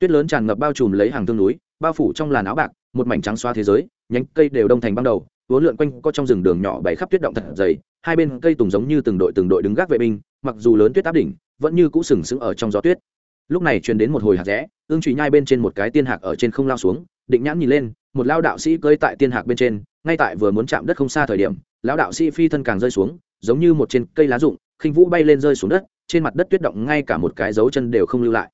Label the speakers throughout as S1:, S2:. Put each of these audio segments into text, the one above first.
S1: tuyết lớn tràn ngập bao trùm lấy hàng thương núi, bao phủ trong làn áo bạc, một mảnh trắng xóa thế giới, nhánh cây đều đông thành băng đầu uốn lượn quanh có trong rừng đường nhỏ bày khắp tuyết động thật dày, hai bên cây tùng giống như từng đội từng đội đứng gác vệ binh, mặc dù lớn tuyết áp đỉnh, vẫn như cũ sừng sững ở trong gió tuyết. Lúc này truyền đến một hồi hạt rẽ, ương trụy nhai bên trên một cái tiên hạc ở trên không lao xuống, định nhãn nhìn lên, một lao đạo sĩ cơi tại tiên hạc bên trên, ngay tại vừa muốn chạm đất không xa thời điểm, lão đạo sĩ phi thân càng rơi xuống, giống như một trên cây lá rụng, khinh vũ bay lên rơi xuống đất, trên mặt đất tuyết động ngay cả một cái dấu chân đều không lưu lại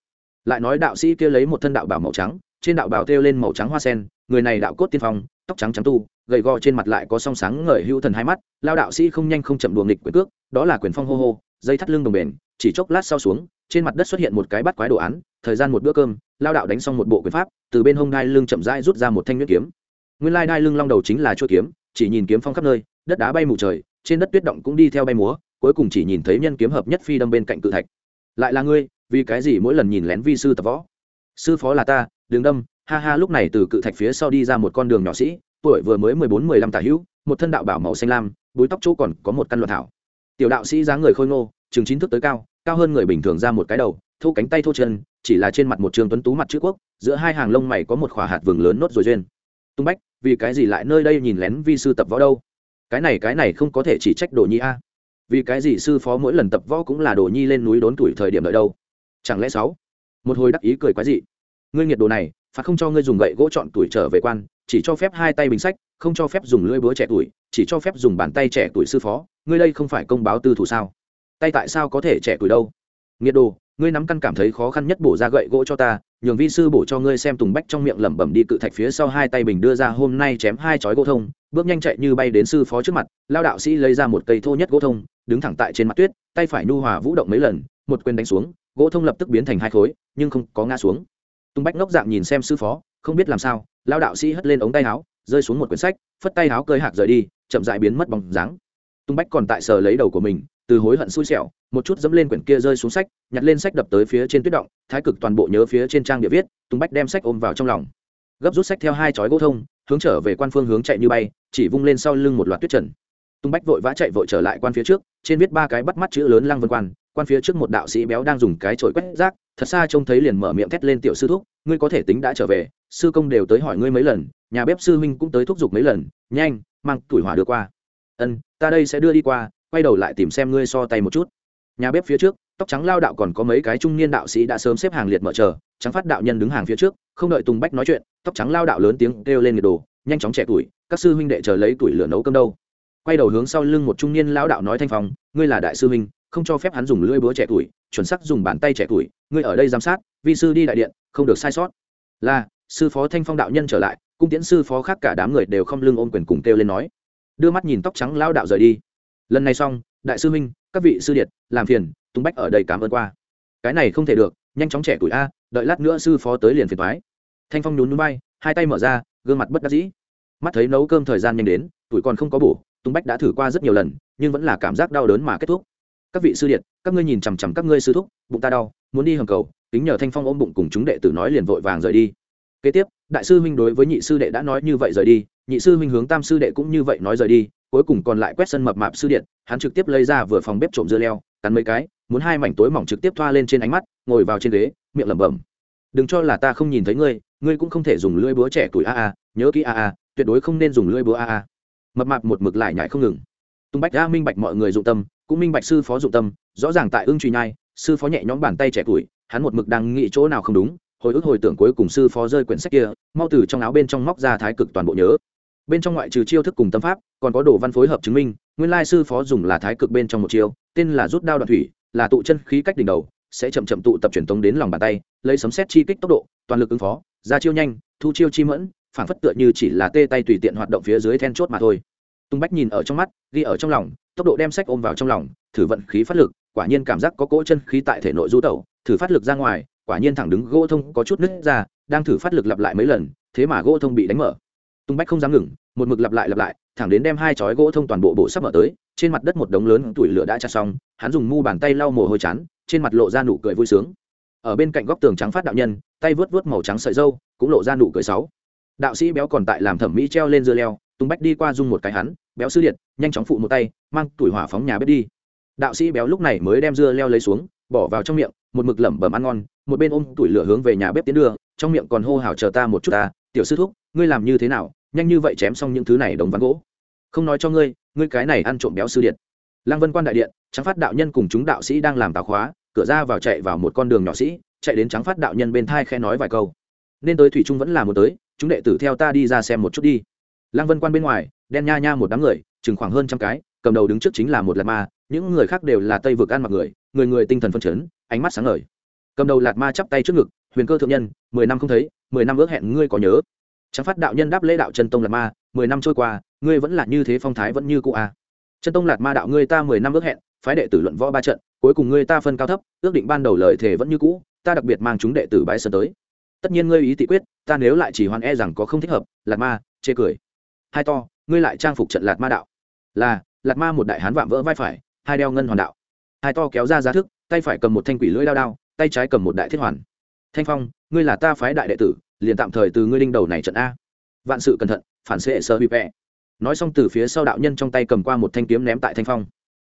S1: lại nói đạo sĩ kia lấy một thân đạo bảo màu trắng, trên đạo bảo thêu lên màu trắng hoa sen, người này đạo cốt tiên phong, tóc trắng trắng tu, gầy gò trên mặt lại có song sáng ngời hữu thần hai mắt, lao đạo sĩ không nhanh không chậm đùa nghịch quyền cước, đó là quyền phong hô hô, dây thắt lưng đồng bền, chỉ chốc lát sau xuống, trên mặt đất xuất hiện một cái bắt quái đồ án, thời gian một bữa cơm, lao đạo đánh xong một bộ quyền pháp, từ bên hông đai lưng chậm rãi rút ra một thanh nhuyễn kiếm. Nguyên lai đai lưng long đầu chính là chuỗi kiếm, chỉ nhìn kiếm phong khắp nơi, đất đá bay mù trời, trên đất tuyết động cũng đi theo bay múa, cuối cùng chỉ nhìn thấy nhân kiếm hợp nhất phi đâm bên cạnh cự thạch. Lại là ngươi vì cái gì mỗi lần nhìn lén vi sư tập võ? Sư phó là ta, đường đâm, ha ha, lúc này từ cự thạch phía sau đi ra một con đường nhỏ sĩ, tuổi vừa mới mười bốn, mười lăm tả hữu, một thân đạo bảo màu xanh lam, búi tóc chỗ còn có một căn luận thảo. Tiểu đạo sĩ dáng người khôi ngô chừng chín thước tới cao cao hơn người bình thường ra một cái đầu, thô cánh tay thô chân, chỉ là trên mặt một trường tuấn tú mặt chữ quốc, giữa hai hàng lông mày có một khỏa hạt vừng lớn nốt rồi duyên. Tung bách, vì cái gì lại nơi đây nhìn lén vi sư tập võ đâu? Cái này cái này không có thể chỉ trách đồ nhi a. Vì cái gì sư phó mỗi lần tập võ cũng là đồ nhi lên núi đốn tuổi thời điểm đợi đâu? Chẳng lẽ sáu? Một hồi đắc ý cười quái dị. Ngươi nghiệt đồ này, phạt không cho ngươi dùng gậy gỗ chọn tuổi trở về quan, chỉ cho phép hai tay bình sách, không cho phép dùng lưỡi búa trẻ tuổi, chỉ cho phép dùng bàn tay trẻ tuổi sư phó. Ngươi đây không phải công báo tư thủ sao? Tay tại sao có thể trẻ tuổi đâu? Nghiệt đồ, ngươi nắm căn cảm thấy khó khăn nhất bổ ra gậy gỗ cho ta, nhường vi sư bổ cho ngươi xem tùng bách trong miệng lẩm bẩm đi cự thạch phía sau hai tay bình đưa ra hôm nay chém hai chói gỗ thông, bước nhanh chạy như bay đến sư phó trước mặt, lao đạo sĩ lấy ra một cây thô nhất gỗ thông, đứng thẳng tại trên mặt tuyết, tay phải nu hòa vũ động mấy lần một quyền đánh xuống, gỗ thông lập tức biến thành hai khối, nhưng không có ngã xuống. Tùng bách ngốc dạng nhìn xem sư phó, không biết làm sao lao đạo sĩ hất lên ống tay áo, rơi xuống một quyển sách, phất tay áo cơi hạc rời đi, chậm dại biến mất bóng dáng. Tung bách còn tại sờ lấy đầu của mình, từ hối hận xui xẻo, một chút dẫm lên quyển kia rơi xuống sách, nhặt lên sách đập tới phía trên tuyết động, thái cực toàn bộ nhớ phía trên trang địa viết, tung bách đem sách ôm vào trong lòng. Gấp rút sách theo hai chói gỗ thông, hướng trở về quan phương hướng chạy như bay, chỉ vung lên sau lưng một loạt tuyết trần. Tung bách vội vã chạy vội trở lại quan phía trước, trên viết ba cái bắt mắt chữ lớn lăng vân quan quan phía trước một đạo sĩ béo đang dùng cái chổi quét rác, thật xa trông thấy liền mở miệng thét lên tiểu sư thúc, ngươi có thể tính đã trở về, sư công đều tới hỏi ngươi mấy lần, nhà bếp sư huynh cũng tới thúc giục mấy lần, nhanh, mang tuổi hỏa đưa qua. Ân, ta đây sẽ đưa đi qua, quay đầu lại tìm xem ngươi so tay một chút. Nhà bếp phía trước, tóc trắng lao đạo còn có mấy cái trung niên đạo sĩ đã sớm xếp hàng liệt mở chờ, trắng phát đạo nhân đứng hàng phía trước, không đợi tùng bách nói chuyện, tóc trắng lao đạo lớn tiếng kêu lên nhiệt đồ nhanh chóng trẻ tuổi, các sư huynh đệ chờ lấy tuổi lửa nấu cơm đâu. Quay đầu hướng sau lưng một trung niên lao đạo nói thanh phòng ngươi là đại sư huynh không cho phép hắn dùng lưỡi búa trẻ tuổi, chuẩn sắc dùng bàn tay trẻ tuổi. Ngươi ở đây giám sát, vi sư đi đại điện, không được sai sót. Là, sư phó thanh phong đạo nhân trở lại, cung tiễn sư phó khác cả đám người đều không lưng ôm quyền cùng kêu lên nói. Đưa mắt nhìn tóc trắng lao đạo rời đi. Lần này xong, đại sư minh các vị sư điệt, làm phiền tung bách ở đây cảm ơn qua. Cái này không thể được, nhanh chóng trẻ tuổi a, đợi lát nữa sư phó tới liền phiền thoái thanh phong nhún núi bay hai tay mở ra, gương mặt bất đắc dĩ. Mắt thấy nấu cơm thời gian nhanh đến, tuổi còn không có bổ tung bách đã thử qua rất nhiều lần, nhưng vẫn là cảm giác đau đớn mà kết thúc các vị sư điện các ngươi nhìn chằm chằm các ngươi sư thúc, bụng ta đau, muốn đi hầm cầu tính nhờ thanh phong ôm bụng cùng chúng đệ tử nói liền vội vàng rời đi. Kế tiếp, đại sư huynh đối với nhị sư đệ đã nói như vậy rời đi, nhị sư huynh hướng tam sư đệ cũng như vậy nói rời đi, cuối cùng còn lại quét sân mập mạp sư điện hắn trực tiếp lấy ra vừa phòng bếp trộm dưa leo, cắn mấy cái, muốn hai mảnh tối mỏng trực tiếp thoa lên trên ánh mắt, ngồi vào trên ghế, miệng lẩm bẩm. Đừng cho là ta không nhìn thấy ngươi ngươi cũng không thể dùng lưỡi búa trẻ tuổi a a, nhớ kỹ a a, tuyệt đối không nên dùng lưỡi búa a a. Mập mạp một mực lại nhảy không ngừng. Tung bách a minh bạch mọi người dụng tâm cũng minh bạch sư phó dụng tâm, rõ ràng tại ương truy nhai, sư phó nhẹ nhõm bàn tay trẻ tuổi, hắn một mực đang nghĩ chỗ nào không đúng, hồi ức hồi tưởng cuối cùng sư phó rơi quyển sách kia, mau từ trong áo bên trong móc ra thái cực toàn bộ nhớ. Bên trong ngoại trừ chiêu thức cùng tâm pháp, còn có đồ văn phối hợp chứng minh, nguyên lai sư phó dùng là thái cực bên trong một chiêu, tên là rút đao đoạn thủy, là tụ chân khí cách đỉnh đầu, sẽ chậm chậm tụ tập truyền tống đến lòng bàn tay, lấy sấm xét chi kích tốc độ, toàn lực ứng phó, ra chiêu nhanh, thu chiêu chi mẫn, phản phất tựa như chỉ là tê tay tùy tiện hoạt động phía dưới then chốt mà thôi. Tung bách nhìn ở trong mắt, ghi ở trong lòng tốc độ đem sách ôm vào trong lòng, thử vận khí phát lực, quả nhiên cảm giác có cỗ chân khí tại thể nội du tẩu, thử phát lực ra ngoài, quả nhiên thẳng đứng gỗ thông có chút nứt ra, đang thử phát lực lặp lại mấy lần, thế mà gỗ thông bị đánh mở. Tung bách không dám ngừng, một mực lặp lại lặp lại, thẳng đến đem hai chói gỗ thông toàn bộ bộ sắp mở tới, trên mặt đất một đống lớn tủi lửa đã chặt xong, hắn dùng mu bàn tay lau mồ hôi chán, trên mặt lộ ra nụ cười vui sướng. Ở bên cạnh góc tường trắng phát đạo nhân, tay vớt vớt màu trắng sợi dâu, cũng lộ ra nụ cười sáu đạo sĩ béo còn tại làm thẩm mỹ treo lên dưa leo tung bách đi qua dung một cái hắn, béo sư điện, nhanh chóng phụ một tay, mang tuổi hỏa phóng nhà bếp đi. Đạo sĩ béo lúc này mới đem dưa leo lấy xuống, bỏ vào trong miệng, một mực lẩm bẩm ăn ngon, một bên ôm tủi lửa hướng về nhà bếp tiến đưa, trong miệng còn hô hào chờ ta một chút ta, tiểu sư thúc, ngươi làm như thế nào? Nhanh như vậy chém xong những thứ này đồng ván gỗ. Không nói cho ngươi ngươi cái này ăn trộm béo sư điện. Lăng vân quan đại điện trắng phát đạo nhân cùng chúng đạo sĩ đang làm tào khóa, cửa ra vào chạy vào một con đường nhỏ sĩ, chạy đến trắng phát đạo nhân bên thai khe nói vài câu. Nên tới thủy trung vẫn là một tới, chúng đệ tử theo ta đi ra xem một chút đi lăng vân quan bên ngoài, đen nha nha một đám người, chừng khoảng hơn trăm cái, cầm đầu đứng trước chính là một lạt ma, những người khác đều là tây vực ăn mặc người người người tinh thần phân chấn, ánh mắt sáng ngời. Cầm đầu lạt ma chắp tay trước ngực, huyền cơ thượng nhân, mười năm không thấy, mười năm ước hẹn ngươi có nhớ. Trắng phát đạo nhân đáp lễ đạo chân tông lạt ma, mười năm trôi qua, ngươi vẫn là như thế phong thái vẫn như cũ à. chân tông lạt ma đạo ngươi ta mười năm ước hẹn, phái đệ tử luận võ ba trận, cuối cùng ngươi ta phân cao thấp, ước định ban đầu lời thề vẫn như cũ, ta đặc biệt mang chúng đệ tử bái sơn tới. Tất nhiên ngươi ý tị quyết, ta nếu lại chỉ hoàn e rằng có không thích hợp, lạt ma, chê cười hai to, ngươi lại trang phục trận lạt ma đạo. Là, lạt ma một đại hán vạm vỡ vai phải, hai đeo ngân hoàn đạo. Hai to kéo ra giá thức, tay phải cầm một thanh quỷ lưỡi đao đao, tay trái cầm một đại thiết hoàn. Thanh phong, ngươi là ta phái đại đệ tử, liền tạm thời từ ngươi đinh đầu này trận a. Vạn sự cẩn thận, phản xệ sơ bị vẽ nói xong từ phía sau đạo nhân trong tay cầm qua một thanh kiếm ném tại thanh phong.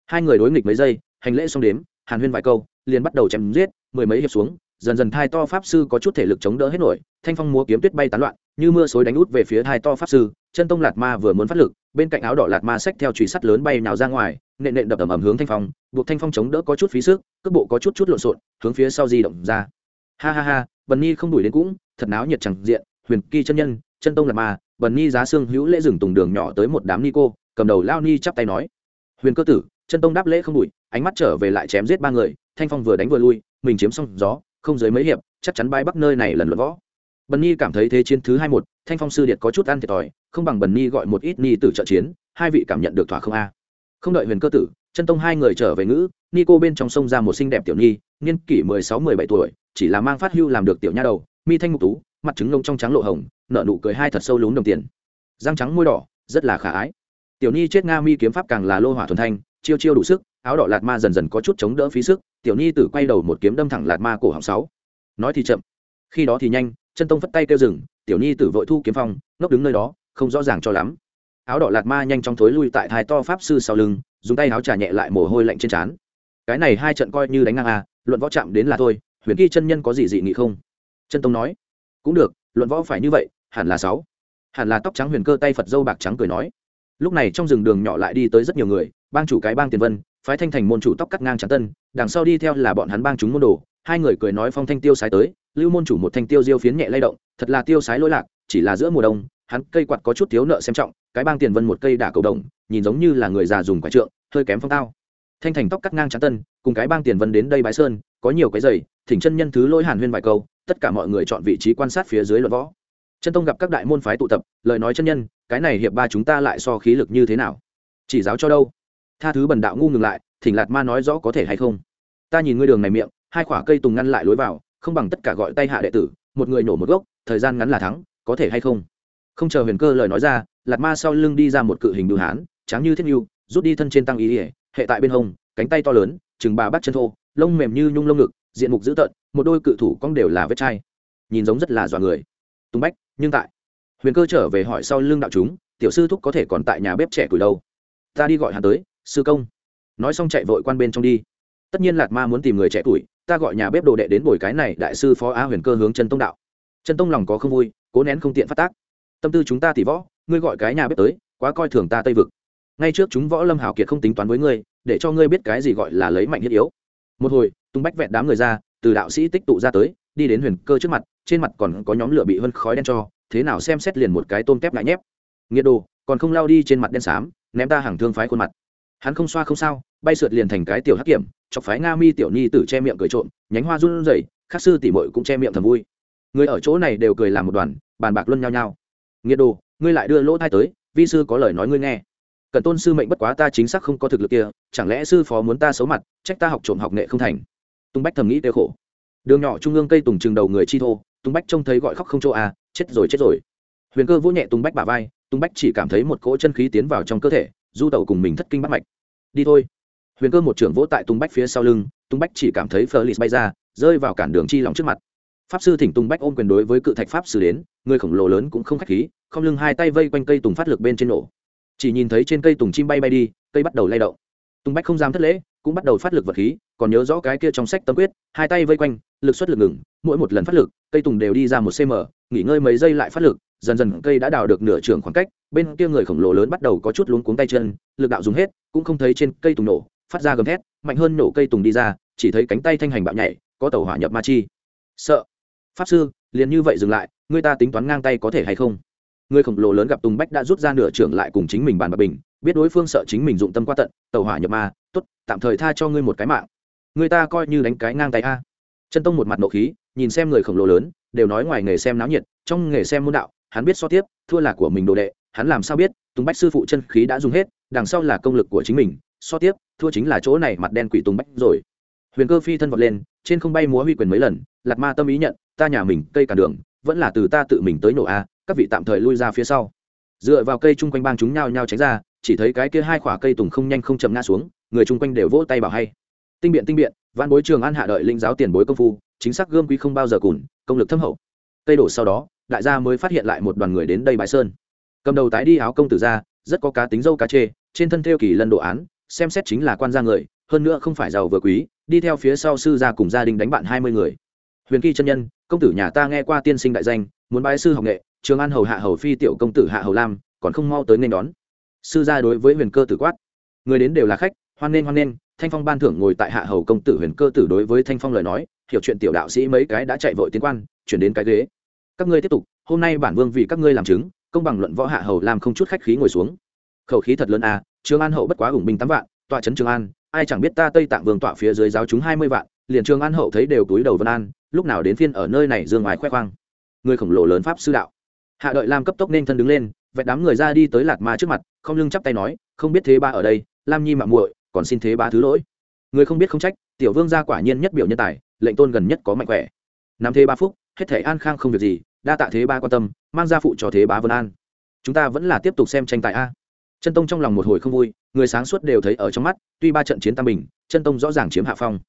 S1: Hai người đối nghịch mấy giây, hành lễ xong đếm, hàn huyên vài câu, liền bắt đầu chém giết, mười mấy hiệp xuống, dần dần thai to pháp sư có chút thể lực chống đỡ hết nổi, thanh phong múa kiếm tuyết bay tán loạn, như mưa xối đánh út về phía thai to pháp sư chân tông lạt ma vừa muốn phát lực, bên cạnh áo đỏ lạt ma xách theo trùy sắt lớn bay nào ra ngoài, nện nện đập ầm ầm hướng thanh phong, buộc thanh phong chống đỡ có chút phí sức, cước bộ có chút chút lộn xộn, hướng phía sau di động ra. Ha ha ha, bần nhi không đuổi đến cũng, thật náo nhiệt chẳng diện, huyền kỳ chân nhân, chân tông lạt ma, bần nhi giá xương hữu lễ rừng tùng đường nhỏ tới một đám ni cô, cầm đầu lao ni chắp tay nói. Huyền cơ tử, chân tông đáp lễ không đuổi, ánh mắt trở về lại chém giết ba người, thanh phong vừa đánh vừa lui, mình chiếm xong gió, không dưới mấy hiệp, chắc chắn bãi bắc nơi này lần luận võ. Bần nhi cảm thấy thế chiến thứ hai một thanh phong sư điệt có chút ăn thiệt thòi, không bằng bần ni gọi một ít ni tử trợ chiến, hai vị cảm nhận được thỏa không a? Không đợi huyền cơ tử, chân tông hai người trở về ngữ, ni cô bên trong sông ra một xinh đẹp tiểu nhi niên kỷ mười sáu, mười bảy tuổi, chỉ là mang phát hưu làm được tiểu nha đầu, mi thanh ngục tú, mặt trứng lông trong trắng lộ hồng nợ nụ cười hai thật sâu lún đồng tiền. Răng trắng môi đỏ, rất là khả ái. Tiểu nhi chết nga mi kiếm pháp càng là lô hỏa thuần thanh, chiêu chiêu đủ sức, áo đỏ lạt ma dần dần có chút chống đỡ phí sức, tiểu nhi tử quay đầu một kiếm đâm thẳng lạt ma cổ họng sáu. Nói thì chậm, khi đó thì nhanh chân tông phất tay kêu rừng tiểu nhi tử vội thu kiếm phong, ngốc đứng nơi đó, không rõ ràng cho lắm. Áo đỏ lạt ma nhanh chóng thối lui tại thái to pháp sư sau lưng, dùng tay áo trà nhẹ lại mồ hôi lạnh trên trán. Cái này hai trận coi như đánh ngang à luận võ chạm đến là thôi, huyền kỳ chân nhân có gì dị nghị không? Chân tông nói, cũng được, luận võ phải như vậy, hẳn là sáu. Hẳn là tóc trắng huyền cơ tay phật dâu bạc trắng cười nói. Lúc này trong rừng đường nhỏ lại đi tới rất nhiều người, bang chủ cái bang tiền vân, phái thanh thành môn chủ tóc cắt ngang trắng tân, đằng sau đi theo là bọn hắn bang chúng môn đồ, hai người cười nói phong thanh tiêu sái tới lưu môn chủ một thanh tiêu diêu phiến nhẹ lay động, thật là tiêu sái lỗi lạc, chỉ là giữa mùa đông, hắn cây quạt có chút thiếu nợ xem trọng, cái bang tiền vân một cây đả cầu đồng, nhìn giống như là người già dùng quả trượng, hơi kém phong tao. Thanh thành tóc cắt ngang trắng tân, cùng cái bang tiền vân đến đây bái sơn, có nhiều cái giày, thỉnh chân nhân thứ lỗi hàn huyên vài câu, tất cả mọi người chọn vị trí quan sát phía dưới luận võ. Chân tông gặp các đại môn phái tụ tập, lời nói chân nhân, cái này hiệp ba chúng ta lại so khí lực như thế nào? Chỉ giáo cho đâu? Tha thứ bần đạo ngu ngừng lại, thỉnh lạt ma nói rõ có thể hay không? Ta nhìn ngươi đường này miệng, hai quả cây tùng ngăn lại lối vào không bằng tất cả gọi tay hạ đệ tử, một người nổ một gốc, thời gian ngắn là thắng, có thể hay không? Không chờ huyền cơ lời nói ra, lạt ma sau lưng đi ra một cự hình bưu hán trắng như thiết nhu, rút đi thân trên tăng ý ỉa hệ tại bên hông, cánh tay to lớn chừng bà bắt chân thô, lông mềm như nhung lông ngực, diện mục dữ tợn, một đôi cự thủ cong đều là vết chai. Nhìn giống rất là dọa người. Tung bách, nhưng tại. Huyền cơ trở về hỏi sau lưng đạo chúng, tiểu sư thúc có thể còn tại nhà bếp trẻ tuổi đâu? Ta đi gọi hắn tới, sư công. Nói xong chạy vội quan bên trong đi. Tất nhiên lạt ma muốn tìm người trẻ tuổi ta gọi nhà bếp đồ đệ đến bồi cái này đại sư phó a huyền cơ hướng chân tông đạo. chân tông lòng có không vui, cố nén không tiện phát tác. tâm tư chúng ta thì võ, ngươi gọi cái nhà bếp tới, quá coi thường ta tây vực. ngay trước chúng võ lâm hảo kiệt không tính toán với ngươi, để cho ngươi biết cái gì gọi là lấy mạnh thiết yếu. một hồi, tung bách vẹn đám người ra, từ đạo sĩ tích tụ ra tới, đi đến huyền cơ trước mặt, trên mặt còn có nhóm lửa bị hơn khói đen cho, thế nào xem xét liền một cái tôm kép lại nhép. nghĩa đồ, còn không lao đi trên mặt đen xám, ném ta hàng thương phái khuôn mặt. hắn không xoa không sao, bay sượt liền thành cái tiểu hắc kiểm chọc phái nga mi tiểu nhi tử che miệng cười trộm, nhánh hoa run rẩy khắc sư tỉ mội cũng che miệng thầm vui. Người ở chỗ này đều cười làm một đoàn, bàn bạc luân nhau nhau. Nghĩa đồ, ngươi lại đưa lỗ thai tới, vi sư có lời nói ngươi nghe. Cần tôn sư mệnh bất quá ta chính xác không có thực lực kia, chẳng lẽ sư phó muốn ta xấu mặt, trách ta học trộm học nghệ không thành? Tung bách thầm nghĩ tê khổ. Đường nhỏ trung ương cây tùng chừng đầu người chi thô, tung bách trông thấy gọi khóc không chỗ à chết rồi chết rồi. Huyền cơ vỗ nhẹ tung bách bả vai, tung bách chỉ cảm thấy một cỗ chân khí tiến vào trong cơ thể, du tẩu cùng mình thất kinh bắt mạch. Đi thôi huyền cơ một trưởng vỗ tại tung bách phía sau lưng, tung bách chỉ cảm thấy phờ lì bay ra, rơi vào cản đường chi lòng trước mặt. Pháp sư thỉnh tung bách ôm quyền đối với cự thạch pháp sư đến, người khổng lồ lớn cũng không khách khí, không lưng hai tay vây quanh cây tùng phát lực bên trên nổ. Chỉ nhìn thấy trên cây tùng chim bay bay đi, cây bắt đầu lay động. Tung bách không dám thất lễ, cũng bắt đầu phát lực vật khí, còn nhớ rõ cái kia trong sách tâm quyết, hai tay vây quanh, lực xuất lực ngừng, mỗi một lần phát lực, cây tùng đều đi ra một cm nghỉ ngơi mấy giây lại phát lực, dần dần cây đã đào được nửa trường khoảng cách, bên kia người khổng lồ lớn bắt đầu có chút luống cuống tay chân, lực đạo dùng hết, cũng không thấy trên cây tùng nổ phát ra gầm thét, mạnh hơn nổ cây tùng đi ra, chỉ thấy cánh tay thanh hành bạo nhảy, có tàu hỏa nhập ma chi. Sợ. Pháp sư, liền như vậy dừng lại, người ta tính toán ngang tay có thể hay không? Người khổng lồ lớn gặp tùng bách đã rút ra nửa trưởng lại cùng chính mình bàn bạc bình, biết đối phương sợ chính mình dụng tâm qua tận, tàu hỏa nhập ma t ố t tạm thời tha cho ngươi một cái mạng. Người ta coi như đánh cái ngang tay a. Chân tông một mặt nộ khí, nhìn xem người khổng lồ lớn, đều nói ngoài nghề xem náo nhiệt, trong nghề xem môn đạo, hắn biết so tiếp, thua là của mình đồ đệ, hắn làm sao biết, tùng bách sư phụ chân khí đã dùng hết, đằng sau là công lực của chính mình so tiếp, thua chính là chỗ này mặt đen quỷ tùng bách rồi. Huyền cơ phi thân vọt lên, trên không bay múa huy quyền mấy lần lạt ma tâm ý nhận, ta nhà mình, cây cả đường, vẫn là từ ta tự mình tới nổ a, các vị tạm thời lui ra phía sau. Dựa vào cây chung quanh bang chúng nhao nhao tránh ra, chỉ thấy cái kia hai quả cây tùng không nhanh không chậm ngã xuống, người chung quanh đều vỗ tay bảo hay. Tinh biện tinh biện văn bối trường an hạ đợi linh giáo tiền bối công phu, chính xác gươm quý không bao giờ cùn, công lực thâm hậu. Cây đổ sau đó, đại gia mới phát hiện lại một đoàn người đến đây bãi sơn. Cầm đầu tái đi áo công tử ra, rất có cá tính dâu cá chê, trên thân theo kỳ lân đồ án xem xét chính là quan gia người, hơn nữa không phải giàu vừa quý, đi theo phía sau sư gia cùng gia đình đánh bạn hai mươi người. Huyền kỳ chân nhân, công tử nhà ta nghe qua tiên sinh đại danh, muốn bái sư học nghệ, trường an hầu hạ hầu phi tiểu công tử hạ hầu lam, còn không mau tới nên đón. Sư gia đối với huyền cơ tử quát. Người đến đều là khách, hoan nghênh hoan nghênh, thanh phong ban thưởng ngồi tại hạ hầu công tử huyền cơ tử đối với thanh phong lời nói, hiểu chuyện tiểu đạo sĩ mấy cái đã chạy vội tiến quan, chuyển đến cái ghế. Các ngươi tiếp tục, hôm nay bản vương vì các ngươi làm chứng, công bằng luận võ hạ hầu làm không chút khách khí ngồi xuống. Khẩu khí thật lớn à trường an hậu bất quá ủng binh tám vạn, tọa trấn trường an, ai chẳng biết ta tây tạng vương tọa phía dưới giáo chúng hai mươi vạn, liền trường an hậu thấy đều túi đầu vân an, lúc nào đến phiên ở nơi này dương ngoài khoe khoang. Người khổng lồ lớn pháp sư đạo. Hạ đợi lam cấp tốc nên thân đứng lên vẹt đám người ra đi tới lạt ma trước mặt, không lưng chắp tay nói, không biết thế ba ở đây, lam nhi mạng muội, còn xin thế ba thứ lỗi. Người không biết không trách, tiểu vương gia quả nhiên nhất biểu nhân tài, lệnh tôn gần nhất có mạnh khỏe. Năm thế ba phúc, hết thể an khang không việc gì, đa tạ thế ba quan tâm, mang ra phụ cho thế bá vân an. Chúng ta vẫn là tiếp tục xem tranh tài a chân tông trong lòng một hồi không vui, người sáng suốt đều thấy ở trong mắt, tuy ba trận chiến tam bình, chân tông rõ ràng chiếm hạ phong.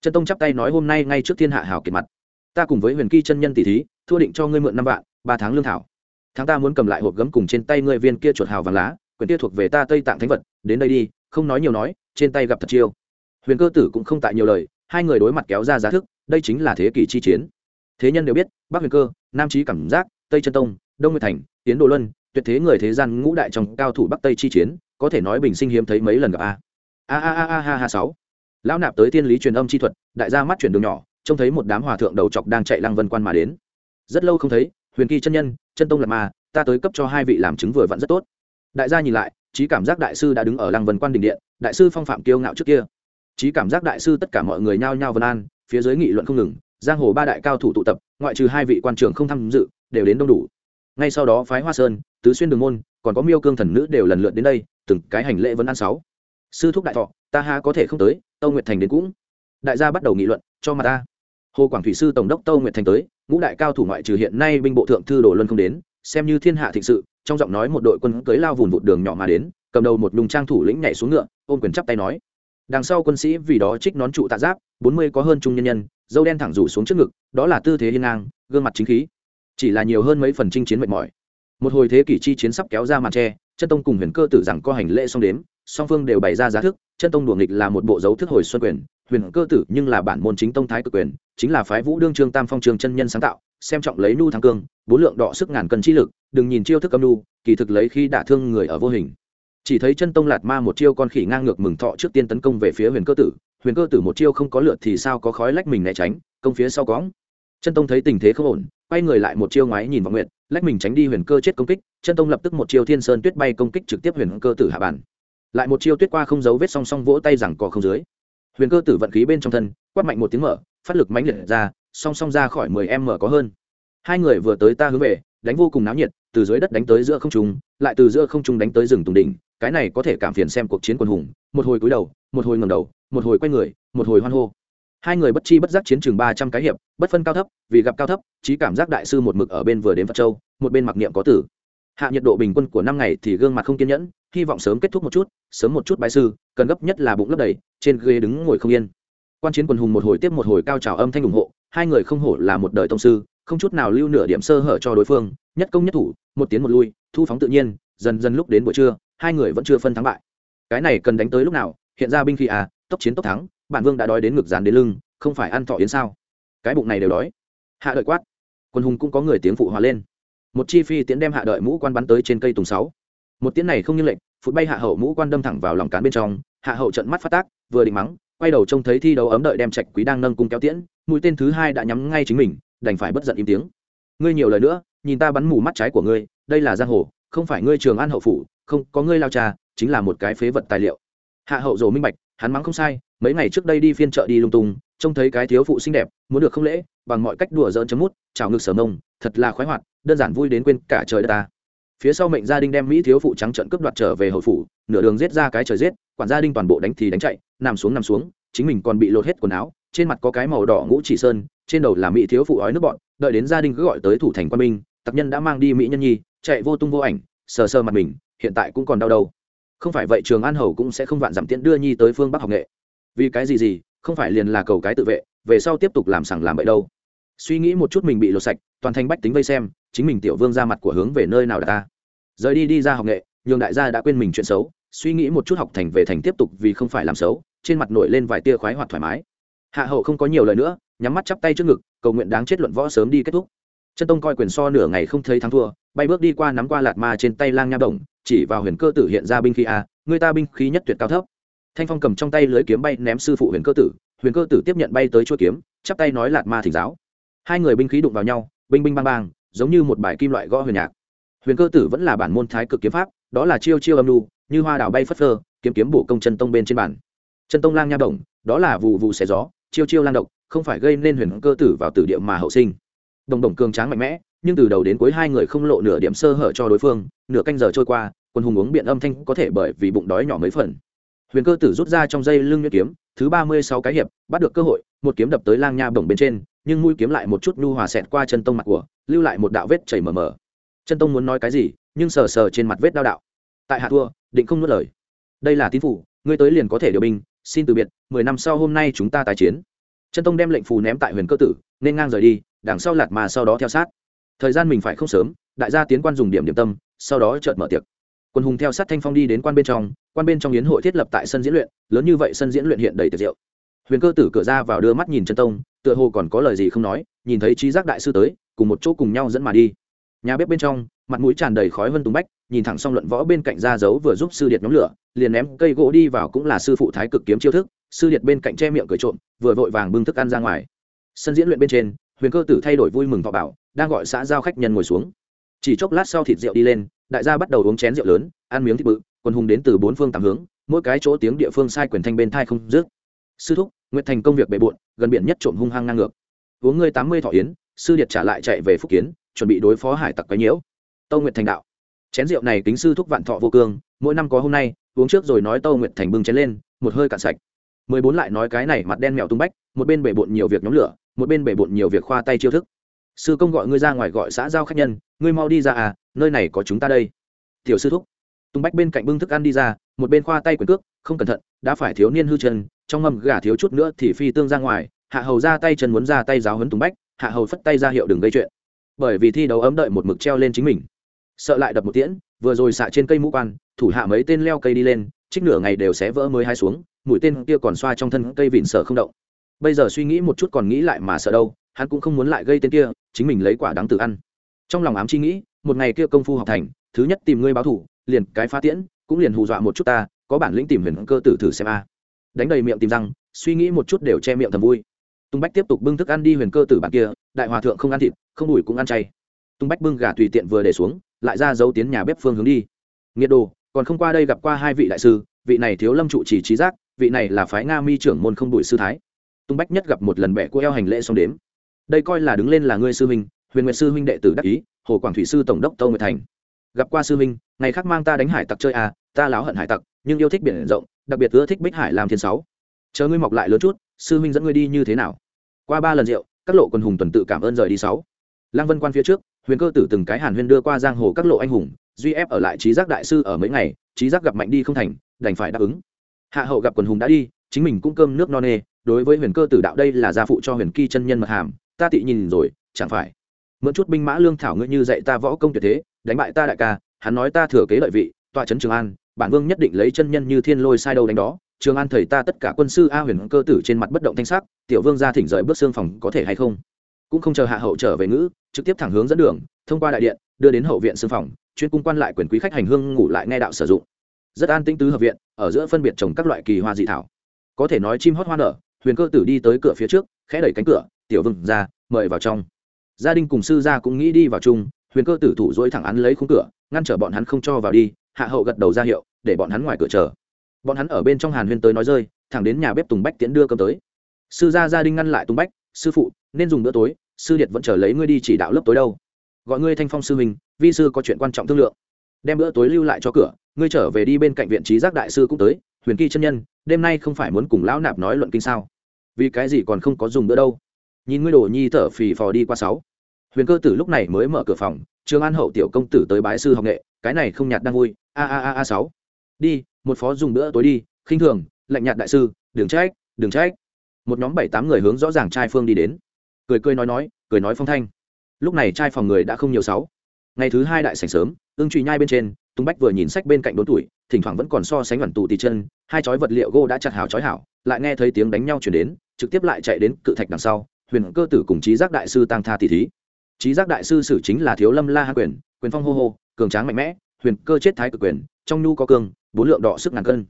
S1: Chân tông chắp tay nói hôm nay ngay trước thiên hạ hào kiệt mặt. Ta cùng với huyền kỳ chân nhân tỷ thí, thua định cho ngươi mượn năm vạn, ba tháng lương thảo. Tháng ta muốn cầm lại hộp gấm cùng trên tay ngươi viên kia chuột hào vàng lá quyền kia thuộc về ta tây tạng thánh vật, đến đây đi, không nói nhiều nói, trên tay gặp thật chiêu. Huyền cơ tử cũng không tại nhiều lời, hai người đối mặt kéo ra giá thức, đây chính là thế kỷ chi chiến. Thế nhân đều biết, bắc huyền cơ, nam trí cảm giác, tây chân tông, đông nguyệt thành tiến đồ luân tuyệt thế người thế gian ngũ đại trong cao thủ bắc tây chi chiến, có thể nói bình sinh hiếm thấy mấy lần gặp a. A a a a ha ha sáu. Lão nạp tới tiên lý truyền âm chi thuật, đại gia mắt chuyển đường nhỏ, trông thấy một đám hòa thượng đầu chọc đang chạy lăng vân quan mà đến. Rất lâu không thấy, huyền kỳ chân nhân, chân tông lạc ma, ta tới cấp cho hai vị làm chứng vừa vặn rất tốt. Đại gia nhìn lại, trí cảm giác đại sư đã đứng ở lăng vân quan đình điện, đại sư phong phạm kiêu ngạo trước kia. Trí cảm giác đại sư tất cả mọi người nhao nhao vân an, phía dưới nghị luận không ngừng, giang hồ ba đại cao thủ tụ tập, ngoại trừ hai vị quan trưởng không tham dự, đều đến đông đủ. Ngay sau đó phái hoa sơn tứ xuyên đường môn, còn có miêu cương thần nữ đều lần lượt đến đây, từng cái hành lễ vẫn ăn sáu. Sư thúc đại thọ, ta ha có thể không tới, tâu nguyệt thành đến cũng. Đại gia bắt đầu nghị luận, cho mặt ta. Hồ quảng thủy sư tổng đốc tâu nguyệt thành tới, ngũ đại cao thủ ngoại trừ hiện nay binh bộ thượng thư đồ luân không đến, xem như thiên hạ thịnh sự, trong giọng nói một đội quân cưới lao vùn vụt đường nhỏ mà đến, cầm đầu một lùng trang thủ lĩnh nhảy xuống ngựa, ôm quyền chắp tay nói. Đằng sau quân sĩ vì đó trích nón trụ tạ giáp, bốn mươi có hơn trung nhân nhân, dâu đen thẳng rủ xuống trước ngực, đó là tư thế hiên ngang, gương mặt chính khí. Chỉ là nhiều hơn mấy phần chinh chiến mệt mỏi một hồi thế kỷ chi chiến sắp kéo ra màn tre, chân tông cùng huyền cơ tử rằng có hành lễ xong đếm, song phương đều bày ra giá thức, chân tông đùa nghịch là một bộ dấu thức hồi xuân quyền, huyền cơ tử nhưng là bản môn chính tông thái cực quyền, chính là phái vũ đương trương tam phong trường chân nhân sáng tạo, xem trọng lấy nu thắng cương, bốn lượng đọ sức ngàn cân chi lực, đừng nhìn chiêu thức âm nu, kỳ thực lấy khi đả thương người ở vô hình. Chỉ thấy chân tông lạt ma một chiêu con khỉ ngang ngược mừng thọ trước tiên tấn công về phía huyền cơ tử, huyền cơ tử một chiêu không có lượt thì sao có khói lách mình né tránh, công phía sau cõng. Chân tông thấy tình thế không ổn, quay người lại một chiêu ngoái nhìn vào nguyện lách mình tránh đi huyền cơ chết công kích chân tông lập tức một chiêu thiên sơn tuyết bay công kích trực tiếp huyền cơ tử hạ bản, lại một chiêu tuyết qua không dấu vết song song vỗ tay rằng cò không dưới. Huyền cơ tử vận khí bên trong thân quát mạnh một tiếng mở phát lực mãnh liệt ra song song ra khỏi mười em mở có hơn. Hai người vừa tới ta hướng về đánh vô cùng náo nhiệt từ dưới đất đánh tới giữa không trung lại từ giữa không trung đánh tới rừng tùng đỉnh cái này có thể cảm phiền xem cuộc chiến quân hùng một hồi cúi đầu một hồi ngầm đầu một hồi quay người một hồi hoan hô hai người bất chi bất giác chiến trường ba trăm cái hiệp, bất phân cao thấp, vì gặp cao thấp trí cảm giác đại sư một mực ở bên vừa đến phật châu, một bên mặc niệm có tử. Hạ nhiệt độ bình quân của năm ngày thì gương mặt không kiên nhẫn, hy vọng sớm kết thúc một chút, sớm một chút bái sư, cần gấp nhất là bụng lấp đầy, trên ghế đứng ngồi không yên. Quan chiến quần hùng một hồi tiếp một hồi cao trào âm thanh ủng hộ, hai người không hổ là một đời tông sư, không chút nào lưu nửa điểm sơ hở cho đối phương, nhất công nhất thủ, một tiến một lui, thu phóng tự nhiên, dần dần lúc đến buổi trưa, hai người vẫn chưa phân thắng bại. Cái này cần đánh tới lúc nào? Hiện ra binh khí à tốc chiến tốc thắng bản vương đã đói đến ngực dán đến lưng, không phải ăn thọ yến sao? Cái bụng này đều đói. Hạ đợi quát. Quân hùng cũng có người tiếng phụ hòa lên. Một chi phi tiễn đem hạ đợi mũ quan bắn tới trên cây tùng sáu. Một tiễn này không như lệnh phút bay hạ hậu mũ quan đâm thẳng vào lòng cán bên trong, hạ hậu trận mắt phát tác, vừa định mắng, quay đầu trông thấy thi đấu ấm đợi đem trạch quý đang nâng cung kéo tiễn, mũi tên thứ hai đã nhắm ngay chính mình, đành phải bất giận im tiếng. Ngươi nhiều lời nữa, nhìn ta bắn mù mắt trái của ngươi, đây là giang hồ, không phải ngươi trường an hậu phủ, không, có ngươi lao trà chính là một cái phế vật tài liệu. Hạ hậu rồ minh bạch hắn mắng không sai, mấy ngày trước đây đi phiên chợ đi lung tung, trông thấy cái thiếu phụ xinh đẹp, muốn được không lễ, bằng mọi cách đùa dỡn chấm mút, chào ngực sở mông, thật là khoái hoạt, đơn giản vui đến quên cả trời đất ta. Phía sau mệnh gia đình đem mỹ thiếu phụ trắng trận cướp đoạt trở về hậu phủ, nửa đường giết ra cái trời giết, quản gia đình toàn bộ đánh thì đánh chạy, nằm xuống nằm xuống, chính mình còn bị lột hết quần áo, trên mặt có cái màu đỏ ngũ chỉ sơn, trên đầu là mỹ thiếu phụ ói nước bọn, đợi đến gia đình cứ gọi tới thủ thành quan minh tặc nhân đã mang đi mỹ nhân nhi, chạy vô tung vô ảnh, sờ sờ mặt mình, hiện tại cũng còn đau đầu không phải vậy trường an hầu cũng sẽ không vạn giảm tiễn đưa nhi tới phương bắc học nghệ. Vì cái gì gì, không phải liền là cầu cái tự vệ, về sau tiếp tục làm sằng làm bậy đâu. Suy nghĩ một chút mình bị lột sạch, toàn thành bách tính vây xem, chính mình tiểu vương ra mặt của hướng về nơi nào đã ta. Rời đi đi ra học nghệ, nhường đại gia đã quên mình chuyện xấu, suy nghĩ một chút học thành về thành tiếp tục vì không phải làm xấu, trên mặt nổi lên vài tia khoái hoạt thoải mái. Hạ hậu không có nhiều lời nữa, nhắm mắt chắp tay trước ngực, cầu nguyện đáng chết luận võ sớm đi kết thúc chân tông coi quyền so nửa ngày không thấy thắng thua, bay bước đi qua nắm qua lạt ma trên tay lang nha bổng chỉ vào huyền cơ tử hiện ra binh khí a người ta binh khí nhất tuyệt cao thấp. Thanh phong cầm trong tay lưới kiếm bay ném sư phụ huyền cơ tử, huyền cơ tử tiếp nhận bay tới chuỗi kiếm, chắp tay nói lạt ma thỉnh giáo. Hai người binh khí đụng vào nhau, binh binh bang bang, giống như một bài kim loại gõ huyền nhạc. Huyền cơ tử vẫn là bản môn thái cực kiếm pháp, đó là chiêu chiêu âm lu như hoa đào bay phất phơ, kiếm kiếm bổ công chân tông bên trên bản. Chân tông lang nha bổng đó là vụ vụ xẻ gió, chiêu chiêu lang độc, không phải gây nên huyền cơ tử vào tử địa mà hậu sinh đồng đồng cường tráng mạnh mẽ, nhưng từ đầu đến cuối hai người không lộ nửa điểm sơ hở cho đối phương, nửa canh giờ trôi qua, quân hùng uống biện âm thanh có thể bởi vì bụng đói nhỏ mấy phần. Huyền cơ tử rút ra trong dây lưng nhuyễn kiếm, thứ ba mươi sáu cái hiệp, bắt được cơ hội, một kiếm đập tới lang nha bổng bên trên, nhưng mũi kiếm lại một chút nhu hòa xẹt qua chân tông mặt của, lưu lại một đạo vết chảy mờ mờ. Chân tông muốn nói cái gì, nhưng sờ sờ trên mặt vết đao đạo. Tại hạ thua, định không nuốt lời. Đây là tín phủ, ngươi tới liền có thể điều binh, xin từ biệt, mười năm sau hôm nay chúng ta tái chiến. Chân tông đem lệnh phù ném tại huyền cơ tử, nên ngang rời đi đằng sau lạt mà sau đó theo sát. Thời gian mình phải không sớm, đại gia tiến quan dùng điểm điểm tâm, sau đó chợt mở tiệc. Quân hùng theo sát thanh phong đi đến quan bên trong, quan bên trong yến hội thiết lập tại sân diễn luyện, lớn như vậy sân diễn luyện hiện đầy tiệc rượu. Huyền cơ tử cửa ra vào đưa mắt nhìn chân tông, tựa hồ còn có lời gì không nói, nhìn thấy trí giác đại sư tới, cùng một chỗ cùng nhau dẫn mà đi. Nhà bếp bên trong, mặt mũi tràn đầy khói vân tùng bách, nhìn thẳng xong luận võ bên cạnh ra giấu vừa giúp sư điệt nhóm lửa, liền ném cây gỗ đi vào cũng là sư phụ thái cực kiếm chiêu thức, sư điệt bên cạnh che miệng cười trộm, vừa vội vàng bưng thức ăn ra ngoài. Sân diễn luyện bên trên huyền cơ tử thay đổi vui mừng thọ bảo, đang gọi xã giao khách nhân ngồi xuống. Chỉ chốc lát sau thịt rượu đi lên, đại gia bắt đầu uống chén rượu lớn, ăn miếng thịt bự quân hùng đến từ bốn phương tám hướng, mỗi cái chỗ tiếng địa phương sai quyền thanh bên thai không dứt. Sư thúc, nguyệt thành công việc bề bộn, gần biển nhất trộm hung hăng ngang ngược. Uống ngươi tám mươi thọ yến, sư điệt trả lại chạy về phúc kiến, chuẩn bị đối phó hải tặc quấy nhiễu. Tâu nguyệt thành đạo. Chén rượu này kính sư thúc vạn thọ vô cương, mỗi năm có hôm nay, uống trước rồi nói tâu nguyệt thành bưng chén lên, một hơi cạn sạch. Mười bốn lại nói cái này mặt đen mèo tung bách, một bên bể bộn nhiều việc nhóm lửa một bên bể bộn nhiều việc khoa tay chiêu thức. Sư công gọi ngươi ra ngoài gọi xã giao khách nhân, ngươi mau đi ra à nơi này có chúng ta đây. Tiểu sư thúc. Tùng bách bên cạnh bưng thức ăn đi ra, một bên khoa tay quyền cước, không cẩn thận, đã phải thiếu niên hư chân, trong mâm gà thiếu chút nữa thì phi tương ra ngoài, hạ hầu ra tay chân muốn ra tay giáo hấn tùng bách, hạ hầu phất tay ra hiệu đừng gây chuyện. Bởi vì thi đấu ấm đợi một mực treo lên chính mình. Sợ lại đập một tiễn, vừa rồi xạ trên cây mũ quan, thủ hạ mấy tên leo cây đi lên, trích nửa ngày đều sẽ vỡ mới hai xuống, mũi tên kia còn xoa trong thân cây vịn sợ không động bây giờ suy nghĩ một chút còn nghĩ lại mà sợ đâu, hắn cũng không muốn lại gây tên kia, chính mình lấy quả đáng tự ăn. Trong lòng ám chi nghĩ, một ngày kia công phu học thành, thứ nhất tìm ngươi báo thủ, liền cái phá tiễn, cũng liền hù dọa một chút ta, có bản lĩnh tìm huyền cơ tử thử xem a. Đánh đầy miệng tìm răng, suy nghĩ một chút đều che miệng thầm vui. Tung bách tiếp tục bưng thức ăn đi huyền cơ tử bạn kia, đại hòa thượng không ăn thịt, không đùi cũng ăn chay. Tung bách bưng gà tùy tiện vừa để xuống, lại ra dấu tiến nhà bếp phương hướng đi. Nghiệt đồ, còn không qua đây gặp qua hai vị đại sư, vị này thiếu lâm trụ chỉ trí giác, vị này là phái nga mi trưởng môn không đùi sư thái tung bách nhất gặp một lần bẻ cô eo hành lễ xong đếm. Đây coi là đứng lên là ngươi sư huynh, huyền nguyệt sư huynh đệ tử đắc ý, hồ quảng thủy sư tổng đốc tâu nguyệt thành. Gặp qua sư huynh, ngày khác mang ta đánh hải tặc chơi à ta láo hận hải tặc, nhưng yêu thích biển rộng, đặc biệt ưa thích bích hải làm thiên sáu. Chờ ngươi mọc lại lớn chút, sư huynh dẫn ngươi đi như thế nào? Qua ba lần rượu, các lộ quân hùng tuần tự cảm ơn rời đi sáu. Lăng vân quan phía trước, huyền cơ tử từng cái hàn Huyền đưa qua giang hồ các lộ anh hùng, duy ép ở lại trí giác đại sư ở mấy ngày, trí giác gặp mạnh đi không thành, đành phải đáp ứng. Hạ hậu gặp quần hùng đã đi, chính mình cũng cơm nước no nê đối với huyền cơ tử đạo đây là gia phụ cho huyền kỳ chân nhân mật hàm, ta tị nhìn rồi, chẳng phải. Mượn chút binh mã lương thảo ngươi như dạy ta võ công tuyệt thế, đánh bại ta đại ca, hắn nói ta thừa kế lợi vị, tọa trấn trường an, bản vương nhất định lấy chân nhân như thiên lôi sai đầu đánh đó. Trường an thầy ta tất cả quân sư a huyền cơ tử trên mặt bất động thanh sắc, tiểu vương ra thỉnh rời bước xương phòng có thể hay không? Cũng không chờ hạ hậu trở về ngữ, trực tiếp thẳng hướng dẫn đường, thông qua đại điện, đưa đến hậu viện xương phòng, chuyên cung quan lại quyền quý khách hành hương ngủ lại nghe đạo sử dụng. Rất an tĩnh tứ hợp viện, ở giữa phân biệt trồng các loại kỳ hoa dị thảo. Có thể nói chim hót hoa nở huyền cơ tử đi tới cửa phía trước, khẽ đẩy cánh cửa, tiểu vương ra, mời vào trong. Gia đình cùng sư gia cũng nghĩ đi vào chung, huyền cơ tử thủ dỗi thẳng án lấy khung cửa, ngăn trở bọn hắn không cho vào đi, hạ hậu gật đầu ra hiệu, để bọn hắn ngoài cửa chờ. Bọn hắn ở bên trong hàn huyên tới nói rơi, thẳng đến nhà bếp tùng bách tiễn đưa cơm tới. Sư gia gia đình ngăn lại tùng bách, sư phụ, nên dùng bữa tối, sư điệt vẫn chờ lấy ngươi đi chỉ đạo lớp tối đâu. Gọi ngươi thanh phong sư huynh, vi sư có chuyện quan trọng thương lượng. Đem bữa tối lưu lại cho cửa, ngươi trở về đi bên cạnh viện trí giác đại sư cũng tới, huyền kỳ chân nhân, đêm nay không phải muốn cùng lão nạp nói luận kinh sao? Vì cái gì còn không có dùng nữa đâu. Nhìn ngươi đồ nhi thở phì phò đi qua sáu. Huyền cơ tử lúc này mới mở cửa phòng trường an hậu tiểu công tử tới bái sư học nghệ, cái này không nhạt đang vui. A a a a sáu. Đi, một phó dùng bữa tối đi, khinh thường, lạnh nhạt đại sư, đừng trách đừng trách. Một nhóm bảy tám người hướng rõ ràng trai phương đi đến. Cười cười nói nói, cười nói phong thanh. Lúc này trai phòng người đã không nhiều sáu. Ngày thứ hai đại sảnh sớm ương truy nhai bên trên tung bách vừa nhìn sách bên cạnh đốn tuổi, thỉnh thoảng vẫn còn so sánh đoàn tù tì chân, hai chói vật liệu gỗ đã chặt hảo chói hảo lại nghe thấy tiếng đánh nhau chuyển đến, trực tiếp lại chạy đến cự thạch đằng sau, huyền cơ tử cùng trí giác đại sư tăng tha tỷ thí. Trí giác đại sư sử chính là thiếu lâm la hạ quyền quyền phong hô hô, cường tráng mạnh mẽ, huyền cơ chết thái cực quyền, trong nhu có cương bốn lượng đỏ sức ngàn cân.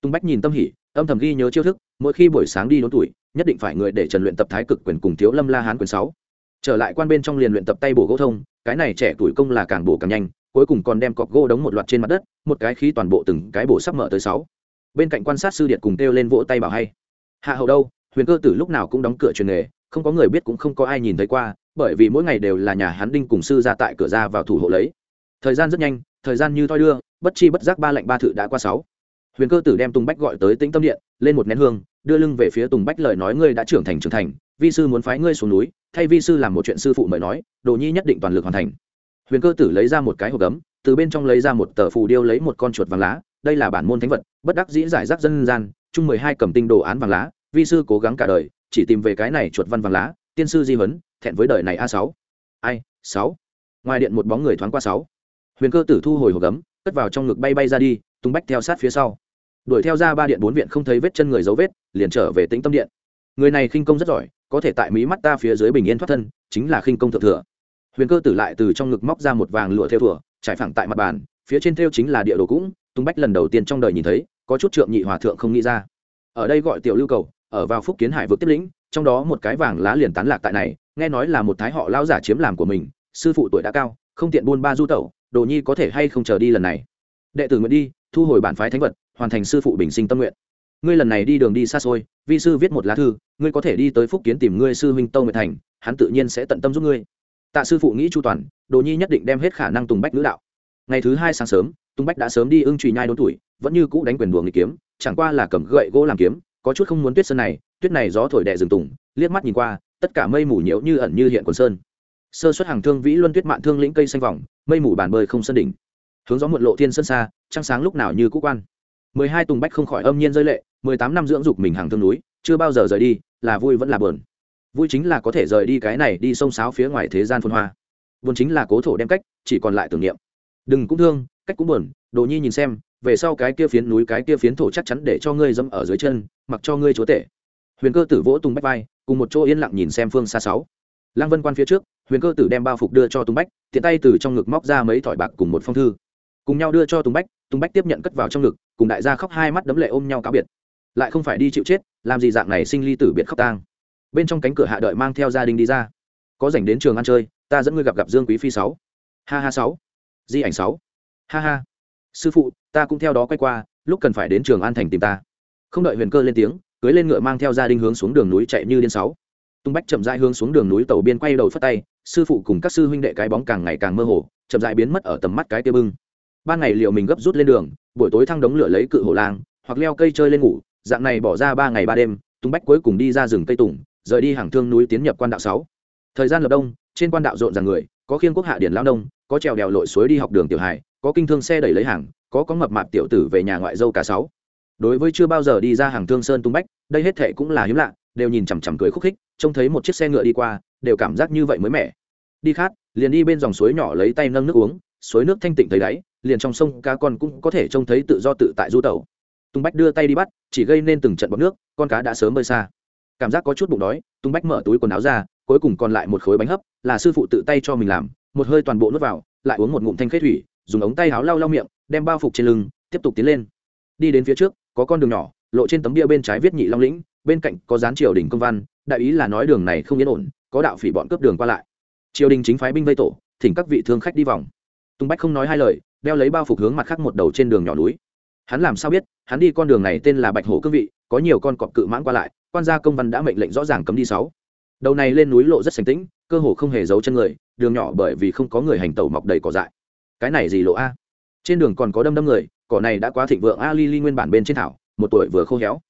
S1: Tung bách nhìn tâm hỉ, âm thầm ghi nhớ chiêu thức, mỗi khi buổi sáng đi đốn tuổi, nhất định phải người để trần luyện tập thái cực quyền cùng thiếu lâm la hán quyền sáu. Trở lại quan bên trong liền luyện tập tay bổ gỗ thông, cái này trẻ tuổi công là càng bổ càng nhanh cuối cùng còn đem cọc gỗ đống một loạt trên mặt đất, một cái khí toàn bộ từng cái bổ sắp mở tới sáu. Bên cạnh quan sát sư điện cùng kêu lên vỗ tay bảo hay. Hạ hậu đâu, huyền cơ tử lúc nào cũng đóng cửa truyền nghề, không có người biết cũng không có ai nhìn thấy qua, bởi vì mỗi ngày đều là nhà hắn đinh cùng sư ra tại cửa ra vào thủ hộ lấy. Thời gian rất nhanh, thời gian như thoi đưa, bất chi bất giác ba lệnh ba thự đã qua sáu. Huyền cơ tử đem tùng bách gọi tới tĩnh tâm điện, lên một nén hương, đưa lưng về phía tùng bách lời nói, ngươi đã trưởng thành trưởng thành, vi sư muốn phái ngươi xuống núi, thay vi sư làm một chuyện sư phụ mời nói, đồ nhi nhất định toàn lực hoàn thành huyền cơ tử lấy ra một cái hộp gấm, từ bên trong lấy ra một tờ phù điêu lấy một con chuột vàng lá, đây là bản môn thánh vật, bất đắc dĩ giải rác dân gian, chung mười hai cầm tinh đồ án vàng lá, vi sư cố gắng cả đời, chỉ tìm về cái này chuột văn vàng lá, tiên sư di huấn, thẹn với đời này a sáu. Ai, sáu. Ngoài điện một bóng người thoáng qua sáu. Huyền cơ tử thu hồi hộp gấm, cất vào trong ngực bay bay ra đi, tung bách theo sát phía sau. Đuổi theo ra ba điện bốn viện không thấy vết chân người dấu vết, liền trở về tĩnh tâm điện. Người này khinh công rất giỏi, có thể tại mỹ mắt ta phía dưới bình yên thoát thân, chính là khinh công thượng thừa huyền cơ tử lại từ trong ngực móc ra một vàng lụa theo thủa trải phẳng tại mặt bàn, phía trên theo chính là địa đồ cũng, tung bách lần đầu tiên trong đời nhìn thấy, có chút trượng nhị hòa thượng không nghĩ ra. Ở đây gọi tiểu lưu cầu, ở vào phúc kiến hải vực tiếp lĩnh, trong đó một cái vàng lá liền tán lạc tại này, nghe nói là một thái họ lao giả chiếm làm của mình, sư phụ tuổi đã cao, không tiện buôn ba du tẩu, đồ nhi có thể hay không chờ đi lần này. Đệ tử nguyện đi, thu hồi bản phái thánh vật, hoàn thành sư phụ bình sinh tâm nguyện. Ngươi lần này đi đường đi xa xôi, vi sư viết một lá thư, ngươi có thể đi tới phúc kiến tìm ngươi sư huynh tâu nguyệt thành, hắn tự nhiên sẽ tận tâm giúp ngươi tạ sư phụ nghĩ chu toàn, đồ nhi nhất định đem hết khả năng tùng bách nữ đạo. Ngày thứ hai sáng sớm, tùng bách đã sớm đi ưng trùy nhai đốn tuổi, vẫn như cũ đánh quyền đùa nghịch kiếm, chẳng qua là cầm gậy gỗ làm kiếm, có chút không muốn tuyết sơn này, tuyết này gió thổi đè rừng tùng, liếc mắt nhìn qua, tất cả mây mù nhiễu như ẩn như hiện quần sơn. Sơ xuất hàng thương vĩ luân tuyết mạn thương lĩnh cây xanh vòng, mây mù bàn bơi không sân đỉnh. Hướng gió muộn lộ thiên sân xa, trăng sáng lúc nào như cũ quan. Mười hai tùng bách không khỏi âm nhiên rơi lệ, mười tám năm dưỡng dục mình hàng thương núi, chưa bao giờ rời đi, là vui vẫn là buồn vui chính là có thể rời đi cái này đi sông sáo phía ngoài thế gian phân hoa. Buồn chính là cố thổ đem cách, chỉ còn lại tưởng niệm. Đừng cũng thương, cách cũng buồn, đồ nhi nhìn xem, về sau cái kia phiến núi, cái kia phiến thổ chắc chắn để cho ngươi dẫm ở dưới chân, mặc cho ngươi chúa tể. Huyền cơ tử vỗ tung bách vai, cùng một chỗ yên lặng nhìn xem phương xa sáu. Lăng vân quan phía trước, huyền cơ tử đem bao phục đưa cho tung bách, tiện tay từ trong ngực móc ra mấy thỏi bạc cùng một phong thư. Cùng nhau đưa cho tung bách tung bách tiếp nhận cất vào trong ngực, cùng đại gia khóc hai mắt đấm lệ ôm nhau cáo biệt. Lại không phải đi chịu chết, làm gì dạng này sinh ly tử biệt khóc tang bên trong cánh cửa hạ đợi mang theo gia đình đi ra. Có dành đến trường ăn chơi, ta dẫn ngươi gặp gặp dương quý phi sáu. Ha ha sáu. Di ảnh sáu. Ha ha. Sư phụ, ta cũng theo đó quay qua, lúc cần phải đến trường an thành tìm ta. Không đợi huyền cơ lên tiếng, cưới lên ngựa mang theo gia đình hướng xuống đường núi chạy như điên sáu. Tung bách chậm rãi hướng xuống đường núi tàu biên quay đầu phất tay, sư phụ cùng các sư huynh đệ cái bóng càng ngày càng mơ hồ, chậm rãi biến mất ở tầm mắt cái tia bưng. Ban ngày liệu mình gấp rút lên đường, buổi tối thăng đống lửa lấy cự hổ lang, hoặc leo cây chơi lên ngủ, dạng này bỏ ra ba ngày ba đêm, tung bách cuối cùng đi ra rừng cây tùng rời đi hàng thương núi tiến nhập quan đạo sáu. Thời gian lập đông, trên quan đạo rộn ràng người, có khiên quốc hạ điển lao nông, có trèo đèo lội suối đi học đường tiểu hải có kinh thương xe đẩy lấy hàng, có có mập mạp tiểu tử về nhà ngoại dâu cả sáu. Đối với chưa bao giờ đi ra hàng thương sơn tung bách, đây hết thệ cũng là hiếm lạ, đều nhìn chằm chằm cười khúc khích, trông thấy một chiếc xe ngựa đi qua, đều cảm giác như vậy mới mẻ. Đi khát liền đi bên dòng suối nhỏ lấy tay nâng nước uống, suối nước thanh tịnh thấy đáy, liền trong sông cá con cũng có thể trông thấy tự do tự tại du tẩu. Tung bách đưa tay đi bắt, chỉ gây nên từng trận bọc nước, con cá đã sớm bơi xa cảm giác có chút bụng đói, tung bách mở túi quần áo ra, cuối cùng còn lại một khối bánh hấp, là sư phụ tự tay cho mình làm, một hơi toàn bộ nuốt vào, lại uống một ngụm thanh khế thủy, dùng ống tay áo lau lau miệng, đem bao phục trên lưng, tiếp tục tiến lên. Đi đến phía trước, có con đường nhỏ, lộ trên tấm bia bên trái viết nhị long lĩnh, bên cạnh có dán triều đình công văn, đại ý là nói đường này không yên ổn, có đạo phỉ bọn cướp đường qua lại. Triều đình chính phái binh vây tổ, thỉnh các vị thương khách đi vòng. Tung bách không nói hai lời, đeo lấy bao phục hướng mặt khác một đầu trên đường nhỏ núi. Hắn làm sao biết, hắn đi con đường này tên là bạch hổ cương vị, có nhiều con cọp cự mãng qua lại quan gia công văn đã mệnh lệnh rõ ràng cấm đi sáu. Đầu này lên núi lộ rất sành tĩnh, cơ hồ không hề giấu chân người, đường nhỏ bởi vì không có người hành tẩu mọc đầy cỏ dại. Cái này gì lộ a? Trên đường còn có đâm đâm người, cỏ này đã quá thịnh vượng, a li li nguyên bản bên trên thảo, một tuổi vừa khô héo.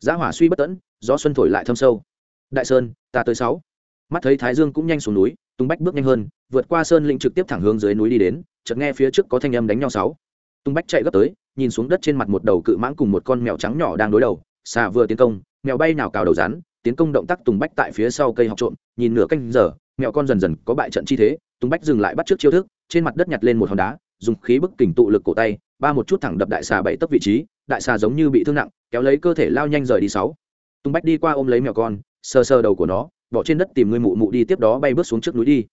S1: Giá hỏa suy bất tẫn, gió xuân thổi lại thâm sâu. Đại sơn, ta tới sáu. Mắt thấy thái dương cũng nhanh xuống núi tung bách bước nhanh hơn, vượt qua sơn lĩnh trực tiếp thẳng hướng dưới núi đi đến, chợt nghe phía trước có thanh âm đánh nhau sáu. Tung bách chạy gấp tới, nhìn xuống đất trên mặt một đầu cự mãng cùng một con mèo trắng nhỏ đang đối đầu xà vừa tiến công mèo bay nào cào đầu rắn, tiến công động tác tùng bách tại phía sau cây học trộm, nhìn nửa canh giờ, mèo con dần dần có bại trận chi thế, tùng bách dừng lại bắt trước chiêu thức, trên mặt đất nhặt lên một hòn đá, dùng khí bức kình tụ lực cổ tay, ba một chút thẳng đập đại xà bảy tấc vị trí, đại xà giống như bị thương nặng, kéo lấy cơ thể lao nhanh rời đi sáu. Tùng bách đi qua ôm lấy mèo con, sờ sờ đầu của nó, bỏ trên đất tìm người mụ mụ đi tiếp đó bay bước xuống trước núi đi.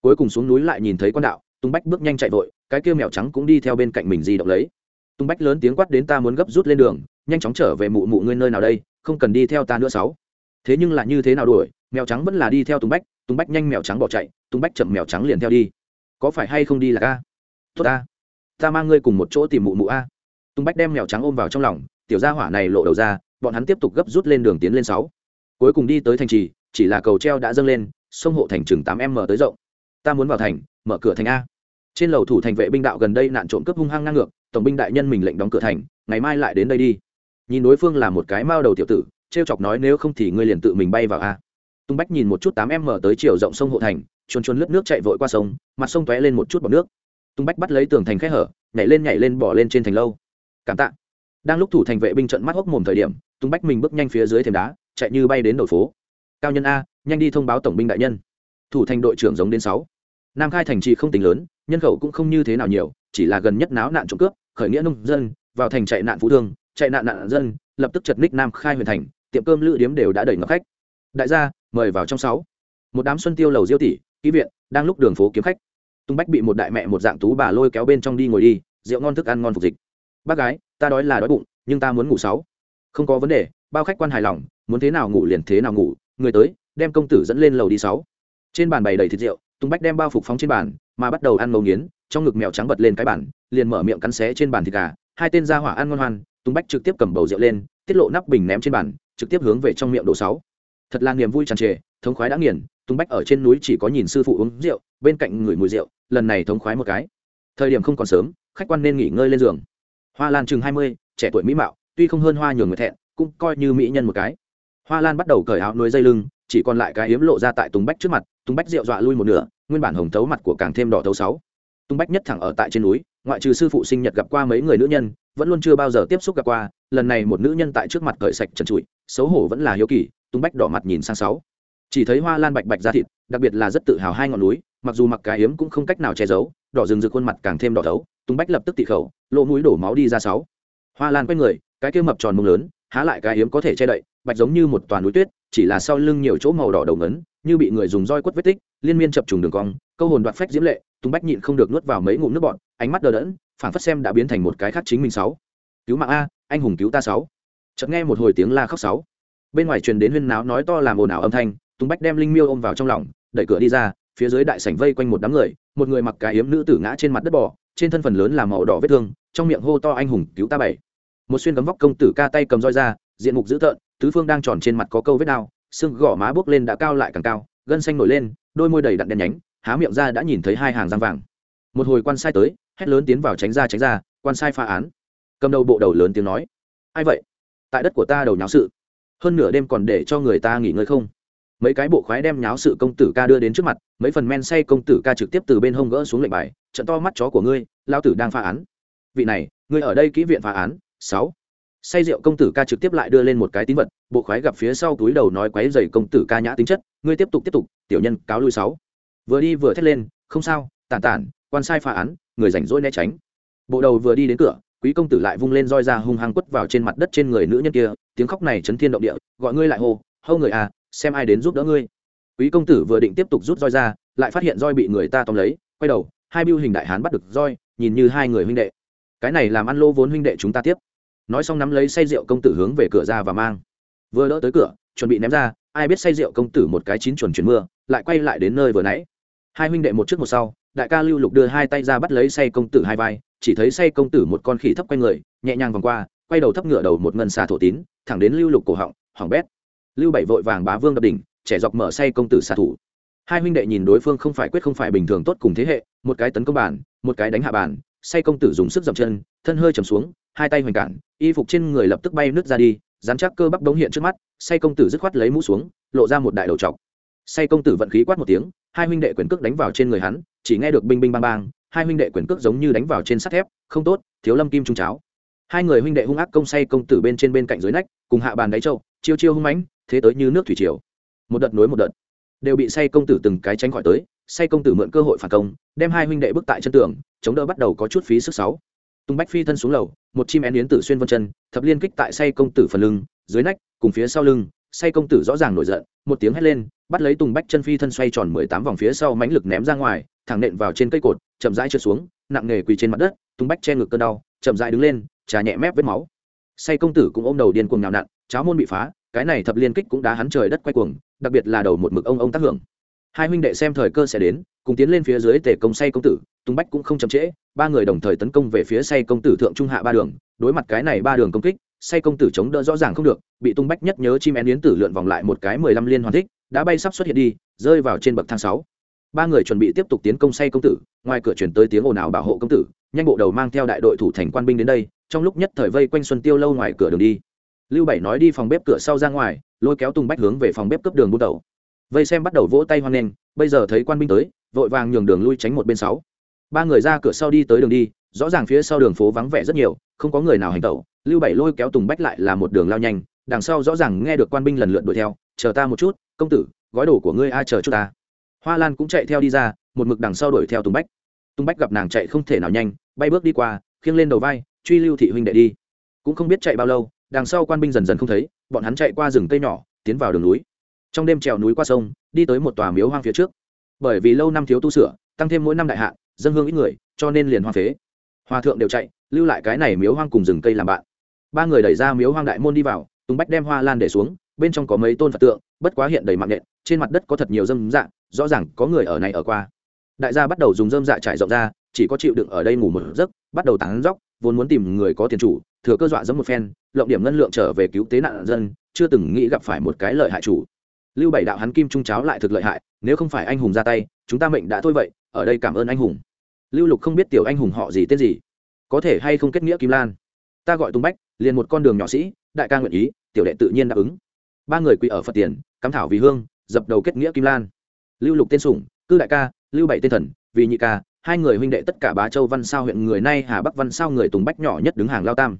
S1: Cuối cùng xuống núi lại nhìn thấy con đạo, Tùng bách bước nhanh chạy vội, cái kia mèo trắng cũng đi theo bên cạnh mình di động lấy. Tùng bách lớn tiếng quát đến ta muốn gấp rút lên đường, nhanh chóng trở về mụ mụ ngươi nơi nào đây? Không cần đi theo ta nữa sáu. Thế nhưng là như thế nào đuổi, mèo trắng vẫn là đi theo tùng bách tùng bách nhanh mèo trắng bỏ chạy, tùng bách chậm mèo trắng liền theo đi. Có phải hay không đi là ca tốt ta. Ta mang ngươi cùng một chỗ tìm mụ mụ a. Tùng bách đem mèo trắng ôm vào trong lòng, tiểu gia hỏa này lộ đầu ra, bọn hắn tiếp tục gấp rút lên đường tiến lên sáu. Cuối cùng đi tới thành trì, chỉ là cầu treo đã dâng lên, sông hộ thành chừng tám m tới rộng. Ta muốn vào thành, mở cửa thành a. Trên lầu thủ thành vệ binh đạo gần đây nạn trộm cướp hung hăng ngang ngược, tổng binh đại nhân mình lệnh đóng cửa thành, ngày mai lại đến đây đi nhìn đối phương là một cái mao đầu tiểu tử t r e o chọc nói nếu không thì ngươi liền tự mình bay vào a. Tung bách nhìn một chút tám em mở tới chiều rộng sông hộ thành, chuồn chuồn lướt nước chạy vội qua sông, mặt sông tóe lên một chút bọc nước. Tung bách bắt lấy tường thành khẽ hở, nhảy lên nhảy lên bỏ lên trên thành lâu. Cảm tạ. Đang lúc thủ thành vệ binh trận mắt hốc mồm thời điểm, tung bách mình bước nhanh phía dưới thềm đá, chạy như bay đến đầu phố. Cao nhân a, nhanh đi thông báo tổng binh đại nhân. Thủ thành đội trưởng giống đến sáu. Nam khai thành trì không tính lớn, nhân khẩu cũng không như thế nào nhiều, chỉ là gần nhất náo nạn trộm cướp, khởi nghĩa nông dân, vào thành chạy nạn phú thương chạy nạn nạn dân, lập tức chật ních nam khai huyện thành, tiệm cơm lữ điếm đều đã đầy ngập khách. Đại gia, mời vào trong sáu. Một đám xuân tiêu lầu diêu tỷ, ký viện, đang lúc đường phố kiếm khách. Tung bách bị một đại mẹ một dạng tú bà lôi kéo bên trong đi ngồi đi, rượu ngon thức ăn ngon phục dịch. Bác gái, ta đói là đói bụng, nhưng ta muốn ngủ sáu. Không có vấn đề, bao khách quan hài lòng, muốn thế nào ngủ liền thế nào ngủ, người tới, đem công tử dẫn lên lầu đi sáu. Trên bàn bày đầy thịt rượu, tung bách đem bao phục phóng trên bàn, mà bắt đầu ăn ngấu nghiến, trong ngực mèo trắng bật lên cái bàn, liền mở miệng cắn xé trên bàn thịt gà, hai tên gia hỏa ăn ngon hoan tung bách trực tiếp cầm bầu rượu lên, tiết lộ nắp bình ném trên bàn, trực tiếp hướng về trong miệng đổ sáu. Thật là niềm vui tràn trề, thống khoái đã nghiền tung bách ở trên núi chỉ có nhìn sư phụ uống rượu, bên cạnh người mùi rượu, lần này thống khoái một cái. Thời điểm không còn sớm, khách quan nên nghỉ ngơi lên giường. Hoa lan chừng hai mươi, trẻ tuổi mỹ mạo, tuy không hơn hoa nhường người thẹn, cũng coi như mỹ nhân một cái. Hoa lan bắt đầu cởi áo nuôi dây lưng, chỉ còn lại cái hiếm lộ ra tại tùng bách trước mặt, tùng bách rượu dọa lui một nửa, nguyên bản hồng thấu mặt của càng thêm đỏ thấu sáu. Tùng bách nhất thẳng ở tại trên núi, ngoại trừ sư phụ sinh nhật gặp qua mấy người nữ nhân vẫn luôn chưa bao giờ tiếp xúc gặp qua, lần này một nữ nhân tại trước mặt cởi sạch trần trụi, xấu hổ vẫn là hiếu kỳ, tung bách đỏ mặt nhìn sang sáu. Chỉ thấy hoa lan bạch bạch ra thịt, đặc biệt là rất tự hào hai ngọn núi, mặc dù mặc cái hiếm cũng không cách nào che giấu, đỏ rừng rực khuôn mặt càng thêm đỏ thấu, tung bách lập tức tị khẩu, lỗ mũi đổ máu đi ra sáu. Hoa lan quay người, cái kia mập tròn mông lớn, há lại cái hiếm có thể che đậy, bạch giống như một toàn núi tuyết, chỉ là sau lưng nhiều chỗ màu đỏ đầu ngấn, như bị người dùng roi quất vết tích, liên miên chập trùng đường cong, câu hồn đoạt phách diễm lệ, tung bách nhịn không được nuốt vào mấy ngụm nước bọn ánh mắt đờ đẫn phảng phất xem đã biến thành một cái khác chính mình sáu. Cứu mạng a, anh hùng cứu ta sáu. Chợt nghe một hồi tiếng la khóc sáu. Bên ngoài truyền đến huyên náo nói to làm ồn ào âm thanh, Tùng bách đem linh miêu ôm vào trong lòng, đẩy cửa đi ra, phía dưới đại sảnh vây quanh một đám người, một người mặc cái yếm nữ tử ngã trên mặt đất bò, trên thân phần lớn là màu đỏ vết thương, trong miệng hô to anh hùng cứu ta bảy. Một xuyên cấm vóc công tử ca tay cầm roi ra, diện mục dữ tợn, tứ phương đang tròn trên mặt có câu vết đao, xương gò má bước lên đã cao lại càng cao, gân xanh nổi lên, đôi môi đầy đặn đen nhánh, há miệng ra đã nhìn thấy hai hàng răng vàng. Một hồi quan sai tới hét lớn tiến vào tránh ra tránh ra, quan sai phá án. Cầm đầu bộ đầu lớn tiếng nói, ai vậy? Tại đất của ta đầu nháo sự. Hơn nửa đêm còn để cho người ta nghỉ ngơi không? Mấy cái bộ khoái đem nháo sự công tử ca đưa đến trước mặt, mấy phần men say công tử ca trực tiếp từ bên hông gỡ xuống lệnh bài, trận to mắt chó của ngươi lao tử đang phá án. Vị này, ngươi ở đây kỹ viện phá án. Sáu. Say rượu công tử ca trực tiếp lại đưa lên một cái tín vật, bộ khoái gặp phía sau túi đầu nói quái dày công tử ca nhã tính chất, ngươi tiếp tục tiếp tục, tiểu nhân, cáo lui sáu. Vừa đi vừa thét lên, không sao, tản tản, quan sai phá án người rảnh rỗi né tránh. Bộ đầu vừa đi đến cửa, quý công tử lại vung lên roi ra hung hăng quất vào trên mặt đất trên người nữ nhân kia, tiếng khóc này chấn thiên động địa, gọi ngươi lại hô hâu người à xem ai đến giúp đỡ ngươi. Quý công tử vừa định tiếp tục rút roi ra, lại phát hiện roi bị người ta tóm lấy, quay đầu, hai biêu hình đại hán bắt được roi, nhìn như hai người huynh đệ. Cái này làm ăn lô vốn huynh đệ chúng ta tiếp. Nói xong nắm lấy say rượu công tử hướng về cửa ra và mang. Vừa đỡ tới cửa, chuẩn bị ném ra, ai biết say rượu công tử một cái chín chuẩn chuyển mưa, lại quay lại đến nơi vừa nãy. Hai huynh đệ một trước một sau đại ca lưu lục đưa hai tay ra bắt lấy say công tử hai vai, chỉ thấy say công tử một con khỉ thấp quanh người, nhẹ nhàng vòng qua, quay đầu thấp ngựa đầu một ngân xà thổ tín, thẳng đến lưu lục cổ họng, hỏng bét. Lưu bảy vội vàng bá vương đập đỉnh, trẻ dọc mở say công tử xạ thủ. Hai huynh đệ nhìn đối phương không phải quyết không phải bình thường tốt cùng thế hệ, một cái tấn công bản, một cái đánh hạ bản, say công tử dùng sức dậm chân, thân hơi chầm xuống, hai tay hoành cản, y phục trên người lập tức bay nước ra đi, dán chắc cơ bắp đống hiện trước mắt, say công tử dứt khoát lấy mũ xuống, lộ ra một đại đầu trọc. Say công tử vận khí quát một tiếng, hai huynh đệ quyền cước đánh vào trên người hắn chỉ nghe được binh binh bang bang, hai huynh đệ quyền cước giống như đánh vào trên sắt thép, không tốt, thiếu lâm kim trung cháo. Hai người huynh đệ hung ác công say công tử bên trên bên cạnh dưới nách, cùng hạ bàn đáy trâu chiêu chiêu hung mãnh, thế tới như nước thủy triều. Một đợt nối một đợt, đều bị say công tử từng cái tránh khỏi tới, say công tử mượn cơ hội phản công, đem hai huynh đệ bước tại chân tường, chống đỡ bắt đầu có chút phí sức sáu. Tung bách phi thân xuống lầu, một chim én yến tử xuyên vân chân, thập liên kích tại say công tử phần lưng, dưới nách, cùng phía sau lưng, say công tử rõ ràng nổi giận, một tiếng hét lên, bắt lấy tùng bách chân phi thân xoay tròn mười tám vòng phía sau mãnh lực ném ra ngoài thẳng nện vào trên cây cột, chậm rãi trượt xuống, nặng nề quỳ trên mặt đất, tung bách che ngực cơn đau, chậm rãi đứng lên, trà nhẹ mép vết máu. Say công tử cũng ôm đầu điên cuồng nhào nặn, cháo môn bị phá, cái này thập liên kích cũng đá hắn trời đất quay cuồng, đặc biệt là đầu một mực ông ông tác hưởng. Hai huynh đệ xem thời cơ sẽ đến, cùng tiến lên phía dưới tể công say công tử, tung bách cũng không chậm trễ, ba người đồng thời tấn công về phía say công tử thượng trung hạ ba đường, đối mặt cái này ba đường công kích, say công tử chống đỡ rõ ràng không được, bị tung bách nhất nhớ chim én yến tử lượn vòng lại một cái mười lăm liên hoàn thích, đã bay sắp xuất hiện đi, rơi vào trên bậc thang sáu ba người chuẩn bị tiếp tục tiến công say công tử, ngoài cửa chuyển tới tiếng ồn ào bảo hộ công tử, nhanh bộ đầu mang theo đại đội thủ thành quan binh đến đây, trong lúc nhất thời vây quanh xuân tiêu lâu ngoài cửa đường đi. Lưu bảy nói đi phòng bếp cửa sau ra ngoài, lôi kéo tùng bách hướng về phòng bếp cấp đường bút đầu. Vây xem bắt đầu vỗ tay hoan nghênh, bây giờ thấy quan binh tới, vội vàng nhường đường lui tránh một bên sáu. Ba người ra cửa sau đi tới đường đi, rõ ràng phía sau đường phố vắng vẻ rất nhiều, không có người nào hành tẩu. Lưu bảy lôi kéo tùng bách lại là một đường lao nhanh, đằng sau rõ ràng nghe được quan binh lần lượt đuổi theo, chờ ta một chút, công tử, gói đồ của ngươi ai chờ chút ta hoa lan cũng chạy theo đi ra, một mực đằng sau đuổi theo tùng bách. Tùng bách gặp nàng chạy không thể nào nhanh, bay bước đi qua, khiêng lên đầu vai, truy lưu thị huynh đệ đi. Cũng không biết chạy bao lâu, đằng sau quan binh dần dần không thấy, bọn hắn chạy qua rừng cây nhỏ, tiến vào đường núi. Trong đêm trèo núi qua sông, đi tới một tòa miếu hoang phía trước. Bởi vì lâu năm thiếu tu sửa, tăng thêm mỗi năm đại hạn, dân hương ít người, cho nên liền hoang phế. Hòa thượng đều chạy, lưu lại cái này miếu hoang cùng rừng cây làm bạn. Ba người đẩy ra miếu hoang đại môn đi vào, tùng bách đem hoa lan để xuống bên trong có mấy tôn phật tượng, bất quá hiện đầy mạng nhện, trên mặt đất có thật nhiều dâm dạ rõ ràng có người ở này ở qua. Đại gia bắt đầu dùng dơm dạ trải rộng ra, chỉ có chịu đựng ở đây ngủ một giấc, bắt đầu tán dóc, vốn muốn tìm người có tiền chủ, thừa cơ dọa dẫm một phen, lộng điểm ngân lượng trở về cứu tế nạn dân, chưa từng nghĩ gặp phải một cái lợi hại chủ. Lưu bảy đạo hắn kim trung cháo lại thực lợi hại, nếu không phải anh hùng ra tay, chúng ta mệnh đã thôi vậy, ở đây cảm ơn anh hùng. Lưu lục không biết tiểu anh hùng họ gì, tên gì? Có thể hay không kết nghĩa kim lan? Ta gọi tung bách, liền một con đường nhỏ sĩ, đại ca nguyện ý, tiểu đệ tự nhiên đáp ứng ba người quỳ ở phật tiền cắm thảo vì hương, dập đầu kết nghĩa kim lan. Lưu lục tên sủng, cư đại ca, lưu bảy tên thần, vì nhị ca, hai người huynh đệ tất cả bá châu văn sao huyện người nay, hà bắc văn sao người tùng bách nhỏ nhất đứng hàng lao tam.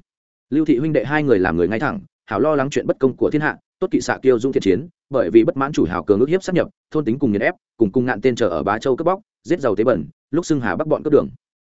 S1: Lưu thị huynh đệ hai người làm người ngay thẳng, hảo lo lắng chuyện bất công của thiên hạ, tốt kỵ xạ kiêu dung thiện chiến, bởi vì bất mãn chủ hào cường ước hiếp sát nhập, thôn tính cùng nghiền ép, cùng cung ngạn tên chờ ở bá châu cướp bóc, giết giàu tế bẩn, lúc xưng hà bắc bọn cướp đường.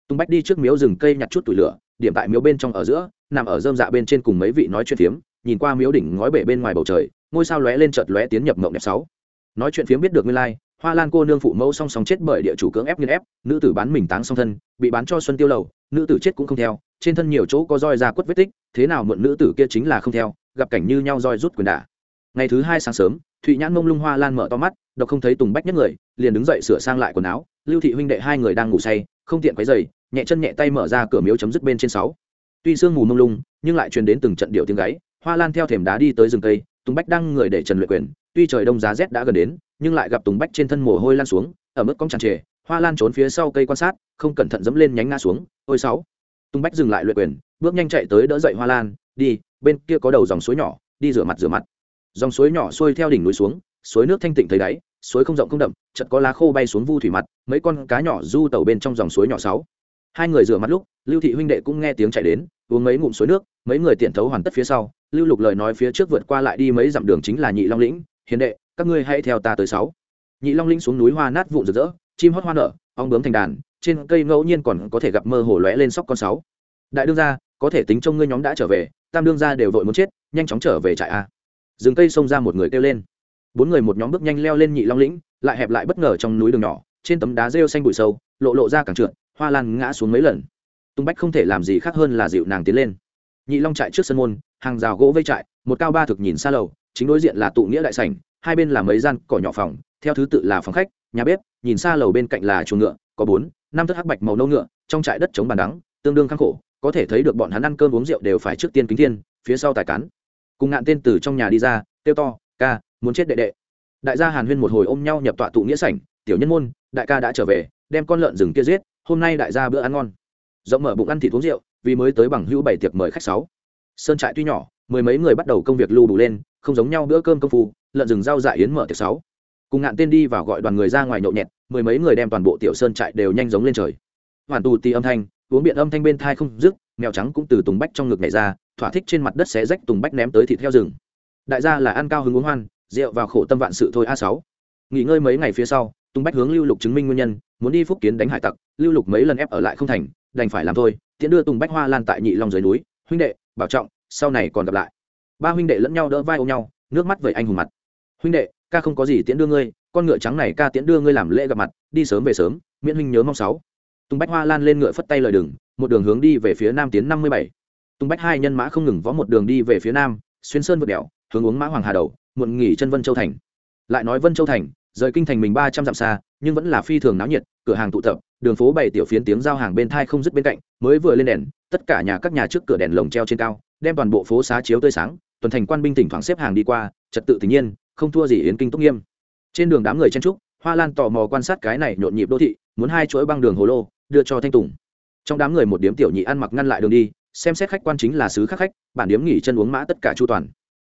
S1: Tung bách đi trước miếu rừng cây nhặt chút tủi lửa, điểm tại miếu bên trong ở giữa, nằm ở dơm dạ bên trên cùng mấy vị nói chuyện phiếm, nhìn qua miếu đỉnh ngói bể bên ngoài bầu trời ngôi sao lóe lên chợt lóe tiến nhập mộng đẹp sáu. Nói chuyện phiếm biết được nguyên lai, hoa lan cô nương phụ mẫu song song chết bởi địa chủ cưỡng ép nghiên ép, nữ tử bán mình táng song thân, bị bán cho xuân tiêu lầu, nữ tử chết cũng không theo, trên thân nhiều chỗ có roi ra quất vết tích, thế nào mượn nữ tử kia chính là không theo, gặp cảnh như nhau roi rút quyền đả. Ngày thứ hai sáng sớm, thụy nhãn mông lung hoa lan mở to mắt đọc không thấy tùng bách nhất người, liền đứng dậy sửa sang lại quần áo, lưu thị huynh đệ hai người đang ngủ say, không tiện quấy giày nhẹ chân nhẹ tay mở ra cửa miếu chấm dứt bên trên sáu. Tuy sương mù mông lung, nhưng lại truyền đến từng trận điệu tiếng gáy, hoa lan theo thềm đá đi tới rừng cây tùng bách đang người để trần luyện quyền, tuy trời đông giá rét đã gần đến, nhưng lại gặp tùng bách trên thân mồ hôi lan xuống, ở mức cong tràn trề, hoa lan trốn phía sau cây quan sát, không cẩn thận dẫm lên nhánh ngã xuống, ôi sáu. Tùng bách dừng lại luyện quyền, bước nhanh chạy tới đỡ dậy hoa lan, đi, bên kia có đầu dòng suối nhỏ, đi rửa mặt rửa mặt. Dòng suối nhỏ xuôi theo đỉnh núi xuống, suối nước thanh tịnh thấy đáy, suối không rộng không đậm chật có lá khô bay xuống vu thủy mặt, mấy con cá nhỏ du tàu bên trong dòng suối nhỏ sáu. Hai người rửa mặt lúc, lưu thị huynh đệ cũng nghe tiếng chạy đến uống mấy ngụm suối nước, mấy người tiện thấu hoàn tất phía sau, lưu lục lời nói phía trước vượt qua lại đi mấy dặm đường chính là nhị long lĩnh. Hiền đệ, các ngươi hãy theo ta tới sáu. Nhị long lĩnh xuống núi hoa nát vụn rực rỡ, chim hót hoa nở, ong bướm thành đàn, trên cây ngẫu nhiên còn có thể gặp mơ hồ lóe lên sóc con sáu. Đại đương gia, có thể tính trông ngươi nhóm đã trở về, tam đương gia đều vội muốn chết, nhanh chóng trở về trại a. Rừng cây xông ra một người kêu lên. Bốn người một nhóm bước nhanh leo lên nhị long lĩnh, lại hẹp lại bất ngờ trong núi đường nhỏ, trên tấm đá rêu xanh bụi sâu, lộ lộ ra càng trượt, hoa lan ngã xuống mấy lần tung bách không thể làm gì khác hơn là dịu nàng tiến lên. Nhị long trại trước sân môn, hàng rào gỗ vây trại, một cao ba thực nhìn xa lầu, chính đối diện là tụ nghĩa đại sảnh, hai bên là mấy gian cỏ nhỏ phòng, theo thứ tự là phòng khách, nhà bếp, nhìn xa lầu bên cạnh là chuồng ngựa, có bốn, năm thất hắc bạch màu nâu ngựa, trong trại đất chống bàn đắng, tương đương khắc khổ, có thể thấy được bọn hắn ăn cơm uống rượu đều phải trước tiên kính thiên, phía sau tài cán. Cùng ngạn tên từ trong nhà đi ra, kêu to, ca, muốn chết đệ đệ. Đại gia hàn huyên một hồi ôm nhau nhập tọa tụ nghĩa sảnh, tiểu nhân môn, đại ca đã trở về, đem con lợn rừng kia giết, hôm nay đại gia bữa ăn ngon rộng mở bụng ăn thịt uống rượu, vì mới tới bằng hữu bảy tiệc mời khách sáu. Sơn trại tuy nhỏ, mười mấy người bắt đầu công việc lưu đủ lên, không giống nhau bữa cơm công phu, lợn rừng rau dại yến mở tiệc sáu. Cùng ngạn tên đi vào gọi đoàn người ra ngoài nhậu nhẹt, mười mấy người đem toàn bộ tiểu sơn trại đều nhanh giống lên trời. Hoàn tù tì âm thanh, uống biện âm thanh bên thai không dứt, mèo trắng cũng từ tùng bách trong ngực nhảy ra, thỏa thích trên mặt đất xé rách tùng bách ném tới thịt theo rừng. Đại gia là ăn cao hứng uống hoan, rượu vào khổ tâm vạn sự thôi a sáu. Nghỉ ngơi mấy ngày phía sau, tùng bách hướng lưu lục chứng minh nguyên nhân muốn đi phúc kiến đánh hải tặc, lưu lục mấy lần ép ở lại không thành, đành phải làm thôi, tiễn đưa tùng bách hoa lan tại nhị long dưới núi. Huynh đệ, bảo trọng, sau này còn gặp lại. Ba huynh đệ lẫn nhau đỡ vai ôm nhau, nước mắt vẩy anh hùng mặt. Huynh đệ, ca không có gì tiễn đưa ngươi, con ngựa trắng này ca tiễn đưa ngươi làm lễ gặp mặt, đi sớm về sớm, miễn huynh nhớ mong sáu. Tùng bách hoa lan lên ngựa phất tay lời đừng, một đường hướng đi về phía nam tiến năm mươi bảy. Tùng bách hai nhân mã không ngừng võ một đường đi về phía nam, xuyên sơn vượt đèo, hướng uống mã hoàng hà đầu, muộn nghỉ chân vân châu thành. Lại nói vân châu thành rời kinh thành mình ba trăm dặm xa, nhưng vẫn là phi thường náo nhiệt, cửa hàng tụ tập, đường phố bày tiểu phiến tiếng giao hàng bên thai không dứt bên cạnh, mới vừa lên đèn, tất cả nhà các nhà trước cửa đèn lồng treo trên cao, đem toàn bộ phố xá chiếu tươi sáng, tuần thành quan binh tỉnh thoảng xếp hàng đi qua, trật tự tự nhiên, không thua gì yến kinh tốt nghiêm. Trên đường đám người chen trúc hoa lan tò mò quan sát cái này nhộn nhịp đô thị, muốn hai chuỗi băng đường hồ lô, đưa cho thanh tùng. Trong đám người một điếm tiểu nhị ăn mặc ngăn lại đường đi, xem xét khách quan chính là sứ khắc khách, bản điếm nghỉ chân uống mã tất cả chu toàn.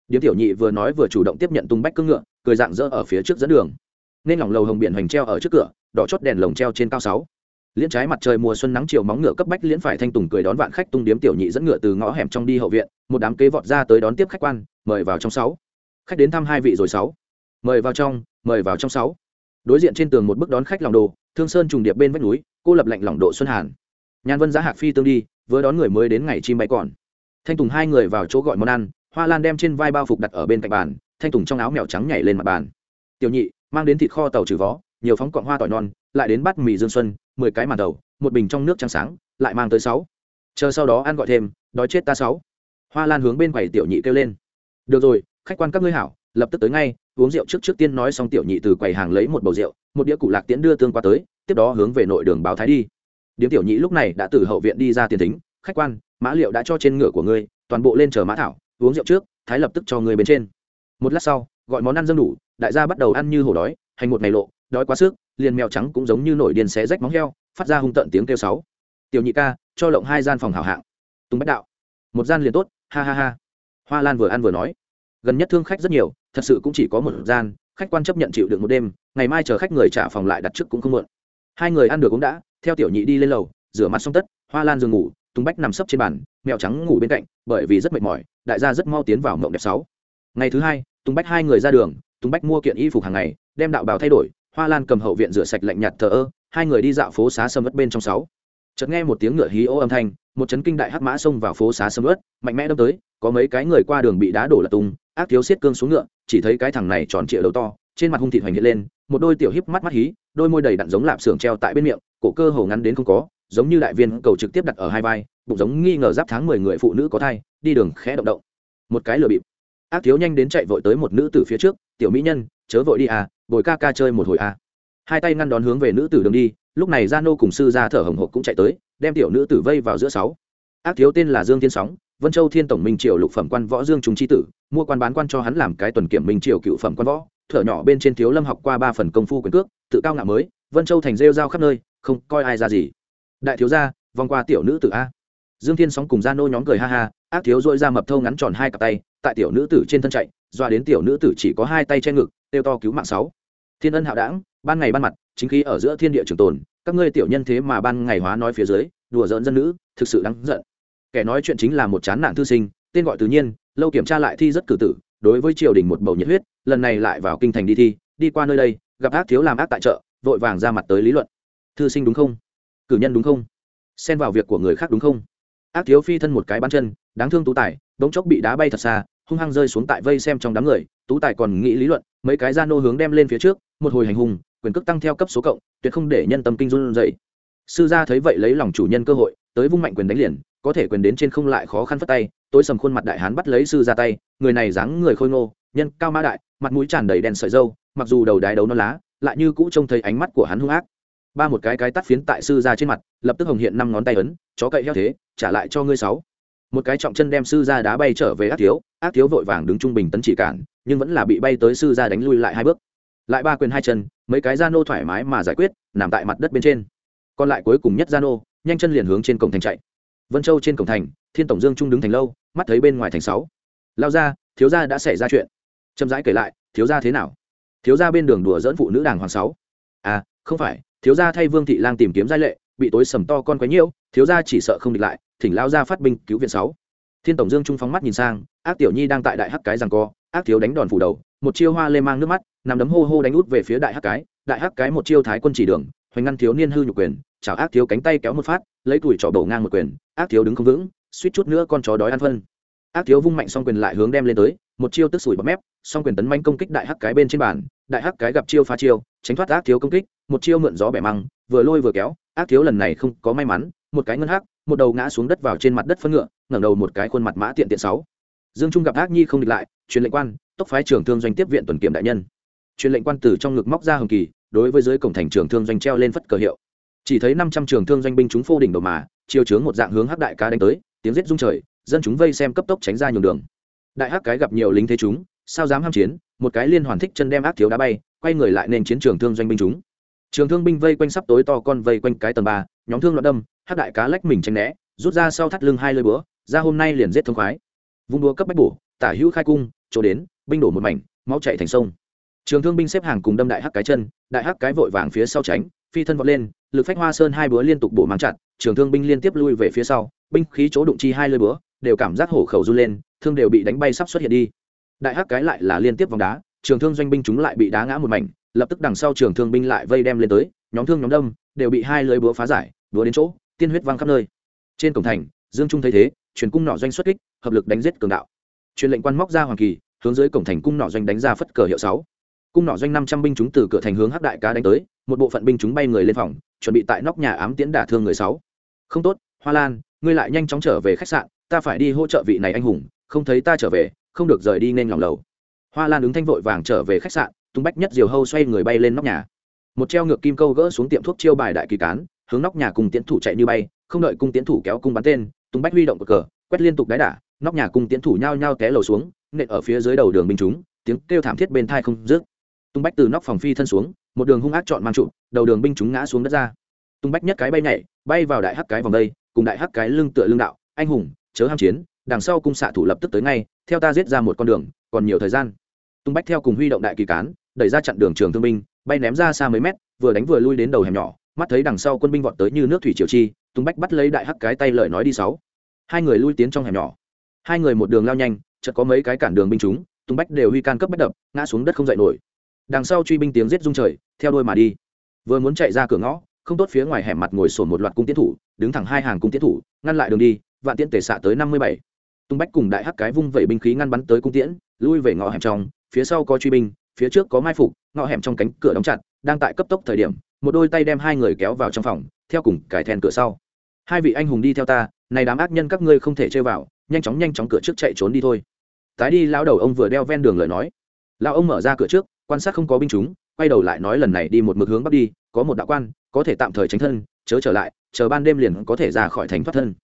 S1: Điếm tiểu nhị vừa nói vừa chủ động tiếp nhận tung bách cương ngựa, cười dạng dỡ ở phía trước dẫn đường nên lỏng lầu hồng biển hoành treo ở trước cửa, đỏ chót đèn lồng treo trên cao sáu. Liễn trái mặt trời mùa xuân nắng chiều móng ngựa cấp bách liễn phải thanh tùng cười đón vạn khách tung điếm tiểu nhị dẫn ngựa từ ngõ hẻm trong đi hậu viện, một đám kế vọt ra tới đón tiếp khách quan, mời vào trong sáu. Khách đến thăm hai vị rồi sáu. Mời vào trong, mời vào trong sáu. Đối diện trên tường một bức đón khách lòng đồ, thương sơn trùng điệp bên vách núi, cô lập lạnh lòng độ xuân hàn. Nhan vân giá hạc phi tương đi, vừa đón người mới đến ngày chim bay còn. Thanh tùng hai người vào chỗ gọi món ăn, hoa lan đem trên vai bao phục đặt ở bên cạnh bàn, thanh tùng trong áo mèo trắng nhảy lên mặt bàn. Tiểu nhị mang đến thịt kho tàu trừ vó, nhiều phóng cọng hoa tỏi non, lại đến bát mì dương xuân, mười cái màn đầu, một bình trong nước trắng sáng, lại mang tới sáu. Chờ sau đó ăn gọi thêm, đói chết ta sáu. Hoa lan hướng bên quầy tiểu nhị kêu lên. Được rồi, khách quan các ngươi hảo, lập tức tới ngay, uống rượu trước trước tiên nói xong tiểu nhị từ quầy hàng lấy một bầu rượu, một đĩa cụ lạc tiễn đưa tương qua tới, tiếp đó hướng về nội đường báo thái đi. Điếm tiểu nhị lúc này đã từ hậu viện đi ra tiền thính, khách quan, mã liệu đã cho trên ngựa của ngươi, toàn bộ lên chờ mã thảo, uống rượu trước, thái lập tức cho ngươi bên trên. Một lát sau gọi món ăn dâng đủ, đại gia bắt đầu ăn như hổ đói, hành một ngày lộ, đói quá sức, liền mèo trắng cũng giống như nổi điên xé rách móng heo, phát ra hung tận tiếng kêu sáu. Tiểu nhị ca, cho lộng hai gian phòng hảo hạng. Tùng bách đạo. Một gian liền tốt, ha ha ha. Hoa lan vừa ăn vừa nói. Gần nhất thương khách rất nhiều, thật sự cũng chỉ có một gian, khách quan chấp nhận chịu được một đêm, ngày mai chờ khách người trả phòng lại đặt trước cũng không muộn. Hai người ăn được cũng đã, theo tiểu nhị đi lên lầu, rửa mặt xong tất, hoa lan giường ngủ, tùng bách nằm sấp trên bàn, mèo trắng ngủ bên cạnh, bởi vì rất mệt mỏi, đại gia rất mau tiến vào mộng đẹp sáu. Ngày thứ hai tùng bách hai người ra đường, tùng bách mua kiện y phục hàng ngày, đem đạo bào thay đổi, hoa lan cầm hậu viện rửa sạch lạnh nhạt thờ ơ, hai người đi dạo phố xá sầm ớt bên trong sáu. Chợt nghe một tiếng ngựa hí ô âm thanh, một chấn kinh đại hắc mã xông vào phố xá sầm ớt mạnh mẽ đâm tới, có mấy cái người qua đường bị đá đổ lật tung ác thiếu xiết cương xuống ngựa, chỉ thấy cái thằng này tròn trịa đầu to, trên mặt hung thịt hoành hiện lên, một đôi tiểu híp mắt mắt hí, đôi môi đầy đặn giống lạp xưởng treo tại bên miệng, cổ cơ hồ ngắn đến không có, giống như đại viên cầu trực tiếp đặt ở hai vai, bụng giống nghi ngờ giáp tháng mười người phụ nữ có thai, đi đường khẽ động động. Một cái lừa bịp ác thiếu nhanh đến chạy vội tới một nữ tử phía trước, tiểu mỹ nhân, chớ vội đi à bồi ca ca chơi một hồi à. Hai tay ngăn đón hướng về nữ tử đường đi, lúc này gia nô cùng sư ra thở hồng hộc cũng chạy tới, đem tiểu nữ tử vây vào giữa sáu. Ác thiếu tên là dương thiên sóng, vân châu thiên tổng minh triều lục phẩm quan võ dương trung chi tử, mua quan bán quan cho hắn làm cái tuần kiểm minh triều cựu phẩm quan võ, thở nhỏ bên trên thiếu lâm học qua ba phần công phu quyền cước, tự cao ngạo mới, vân châu thành rêu rao khắp nơi, không coi ai ra gì. Đại thiếu gia, vòng qua tiểu nữ tử a. Dương thiên sóng cùng gia nô nhóm cười ha ha, ác thiếu dội ra mập thâu ngắn tròn hai cặp tay tại tiểu nữ tử trên thân chạy, doa đến tiểu nữ tử chỉ có hai tay che ngực têu to cứu mạng sáu. Thiên ân hạo đảng, ban ngày ban mặt, chính khí ở giữa thiên địa trường tồn, các ngươi tiểu nhân thế mà ban ngày hóa nói phía dưới, đùa giỡn dân nữ, thực sự đáng giận. Kẻ nói chuyện chính là một chán nản thư sinh, tên gọi tự nhiên, lâu kiểm tra lại thi rất cử tử, đối với triều đình một bầu nhiệt huyết, lần này lại vào kinh thành đi thi, đi qua nơi đây, gặp ác thiếu làm ác tại chợ, vội vàng ra mặt tới lý luận. Thư sinh đúng không? Cử nhân đúng không? Xen vào việc của người khác đúng không? Ác thiếu phi thân một cái bắn chân, đáng thương tú tài, đống chốc bị đá bay thật xa hung hăng rơi xuống tại vây xem trong đám người, tú tài còn nghĩ lý luận, mấy cái gia nô hướng đem lên phía trước, một hồi hành hùng quyền cước tăng theo cấp số cộng, tuyệt không để nhân tâm kinh run dậy sư gia thấy vậy lấy lòng chủ nhân cơ hội, tới vung mạnh quyền đánh liền, có thể quyền đến trên không lại khó khăn phất tay, tối sầm khuôn mặt đại hán bắt lấy sư ra tay, người này dáng người khôi ngô, nhân cao mã đại, mặt mũi tràn đầy đen sợi dâu mặc dù đầu đái đấu nó lá, lại như cũ trông thấy ánh mắt của hắn hung ác. Ba một cái cái tắt phiến tại sư ra trên mặt, lập tức hồng hiện năm ngón tay ấn, chó cậy heo thế, trả lại cho ngươi sáu một cái trọng chân đem sư gia đá bay trở về ác thiếu ác thiếu vội vàng đứng trung bình tấn chỉ cản, nhưng vẫn là bị bay tới sư gia đánh lui lại hai bước. Lại ba quyền hai chân, mấy cái gia nô thoải mái mà giải quyết, nằm tại mặt đất bên trên. Còn lại cuối cùng nhất gia nô, nhanh chân liền hướng trên cổng thành chạy. Vân châu trên cổng thành, thiên tổng dương trung đứng thành lâu, mắt thấy bên ngoài thành sáu. Lao ra, thiếu gia đã xảy ra chuyện. Chậm rãi kể lại, thiếu gia thế nào? Thiếu gia bên đường đùa dỡn phụ nữ đàng hoàng sáu. À không phải, thiếu gia thay vương thị lang tìm kiếm giai lệ, bị tối sầm to con quấy nhiễu, thiếu gia chỉ sợ không địch lại thỉnh lao ra phát binh cứu viện sáu. Thiên tổng dương trung phóng mắt nhìn sang, ác tiểu nhi đang tại đại hắc cái rằng co, ác thiếu đánh đòn phủ đầu, một chiêu hoa lê mang nước mắt, nằm đấm hô hô đánh út về phía đại hắc cái, đại hắc cái một chiêu thái quân chỉ đường, hoành ngăn thiếu niên hư nhục quyền, chảo ác thiếu cánh tay kéo một phát, lấy tuổi trỏ đổ ngang một quyền, ác thiếu đứng không vững, suýt chút nữa con chó đói ăn phân. Ác thiếu vung mạnh xong quyền lại hướng đem lên tới, một chiêu tức sủi bọt mép xong quyền tấn manh công kích đại hắc cái bên trên bàn, đại hắc cái gặp chiêu phá chiêu, tránh thoát ác thiếu công kích, một chiêu mượn gió bẻ măng, vừa lôi vừa kéo, ác thiếu lần này không có may mắn, một cái ngân hắc một đầu ngã xuống đất vào trên mặt đất phân ngựa, ngẩng đầu một cái khuôn mặt mã tiện tiện sáu. Dương trung gặp ác nhi không địch lại, truyền lệnh quan, tốc phái trưởng thương doanh tiếp viện tuần kiểm đại nhân. Truyền lệnh quan tử trong ngực móc ra hồng kỳ, đối với dưới cổng thành trường thương doanh treo lên phất cờ hiệu. Chỉ thấy năm trăm trường thương doanh binh chúng phô đỉnh đầu mà chiều chướng một dạng hướng hắc đại ca đánh tới, tiếng giết rung trời, dân chúng vây xem cấp tốc tránh ra nhường đường. Đại hắc cái gặp nhiều lính thế chúng, sao dám ham chiến, một cái liên hoàn thích chân đem ác thiếu đá bay, quay người lại nên chiến trường thương doanh binh chúng. Trường thương binh vây quanh sắp tối to con vây quanh cái tầng ba, nhóm thương loạn đâm hắc đại cá lách mình tranh né, rút ra sau thắt lưng hai lơi búa, ra hôm nay liền giết thương khoái. Vung đúa cấp bách bổ, tả hữu khai cung, chỗ đến, binh đổ một mảnh, máu chạy thành sông. Trường thương binh xếp hàng cùng đâm đại hắc cái chân, đại hắc cái vội vàng phía sau tránh, phi thân vọt lên, lực phách hoa sơn hai búa liên tục bổ mang chặt, trường thương binh liên tiếp lui về phía sau, binh khí chỗ đụng chi hai lơi búa, đều cảm giác hổ khẩu run lên, thương đều bị đánh bay sắp xuất hiện đi. Đại hắc cái lại là liên tiếp vòng đá, trường thương doanh binh chúng lại bị đá ngã một mảnh, lập tức đằng sau trường thương binh lại vây đem lên tới, nhóm thương nhóm đâm, đều bị hai lưới búa phá giải, búa đến chỗ tiên huyết văng khắp nơi. Trên cổng thành, dương trung thấy thế, truyền cung nỏ doanh xuất kích, hợp lực đánh giết cường đạo. Truyền lệnh quan móc ra hoàng kỳ, hướng dưới cổng thành cung nỏ doanh đánh ra phất cờ hiệu sáu. Cung nỏ doanh năm trăm binh chúng từ cửa thành hướng hắc đại cá đánh tới, một bộ phận binh chúng bay người lên phòng, chuẩn bị tại nóc nhà ám tiễn đả thương người sáu. Không tốt, hoa lan, ngươi lại nhanh chóng trở về khách sạn, ta phải đi hỗ trợ vị này anh hùng, không thấy ta trở về, không được rời đi nên lòng lầu. Hoa lan ứng thanh vội vàng trở về khách sạn, tung bách nhất diều hâu xoay người bay lên nóc nhà. Một treo ngược kim câu gỡ xuống tiệm thuốc chiêu bài đại kỳ cán hướng nóc nhà cùng tiến thủ chạy như bay, không đợi cung tiến thủ kéo cung bắn tên tung bách huy động cờ quét liên tục đáy đả, nóc nhà cùng tiến thủ nhao nhao té lầu xuống, nện ở phía dưới đầu đường binh chúng, tiếng kêu thảm thiết bên thai không dứt. Tung bách từ nóc phòng phi thân xuống, một đường hung ác chọn mang trụ, đầu đường binh chúng ngã xuống đất ra. Tung bách nhất cái bay nhảy, bay vào đại hắc cái vòng đây, cùng đại hắc cái lưng tựa lưng đạo, anh hùng, chớ ham chiến, đằng sau cung xạ thủ lập tức tới ngay, theo ta giết ra một con đường, còn nhiều thời gian. Tung bách theo cùng huy động đại kỳ cán, đẩy ra chặn đường trường thương binh, bay ném ra xa mấy mét, vừa đánh vừa lui đến đầu hẻm nhỏ mắt thấy đằng sau quân binh vọt tới như nước thủy triều chi tung bách bắt lấy đại hắc cái tay lời nói đi sáu. Hai người lui tiến trong hẻm nhỏ. Hai người một đường lao nhanh, chợt có mấy cái cản đường binh chúng tung bách đều huy can cấp bách đập, ngã xuống đất không dậy nổi. Đằng sau truy binh tiếng giết rung trời, theo đôi mà đi. Vừa muốn chạy ra cửa ngõ, không tốt phía ngoài hẻm mặt ngồi sổn một loạt cung tiến thủ, đứng thẳng hai hàng cung tiến thủ, ngăn lại đường đi, vạn tiễn tể xạ tới năm mươi bảy. Tung bách cùng đại hắc cái vung vẩy binh khí ngăn bắn tới cung tiễn, lui về ngõ hẻm trong, phía sau có truy binh, phía trước có mai phục, ngõ hẻm trong cánh cửa đóng chặt, đang tại cấp tốc thời điểm một đôi tay đem hai người kéo vào trong phòng, theo cùng cải then cửa sau. Hai vị anh hùng đi theo ta, này đám ác nhân các ngươi không thể chơi vào, nhanh chóng nhanh chóng cửa trước chạy trốn đi thôi. Tái đi lao đầu ông vừa đeo ven đường lời nói. Lao ông mở ra cửa trước, quan sát không có binh chúng, quay đầu lại nói lần này đi một mực hướng bắc đi, có một đạo quan, có thể tạm thời tránh thân, chớ trở lại, chờ ban đêm liền có thể ra khỏi thành thoát thân.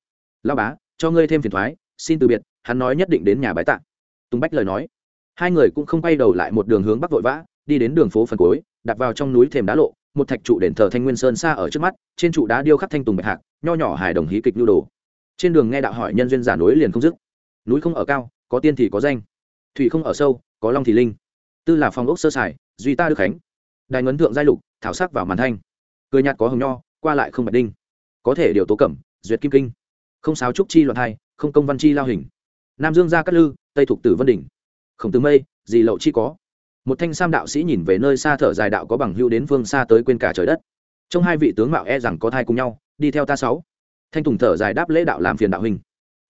S1: Lao bá, cho ngươi thêm phiền thoái, xin từ biệt, hắn nói nhất định đến nhà bái tạ. Tùng bách lời nói. Hai người cũng không quay đầu lại một đường hướng bắc vội vã, đi đến đường phố phần cuối, đặt vào trong núi thềm đá lộ một thạch trụ đền thờ thanh nguyên sơn xa ở trước mắt, trên trụ đá điêu khắc thanh tùng bạch hạc, nho nhỏ hài đồng hí kịch nhu đồ. Trên đường nghe đạo hỏi nhân duyên giả núi liền không dứt. Núi không ở cao, có tiên thì có danh. Thủy không ở sâu, có long thì linh. Tư là phòng ốc sơ sài, duy ta đức khánh. Đài ngấn thượng giai lục, thảo sắc vào màn thanh. Cười nhạt có hồng nho, qua lại không bạch đinh. Có thể điều tố cẩm, duyệt kim kinh. Không sáo trúc chi loạn hai không công văn chi lao hình. Nam dương gia cát lư, tây thục tử vân đỉnh. Khổng tử mây, gì lậu chi có? Một thanh sam đạo sĩ nhìn về nơi xa thở dài đạo có bằng hưu đến phương xa tới quên cả trời đất. Trong hai vị tướng mạo e rằng có thai cùng nhau, đi theo ta sáu. Thanh tùng thở dài đáp lễ đạo làm phiền đạo hình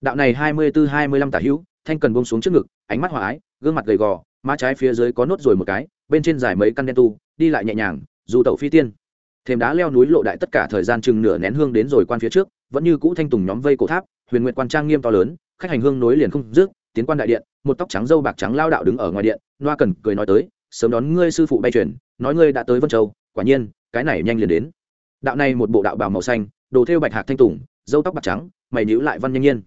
S1: đạo này hai mươi tư hai mươi lăm tả hữu, thanh cần bông xuống trước ngực, ánh mắt hòa ái, gương mặt gầy gò, má trái phía dưới có nốt rồi một cái, bên trên dài mấy căn đen tu, đi lại nhẹ nhàng, dù tẩu phi tiên. Thềm đá leo núi lộ đại tất cả thời gian chừng nửa nén hương đến rồi quan phía trước, vẫn như cũ thanh tùng nhóm vây cổ tháp, huyền nguyện quan trang nghiêm to lớn, khách hành hương nối liền không dứt tiến quan đại điện, một tóc trắng dâu bạc trắng lao đạo đứng ở ngoài điện loa cần cười nói tới, sớm đón ngươi sư phụ bay truyền, nói ngươi đã tới vân châu, quả nhiên, cái này nhanh liền đến. Đạo này một bộ đạo bào màu xanh, đồ thêu bạch hạc thanh tùng, dâu tóc bạc trắng, mày nhíu lại văn nhanh nhiên.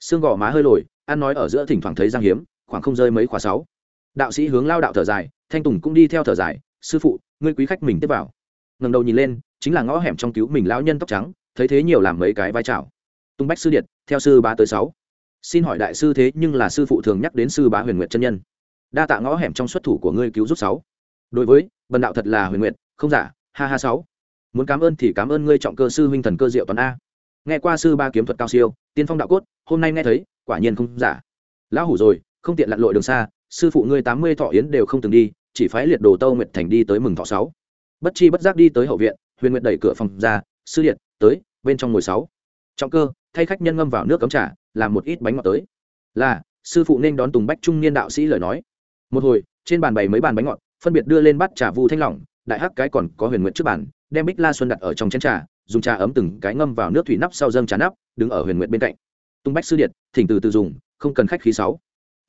S1: Xương gò má hơi lồi, ăn nói ở giữa thỉnh thoảng thấy giang hiếm, khoảng không rơi mấy khóa sáu. Đạo sĩ hướng lao đạo thở dài, thanh tùng cũng đi theo thở dài, sư phụ, ngươi quý khách mình tiếp vào. Ngầm đầu nhìn lên, chính là ngõ hẻm trong cứu mình lão nhân tóc trắng, thấy thế nhiều làm mấy cái vai trào tung bách sư điện theo sư ba tới sáu xin hỏi đại sư thế nhưng là sư phụ thường nhắc đến sư bá huyền nguyệt chân nhân. Đa tạ ngõ hẻm trong xuất thủ của ngươi cứu giúp sáu. Đối với, bần đạo thật là huyền nguyệt, không giả, ha ha sáu. Muốn cảm ơn thì cảm ơn ngươi trọng cơ sư huynh thần cơ diệu toàn a. Nghe qua sư ba kiếm thuật cao siêu, tiên phong đạo cốt, hôm nay nghe thấy, quả nhiên không giả. Lão hủ rồi, không tiện lặn lội đường xa, sư phụ ngươi tám mươi thọ yến đều không từng đi, chỉ phái liệt đồ tâu nguyệt thành đi tới mừng thọ sáu. Bất chi bất giác đi tới hậu viện, huyền nguyệt đẩy cửa phòng ra, sư điện, tới, bên trong ngồi sáu. Trọng cơ, thay khách nhân ngâm vào nước cấm trà làm một ít bánh ngọt tới. Là, sư phụ nên đón tùng bách trung niên đạo sĩ lời nói. Một hồi, trên bàn bày mấy bàn bánh ngọt, phân biệt đưa lên bắt trà vu thanh lỏng đại hắc cái còn có huyền nguyện trước bàn, đem bích la xuân đặt ở trong chén trà, dùng trà ấm từng cái ngâm vào nước thủy nắp sau dâng trà nắp, đứng ở huyền nguyện bên cạnh. Tung bách sư điện thỉnh từ từ dùng, không cần khách khí sáu.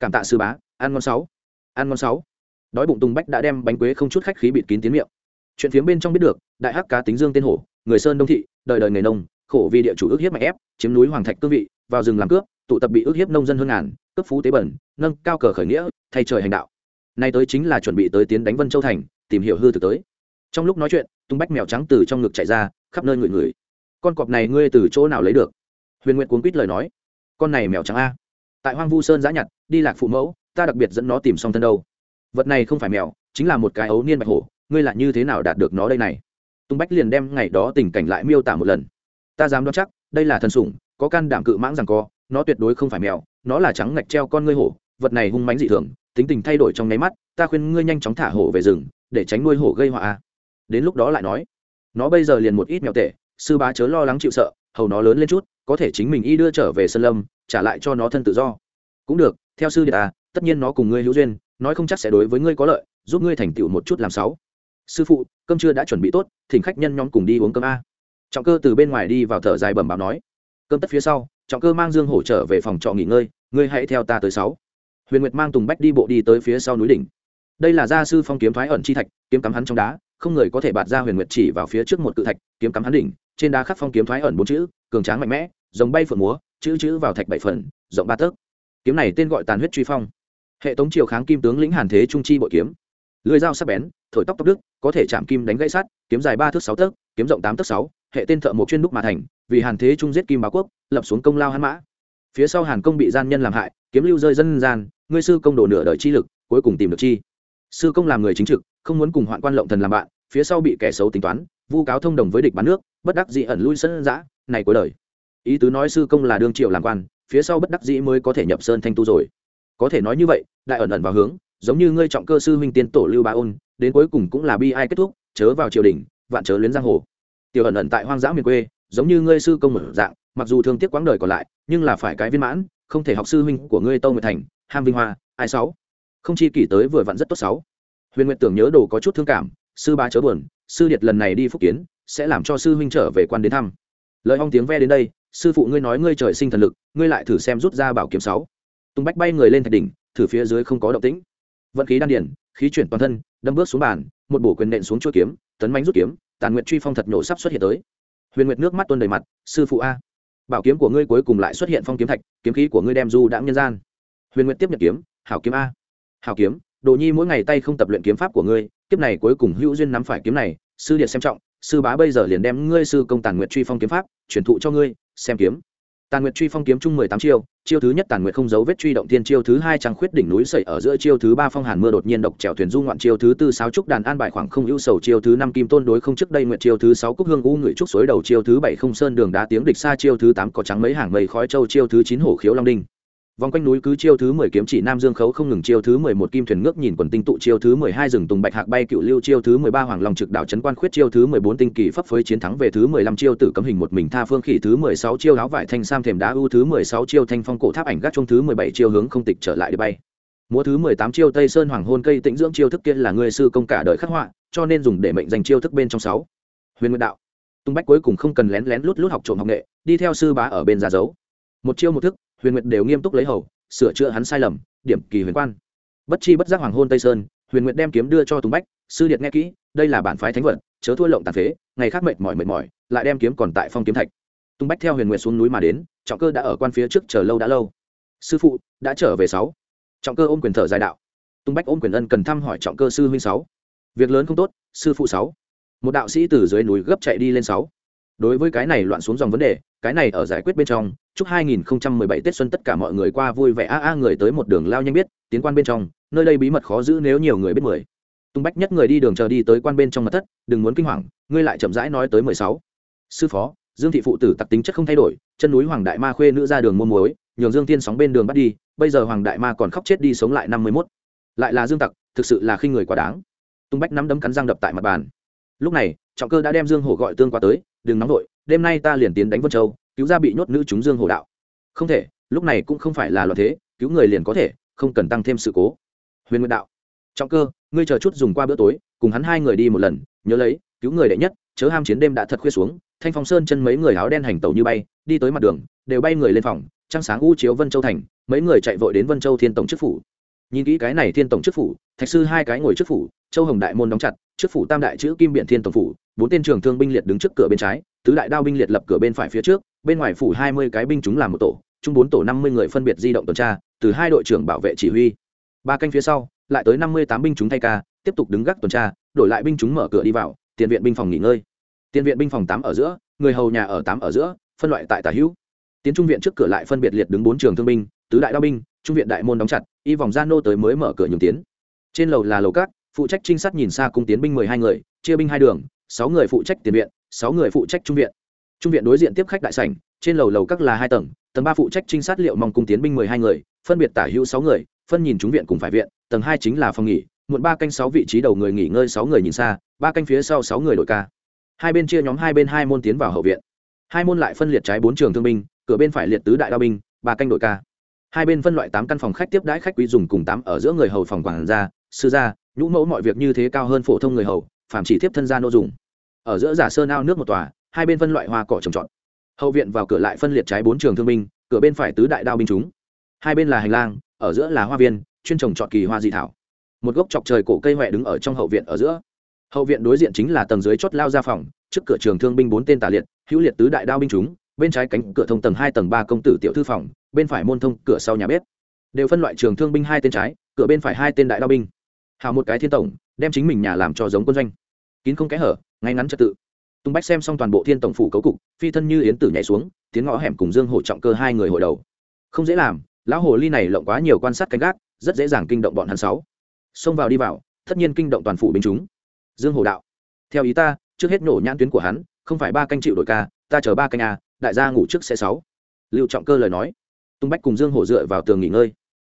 S1: Cảm tạ sư bá, ăn ngon sáu. Ăn ngon sáu. Đói bụng Tùng bách đã đem bánh quế không chút khách khí bịt kín tiến miệng. Chuyện phía bên trong biết được, đại hắc cá tính dương tên hổ, người sơn đông thị, đời đời nghề nông, khổ vì địa chủ ước hiếp mạnh ép, chiếm núi hoàng thạch cương vị vào rừng làm cướp, tụ tập bị ước hiếp nông dân hơn ngàn, cướp phú tế bẩn, nâng cao cờ khởi nghĩa, thay trời hành đạo. Nay tới chính là chuẩn bị tới tiến đánh vân châu thành, tìm hiểu hư thực tới. Trong lúc nói chuyện, tung bách mèo trắng từ trong ngực chạy ra, khắp nơi ngửi ngửi. Con cọp này ngươi từ chỗ nào lấy được? Huyền nguyện cuốn quýt lời nói. Con này mèo trắng a. Tại hoang vu sơn giã nhặt, đi lạc phụ mẫu, ta đặc biệt dẫn nó tìm xong thân đâu. Vật này không phải mèo, chính là một cái ấu niên bạch hổ, ngươi là như thế nào đạt được nó đây này? Tung bách liền đem ngày đó tình cảnh lại miêu tả một lần. Ta dám đoán chắc, đây là thần sủng có can đảm cự mãng rằng co, nó tuyệt đối không phải mèo, nó là trắng ngạch treo con ngươi hổ, vật này hung mánh dị thường, tính tình thay đổi trong nháy mắt, ta khuyên ngươi nhanh chóng thả hổ về rừng, để tránh nuôi hổ gây họa đến lúc đó lại nói, nó bây giờ liền một ít mèo tệ, sư bá chớ lo lắng chịu sợ, hầu nó lớn lên chút, có thể chính mình y đưa trở về sân lâm, trả lại cho nó thân tự do. Cũng được, theo sư đệ ta, tất nhiên nó cùng ngươi hữu duyên, nói không chắc sẽ đối với ngươi có lợi, giúp ngươi thành tựu một chút làm sáu. Sư phụ, cơm trưa đã chuẩn bị tốt, thỉnh khách nhân nhóm cùng đi uống cơm a. Trọng cơ từ bên ngoài đi vào thở dài bẩm báo nói cơm tất phía sau, trọng cơ mang dương hổ trở về phòng trọ nghỉ ngơi, ngươi hãy theo ta tới sáu. Huyền nguyệt mang tùng bách đi bộ đi tới phía sau núi đỉnh. Đây là gia sư phong kiếm thoái ẩn chi thạch, kiếm cắm hắn trong đá, không người có thể bạt ra huyền nguyệt chỉ vào phía trước một cự thạch, kiếm cắm hắn đỉnh, trên đá khắc phong kiếm thoái ẩn bốn chữ, cường tráng mạnh mẽ giống bay phượng múa, chữ chữ vào thạch bảy phần, rộng ba tấc. Kiếm này tên gọi tàn huyết truy phong. Hệ thống chiều kháng kim tướng lĩnh hàn thế trung chi bội kiếm. Lưỡi dao sắc bén, thổi tóc tóc đức có thể chạm kim đánh gãy sắt, kiếm dài ba thước sáu tấc, kiếm rộng tám tấc sáu hệ tên thợ một chuyên đúc mà thành, vì hàn thế trung giết kim báo quốc, lập xuống công lao hãn mã. Phía sau hàn công bị gian nhân làm hại, kiếm lưu rơi dân gian, ngươi sư công đổ nửa đời chi lực, cuối cùng tìm được chi. Sư công làm người chính trực, không muốn cùng hoạn quan lộng thần làm bạn, phía sau bị kẻ xấu tính toán, vu cáo thông đồng với địch bán nước, bất đắc dĩ ẩn lui sân giã, này cuối đời. Ý tứ nói sư công là đương triệu làm quan, phía sau bất đắc dĩ mới có thể nhập sơn thanh tu rồi. Có thể nói như vậy, đại ẩn ẩn vào hướng, giống như ngươi trọng cơ sư huynh tiên tổ lưu ba ôn, đến cuối cùng cũng là bi ai kết thúc, chớ vào triều đình, vạn chớ luyến giang hồ tiểu ẩn ẩn tại hoang dã miền quê, giống như ngươi sư công một dạng, mặc dù thương tiếc quãng đời còn lại, nhưng là phải cái viên mãn, không thể học sư huynh của ngươi tâu nguyệt thành, ham vinh hoa, ai sáu. Không chi kỷ tới vừa vặn rất tốt sáu. Huyền nguyệt tưởng nhớ đồ có chút thương cảm, sư ba chớ buồn, sư điệt lần này đi phúc kiến, sẽ làm cho sư huynh trở về quan đến thăm. Lời hong tiếng ve đến đây, sư phụ ngươi nói ngươi trời sinh thần lực, ngươi lại thử xem rút ra bảo kiếm sáu. Tung bách bay người lên thạch đỉnh, thử phía dưới không có động tĩnh. Vận khí đan điển, khí chuyển toàn thân, đâm bước xuống bàn, một bổ quyền nện xuống chuôi kiếm, tấn mánh rút kiếm tàn nguyện truy phong thật nhổ sắp xuất hiện tới. Huyền nguyệt nước mắt tuôn đầy mặt, sư phụ a, bảo kiếm của ngươi cuối cùng lại xuất hiện phong kiếm thạch, kiếm khí của ngươi đem du đãng nhân gian. Huyền nguyệt tiếp nhận kiếm, hảo kiếm a, hảo kiếm, đồ nhi mỗi ngày tay không tập luyện kiếm pháp của ngươi, kiếp này cuối cùng hữu duyên nắm phải kiếm này, sư điện xem trọng, sư bá bây giờ liền đem ngươi sư công tàn nguyện truy phong kiếm pháp truyền thụ cho ngươi, xem kiếm tàn nguyệt truy phong kiếm chung mười tám chiêu chiêu thứ nhất tàn nguyệt không dấu vết truy động thiên chiêu thứ hai trăng khuyết đỉnh núi sậy ở giữa chiêu thứ ba phong hàn mưa đột nhiên độc trèo thuyền du ngoạn chiêu thứ tư sáu trúc đàn an bài khoảng không ưu sầu chiêu thứ năm kim tôn đối không trước đây nguyệt chiêu thứ sáu cúc hương u người trúc suối đầu chiêu thứ bảy không sơn đường đá tiếng địch xa chiêu thứ tám có trắng mấy hàng mây khói châu chiêu thứ chín hổ khiếu long đinh vòng quanh núi cứ chiêu thứ mười kiếm chỉ nam dương khấu không ngừng chiêu thứ mười một kim thuyền ngước nhìn quần tinh tụ chiêu thứ mười hai rừng tùng bạch hạc bay cựu lưu chiêu thứ mười ba hoàng long trực đảo trấn quan khuyết chiêu thứ mười bốn tinh kỳ phấp phới chiến thắng về thứ mười lăm chiêu tử cấm hình một mình tha phương khỉ thứ mười sáu chiêu áo vải thanh sam thềm đá ưu thứ mười sáu chiêu thanh phong cổ tháp ảnh gác trung thứ mười bảy chiêu hướng không tịch trở lại để bay múa thứ mười tám chiêu tây sơn hoàng hôn cây tĩnh dưỡng chiêu thức kia là người sư công cả đời khắc họa cho nên dùng để mệnh danh chiêu thức bên trong sáu huyền nguyện đạo tung bách cuối cùng không cần lén lén lút lút học trộm học nghệ đi theo sư bá ở bên giả giấu một chiêu một thức huyền Nguyệt đều nghiêm túc lấy hầu, sửa chữa hắn sai lầm, điểm kỳ huyền quan. Bất chi bất giác hoàng hôn tây sơn, huyền Nguyệt đem kiếm đưa cho tùng bách, sư điệt nghe kỹ, đây là bản phái thánh vật, chớ thua lộng tàn phế, ngày khác mệt mỏi mệt mỏi, lại đem kiếm còn tại phong kiếm thạch. Tùng bách theo huyền Nguyệt xuống núi mà đến, trọng cơ đã ở quan phía trước chờ lâu đã lâu. Sư phụ, đã trở về sáu. Trọng cơ ôm quyền thở dài đạo. Tùng bách ôm quyền ân cần thăm hỏi trọng cơ sư huynh sáu. Việc lớn không tốt, sư phụ sáu. Một đạo sĩ từ dưới núi gấp chạy đi lên sáu đối với cái này loạn xuống dòng vấn đề, cái này ở giải quyết bên trong, chúc 2017 Tết xuân tất cả mọi người qua vui vẻ. A a, người tới một đường lao nhanh biết, tiến quan bên trong, nơi đây bí mật khó giữ nếu nhiều người biết mười. Tung bách nhất người đi đường chờ đi tới quan bên trong mật thất, đừng muốn kinh hoàng, ngươi lại chậm rãi nói tới mười sáu. Sư phó, dương thị phụ tử tặc tính chất không thay đổi, chân núi hoàng đại ma khuê nữ ra đường mua muối, nhường dương tiên sóng bên đường bắt đi, bây giờ hoàng đại ma còn khóc chết đi sống lại năm mươi mốt. Lại là dương tặc, thực sự là khi người quá đáng. Tung bách nắm đấm cắn răng đập tại mặt bàn. Lúc này, trọng cơ đã đem dương hổ gọi tương qua tới đừng nóng vội, đêm nay ta liền tiến đánh vân châu, cứu ra bị nhốt nữ chúng dương hổ đạo. Không thể, lúc này cũng không phải là loạn thế, cứu người liền có thể, không cần tăng thêm sự cố. Huyền nguyện đạo, trọng cơ, ngươi chờ chút dùng qua bữa tối, cùng hắn hai người đi một lần, nhớ lấy, cứu người đệ nhất, chớ ham chiến đêm đã thật khuya xuống, thanh phong sơn chân mấy người áo đen hành tẩu như bay, đi tới mặt đường, đều bay người lên phòng, trăng sáng u chiếu vân châu thành, mấy người chạy vội đến vân châu thiên tổng chức phủ. Nhìn kỹ cái này thiên tổng chức phủ, thạch sư hai cái ngồi chức phủ, châu hồng đại môn đóng chặt chức phủ tam đại chữ kim biện thiên tổng phủ, bốn tên trường thương binh liệt đứng trước cửa bên trái, tứ đại đao binh liệt lập cửa bên phải phía trước, bên ngoài phủ hai mươi cái binh chúng làm một tổ, chung bốn tổ năm mươi người phân biệt di động tuần tra, từ hai đội trưởng bảo vệ chỉ huy. Ba canh phía sau, lại tới năm mươi tám binh chúng thay ca, tiếp tục đứng gác tuần tra, đổi lại binh chúng mở cửa đi vào, tiền viện binh phòng nghỉ ngơi. Tiền viện binh phòng tám ở giữa, người hầu nhà ở tám ở giữa, phân loại tại tả hữu. Tiến trung viện trước cửa lại phân biệt liệt đứng bốn trường thương binh, tứ đại đao binh, trung viện đại môn đóng chặt, y vòng gia nô tới mới mở cửa nhường tiến. Trên lầu là lầu cát phụ trách trinh sát nhìn xa cung tiến binh mười hai người, chia binh hai đường, sáu người phụ trách tiền viện, sáu người phụ trách trung viện. Trung viện đối diện tiếp khách đại sảnh, trên lầu lầu các là hai tầng tầng ba phụ trách trinh sát liệu mong cung tiến binh mười hai người, phân biệt tả hữu sáu người, phân nhìn chúng viện cùng phải viện, tầng hai chính là phòng nghỉ, muộn ba canh sáu vị trí đầu người nghỉ ngơi sáu người nhìn xa, ba canh phía sau sáu người đội ca. Hai bên chia nhóm hai bên hai môn tiến vào hậu viện. Hai môn lại phân liệt trái bốn trường thương binh, cửa bên phải liệt tứ đại đao binh, ba canh đội ca. Hai bên phân loại tám căn phòng khách tiếp đãi khách quý dùng cùng tám ở giữa người hầu phòng quản gia, sư gia nhũ mẫu mọi việc như thế cao hơn phổ thông người hầu, phàm chỉ tiếp thân gia nô dùng. Ở giữa giả sơn ao nước một tòa, hai bên phân loại hoa cỏ trồng trọt. Hậu viện vào cửa lại phân liệt trái bốn trường thương binh, cửa bên phải tứ đại đao binh chúng. Hai bên là hành lang, ở giữa là hoa viên, chuyên trồng trọt kỳ hoa dị thảo. Một gốc chọc trời cổ cây huệ đứng ở trong hậu viện ở giữa. Hậu viện đối diện chính là tầng dưới chót lao ra phòng, trước cửa trường thương binh bốn tên tà liệt, hữu liệt tứ đại đao binh chúng, bên trái cánh cửa thông tầng hai tầng ba công tử tiểu thư phòng, bên phải môn thông cửa sau nhà bếp. Đều phân loại trường thương binh hai tên trái, cửa bên phải hai tên đại đao binh hào một cái thiên tổng, đem chính mình nhà làm cho giống quân doanh. Kín không kẽ hở, ngay ngắn trật tự. Tùng bách xem xong toàn bộ thiên tổng phủ cấu cục, phi thân như yến tử nhảy xuống, tiến ngõ hẻm cùng dương hổ trọng cơ hai người hội đầu. Không dễ làm, lão hồ ly này lộng quá nhiều quan sát canh gác, rất dễ dàng kinh động bọn hắn sáu. Xông vào đi vào, tất nhiên kinh động toàn phủ binh chúng. Dương hồ đạo, theo ý ta, trước hết nổ nhãn tuyến của hắn, không phải ba canh chịu đội ca, ta chờ ba canh a, đại gia ngủ trước sẽ sáu. Lưu trọng cơ lời nói. Tung bách cùng dương hổ dựa vào tường nghỉ ngơi.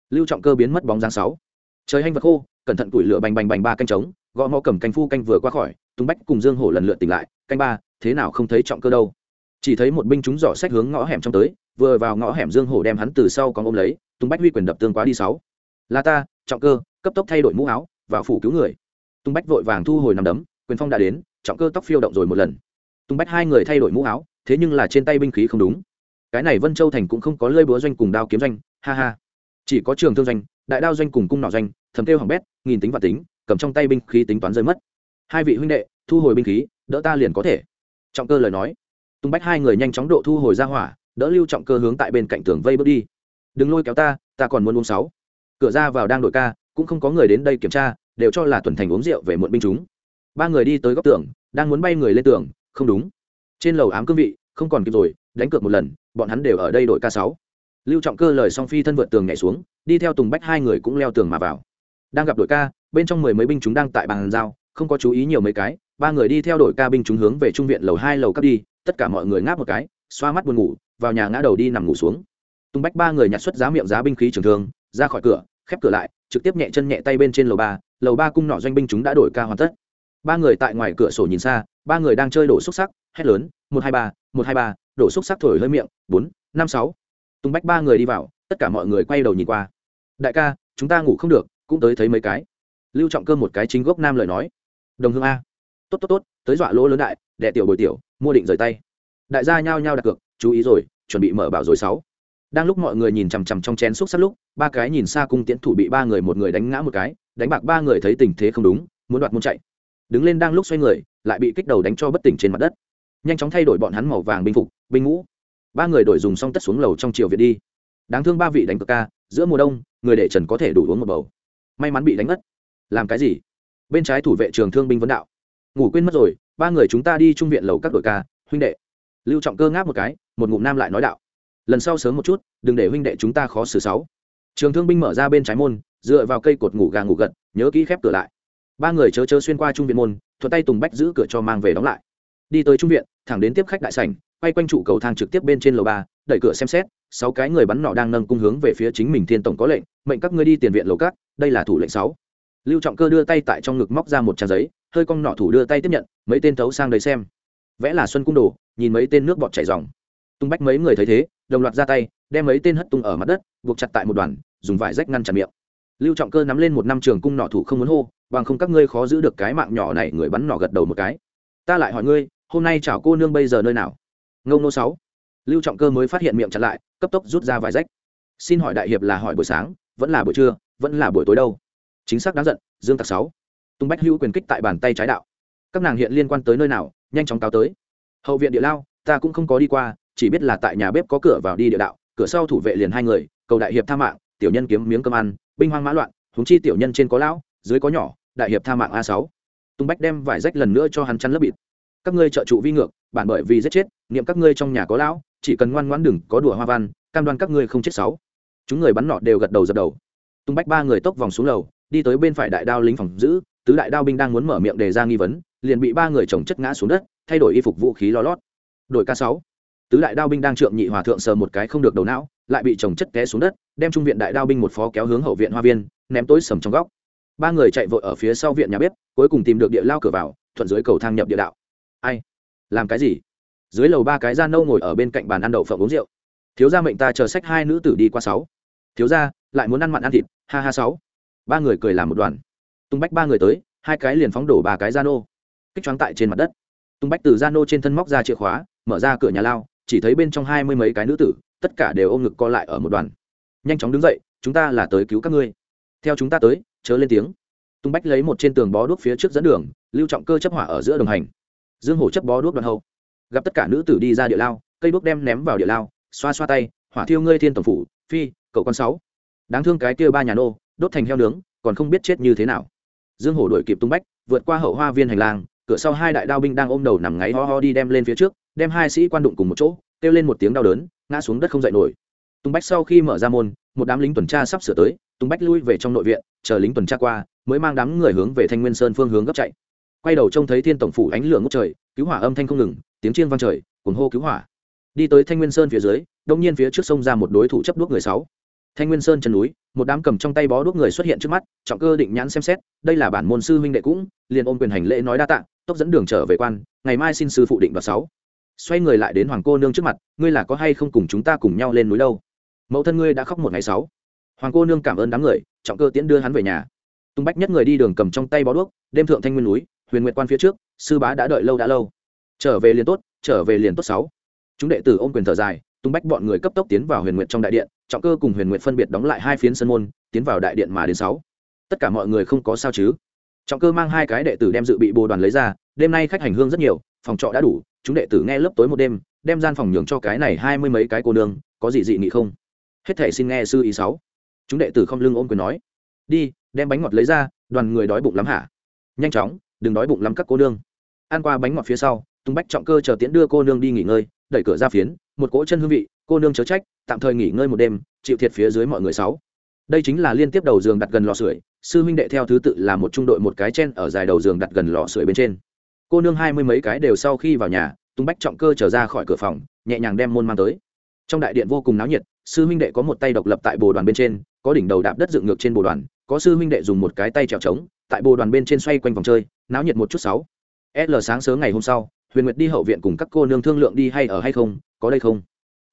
S1: Lưu trọng cơ biến mất bóng dáng sáu trời hanh vật khô, cẩn thận củi lửa bành bành bành ba canh trống, gõ mõ cầm canh phu canh vừa qua khỏi tung bách cùng dương hổ lần lượt tỉnh lại, canh ba, thế nào không thấy trọng cơ đâu? Chỉ thấy một binh chúng giỏ sách hướng ngõ hẻm trong tới, vừa vào ngõ hẻm dương hổ đem hắn từ sau còn ôm lấy tung bách huy quyền đập tương quá đi sáu. Là ta, trọng cơ, cấp tốc thay đổi mũ áo, vào phủ cứu người. Tung bách vội vàng thu hồi nằm đấm, quyền phong đã đến, trọng cơ tóc phiêu động rồi một lần. Tung bách hai người thay đổi mũ áo, thế nhưng là trên tay binh khí không đúng. Cái này vân châu thành cũng không có lơi búa doanh cùng đao kiếm doanh, ha ha. Chỉ có trường thương doanh đại đao doanh cùng cung nỏ doanh, thầm kêu hỏng bét, nghìn tính và tính, cầm trong tay binh khí tính toán rơi mất. Hai vị huynh đệ, thu hồi binh khí, đỡ ta liền có thể. Trọng cơ lời nói. Tung bách hai người nhanh chóng độ thu hồi ra hỏa, đỡ lưu trọng cơ hướng tại bên cạnh tường vây bước đi. Đừng lôi kéo ta ta còn muốn uống sáu. Cửa ra vào đang đội ca, cũng không có người đến đây kiểm tra, đều cho là tuần thành uống rượu về muộn binh chúng. Ba người đi tới góc tường, đang muốn bay người lên tường, không đúng. Trên lầu ám cương vị, không còn kịp rồi, đánh cược một lần, bọn hắn đều ở đây đội ca sáu lưu trọng cơ lời song phi thân vượt tường nhảy xuống, đi theo tùng bách hai người cũng leo tường mà vào. Đang gặp đội ca, bên trong mười mấy binh chúng đang tại bàn giao, không có chú ý nhiều mấy cái, ba người đi theo đội ca binh chúng hướng về trung viện lầu hai lầu cấp đi, tất cả mọi người ngáp một cái, xoa mắt buồn ngủ, vào nhà ngã đầu đi nằm ngủ xuống. Tùng bách ba người nhặt xuất giá miệng giá binh khí trường thương, ra khỏi cửa, khép cửa lại, trực tiếp nhẹ chân nhẹ tay bên trên lầu ba lầu ba cung nọ doanh binh chúng đã đổi ca hoàn tất. Ba người tại ngoài cửa sổ nhìn xa, ba người đang chơi đổ xúc sắc, hét lớn, một hai ba, một hai ba đổ xúc sắc thổi hơi miệng, bốn, năm sáu tung bách ba người đi vào, tất cả mọi người quay đầu nhìn qua. Đại ca, chúng ta ngủ không được, cũng tới thấy mấy cái. Lưu trọng cơ một cái chính gốc nam lời nói. Đồng hương a. Tốt tốt tốt, tới dọa lỗ lớn đại đệ tiểu bồi tiểu, mua định rời tay. Đại gia nhao nhao đặt cược, chú ý rồi, chuẩn bị mở bảo rồi sáu. Đang lúc mọi người nhìn chằm chằm trong chén xúc sắc lúc, ba cái nhìn xa cung tiễn thủ bị ba người một người đánh ngã một cái, đánh bạc ba người thấy tình thế không đúng, muốn đoạt muốn chạy. Đứng lên đang lúc xoay người, lại bị kích đầu đánh cho bất tỉnh trên mặt đất. Nhanh chóng thay đổi bọn hắn màu vàng binh phục, binh ngũ ba người đổi dùng xong tất xuống lầu trong chiều viện đi. Đáng thương ba vị đánh cược ca, giữa mùa đông, người để trần có thể đủ uống một bầu. May mắn bị đánh mất. Làm cái gì? Bên trái thủ vệ trường thương binh vấn đạo. Ngủ quên mất rồi, ba người chúng ta đi trung viện lầu các đội ca, huynh đệ. Lưu trọng cơ ngáp một cái, một ngụm nam lại nói đạo. Lần sau sớm một chút, đừng để huynh đệ chúng ta khó xử sáu. Trường thương binh mở ra bên trái môn, dựa vào cây cột ngủ gà ngủ gật, nhớ kỹ khép cửa lại. Ba người chớ chớ xuyên qua trung viện môn, thuận tay tùng bách giữ cửa cho mang về đóng lại đi tới trung viện, thẳng đến tiếp khách đại sảnh, quay quanh trụ cầu thang trực tiếp bên trên lầu ba, đẩy cửa xem xét, sáu cái người bắn nọ đang nâng cung hướng về phía chính mình thiên tổng có lệnh, mệnh các ngươi đi tiền viện lầu cát đây là thủ lệnh sáu. Lưu trọng cơ đưa tay tại trong ngực móc ra một trang giấy, hơi cong nọ thủ đưa tay tiếp nhận, mấy tên thấu sang đấy xem. Vẽ là xuân cung đồ, nhìn mấy tên nước bọt chảy dòng. Tung bách mấy người thấy thế, đồng loạt ra tay, đem mấy tên hất tung ở mặt đất, buộc chặt tại một đoàn, dùng vải rách ngăn chặn miệng. Lưu trọng cơ nắm lên một năm trường cung nọ thủ không muốn hô, bằng không các ngươi khó giữ được cái mạng nhỏ này, người bắn nọ gật đầu một cái. Ta lại hỏi ngươi hôm nay chào cô nương bây giờ nơi nào? Ngông nô sáu. Lưu trọng cơ mới phát hiện miệng chặt lại, cấp tốc rút ra vài rách. Xin hỏi đại hiệp là hỏi buổi sáng, vẫn là buổi trưa, vẫn là buổi tối đâu? Chính xác đáng giận, dương tặc sáu. Tung bách hữu quyền kích tại bàn tay trái đạo. Các nàng hiện liên quan tới nơi nào? Nhanh chóng cáo tới. Hậu viện địa lao, ta cũng không có đi qua, chỉ biết là tại nhà bếp có cửa vào đi địa đạo, cửa sau thủ vệ liền hai người, cầu đại hiệp tha mạng, tiểu nhân kiếm miếng cơm ăn, binh hoang mã loạn húng chi tiểu nhân trên có lão, dưới có nhỏ, đại hiệp tha mạng a sáu. Tung bách đem vải rách lần nữa cho hắn chăn lớp bịt các ngươi trợ trụ vi ngược, bản bởi vì giết chết, niệm các ngươi trong nhà có lão, chỉ cần ngoan ngoãn đừng có đùa hoa văn, cam đoan các ngươi không chết sáu. Chúng người bắn nọ đều gật đầu dập đầu. Tung bách ba người tốc vòng xuống lầu, đi tới bên phải đại đao lính phòng giữ, tứ đại đao binh đang muốn mở miệng đề ra nghi vấn, liền bị ba người chồng chất ngã xuống đất, thay đổi y phục vũ khí lo lót. Đội k sáu. Tứ đại đao binh đang trượng nhị hòa thượng sờ một cái không được đầu não, lại bị chồng chất té xuống đất, đem trung viện đại đao binh một phó kéo hướng hậu viện hoa viên, ném tối sầm trong góc. Ba người chạy vội ở phía sau viện nhà bếp, cuối cùng tìm được địa lao cửa vào, thuận dưới cầu thang nhập địa đạo ai? Làm cái gì? Dưới lầu ba cái da nâu ngồi ở bên cạnh bàn ăn đậu phộng uống rượu. Thiếu gia mệnh ta chờ sách hai nữ tử đi qua sáu. Thiếu gia, lại muốn ăn mặn ăn thịt. Ha ha sáu. Ba người cười làm một đoàn. Tung bách ba người tới, hai cái liền phóng đổ ba cái da nô. Kích choáng tại trên mặt đất. Tung bách từ da nô trên thân móc ra chìa khóa, mở ra cửa nhà lao, chỉ thấy bên trong hai mươi mấy cái nữ tử, tất cả đều ôm ngực co lại ở một đoàn. Nhanh chóng đứng dậy, chúng ta là tới cứu các ngươi. Theo chúng ta tới, chớ lên tiếng. Tung bách lấy một trên tường bó đuốc phía trước dẫn đường, lưu trọng cơ chấp hỏa ở giữa đồng hành dương hổ chấp bó đuốc đoạn hậu. Gặp tất cả nữ tử đi ra địa lao, cây đuốc đem ném vào địa lao, xoa xoa tay, hỏa thiêu ngươi thiên tổng phủ, phi, cậu con sáu. Đáng thương cái kia ba nhà nô, đốt thành heo nướng, còn không biết chết như thế nào. Dương hổ đuổi kịp tung bách, vượt qua hậu hoa viên hành lang, cửa sau hai đại đao binh đang ôm đầu nằm ngáy ho ho đi đem lên phía trước, đem hai sĩ quan đụng cùng một chỗ, kêu lên một tiếng đau đớn, ngã xuống đất không dậy nổi. Tung bách sau khi mở ra môn, một đám lính tuần tra sắp sửa tới, tung bách lui về trong nội viện, chờ lính tuần tra qua, mới mang đám người hướng về thanh nguyên sơn phương hướng gấp chạy quay đầu trông thấy thiên tổng phủ ánh lửa ngốc trời, cứu hỏa âm thanh không ngừng, tiếng chiên vang trời, cuồng hô cứu hỏa. Đi tới thanh nguyên sơn phía dưới, đông nhiên phía trước sông ra một đối thủ chấp đuốc người sáu. Thanh nguyên sơn chân núi, một đám cầm trong tay bó đuốc người xuất hiện trước mắt, trọng cơ định nhãn xem xét, đây là bản môn sư huynh đệ cũng, liền ôm quyền hành lễ nói đa tạ, tốc dẫn đường trở về quan, ngày mai xin sư phụ định vào sáu. Xoay người lại đến hoàng cô nương trước mặt, ngươi là có hay không cùng chúng ta cùng nhau lên núi đâu? Mẫu thân ngươi đã khóc một ngày sáu. Hoàng cô nương cảm ơn đám người, trọng cơ tiễn đưa hắn về nhà. Tung bách nhất người đi đường cầm trong tay bó đuốc, đêm thượng thanh nguyên núi huyền nguyệt quan phía trước, sư bá đã đợi lâu đã lâu. Trở về liền tốt, trở về liền tốt sáu. Chúng đệ tử ôm quyền thở dài, tung bách bọn người cấp tốc tiến vào huyền nguyệt trong đại điện, trọng cơ cùng huyền nguyệt phân biệt đóng lại hai phiến sân môn, tiến vào đại điện mà đến sáu. Tất cả mọi người không có sao chứ? Trọng cơ mang hai cái đệ tử đem dự bị bồ đoàn lấy ra, đêm nay khách hành hương rất nhiều, phòng trọ đã đủ, chúng đệ tử nghe lớp tối một đêm, đem gian phòng nhường cho cái này hai mươi mấy cái cô nương, có gì dị nghị không? Hết thể xin nghe sư ý sáu. Chúng đệ tử không lưng ôm quyền nói, đi, đem bánh ngọt lấy ra, đoàn người đói bụng lắm hả? Nhanh chóng đừng đói bụng lắm các cô nương. Ăn qua bánh ngọt phía sau tung bách trọng cơ chờ tiễn đưa cô nương đi nghỉ ngơi, đẩy cửa ra phiến, một cỗ chân hương vị, cô nương chớ trách, tạm thời nghỉ ngơi một đêm, chịu thiệt phía dưới mọi người sáu. Đây chính là liên tiếp đầu giường đặt gần lò sưởi, sư huynh đệ theo thứ tự là một trung đội một cái chen ở dài đầu giường đặt gần lò sưởi bên trên. Cô nương hai mươi mấy cái đều sau khi vào nhà tung bách trọng cơ trở ra khỏi cửa phòng, nhẹ nhàng đem môn mang tới. Trong đại điện vô cùng náo nhiệt, sư huynh đệ có một tay độc lập tại bồ đoàn bên trên, có đỉnh đầu đạp đất dựng ngược trên bồ đoàn, có sư huynh đệ dùng một cái tay trèo trống tại bồ đoàn bên trên xoay quanh vòng chơi, náo nhiệt một chút sáu. L sáng sớm ngày hôm sau, huyền nguyệt đi hậu viện cùng các cô nương thương lượng đi hay ở hay không, có đây không?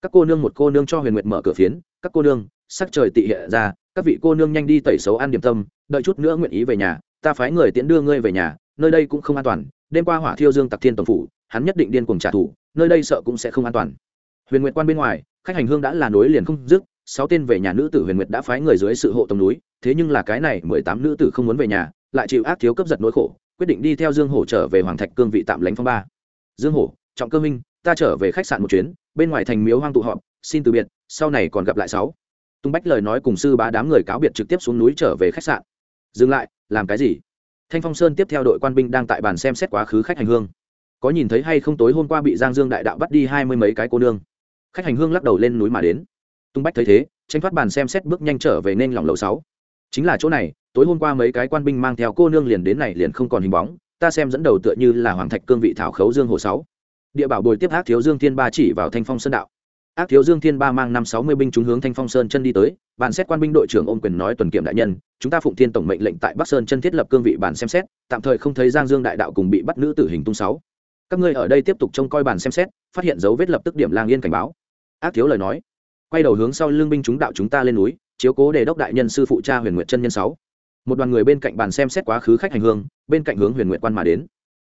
S1: Các cô nương một cô nương cho huyền nguyệt mở cửa phiến, các cô nương, sắc trời tị hiện ra, các vị cô nương nhanh đi tẩy xấu ăn điểm tâm, đợi chút nữa nguyện ý về nhà, ta phái người tiễn đưa ngươi về nhà, nơi đây cũng không an toàn, đêm qua hỏa thiêu dương tặc thiên tổng phủ, hắn nhất định điên cuồng trả thù, nơi đây sợ cũng sẽ không an toàn. Huyền nguyệt quan bên ngoài, khách hành hương đã là nối liền không dứt, sáu tên về nhà nữ tử huyền nguyệt đã phái người dưới sự hộ tông núi, thế nhưng là cái này mười tám nữ tử không muốn về nhà lại chịu ác thiếu cấp giật nỗi khổ, quyết định đi theo dương hổ trở về hoàng thạch cương vị tạm lánh phong ba. Dương hổ, trọng cơ minh, ta trở về khách sạn một chuyến, bên ngoài thành miếu hoang tụ họp, xin từ biệt, sau này còn gặp lại sáu. Tung bách lời nói cùng sư bá đám người cáo biệt trực tiếp xuống núi trở về khách sạn. Dừng lại, làm cái gì? Thanh phong sơn tiếp theo đội quan binh đang tại bàn xem xét quá khứ khách hành hương. Có nhìn thấy hay không tối hôm qua bị giang dương đại đạo bắt đi hai mươi mấy cái cô nương? Khách hành hương lắc đầu lên núi mà đến. Tung bách thấy thế, tranh thoát bàn xem xét bước nhanh trở về nên lòng lầu sáu. Chính là chỗ này tối hôm qua mấy cái quan binh mang theo cô nương liền đến này liền không còn hình bóng, ta xem dẫn đầu tựa như là hoàng thạch cương vị thảo khấu dương hồ sáu. Địa bảo bồi tiếp ác thiếu dương thiên ba chỉ vào thanh phong sơn đạo. Ác thiếu dương thiên ba mang năm sáu mươi binh chúng hướng thanh phong sơn chân đi tới, bàn xét quan binh đội trưởng ôm quyền nói tuần kiểm đại nhân, chúng ta phụng thiên tổng mệnh lệnh tại bắc sơn chân thiết lập cương vị bàn xem xét, tạm thời không thấy giang dương đại đạo cùng bị bắt nữ tử hình tung sáu. Các ngươi ở đây tiếp tục trông coi bàn xem xét, phát hiện dấu vết lập tức điểm lang yên cảnh báo. Ác thiếu lời nói. Quay đầu hướng sau lương binh chúng đạo chúng ta lên núi, chiếu cố để đốc đại nhân sư phụ cha huyền nguyệt chân nhân sáu một đoàn người bên cạnh bàn xem xét quá khứ khách hành hương, bên cạnh hướng huyền nguyện quan mà đến.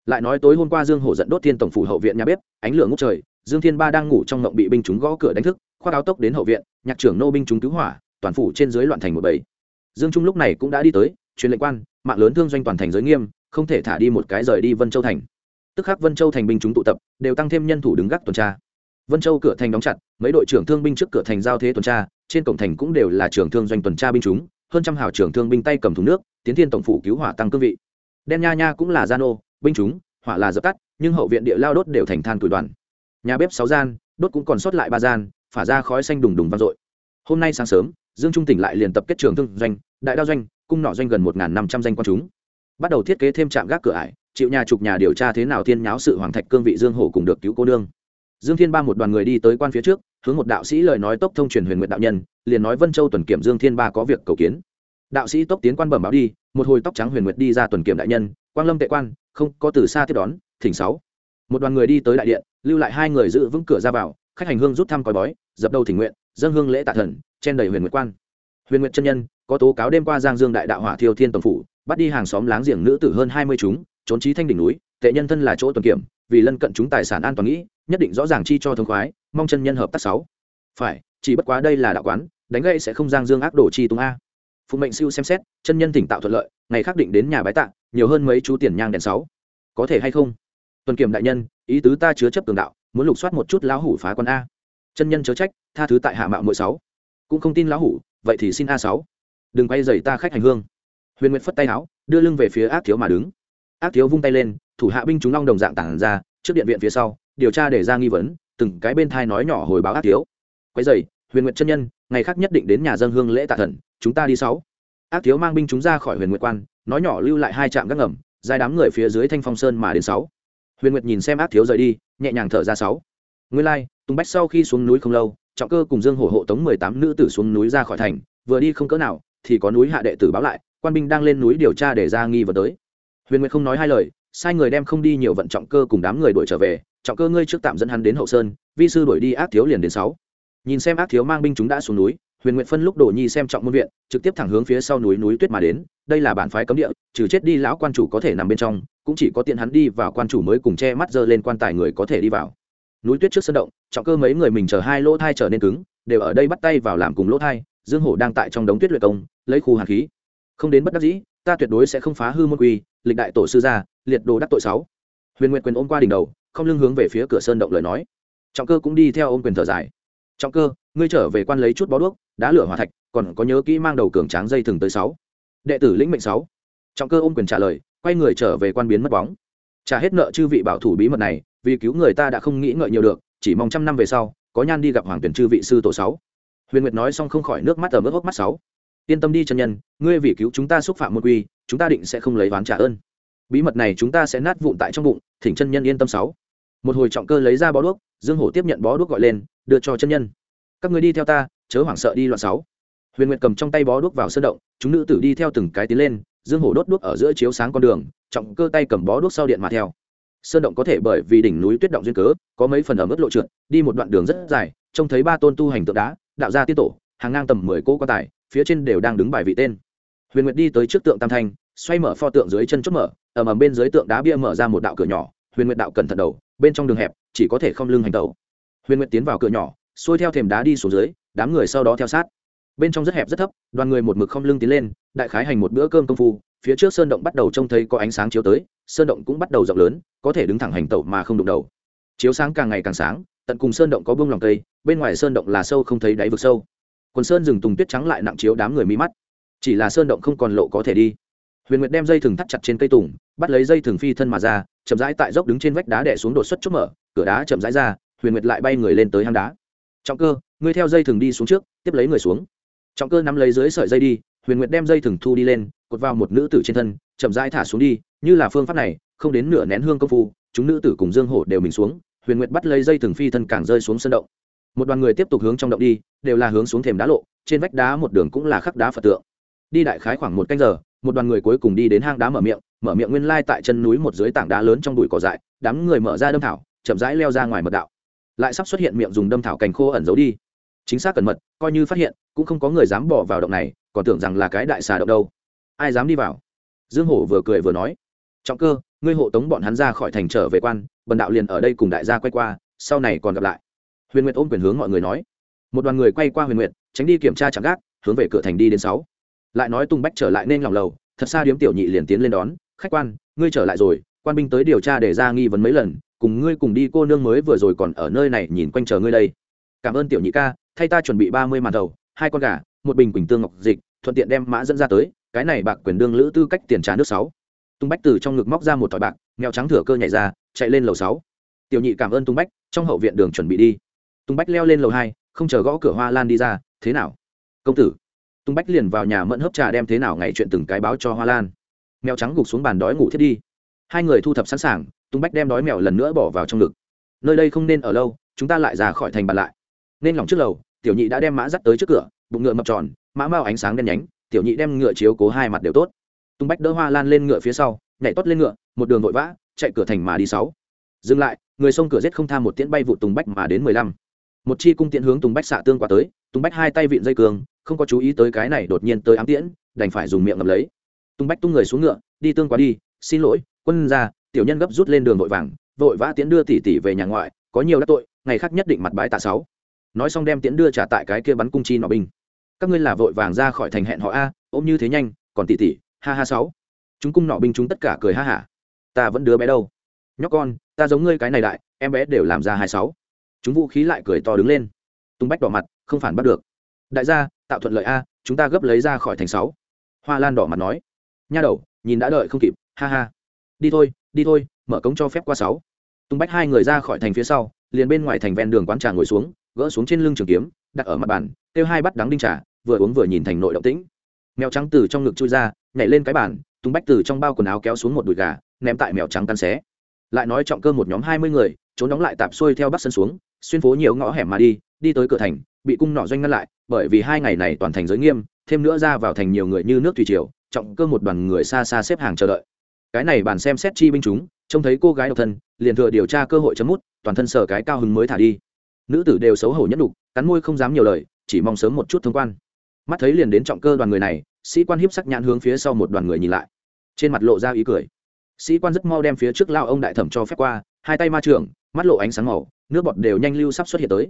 S1: Lại nói tối hôm qua dương hổ dẫn đốt thiên tổng phủ hậu viện nhà bếp, ánh lửa ngút trời, dương thiên ba đang ngủ trong ngộng bị binh chúng gõ cửa đánh thức, khoác áo tốc đến hậu viện, nhạc trưởng nô binh chúng cứu hỏa, toàn phủ trên dưới loạn thành một bầy. Dương trung lúc này cũng đã đi tới, truyền lệnh quan, mạng lớn thương doanh toàn thành giới nghiêm, không thể thả đi một cái rời đi vân châu thành. Tức khắc vân châu thành binh chúng tụ tập, đều tăng thêm nhân thủ đứng gác tuần tra. Vân châu cửa thành đóng chặt, mấy đội trưởng thương binh trước cửa thành giao thế tuần tra, trên cổng thành cũng đều là trưởng thương doanh tuần tra binh chúng hơn trăm hào trưởng thương binh tay cầm thùng nước, tiến thiên tổng phủ cứu hỏa tăng cương vị. Đen nha nha cũng là gia nô binh chúng, hỏa là dập tắt, nhưng hậu viện địa lao đốt đều thành than tuổi đoàn. Nhà bếp sáu gian, đốt cũng còn sót lại ba gian, phả ra khói xanh đùng đùng vang dội. Hôm nay sáng sớm, dương trung tỉnh lại liền tập kết trường thương doanh, đại đao doanh, cung nọ doanh gần một năm trăm danh quan chúng. Bắt đầu thiết kế thêm trạm gác cửa ải chịu nhà chục nhà điều tra thế nào thiên nháo sự hoàng thạch cương vị dương hổ cùng được cứu cô đương dương thiên ba một đoàn người đi tới quan phía trước hướng một đạo sĩ lời nói tốc thông truyền huyền nguyện đạo nhân, liền nói vân châu tuần kiểm dương thiên ba có việc cầu kiến. Đạo sĩ tốc tiến quan bẩm báo đi, một hồi tóc trắng huyền nguyệt đi ra tuần kiểm đại nhân, quang lâm tệ quan, không, có từ xa tiếp đón, thỉnh sáu. Một đoàn người đi tới đại điện, lưu lại hai người giữ vững cửa ra vào, khách hành hương rút thăm coi bói, dập đầu thỉnh nguyện dân hương lễ tạ thần, chen đầy huyền nguyệt quan. Huyền nguyệt chân nhân, có tố cáo đêm qua giang dương đại đạo hỏa thiêu thiên tổng phủ, bắt đi hàng xóm láng giềng nữ tử hơn hai mươi chúng, trốn trí thanh đỉnh núi, tệ nhân thân là chỗ tuần kiểm, vì lân cận chúng tài sản an toàn nghĩ, nhất định rõ ràng chi cho thông khoái mong chân nhân hợp tác sáu. Phải, chỉ bất quá đây là đạo quán, đánh gậy sẽ không giang dương ác đổ chi tung a. Phụ mệnh siêu xem xét, chân nhân thỉnh tạo thuận lợi, ngày khác định đến nhà bái tạ, nhiều hơn mấy chú tiền nhang đèn sáu. Có thể hay không? Tuần kiểm đại nhân, ý tứ ta chứa chấp tường đạo, muốn lục soát một chút lão hủ phá con a. Chân nhân chớ trách, tha thứ tại hạ mạo mỗi sáu. Cũng không tin lão hủ, vậy thì xin a sáu. Đừng quay dày ta khách hành hương. Huyền nguyệt phất tay áo, đưa lưng về phía ác thiếu mà đứng. Ác thiếu vung tay lên, thủ hạ binh chúng long đồng dạng tản ra, trước điện viện phía sau, điều tra để ra nghi vấn từng cái bên thai nói nhỏ hồi báo ác thiếu. Quay dày huyền nguyện chân nhân ngày khác nhất định đến nhà dân hương lễ tạ thần chúng ta đi sáu. Ác thiếu mang binh chúng ra khỏi huyền nguyện quan nói nhỏ lưu lại hai trạm gác ngầm dài đám người phía dưới thanh phong sơn mà đến sáu. Huyền nguyệt nhìn xem ác thiếu rời đi nhẹ nhàng thở ra sáu. Nguyên lai like, tùng bách sau khi xuống núi không lâu trọng cơ cùng dương hổ hộ tống mười tám nữ tử xuống núi ra khỏi thành vừa đi không cỡ nào thì có núi hạ đệ tử báo lại quan binh đang lên núi điều tra để ra nghi vấn tới. Huyền nguyệt không nói hai lời sai người đem không đi nhiều vận trọng cơ cùng đám người đuổi trở về trọng cơ ngươi trước tạm dẫn hắn đến hậu sơn, vi sư đổi đi ác thiếu liền đến sáu. Nhìn xem ác thiếu mang binh chúng đã xuống núi, huyền nguyện phân lúc đổ nhi xem trọng môn viện, trực tiếp thẳng hướng phía sau núi núi tuyết mà đến, đây là bản phái cấm địa, trừ chết đi lão quan chủ có thể nằm bên trong, cũng chỉ có tiện hắn đi vào quan chủ mới cùng che mắt dơ lên quan tài người có thể đi vào. Núi tuyết trước sân động, trọng cơ mấy người mình chờ hai lỗ thai trở nên cứng, đều ở đây bắt tay vào làm cùng lỗ thai, dương hổ đang tại trong đống tuyết luyện công, lấy khu hàn khí. Không đến bất đắc dĩ, ta tuyệt đối sẽ không phá hư môn quy, lịch đại tổ sư gia, liệt đồ đắc tội sáu. Huyền nguyện quyền ôm qua đỉnh đầu không lưng hướng về phía cửa sơn động lời nói. Trọng cơ cũng đi theo ôm quyền thở dài. Trọng cơ, ngươi trở về quan lấy chút bó đuốc, đá lửa hỏa thạch, còn có nhớ kỹ mang đầu cường tráng dây thừng tới sáu. Đệ tử lĩnh mệnh sáu. Trọng cơ ôm quyền trả lời, quay người trở về quan biến mất bóng. Trả hết nợ chư vị bảo thủ bí mật này, vì cứu người ta đã không nghĩ ngợi nhiều được, chỉ mong trăm năm về sau, có nhan đi gặp hoàng tuyển chư vị sư tổ sáu. Huyền nguyệt nói xong không khỏi nước mắt ở mức hốc mắt sáu. Yên tâm đi chân nhân, ngươi vì cứu chúng ta xúc phạm một quy, chúng ta định sẽ không lấy oán trả ơn bí mật này chúng ta sẽ nát vụn tại trong bụng, thỉnh chân nhân yên tâm sáu. Một hồi trọng cơ lấy ra bó đuốc, dương hổ tiếp nhận bó đuốc gọi lên, đưa cho chân nhân. Các người đi theo ta, chớ hoảng sợ đi loạn sáu. Huyền nguyệt cầm trong tay bó đuốc vào sơn động, chúng nữ tử đi theo từng cái tiến lên, dương hổ đốt đuốc ở giữa chiếu sáng con đường, trọng cơ tay cầm bó đuốc sau điện mà theo. Sơn động có thể bởi vì đỉnh núi tuyết động duyên cớ, có mấy phần ở mức lộ trượt, đi một đoạn đường rất dài, trông thấy ba tôn tu hành tượng đá, đạo gia tiết tổ, hàng ngang tầm mười cỗ quan tài, phía trên đều đang đứng bài vị tên. Huyền nguyệt đi tới trước tượng tam thanh xoay mở pho tượng dưới chân chốt mở, ầm ầm bên dưới tượng đá bia mở ra một đạo cửa nhỏ, huyền nguyệt đạo cẩn thận đầu, bên trong đường hẹp, chỉ có thể không lưng hành tàu huyền nguyệt tiến vào cửa nhỏ, xuôi theo thềm đá đi xuống dưới, đám người sau đó theo sát. Bên trong rất hẹp rất thấp, đoàn người một mực không lưng tiến lên, đại khái hành một bữa cơm công phu, phía trước sơn động bắt đầu trông thấy có ánh sáng chiếu tới, sơn động cũng bắt đầu rộng lớn, có thể đứng thẳng hành tẩu mà không đụng đầu. Chiếu sáng càng ngày càng sáng, tận cùng sơn động có bông lòng cây, bên ngoài sơn động là sâu không thấy đáy vực sâu. Quần sơn rừng tùng tuyết trắng lại nặng chiếu đám người mi mắt. Chỉ là sơn động không còn lộ có thể đi huyền nguyệt đem dây thừng thắt chặt trên cây tùng, bắt lấy dây thừng phi thân mà ra, chậm rãi tại dốc đứng trên vách đá đẻ xuống đột xuất chốt mở, cửa đá chậm rãi ra, huyền nguyệt lại bay người lên tới hang đá. Trọng cơ, ngươi theo dây thừng đi xuống trước, tiếp lấy người xuống. Trọng cơ nắm lấy dưới sợi dây đi, huyền nguyệt đem dây thừng thu đi lên, cột vào một nữ tử trên thân, chậm rãi thả xuống đi, như là phương pháp này, không đến nửa nén hương công phu, chúng nữ tử cùng dương hổ đều mình xuống, huyền nguyệt bắt lấy dây thừng phi thân càng rơi xuống sân động. Một đoàn người tiếp tục hướng trong động đi, đều là hướng xuống thềm đá lộ, trên vách đá một đường cũng là khắc đá phật tượng. Đi đại khái khoảng một canh giờ một đoàn người cuối cùng đi đến hang đá mở miệng mở miệng nguyên lai tại chân núi một dưới tảng đá lớn trong bụi cỏ dại, đám người mở ra đâm thảo, chậm rãi leo ra ngoài mật đạo. Lại sắp xuất hiện miệng dùng đâm thảo cành khô ẩn giấu đi. Chính xác cẩn mật, coi như phát hiện, cũng không có người dám bỏ vào động này, còn tưởng rằng là cái đại xà động đâu. Ai dám đi vào? Dương hổ vừa cười vừa nói. Trọng cơ, ngươi hộ tống bọn hắn ra khỏi thành trở về quan, bần đạo liền ở đây cùng đại gia quay qua, sau này còn gặp lại. Huyền nguyệt ôm quyền hướng mọi người nói. Một đoàn người quay qua huyền nguyệt, tránh đi kiểm tra chẳng gác, hướng về cửa thành đi đến sáu lại nói tung bách trở lại nên lòng lầu, thật xa điếm tiểu nhị liền tiến lên đón, khách quan, ngươi trở lại rồi, quan binh tới điều tra để ra nghi vấn mấy lần, cùng ngươi cùng đi cô nương mới vừa rồi còn ở nơi này nhìn quanh chờ ngươi đây. Cảm ơn tiểu nhị ca, thay ta chuẩn bị ba mươi màn đầu, hai con gà, một bình quỳnh tương ngọc dịch, thuận tiện đem mã dẫn ra tới, cái này bạc quyền đương lữ tư cách tiền trả nước sáu. Tung bách từ trong ngực móc ra một thỏi bạc nghèo trắng thửa cơ nhảy ra, chạy lên lầu sáu. Tiểu nhị cảm ơn tung bách, trong hậu viện đường chuẩn bị đi. Tung bách leo lên lầu hai, không chờ gõ cửa hoa lan đi ra, thế nào? Công tử tung bách liền vào nhà mẫn hấp trà đem thế nào ngày chuyện từng cái báo cho hoa lan. Mèo trắng gục xuống bàn đói ngủ thiết đi. Hai người thu thập sẵn sàng, tung bách đem đói mèo lần nữa bỏ vào trong ngực. Nơi đây không nên ở lâu, chúng ta lại ra khỏi thành bàn lại. Nên lòng trước lầu, tiểu nhị đã đem mã dắt tới trước cửa, bụng ngựa mập tròn, mã mau ánh sáng đen nhánh, tiểu nhị đem ngựa chiếu cố hai mặt đều tốt. Tung bách đỡ hoa lan lên ngựa phía sau, nhảy tót lên ngựa, một đường vội vã, chạy cửa thành mà đi sáu. Dừng lại, người xông cửa giết không tham một tiễn bay vụ tùng bách mà đến mười lăm. Một chi cung tiễn hướng tùng bách xạ tương qua tới tùng bách hai tay vịn dây cường không có chú ý tới cái này đột nhiên tới ám tiễn, đành phải dùng miệng ngập lấy. Tung bách tung người xuống ngựa, đi tương quá đi, xin lỗi, quân ra tiểu nhân gấp rút lên đường vội vàng, vội vã tiễn đưa tỷ tỷ về nhà ngoại, có nhiều đắc tội, ngày khác nhất định mặt bái tạ sáu. Nói xong đem tiễn đưa trả tại cái kia bắn cung chi nọ binh. Các ngươi là vội vàng ra khỏi thành hẹn họ a, ôm như thế nhanh, còn tỷ tỷ, ha ha sáu. Chúng cung nọ binh chúng tất cả cười ha hả. Ta vẫn đứa bé đâu? Nhóc con, ta giống ngươi cái này đại, em bé đều làm ra hai sáu. Chúng vũ khí lại cười to đứng lên. Tung bách đỏ mặt, không phản bắt được đại gia, tạo thuận lợi a, chúng ta gấp lấy ra khỏi thành sáu. Hoa lan đỏ mặt nói. Nha đầu, nhìn đã đợi không kịp, ha ha. Đi thôi đi thôi, mở cống cho phép qua sáu. Tung bách hai người ra khỏi thành phía sau, liền bên ngoài thành ven đường quán trà ngồi xuống, gỡ xuống trên lưng trường kiếm, đặt ở mặt bàn, kêu hai bắt đắng đinh trà, vừa uống vừa nhìn thành nội động tĩnh. Mèo trắng từ trong ngực chui ra, nhảy lên cái bàn, tung bách từ trong bao quần áo kéo xuống một đùi gà, ném tại mèo trắng căn xé. Lại nói trọng cơ một nhóm hai mươi người, trốn đóng lại tạp xuôi theo bắc sân xuống, xuyên phố nhiều ngõ hẻm mà đi đi tới cửa thành bị cung nọ doanh ngăn lại, bởi vì hai ngày này toàn thành giới nghiêm, thêm nữa ra vào thành nhiều người như nước thủy triều, trọng cơ một đoàn người xa xa xếp hàng chờ đợi. Cái này bàn xem xét chi binh chúng, trông thấy cô gái độc thân, liền thừa điều tra cơ hội chấm mút, toàn thân sở cái cao hứng mới thả đi. Nữ tử đều xấu hổ nhất đục cắn môi không dám nhiều lời, chỉ mong sớm một chút thông quan. Mắt thấy liền đến trọng cơ đoàn người này, sĩ quan hiếp sắc nhãn hướng phía sau một đoàn người nhìn lại. Trên mặt lộ ra ý cười. Sĩ quan rất mau đem phía trước lao ông đại thẩm cho phép qua, hai tay ma trưởng, mắt lộ ánh sáng màu, nước bọt đều nhanh lưu sắp xuất hiện tới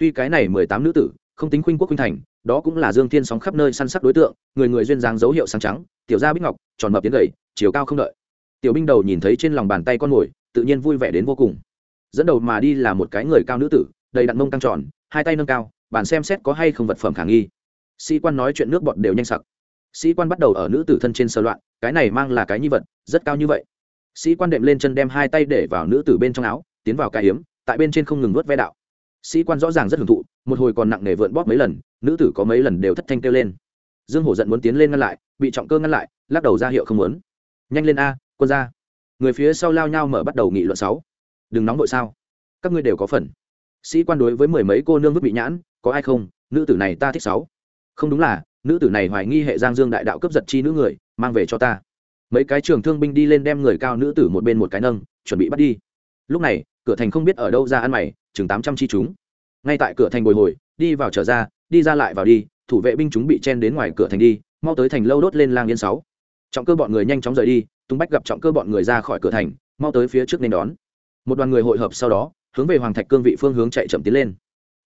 S1: tuy cái này mười tám nữ tử, không tính khuynh quốc khuynh thành, đó cũng là dương thiên sóng khắp nơi săn sắc đối tượng, người người duyên dáng dấu hiệu sáng trắng, tiểu gia bích ngọc, tròn mập tiến gầy, chiều cao không đợi. Tiểu binh đầu nhìn thấy trên lòng bàn tay con mồi, tự nhiên vui vẻ đến vô cùng. Dẫn đầu mà đi là một cái người cao nữ tử, đầy đặn mông căng tròn, hai tay nâng cao, bàn xem xét có hay không vật phẩm khả nghi. Sĩ quan nói chuyện nước bọt đều nhanh sặc. Sĩ quan bắt đầu ở nữ tử thân trên sơ loạn, cái này mang là cái nhi vật, rất cao như vậy. Sĩ quan đệm lên chân đem hai tay để vào nữ tử bên trong áo, tiến vào cái hiếm tại bên trên không ngừng nuốt ve đạo sĩ quan rõ ràng rất hưởng thụ, một hồi còn nặng nề vượn bóp mấy lần, nữ tử có mấy lần đều thất thanh kêu lên. Dương hổ giận muốn tiến lên ngăn lại, bị trọng cơ ngăn lại, lắc đầu ra hiệu không muốn. Nhanh lên a, quân ra người phía sau lao nhau mở bắt đầu nghị luận sáu. Đừng nóng vội sao? Các ngươi đều có phần. Sĩ quan đối với mười mấy cô nương vứt bị nhãn, có ai không? Nữ tử này ta thích sáu. Không đúng là, nữ tử này hoài nghi hệ giang dương đại đạo cướp giật chi nữ người, mang về cho ta. Mấy cái trường thương binh đi lên đem người cao nữ tử một bên một cái nâng, chuẩn bị bắt đi. Lúc này, cửa thành không biết ở đâu ra ăn mày chừng tám trăm chi chúng. Ngay tại cửa thành bồi hồi, đi vào trở ra, đi ra lại vào đi, thủ vệ binh chúng bị chen đến ngoài cửa thành đi, mau tới thành lâu đốt lên lang yên sáu. Trọng cơ bọn người nhanh chóng rời đi tung bách gặp trọng cơ bọn người ra khỏi cửa thành, mau tới phía trước nên đón. Một đoàn người hội hợp sau đó, hướng về hoàng thạch cương vị phương hướng chạy chậm tiến lên.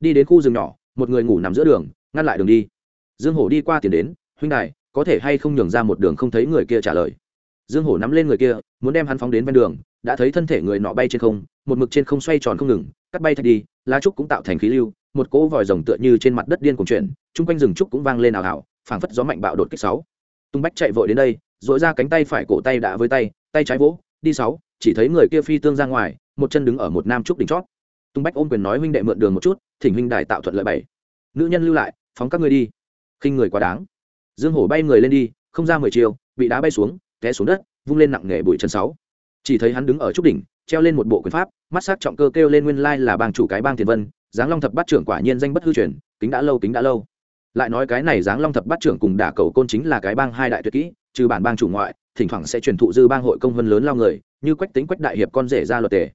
S1: Đi đến khu rừng nhỏ, một người ngủ nằm giữa đường, ngăn lại đường đi. Dương hổ đi qua tiền đến, huynh đài, có thể hay không nhường ra một đường không thấy người kia trả lời? Dương hổ nắm lên người kia, muốn đem hắn phóng đến ven đường, đã thấy thân thể người nọ bay trên không, một mực trên không xoay tròn không ngừng cắt bay thạch đi, lá trúc cũng tạo thành khí lưu, một cỗ vòi rồng tựa như trên mặt đất điên cùng chuyển, chung quanh rừng trúc cũng vang lên ảo ảo phảng phất gió mạnh bạo đột kích sáu. Tung bách chạy vội đến đây dội ra cánh tay phải cổ tay đã với tay tay trái vỗ, đi sáu, chỉ thấy người kia phi tương ra ngoài, một chân đứng ở một nam trúc đỉnh chót. Tung bách ôm quyền nói, huynh đệ mượn đường một chút, thỉnh huynh đài tạo thuận lợi bảy. Nữ nhân lưu lại, phóng các ngươi đi. Khinh người quá đáng. Dương hổ bay người lên đi, không ra mười chiều, bị đá bay xuống, té xuống đất, vung lên nặng nề bụi chân sáu. Chỉ thấy hắn đứng ở trúc đỉnh, treo lên một bộ quyền pháp mắt sắc trọng cơ kêu lên nguyên lai là bang chủ cái bang tiền vân, giáng long thập bát trưởng quả nhiên danh bất hư truyền, kính đã lâu, kính đã lâu. Lại nói cái này giáng long thập bát trưởng cùng đả cầu côn chính là cái bang hai đại tuyệt kỹ, trừ bản bang chủ ngoại, thỉnh thoảng sẽ truyền thụ dư bang hội công vân lớn lao người, như quách tính quách đại hiệp con rể ra luật tề.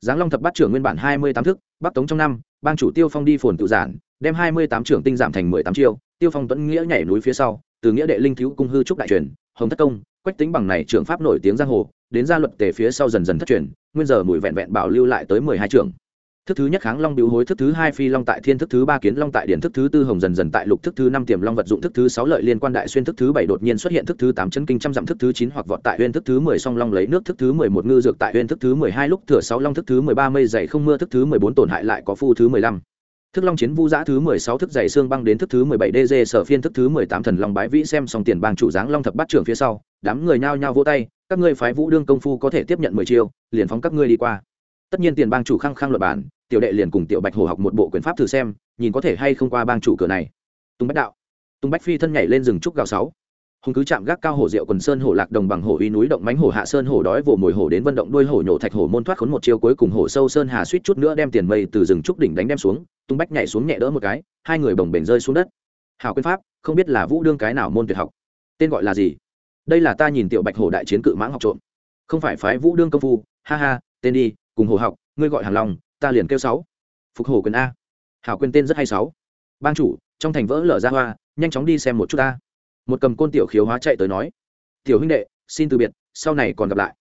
S1: Giáng long thập bát trưởng nguyên bản hai mươi tám thức, bắc tống trong năm, bang chủ tiêu phong đi phồn tự giản, đem hai mươi tám trưởng tinh giảm thành mười tám chiêu, tiêu phong tuấn nghĩa nhảy núi phía sau, từ nghĩa đệ linh thiếu cung hư trúc đại truyền hồng thất công quách tính bằng này trưởng pháp nổi tiếng giang hồ đến gia luật tề phía sau dần dần thất truyền nguyên giờ mùi vẹn vẹn bảo lưu lại tới mười hai trưởng thức thứ nhất kháng long biểu hối thức thứ hai phi long tại thiên thức thứ ba kiến long tại điển thức thứ tư hồng dần dần tại lục thức thứ năm tiềm long vật dụng thức thứ sáu lợi liên quan đại xuyên thức thứ bảy đột nhiên xuất hiện thức thứ tám chân kinh trăm dặm thức thứ chín hoặc vọt tại huyên thức thứ mười song long lấy nước thức thứ mười một ngư dược tại huyên thức thứ mười hai lúc thừa sáu long thức thứ mười ba mây dày không mưa thức thứ mười bốn tổn hại lại có phu thứ mười lăm thức long chiến vu giã thứ mười sáu thức dày xương băng đến thức thứ mười bảy dg sở phiên thức thứ mười tám thần long bái vĩ xem xong tiền bang chủ dáng long thập bát trưởng phía sau, đám người nhao nhao vỗ tay, các ngươi phái vũ đương công phu có thể tiếp nhận mười chiêu, liền phóng các ngươi đi qua. Tất nhiên tiền bang chủ khăng khăng luật bản tiểu đệ liền cùng tiểu bạch hồ học một bộ quyền pháp thử xem, nhìn có thể hay không qua bang chủ cửa này. Tung bách đạo. Tung bách phi thân nhảy lên rừng trúc gạo sáu hùng cứ chạm gác cao hổ rượu quần sơn hổ lạc đồng bằng hổ uy núi động mánh hổ hạ sơn hổ đói vồ mồi hổ đến vận động đuôi hổ nhổ thạch hổ môn thoát khốn một chiêu cuối cùng hổ sâu sơn hà suýt chút nữa đem tiền mây từ rừng trúc đỉnh đánh đem xuống, tung bách nhảy xuống nhẹ đỡ một cái, hai người bồng bềnh rơi xuống đất. Hào quyên pháp, không biết là vũ đương cái nào môn tuyệt học. Tên gọi là gì? Đây là ta nhìn tiểu bạch hổ đại chiến cự mãng học trộm. Không phải phái vũ đương công phu, ha ha, tên đi, cùng hồ học, ngươi gọi hàn long, ta liền kêu sáu. Phục hổ quyền a. Hào quyền tên rất hay sáu. Bang chủ, trong thành vỡ lở ra hoa, nhanh chóng đi xem một chút ta một cầm côn tiểu khiếu hóa chạy tới nói, tiểu huynh đệ, xin từ biệt, sau này còn gặp lại.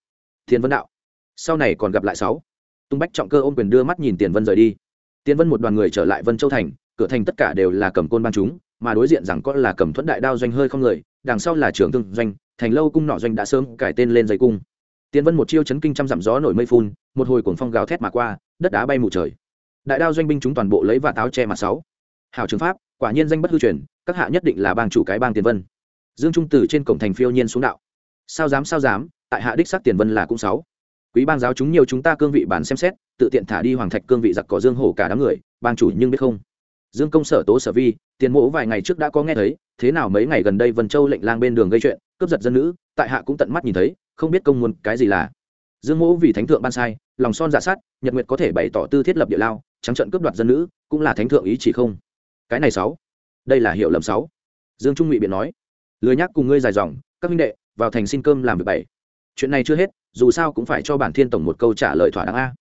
S1: Thiên vân đạo, sau này còn gặp lại sáu. Tung bách trọng cơ ôm quyền đưa mắt nhìn tiền vân rời đi. Tiền vân một đoàn người trở lại vân châu thành, cửa thành tất cả đều là cầm côn ban chúng, mà đối diện rằng có là cầm thuẫn đại đao doanh hơi không người, đằng sau là trưởng thương doanh, thành lâu cung nọ doanh đã sớm cải tên lên dây cung. Tiền vân một chiêu chấn kinh trăm dặm gió nổi mây phun, một hồi cuồng phong gào thét mà qua, đất đá bay mù trời. Đại đao doanh binh chúng toàn bộ lấy và táo che mặt sáu. Hảo trường pháp quả nhiên danh bất hư truyền, các hạ nhất định là bang chủ cái bang tiền vân. Dương trung từ trên cổng thành phiêu nhiên xuống đạo. Sao dám sao dám, tại hạ đích sắc tiền vân là cũng sáu. Quý bang giáo chúng nhiều chúng ta cương vị bản xem xét, tự tiện thả đi hoàng thạch cương vị giặc cỏ dương hổ cả đám người, bang chủ nhưng biết không? Dương công sở tố sở vi, tiền mỗ vài ngày trước đã có nghe thấy, thế nào mấy ngày gần đây vân châu lệnh lang bên đường gây chuyện, cướp giật dân nữ, tại hạ cũng tận mắt nhìn thấy, không biết công muốn cái gì là. Dương mỗ vì thánh thượng ban sai, lòng son dạ sát, nhật nguyệt có thể bày tỏ tư thiết lập địa lao, trắng trận cướp đoạt dân nữ, cũng là thánh thượng ý chỉ không? Cái này sáu. Đây là hiệu lầm sáu. Dương trung ngụy biện nói. Lười nhắc cùng ngươi dài dòng, các minh đệ, vào thành xin cơm làm việc bảy. Chuyện này chưa hết, dù sao cũng phải cho bản thiên tổng một câu trả lời thỏa đáng a.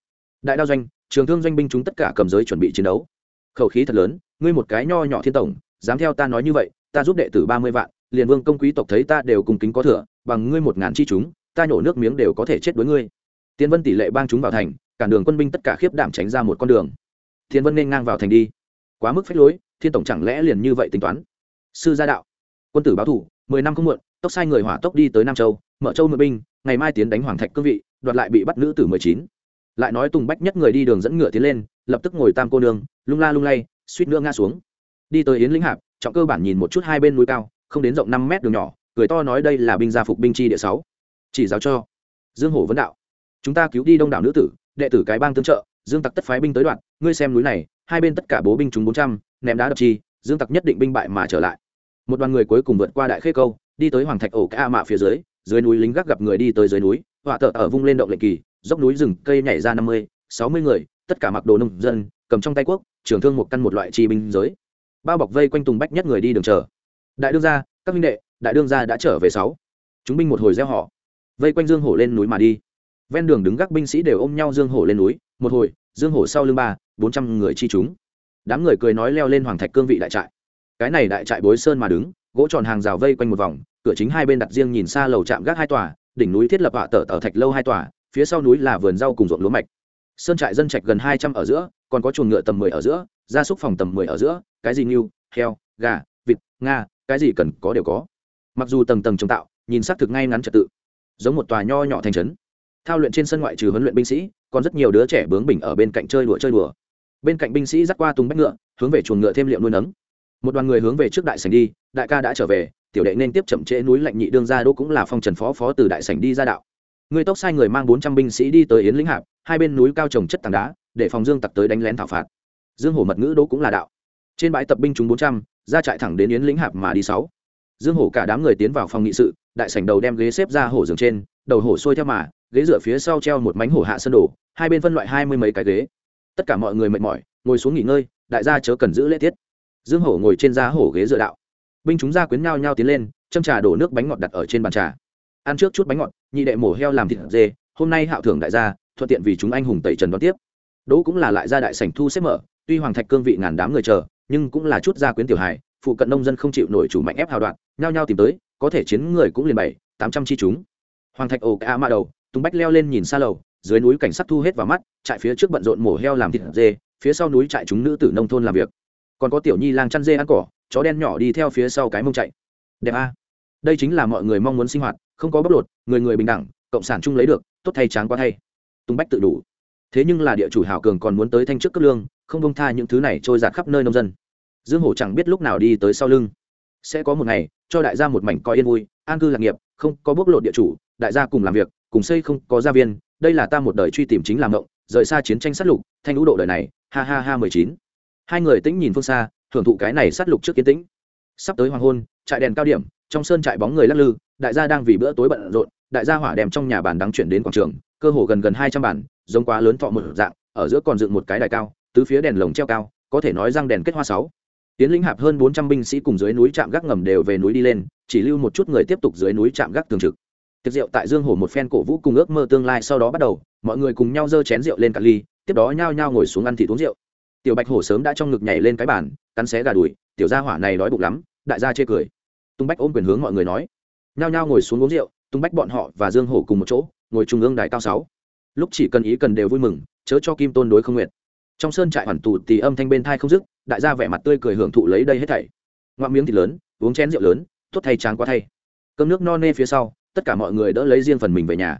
S1: Đại đao doanh, trường thương doanh binh chúng tất cả cầm giới chuẩn bị chiến đấu. Khẩu khí thật lớn, ngươi một cái nho nhỏ thiên tổng, dám theo ta nói như vậy, ta giúp đệ tử ba mươi vạn, liền vương công quý tộc thấy ta đều cùng kính có thừa, bằng ngươi một ngàn chi chúng, ta nhổ nước miếng đều có thể chết đối ngươi. Tiên vân tỷ lệ bang chúng vào thành cản đường quân binh tất cả khiếp đảm tránh ra một con đường. Thiên vân nên ngang vào thành đi quá mức phép lối, thiên tổng chẳng lẽ liền như vậy tính toán? Sư gia đạo, quân tử báo thủ, mười năm không muộn, tốc sai người hỏa tốc đi tới nam châu, mở châu mượn binh, ngày mai tiến đánh hoàng thạch cương vị, đoạt lại bị bắt nữ tử mười chín. Lại nói tùng bách nhất người đi đường dẫn ngựa tiến lên, lập tức ngồi tam cô nương, lung la lung lay, suýt nữa ngã xuống. Đi tới yến lĩnh hạp, trọng cơ bản nhìn một chút hai bên núi cao, không đến rộng năm mét đường nhỏ, cười to nói đây là binh gia phục binh chi địa sáu. Chỉ giáo cho. Dương hổ vấn đạo. Chúng ta cứu đi đông đảo nữ tử, đệ tử cái bang tương trợ, dương tặc tất phái binh tới đoạn, ngươi xem núi này hai bên tất cả bố binh chúng bốn trăm, ném đá đập chi, dương tặc nhất định binh bại mà trở lại. Một đoàn người cuối cùng vượt qua đại khê câu, đi tới hoàng thạch ổ ca mạ phía dưới dưới núi lính gác gặp người đi tới dưới núi, họa tợ ở vung lên động lệnh kỳ, dốc núi rừng, cây nhảy ra năm mươi, sáu mươi người, tất cả mặc đồ nông dân, cầm trong tay quốc trường thương một căn một loại chi binh giới. Bao bọc vây quanh tùng bách nhất người đi đường chờ. Đại đương gia, các minh đệ, đại đương gia đã trở về sáu. Chúng binh một hồi gieo họ. Vây quanh dương hổ lên núi mà đi ven đường đứng gác binh sĩ đều ôm nhau dương hổ lên núi, một hồi, dương hổ sau lưng ba, bốn trăm người chi chúng. Đám người cười nói leo lên hoàng thạch cương vị đại trại. Cái này đại trại bối sơn mà đứng, gỗ tròn hàng rào vây quanh một vòng, cửa chính hai bên đặt riêng nhìn xa lầu trạm gác hai tòa, đỉnh núi thiết lập hạ tở ở thạch lâu hai tòa, phía sau núi là vườn rau cùng ruộng lúa mạch. Sơn trại dân trạch gần hai trăm ở giữa, còn có chuồng ngựa tầm mười ở giữa, gia súc phòng tầm mười ở giữa, cái gì ngưu, heo, gà, vịt, nga, cái gì cần có đều có. Mặc dù tầng tầng trồng tạo, nhìn xác thực ngay ngắn trật tự, giống một tòa nho nhỏ thành trấn thao luyện trên sân ngoại trừ huấn luyện binh sĩ, còn rất nhiều đứa trẻ bướng bỉnh ở bên cạnh chơi đùa chơi đùa. Bên cạnh binh sĩ dắt qua tung bách ngựa, hướng về chuồng ngựa thêm liệu nuôi nấng. Một đoàn người hướng về trước đại sảnh đi, đại ca đã trở về, tiểu đệ nên tiếp chậm trễ núi lạnh nhị đương gia đỗ cũng là phong trần phó phó từ đại sảnh đi ra đạo. Người tốc sai người mang bốn trăm binh sĩ đi tới yến lĩnh hạp, hai bên núi cao trồng chất tảng đá, để phòng dương tặc tới đánh lén thảo phạt. Dương hổ mật ngữ đỗ cũng là đạo. Trên bãi tập binh chúng bốn trăm, ra trại thẳng đến yến lĩnh hạp mà đi sáu. Dương hổ cả đám người tiến vào phòng nghị sự, đại sảnh đầu đem ghế xếp ra hổ giường trên, đầu hổ xuôi theo mà ghế dựa phía sau treo một mánh hổ hạ sân đổ hai bên phân loại hai mươi mấy cái ghế. Tất cả mọi người mệt mỏi, ngồi xuống nghỉ ngơi, đại gia chớ cần giữ lễ tiết. Dương hổ ngồi trên giá hổ ghế dựa đạo. Binh chúng gia quyến nhau nhau tiến lên, châm trà đổ nước bánh ngọt đặt ở trên bàn trà. Ăn trước chút bánh ngọt, nhị đệ mổ heo làm thịt dê, hôm nay hạo thưởng đại gia, thuận tiện vì chúng anh hùng tẩy trần đón tiếp. Đỗ cũng là lại gia đại sảnh thu xếp mở, tuy hoàng thạch cương vị ngàn đám người chờ, nhưng cũng là chút gia quyến tiểu hài, phụ cận nông dân không chịu nổi chủ mạnh ép hào đoạn, nhao nhao tìm tới, có thể chiến người cũng liền bảy, tám trăm chi chúng. Hoàng thạch ồ ca mã đầu tung bách leo lên nhìn xa lầu, dưới núi cảnh sát thu hết vào mắt, trại phía trước bận rộn mổ heo làm thịt dê, phía sau núi trại chúng nữ tử nông thôn làm việc. Còn có tiểu nhi lang chăn dê ăn cỏ, chó đen nhỏ đi theo phía sau cái mông chạy. Đẹp a. Đây chính là mọi người mong muốn sinh hoạt, không có bóc lột, người người bình đẳng, cộng sản chung lấy được, tốt thay tráng quá thay. Tung bách tự đủ. Thế nhưng là địa chủ hảo cường còn muốn tới thanh trước cấp lương, không bông tha những thứ này trôi giạt khắp nơi nông dân. Dương hổ chẳng biết lúc nào đi tới sau lưng. Sẽ có một ngày, cho đại gia một mảnh coi yên vui, an cư lạc nghiệp, không có bóc lột địa chủ, đại gia cùng làm việc cùng xây không có gia viên, đây là ta một đời truy tìm chính làm ngộng rời xa chiến tranh sát lục, thanh lũ độ đời này, ha ha ha mười chín. Hai người tĩnh nhìn phương xa, thưởng thụ cái này sát lục trước kiến tĩnh. Sắp tới hoàng hôn, trại đèn cao điểm, trong sơn trại bóng người lắc lư, đại gia đang vì bữa tối bận rộn, đại gia hỏa đèm trong nhà bàn đắng chuyển đến quảng trường, cơ hồ gần gần hai trăm bản giống quá lớn thọ một dạng, ở giữa còn dựng một cái đài cao, tứ phía đèn lồng treo cao, có thể nói răng đèn kết hoa sáu. Tiến lĩnh hạp hơn bốn trăm binh sĩ cùng dưới núi trạm gác ngầm đều về núi đi lên, chỉ lưu một chút người tiếp tục dưới núi trạm gác thường trực tiệc rượu tại dương hồ một phen cổ vũ cùng ước mơ tương lai sau đó bắt đầu, mọi người cùng nhau dơ chén rượu lên cạn ly, tiếp đó nhao nhao ngồi xuống ăn thịt uống rượu. Tiểu bạch hổ sớm đã trong ngực nhảy lên cái bàn, cắn xé gà đùi, tiểu gia hỏa này đói bụng lắm, đại gia chê cười. Tung bách ôm quyền hướng mọi người nói. Nhao nhao ngồi xuống uống rượu, tung bách bọn họ và dương hổ cùng một chỗ, ngồi trung ương đài cao sáu. Lúc chỉ cần ý cần đều vui mừng, chớ cho kim tôn đối không nguyện. Trong sơn trại hoàn tù tì âm thanh bên thai không dứt, đại gia vẻ mặt tươi cười hưởng thụ lấy đây hết thảy. Ngoạm miếng thịt lớn, uống chén rượu lớn, tốt thay tráng quá thay. Cơm nước no nê phía sau tất cả mọi người đỡ lấy riêng phần mình về nhà.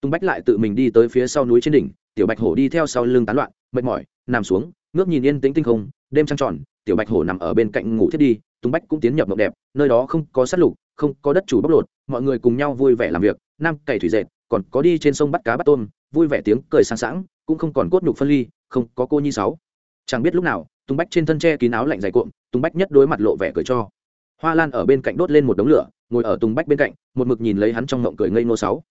S1: Tung bách lại tự mình đi tới phía sau núi trên đỉnh, tiểu bạch hổ đi theo sau lưng tán loạn, mệt mỏi, nằm xuống, ngước nhìn yên tĩnh tinh không, đêm trăng tròn, tiểu bạch hổ nằm ở bên cạnh ngủ thiết đi, tung bách cũng tiến nhập mộng đẹp, nơi đó không có sát lục, không có đất chủ bóc lột, mọi người cùng nhau vui vẻ làm việc, nam cày thủy dệt, còn có đi trên sông bắt cá bắt tôm, vui vẻ tiếng cười sang sảng, cũng không còn cốt nhục phân ly, không có cô nhi sáu. Chẳng biết lúc nào, tung bách trên thân tre kín áo lạnh dày cuộn, tung bách nhất đối mặt lộ vẻ cười cho. Hoa lan ở bên cạnh đốt lên một đống lửa ngồi ở tùng bách bên cạnh, một mực nhìn lấy hắn trong mộng cười ngây nô sáu.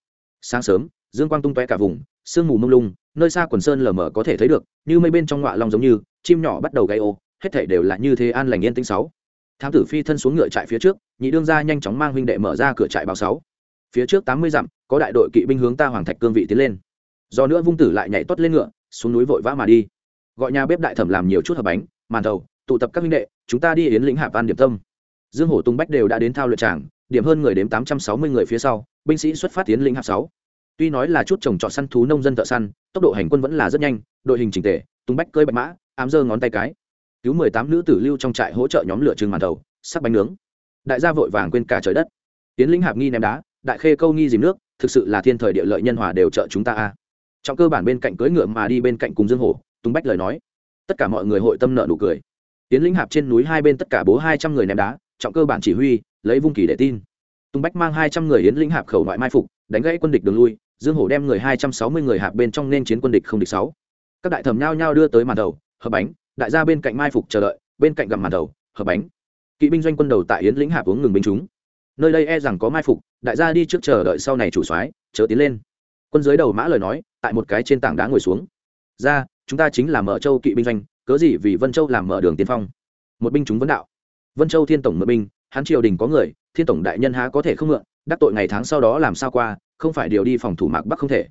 S1: Sáng sớm, dương quang tung tóe cả vùng, sương mù mông lung, nơi xa quần sơn lờ mờ có thể thấy được, như mây bên trong ngọa long giống như, chim nhỏ bắt đầu gây ô, hết thảy đều là như thế an lành yên tĩnh sáu. Thám tử phi thân xuống ngựa trại phía trước, nhị đương gia nhanh chóng mang huynh đệ mở ra cửa trại báo sáu. Phía trước tám mươi dặm, có đại đội kỵ binh hướng ta hoàng thạch cương vị tiến lên. Do nữa vung tử lại nhảy tuất lên ngựa, xuống núi vội vã mà đi. Gọi nhà bếp đại thẩm làm nhiều chút hợp bánh, màn thầu, tụ tập các huynh đệ, chúng ta đi yến lĩnh hạ văn điểm tâm. Dương hổ tung bách đều đã đến thao luyện tràng điểm hơn người đến tám trăm sáu mươi người phía sau binh sĩ xuất phát tiến lĩnh hạp sáu. Tuy nói là chút trồng trọt săn thú nông dân thợ săn tốc độ hành quân vẫn là rất nhanh đội hình chỉnh tề tung bách cơi bạch mã ám giơ ngón tay cái. Cứu mười tám nữ tử lưu trong trại hỗ trợ nhóm lửa trừng màn đầu, sắc bánh nướng. Đại gia vội vàng quên cả trời đất. Tiến lĩnh hạp nghi ném đá đại khê câu nghi dìm nước thực sự là thiên thời địa lợi nhân hòa đều trợ chúng ta a. Trong cơ bản bên cạnh cưỡi ngựa mà đi bên cạnh cùng dương hổ tung bách lời nói. Tất cả mọi người hội tâm nợ nụ cười. Tiến lĩnh hạp trên núi hai bên tất cả bố hai trăm người ném đá trọng cơ bản chỉ huy lấy vung kỳ để tin. Tung bách mang hai trăm người yến lĩnh hạp khẩu ngoại mai phục, đánh gãy quân địch đường lui, dương hổ đem người hai trăm sáu mươi người hạp bên trong nên chiến quân địch không địch sáu. Các đại thẩm nhao nhao đưa tới màn đầu, hợp bánh, đại gia bên cạnh mai phục chờ đợi, bên cạnh gặm màn đầu, hợp bánh. Kỵ binh doanh quân đầu tại yến lĩnh hạp uống ngừng binh chúng. Nơi đây e rằng có mai phục, đại gia đi trước chờ đợi sau này chủ soái, chớ tiến lên. Quân dưới đầu mã lời nói, tại một cái trên tảng đá ngồi xuống. Ra, chúng ta chính là mở châu kỵ binh doanh, cớ gì vì vân châu làm mở đường tiên phong? Một binh chúng vấn đạo. Vân châu thiên tổng mượn binh hắn triều đình có người, thiên tổng đại nhân há có thể không mượn, đắc tội ngày tháng sau đó làm sao qua, không phải điều đi phòng thủ mạc bắc không thể.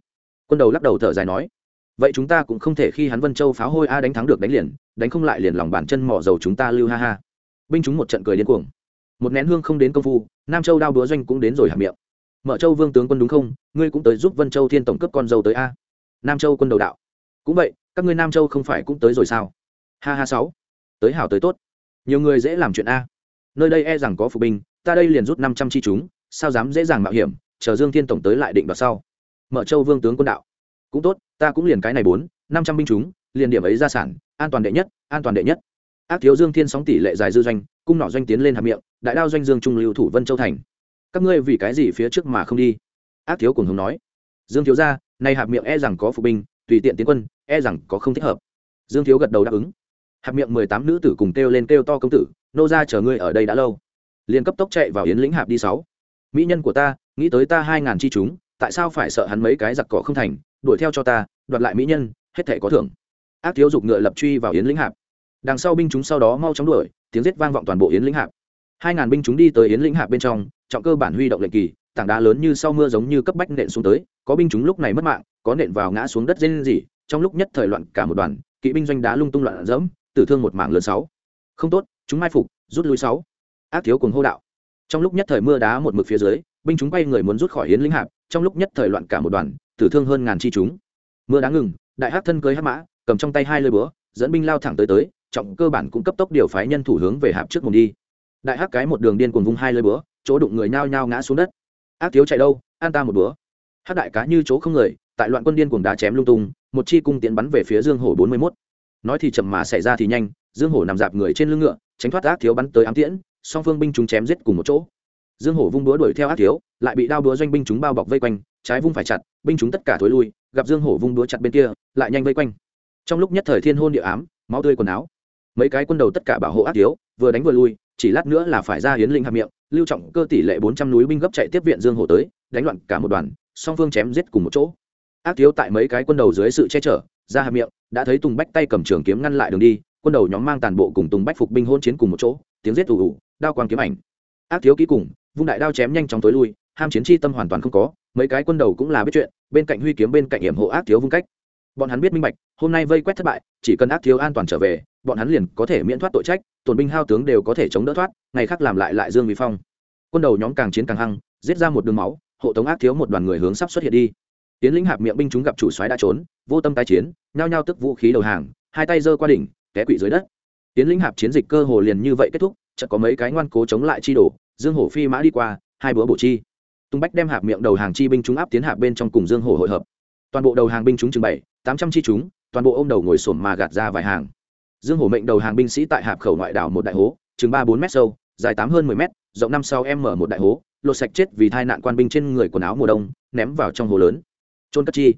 S1: Quân đầu lắc đầu thở dài nói, vậy chúng ta cũng không thể khi hắn vân châu pháo hôi a đánh thắng được đánh liền, đánh không lại liền lòng bàn chân mỏ dầu chúng ta lưu ha ha. Binh chúng một trận cười điên cuồng. Một nén hương không đến công phu, nam châu đao búa doanh cũng đến rồi hàm miệng. Mở châu vương tướng quân đúng không, ngươi cũng tới giúp vân châu thiên tổng cấp con dâu tới a. Nam châu quân đầu đạo. Cũng vậy, các ngươi nam châu không phải cũng tới rồi sao? Ha ha sáu. Tới hảo tới tốt. Nhiều người dễ làm chuyện a nơi đây e rằng có phục binh, ta đây liền rút năm trăm chi chúng, sao dám dễ dàng mạo hiểm, chờ dương thiên tổng tới lại định đoạt sau. Mở châu vương tướng quân đạo. Cũng tốt, ta cũng liền cái này bốn, năm trăm binh chúng, liền điểm ấy ra sản, an toàn đệ nhất, an toàn đệ nhất. Ác thiếu dương thiên sóng tỷ lệ dài dư doanh, cung nỏ doanh tiến lên hàm miệng, đại đao doanh dương trung lưu thủ vân châu thành. Các ngươi vì cái gì phía trước mà không đi? Ác thiếu cùng hùng nói. Dương thiếu ra nay hạp miệng e rằng có phục binh, tùy tiện tiến quân e rằng có không thích hợp. Dương thiếu gật đầu đáp ứng. Hạp miệng mười tám nữ tử cùng kêu lên kêu to công tử nô ra chờ ngươi ở đây đã lâu. Liền cấp tốc chạy vào yến lĩnh hạp đi sáu. Mỹ nhân của ta, nghĩ tới ta hai ngàn chi chúng, tại sao phải sợ hắn mấy cái giặc cỏ không thành, đuổi theo cho ta, đoạt lại mỹ nhân, hết thể có thưởng. Ác thiếu dục ngựa lập truy vào yến lĩnh hạp. Đằng sau binh chúng sau đó mau chóng đuổi, tiếng giết vang vọng toàn bộ yến lĩnh hạp. Hai ngàn binh chúng đi tới yến lĩnh hạp bên trong, trọng cơ bản huy động lệnh kỳ, tảng đá lớn như sau mưa giống như cấp bách nện xuống tới, có binh chúng lúc này mất mạng, có nện vào ngã xuống đất dên gì trong lúc nhất thời loạn cả một đoàn, kỵ binh doanh đá lung tung loạn dẫm, tử thương một mạng lớn sáu. Không tốt chúng mai phục, rút lui sáu. Ác thiếu cùng hô đạo. Trong lúc nhất thời mưa đá một mực phía dưới, binh chúng quay người muốn rút khỏi hiến lĩnh hạp, trong lúc nhất thời loạn cả một đoàn, tử thương hơn ngàn chi chúng. Mưa đá ngừng, đại hắc thân cưới hắc mã, cầm trong tay hai lơi búa, dẫn binh lao thẳng tới tới, trọng cơ bản cũng cấp tốc điều phái nhân thủ hướng về hạp trước mùng đi. Đại hắc cái một đường điên cuồng vung hai lơi búa, chỗ đụng người nhao nhao ngã xuống đất. Ác thiếu chạy đâu, an ta một búa. Hắc đại cá như chỗ không người, tại loạn quân điên cuồng đá chém lung tung, một chi cung tiến bắn về phía dương hổ bốn mươi 41. nói thì chậm mà xảy ra thì nhanh, dương hổ nằm dạp người trên lưng ngựa tránh thoát ác thiếu bắn tới ám tiễn, song phương binh chúng chém giết cùng một chỗ. Dương hổ vung búa đuổi theo ác thiếu, lại bị đao búa doanh binh chúng bao bọc vây quanh, trái vung phải chặt, binh chúng tất cả thối lui, gặp dương hổ vung búa chặt bên kia, lại nhanh vây quanh. Trong lúc nhất thời thiên hôn địa ám, máu tươi quần áo. Mấy cái quân đầu tất cả bảo hộ ác thiếu, vừa đánh vừa lui, chỉ lát nữa là phải ra hiến linh hạt miệng, lưu trọng cơ tỷ lệ bốn trăm núi binh gấp chạy tiếp viện dương hổ tới, đánh loạn cả một đoàn, song phương chém giết cùng một chỗ. Ác thiếu tại mấy cái quân đầu dưới sự che chở, ra hạt miệng, đã thấy tùng bách tay cầm trường kiếm ngăn lại đường đi quân đầu nhóm mang tàn bộ cùng tùng bách phục binh hôn chiến cùng một chỗ, tiếng giết ù ù, đao quang kiếm ảnh. Ác thiếu ký cùng, vung đại đao chém nhanh chóng tối lui, ham chiến chi tâm hoàn toàn không có, mấy cái quân đầu cũng là biết chuyện, bên cạnh huy kiếm bên cạnh hiểm hộ ác thiếu vung cách. Bọn hắn biết minh bạch, hôm nay vây quét thất bại, chỉ cần ác thiếu an toàn trở về, bọn hắn liền có thể miễn thoát tội trách, tổn binh hao tướng đều có thể chống đỡ thoát, ngày khác làm lại lại dương vi phong. Quân đầu nhóm càng chiến càng hăng, giết ra một đường máu, hộ tống ác thiếu một đoàn người hướng sắp xuất hiện đi. Tiến lĩnh hạp miệng binh chúng gặp chủ soái đã trốn, vô tâm tái chiến, nhao nhao tức vũ khí đầu hàng, hai tay giơ qua đỉnh té quỵ dưới đất. Tiến lĩnh hạp chiến dịch cơ hồ liền như vậy kết thúc, chợt có mấy cái ngoan cố chống lại chi đổ dương hổ phi mã đi qua, hai bữa bổ chi. Tung bách đem hạp miệng đầu hàng chi binh chúng áp tiến hạp bên trong cùng dương hổ hội hợp. Toàn bộ đầu hàng binh chúng chừng bảy, tám trăm chi chúng, toàn bộ ôm đầu ngồi sổm mà gạt ra vài hàng. Dương hổ mệnh đầu hàng binh sĩ tại hạp khẩu ngoại đảo một đại hố, chừng ba bốn m sâu, dài tám hơn mười m rộng năm sau em mở một đại hố, lột sạch chết vì thai nạn quan binh trên người quần áo mùa đông, ném vào trong hồ lớn. Trôn cất chi.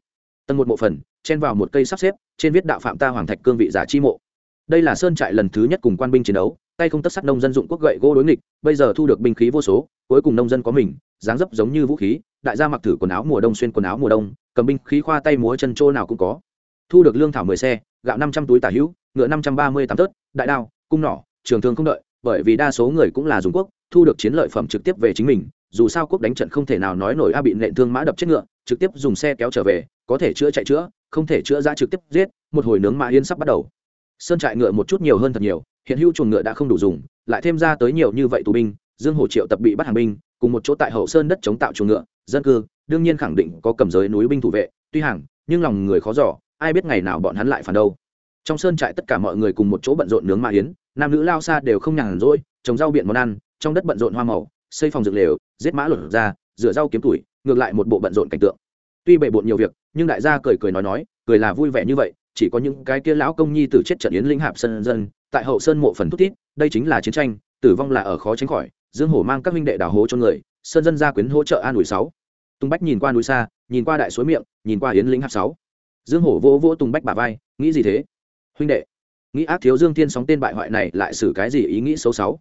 S1: Tầng một bộ phần, chen vào một cây sắp xếp, trên viết đạo phạm ta hoàng thạch cương vị giả chi mộ đây là sơn trại lần thứ nhất cùng quan binh chiến đấu, tay không tất sắt nông dân dụng quốc gậy gỗ đối nghịch, bây giờ thu được binh khí vô số, cuối cùng nông dân có mình, dáng dấp giống như vũ khí, đại gia mặc thử quần áo mùa đông xuyên quần áo mùa đông, cầm binh khí khoa tay múa chân trô nào cũng có. Thu được lương thảo mười xe, gạo năm trăm túi tả hữu, ngựa năm trăm ba mươi tám tớt, đại đao, cung nỏ, trường thương không đợi, bởi vì đa số người cũng là dùng quốc, thu được chiến lợi phẩm trực tiếp về chính mình, dù sao quốc đánh trận không thể nào nói nổi a bị nện thương mã đập chết ngựa, trực tiếp dùng xe kéo trở về, có thể chữa chạy chữa, không thể chữa ra trực tiếp giết, một hồi nướng mã yên sắp bắt đầu sơn trại ngựa một chút nhiều hơn thật nhiều, hiện hữu chuồng ngựa đã không đủ dùng, lại thêm ra tới nhiều như vậy tù binh, dương hồ triệu tập bị bắt hàng binh, cùng một chỗ tại hậu sơn đất chống tạo chuồng ngựa, dân cư, đương nhiên khẳng định có cầm giới núi binh thủ vệ, tuy hàng, nhưng lòng người khó giỏ ai biết ngày nào bọn hắn lại phản đâu. Trong sơn trại tất cả mọi người cùng một chỗ bận rộn nướng ma yến, nam nữ lao xa đều không nhàn rỗi, trồng rau biện món ăn, trong đất bận rộn hoa màu, xây phòng dược lều, giết mã lột ra, rửa rau kiếm tuổi ngược lại một bộ bận rộn cảnh tượng. Tuy bề bộn nhiều việc, nhưng đại gia cười cười nói nói, cười là vui vẻ như vậy chỉ có những cái kia lão công nhi tử chết trận yến linh hạp sân dân, tại hậu sơn mộ phần thúc tít đây chính là chiến tranh, tử vong là ở khó tránh khỏi, dương hổ mang các minh đệ đào hố cho người sơn dân gia quyến hỗ trợ an ủi sáu. Tung bách nhìn qua núi xa, nhìn qua đại suối miệng, nhìn qua yến linh hạp sáu. Dương hổ vỗ vỗ tùng bách bà vai, nghĩ gì thế? Huynh đệ, nghĩ ác thiếu dương thiên sóng tên bại hoại này lại xử cái gì ý nghĩ xấu xấu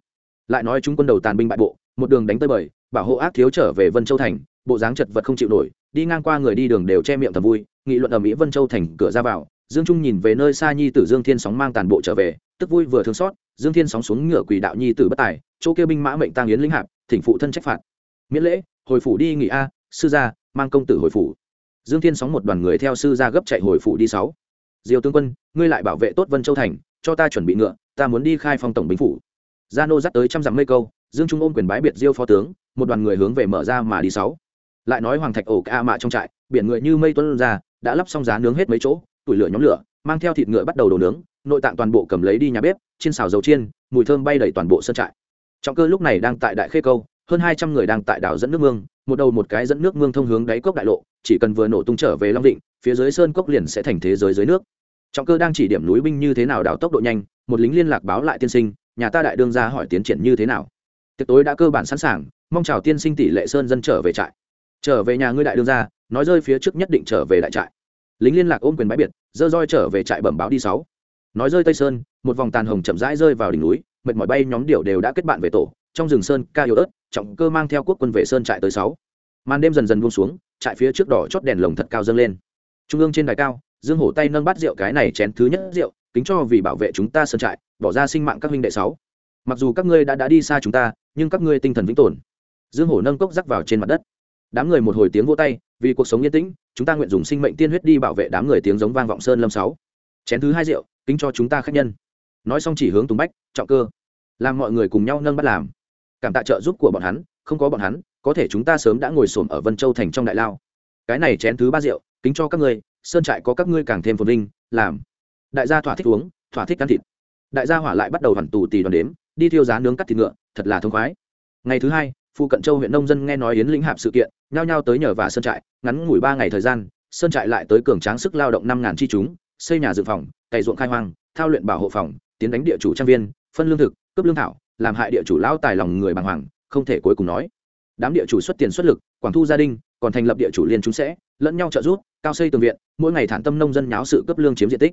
S1: lại nói chúng quân đầu tàn binh bại bộ, một đường đánh tới bời, bảo hộ ác thiếu trở về vân châu thành, bộ dáng chật vật không chịu nổi, đi ngang qua người đi đường đều che miệng thầm vui, nghị luận ở mỹ vân châu thành cửa ra vào dương trung nhìn về nơi xa nhi tử dương thiên sóng mang tàn bộ trở về, tức vui vừa thương xót, dương thiên sóng xuống ngựa quỷ đạo nhi tử bất tài, chỗ kêu binh mã mệnh tăng yến lĩnh hạp, thỉnh phụ thân trách phạt. Miễn lễ, hồi phủ đi nghỉ a, sư gia, mang công tử hồi phủ. Dương thiên sóng một đoàn người theo sư gia gấp chạy hồi phủ đi sáu. Diều tướng quân, ngươi lại bảo vệ tốt vân châu thành, cho ta chuẩn bị ngựa, ta muốn đi khai phong tổng binh phủ. Gia nô dắt tới trăm dặm mây câu, dương trung ôm quyền bái biệt diêu phó tướng, một đoàn người hướng về mở ra mà đi sáu. Lại nói hoàng thạch ổ ca mạ trong trại, biển người như mây tuân ra, đã lắp xong giá nướng hết mấy chỗ tủi lửa nhóm lửa, mang theo thịt ngựa bắt đầu đổ nướng, nội tạng toàn bộ cầm lấy đi nhà bếp trên xào dầu chiên, mùi thơm bay đầy toàn bộ sân trại. Trọng cơ lúc này đang tại đại khê câu, hơn hai trăm người đang tại đảo dẫn nước mương, một đầu một cái dẫn nước mương thông hướng đáy cốc đại lộ, chỉ cần vừa nổ tung trở về long định phía dưới sơn cốc liền sẽ thành thế giới dưới nước. Trọng cơ đang chỉ điểm núi binh như thế nào đảo tốc độ nhanh, một lính liên lạc báo lại tiên sinh, nhà ta đại đương ra hỏi tiến triển như thế nào. Tiệc tối đã cơ bản sẵn sàng, mong chào tiên sinh tỷ lệ sơn dân trở về trại. Trở về nhà ngươi đại đương ra nói rơi phía trước nhất định trở về đại trại lính liên lạc ôm quyền bãi biệt, dơ roi trở về trại bẩm báo đi sáu. Nói rơi tây sơn, một vòng tàn hồng chậm rãi rơi vào đỉnh núi, mệt mỏi bay nhóm điệu đều đã kết bạn về tổ, trong rừng sơn, ca yếu ớt, trọng cơ mang theo quốc quân về sơn trại tới sáu. Màn đêm dần dần buông xuống, trại phía trước đỏ chót đèn lồng thật cao dâng lên. Trung ương trên đài cao, dương hổ tay nâng bát rượu cái này chén thứ nhất rượu, kính cho vì bảo vệ chúng ta sơn trại, bỏ ra sinh mạng các huynh đệ sáu. Mặc dù các ngươi đã đã đi xa chúng ta, nhưng các ngươi tinh thần vĩnh tồn. Dương hổ nâng cốc rắc vào trên mặt đất đám người một hồi tiếng vỗ tay, vì cuộc sống yên tĩnh, chúng ta nguyện dùng sinh mệnh tiên huyết đi bảo vệ đám người tiếng giống vang vọng sơn lâm sáu. Chén thứ hai rượu, kính cho chúng ta khách nhân. Nói xong chỉ hướng tùng bách, trọng cơ, làm mọi người cùng nhau nâng bắt làm. Cảm tạ trợ giúp của bọn hắn, không có bọn hắn, có thể chúng ta sớm đã ngồi xổm ở vân châu thành trong đại lao. Cái này chén thứ ba rượu, kính cho các ngươi, sơn trại có các ngươi càng thêm phồn vinh, làm. Đại gia thỏa thích uống, thỏa thích ăn thịt. Đại gia hỏa lại bắt đầu hoàn tù tì đoàn đếm, đi thiêu giá nướng cắt thịt ngựa, thật là thông khoái. Ngày thứ hai phụ cận châu huyện nông dân nghe nói yến lĩnh hạp sự kiện, nhao nhao tới nhờ và sơn trại, ngắn ngủi ba ngày thời gian, sơn trại lại tới cường tráng sức lao động năm ngàn chi chúng, xây nhà dự phòng, cày ruộng khai hoang, thao luyện bảo hộ phòng, tiến đánh địa chủ trang viên, phân lương thực, cướp lương thảo, làm hại địa chủ lao tài lòng người bàng hoàng, không thể cuối cùng nói. Đám địa chủ xuất tiền xuất lực, quảng thu gia đình, còn thành lập địa chủ liên chúng sẽ, lẫn nhau trợ giúp, cao xây tường viện, mỗi ngày thản tâm nông dân nháo sự cấp lương chiếm diện tích.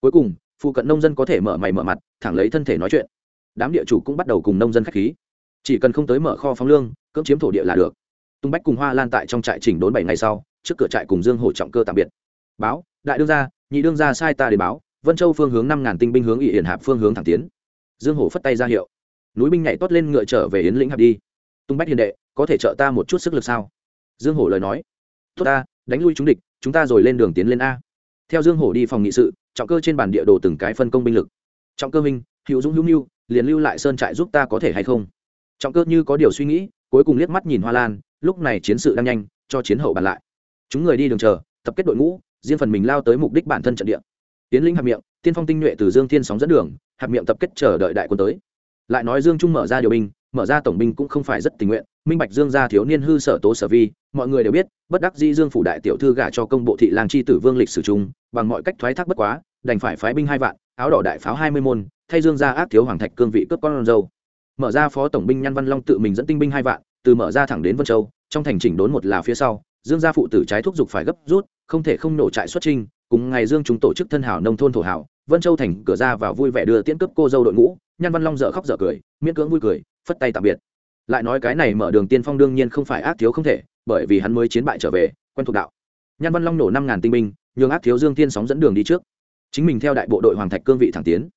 S1: Cuối cùng phụ cận nông dân có thể mở mày mở mặt, thẳng lấy thân thể nói chuyện. Đám địa chủ cũng bắt đầu cùng nông dân khách khí chỉ cần không tới mở kho phóng lương, cưỡng chiếm thổ địa là được. Tung bách cùng hoa lan tại trong trại chỉnh đốn bảy ngày sau, trước cửa trại cùng dương hổ trọng cơ tạm biệt. Báo, đại đương gia, nhị đương gia sai ta để báo, vân châu phương hướng năm ngàn tinh binh hướng ỵ hiển hạp phương hướng thẳng tiến. Dương hổ phất tay ra hiệu. Núi binh nhảy toát lên ngựa trở về yến lĩnh hạp đi. Tung bách hiền đệ, có thể trợ ta một chút sức lực sao? Dương hổ lời nói. Tốt ta, đánh lui chúng địch, chúng ta rồi lên đường tiến lên a. Theo dương hổ đi phòng nghị sự, trọng cơ trên bàn địa đồ từng cái phân công binh lực. Trọng cơ minh hữu dũng hữu mưu liền lưu lại sơn trại giúp ta có thể hay không? Trọng cơ như có điều suy nghĩ, cuối cùng liếc mắt nhìn hoa lan, lúc này chiến sự đang nhanh, cho chiến hậu bàn lại. Chúng người đi đường chờ, tập kết đội ngũ, riêng phần mình lao tới mục đích bản thân trận địa. Tiến linh hạp miệng, tiên phong tinh nhuệ từ dương thiên sóng dẫn đường, hạp miệng tập kết chờ đợi đại quân tới. Lại nói dương trung mở ra điều binh, mở ra tổng binh cũng không phải rất tình nguyện, minh bạch dương gia thiếu niên hư sở tố sở vi, mọi người đều biết, bất đắc di dương phủ đại tiểu thư gả cho công bộ thị lang chi tử vương lịch sử trung, bằng mọi cách thoái thác bất quá, đành phải phái binh hai vạn, áo đỏ đại pháo hai mươi môn, thay dương gia ác thiếu hoàng thạch cương vị cướp con dâu mở ra phó tổng binh nhân văn long tự mình dẫn tinh binh hai vạn, từ mở ra thẳng đến vân châu, trong thành chỉnh đốn một là phía sau, dương gia phụ tử trái thúc giục phải gấp rút, không thể không nổ trại xuất trinh cùng ngày dương chúng tổ chức thân hảo nông thôn thổ hảo, vân châu thành cửa ra vào vui vẻ đưa tiễn cướp cô dâu đội ngũ nhân văn long dở khóc dở cười, miễn cưỡng vui cười, phất tay tạm biệt. Lại nói cái này mở đường tiên phong đương nhiên không phải ác thiếu không thể, bởi vì hắn mới chiến bại trở về, quen thuộc đạo. Nhân văn long nổ năm ngàn tinh binh, nhường ác thiếu dương tiên sóng dẫn đường đi trước. Chính mình theo đại bộ đội hoàng thạch cương vị thẳng tiến.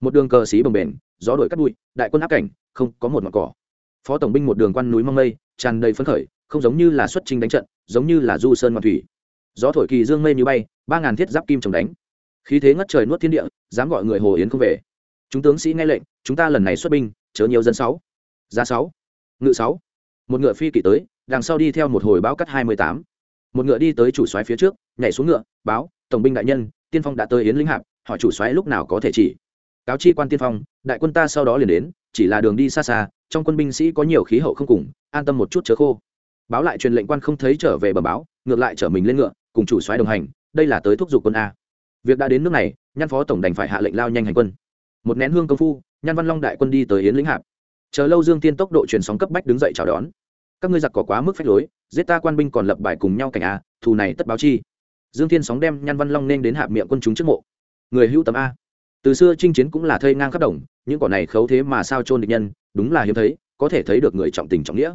S1: Một đường cờ xí bồng bền gió đổi cắt bụi, đại quân áp cảnh không có một mặt cỏ. Phó tổng binh một đường quan núi mong mây, tràn đầy phấn khởi, không giống như là xuất trình đánh trận, giống như là du sơn mặt thủy. Gió thổi kỳ dương mây như bay, ba ngàn thiết giáp kim trồng đánh. Khí thế ngất trời nuốt thiên địa, dám gọi người hồ yến không về. Chúng tướng sĩ nghe lệnh, chúng ta lần này xuất binh, chớ nhiều dân sáu. Giá sáu. Ngự sáu. Một ngựa phi kỵ tới, đằng sau đi theo một hồi báo cắt hai mươi tám. Một ngựa đi tới chủ soái phía trước, nhảy xuống ngựa, báo, tổng binh đại nhân, tiên phong đã tới yến lĩnh hạp, hỏi chủ soái lúc nào có thể chỉ. Cáo chi quan tiên phong, đại quân ta sau đó liền đến chỉ là đường đi xa xa, trong quân binh sĩ có nhiều khí hậu không cùng, an tâm một chút chớ khô. Báo lại truyền lệnh quan không thấy trở về bờ báo, ngược lại chở mình lên ngựa, cùng chủ soái đồng hành, đây là tới thúc giục quân a. Việc đã đến nước này, nhan phó tổng đành phải hạ lệnh lao nhanh hành quân. Một nén hương công phu, nhan văn long đại quân đi tới yến lĩnh hạp. Chờ lâu dương tiên tốc độ truyền sóng cấp bách đứng dậy chào đón. Các ngươi giặc có quá mức phách lối, giết ta quan binh còn lập bài cùng nhau cảnh a, thù này tất báo chi. Dương thiên sóng đem nhan văn long nên đến hạp miệng quân chúng trước mộ. Người hữu tầm a. Từ xưa chinh chiến cũng là thây ngang khắp đồng những cỏ này khấu thế mà sao trôn địch nhân, đúng là hiếm thấy, có thể thấy được người trọng tình trọng nghĩa.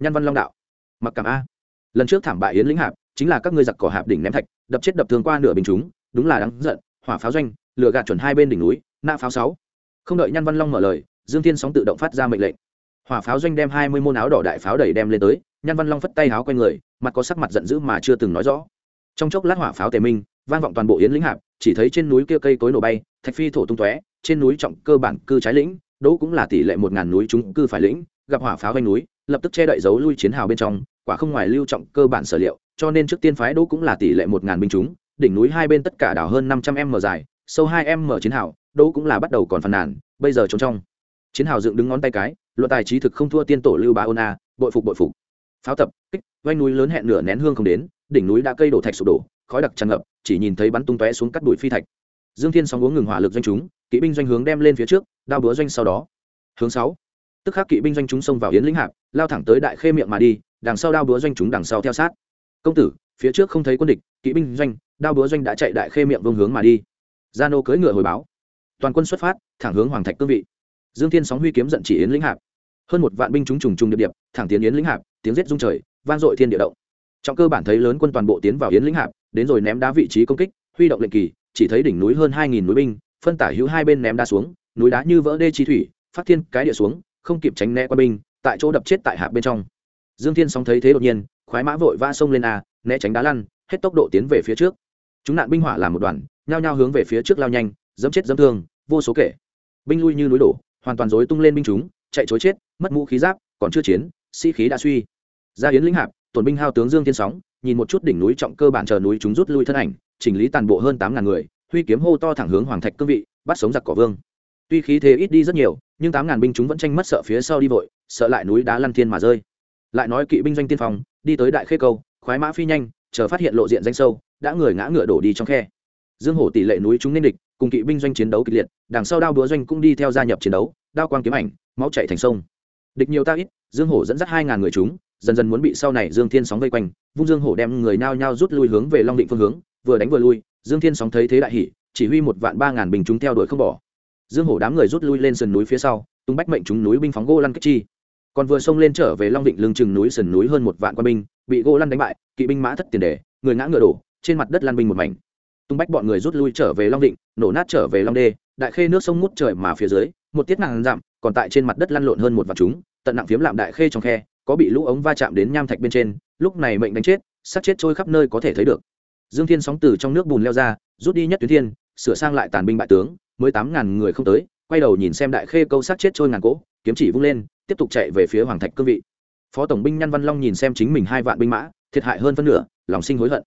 S1: Nhân văn long đạo. Mặc cảm a. Lần trước thảm bại yến lĩnh hạp, chính là các ngươi giặc cỏ hạp đỉnh ném thạch, đập chết đập thương qua nửa bình chúng, đúng là đáng giận, hỏa pháo doanh, lửa gạt chuẩn hai bên đỉnh núi nạ pháo sáu. Không đợi nhân văn long mở lời, dương thiên sóng tự động phát ra mệnh lệnh. Hỏa pháo doanh đem hai mươi môn áo đỏ đại pháo đẩy đem lên tới, nhân văn long phất tay áo q người, mặt có sắc mặt giận dữ mà chưa từng nói rõ. Trong chốc lát hỏa pháo tề minh, vang vọng toàn bộ yến lĩnh hạp, chỉ thấy trên núi kia cây cối nổ bay, thạch phi thổ tung tóe trên núi trọng cơ bản cư trái lĩnh, đỗ cũng là tỷ lệ một ngàn núi chúng cư phải lĩnh, gặp hỏa pháo vanh núi, lập tức che đậy dấu lui chiến hào bên trong, quả không ngoài lưu trọng cơ bản sở liệu, cho nên trước tiên phái đỗ cũng là tỷ lệ một ngàn binh chúng, đỉnh núi hai bên tất cả đảo hơn năm trăm m dài, sâu hai m chiến hào, đỗ cũng là bắt đầu còn phàn nàn, bây giờ trốn trong. Chiến hào dựng đứng ngón tay cái, luận tài trí thực không thua tiên tổ lưu ba ôn a, bội phục bội phục. Pháo tập, kích vanh núi lớn hẹn nửa nén hương không đến, đỉnh núi đã cây đổ thạch sụp đổ, khói đặc tràn ngập, chỉ nhìn thấy bắn tung tóe xuống cắt đùi phi thạch. Dương thiên sóng uống ngừng hỏa lực doanh chúng kỵ binh doanh hướng đem lên phía trước, đao búa doanh sau đó. Hướng sáu. Tức khắc kỵ binh doanh chúng xông vào yến lĩnh hạp lao thẳng tới đại khê miệng mà đi, đằng sau đao búa doanh chúng đằng sau theo sát. Công tử, phía trước không thấy quân địch, kỵ binh doanh, đao búa doanh đã chạy đại khê miệng vương hướng mà đi. Gia nô cưỡi ngựa hồi báo. Toàn quân xuất phát, thẳng hướng hoàng thạch cương vị. Dương thiên sóng huy kiếm giận chỉ yến lĩnh hạp hơn một vạn binh chúng trùng trùng điệp điệp, thẳng tiến yến lĩnh hạp tiếng giết rung trời, vang dội thiên địa động. Trọng cơ bản thấy lớn quân toàn bộ tiến vào yến lĩnh hạp đến rồi ném đá vị trí công kích, huy động lệnh kỳ, chỉ thấy đỉnh núi hơn hai nghìn núi binh phân tả hữu hai bên ném đá xuống, núi đá như vỡ đê chi thủy, phát thiên cái địa xuống, không kịp tránh né qua binh, tại chỗ đập chết tại hạ bên trong. Dương thiên sóng thấy thế đột nhiên, khoái mã vội va sông lên a, né tránh đá lăn, hết tốc độ tiến về phía trước. Chúng nạn binh hỏa làm một đoàn, nhao nhao hướng về phía trước lao nhanh, dẫm chết dẫm thương, vô số kể. Binh lui như núi đổ, hoàn toàn rối tung lên binh chúng, chạy chối chết, mất mũ khí giáp, còn chưa chiến, sĩ khí đã suy. Ra yến lĩnh hạp tổn binh hao tướng dương thiên sóng, nhìn một chút đỉnh núi trọng cơ bản chờ núi chúng rút lui thân ảnh, chỉnh lý toàn bộ hơn tám ngàn người huy kiếm hô to thẳng hướng hoàng thạch cương vị, bắt sống giặc cỏ vương. Tuy khí thế ít đi rất nhiều, nhưng tám ngàn binh chúng vẫn tranh mất sợ phía sau đi vội, sợ lại núi đá lăn thiên mà rơi. Lại nói kỵ binh doanh tiên phong, đi tới đại khê câu, khoái mã phi nhanh, chờ phát hiện lộ diện danh sâu, đã người ngã ngựa đổ đi trong khe. Dương hổ tỷ lệ núi chúng nên địch, cùng kỵ binh doanh chiến đấu kịch liệt, đằng sau đao búa doanh cũng đi theo gia nhập chiến đấu, đao quang kiếm ảnh, máu chạy thành sông. Địch nhiều ta ít, dương hổ dẫn dắt hai ngàn người chúng, dần dần muốn bị sau này dương thiên sóng vây quanh, vung dương hổ đem người nao nhao rút lui hướng về long định phương hướng, vừa đánh vừa lui dương thiên sóng thấy thế đại hỷ chỉ huy một vạn ba ngàn bình chúng theo đuổi không bỏ. Dương hổ đám người rút lui lên sườn núi phía sau, tung bách mệnh chúng núi binh phóng gỗ lăn cách chi. Còn vừa xông lên trở về long định lưng chừng núi sườn núi hơn một vạn quân binh, bị gỗ lăn đánh bại, kỵ binh mã thất tiền đề, người ngã ngựa đổ, trên mặt đất lăn binh một mảnh. Tung bách bọn người rút lui trở về long định nổ nát trở về long đê, đại khê nước sông ngút trời mà phía dưới, một tiết ngàn dặm, còn tại trên mặt đất lăn lộn hơn một vạn chúng, tận nặng phiếm lạm đại khê trong khe, có bị lũ ống va chạm đến nham thạch bên trên, lúc này mệnh đánh chết sát chết trôi khắp nơi có thể thấy được dương thiên sóng từ trong nước bùn leo ra, rút đi nhất tuyến thiên, sửa sang lại tàn binh bại tướng, mới tám ngàn người không tới, quay đầu nhìn xem đại khê câu sát chết trôi ngàn cỗ, kiếm chỉ vung lên, tiếp tục chạy về phía hoàng thạch cương vị. Phó tổng binh nhăn văn long nhìn xem chính mình hai vạn binh mã, thiệt hại hơn phân nửa, lòng sinh hối hận.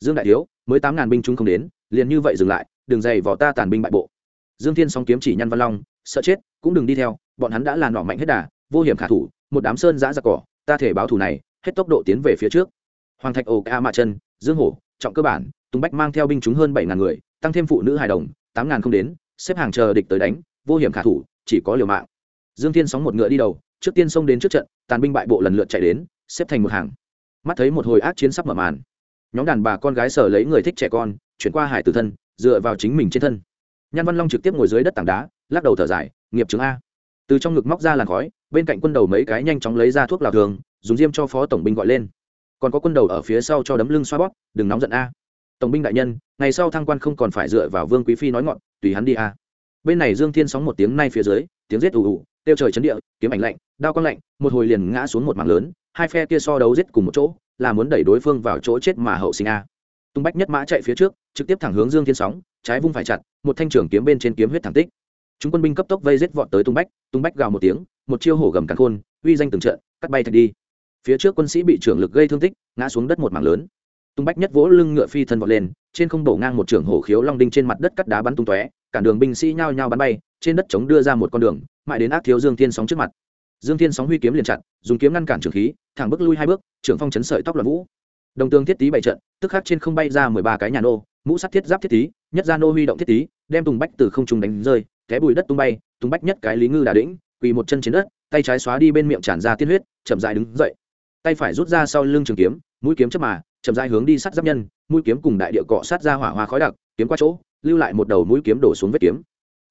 S1: Dương đại thiếu, mới tám ngàn binh chúng không đến, liền như vậy dừng lại đường dày vỏ ta tàn binh bại bộ. Dương thiên song kiếm chỉ nhăn văn long, sợ chết, cũng đừng đi theo, bọn hắn đã là nỏ mạnh hết đà, vô hiểm khả thủ, một đám sơn giã giặc cỏ, ta thể báo thù này, hết tốc độ tiến về phía trước. Hoàng thạch ồ ca mạ chân, dương hổ trọng cơ bản, tùng bách mang theo binh chúng hơn bảy ngàn người, tăng thêm phụ nữ hài đồng, tám ngàn không đến, xếp hàng chờ địch tới đánh, vô hiểm khả thủ, chỉ có liều mạng. Dương thiên sóng một ngựa đi đầu, trước tiên xông đến trước trận, tàn binh bại bộ lần lượt chạy đến, xếp thành một hàng. Mắt thấy một hồi ác chiến sắp mở màn. Nhóm đàn bà con gái sở lấy người thích trẻ con, chuyển qua hải tử thân, dựa vào chính mình trên thân. Nhan văn long trực tiếp ngồi dưới đất tảng đá, lắc đầu thở dài, nghiệp chứng a. Từ trong ngực móc ra làn khói, bên cạnh quân đầu mấy cái nhanh chóng lấy ra thuốc lào thường, dùng diêm cho phó tổng binh gọi lên còn có quân đầu ở phía sau cho đấm lưng xoa bóp, đừng nóng giận a. Tổng binh đại nhân, ngày sau thăng quan không còn phải dựa vào vương quý phi nói ngọn, tùy hắn đi a. Bên này dương thiên sóng một tiếng nay phía dưới, tiếng giết ù ù tiêu trời chấn địa, kiếm ảnh lạnh, đao quang lạnh, một hồi liền ngã xuống một mảng lớn, hai phe kia so đấu giết cùng một chỗ, là muốn đẩy đối phương vào chỗ chết mà hậu sinh a. Tung bách nhất mã chạy phía trước, trực tiếp thẳng hướng dương thiên sóng, trái vung phải chặt, một thanh trưởng kiếm bên trên kiếm huyết thẳng tích. Chúng quân binh cấp tốc vây giết vọt tới tung bách tung bách gào một tiếng, một chiêu hổ gầm cắn khôn, uy danh từng trận, cắt bay thạch đi phía trước quân sĩ bị trưởng lực gây thương tích, ngã xuống đất một mảng lớn. Tung bách nhất vỗ lưng ngựa phi thân vọt lên, trên không đổ ngang một trưởng hổ khiếu long đinh trên mặt đất cắt đá bắn tung tóe cản đường binh sĩ nhao nhao bắn bay, trên đất chống đưa ra một con đường, mãi đến ác thiếu dương thiên sóng trước mặt. Dương thiên sóng huy kiếm liền chặn dùng kiếm ngăn cản trường khí, thẳng bước lui hai bước, trưởng phong chấn sợi tóc loạn vũ. Đồng tương thiết tý bày trận, tức khắc trên không bay ra mười ba cái nhà nô, mũ sắt thiết giáp thiết tý nhất gia nô huy động thiết tý đem tùng bách từ không trung đánh rơi, té bùi đất tung bay, tùng bách nhất cái lý ngư đà đĩnh, quỳ một chân trên đất, tay trái xóa đi bên miệng tràn ra tiên huyết, chậm dại đứng dậy tay phải rút ra sau lưng trường kiếm, mũi kiếm chấp mà, chậm rãi hướng đi sát giáp nhân, mũi kiếm cùng đại địa cọ sát ra hỏa hoa khói đặc, kiếm qua chỗ, lưu lại một đầu mũi kiếm đổ xuống vết kiếm.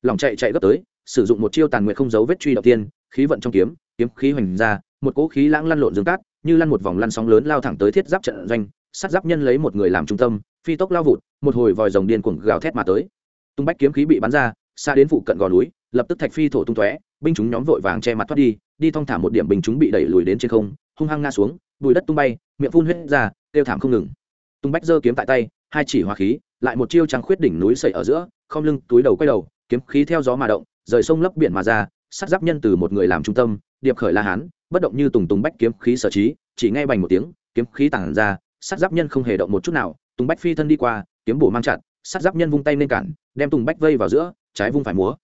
S1: Lòng chạy chạy gấp tới, sử dụng một chiêu tàn nguyện không giấu vết truy đầu tiên, khí vận trong kiếm kiếm khí hoành ra, một cỗ khí lãng lăn lộn dương cát, như lăn một vòng lăn sóng lớn lao thẳng tới thiết giáp trận doanh, sát giáp nhân lấy một người làm trung tâm, phi tốc lao vụt, một hồi vòi rồng điên cuồng gào thét mà tới. Tung bách kiếm khí bị bắn ra, xa đến phụ cận gò núi, lập tức thạch phi thổ tung tóe, binh chúng nhóm vội vàng che mặt thoát đi đi thong thả một điểm binh chúng bị đẩy lùi đến trên không hung hăng ngã xuống, bùi đất tung bay, miệng phun huyết ra, kêu thảm không ngừng. Tung bách giơ kiếm tại tay, hai chỉ hoa khí, lại một chiêu trăng khuyết đỉnh núi sậy ở giữa không lưng, túi đầu quay đầu, kiếm khí theo gió mà động, rời sông lấp biển mà ra, sát giáp nhân từ một người làm trung tâm, điệp khởi la hán, bất động như tùng tùng bách kiếm khí sở trí, chỉ nghe bành một tiếng, kiếm khí tản ra, sát giáp nhân không hề động một chút nào, tùng bách phi thân đi qua, kiếm bổ mang chặt, sát giáp nhân vung tay lên cản, đem tùng bách vây vào giữa, trái vung phải múa.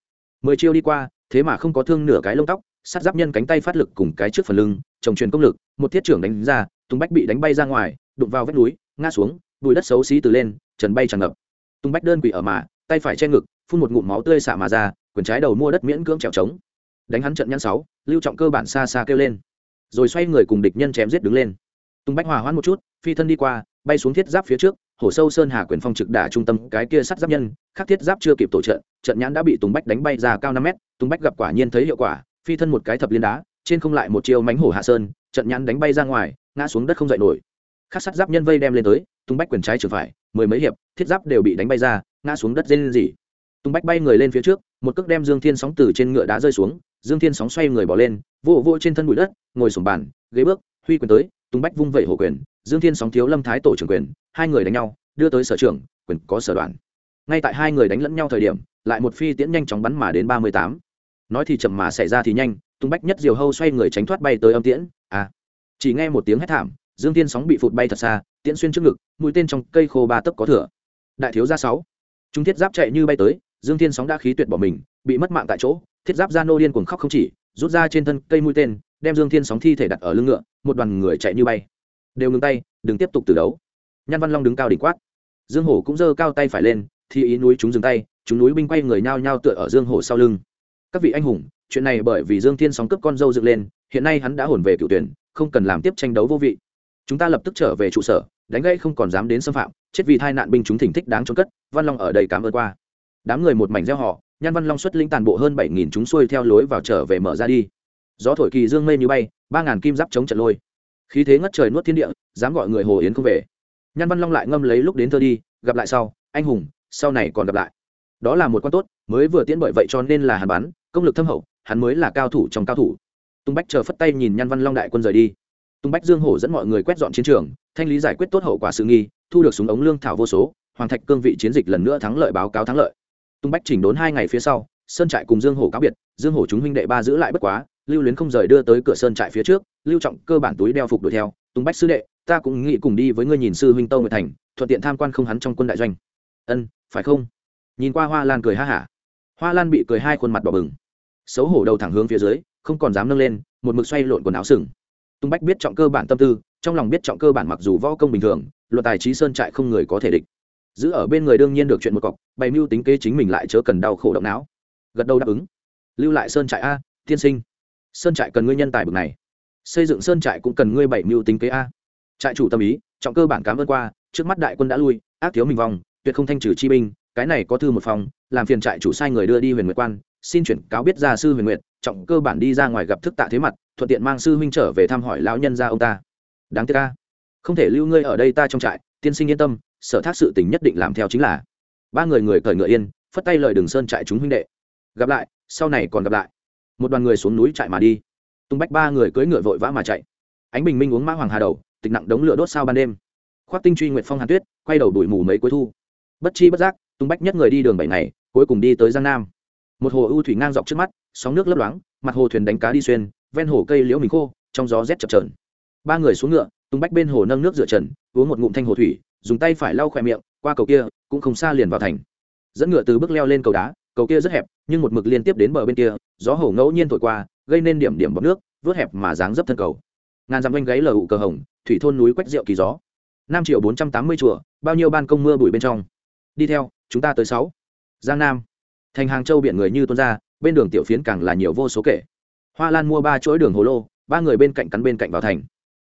S1: Mười chiêu đi qua, thế mà không có thương nửa cái lông tóc sắt giáp nhân cánh tay phát lực cùng cái trước phần lưng, trồng truyền công lực, một thiết trưởng đánh ra, tùng bách bị đánh bay ra ngoài, đụng vào vách núi, ngã xuống, bùi đất xấu xí từ lên, trần bay tràn ngập. Tùng bách đơn quỷ ở mà, tay phải che ngực, phun một ngụm máu tươi xả mà ra, quyền trái đầu mua đất miễn cưỡng trèo trống. Đánh hắn trận nhăn sáu, lưu trọng cơ bản xa xa kêu lên. Rồi xoay người cùng địch nhân chém giết đứng lên. Tùng bách hòa hoãn một chút, phi thân đi qua, bay xuống thiết giáp phía trước, hổ sâu sơn hà quyền phong trực đả trung tâm cái kia sắt giáp nhân khắc thiết giáp chưa kịp tổ trận trận nhãn đã bị tùng bách đánh bay ra cao năm mét, tùng bách gặp quả nhiên thấy hiệu quả phi thân một cái thập liên đá, trên không lại một chiêu mánh hổ hạ sơn, trận nhãn đánh bay ra ngoài, ngã xuống đất không dậy nổi. Khắc sắt giáp nhân vây đem lên tới, tung bách quyền trái trừ phải, mười mấy hiệp, thiết giáp đều bị đánh bay ra, ngã xuống đất dê lên gì tung bách bay người lên phía trước, một cước đem dương thiên sóng từ trên ngựa đá rơi xuống, dương thiên sóng xoay người bỏ lên, vỗ vỗ trên thân bụi đất, ngồi sổm bàn, ghế bước, huy quyền tới, tung bách vung vẩy hổ quyền, dương thiên sóng thiếu lâm thái tổ trưởng quyền, hai người đánh nhau, đưa tới sở trưởng, quyền có sở đoàn ngay tại hai người đánh lẫn nhau thời điểm, lại một phi tiễn nhanh chóng bắn mà đến ba mươi tám nói thì chậm mà xảy ra thì nhanh, tung bách nhất diều hâu xoay người tránh thoát bay tới âm tiễn. À chỉ nghe một tiếng hét thảm, dương tiên sóng bị phụt bay thật xa, tiễn xuyên trước ngực, mũi tên trong cây khô ba tấc có thừa. Đại thiếu gia sáu, chúng thiết giáp chạy như bay tới, dương tiên sóng đã khí tuyệt bỏ mình, bị mất mạng tại chỗ, thiết giáp gia nô điên cuồng khóc không chỉ, rút ra trên thân cây mũi tên, đem dương thiên sóng thi thể đặt ở lưng ngựa, một đoàn người chạy như bay. Đều ngừng tay, đừng tiếp tục từ đấu. Nhan văn long đứng cao đỉnh quát. Dương hổ cũng giơ cao tay phải lên thì ý núi chúng dừng tay, chúng núi binh quay người nhao nhao tựa ở dương hổ sau lưng các vị anh hùng, chuyện này bởi vì dương thiên sóng cướp con dâu dựng lên, hiện nay hắn đã hồn về cựu tuyển, không cần làm tiếp tranh đấu vô vị. Chúng ta lập tức trở về trụ sở, đánh gãy không còn dám đến xâm phạm, chết vì thai nạn binh chúng thỉnh thích đáng trốn cất, văn long ở đây cảm ơn qua. Đám người một mảnh gieo họ, nhan văn long xuất linh tàn bộ hơn bảy nghìn chúng xuôi theo lối vào trở về mở ra đi. Gió thổi kỳ dương mây như bay, ba ngàn kim giáp chống trận lôi. Khí thế ngất trời nuốt thiên địa, dám gọi người hồ yến không về. Nhan văn long lại ngâm lấy lúc đến thơ đi, gặp lại sau, anh hùng, sau này còn gặp lại. Đó là một quan tốt, mới vừa tiến bởi vậy cho nên là hàn bắn công lực thâm hậu, hắn mới là cao thủ trong cao thủ. Tung bách chờ phất tay nhìn nhan văn long đại quân rời đi. Tung bách dương hổ dẫn mọi người quét dọn chiến trường, thanh lý giải quyết tốt hậu quả sự nghi, thu được súng ống lương thảo vô số, hoàng thạch cương vị chiến dịch lần nữa thắng lợi báo cáo thắng lợi. Tung bách chỉnh đốn hai ngày phía sau, sơn trại cùng dương hổ cáo biệt, dương hổ chúng huynh đệ ba giữ lại bất quá, lưu luyến không rời đưa tới cửa sơn trại phía trước, lưu trọng cơ bản túi đeo phục đuổi theo, tung bách sư đệ, ta cũng nghĩ cùng đi với ngươi nhìn sư huynh tâu nguyệt thành, thuận tiện tham quan không hắn trong quân đại doanh. Ân, phải không? Nhìn qua hoa lan cười ha hả. Hoa lan bị cười hai khuôn mặt đỏ bừng xấu hổ đầu thẳng hướng phía dưới, không còn dám nâng lên, một mực xoay lộn quần áo sừng. Tung bách biết trọng cơ bản tâm tư, trong lòng biết trọng cơ bản mặc dù võ công bình thường luật tài trí sơn trại không người có thể địch. Giữ ở bên người đương nhiên được chuyện một cọc, bày mưu tính kế chính mình lại chớ cần đau khổ động não. Gật đầu đáp ứng. Lưu lại sơn trại a, tiên sinh. Sơn trại cần ngươi nhân tài bực này. Xây dựng sơn trại cũng cần ngươi bảy mưu tính kế a. Trại chủ tâm ý, trọng cơ bản cảm ơn qua, trước mắt đại quân đã lui, ác thiếu mình vòng tuyệt không thanh trừ chi binh, cái này có thư một phòng, làm phiền trại chủ sai người đưa đi huyền nguyệt quan xin chuyển cáo biết ra sư huyền nguyệt, trọng cơ bản đi ra ngoài gặp thức tạ thế mặt, thuận tiện mang sư huynh trở về thăm hỏi lão nhân gia ông ta. Đáng tiếc ca không thể lưu ngươi ở đây ta trong trại, tiên sinh yên tâm, sở thác sự tình nhất định làm theo chính là. Ba người người cởi ngựa yên, phất tay lời đường sơn trại chúng huynh đệ. Gặp lại, sau này còn gặp lại. Một đoàn người xuống núi trại mà đi. Tung bách ba người cưỡi ngựa vội vã mà chạy. Ánh bình minh uống mã hoàng hà đầu, tịch nặng đống lửa đốt sao ban đêm. Khoác tinh truy nguyệt phong hàn tuyết, quay đầu đuổi mù mấy cuối thu. Bất chi bất giác, tung bách nhất người đi đường bảy ngày, cuối cùng đi tới giang nam một hồ ưu thủy ngang dọc trước mắt, sóng nước lấp loáng, mặt hồ thuyền đánh cá đi xuyên, ven hồ cây liễu mình khô, trong gió rét chập trờn ba người xuống ngựa, tung bách bên hồ nâng nước rửa trần, uống một ngụm thanh hồ thủy, dùng tay phải lau khỏe miệng, qua cầu kia, cũng không xa liền vào thành. Dẫn ngựa từ bước leo lên cầu đá, cầu kia rất hẹp, nhưng một mực liên tiếp đến bờ bên kia, gió hồ ngẫu nhiên thổi qua, gây nên điểm điểm bọt nước, vớt hẹp mà dáng dấp thân cầu. Ngàn dặm quanh gáy lờ ụ cờ hồng, thủy thôn núi quách rượu kỳ gió. Năm triệu bốn trăm tám mươi chùa, bao nhiêu ban công mưa bụi bên trong. Đi theo, chúng ta tới sáu. Giang nam thành hàng châu biển người như tuôn ra, bên đường tiểu phiến càng là nhiều vô số kể. Hoa lan mua ba chuỗi đường hồ lô, ba người bên cạnh cắn bên cạnh vào thành.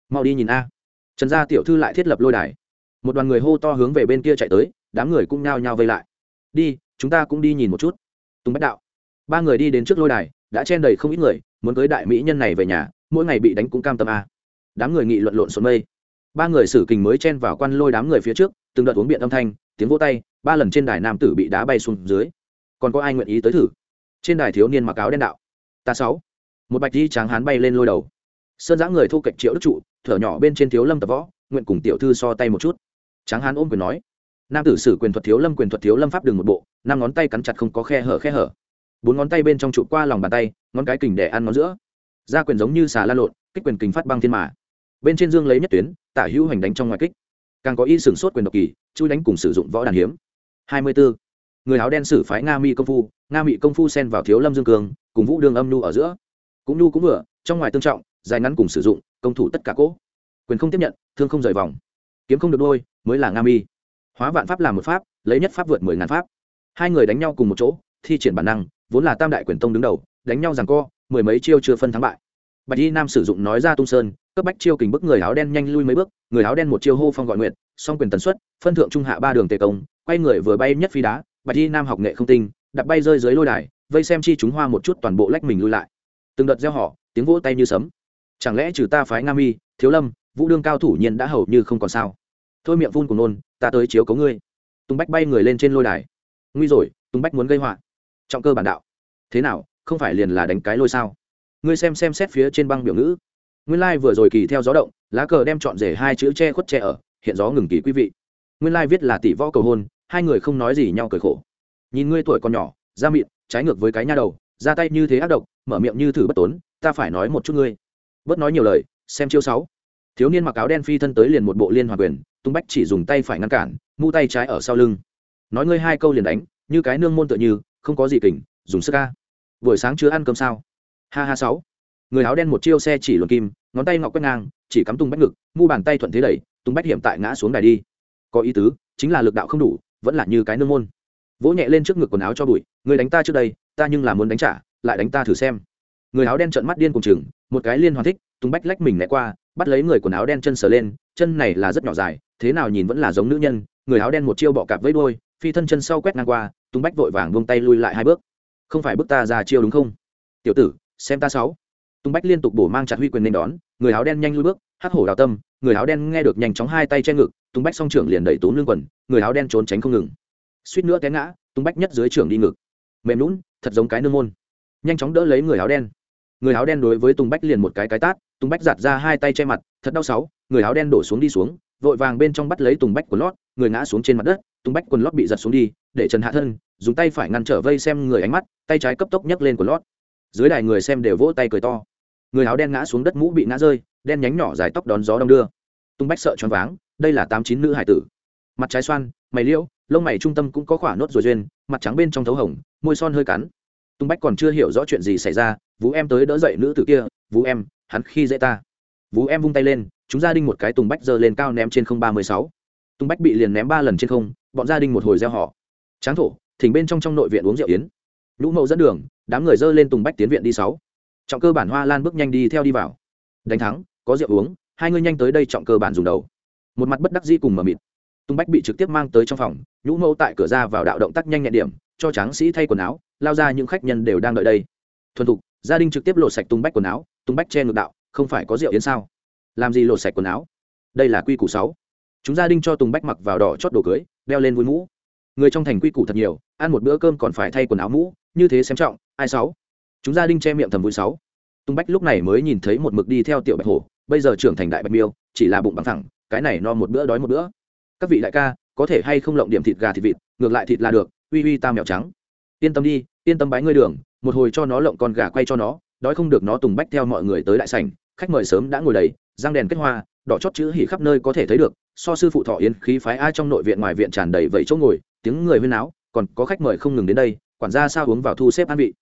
S1: Mau đi nhìn a. Trần gia tiểu thư lại thiết lập lôi đài. Một đoàn người hô to hướng về bên kia chạy tới, đám người cũng nhao nhao vây lại. Đi, chúng ta cũng đi nhìn một chút. Tùng bách đạo. Ba người đi đến trước lôi đài, đã chen đầy không ít người, muốn tới đại mỹ nhân này về nhà, mỗi ngày bị đánh cũng cam tâm a. Đám người nghị luận lộn xộn mây. Ba người sử kình mới chen vào quan lôi đám người phía trước, từng đợt uống biện âm thanh, tiếng vỗ tay, ba lần trên đài nam tử bị đá bay xuống dưới còn có ai nguyện ý tới thử? Trên đài thiếu niên mặc áo đen đạo. Ta sáu. Một bạch di tráng hán bay lên lôi đầu. Sơn giã người thu cạnh triệu đức trụ, thở nhỏ bên trên thiếu lâm tập võ, nguyện cùng tiểu thư so tay một chút. Tráng hán ôm quyền nói. Nam tử sử quyền thuật thiếu lâm, quyền thuật thiếu lâm pháp đường một bộ, năm ngón tay cắn chặt không có khe hở khe hở. Bốn ngón tay bên trong trụ qua lòng bàn tay, ngón cái kình để ăn ngón giữa. Ra quyền giống như xà la lộn, kích quyền kình phát băng thiên mã. bên trên dương lấy nhất tuyến, tả hữu hành đánh trong ngoài kích. Càng có y sừng sốt quyền độc kỳ, chui đánh cùng sử dụng võ đàn hiếm. Hai mươi 24 người áo đen sử phái nga mi công phu, nga mỹ công phu xen vào thiếu lâm dương cường, cùng vũ đường âm nu ở giữa. Cũng nu cũng vừa, trong ngoài tương trọng, dài ngắn cùng sử dụng, công thủ tất cả cỗ. Quyền không tiếp nhận, thương không rời vòng. Kiếm không được đôi, mới là nga mi. Hóa vạn pháp làm một pháp, lấy nhất pháp vượt mười ngàn pháp. Hai người đánh nhau cùng một chỗ, thi triển bản năng, vốn là tam đại quyền tông đứng đầu, đánh nhau rằng co, mười mấy chiêu chưa phân thắng bại. Bạch y nam sử dụng nói ra tung sơn, cấp bách chiêu kình bức người áo đen nhanh lui mấy bước, người áo đen một chiêu hô phong gọi nguyện song quyền tần suất, phân thượng trung hạ ba đường tề công, quay người vừa bay nhất phi đá bạch y nam học nghệ không tinh đặt bay rơi dưới lôi đài, vây xem chi chúng hoa một chút toàn bộ lách mình lui lại. Từng đợt gieo họ, tiếng vỗ tay như sấm. Chẳng lẽ trừ ta phái nga mi, thiếu lâm, vũ đương cao thủ nhiên đã hầu như không còn sao? Thôi miệng vun của nôn, ta tới chiếu cấu ngươi. Tùng bách bay người lên trên lôi đài. Nguy rồi, tùng bách muốn gây họa. Trọng cơ bản đạo. Thế nào, không phải liền là đánh cái lôi sao? Ngươi xem xem xét phía trên băng biểu ngữ. Nguyên lai、like、vừa rồi kỳ theo gió động, lá cờ đem chọn rể hai chữ che khuất che ở, hiện gió ngừng kỳ quý vị. Nguyên lai、like、viết là tỷ võ cầu hôn hai người không nói gì nhau cười khổ. Nhìn ngươi tuổi còn nhỏ, da mịn, trái ngược với cái nha đầu, ra tay như thế ác độc, mở miệng như thử bất tốn, ta phải nói một chút ngươi. Bớt nói nhiều lời, xem chiêu sáu. Thiếu niên mặc áo đen phi thân tới liền một bộ liên hoàn quyền, tung bách chỉ dùng tay phải ngăn cản, mu tay trái ở sau lưng. Nói ngươi hai câu liền đánh, như cái nương môn tựa như, không có gì kỉnh dùng sức ca buổi sáng chưa ăn cơm sao? Ha ha sáu. Người áo đen một chiêu xe chỉ luồn kim, ngón tay ngọc quét ngang, chỉ cắm tung bách ngực, mu bàn tay thuận thế đẩy, tung bách hiểm tại ngã xuống đài đi. Có ý tứ, chính là lực đạo không đủ vẫn là như cái nương môn. Vỗ nhẹ lên trước ngực quần áo cho bụi người đánh ta trước đây, ta nhưng là muốn đánh trả, lại đánh ta thử xem. Người áo đen trợn mắt điên cùng chừng, một cái liên hoàn thích, tung bách lách mình né qua, bắt lấy người quần áo đen chân sờ lên, chân này là rất nhỏ dài, thế nào nhìn vẫn là giống nữ nhân, người áo đen một chiêu bọ cạp với đôi phi thân chân sau quét ngang qua, tung bách vội vàng buông tay lui lại hai bước. Không phải bước ta ra chiêu đúng không? Tiểu tử, xem ta sáu. Tung bách liên tục bổ mang chặt huy quyền nên đón, người áo đen nhanh lui bước hắc hổ đào tâm, người áo đen nghe được nhanh chóng hai tay che ngực tung bách song trưởng liền đẩy tốn lưng quần, người áo đen trốn tránh không ngừng. Suýt nữa té ngã tung bách nhất dưới trưởng đi ngực. Mềm lún thật giống cái nương môn. Nhanh chóng đỡ lấy người áo đen. Người áo đen đối với tùng bách liền một cái cái tát, tùng bách giạt ra hai tay che mặt, thật đau sáu, người áo đen đổ xuống đi xuống, vội vàng bên trong bắt lấy tùng bách quần lót, người ngã xuống trên mặt đất, tùng bách quần lót bị giật xuống đi, để trần hạ thân dùng tay phải ngăn trở vây xem người ánh mắt, tay trái cấp tốc nhấc lên quần lót. Dưới đài người xem đều vỗ tay cười to. Người áo đen ngã xuống đất mũ bị ngã rơi đen nhánh nhỏ dài tóc đón gió đông đưa. Tung bách sợ choáng váng, đây là tám chín nữ hải tử. Mặt trái xoan, mày liễu, lông mày trung tâm cũng có khỏa nốt rồi duyên, mặt trắng bên trong thấu hồng, môi son hơi cắn. Tung bách còn chưa hiểu rõ chuyện gì xảy ra, vũ em tới đỡ dậy nữ tử kia, vũ em, hắn khi dễ ta. Vũ em vung tay lên, chúng gia đình một cái tùng bách giơ lên cao ném trên không ba mươi sáu. Tùng bách bị liền ném ba lần trên không, bọn gia đình một hồi gieo họ. Tráng thổ, thỉnh bên trong trong nội viện uống rượu yến. Nhũ mẫu dẫn đường, đám người dơ lên tùng bách tiến viện đi sáu. Trọng cơ bản hoa lan bước nhanh đi theo đi vào đánh thắng, có rượu uống, hai người nhanh tới đây trọng cơ bản dùng đầu. Một mặt bất đắc dĩ cùng mờ mịt. Tung bách bị trực tiếp mang tới trong phòng, nhũ mẫu tại cửa ra vào đạo động tác nhanh nhẹn điểm, cho tráng sĩ thay quần áo, lao ra những khách nhân đều đang đợi đây. Thuần thục, gia đình trực tiếp lột sạch tung bách quần áo, tung bách che ngược đạo, không phải có rượu yến sao? Làm gì lột sạch quần áo? Đây là quy củ sáu. Chúng gia đình cho tùng bách mặc vào đỏ chót đồ cưới, đeo lên vui mũ. Người trong thành quy củ thật nhiều, ăn một bữa cơm còn phải thay quần áo mũ, như thế xem trọng, ai sáu? Chúng gia đình che miệng thầm vui sáu tung bách lúc này mới nhìn thấy một mực đi theo tiểu bạch hổ, bây giờ trưởng thành đại bạch miêu, chỉ là bụng bằng thẳng cái này no một bữa đói một bữa. Các vị đại ca, có thể hay không lộng điểm thịt gà thịt vịt, ngược lại thịt là được, uy uy ta mèo trắng. Yên tâm đi, yên tâm bái ngươi đường, một hồi cho nó lộng con gà quay cho nó, đói không được nó tùng bách theo mọi người tới đại sảnh, khách mời sớm đã ngồi đầy, răng đèn kết hoa, đỏ chót chữ hỉ khắp nơi có thể thấy được, so sư phụ thọ yến khí phái ai trong nội viện ngoài viện tràn đầy vậy chỗ ngồi, tiếng người huyên náo, còn có khách mời không ngừng đến đây, quản gia sao uống vào thu xếp an vị.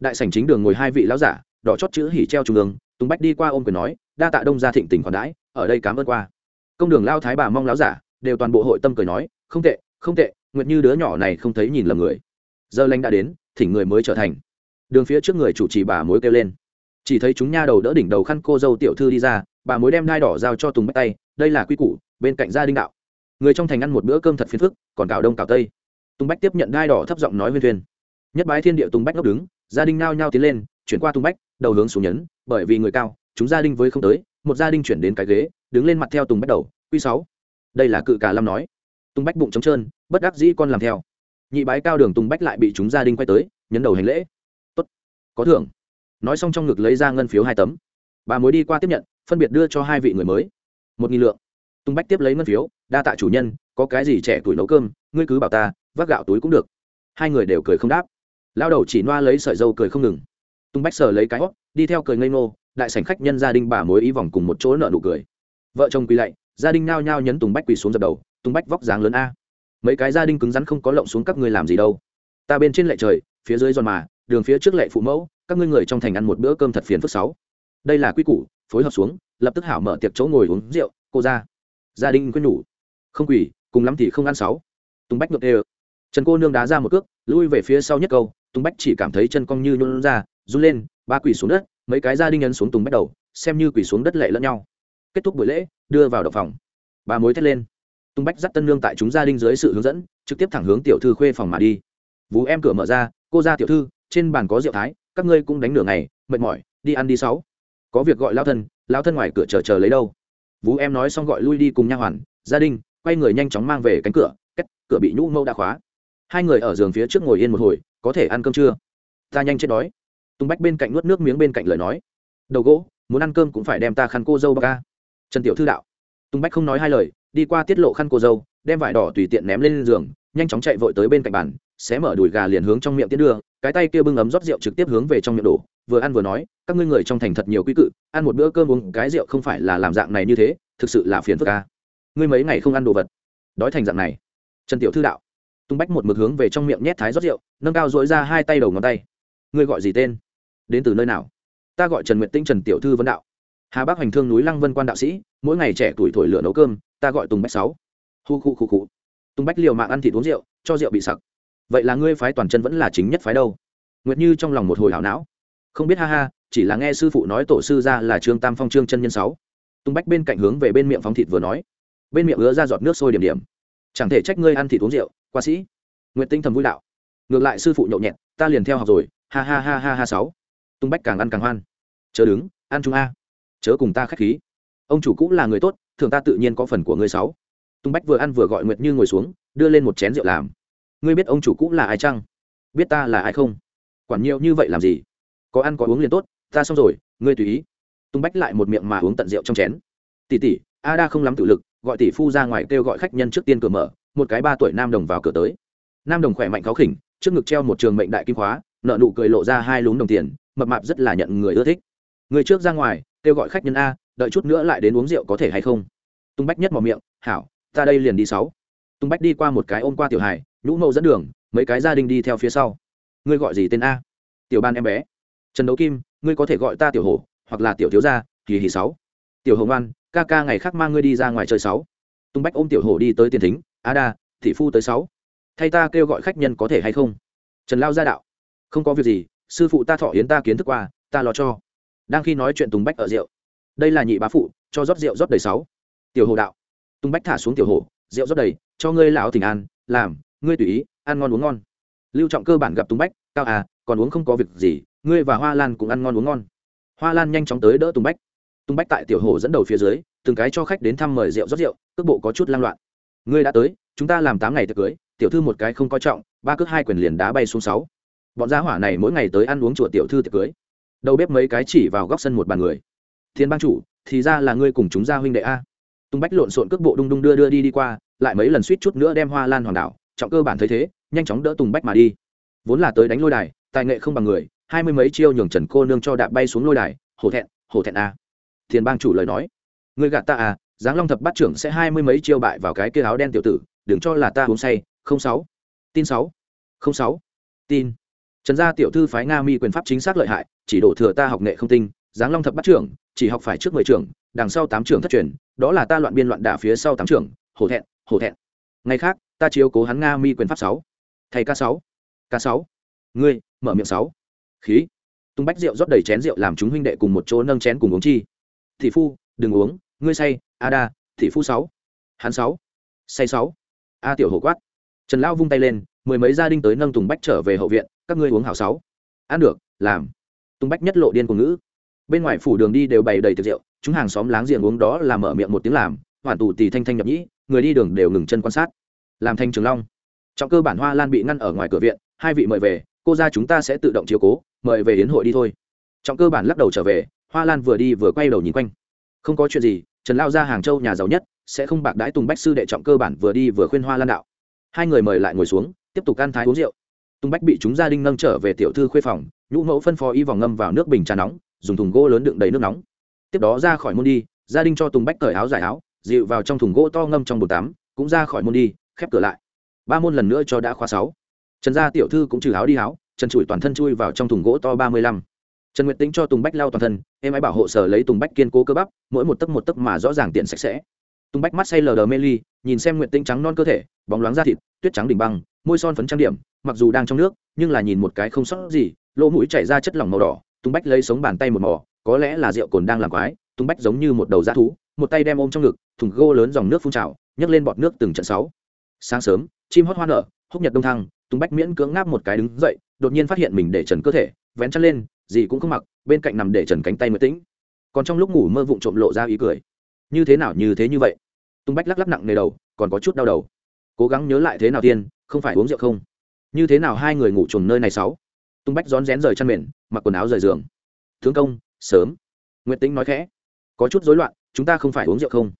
S1: Đại sảnh chính đường ngồi hai vị lão giả đỏ chót chữ hỉ treo trung ương, tùng bách đi qua ôm quyền nói, đa tạ đông gia thịnh tình còn đãi, ở đây cảm ơn qua. Công đường lao thái bà mong láo giả, đều toàn bộ hội tâm cười nói, không tệ không tệ, nguyệt như đứa nhỏ này không thấy nhìn lầm người. Giờ lanh đã đến, thỉnh người mới trở thành. Đường phía trước người chủ trì bà mối kêu lên. Chỉ thấy chúng nha đầu đỡ đỉnh đầu khăn cô dâu tiểu thư đi ra, bà mối đem đai đỏ giao cho tùng bách tay, đây là quy củ, bên cạnh gia đình đạo. Người trong thành ăn một bữa cơm thật phiền phức, còn cào đông cào tây. Tùng bách tiếp nhận đai đỏ thấp giọng nói viên thuyên. Nhất bái thiên địa tùng bách ngốc đứng, gia đình nao nhao tiến lên, chuyển qua tùng bách đầu hướng xuống nhấn, bởi vì người cao, chúng gia đình với không tới, một gia đình chuyển đến cái ghế, đứng lên mặt theo tùng bách đầu, quy sáu. Đây là cự cả lâm nói. Tùng bách bụng trống trơn, bất đắc dĩ con làm theo. Nhị bái cao đường tùng bách lại bị chúng gia đình quay tới, nhấn đầu hành lễ. Tốt, có thưởng. Nói xong trong ngực lấy ra ngân phiếu hai tấm. Bà mối đi qua tiếp nhận, phân biệt đưa cho hai vị người mới. Một nghìn lượng. Tùng bách tiếp lấy ngân phiếu, đa tạ chủ nhân, có cái gì trẻ tuổi nấu cơm, ngươi cứ bảo ta, vác gạo túi cũng được. Hai người đều cười không đáp. Lao đầu chỉ noa lấy sợi dâu cười không ngừng tùng bách sờ lấy cái hót, đi theo cười ngây ngô, đại sảnh khách nhân gia đình bà mối ý vòng cùng một chỗ nợ nụ cười. Vợ chồng quỳ lạy, gia đình nao nhao nhấn tùng bách quỳ xuống dập đầu tùng bách vóc dáng lớn a. Mấy cái gia đình cứng rắn không có lộng xuống các ngươi làm gì đâu. Ta bên trên lệ trời, phía dưới giòn mà, đường phía trước lệ phụ mẫu, các ngươi người trong thành ăn một bữa cơm thật phiền phức sáu. Đây là quy củ, phối hợp xuống, lập tức hảo mở tiệc chỗ ngồi uống rượu, cô ra. Gia đình quyết nhủ. Không quỳ, cùng lắm thì không ăn sáu. Tùng bách ngược đê trần cô nương đá ra một cước, lui về phía sau nhất câu tùng bách chỉ cảm thấy chân cong như nhún ra run lên, ba quỳ xuống đất, mấy cái gia đình ấn xuống tùng bách đầu, xem như quỳ xuống đất lệ lẫn nhau. Kết thúc buổi lễ, đưa vào động phòng. Bà mối thét lên. Tung bách dắt tân lương tại chúng gia đình dưới sự hướng dẫn, trực tiếp thẳng hướng tiểu thư khuê phòng mà đi. Vú em cửa mở ra, cô ra tiểu thư, trên bàn có rượu thái, các ngươi cũng đánh nửa ngày, mệt mỏi, đi ăn đi sáu. Có việc gọi lao thân lao thân ngoài cửa chờ chờ lấy đâu. Vú em nói xong gọi lui đi cùng nha hoàn, gia đình, quay người nhanh chóng mang về cánh cửa, cách cửa bị nhũ mâu đã khóa. Hai người ở giường phía trước ngồi yên một hồi, có thể ăn cơm chưa? Ta nhanh chết đói tung bách bên cạnh nuốt nước miếng bên cạnh lời nói. Đầu gỗ, muốn ăn cơm cũng phải đem ta khăn cô dâu ba ca trần tiểu thư đạo. Tung bách không nói hai lời, đi qua tiết lộ khăn cô dâu, đem vải đỏ tùy tiện ném lên giường, nhanh chóng chạy vội tới bên cạnh bàn, xé mở đùi gà liền hướng trong miệng tiến đưa, cái tay kia bưng ấm rót rượu trực tiếp hướng về trong miệng đổ, vừa ăn vừa nói, các ngươi người trong thành thật nhiều quy cự, ăn một bữa cơm uống cái rượu không phải là làm dạng này như thế, thực sự là phiền phức ca ngươi mấy ngày không ăn đồ vật? Đói thành dạng này. Trần tiểu thư đạo. Tung bách một mực hướng về trong miệng nhét thái rót rượu, nâng cao dỗi ra hai tay đầu ngón tay ngươi gọi gì tên? Đến từ nơi nào? Ta gọi trần nguyệt tinh trần tiểu thư vấn đạo. Hà bắc hành thương núi lăng vân quan đạo sĩ, mỗi ngày trẻ tuổi thổi lửa nấu cơm, ta gọi tùng bách sáu. Hu khu khu khu. Tùng bách liều mạng ăn thịt uống rượu, cho rượu bị sặc. Vậy là ngươi phái toàn chân vẫn là chính nhất phái đâu? Nguyệt như trong lòng một hồi hảo não. Không biết ha ha, chỉ là nghe sư phụ nói tổ sư ra là trương tam phong, trương chân nhân sáu. Tùng bách bên cạnh hướng về bên miệng phóng thịt vừa nói. Bên miệng ứa ra giọt nước sôi điểm điểm. Chẳng thể trách ngươi ăn thịt uống rượu, qua sĩ. Nguyệt tinh thầm vui đạo. Ngược lại sư phụ nhậu nhẹt, ta liền theo học rồi ha ha ha ha ha sáu. Tung bách càng ăn càng hoan. Chớ đứng, ăn chúng a. Chớ cùng ta khách khí. Ông chủ cũng là người tốt thường ta tự nhiên có phần của ngươi sáu. Tung bách vừa ăn vừa gọi nguyệt như ngồi xuống, đưa lên một chén rượu làm. Ngươi biết ông chủ cũng là ai chăng? Biết ta là ai không? Quản nhiều như vậy làm gì? Có ăn có uống liền tốt, ta xong rồi, ngươi tùy ý. Tung bách lại một miệng mà uống tận rượu trong chén. Tỷ tỷ a đa không lắm tự lực, gọi tỷ phu ra ngoài kêu gọi khách nhân trước tiên cửa mở, một cái ba tuổi nam đồng vào cửa tới. Nam đồng khỏe mạnh khó khỉnh, trước ngực treo một trường mệnh đại kim khóa nợ nụ cười lộ ra hai lún đồng tiền, mập mạp rất là nhận người ưa thích. Người trước ra ngoài, kêu gọi khách nhân a, đợi chút nữa lại đến uống rượu có thể hay không? Tung bách nhất mò miệng, hảo, ta đây liền đi sáu. Tung bách đi qua một cái ôm qua tiểu hải nhũ mẫu dẫn đường, mấy cái gia đình đi theo phía sau. Ngươi gọi gì tên a? Tiểu ban em bé. Trần đấu kim, ngươi có thể gọi ta tiểu hổ, hoặc là tiểu thiếu gia, kỳ hì sáu. Tiểu hồng oan, ca ca ngày khác mang ngươi đi ra ngoài chơi sáu. Tung bách ôm tiểu hổ đi tới tiền thính, a đa thị phu tới sáu. Thay ta kêu gọi khách nhân có thể hay không? Trần lao gia đạo không có việc gì, sư phụ ta thọ yến ta kiến thức qua, ta lo cho. Đang khi nói chuyện tùng bách ở rượu. Đây là nhị bá phụ, cho rót rượu rót đầy sáu. Tiểu hồ đạo. Tùng bách thả xuống tiểu hồ, rượu rót đầy, cho ngươi lão tỉnh an, làm, ngươi tùy ý, ăn ngon uống ngon. Lưu trọng cơ bản gặp tùng bách, cao à còn uống không có việc gì, ngươi và hoa lan cũng ăn ngon uống ngon. Hoa lan nhanh chóng tới đỡ tùng bách. Tùng bách tại tiểu hồ dẫn đầu phía dưới, từng cái cho khách đến thăm mời rượu rót rượu, cước bộ có chút lang loạn. Ngươi đã tới, chúng ta làm tám ngày tiệc cưới, tiểu thư một cái không coi trọng, ba cước hai quyền liền đá bay xuống sáu bọn gia hỏa này mỗi ngày tới ăn uống chùa tiểu thư tiệc cưới. Đầu bếp mấy cái chỉ vào góc sân một bàn người. Thiên bang chủ, thì ra là ngươi cùng chúng gia huynh đệ a. Tung bách lộn xộn cước bộ đung đung đưa đưa đi đi qua, lại mấy lần suýt chút nữa đem hoa lan hoàng đảo trọng cơ bản thấy thế, nhanh chóng đỡ tùng bách mà đi. Vốn là tới đánh lôi đài, tài nghệ không bằng người, hai mươi mấy chiêu nhường trần cô nương cho đạp bay xuống lôi đài, hổ thẹn hổ thẹn a. Thiên bang chủ lời nói, ngươi gạt ta à giáng long thập bát trưởng sẽ hai mươi mấy chiêu bại vào cái kia áo đen tiểu tử, đừng cho là ta uống say, không sáu, tin sáu, không sáu, tin trần gia tiểu thư phái nga mi quyền pháp chính xác lợi hại, chỉ đổ thừa ta học nghệ không tinh, giáng long thập bắt trưởng, chỉ học phải trước mười trưởng, đằng sau tám trưởng thất truyền, đó là ta loạn biên loạn đả phía sau tám trưởng, hổ thẹn hổ thẹn. Ngày khác, ta chiếu cố hắn nga mi quyền pháp sáu. Thầy k sáu. K sáu. Ngươi, mở miệng sáu. Khí. Tung bách rượu rót đầy chén rượu làm chúng huynh đệ cùng một chỗ nâng chén cùng uống chi. Thị phu, đừng uống, ngươi say, a đa, thị phu sáu. Hắn sáu. Say sáu. A tiểu hổ quát. Trần lão vung tay lên, mười mấy gia đình tới nâng tùng bách trở về hậu viện các ngươi uống hảo sáu. Ăn được, làm. Tung bách nhất lộ điên của ngữ. Bên ngoài phủ đường đi đều bày đầy tiệc rượu, chúng hàng xóm láng giềng uống đó là mở miệng một tiếng làm, hoàn tù tì thanh thanh nhập nhĩ, người đi đường đều ngừng chân quan sát. Làm thanh trường long. Trọng cơ bản hoa lan bị ngăn ở ngoài cửa viện, hai vị mời về, cô ra chúng ta sẽ tự động chiếu cố, mời về đến hội đi thôi. Trọng cơ bản lắc đầu trở về, hoa lan vừa đi vừa quay đầu nhìn quanh. Không có chuyện gì, trần lao ra hàng châu nhà giàu nhất, sẽ không bạc đãi tùng bách sư đệ trọng cơ bản vừa đi vừa khuyên hoa lan đạo. Hai người mời lại ngồi xuống, tiếp tục ăn thái uống rượu tùng bách bị chúng gia đình nâng trở về tiểu thư khuê phòng, nhũ mẫu phân phó y vòng ngâm vào nước bình trà nóng, dùng thùng gỗ lớn đựng đầy nước nóng. Tiếp đó ra khỏi môn đi, gia đình cho tùng bách cởi áo giải áo, dịu vào trong thùng gỗ to ngâm trong bồn tắm, cũng ra khỏi môn đi, khép cửa lại. Ba môn lần nữa cho đã khóa sáu. Trần gia tiểu thư cũng trừ áo đi áo, trần trụi toàn thân chui vào trong thùng gỗ to ba mươi lăm. Trần nguyệt tính cho tùng bách lao toàn thân, em ấy bảo hộ sở lấy tùng bách kiên cố cơ bắp, mỗi một tấc một tấc mà rõ ràng tiện sạch sẽ. Tùng bách mắt say lờ đờ mê ly, nhìn xem nguyệt tính trắng non cơ thể, bóng loáng da thịt, tuyết trắng đỉnh băng, môi son phấn trang điểm mặc dù đang trong nước, nhưng là nhìn một cái không sót gì, lỗ mũi chảy ra chất lỏng màu đỏ Tung bách lấy sống bàn tay một mỏ có lẽ là rượu cồn đang làm quái Tung bách giống như một đầu dã thú, một tay đem ôm trong ngực, thùng gô lớn dòng nước phun trào, nhấc lên bọt nước từng trận sáu sáng sớm, chim hót hoa nở, húc nhật đông thăng Tung bách miễn cưỡng ngáp một cái đứng dậy, đột nhiên phát hiện mình để trần cơ thể, vén chân lên, gì cũng không mặc, bên cạnh nằm để trần cánh tay mới tĩnh. Còn trong lúc ngủ mơ vụng trộm lộ ra ý cười. Như thế nào, như thế như vậy? Tung bách lắc lắc nặng nề đầu, còn có chút đau đầu. Cố gắng nhớ lại thế nào tiên, không phải uống rượu không? Như thế nào hai người ngủ chuồng nơi này sáu? Tung bách rón rén rời chăn mền, mặc quần áo rời giường. Thương công, sớm. Nguyệt tĩnh nói khẽ. Có chút rối loạn, chúng ta không phải uống rượu không?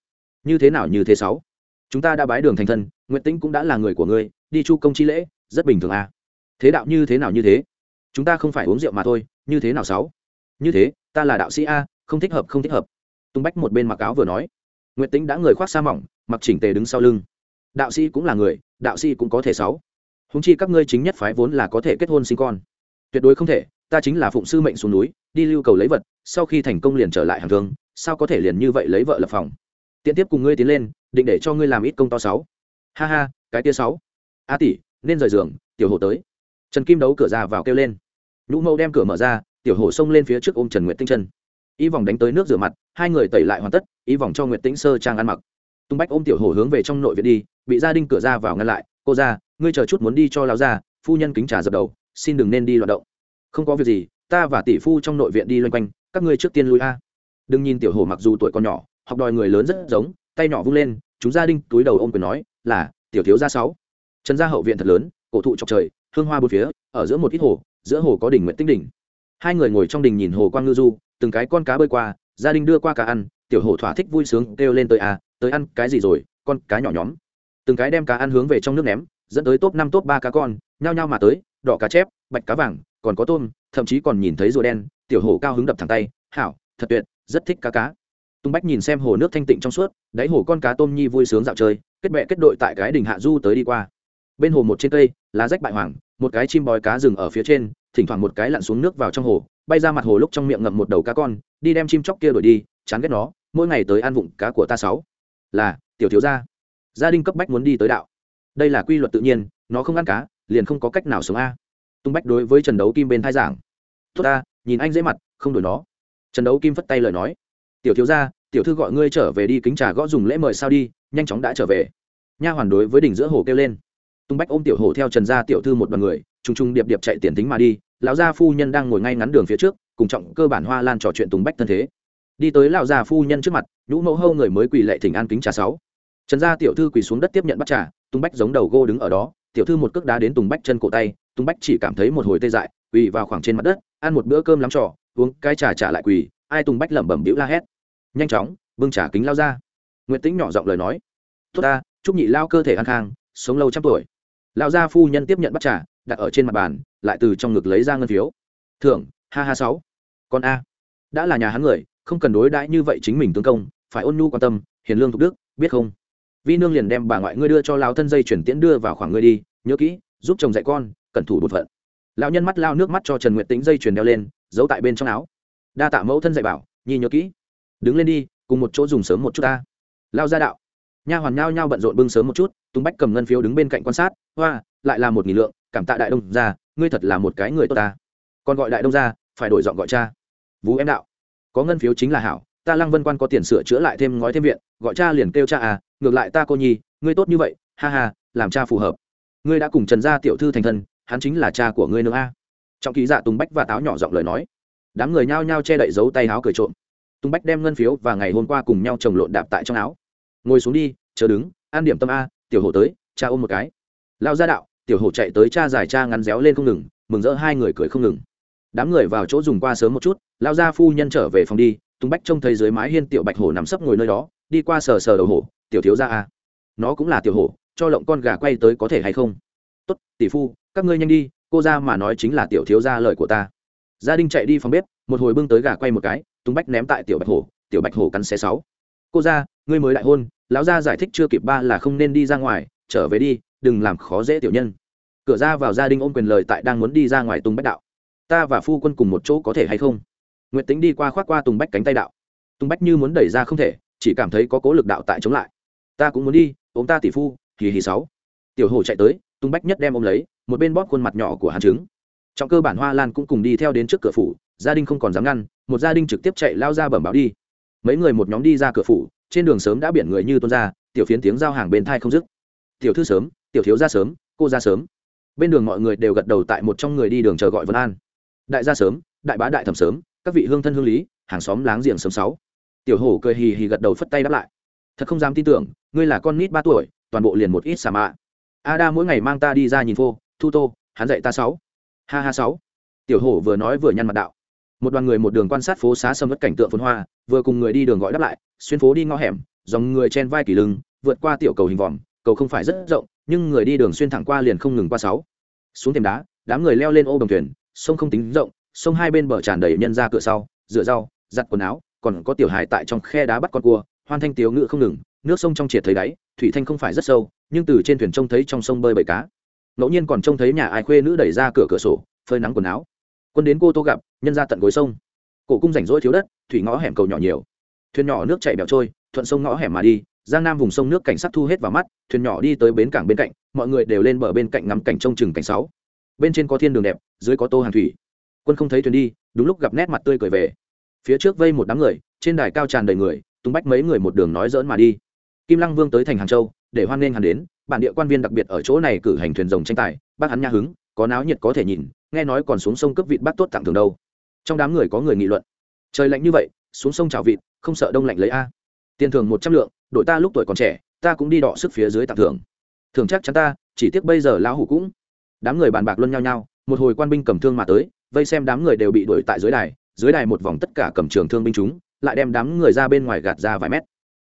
S1: Như thế nào như thế sáu? Chúng ta đã bái đường thành thân, nguyệt tĩnh cũng đã là người của ngươi, đi chu công chi lễ, rất bình thường à? Thế đạo như thế nào như thế? Chúng ta không phải uống rượu mà thôi, như thế nào sáu? Như thế, ta là đạo sĩ a, không thích hợp, không thích hợp. Tung bách một bên mặc áo vừa nói. Nguyệt tĩnh đã người khoác sa mỏng, mặc chỉnh tề đứng sau lưng. Đạo sĩ cũng là người, đạo sĩ cũng có thể sáu húng chi các ngươi chính nhất phái vốn là có thể kết hôn sinh con. Tuyệt đối không thể, ta chính là phụng sư mệnh xuống núi, đi lưu cầu lấy vật, sau khi thành công liền trở lại hàng thương sao có thể liền như vậy lấy vợ lập phòng? Tiện tiếp cùng ngươi tiến lên, định để cho ngươi làm ít công to sáu. Ha ha, cái tia sáu. A tỷ, nên rời giường, tiểu hổ tới. Trần kim đấu cửa ra vào kêu lên. Nhũ mẫu đem cửa mở ra, tiểu hổ xông lên phía trước ôm trần nguyệt tinh chân. Y vòng đánh tới nước rửa mặt, hai người tẩy lại hoàn tất, y vòng cho nguyệt tĩnh sơ trang ăn mặc. Tung bách ôm tiểu hổ hướng về trong nội viện đi, bị gia đình cửa ra vào ngăn lại cô ra, ngươi chờ chút muốn đi cho lão ra phu nhân kính trà dập đầu, xin đừng nên đi loạt động. Không có việc gì, ta và tỷ phu trong nội viện đi loanh quanh, các ngươi trước tiên lui a. Đừng nhìn tiểu hổ mặc dù tuổi còn nhỏ, học đòi người lớn rất giống, tay nhỏ vung lên, chúng gia đình túi đầu ôm quyền nói, là, tiểu thiếu gia sáu. Trần gia hậu viện thật lớn, cổ thụ chọc trời, hương hoa bốn phía, ở giữa một ít hồ, giữa hồ có đỉnh nguyện tích đỉnh. Hai người ngồi trong đình nhìn hồ quang ngư du, từng cái con cá bơi qua, gia đình đưa qua cá ăn, tiểu hổ thỏa thích vui sướng kêu lên tới a tới ăn cái gì rồi, con cá nhỏ nhóm từng cái đem cá ăn hướng về trong nước ném, dẫn tới top năm, top ba cá con, nhao nhao mà tới, đỏ cá chép, bạch cá vàng, còn có tôm, thậm chí còn nhìn thấy rùa đen, tiểu hồ cao hứng đập thẳng tay, hảo, thật tuyệt, rất thích cá cá. Tung bách nhìn xem hồ nước thanh tịnh trong suốt, đáy hồ con cá tôm nhi vui sướng dạo chơi, kết bệ kết đội tại cái đỉnh hạ du tới đi qua. Bên hồ một trên cây, lá rách bại hoàng một cái chim bòi cá rừng ở phía trên, thỉnh thoảng một cái lặn xuống nước vào trong hồ, bay ra mặt hồ lúc trong miệng ngậm một đầu cá con, đi đem chim chóc kia đuổi đi, chán ghét nó, mỗi ngày tới ăn vụng cá của ta sáu. Là, tiểu thiếu gia gia đình cấp bách muốn đi tới đạo. Đây là quy luật tự nhiên, nó không ăn cá, liền không có cách nào sống a. Tung bách đối với trần đấu kim bên thai giảng. Tốt ta, nhìn anh dễ mặt, không đổi nó. Trần đấu kim phất tay lời nói. Tiểu thiếu gia, tiểu thư gọi ngươi trở về đi kính trà gõ dùng lễ mời sao đi, nhanh chóng đã trở về. Nha hoàn đối với đỉnh giữa hồ kêu lên. Tung bách ôm tiểu hồ theo trần gia tiểu thư một đoàn người t r n g t r n g điệp điệp chạy tiền tính mà đi. Lão gia phu nhân đang ngồi ngay ngắn đường phía trước, cùng trọng cơ bản hoa lan trò chuyện tùng bách thân thế. Đi tới lão gia phu nhân trước mặt, nhũ mẫu hâu người mới quỳ lệ thỉnh an kính trà sáu trần gia tiểu thư quỳ xuống đất tiếp nhận bắt trà, tùng bách giống đầu gô đứng ở đó, tiểu thư một cước đá đến tùng bách chân cổ tay, tùng bách chỉ cảm thấy một hồi tê dại, quỳ vào khoảng trên mặt đất, ăn một bữa cơm lắm trò, uống cái trà trả lại quỳ, ai tùng bách lẩm bẩm bĩu la hét. Nhanh chóng, bưng trà kính lao ra. Nguyễn tĩnh nhỏ giọng lời nói. Tốt ta, chúc nhị lao cơ thể an khang, sống lâu trăm tuổi. Lão gia phu nhân tiếp nhận bắt trà, đặt ở trên mặt bàn, lại từ trong ngực lấy ra ngân phiếu. Thưởng, ha ha sáu. Con a. Đã là nhà hắn người, không cần đối đãi như vậy chính mình tương công, phải ôn nhu quan tâm, hiền lương thục đức, biết không? Vi nương liền đem bà ngoại ngươi đưa cho lão thân dây chuyển tiễn đưa vào khoảng ngươi đi, nhớ kỹ, giúp chồng dạy con, cẩn thủ bột phận. Lão nhân mắt lao nước mắt cho trần nguyệt tính dây chuyền đeo lên, giấu tại bên trong áo. Đa tạ mẫu thân dạy bảo, nhi nhớ kỹ. Đứng lên đi, cùng một chỗ dùng sớm một chút ta. Lao ra đạo. Nha hoàn nhao nhao bận rộn bưng sớm một chút tung bách cầm ngân phiếu đứng bên cạnh quan sát, hoa, lại là một nghìn lượng, cảm tạ đại đông gia, ngươi thật là một cái người tốt ta. Còn gọi đại đông gia, phải đổi dọn gọi cha. Vũ em đạo. Có ngân phiếu chính là hảo, ta lăng vân quan có tiền sửa chữa lại thêm ngói thêm viện, gọi cha liền kêu cha à ngược lại ta cô nhi, ngươi tốt như vậy, ha ha, làm cha phù hợp. Ngươi đã cùng trần gia tiểu thư thành thân, hắn chính là cha của ngươi nữa a. Trọng ký dạ tùng bách và táo nhỏ giọng lời nói. Đám người nhao nhao che đậy giấu tay áo cười trộm. Tùng bách đem ngân phiếu và ngày hôm qua cùng nhau trồng lộn đạp tại trong áo. Ngồi xuống đi, chờ đứng, an điểm tâm a, tiểu hổ tới, cha ôm một cái. Lao ra đạo, tiểu hổ chạy tới cha giải cha ngắn réo lên không ngừng, mừng rỡ hai người cười không ngừng. Đám người vào chỗ dùng qua sớm một chút, lao ra phu nhân trở về phòng đi tung bách trông thấy dưới mái hiên tiểu bạch hổ nằm sấp ngồi nơi đó, đi qua sờ sờ đầu hổ tiểu thiếu ra a à. nó cũng là tiểu hổ, cho lộng con gà quay tới có thể hay không? Tốt, tỷ phu, các ngươi nhanh đi, cô ra mà nói chính là tiểu thiếu ra lời của ta. Gia đình chạy đi phòng bếp, một hồi bưng tới gà quay một cái tung bách ném tại tiểu bạch hổ, tiểu bạch hổ cắn xé sáu. Cô ra ngươi mới đại hôn, lão gia giải thích chưa kịp ba là không nên đi ra ngoài, trở về đi, đừng làm khó dễ tiểu nhân. Cửa ra vào gia đình ôm quyền lời tại đang muốn đi ra ngoài tung bách đạo. Ta và phu quân cùng một chỗ có thể hay không? Nguyệt tính đi qua khoác qua tùng bách cánh tay đạo. Tùng bách như muốn đẩy ra không thể, chỉ cảm thấy có cố lực đạo tại chống lại ta cũng muốn đi, ôm ta tỷ phu kỳ hì sáu. Tiểu hồ chạy tới, tung bách nhất đem ôm lấy, một bên bóp khuôn mặt nhỏ của hàn trứng. Trong cơ bản hoa lan cũng cùng đi theo đến trước cửa phủ, gia đình không còn dám ngăn, một gia đình trực tiếp chạy lao ra bẩm báo đi. Mấy người một nhóm đi ra cửa phủ, trên đường sớm đã biển người như tuôn ra, tiểu phiến tiếng giao hàng bên thai không dứt. Tiểu thư sớm, tiểu thiếu ra sớm, cô ra sớm. Bên đường mọi người đều gật đầu tại một trong người đi đường chờ gọi vân an. Đại gia sớm, đại bá đại thẩm sớm, các vị hương thân hương lý, hàng xóm láng giềng sớm sáu. Tiểu hổ cười hì hì gật đầu phất tay đáp lại thật không dám tin tưởng, ngươi là con nít ba tuổi, toàn bộ liền một ít xà mạ. Ada mỗi ngày mang ta đi ra nhìn phô, thu tô, hắn dạy ta sáu. Ha ha sáu. Tiểu hổ vừa nói vừa nhăn mặt đạo. Một đoàn người một đường quan sát phố xá sâm mất cảnh tượng phồn hoa, vừa cùng người đi đường gọi đáp lại, xuyên phố đi ngõ hẻm, dòng người chen vai kỳ lưng, vượt qua tiểu cầu hình vòm, cầu không phải rất rộng, nhưng người đi đường xuyên thẳng qua liền không ngừng qua sáu. Xuống thềm đá, đám người leo lên ô đồng thuyền, sông không tính rộng, sông hai bên bờ tràn đầy nhân ra cửa sau, rửa rau, giặt quần áo, còn có tiểu hài tại trong khe đá bắt con cua hoan thanh tiếu ngự không ngừng, nước sông trong triệt thấy đáy, thủy thanh không phải rất sâu, nhưng từ trên thuyền trông thấy trong sông bơi bầy cá. Ngẫu nhiên còn trông thấy nhà ai khuê nữ đẩy ra cửa cửa sổ, phơi nắng quần áo. Quân đến cô tô gặp, nhân ra tận gối sông. Cổ cung rảnh rỗi thiếu đất, thủy ngõ hẻm cầu nhỏ nhiều. Thuyền nhỏ nước chạy bẹo trôi, thuận sông ngõ hẻm mà đi, giang nam vùng sông nước cảnh sắc thu hết vào mắt, thuyền nhỏ đi tới bến cảng bên cạnh, mọi người đều lên bờ bên cạnh ngắm cảnh trông chừng cảnh sáu. Bên trên có thiên đường đẹp, dưới có tô hàng thủy. Quân không thấy thuyền đi, đúng lúc gặp nét mặt tươi cười về. Phía trước vây một đám người, trên đài cao tràn đầy người tung bách mấy người một đường nói dỡn mà đi. Kim lăng vương tới thành hàng châu, để hoan nghênh hắn đến, bản địa quan viên đặc biệt ở chỗ này cử hành thuyền rồng tranh tài, bác hắn nha hứng, có náo nhiệt có thể nhìn, nghe nói còn xuống sông cướp vịt bắt tốt tặng thường đâu. Trong đám người có người nghị luận. Trời lạnh như vậy, xuống sông chảo vịt, không sợ đông lạnh lấy a. Tiền thưởng một trăm lượng, đội ta lúc tuổi còn trẻ, ta cũng đi đọ sức phía dưới tặng thưởng. Thường chắc chắn ta, chỉ tiếc bây giờ lão hủ cũng. Đám người bàn bạc luân nhau nhau, một hồi quan binh cầm thương mà tới, vây xem đám người đều bị đuổi tại dưới đài dưới đài một vòng tất cả cầm trường thương binh chúng lại đem đám người ra bên ngoài gạt ra vài mét.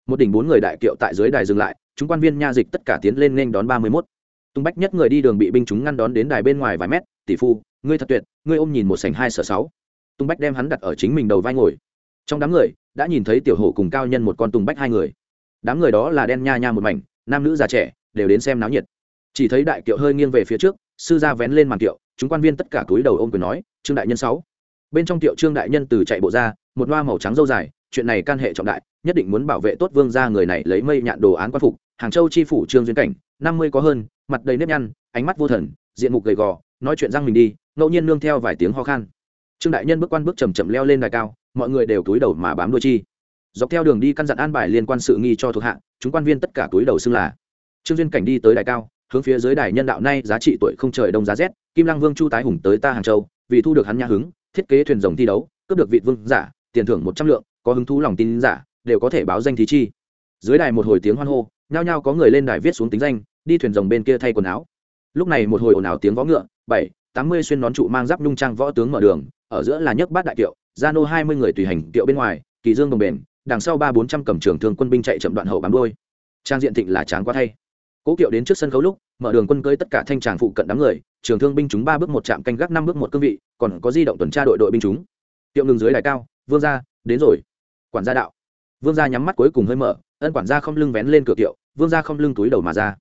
S1: Một đỉnh bốn người đại kiệu tại dưới đài dừng lại, chúng quan viên nha dịch tất cả tiến lên nên đón ba mươi mốt. Tung bách nhất người đi đường bị binh chúng ngăn đón đến đài bên ngoài vài mét, tỷ phu, ngươi thật tuyệt, ngươi ôm nhìn một sành hai sở sáu. Tung bách đem hắn đặt ở chính mình đầu vai ngồi. Trong đám người, đã nhìn thấy tiểu hổ cùng cao nhân một con tung bách hai người. Đám người đó là đen nha nha một mảnh, nam nữ già trẻ, đều đến xem náo nhiệt. Chỉ thấy đại kiệu hơi nghiêng về phía trước, sư gia vén lên màn kiệu, chúng quan viên tất cả túi đầu ôm quyền nói, trương đại nhân sáu. Bên trong tiệu trương đại nhân từ chạy bộ ra một loa màu trắng dâu dài, chuyện này can hệ trọng đại, nhất định muốn bảo vệ tốt vương gia người này lấy mây nhạn đồ án quan phục, hàng châu chi phủ trương duyên cảnh, năm mươi có hơn, mặt đầy nếp nhăn, ánh mắt vô thần, diện mục gầy gò, nói chuyện răng mình đi, ngẫu nhiên nương theo vài tiếng ho khan. Trương đại nhân bước quan bước chầm chậm leo lên đài cao, mọi người đều túi đầu mà bám đôi chi. Dọc theo đường đi căn dặn an bài liên quan sự nghi cho thuộc hạ, chúng quan viên tất cả túi đầu xưng là. Trương duyên cảnh đi tới đài cao, hướng phía dưới đài nhân đạo nay giá trị tuổi không trời đông giá rét, kim lăng vương chu tái hùng tới ta hàng châu, vì thu được hắn nhà hứng, thiết kế thuyền rồng thi đấu, cướp được vị vương giả tiền thưởng một trăm lượng, có hứng thú lòng tin giả, đều có thể báo danh thí chi. Dưới đài một hồi tiếng hoan hô, nhao nhao có người lên đài viết xuống tính danh, đi thuyền rồng bên kia thay quần áo. Lúc này một hồi ồn ào tiếng võ ngựa, bảy, tám mươi xuyên nón trụ mang giáp nhung trang võ tướng mở đường, ở giữa là nhấc bát đại kiệu gia nô hai mươi người tùy hành kiệu bên ngoài, kỳ dương đồng bền, đằng sau ba bốn trăm cầm trường thương quân binh chạy chậm đoạn hậu bám đôi trang diện thịnh là tráng quá thay. Cố kiệu đến trước sân khấu lúc, mở đường quân cưới tất cả thanh tràng phụ cận đám người, trường thương binh chúng ba bước một trạm canh gác năm bước một cương vị, còn có di động tuần tra đội đội binh chúng. Kiệu ngừng dưới đài cao vương gia, đến rồi. Quản gia đạo. Vương gia nhắm mắt cuối cùng hơi mở, ân quản gia không lưng vén lên cửa kiệu, vương gia không lưng túi đầu mà ra.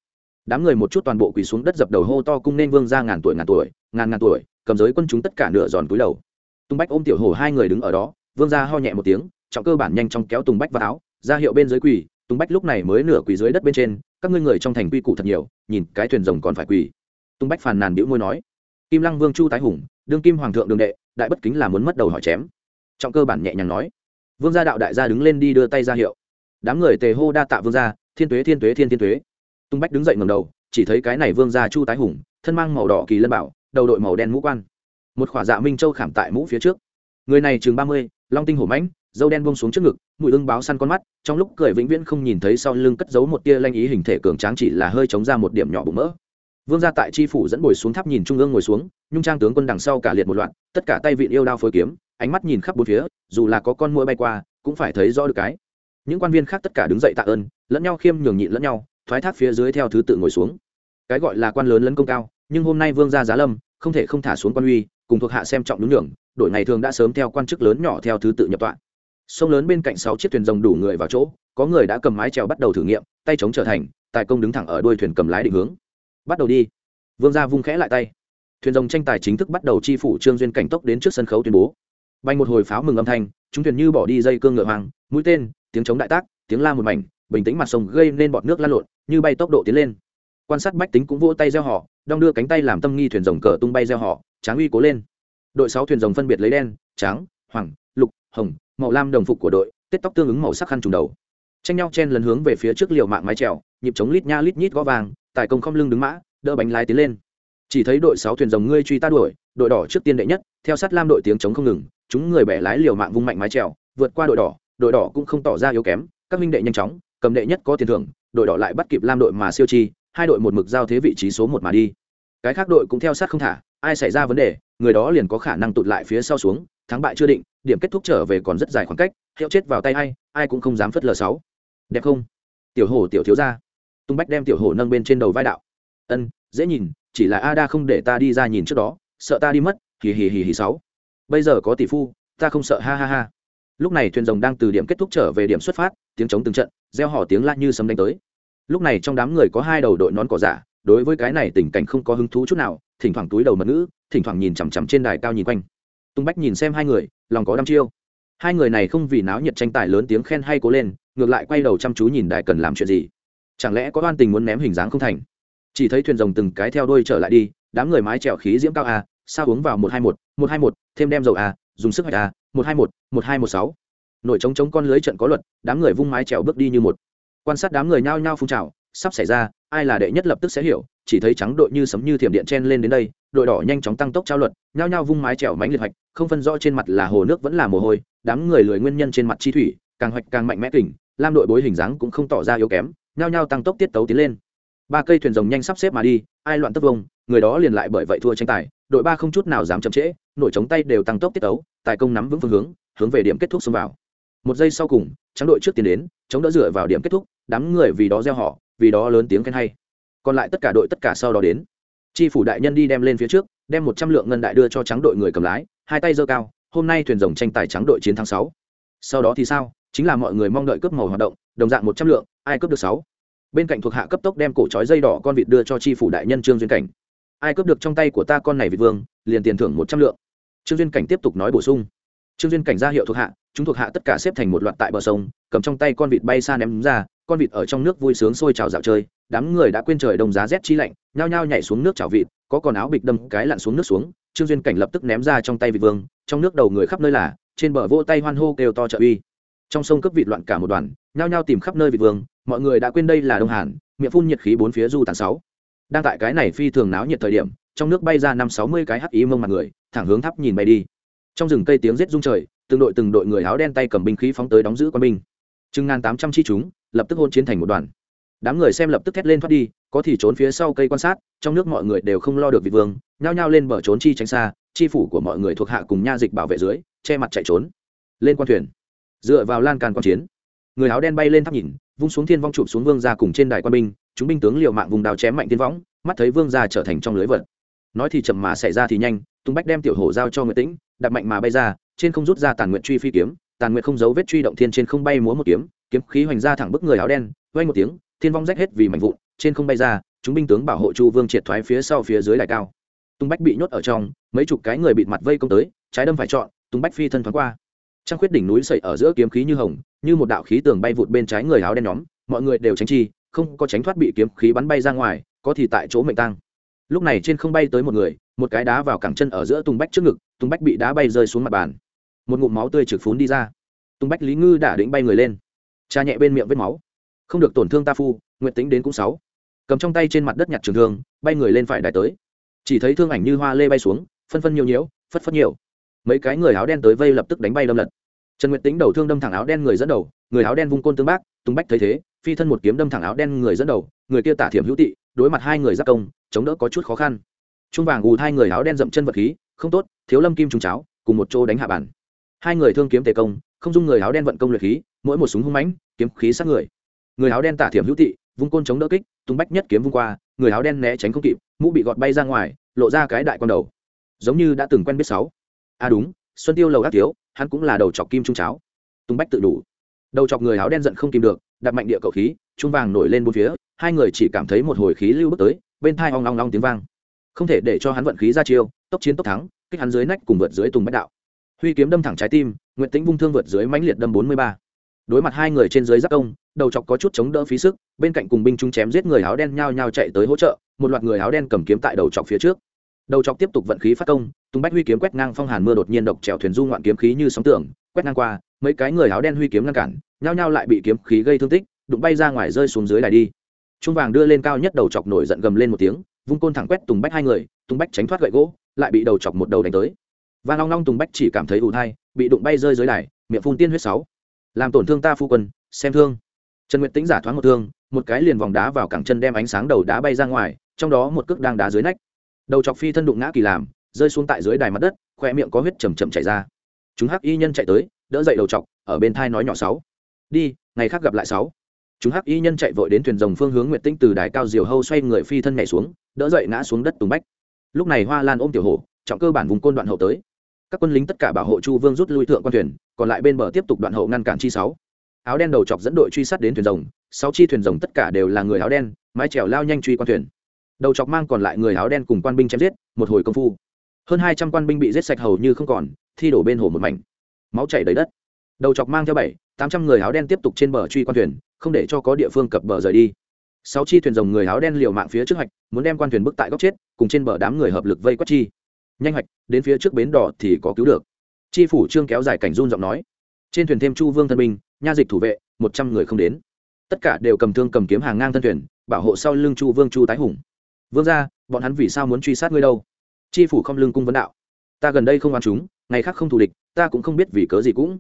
S1: Đám người một chút toàn bộ quỳ xuống đất dập đầu hô to cung nên vương gia ngàn tuổi ngàn tuổi, ngàn ngàn tuổi, cầm giới quân chúng tất cả nửa giòn túi đầu. Tung bách ôm tiểu hồ hai người đứng ở đó, vương gia ho nhẹ một tiếng, trọng cơ bản nhanh chóng kéo tùng bách vào áo, ra hiệu bên dưới quỳ tùng bách lúc này mới nửa quỳ dưới đất bên trên, các ngươi người trong thành quy củ thật nhiều, nhìn cái thuyền rồng còn phải quỳ. Tùng bách phàn nàn bĩu môi nói, kim lăng vương chu tái hùng, đương kim hoàng thượng đường đệ, đại bất kính là muốn mất đầu hỏi chém trọng cơ bản nhẹ nhàng nói. Vương gia đạo đại gia đứng lên đi đưa tay ra hiệu. Đám người tề hô đa tạ vương gia, thiên tuế thiên tuế, thiên thiên tuế. Tung bách đứng dậy ngầm đầu, chỉ thấy cái này vương gia chu tái hùng, thân mang màu đỏ kỳ lân bảo, đầu đội màu đen mũ quan. Một khỏa dạ minh châu khảm tại mũ phía trước. Người này chừng ba mươi, long tinh hổ mãnh, dâu đen bông xuống trước ngực mùi ưng báo săn con mắt, trong lúc cười vĩnh viễn không nhìn thấy sau lưng cất giấu một tia lanh ý hình thể cường tráng chỉ là hơi chống ra một điểm nhỏ bụng mỡ. Vương gia tại tri phủ dẫn bồi xuống tháp nhìn trung ương ngồi xuống, nhung trang tướng quân đằng sau cả liệt một loạt, tất cả tay vịn yêu đao phối kiếm ánh mắt nhìn khắp bốn phía, dù là có con mũi bay qua, cũng phải thấy rõ được cái. Những quan viên khác tất cả đứng dậy tạ ơn, lẫn nhau khiêm nhường nhịn lẫn nhau, thoái thác phía dưới theo thứ tự ngồi xuống. Cái gọi là quan lớn lấn công cao, nhưng hôm nay vương gia giá lâm, không thể không thả xuống quan uy, cùng thuộc hạ xem trọng đúng nhường, đội ngày thường đã sớm theo quan chức lớn nhỏ theo thứ tự nhập tọa. Sông lớn bên cạnh sáu chiếc thuyền rồng đủ người vào chỗ, có người đã cầm mái trèo bắt đầu thử nghiệm, tay chống trở thành, tài công đứng thẳng ở đuôi thuyền cầm lái định hướng. Bắt đầu đi. Vương gia vung khẽ lại tay. Thuyền rồng tranh tài chính thức bắt đầu chi phủ trương duyên cảnh tốc đến trước sân khấu tuyên bố bay một hồi pháo mừng âm thanh, chúng thuyền như bỏ đi dây cương ngựa hoàng mũi tên, tiếng chống đại tác, tiếng la một mảnh, bình tĩnh mặt sông gây nên bọt nước lan lộn, như bay tốc độ tiến lên. Quan sát bách tính cũng vỗ tay gieo họ, đong đưa cánh tay làm tâm nghi thuyền rồng cờ tung bay gieo họ, tráng uy cố lên. Đội sáu thuyền rồng phân biệt lấy đen, trắng, hoàng, lục, hồng, màu lam đồng phục của đội, tết tóc tương ứng màu sắc khăn trùng đầu. Tranh nhau chen lần hướng về phía trước liều mạng mái trèo nhịp chống lít nha lít nhít gó vàng, tài công không lưng đứng mã, đỡ bánh lái tiến lên. Chỉ thấy đội sáu thuyền rồng ngươi truy ta đuổi đội đỏ trước tiên đệ nhất, theo sát lam đội tiếng chống không ngừng, chúng người bẻ lái liều mạng vung mạnh mái trèo vượt qua đội đỏ đội đỏ cũng không tỏ ra yếu kém, các minh đệ nhanh chóng, cầm đệ nhất có tiền thưởng, đội đỏ lại bắt kịp lam đội mà siêu chi, hai đội một mực giao thế vị trí số một mà đi. Cái khác đội cũng theo sát không thả, ai xảy ra vấn đề, người đó liền có khả năng tụt lại phía sau xuống, thắng bại chưa định, điểm kết thúc trở về còn rất dài khoảng cách, hiệu chết vào tay ai ai cũng không dám phất lờ sáu. Đẹp không? Tiểu hổ tiểu thiếu ra tung bách đem tiểu hổ nâng bên trên đầu vai đạo. Ân, dễ nhìn, chỉ là a đa không để ta đi ra nhìn trước đó sợ ta đi mất, hì hì hì hì sáu. Bây giờ có tỷ phu, ta không sợ, ha ha ha. Lúc này thuyền rồng đang từ điểm kết thúc trở về điểm xuất phát, tiếng chống từng trận gieo họ tiếng la như sấm đánh tới. Lúc này trong đám người có hai đầu đội nón cỏ giả, đối với cái này tình cảnh không có hứng thú chút nào, thỉnh thoảng túi đầu mật ngữ, thỉnh thoảng nhìn chằm chằm trên đài cao nhìn quanh. Tung bách nhìn xem hai người, lòng có đăm chiêu. Hai người này không vì náo nhiệt tranh tài lớn tiếng khen hay cố lên, ngược lại quay đầu chăm chú nhìn đài cần làm chuyện gì. Chẳng lẽ có oan tình muốn ném hình dáng không thành? Chỉ thấy thuyền rồng từng cái theo đuôi trở lại đi đám người mái trèo khí diễm cao a, sao uống vào một hai một một hai một, thêm đem dầu a, dùng sức hoạch a, một hai một một hai một sáu. Nổi trống trống con lưới trận có luật, đám người vung mái trèo bước đi như một. Quan sát đám người nhao nhao phun trào, sắp xảy ra, ai là đệ nhất lập tức sẽ hiểu, chỉ thấy trắng đội như sấm như thiểm điện chen lên đến đây, đội đỏ nhanh chóng tăng tốc trao luật, nhao nhao vung mái trèo mánh liệt hoạch, không phân rõ trên mặt là hồ nước vẫn là mồ hôi, đám người lười nguyên nhân trên mặt chi thủy, càng hoạch càng mạnh mẽ kỉnh lam đội bối hình dáng cũng không tỏ ra yếu kém, nhao nhao tăng tốc tiết tấu tiến lên ba cây thuyền rồng nhanh sắp xếp mà đi, ai loạn tất vông, người đó liền lại bởi vậy thua tranh tài, đội ba không chút nào dám chậm trễ nổi chống tay đều tăng tốc tiết tấu, tài công nắm vững phương hướng hướng về điểm kết thúc xông vào. Một giây sau cùng, trắng đội trước tiến đến, chống đỡ dựa vào điểm kết thúc, đám người vì đó gieo họ vì đó lớn tiếng khen hay. Còn lại tất cả đội tất cả sau đó đến. Tri phủ đại nhân đi đem lên phía trước, đem một trăm lượng ngân đại đưa cho trắng đội người cầm lái, hai tay giơ cao, hôm nay thuyền rồng tranh tài trắng đội chiến thắng sáu. Sau đó thì sao? Chính là mọi người mong đợi cướp màu hoạt động, đồng dạng một trăm lượng, ai cướp được sáu? Bên cạnh thuộc hạ cấp tốc đem cổ trói dây đỏ con vịt đưa cho tri phủ đại nhân trương duyên cảnh ai cướp được trong tay của ta con này vịt vương liền tiền thưởng một trăm lượng trương duyên cảnh tiếp tục nói bổ sung trương duyên cảnh ra hiệu thuộc hạ chúng thuộc hạ tất cả xếp thành một loạt tại bờ sông cầm trong tay con vịt bay xa ném ra con vịt ở trong nước vui sướng sôi trào dạo chơi đám người đã quên trời đông giá rét chi lạnh nhao nhao nhảy xuống nước chảo vịt có còn áo bịch đâm cái lặn xuống nước xuống trương duyên cảnh lập tức ném ra trong tay vịt vương trong nước đầu người khắp nơi là trên bờ vỗ tay hoan hô kêu to trợ uy trong sông cướp vịt loạn cả một đoàn nhao nhao tìm khắp nơi vịt vương mọi người đã quên đây là đông hàn miệng phun nhiệt khí bốn phía du tàn sáu đang tại cái này phi thường náo nhiệt thời điểm trong nước bay ra năm sáu mươi cái hắc ý mông mặt người thẳng hướng tháp nhìn bay đi trong rừng cây tiếng rết rung trời từng đội từng đội người áo đen tay cầm binh khí phóng tới đóng giữ quân binh chừng ngàn tám trăm chi chúng lập tức hôn chiến thành một đoàn đám người xem lập tức thét lên thoát đi có thì trốn phía sau cây quan sát trong nước mọi người đều không lo được vị vương nhao nhao lên bờ trốn chi tránh xa chi phủ của mọi người thuộc hạ cùng nha dịch bảo vệ dưới che mặt chạy trốn lên quan thuyền dựa vào lan can quan chiến người áo đen bay lên tháp nhìn vung xuống thiên vong chụp xuống vương gia cùng trên đài quan binh, chúng binh tướng liều mạng vùng đào chém mạnh tiên võng, mắt thấy vương gia trở thành trong lưới vật. Nói thì chậm mà xảy ra thì nhanh tung bách đem tiểu hổ giao cho nguyệt tĩnh, đặt mạnh mà bay ra, trên không rút ra tàn nguyện truy phi kiếm, tàn nguyện không giấu vết truy động thiên trên không bay múa một kiếm kiếm khí hoành ra thẳng bức người áo đen vay một tiếng, thiên vong rách hết vì mảnh vụn, trên không bay ra, chúng binh tướng bảo hộ chu vương triệt thoái phía sau phía dưới đài cao. Tung bách bị nhốt ở trong, mấy chục cái người bịt mặt vây công tới, trái đâm phải chọn tung bách phi thân thoáng qua trăng khuyết đỉnh núi sậy ở giữa kiếm khí như hồng, như một đạo khí tường bay vụt bên trái người áo đen nhóm, mọi người đều tránh chi, không có tránh thoát bị kiếm khí bắn bay ra ngoài, có thì tại chỗ mệnh tăng lúc này trên không bay tới một người, một cái đá vào cẳng chân ở giữa tung bách trước ngực tung bách bị đá bay rơi xuống mặt bàn. Một ngụm máu tươi trực phún đi ra. Tung bách lý ngư đã đĩnh bay người lên. Cha nhẹ bên miệng vết máu. Không được tổn thương ta phu, nguyện tính đến cũng sáu. Cầm trong tay trên mặt đất nhặt trường thương, bay người lên phải đài tới. Chỉ thấy thương ảnh như hoa lê bay xuống, phân phân nhiều nhiễu, phất phất nhiều mấy cái người áo đen tới vây lập tức đánh bay lâm lật. Trần nguyệt tính đầu thương đâm thẳng áo đen người dẫn đầu, người áo đen vung côn tương bác tung bách thấy thế, phi thân một kiếm đâm thẳng áo đen người dẫn đầu, người kia tả thiểm hữu tị, đối mặt hai người giáp công, chống đỡ có chút khó khăn. Trung vàng gù hai người áo đen dậm chân vật khí, không tốt, thiếu lâm kim trùng cháo, cùng một chỗ đánh hạ bản. Hai người thương kiếm tề công, không dung người áo đen vận công luyện khí, mỗi một súng hung mãnh, kiếm khí sát người. Người áo đen tả thiểm hữu tị, vung côn chống đỡ kích tung bách nhất kiếm vung qua, người áo đen né tránh không kịp, mũ bị gọt bay ra ngoài, lộ ra cái đại con đầu. Giống như đã từng quen biết sáu à đúng, xuân tiêu lầu ác thiếu, hắn cũng là đầu chọc kim trung cháo. Tung bách tự đủ. Đầu chọc người áo đen giận không kìm được đặt mạnh địa cậu khí trung vàng nổi lên bốn phía, hai người chỉ cảm thấy một hồi khí lưu bước tới, bên thai ong long long tiếng vang. Không thể để cho hắn vận khí ra chiêu, tốc chiến tốc thắng, kích hắn dưới nách cùng vượt dưới tùng bách đạo. Huy kiếm đâm thẳng trái tim nguyễn tĩnh vung thương vượt dưới mãnh liệt đâm bốn mươi ba. Đối mặt hai người trên dưới giáp công, đầu chọc có chút chống đỡ phí sức, bên cạnh cùng binh chúng chém giết người áo đen nhao nhao chạy tới hỗ trợ, một loạt người áo đen cầm kiếm tại đầu chọc phía trước đầu chọc tiếp tục vận khí phát công tung bách huy kiếm quét ngang phong hàn mưa đột nhiên độc trèo thuyền du ngoạn kiếm khí như sóng tường quét ngang qua, mấy cái người áo đen huy kiếm ngăn cản, nhao nhao lại bị kiếm khí gây thương tích, đụng bay ra ngoài rơi xuống dưới đài đi. Trung vàng đưa lên cao nhất đầu chọc nổi giận gầm lên một tiếng, vung côn thẳng quét tùng bách hai người, tùng bách tránh thoát gậy gỗ, lại bị đầu chọc một đầu đánh tới. Và long long tùng bách chỉ cảm thấy ủ thai, bị đụng bay rơi dưới đài, miệng phun tiên huyết sáu. Làm tổn thương ta phu quân, xem thương. Trần nguyệt tĩnh giả thoáng một thương, một cái liền vòng đá vào cẳng chân đem ánh sáng đầu đá bay ra ngoài, trong đó một cước đang đá dưới nách đầu chọc phi thân đụng ngã kỳ làm, rơi xuống tại dưới đài mặt đất khoe miệng có huyết chầm chậm chảy ra. Chúng hắc y nhân chạy tới, đỡ dậy đầu chọc, ở bên thai nói nhỏ sáu. Đi, ngày khác gặp lại sáu. Chúng hắc y nhân chạy vội đến thuyền rồng phương hướng nguyệt tinh từ đài cao diều hâu xoay người phi thân nhảy xuống, đỡ dậy ngã xuống đất tùng bách. Lúc này hoa lan ôm tiểu hổ, trọng cơ bản vùng côn đoạn hậu tới. Các quân lính tất cả bảo hộ chu vương rút lui thượng quan thuyền, còn lại bên bờ tiếp tục đoạn hậu ngăn cản chi sáu. Áo đen đầu chọc dẫn đội truy sát đến thuyền rồng, sáu chi thuyền rồng tất cả đều là người áo đen, mái trèo lao nhanh truy quan thuyền đầu chọc mang còn lại người áo đen cùng quan binh chém giết, một hồi công phu. Hơn hai trăm quan binh bị giết sạch hầu như không còn, thi đổ bên hồ một mảnh. Máu chảy đầy đất. Đầu chọc mang theo bảy, tám trăm người áo đen tiếp tục trên bờ truy quan thuyền, không để cho có địa phương cập bờ rời đi. Sáu chi thuyền rồng người áo đen liều mạng phía trước hạch muốn đem quan thuyền bức tại góc chết, cùng trên bờ đám người hợp lực vây quất chi. Nhanh hạch đến phía trước bến đỏ thì có cứu được. Chi phủ trương kéo dài cảnh run giọng nói. Trên thuyền thêm chu vương thân binh, nha dịch thủ vệ, một trăm người không đến. Tất cả đều cầm thương cầm kiếm hàng ngang thân thuyền, bảo hộ sau lưng chu vương chu tái hùng vương ra bọn hắn vì sao muốn truy sát ngươi đâu? Chi phủ không lưng cung vấn đạo. Ta gần đây không ăn chúng, ngày khác không thù địch, ta cũng không biết vì cớ gì cũng.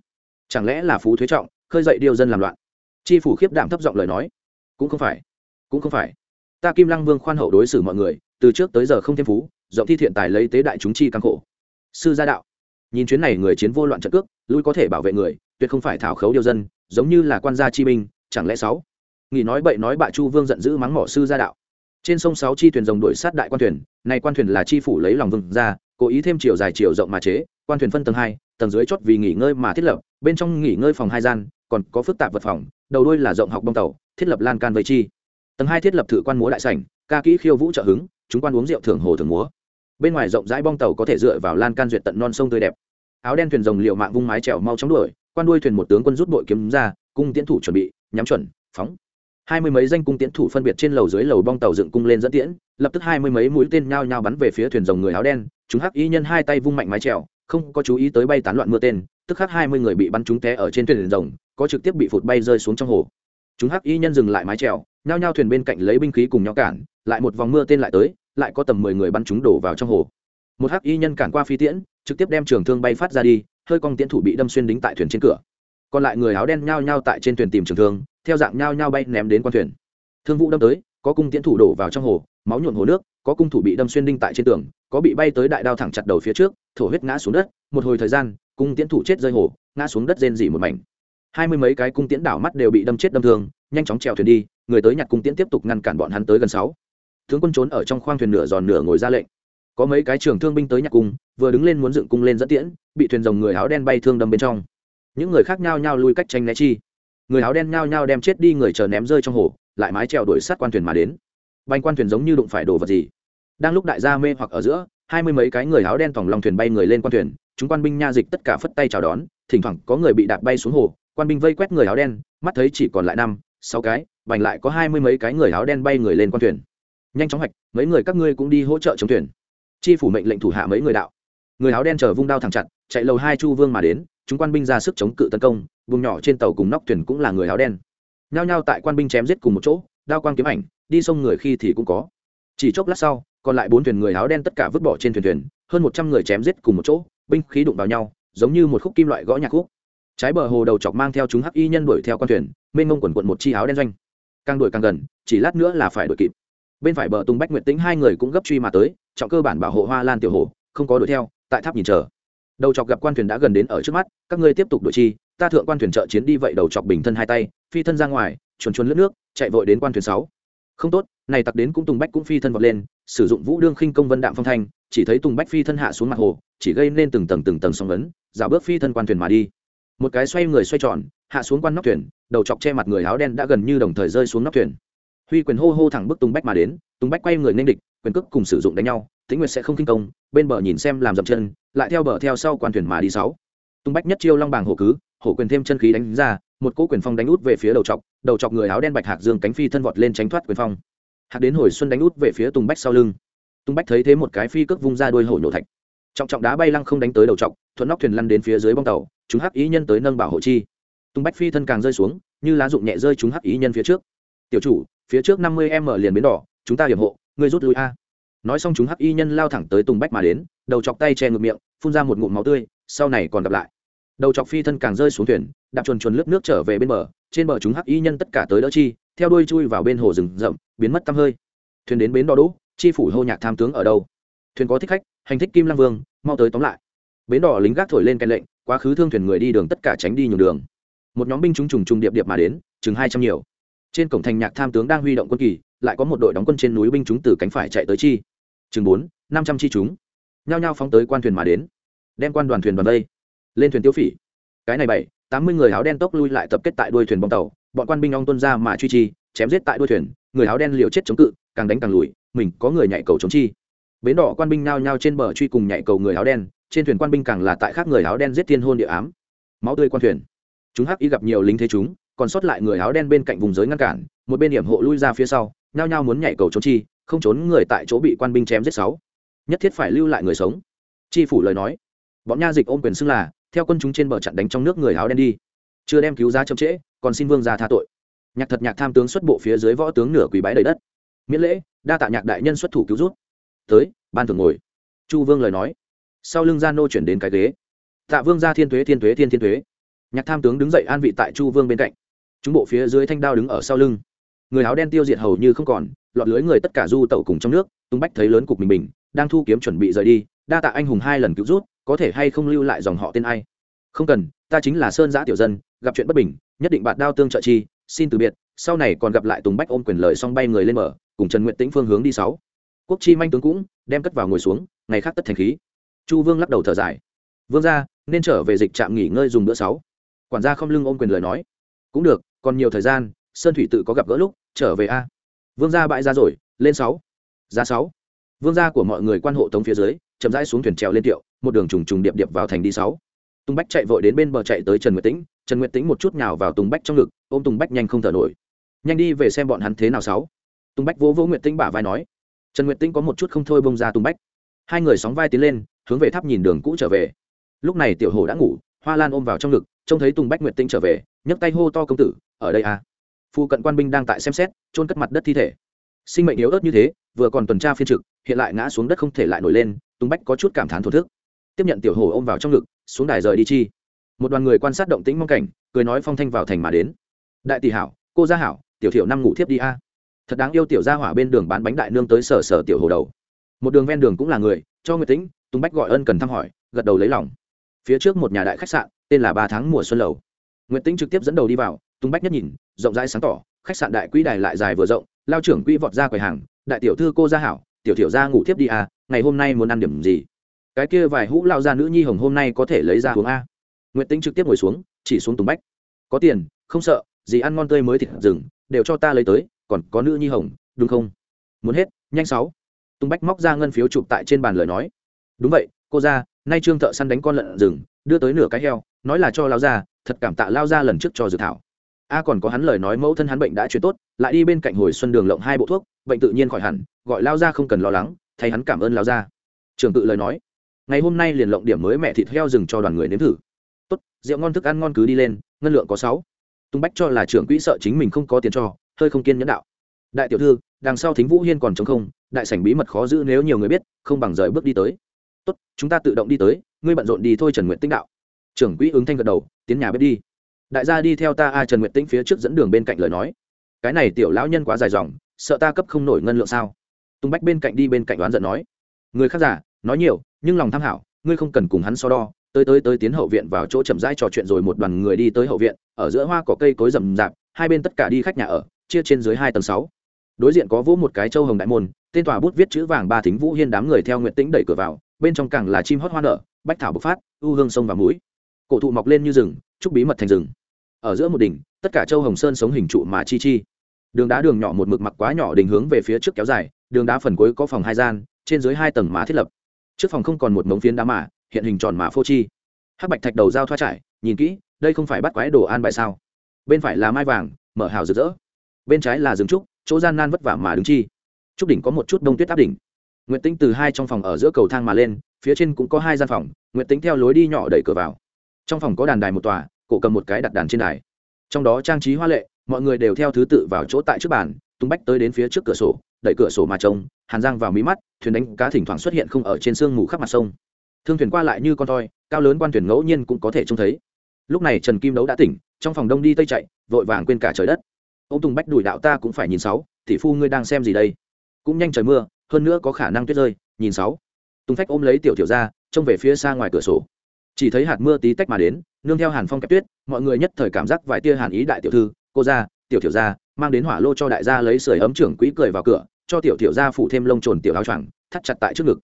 S1: Chẳng lẽ là phú thuế trọng, khơi dậy điều dân làm loạn? Chi phủ khiếp đảm thấp giọng lời nói. Cũng không phải, cũng không phải. Ta kim lăng vương khoan hậu đối xử mọi người, từ trước tới giờ không thêm phú, rộng thi thiện tài lấy tế đại chúng chi căng khổ. Sư gia đạo, nhìn chuyến này người chiến vô loạn trận cước, lui có thể bảo vệ người, tuyệt không phải thảo khấu điều dân, giống như là quan gia chi binh, chẳng lẽ sáu? Nghỉ nói bậy nói bạ chu vương giận dữ mắng mỏ sư gia đạo trên sông sáu chi thuyền rồng đuổi sát đại quan thuyền này quan thuyền là chi phủ lấy lòng vừng ra cố ý thêm chiều dài chiều rộng mà chế, quan thuyền phân tầng hai, tầng dưới chót vì nghỉ ngơi mà thiết lập, bên trong nghỉ ngơi phòng hai gian, còn có phức tạp vật phòng, đầu đuôi là rộng học bông tàu, thiết lập lan can vây chi. Tầng hai thiết lập thử quan múa đại sảnh, ca kỹ khiêu vũ trợ hứng, chúng quan uống rượu thưởng hồ thường múa. Bên ngoài rộng rãi bong tàu có thể dựa vào lan can duyệt tận non sông tươi đẹp. Áo đen thuyền rồng liệu mạng vung mái trèo mau chóng đuổi, quan đuôi thuyền một tướng quân rút bội kiếm ra, cung tiến thủ chuẩn bị, nhắm chuẩn, phóng hai mươi mấy danh cung tiến thủ phân biệt trên lầu dưới lầu bong tàu dựng cung lên dẫn tiễn, lập tức hai mươi mấy mũi tên nhao nhao bắn về phía thuyền rồng người áo đen, chúng hắc y nhân hai tay vung mạnh mái trèo không có chú ý tới bay tán loạn mưa tên, tức khắc hai mươi người bị bắn trúng té ở trên thuyền rồng, có trực tiếp bị phụt bay rơi xuống trong hồ. Chúng hắc y nhân dừng lại mái trèo nhao nhao thuyền bên cạnh lấy binh khí cùng nhau cản, lại một vòng mưa tên lại tới, lại có tầm mười người bắn chúng đổ vào trong hồ. Một hắc y nhân cản qua phi tiễn, trực tiếp đem trường thương bay phát ra đi, hơi cong tiễn thủ bị đâm xuyên đính tại thuyền trên cửa còn lại người áo đen nhao nhao tại trên thuyền tìm trường thương, theo dạng nhao nhao bay ném đến con thuyền. Thương vụ đâm tới, có cung tiễn thủ đổ vào trong hồ, máu nhuộn hồ nước, có cung thủ bị đâm xuyên đinh tại trên tường, có bị bay tới đại đao thẳng chặt đầu phía trước, thổ huyết ngã xuống đất, một hồi thời gian, cung tiễn thủ chết rơi hồ, ngã xuống đất rên dỉ một mảnh. Hai mươi mấy cái cung tiễn đảo mắt đều bị đâm chết đâm thương, nhanh chóng trèo thuyền đi, người tới nhặt cung tiễn tiếp tục ngăn cản bọn hắn tới gần sáu. Tướng quân trốn ở trong khoang thuyền nửa giòn nửa ngồi ra lệnh. Có mấy cái trường thương binh tới nhặt cung, vừa đứng lên muốn dựng cung lên dẫn tiễn, bị thuyền rồng người áo đen bay thương đâm bên trong những người khác nhao nhao lui cách tranh né chi. Người áo đen nhao nhao đem chết đi người chờ ném rơi trong hồ, lại mái trèo đuổi sát quan thuyền mà đến. Banh quan thuyền giống như đụng phải đồ vật gì. Đang lúc đại gia mê hoặc ở giữa, hai mươi mấy cái người áo đen tòng lòng thuyền bay người lên quan thuyền, chúng quan binh nha dịch tất cả phất tay chào đón, thỉnh thoảng có người bị đạp bay xuống hồ, quan binh vây quét người áo đen, mắt thấy chỉ còn lại năm, sáu cái, bành lại có hai mươi mấy cái người áo đen bay người lên quan thuyền. Nhanh chóng hoạch, mấy người các ngươi cũng đi hỗ trợ chống thuyền. Chi phủ mệnh lệnh thủ hạ mấy người đạo. Người áo đen chờ vung đao thẳng chặt, chạy lầu hai chu vương mà đến chúng quan binh ra sức chống cự tấn công, vùng nhỏ trên tàu cùng nóc thuyền cũng là người áo đen. Nhao nhao tại quan binh chém giết cùng một chỗ, đao quang kiếm ảnh, đi sông người khi thì cũng có. Chỉ chốc lát sau, còn lại bốn thuyền người áo đen tất cả vứt bỏ trên thuyền thuyền, hơn một trăm người chém giết cùng một chỗ, binh khí đụng vào nhau, giống như một khúc kim loại gõ nhạc khúc. Trái bờ hồ đầu chọc mang theo chúng hắc y nhân đuổi theo con thuyền, mênh mông quần quận một chi áo đen doanh. Càng đuổi càng gần, chỉ lát nữa là phải đuổi kịp. Bên phải bờ tùng bách nguyệt tĩnh hai người cũng gấp truy mà tới, trọng cơ bản bảo hộ hoa lan tiểu hồ, không có đuổi theo, tại tháp nhìn chờ đầu chọc gặp quan thuyền đã gần đến ở trước mắt các ngươi tiếp tục đội chi ta thượng quan thuyền trợ chiến đi vậy đầu chọc bình thân hai tay phi thân ra ngoài chuồn chuồn lướt nước chạy vội đến quan thuyền sáu. Không tốt này tặc đến cũng tùng bách cũng phi thân vọt lên sử dụng vũ đương khinh công vân đạm phong thanh chỉ thấy tùng bách phi thân hạ xuống mặt hồ chỉ gây nên từng tầng từng tầng sóng lớn, dạo bước phi thân quan thuyền mà đi. Một cái xoay người xoay tròn hạ xuống quan nóc thuyền đầu chọc che mặt người áo đen đã gần như đồng thời rơi xuống nóc thuyền. Huy quyền hô hô thẳng bức tùng bách mà đến tùng bách quay người nên địch quyền cước cùng sử dụng đánh nhau, tĩnh nguyệt sẽ không kinh công, bên bờ nhìn xem làm dậm chân, lại theo bờ theo sau quan thuyền mà đi sáu. Tung bách nhất chiêu long bàng hổ cứ, hổ quyền thêm chân khí đánh ra, một cỗ quyền phong đánh út về phía đầu chọc đầu chọc người áo đen bạch hạc dương cánh phi thân vọt lên tránh thoát quyền phong. Hạc đến hồi xuân đánh út về phía tùng bách sau lưng. Tùng bách thấy thế một cái phi cước vung ra đuôi hổ nhổ thạch. Trọng trọng đá bay lăng không đánh tới đầu chọc, thuận nóc thuyền lăn đến phía dưới bong tàu, chúng hắc ý nhân tới nâng bảo hộ chi. Tùng bách phi thân càng rơi xuống, như lá dụng nhẹ rơi chúng hắc ý nhân phía trước. Tiểu chủ, phía trước năm mươi m liền bến đỏ, chúng ta hiểm hộ ngươi rút lui a. Nói xong chúng hắc y nhân lao thẳng tới tùng bách mà đến, đầu chọc tay che ngược miệng, phun ra một ngụm máu tươi, sau này còn gặp lại. Đầu chọc phi thân càng rơi xuống thuyền, đạp chuồn chuồn lướt nước trở về bên bờ, trên bờ chúng hắc y nhân tất cả tới đỡ chi, theo đuôi chui vào bên hồ rừng rậm, biến mất tăm hơi. Thuyền đến bến đò đỗ, chi phủ hô nhạc tham tướng ở đâu? Thuyền có thích khách, hành thích kim Lang vương, mau tới tóm lại. Bến đỏ lính gác thổi lên cái lệnh, quá khứ thương thuyền người đi đường tất cả tránh đi nhường đường. Một nhóm binh chúng trùng trùng điệp điệp mà đến, chừng hai trăm nhiều. Trên cổng thành nhạc tham tướng đang huy động quân kỳ lại có một đội đóng quân trên núi binh chúng từ cánh phải chạy tới chi. Chừng bốn, năm trăm chi chúng. Nhao nhao phóng tới quan thuyền mà đến. Đem quan đoàn thuyền đoàn đây lên thuyền tiêu phỉ. Cái này bảy, tám mươi người áo đen tốc lui lại tập kết tại đuôi thuyền bong tàu. Bọn quan binh ong tuân ra mà truy chi, chém giết tại đuôi thuyền. Người áo đen liều chết chống cự, càng đánh càng lùi. Mình có người nhảy cầu chống chi. Bến đỏ quan binh nao nhao trên bờ truy cùng nhảy cầu người áo đen. Trên thuyền quan binh càng là tại khác người áo đen giết thiên hôn địa ám. Máu tươi quan thuyền. Chúng hắc y gặp nhiều lính thế chúng, còn sót lại người áo đen bên cạnh vùng giới ngăn cản. Một bên điểm hộ lui ra phía sau nhao nhao muốn nhảy cầu trốn chi, không trốn người tại chỗ bị quan binh chém giết sáu. Nhất thiết phải lưu lại người sống. Chi phủ lời nói. Bọn nha dịch ôm quyền xưng là, theo quân chúng trên bờ chặn đánh trong nước người áo đen đi. Chưa đem cứu giá chậm trễ, còn xin vương ra tha tội. Nhạc thật nhạc tham tướng xuất bộ phía dưới võ tướng nửa quỳ bái đầy đất. Miễn lễ, đa tạ nhạc đại nhân xuất thủ cứu rút. Tới, ban thường ngồi. Chu vương lời nói. Sau lưng gia nô chuyển đến cái ghế. Tạ vương ra thiên thuế thiên thuế thiên thiên thuế nhạc tham tướng đứng dậy an vị tại chu vương bên cạnh. Chúng bộ phía dưới thanh đao đứng ở sau lưng người áo đen tiêu diệt hầu như không còn lọt lưới người tất cả du tẩu cùng trong nước tung bách thấy lớn cục mình mình, đang thu kiếm chuẩn bị rời đi đa tạ anh hùng hai lần cứu rút có thể hay không lưu lại dòng họ tên ai? Không cần ta chính là sơn giã tiểu dân gặp chuyện bất bình nhất định bạn đao tương trợ chi xin từ biệt sau này còn gặp lại tùng bách ôm quyền lời xong bay người lên mở cùng trần nguyện tĩnh phương hướng đi sáu. Quốc chi manh tướng cũng đem cất vào ngồi xuống ngày khác tất thành khí. Chu vương lắc đầu thở dài. Vương ra nên trở về dịch trạm nghỉ ngơi dùng bữa sáu. Quản gia không lưng ôm quyền lời nói. Cũng được còn nhiều thời gian sơn thủy tự có gặp gỡ lúc, trở về a. Vương gia bãi ra rồi, lên sáu. Ra sáu. Vương gia của mọi người quan hộ tống phía dưới, chậm rãi xuống thuyền trèo lên tiệu, một đường trùng trùng điệp điệp vào thành đi sáu. Tùng bách chạy vội đến bên bờ chạy tới trần nguyệt tĩnh, trần nguyệt tĩnh một chút nhào vào tùng bách trong ngực, ôm tùng bách nhanh không thở nổi. Nhanh đi về xem bọn hắn thế nào sáu. Tùng bách vỗ vỗ nguyệt tĩnh bả vai nói. Trần nguyệt tĩnh có một chút không thôi bông ra tùng bách. Hai người sóng vai tiến lên, hướng về tháp nhìn đường cũ trở về. Lúc này tiểu hồ đã ngủ, hoa lan ôm vào trong ngực, trông thấy tùng bách nguyệt tĩnh trở về, nhấc tay hô to công tử, ở đây à phu cận quan binh đang tại xem xét trôn cất mặt đất thi thể. Sinh mệnh yếu ớt như thế, vừa còn tuần tra phiên trực, hiện lại ngã xuống đất không thể lại nổi lên, tùng bách có chút cảm thán thổ thức. Tiếp nhận tiểu hồ ôm vào trong ngực, xuống đài rời đi chi. Một đoàn người quan sát động tĩnh mong cảnh, cười nói phong thanh vào thành mà đến. Đại tỷ hảo, cô gia hảo, tiểu thiểu năm ngủ thiếp đi a. Thật đáng yêu tiểu gia hỏa bên đường bán bánh đại nương tới sở sở tiểu hồ đầu. Một đường ven đường cũng là người, cho người tĩnh, tùng bách gọi ân cần thăm hỏi, gật đầu lấy lòng. Phía trước một nhà đại khách sạn, tên là ba tháng mùa xuân lầu. Nguyễn tĩnh trực tiếp dẫn đầu đi vào Tung bách nhất nhìn, rộng rãi sáng tỏ, khách sạn đại quỹ đài lại dài vừa rộng, lao trưởng quỹ vọt ra quầy hàng, đại tiểu thư cô gia hảo, tiểu tiểu gia ngủ thiếp đi à ngày hôm nay muốn ăn điểm gì? Cái kia vài hũ lao ra nữ nhi hồng hôm nay có thể lấy ra uống a. Nguyễn tĩnh trực tiếp ngồi xuống, chỉ xuống tùng bách. Có tiền, không sợ, gì ăn ngon tươi mới thịt rừng, đều cho ta lấy tới, còn có nữ nhi hồng, đúng không? Muốn hết, nhanh sáu. Tùng bách móc ra ngân phiếu chụp tại trên bàn lời nói. Đúng vậy, cô ra nay trương thợ săn đánh con lợn rừng, đưa tới nửa cái heo, nói là cho lao ra thật cảm tạ lao ra lần trước cho dự thảo a còn có hắn lời nói mẫu thân hắn bệnh đã chuyển tốt, lại đi bên cạnh hồi xuân đường lộng hai bộ thuốc, bệnh tự nhiên khỏi hẳn, gọi lao ra không cần lo lắng, thay hắn cảm ơn lao ra. Trường tự lời nói, ngày hôm nay liền lộng điểm mới mẹ thịt heo rừng cho đoàn người nếm thử. Tốt, rượu ngon thức ăn ngon cứ đi lên, ngân lượng có sáu. Tung bách cho là trưởng quỹ sợ chính mình không có tiền cho, hơi không kiên nhẫn đạo. Đại tiểu thư, đằng sau thính vũ hiên còn chống không, đại sảnh bí mật khó giữ nếu nhiều người biết, không bằng rời bước đi tới. Tốt, chúng ta tự động đi tới, ngươi bận rộn đi thôi trần nguyện tĩnh đạo. Trưởng quỹ ứng thanh gật đầu, tiến nhà bếp đi đại gia đi theo ta a trần nguyệt tĩnh phía trước dẫn đường bên cạnh lời nói. Cái này tiểu lão nhân quá dài dòng, sợ ta cấp không nổi ngân lượng sao? Tùng bách bên cạnh đi bên cạnh đoán giận nói. Người khác giả nói nhiều, nhưng lòng tham hảo, ngươi không cần cùng hắn so đo. Tới tới tới tiến hậu viện vào chỗ chậm rãi trò chuyện rồi một đoàn người đi tới hậu viện, ở giữa hoa cỏ cây cối rậm rạp, hai bên tất cả đi khách nhà ở, chia trên dưới hai tầng sáu. Đối diện có vỗ một cái châu hồng đại môn, tên tòa bút viết chữ vàng ba thính vũ hiên đám người theo nguyện tĩnh đẩy cửa vào, bên trong càng là chim hót hoa nở, bách thảo bộc phát, u hương sông và mũi. Cổ thụ mọc lên như rừng trúc bí mật thành rừng. Ở giữa một đỉnh, tất cả châu hồng sơn sống hình trụ mà chi chi. Đường đá đường nhỏ một mực mặc quá nhỏ đình hướng về phía trước kéo dài, đường đá phần cuối có phòng hai gian, trên dưới hai tầng mà thiết lập. Trước phòng không còn một mống phiến đá mà, hiện hình tròn mà phô chi. Hắc bạch thạch đầu dao thoa trải, nhìn kỹ, đây không phải bắt quái đồ an bài sao? Bên phải là mai vàng, mở hào rực rỡ. Bên trái là rừng trúc, chỗ gian nan vất vả mà đứng chi. Trúc đỉnh có một chút đông tuyết áp đỉnh. Nguyệt tính từ hai trong phòng ở giữa cầu thang mà lên, phía trên cũng có hai gian phòng, nguyệt tính theo lối đi nhỏ đẩy cửa vào trong phòng có đàn đài một tòa, cổ cầm một cái đặt đàn trên đài. Trong đó trang trí hoa lệ, mọi người đều theo thứ tự vào chỗ tại trước bàn, tung bách tới đến phía trước cửa sổ, đẩy cửa sổ mà trông, hàn giang vào mí mắt, thuyền đánh cá thỉnh thoảng xuất hiện không ở trên sương mù khắp mặt sông. Thương thuyền qua lại như con toi cao lớn quan thuyền ngẫu nhiên cũng có thể trông thấy. Lúc này trần kim đấu đã tỉnh, trong phòng đông đi tây chạy, vội vàng quên cả trời đất. Ông tùng bách đuổi đạo ta cũng phải nhìn sáu, tỷ phu ngươi đang xem gì đây? Cũng nhanh trời mưa, hơn nữa có khả năng tuyết rơi, nhìn sáu. Tùng phách ôm lấy tiểu tiểu ra, trông về phía xa ngoài cửa sổ chỉ thấy hạt mưa tí tách mà đến, nương theo hàn phong kẹp tuyết, mọi người nhất thời cảm giác vài tia hàn ý đại tiểu thư, cô ra tiểu tiểu ra mang đến hỏa lô cho đại gia lấy sưởi ấm trưởng quỹ cười vào cửa, cho tiểu tiểu ra phủ thêm lông trồn tiểu áo choàng, thắt chặt tại trước ngực.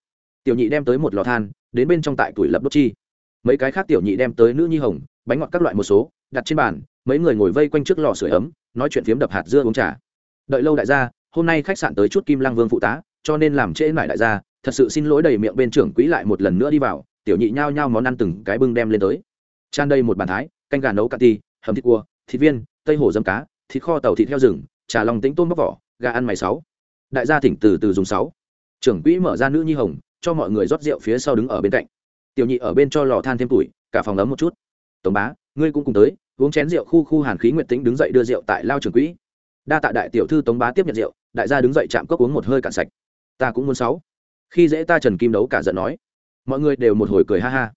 S1: Tiểu nhị đem tới một lò than, đến bên trong tại tuổi lập đốt chi. Mấy cái khác tiểu nhị đem tới nữ nhi hồng, bánh ngọt các loại một số, đặt trên bàn, mấy người ngồi vây quanh trước lò sưởi ấm, nói chuyện phiếm đập hạt dưa uống trà. Đợi lâu đại gia, hôm nay khách sạn tới chút kim lang vương phụ tá, cho nên làm trễ lại đại gia, thật sự xin lỗi đầy miệng bên trưởng quỹ lại một lần nữa đi vào tiểu nhị nhao nhao món ăn từng cái bưng đem lên tới. Tràn đây một bàn thái, canh gà nấu cà ti, hầm thịt cua, thịt viên, tây hồ dâm cá, thịt kho tàu thịt heo rừng, trà lòng tính tôm bóc vỏ, gà ăn mày sáu. Đại gia thỉnh từ từ dùng sáu. Trưởng quỹ mở ra nữ nhi hồng, cho mọi người rót rượu phía sau đứng ở bên cạnh. Tiểu nhị ở bên cho lò than thêm tuổi, cả phòng ấm một chút. Tống bá, ngươi cũng cùng tới, uống chén rượu khu khu hàn khí nguyện tính đứng dậy đưa rượu tại lao trưởng quỹ. Đa tạ đại tiểu thư tống bá tiếp nhận rượu, đại gia đứng dậy chạm cốc uống một hơi cạn sạch. Ta cũng muốn sáu. Khi dễ ta trần kim đấu cả giận nói mọi người đều một hồi cười ha ha.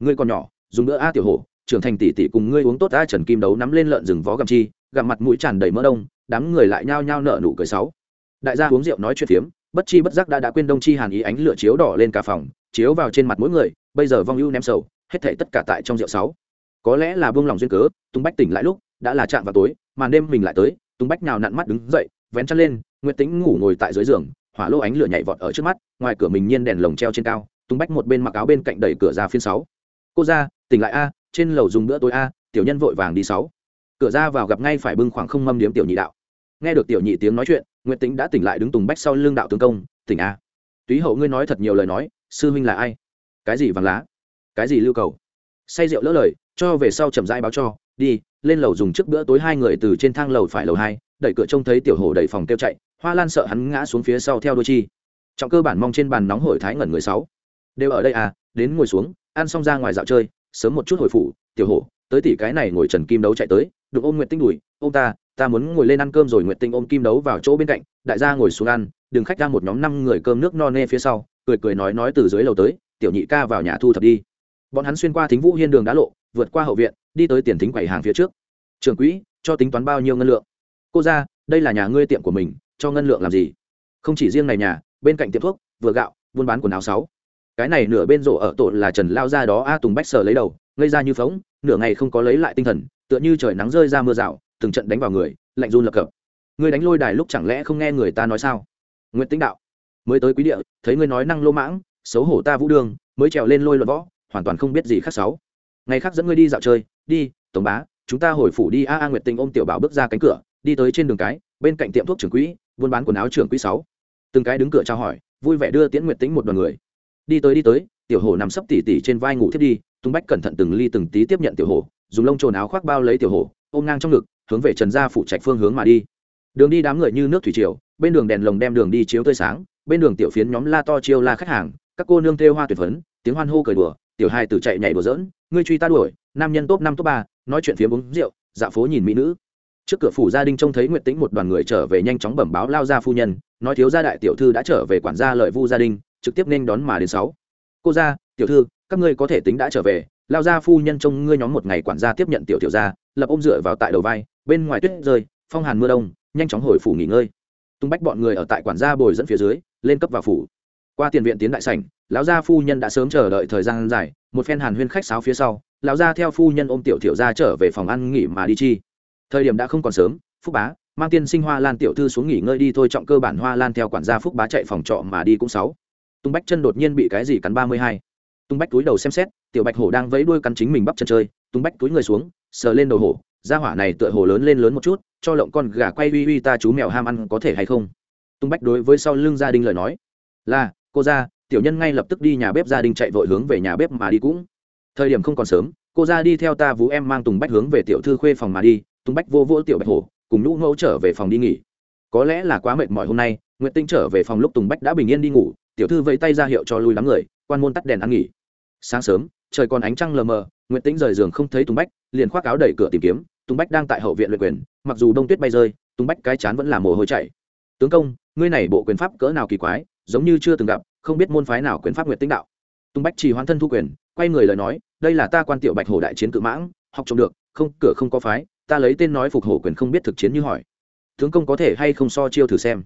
S1: Ngươi còn nhỏ, dùng bữa a tiểu hổ, trưởng thành tỷ tỷ cùng ngươi uống tốt a trần kim đấu nắm lên lợn rừng vó gầm chi, gặm mặt mũi tràn đầy mỡ đông, đám người lại nhao nhao nở nụ cười sáu. Đại gia uống rượu nói chuyện phiếm, bất chi bất giác đã đã quên đông chi hàn ý ánh lửa chiếu đỏ lên cả phòng, chiếu vào trên mặt mỗi người, bây giờ vong ưu ném sầu, hết thảy tất cả tại trong rượu sáu. Có lẽ là buông lòng duyên cớ tung bách tỉnh lại lúc, đã là chạm vào tối, màn đêm mình lại tới tung bách nào nặn mắt đứng dậy, vén chân lên, nguyệt tính ngủ ngồi tại dưới giường, hỏa lô ánh lửa nhảy vọt ở trước mắt, ngoài cửa mình nhiên đèn lồng treo trên cao Tùng bách một bên mặc áo bên cạnh đẩy cửa ra phiên sáu. Cô ra, tỉnh lại a, trên lầu dùng bữa tối a, tiểu nhân vội vàng đi sáu. Cửa ra vào gặp ngay phải bưng khoảng không mâm điếm tiểu nhị đạo. Nghe được tiểu nhị tiếng nói chuyện, nguyệt tính đã tỉnh lại đứng tùng bách sau lưng đạo tướng công, tỉnh a. Túy hậu ngươi nói thật nhiều lời nói, sư huynh là ai? Cái gì vàng lá? Cái gì lưu cầu? Say rượu lỡ lời, cho về sau chậm rãi báo cho, đi, lên lầu dùng trước bữa tối hai người từ trên thang lầu phải lầu hai, đẩy cửa trông thấy tiểu hồ đẩy phòng kêu chạy, hoa lan sợ hắn ngã xuống phía sau theo đôi chi. Trọng cơ bản mong trên bàn nóng hổi thái ngẩn người sáu đều ở đây à đến ngồi xuống, ăn xong ra ngoài dạo chơi, sớm một chút hồi phủ, tiểu hổ, tới tỷ cái này ngồi trần kim đấu chạy tới, đụng ôm nguyện tinh đùi ô ta ta muốn ngồi lên ăn cơm rồi. Nguyện tinh ôm kim đấu vào chỗ bên cạnh, đại gia ngồi xuống ăn, đừng khách ra một nhóm năm người cơm nước no nê phía sau, cười cười nói nói từ dưới lầu tới, tiểu nhị ca vào nhà thu thập đi. Bọn hắn xuyên qua thính vũ hiên đường đá lộ, vượt qua hậu viện, đi tới tiền thính quầy hàng phía trước. Trường quỹ, cho tính toán bao nhiêu ngân lượng? Cô ra, đây là nhà ngươi tiệm của mình, cho ngân lượng làm gì? Không chỉ riêng này nhà, bên cạnh tiệm thuốc, vừa gạo, buôn bán quần áo sáu cái này nửa bên rổ ở tổ là trần lao ra đó, a tùng bách sờ lấy đầu, ngây ra như phóng, nửa ngày không có lấy lại tinh thần, tựa như trời nắng rơi ra mưa rào, từng trận đánh vào người, lạnh run lập cập. Ngươi đánh lôi đài lúc chẳng lẽ không nghe người ta nói sao? Nguyễn tĩnh đạo, mới tới quý địa, thấy ngươi nói năng lô mãng, xấu hổ ta vũ đường, mới trèo lên lôi luận võ, hoàn toàn không biết gì khác sáu. Ngày khác dẫn ngươi đi dạo chơi, đi, tổng bá, chúng ta hồi phủ đi, a a nguyệt tình ôm tiểu bảo bước ra cánh cửa, đi tới trên đường cái, bên cạnh tiệm thuốc trưởng quỹ, buôn bán quần áo trưởng quỹ sáu. Từng cái đứng cửa chào hỏi, vui vẻ đưa tiễn nguyệt tính một đoàn người đi tới đi tới, tiểu hổ nằm sấp tỉ tỉ trên vai ngủ thiết đi tung bách cẩn thận từng ly từng tí tiếp nhận tiểu hổ, dùng lông trồn áo khoác bao lấy tiểu hổ, ôm ngang trong ngực, hướng về trần gia phủ trạch phương hướng mà đi. Đường đi đám người như nước thủy triều, bên đường đèn lồng đem đường đi chiếu tươi sáng, bên đường tiểu phiến nhóm la to chiêu la khách hàng, các cô nương thêu hoa tuyệt phấn, tiếng hoan hô cười đùa, tiểu hai tử chạy nhảy đùa giỡn, ngươi truy ta đuổi, nam nhân top năm top ba, nói chuyện phía uống rượu dạ phố nhìn mỹ nữ. Trước cửa phủ gia đình trông thấy nguyệt tĩnh một đoàn người trở về nhanh chóng bẩm báo lao ra phu nhân, nói thiếu gia đại tiểu thư đã trở về quản gia lợi vu gia đình trực tiếp nên đón mà đến sáu. Cô gia, tiểu thư, các ngươi có thể tính đã trở về, lao gia phu nhân trông ngươi nhóm một ngày quản gia tiếp nhận tiểu tiểu gia, lập ôm dựa vào tại đầu vai, bên ngoài tuyết rơi, phong hàn mưa đông, nhanh chóng hồi phủ nghỉ ngơi. Tung bách bọn người ở tại quản gia bồi dẫn phía dưới, lên cấp vào phủ. Qua tiền viện tiến đại sảnh, lão gia phu nhân đã sớm chờ đợi thời gian dài, một phen hàn huyên khách sáo phía sau, lão gia theo phu nhân ôm tiểu tiểu gia trở về phòng ăn nghỉ mà đi chi. Thời điểm đã không còn sớm, phúc bá, mang tiên sinh hoa lan tiểu thư xuống nghỉ ngơi đi thôi, trọng cơ bản hoa lan theo quản gia phúc bá chạy phòng trọ mà đi cũng sáu tung bách chân đột nhiên bị cái gì cắn ba mươi hai. Tung bách túi đầu xem xét, tiểu bạch hổ đang vẫy đuôi cắn chính mình bắp chân chơi, tung bách túi người xuống, sờ lên đầu hổ ra hỏa này tựa hổ lớn lên lớn một chút, cho lộng con gà quay uy uy ta chú mèo ham ăn có thể hay không? Tung bách đối với sau lưng gia đình lời nói, là, cô ra tiểu nhân ngay lập tức đi nhà bếp gia đình chạy vội hướng về nhà bếp mà đi cũng. Thời điểm không còn sớm, cô ra đi theo ta vú em mang tùng bách hướng về tiểu thư khuê phòng mà đi. Tùng bách vô vỗ tiểu bạch hổ, cùng nhũ ngẫu trở về phòng đi nghỉ. Có lẽ là quá mệt mỏi hôm nay nguyễn tinh trở về phòng lúc tùng bách đã bình yên đi ngủ tiểu thư vẫy tay ra hiệu cho lui đám người, quan môn tắt đèn ăn nghỉ. Sáng sớm, trời còn ánh trăng lờ mờ nguyễn tĩnh rời giường không thấy tùng bách, liền khoác áo đẩy cửa tìm kiếm. Tùng bách đang tại hậu viện luyện quyền, mặc dù đông tuyết bay rơi, tùng bách cái chán vẫn là mồ hôi chảy. Tướng công, ngươi này bộ quyền pháp cỡ nào kỳ quái, giống như chưa từng gặp, không biết môn phái nào quyền pháp nguyện tĩnh đạo. Tùng bách chỉ hoan thân thu quyền, quay người lời nói, đây là ta quan tiểu bạch hổ đại chiến cự mãng, học trộm được, không, cửa không có phái, ta lấy tên nói phục hổ quyền không biết thực chiến như hỏi. Tướng công có thể hay không so chiêu thử xem?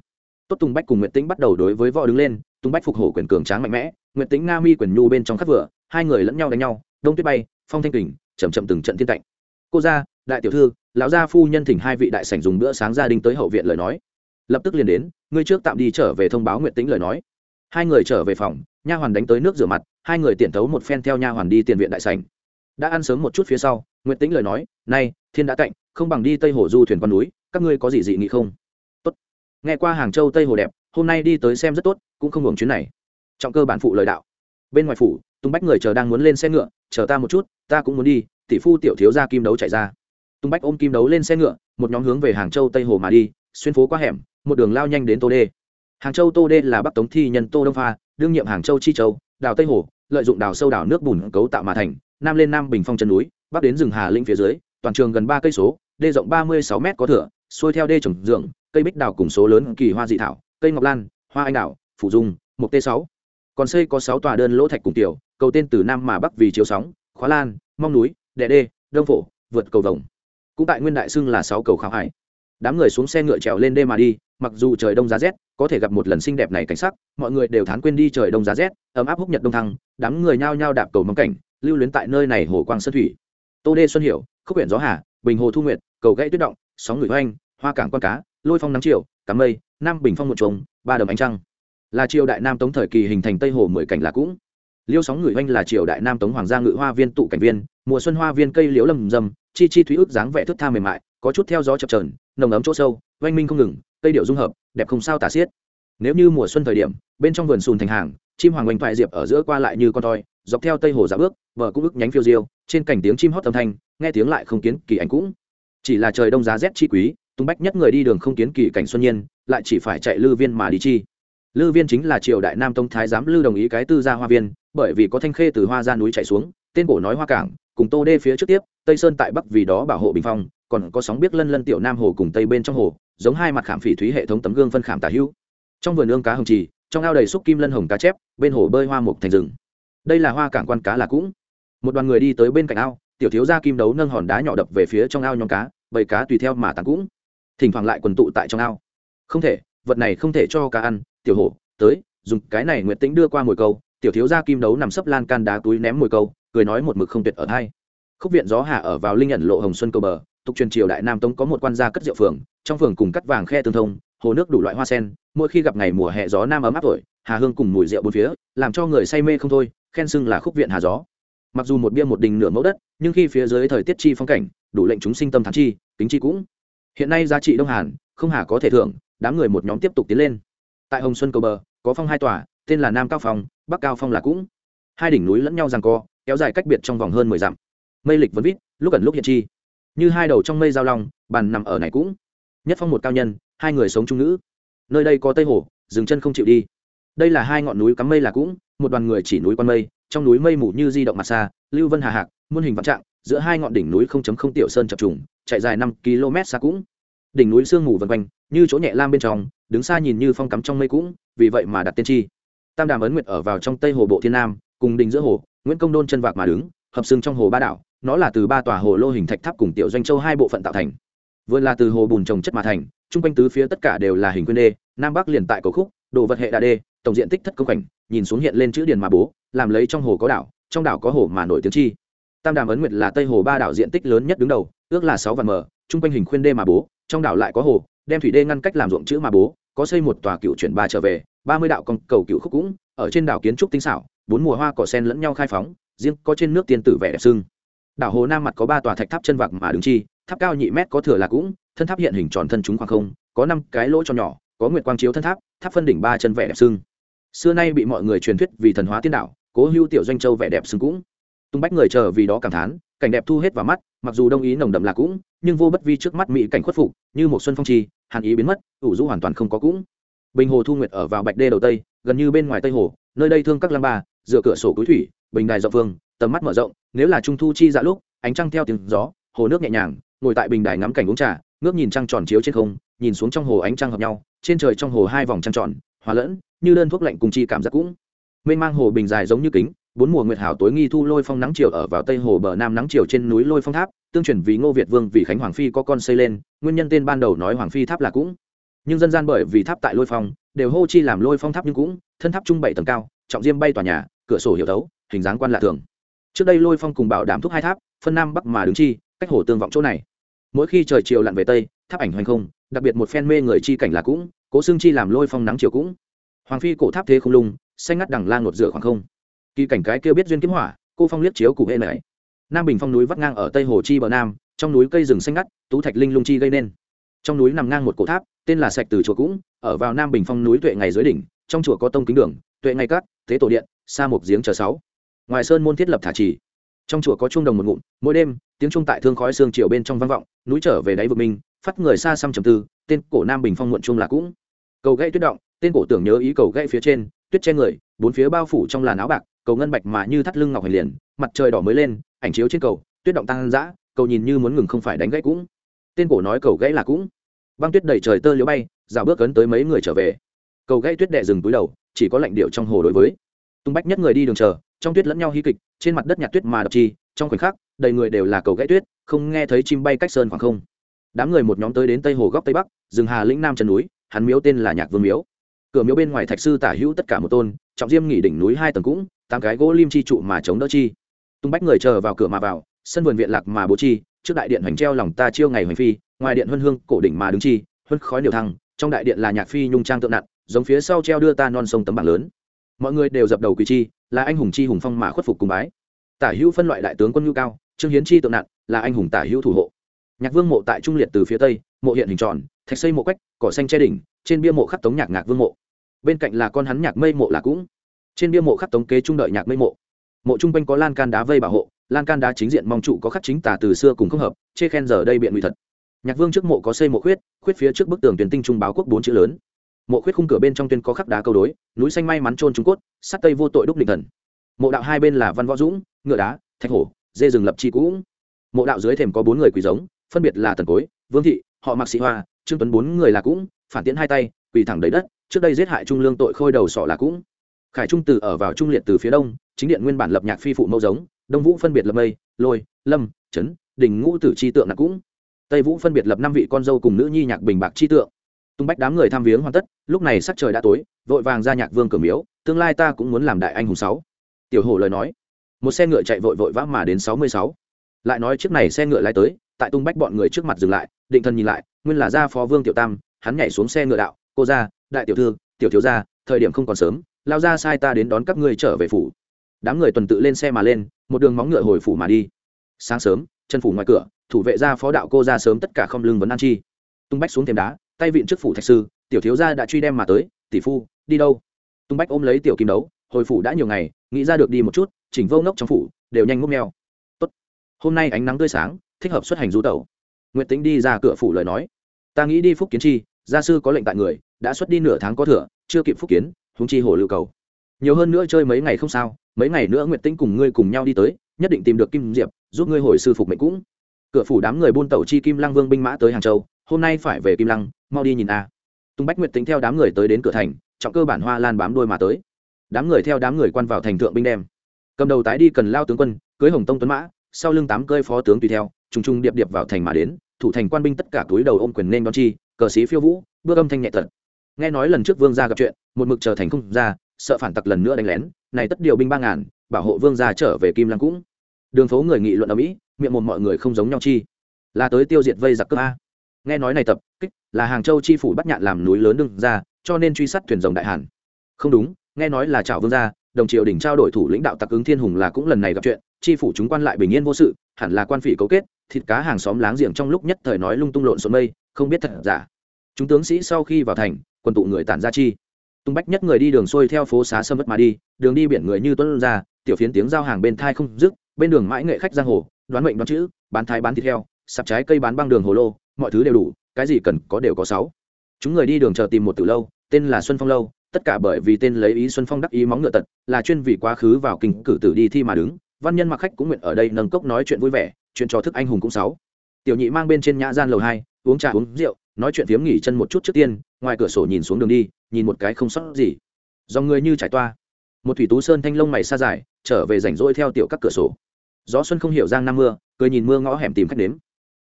S1: Tốt tùng bách cùng Nguyệt tĩnh bắt đầu đối với võ đứng lên, tùng bách phục hổ quyền cường tráng mạnh mẽ, Nguyệt tĩnh nga mi quyền nhu bên trong khắc vừa, hai người lẫn nhau đánh nhau, đông tuyết bay, phong thanh kình chầm chậm từng trận thiên cạnh cô gia, đại tiểu thư, lão gia phu nhân thỉnh hai vị đại sảnh dùng bữa sáng gia đình tới hậu viện lời nói. Lập tức liền đến, ngươi trước tạm đi trở về thông báo Nguyệt tĩnh lời nói. Hai người trở về phòng, nha hoàn đánh tới nước rửa mặt, hai người tiện tấu một phen theo nha hoàn đi tiền viện đại sảnh. Đã ăn sớm một chút phía sau, Nguyệt tĩnh lời nói nay thiên đã cạnh không bằng đi tây hồ du thuyền con núi, các ngươi có gì dị nghị không? Nghe qua hàng châu tây hồ đẹp, hôm nay đi tới xem rất tốt, cũng không hưởng chuyến này. Trọng cơ bản phụ lời đạo. Bên ngoài phủ tung bách người chờ đang muốn lên xe ngựa, chờ ta một chút, ta cũng muốn đi. Tỷ phu tiểu thiếu ra kim đấu chạy ra. Tung bách ôm kim đấu lên xe ngựa, một nhóm hướng về hàng châu tây hồ mà đi, xuyên phố qua hẻm, một đường lao nhanh đến tô đê. Hàng châu tô đê là bắc tống thi nhân tô đông pha, đương nhiệm hàng châu chi châu, đào tây hồ, lợi dụng đào sâu đào nước bùn cấu tạo mà thành, nam lên nam bình phong chân núi, bắc đến rừng hà linh phía dưới, toàn trường gần ba cây số, đê rộng ba mươi sáu m có thửa, xuôi theo đê trồng dưỡng cây bích đào cùng số lớn kỳ hoa dị thảo, cây ngọc lan, hoa anh đào, phủ dung một t sáu. Còn xây có sáu tòa đơn lỗ thạch cùng tiểu, cầu tên từ nam mà bắc vì chiếu sóng, khóa lan, mong núi đệ đê, đông phổ, vượt cầu vồng. Cũng tại nguyên đại xưng là sáu cầu khảo hải. Đám người xuống xe ngựa trèo lên đê mà đi, mặc dù trời đông giá rét, có thể gặp một lần xinh đẹp này cảnh sắc, mọi người đều thán quên đi trời đông giá rét, ấm áp húc nhật đông thăng, đám người nhao nhao đạp cầu mong cảnh, lưu luyến tại nơi này hồ quang sơn thủy. Tô đê xuân hiểu, khúc huyện gió hà, bình hồ thu nguyệt, cầu gãy tuyết động, sóng người hoanh hoa cảng quan cá lôi phong nắng chiều cắm mây nam bình phong một trống ba đầm ánh trăng. Là triều đại nam tống thời kỳ hình thành tây hồ mười cảnh là cũng. Liêu sóng người oanh là triều đại nam tống hoàng gia ngự hoa viên tụ cảnh viên mùa xuân hoa viên cây liễu lầm rầm, chi chi thúy ức dáng vẻ thức tha mềm mại có chút theo gió chập trờn nồng ấm chỗ sâu oanh minh không ngừng cây điệu dung hợp đẹp không sao tả xiết. Nếu như mùa xuân thời điểm bên trong vườn sùn thành hàng chim hoàng oanh thoại diệp ở giữa qua lại như con toi dọc theo tây hồ dạ bước vợ cũng ức nhánh phiêu diêu trên cảnh tiếng chim hót âm thanh nghe tiếng lại không kiến kỳ ảnh cũng. Chỉ là trời đông giá rét chi quý tung bách nhất người đi đường không kiến kỳ cảnh xuân nhiên, lại chỉ phải chạy lư viên mà đi chi. Lư viên chính là triều đại nam tông thái giám lư đồng ý cái tư gia hoa viên, bởi vì có thanh khê từ hoa ra núi chạy xuống, tên cổ nói hoa cảng, cùng tô đê phía trước tiếp, tây sơn tại bắc vì đó bảo hộ bình phong, còn có sóng biết lân lân tiểu nam hồ cùng tây bên trong hồ, giống hai mặt khảm phỉ thúy hệ thống tấm gương phân khảm tả hữu. Trong vườn ương cá hồng trì, trong ao đầy xúc kim lân hồng cá chép, bên hồ bơi hoa mục thành rừng. Đây là hoa cảng quan cá là cũng. Một đoàn người đi tới bên cạnh ao, tiểu thiếu gia kim đấu nâng hòn đá nhỏ đập về phía trong ao nhóm cá, bầy cá tùy theo mà tàn cũng thỉnh thoảng lại quần tụ tại trong ao. Không thể, vật này không thể cho cá ăn, tiểu hổ, tới, dùng cái này nguyện tĩnh đưa qua mồi câu, tiểu thiếu gia kim đấu nằm sấp lan can đá túi ném mồi câu, cười nói một mực không tuyệt ở thay khúc viện gió hạ ở vào linh nhận lộ hồng xuân cầu bờ, tục truyền triều đại nam tống có một quan gia cất rượu phường, trong phường cùng cắt vàng khe tương thông, hồ nước đủ loại hoa sen, mỗi khi gặp ngày mùa hè gió nam ấm áp tuổi, hà hương cùng mùi rượu bốn phía, làm cho người say mê không thôi, khen xưng là khúc viện hà gió. Mặc dù một bia một đình nửa mẫu đất, nhưng khi phía dưới thời tiết chi phong cảnh, đủ lệnh chúng sinh tâm thán chi tính chi cũng hiện nay giá trị đông hàn, không hà có thể thưởng, đám người một nhóm tiếp tục tiến lên. Tại hồng xuân cầu bờ, có phong hai tòa, tên là nam cao phong, bắc cao phong là cũng. Hai đỉnh núi lẫn nhau rằng co, kéo dài cách biệt trong vòng hơn mười dặm. Mây lịch vẫn vít, lúc ẩn lúc hiện chi. Như hai đầu trong mây giao long, bàn nằm ở này cũng. Nhất phong một cao nhân, hai người sống trung nữ nơi đây có tây hồ, dừng chân không chịu đi. Đây là hai ngọn núi cắm mây là cũng, một đoàn người chỉ núi quan mây, trong núi mây mù như di động mặt xa, lưu vân hà hạc, muôn hình vạn trạng giữa hai ngọn đỉnh núi không chấm không tiểu sơn chập trùng chạy dài năm km xa cũng. Đỉnh núi sương mù vần quanh như chỗ nhẹ lam bên trong đứng xa nhìn như phong cắm trong mây cũng vì vậy mà đặt tên chi tam đàm ấn nguyệt ở vào trong tây hồ bộ thiên nam cùng đình giữa hồ nguyễn công đôn chân vạc mà đứng hợp xương trong hồ ba đảo nó là từ ba tòa hồ lô hình thạch tháp cùng tiểu doanh châu hai bộ phận tạo thành. Vừa là từ hồ bùn trồng chất mà thành chung quanh tứ phía tất cả đều là hình quyên đê nam bắc liền tại cầu khúc đồ vật hệ đa đê tổng diện tích thất công cảnh, nhìn xuống hiện lên chữ điền mà bố làm lấy trong hồ có đảo trong đảo có hồ mà nổi tiếng chi tam đàm ấn nguyệt là tây hồ ba đảo diện tích lớn nhất đứng đầu, ước là sáu vạn mở chung quanh hình khuyên đê mà bố, trong đảo lại có hồ, đem thủy đê ngăn cách làm ruộng chữ mà bố, có xây một tòa cựu chuyển ba trở về, ba mươi đạo con cầu cựu khúc cũng, ở trên đảo kiến trúc tinh xảo, bốn mùa hoa cỏ sen lẫn nhau khai phóng, riêng có trên nước tiên tử vẻ đẹp sưng đảo hồ nam mặt có ba tòa thạch tháp chân vạc mà đứng chi, tháp cao nhị mét có thừa là cũng, thân tháp hiện hình tròn thân chúng khoảng không, có năm cái lỗ cho nhỏ, có nguyệt quang chiếu thân tháp tháp phân đỉnh ba chân vẻ đẹp sưng xưa nay bị mọi người truyền thuyết vì thần hóa tiên đảo, cố hưu tiểu doanh châu vẻ đẹp sưng cũng tung bách người chờ vì đó cảm thán, cảnh đẹp thu hết vào mắt, mặc dù đông ý nồng đậm là cũng, nhưng vô bất vi trước mắt mỹ cảnh khuất phục, như một xuân phong trì hàn ý biến mất, ủ rũ hoàn toàn không có cũng. Bình hồ thu nguyệt ở vào bạch đê đầu tây, gần như bên ngoài tây hồ, nơi đây thương các lăng ba, dựa cửa sổ cuối thủy, bình đài rộng phương tầm mắt mở rộng, nếu là trung thu chi dạ lúc, ánh trăng theo tiếng gió, hồ nước nhẹ nhàng, ngồi tại bình đài ngắm cảnh uống trà, ngước nhìn trăng tròn chiếu trên không, nhìn xuống trong hồ ánh trăng hợp nhau, trên trời trong hồ hai vòng trăng tròn, hòa lẫn, như đơn thuốc lạnh cùng chi cảm giác cũng. Mênh mang hồ bình dài giống như kính bốn mùa nguyệt hảo tối nghi thu lôi phong nắng chiều ở vào tây hồ bờ nam nắng chiều trên núi lôi phong tháp, tương truyền vì ngô việt vương, vì khánh hoàng phi có con xây lên, nguyên nhân tên ban đầu nói hoàng phi tháp là cũng. Nhưng dân gian bởi vì tháp tại lôi phong, đều hô chi làm lôi phong tháp nhưng cũng, thân tháp trung bảy tầng cao, trọng diêm bay tòa nhà, cửa sổ hiểu thấu, hình dáng quan lạ thường. Trước đây lôi phong cùng bảo đảm thúc hai tháp, phân nam bắc mà đứng chi, cách hồ tương vọng chỗ này. Mỗi khi trời chiều lặn về tây, tháp ảnh hoành không, đặc biệt một phen mê người chi cảnh là cũng, cố xương chi làm lôi phong nắng chiều cũng. Hoàng phi cổ tháp thế không lung, xanh ngắt đằng lang ngột rửa khoảng không kỳ cảnh cái kêu biết duyên kiếm hỏa, cô phong liếc chiếu cụ hệ nảy nam bình phong núi vắt ngang ở tây hồ chi bờ nam, trong núi cây rừng xanh ngắt, tú thạch linh lung chi gây nên. Trong núi nằm ngang một cổ tháp, tên là sạch từ chùa cũng, ở vào nam bình phong núi tuệ ngày dưới đỉnh, trong chùa có tông kính đường, tuệ ngày cát thế tổ điện, sa một giếng chờ sáu. Ngoài sơn môn thiết lập thả trì. Trong chùa có chuông đồng một ngụm, mỗi đêm, tiếng chuông tại thương khói sương chiều bên trong vang vọng, núi trở về đáy vực minh phát người xa xăm trầm tư, tên cổ nam bình phong muộn chuông là cũng. Cầu gãy tuyết động, tên cổ tưởng nhớ ý cầu gãy phía trên, tuyết che người, bốn phía bao phủ trong làn áo bạc cầu ngân bạch mà như thắt lưng ngọc hành liền, mặt trời đỏ mới lên, ảnh chiếu trên cầu, tuyết động tăng dã cầu nhìn như muốn ngừng không phải đánh gãy cũng. Tên cổ nói cầu gãy là cũng. Băng tuyết đầy trời tơ liễu bay, dạo bước cấn tới mấy người trở về. Cầu gãy tuyết đệ dừng túi đầu, chỉ có lạnh điệu trong hồ đối với. Tung bách nhất người đi đường chờ, trong tuyết lẫn nhau hy kịch, trên mặt đất nhạt tuyết mà đập chi, trong khoảnh khắc, đầy người đều là cầu gãy tuyết, không nghe thấy chim bay cách sơn khoảng không. Đám người một nhóm tới đến tây hồ góc tây bắc, rừng hà lĩnh nam chân núi, hắn miếu tên là nhạc vương miếu. Cửa miếu bên ngoài thạch sư tả hữu tất cả một tôn trọng diêm nghỉ đỉnh núi hai tầng cũng, tám cái gỗ lim chi trụ mà chống đỡ chi. Tung bách người chờ vào cửa mà vào, sân vườn viện lạc mà bố chi, trước đại điện hoành treo lòng ta chiêu ngày hoành phi, ngoài điện huân hương cổ đỉnh mà đứng chi, huân khói niệu thăng, trong đại điện là nhạc phi nhung trang tượng nặng, giống phía sau treo đưa ta non sông tấm bảng lớn. Mọi người đều dập đầu quỳ chi, là anh hùng chi hùng phong mà khuất phục cùng bái. Tả hữu phân loại đại tướng quân nhu cao, trương hiến chi tượng nặng, là anh hùng tả hữu thủ hộ. Nhạc vương mộ tại trung liệt từ phía tây, mộ hiện hình tròn, thạch xây mộ quách, cỏ xanh che đỉnh, trên bia mộ khắc tống nhạc ngạc vương mộ bên cạnh là con hắn nhạc mây mộ là cũng. Trên bia mộ khắc tống kế trung đợi nhạc mây mộ. Mộ trung quanh có lan can đá vây bảo hộ, lan can đá chính diện mong trụ có khắc chính tà từ xưa cùng không hợp, chê khen giờ đây biện nguy thật. Nhạc vương trước mộ có xây mộ khuyết khuyết phía trước bức tường tuyển tinh trung báo quốc bốn chữ lớn. Mộ khuyết khung cửa bên trong tuyên có khắc đá câu đối, núi xanh may mắn trôn trung cốt sắt tây vô tội đúc định thần. Mộ đạo hai bên là văn võ dũng, ngựa đá, thạch hổ, dê rừng lập chi cũ. Mộ đạo dưới thềm có bốn người quỳ giống, phân biệt là tần cối, vương thị, họ mặc sĩ hoa, trương tuấn bốn người là cũng, phản tiễn hai tay quỳ thẳng đầy đất, trước đây giết hại trung lương tội khôi đầu sọ là cũng. Khải trung từ ở vào trung liệt từ phía đông, chính điện nguyên bản lập nhạc phi phụ mẫu giống, đông vũ phân biệt lập mây, lôi, lâm, trấn, đình ngũ tử chi tượng là cũng. Tây vũ phân biệt lập năm vị con dâu cùng nữ nhi nhạc bình bạc chi tượng. Tung bách đám người tham viếng hoàn tất, lúc này sắc trời đã tối, vội vàng ra nhạc vương cửa miếu, tương lai ta cũng muốn làm đại anh hùng sáu. Tiểu hổ lời nói. Một xe ngựa chạy vội vội vã mà đến sáu mươi sáu. Lại nói chiếc này xe ngựa lái tới, tại tung bách bọn người trước mặt dừng lại, định thân nhìn lại, nguyên là gia phó vương tiểu tam, hắn nhảy xuống xe ngựa đạo cô ra, đại tiểu thư, tiểu thiếu gia, thời điểm không còn sớm, lao ra sai ta đến đón các ngươi trở về phủ. Đám người tuần tự lên xe mà lên, một đường móng ngựa hồi phủ mà đi. Sáng sớm, chân phủ ngoài cửa, thủ vệ gia phó đạo cô ra sớm tất cả không lưng vấn an chi. Tung bách xuống thềm đá, tay vịn trước phủ thạch sư, tiểu thiếu gia đã truy đem mà tới, tỷ phu, đi đâu? Tung bách ôm lấy tiểu kim đấu, hồi phủ đã nhiều ngày, nghĩ ra được đi một chút, chỉnh vô ngốc trong phủ, đều nhanh ngốc neo tốt. Hôm nay ánh nắng tươi sáng, thích hợp xuất hành du tẩu. Nguyệt tính đi ra cửa phủ lời nói. Ta nghĩ đi phúc kiến chi gia sư có lệnh tại người, đã xuất đi nửa tháng có thừa, chưa kịp phúc kiến húng chi hồ lưu cầu. Nhiều hơn nữa chơi mấy ngày không sao, mấy ngày nữa nguyệt tĩnh cùng ngươi cùng nhau đi tới, nhất định tìm được kim diệp, giúp ngươi hồi sư phục mệnh cũng. Cửa phủ đám người buôn tẩu chi kim lăng vương binh mã tới hàng châu, hôm nay phải về kim lăng, mau đi nhìn a. Tung bách nguyệt tính theo đám người tới đến cửa thành, trọng cơ bản hoa lan bám đôi mà tới. Đám người theo đám người quan vào thành thượng binh đem. Cầm đầu tái đi cần lao tướng quân, cưới hồng tông tuấn mã, sau lưng tám cơi phó tướng tùy theo, trùng trùng điệp điệp vào thành mà đến, thủ thành quan binh tất cả túi đầu ôm quyền nên đón chi cờ sĩ phiêu vũ, bước âm thanh nhẹ tật nghe nói lần trước vương gia gặp chuyện, một mực chờ thành không ra, sợ phản tặc lần nữa đánh lén, này tất điều binh ba ngàn, bảo hộ vương gia trở về kim lăng cũng. Đường phố người nghị luận ở mỹ, miệng một mọi người không giống nhau chi. Là tới tiêu diệt vây giặc cơ a. Nghe nói này tập, kích, là hàng châu chi phủ bắt nhạn làm núi lớn đương ra, cho nên truy sát thuyền rồng đại hàn. Không đúng, nghe nói là chào vương gia, đồng triều đỉnh trao đổi thủ lãnh đạo tặc ứng thiên hùng là cũng lần này gặp chuyện, chi phủ chúng quan lại bình yên vô sự, hẳn là quan phỉ cấu kết, thịt cá hàng xóm láng giềng trong lúc nhất thời nói lung tung lộn xộn mây không biết thật giả. Chúng tướng sĩ sau khi vào thành quân tụ người tản ra chi. Tung bách nhất người đi đường xuôi theo phố xá sâm mất mà đi, đường đi biển người như tuấn ra, tiểu phiến tiếng giao hàng bên thai không dứt, bên đường mãi nghệ khách giang hồ, đoán mệnh đoán chữ, bán thái bán thịt heo, sạp trái cây bán băng đường hồ lô, mọi thứ đều đủ, cái gì cần có đều có sáu. Chúng người đi đường chờ tìm một từ lâu, tên là xuân phong lâu, tất cả bởi vì tên lấy ý xuân phong đắc ý móng ngựa tật, là chuyên vì quá khứ vào kinh cử tử đi thi mà đứng, văn nhân mặc khách cũng nguyện ở đây nâng cốc nói chuyện vui vẻ, chuyện trò thức anh hùng cũng sáu. Tiểu nhị mang bên trên nhã gian lầu hai uống trà, uống rượu, nói chuyện phiếm nghỉ chân một chút trước tiên, ngoài cửa sổ nhìn xuống đường đi, nhìn một cái không sót gì. Do người như trải toa. Một thủy tú sơn thanh lông mày xa dài, trở về rảnh rỗi theo tiểu các cửa sổ. Gió xuân không hiểu giang nam mưa, cười nhìn mưa ngõ hẻm tìm khách đến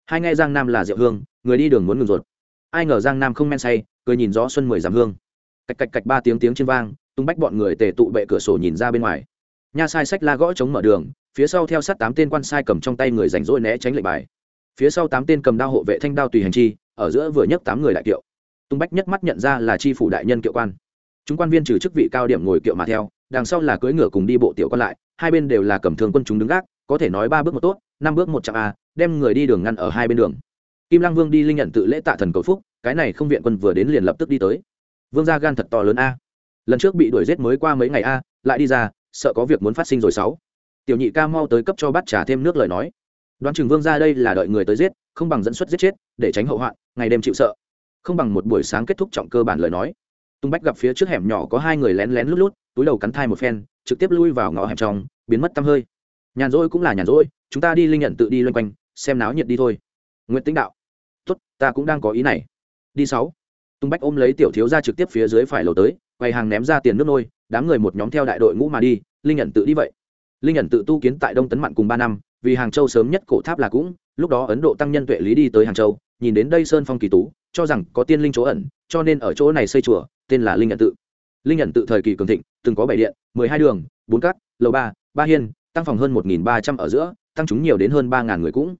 S1: hai nghe giang nam là rượu hương, người đi đường muốn ngừng ruột. Ai ngờ giang nam không men say, cười nhìn gió xuân mười dặm hương. Cạch cạch cạch ba tiếng tiếng trên vang, tung bách bọn người tề tụ bệ cửa sổ nhìn ra bên ngoài. Nha sai sách la gõ chống mở đường, phía sau theo sát tám tên quan sai cầm trong tay người rảnh rỗi né tránh lệnh bài phía sau tám tên cầm đao hộ vệ thanh đao tùy hành chi, ở giữa vừa nhấc tám người đại kiệu. Tung bách nhất mắt nhận ra là tri phủ đại nhân kiệu quan. Chúng quan viên trừ chức vị cao điểm ngồi kiệu mà theo, đằng sau là cưỡi ngựa cùng đi bộ tiểu quan lại, hai bên đều là cầm thường quân chúng đứng gác, có thể nói ba bước một tốt, năm bước một trăm a, đem người đi đường ngăn ở hai bên đường. Kim lăng vương đi linh nhận tự lễ tạ thần cầu phúc, cái này không viện quân vừa đến liền lập tức đi tới. Vương gia gan thật to lớn a. Lần trước bị đuổi giết mới qua mấy ngày a, lại đi ra, sợ có việc muốn phát sinh rồi sáu. Tiểu nhị ca mau tới cấp cho bát trà thêm nước lời nói đoán chừng vương ra đây là đợi người tới giết, không bằng dẫn xuất giết chết, để tránh hậu hoạn, ngày đêm chịu sợ. Không bằng một buổi sáng kết thúc trọng cơ bản lời nói. Tung bách gặp phía trước hẻm nhỏ có hai người lén lén lút lút, túi đầu cắn thai một phen, trực tiếp lui vào ngõ hẻm trong, biến mất tăm hơi. Nhàn rỗi cũng là nhàn rỗi, chúng ta đi linh nhận tự đi loanh quanh, xem náo nhiệt đi thôi. Nguyễn tĩnh đạo, tốt, ta cũng đang có ý này. Đi sáu. Tung bách ôm lấy tiểu thiếu ra trực tiếp phía dưới phải lầu tới, quầy hàng ném ra tiền nước nôi, đám người một nhóm theo đại đội ngũ mà đi, linh nhận tự đi vậy linh ẩn tự tu kiến tại đông tấn mặn cùng ba năm vì hàng châu sớm nhất cổ tháp là cũng lúc đó ấn độ tăng nhân tuệ lý đi tới hàng châu nhìn đến đây sơn phong kỳ tú cho rằng có tiên linh chỗ ẩn cho nên ở chỗ này xây chùa tên là linh ẩn tự linh ẩn tự thời kỳ cường thịnh từng có bảy điện mười hai đường bốn cát lầu ba ba hiên tăng phòng hơn một nghìn ba trăm ở giữa tăng chúng nhiều đến hơn ba ngàn người cũng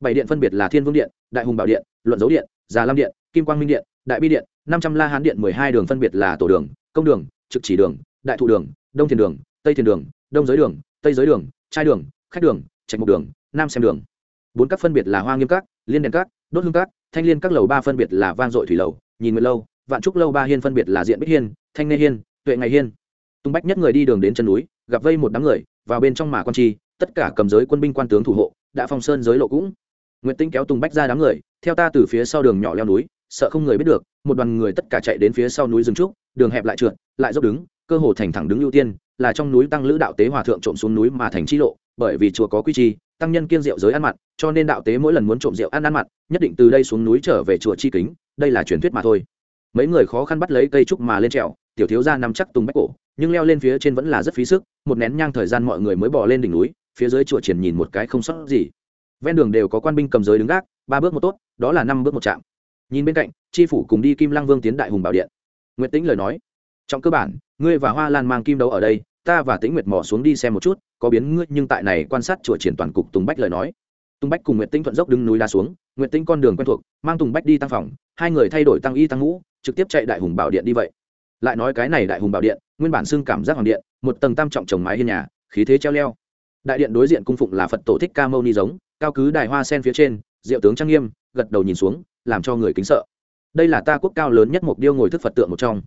S1: bảy điện phân biệt là thiên vương điện đại hùng bảo điện luận dấu điện già lam điện kim quang minh điện đại bi điện năm trăm la hán điện mười hai đường phân biệt là tổ đường công đường trực chỉ đường đại thụ đường đông thiền đường tây thiền đường đông giới đường tây giới đường, trai đường, khách đường, trạch mục đường, nam xem đường. Bốn các phân biệt là hoa nghiêm các, liên đèn các, đốt hương các, thanh liên các lầu ba phân biệt là vang dội thủy lầu, nhìn nguyệt lâu, vạn trúc lâu ba hiên phân biệt là diện bích hiên, thanh nê hiên, tuệ ngày hiên. Tung bách nhất người đi đường đến chân núi, gặp vây một đám người, vào bên trong mà quan chi tất cả cầm giới quân binh quan tướng thủ hộ, đã phong sơn giới lộ cũng. Nguyễn tinh kéo tung bách ra đám người, theo ta từ phía sau đường nhỏ leo núi, sợ không người biết được, một đoàn người tất cả chạy đến phía sau núi rừng trúc, đường hẹp lại trượt, lại dốc đứng, cơ hồ thành thẳng đứng ưu tiên là trong núi tăng lữ đạo tế hòa thượng trộm xuống núi mà thành chi lộ, bởi vì chùa có quy chi tăng nhân kiên rượu giới ăn mặn, cho nên đạo tế mỗi lần muốn trộm rượu ăn ăn mặn, nhất định từ đây xuống núi trở về chùa chi kính, đây là truyền thuyết mà thôi. Mấy người khó khăn bắt lấy cây trúc mà lên trèo, tiểu thiếu gia nằm chắc tung bách cổ, nhưng leo lên phía trên vẫn là rất phí sức, một nén nhang thời gian mọi người mới bỏ lên đỉnh núi, phía dưới chùa triển nhìn một cái không sót gì. Ven đường đều có quan binh cầm giới đứng gác, ba bước một tốt, đó là năm bước một chạm nhìn bên cạnh tri phủ cùng đi kim lăng vương tiến đại hùng bảo điện. Nguyễn tĩnh lời nói. Trong cơ bản ngươi và hoa lan mang kim đấu ở đây, ta và tĩnh nguyệt mỏ xuống đi xem một chút, có biến ngươi, nhưng tại này quan sát chùa triển toàn cục tùng bách lời nói. Tùng bách cùng nguyệt tĩnh thuận dốc đứng núi đá xuống, nguyệt tĩnh con đường quen thuộc, mang tùng bách đi tăng phòng, hai người thay đổi tăng y tăng ngũ, trực tiếp chạy đại hùng bảo điện đi vậy. Lại nói cái này đại hùng bảo điện, nguyên bản xưng cảm giác hoàng điện, một tầng tam trọng trồng mái hiên nhà, khí thế treo leo. Đại điện đối diện cung phụng là phật tổ thích ca mâu ni giống, cao cứ đài hoa sen phía trên, diệu tướng trang nghiêm, gật đầu nhìn xuống, làm cho người kính sợ. Đây là ta quốc cao lớn nhất mục điêu ngồi thức phật tượng một trong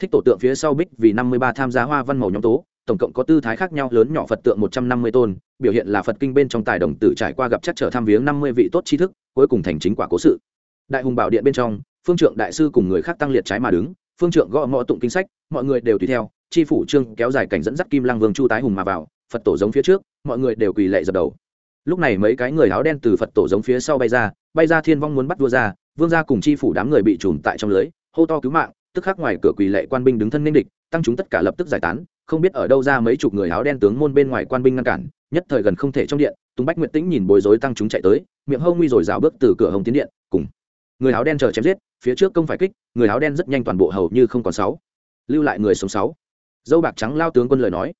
S1: thích tổ tượng phía sau bích vì năm mươi ba tham gia hoa văn màu nhóm tố, tổng cộng có tư thái khác nhau, lớn nhỏ phật tượng một trăm năm mươi tôn, biểu hiện là phật kinh bên trong tài đồng tử trải qua gặp chắc trở tham viếng năm mươi vị tốt tri thức, cuối cùng thành chính quả cố sự. Đại hùng bảo điện bên trong, phương trượng đại sư cùng người khác tăng liệt trái mà đứng, phương trượng gõ ngõ tụng kinh sách, mọi người đều tùy theo tri phủ trương kéo dài cảnh dẫn dắt kim lăng vương chu tái hùng mà vào, phật tổ giống phía trước, mọi người đều quỳ lệ dập đầu. Lúc này mấy cái người áo đen từ phật tổ giống phía sau bay ra bay ra thiên vong muốn bắt vua ra, vương gia cùng tri phủ đám người bị trùm tại trong lưới, hô to cứu mạng tức khắc ngoài cửa quỳ lệ quan binh đứng thân nên địch, tăng chúng tất cả lập tức giải tán, không biết ở đâu ra mấy chục người áo đen tướng môn bên ngoài quan binh ngăn cản, nhất thời gần không thể trong điện, tùng bách nguyện tĩnh nhìn bối rối tăng chúng chạy tới, miệng hông nguy rồi rào bước từ cửa hồng tiến điện, cùng người áo đen chờ chém giết, phía trước công phải kích, người áo đen rất nhanh toàn bộ hầu như không còn sáu, lưu lại người sống sáu. Dâu bạc trắng lao tướng quân lời nói.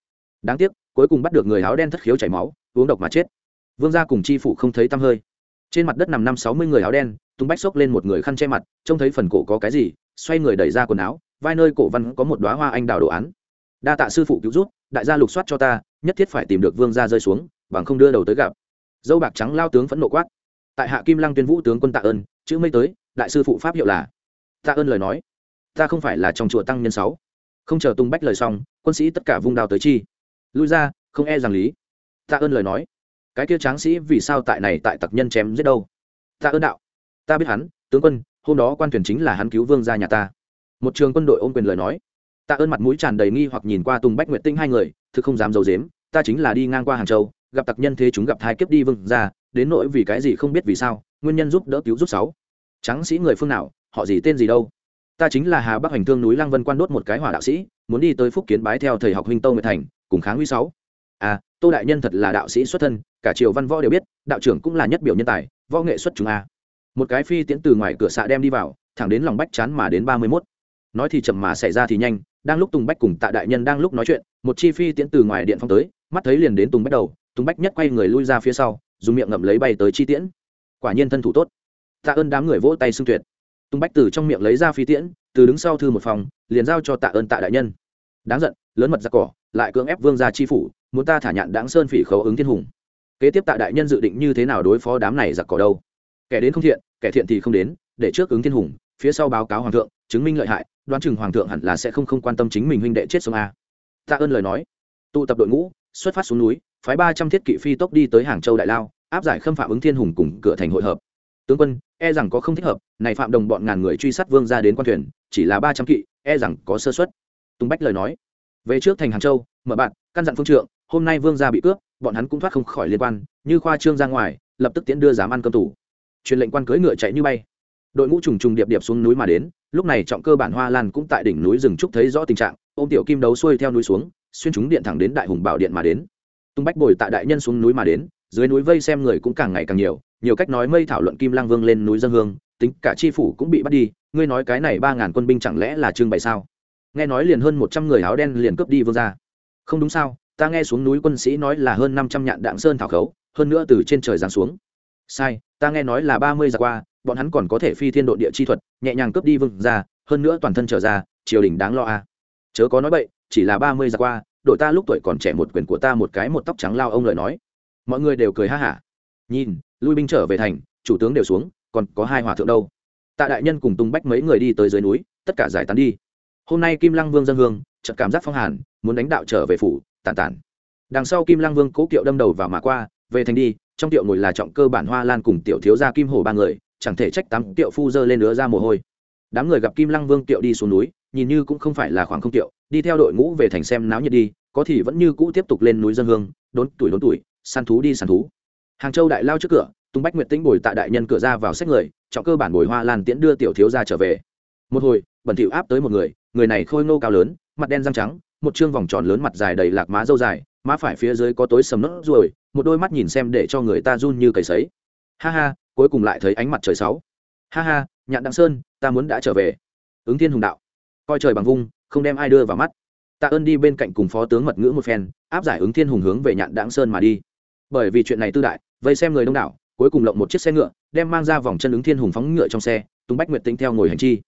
S1: Đáng tiếc, cuối cùng bắt được người áo đen thất khiếu chảy máu, uống độc mà chết. Vương gia cùng chi phủ không thấy tăm hơi. Trên mặt đất nằm năm sáu mươi người áo đen tung bách xốc lên một người khăn che mặt, trông thấy phần cổ có cái gì xoay người đẩy ra quần áo, vai nơi cổ văn có một đoá hoa anh đào đồ án. Đa tạ sư phụ cứu rút đại gia lục soát cho ta, nhất thiết phải tìm được vương gia rơi xuống, bằng không đưa đầu tới gặp. Dâu bạc trắng lao tướng phẫn nộ quát. Tại hạ kim lăng tuyên vũ tướng quân tạ ơn, chữ mây tới, đại sư phụ pháp hiệu là. Tạ ơn lời nói. Ta không phải là trong chùa tăng nhân sáu. Không chờ tung bách lời xong, quân sĩ tất cả vung đao tới chi. Lui ra, không e rằng lý. Tạ ơn lời nói. Cái kia tráng sĩ vì sao tại này tại tặc nhân chém giết đâu? Tạ ơn đạo. Ta biết hắn tướng quân, hôm đó quan thuyền chính là hắn cứu vương ra nhà ta. Một trường quân đội ôm quyền lời nói. Tạ ơn mặt mũi tràn đầy nghi hoặc nhìn qua tùng bách nguyện tinh hai người, thực không dám d i ấ u dếm ta chính là đi ngang qua hàng châu, gặp tặc nhân thế chúng gặp thái kiếp đi vương ra đến nỗi vì cái gì không biết vì sao, nguyên nhân giúp đỡ cứu giúp sáu. Tráng sĩ người phương nào, họ gì tên gì đâu? Ta chính là hà bắc hành thương núi lăng vân quan đốt một cái hỏa đạo sĩ, muốn đi tới phúc kiến bái theo thầy học huynh tâu nguyệt thành, cùng kháng huy sáu. À tô đại nhân thật là đạo sĩ xuất thân, cả triều văn võ đều biết, đạo trưởng cũng là nhất biểu nhân tài, võ nghệ xuất chúng a một cái phi tiễn từ ngoài cửa xạ đem đi vào, thẳng đến lòng bách chán mà đến ba mươi mốt. Nói thì chậm mà xảy ra thì nhanh, đang lúc tùng bách cùng tạ đại nhân đang lúc nói chuyện, một chi phi tiễn từ ngoài điện phong tới, mắt thấy liền đến tùng bách đầu, tùng bách nhất quay người lui ra phía sau, dùng miệng ngậm lấy bay tới chi tiễn. Quả nhiên thân thủ tốt. Tạ ơn đám người vỗ tay xưng tuyệt. Tùng bách từ trong miệng lấy ra phi tiễn, từ đứng sau thư một phòng, liền giao cho tạ ơn tạ đại nhân. Đáng giận, lớn mật giặc cỏ, lại cưỡng ép vương gia chi phủ, muốn ta thả nhạn đáng sơn phỉ khấu ứng thiên hùng. Kế tiếp tạ đại nhân dự định như thế nào đối phó đám này giặc cỏ đâu? Kẻ đến không thiện, kẻ thiện thì không đến, để trước ứng thiên hùng, phía sau báo cáo hoàng thượng, chứng minh lợi hại, đoán chừng hoàng thượng hẳn là sẽ không không quan tâm chính mình huynh đệ chết sông a à. tạ ơn lời nói. Tụ tập đội ngũ, xuất phát xuống núi, phái ba trăm thiết kỵ phi tốc đi tới hàng châu đại lao, áp giải khâm phạm ứng thiên hùng cùng cửa thành hội hợp. Tướng quân e rằng có không thích hợp, này phạm đồng bọn ngàn người truy sát vương ra đến quan thuyền, chỉ là ba trăm kỵ e rằng có sơ xuất tùng bách lời nói. Về trước thành hàng châu, mở bạn căn dặn phương trượng, hôm nay vương gia bị cướp, bọn hắn cũng thoát không khỏi liên quan, như khoa trương ra ngoài, lập tức tiễn đưa dám ăn cơm tủ truyền lệnh quan cưỡi ngựa chạy như bay. Đội ngũ trùng trùng điệp điệp xuống núi mà đến, lúc này trọng cơ bản hoa lan cũng tại đỉnh núi rừng trúc thấy rõ tình trạng ô m tiểu kim đấu xuôi theo núi xuống, xuyên chúng điện thẳng đến đại hùng bảo điện mà đến. Tung bách bồi tại đại nhân xuống núi mà đến, dưới núi vây xem người cũng càng ngày càng nhiều nhiều cách nói mây thảo luận kim lang vương lên núi dân hương, tính cả chi phủ cũng bị bắt đi, ngươi nói cái này ba ngàn quân binh chẳng lẽ là trưng bày sao? Nghe nói liền hơn một trăm người áo đen liền cướp đi vương ra không đúng sao, ta nghe xuống núi quân sĩ nói là hơn năm trăm nhạn đạn sơn thảo khấu, hơn nữa từ trên trời giáng xuống sai ta nghe nói là ba mươi giờ qua bọn hắn còn có thể phi thiên độ địa chi thuật nhẹ nhàng cướp đi vương ra hơn nữa toàn thân trở ra triều đình đáng lo a. À. chớ có nói bậy, chỉ là ba mươi giờ qua đội ta lúc tuổi còn trẻ một quyền của ta một cái một tóc trắng lao ông lời nói. Mọi người đều cười ha hả. Nhìn lui binh trở về thành chủ tướng đều xuống còn có hai hòa thượng đâu. Tạ đại nhân cùng tung bách mấy người đi tới dưới núi tất cả giải tán đi. Hôm nay kim lăng vương dân hương chợt cảm giác phong hàn muốn đánh đạo trở về phủ tàn tàn đằng sau kim lăng vương cố kiệu đâm đầu vào mà qua về thành đi trong tiệu ngồi là trọng cơ bản hoa lan cùng tiểu thiếu gia kim hổ ba người, chẳng thể trách tám tiệu phu dơ lên nữa ra mồ hôi. Đám người gặp kim lăng vương tiệu đi xuống núi, nhìn như cũng không phải là khoảng không tiệu, đi theo đội ngũ về thành xem náo nhiệt đi, có thì vẫn như cũ tiếp tục lên núi dân hương, đốn tuổi đốn tuổi, săn thú đi săn thú. Hàng châu đại lao trước cửa tung bách nguyệt tĩnh bồi tại đại nhân cửa ra vào xét người, trọng cơ bản bồi hoa lan tiễn đưa tiểu thiếu gia trở về. Một hồi, bẩn thỉu áp tới một người người này khôi ngô cao lớn, mặt đen răng trắng, một chương vòng tròn lớn mặt dài đầy lạc má dâu dài, má phải phía dưới có tối sầm nốt ruồi một đôi mắt nhìn xem để cho người ta run như cầy sấy. Ha ha, cuối cùng lại thấy ánh mặt trời sáu. Ha ha, nhạn đặng sơn, ta muốn đã trở về. Ứng thiên hùng đạo. Coi trời bằng vung, không đem ai đưa vào mắt. Tạ ơn đi bên cạnh cùng phó tướng mật ngữ một phen, áp giải ứng thiên hùng hướng về nhạn đặng sơn mà đi. Bởi vì chuyện này tư đại, vây xem người đông đảo, cuối cùng lộng một chiếc xe ngựa, đem mang ra vòng chân ứng thiên hùng phóng ngựa trong xe tung bách nguyệt tĩnh theo ngồi hành chi.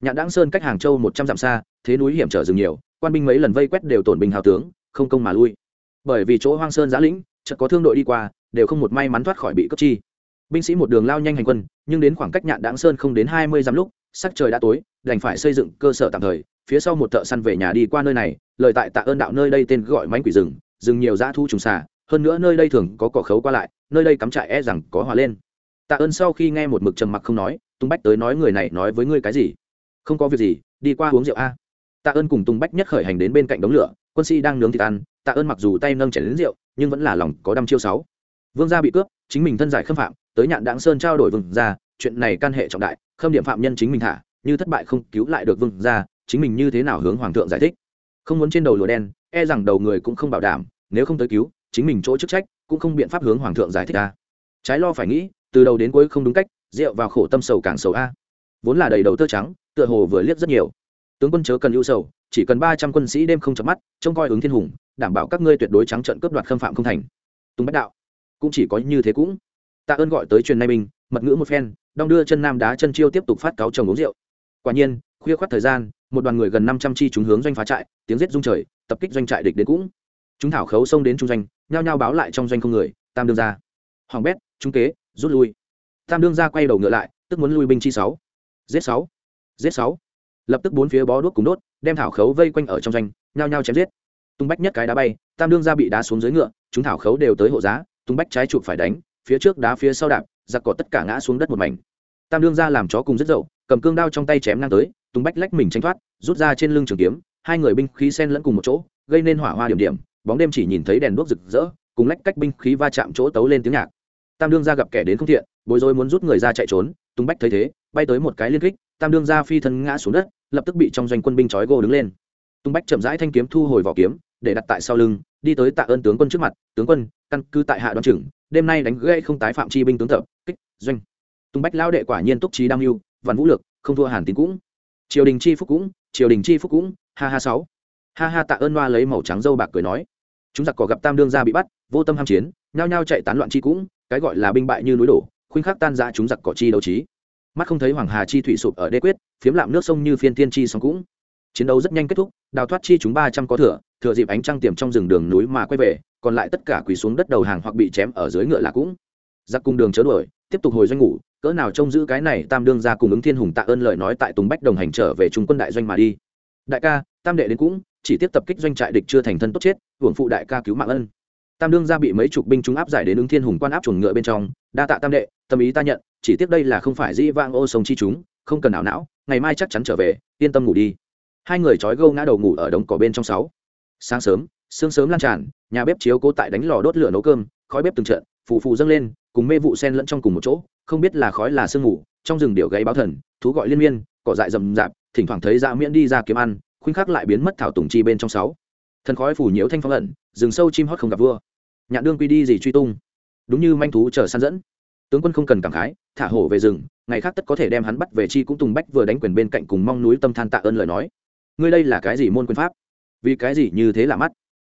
S1: Nhạn đặng sơn cách hàng châu một trăm dặm xa, thế núi hiểm trở rừng nhiều, quan binh mấy lần vây quét đều tổn binh hào tướng, không công mà lui. Bởi vì chỗ hoang sơn giã lĩnh chợt có thương đội đi qua, đều không một may mắn thoát khỏi bị cướp chi. Binh sĩ một đường lao nhanh hành quân, nhưng đến khoảng cách nhạn đáng sơn không đến hai mươi dặm lúc, sắc trời đã tối, đành phải xây dựng cơ sở tạm thời, phía sau một thợ săn về nhà đi qua nơi này, lời tại tạ ơn đạo nơi đây tên gọi mánh quỷ rừng rừng nhiều dã thu trùng xà, hơn nữa nơi đây thường có cỏ khấu qua lại, nơi đây cắm trại e rằng có hòa lên. Tạ ơn sau khi nghe một mực trầm mặc không nói tung bách tới nói người này nói với ngươi cái gì? Không có việc gì, đi qua uống rượu a. Tạ ơn cùng tung bách nhất khởi hành đến bên cạnh đống lửa, quân sĩ đang nướng thịt ăn, tạ ơn mặc dù tay nâng chảy đến rượu nhưng vẫn là lòng có đăm chiêu sáu. Vương gia bị cướp, chính mình thân giải khâm phạm, tới nhạn đáng sơn trao đổi vương gia, chuyện này can hệ trọng đại, khâm điểm phạm nhân chính mình thả, như thất bại không cứu lại được vương gia, chính mình như thế nào hướng hoàng thượng giải thích? Không muốn trên đầu lùa đen e rằng đầu người cũng không bảo đảm, nếu không tới cứu, chính mình chỗ chức trách, cũng không biện pháp hướng hoàng thượng giải thích a. Trái lo phải nghĩ, từ đầu đến cuối không đúng cách, rượu vào khổ tâm sầu càng sầu a. Vốn là đầy đầu tơ trắng, tựa hồ vừa liếc rất nhiều. Tướng quân chớ cần ưu sầu, chỉ cần ba trăm quân sĩ đêm không chấm mắt, trông coi ứng thiên hùng đảm bảo các ngươi tuyệt đối trắng trận cướp đoạt khâm phạm không thành. Tùng bách đạo, cũng chỉ có như thế cũng. Tạ ơn gọi tới truyền nay mình mật ngữ một phen, đong đưa chân nam đá chân chiêu tiếp tục phát cáo chồng uống rượu. Quả nhiên, khuya khoát thời gian, một đoàn người gần năm trăm chi chúng hướng doanh phá trại, tiếng giết rung trời, tập kích doanh trại địch đến cũng. Chúng thảo khấu xông đến trung doanh, nhao nhao báo lại trong doanh không người, tam đương ra hoàng bét, trung kế, rút lui. Tam đương ra quay đầu ngựa lại, tức muốn lui binh chi sáu. Giết sáu. Giết sáu. Lập tức bốn phía bó đuốc cùng đốt, đem thảo khấu vây quanh ở trong doanh, nhao nhao chém giết tung bách nhất cái đá bay, tam đương ra bị đá xuống dưới ngựa, chúng thảo khấu đều tới hộ giá, tung bách trái chụp phải đánh, phía trước đá phía sau đạp, giặc cỏ tất cả ngã xuống đất một mảnh. Tam đương ra làm chó cùng rất dậu, cầm cương đao trong tay chém ngang tới, tung bách lách mình tranh thoát, rút ra trên lưng trường kiếm, hai người binh khí sen lẫn cùng một chỗ, gây nên hỏa hoa điểm điểm, bóng đêm chỉ nhìn thấy đèn đuốc rực rỡ, cùng lách cách binh khí va chạm chỗ tấu lên tiếng nhạc. Tam đương ra gặp kẻ đến không thiện, bối rối muốn rút người ra chạy trốn, tung bách thấy thế, bay tới một cái liên kích, tam đương ra phi thân ngã xuống đất, lập tức bị trong doanh quân binh trói gô đứng lên. Tung bách chậm rãi thanh kiếm thu hồi vỏ kiếm để đặt tại sau lưng, đi tới tạ ơn tướng quân trước mặt, tướng quân, căn cứ tại hạ đoan trưởng đêm nay đánh gây không tái phạm chi binh tướng tập kích, doanh. Tung bách lao đệ quả nhiên túc trí đam mưu văn vũ lực không thua hàn tín cũng. Triều đình chi phúc cũng, triều đình chi phúc cũng, ha ha sáu. Ha ha tạ ơn loa lấy màu trắng dâu bạc cười nói. Chúng giặc cỏ gặp tam đương gia bị bắt, vô tâm ham chiến, nhao nhao chạy tán loạn chi cũng, cái gọi là binh bại như núi đổ, khuynh khắc tan ra chúng giặc cỏ chi đấu trí. Mắt không thấy hoàng hà chi thủy sụp ở đê quyết, phiếm lạm nước sông như phiên tiên chi sóng cũng. Chiến đấu rất nhanh kết thúc đào thoát chi chúng ba trăm có thừa thừa dịp ánh trăng tiềm trong rừng đường núi mà quay về, còn lại tất cả quỳ xuống đất đầu hàng hoặc bị chém ở dưới ngựa là cũng. Giặc cùng đường chớ đuổi, tiếp tục hồi doanh ngủ, cỡ nào trông giữ cái này tam đương ra cùng ứng thiên hùng tạ ơn lời nói tại tùng bách đồng hành trở về trung quân đại doanh mà đi. Đại ca, tam đệ đến cũng, chỉ tiếp tập kích doanh trại địch chưa thành thân tốt chết, hưởng phụ đại ca cứu mạng ân. Tam đương ra bị mấy chục binh chúng áp giải đến ứng thiên hùng quan áp chuồng ngựa bên trong, đa tạ tam đệ, tâm ý ta nhận, chỉ tiếc đây là không phải dĩ vang ô sông chi chúng, không cần ảo não, ngày mai chắc chắn trở về, yên tâm ngủ đi hai người trói gâu ngã đầu ngủ ở đống cỏ bên trong sáu. Sáng sớm, sương sớm lan tràn, nhà bếp chiếu cố tại đánh lò đốt lửa nấu cơm, khói bếp từng trận, phù phù dâng lên, cùng mê vụ sen lẫn trong cùng một chỗ, không biết là khói là sương ngủ trong rừng điệu gáy báo thần, thú gọi liên miên, cỏ dại rậm rạp, thỉnh thoảng thấy dạ miễn đi ra kiếm ăn, khuynh khắc lại biến mất thảo tùng chi bên trong sáu. Thần khói phủ nhiễu thanh phong ẩn, rừng sâu chim hót không gặp vua. Nhạn đương quy đi gì truy tung. Đúng như manh thú chờ săn dẫn. Tướng quân không cần cảm khái, thả hổ về rừng, ngày khác tất có thể đem hắn bắt về chi cũng tùng bách vừa đánh quyền bên cạnh cùng mong núi tâm than tạ ơn lời nói ngươi đây là cái gì môn quyền pháp? Vì cái gì như thế là mắt?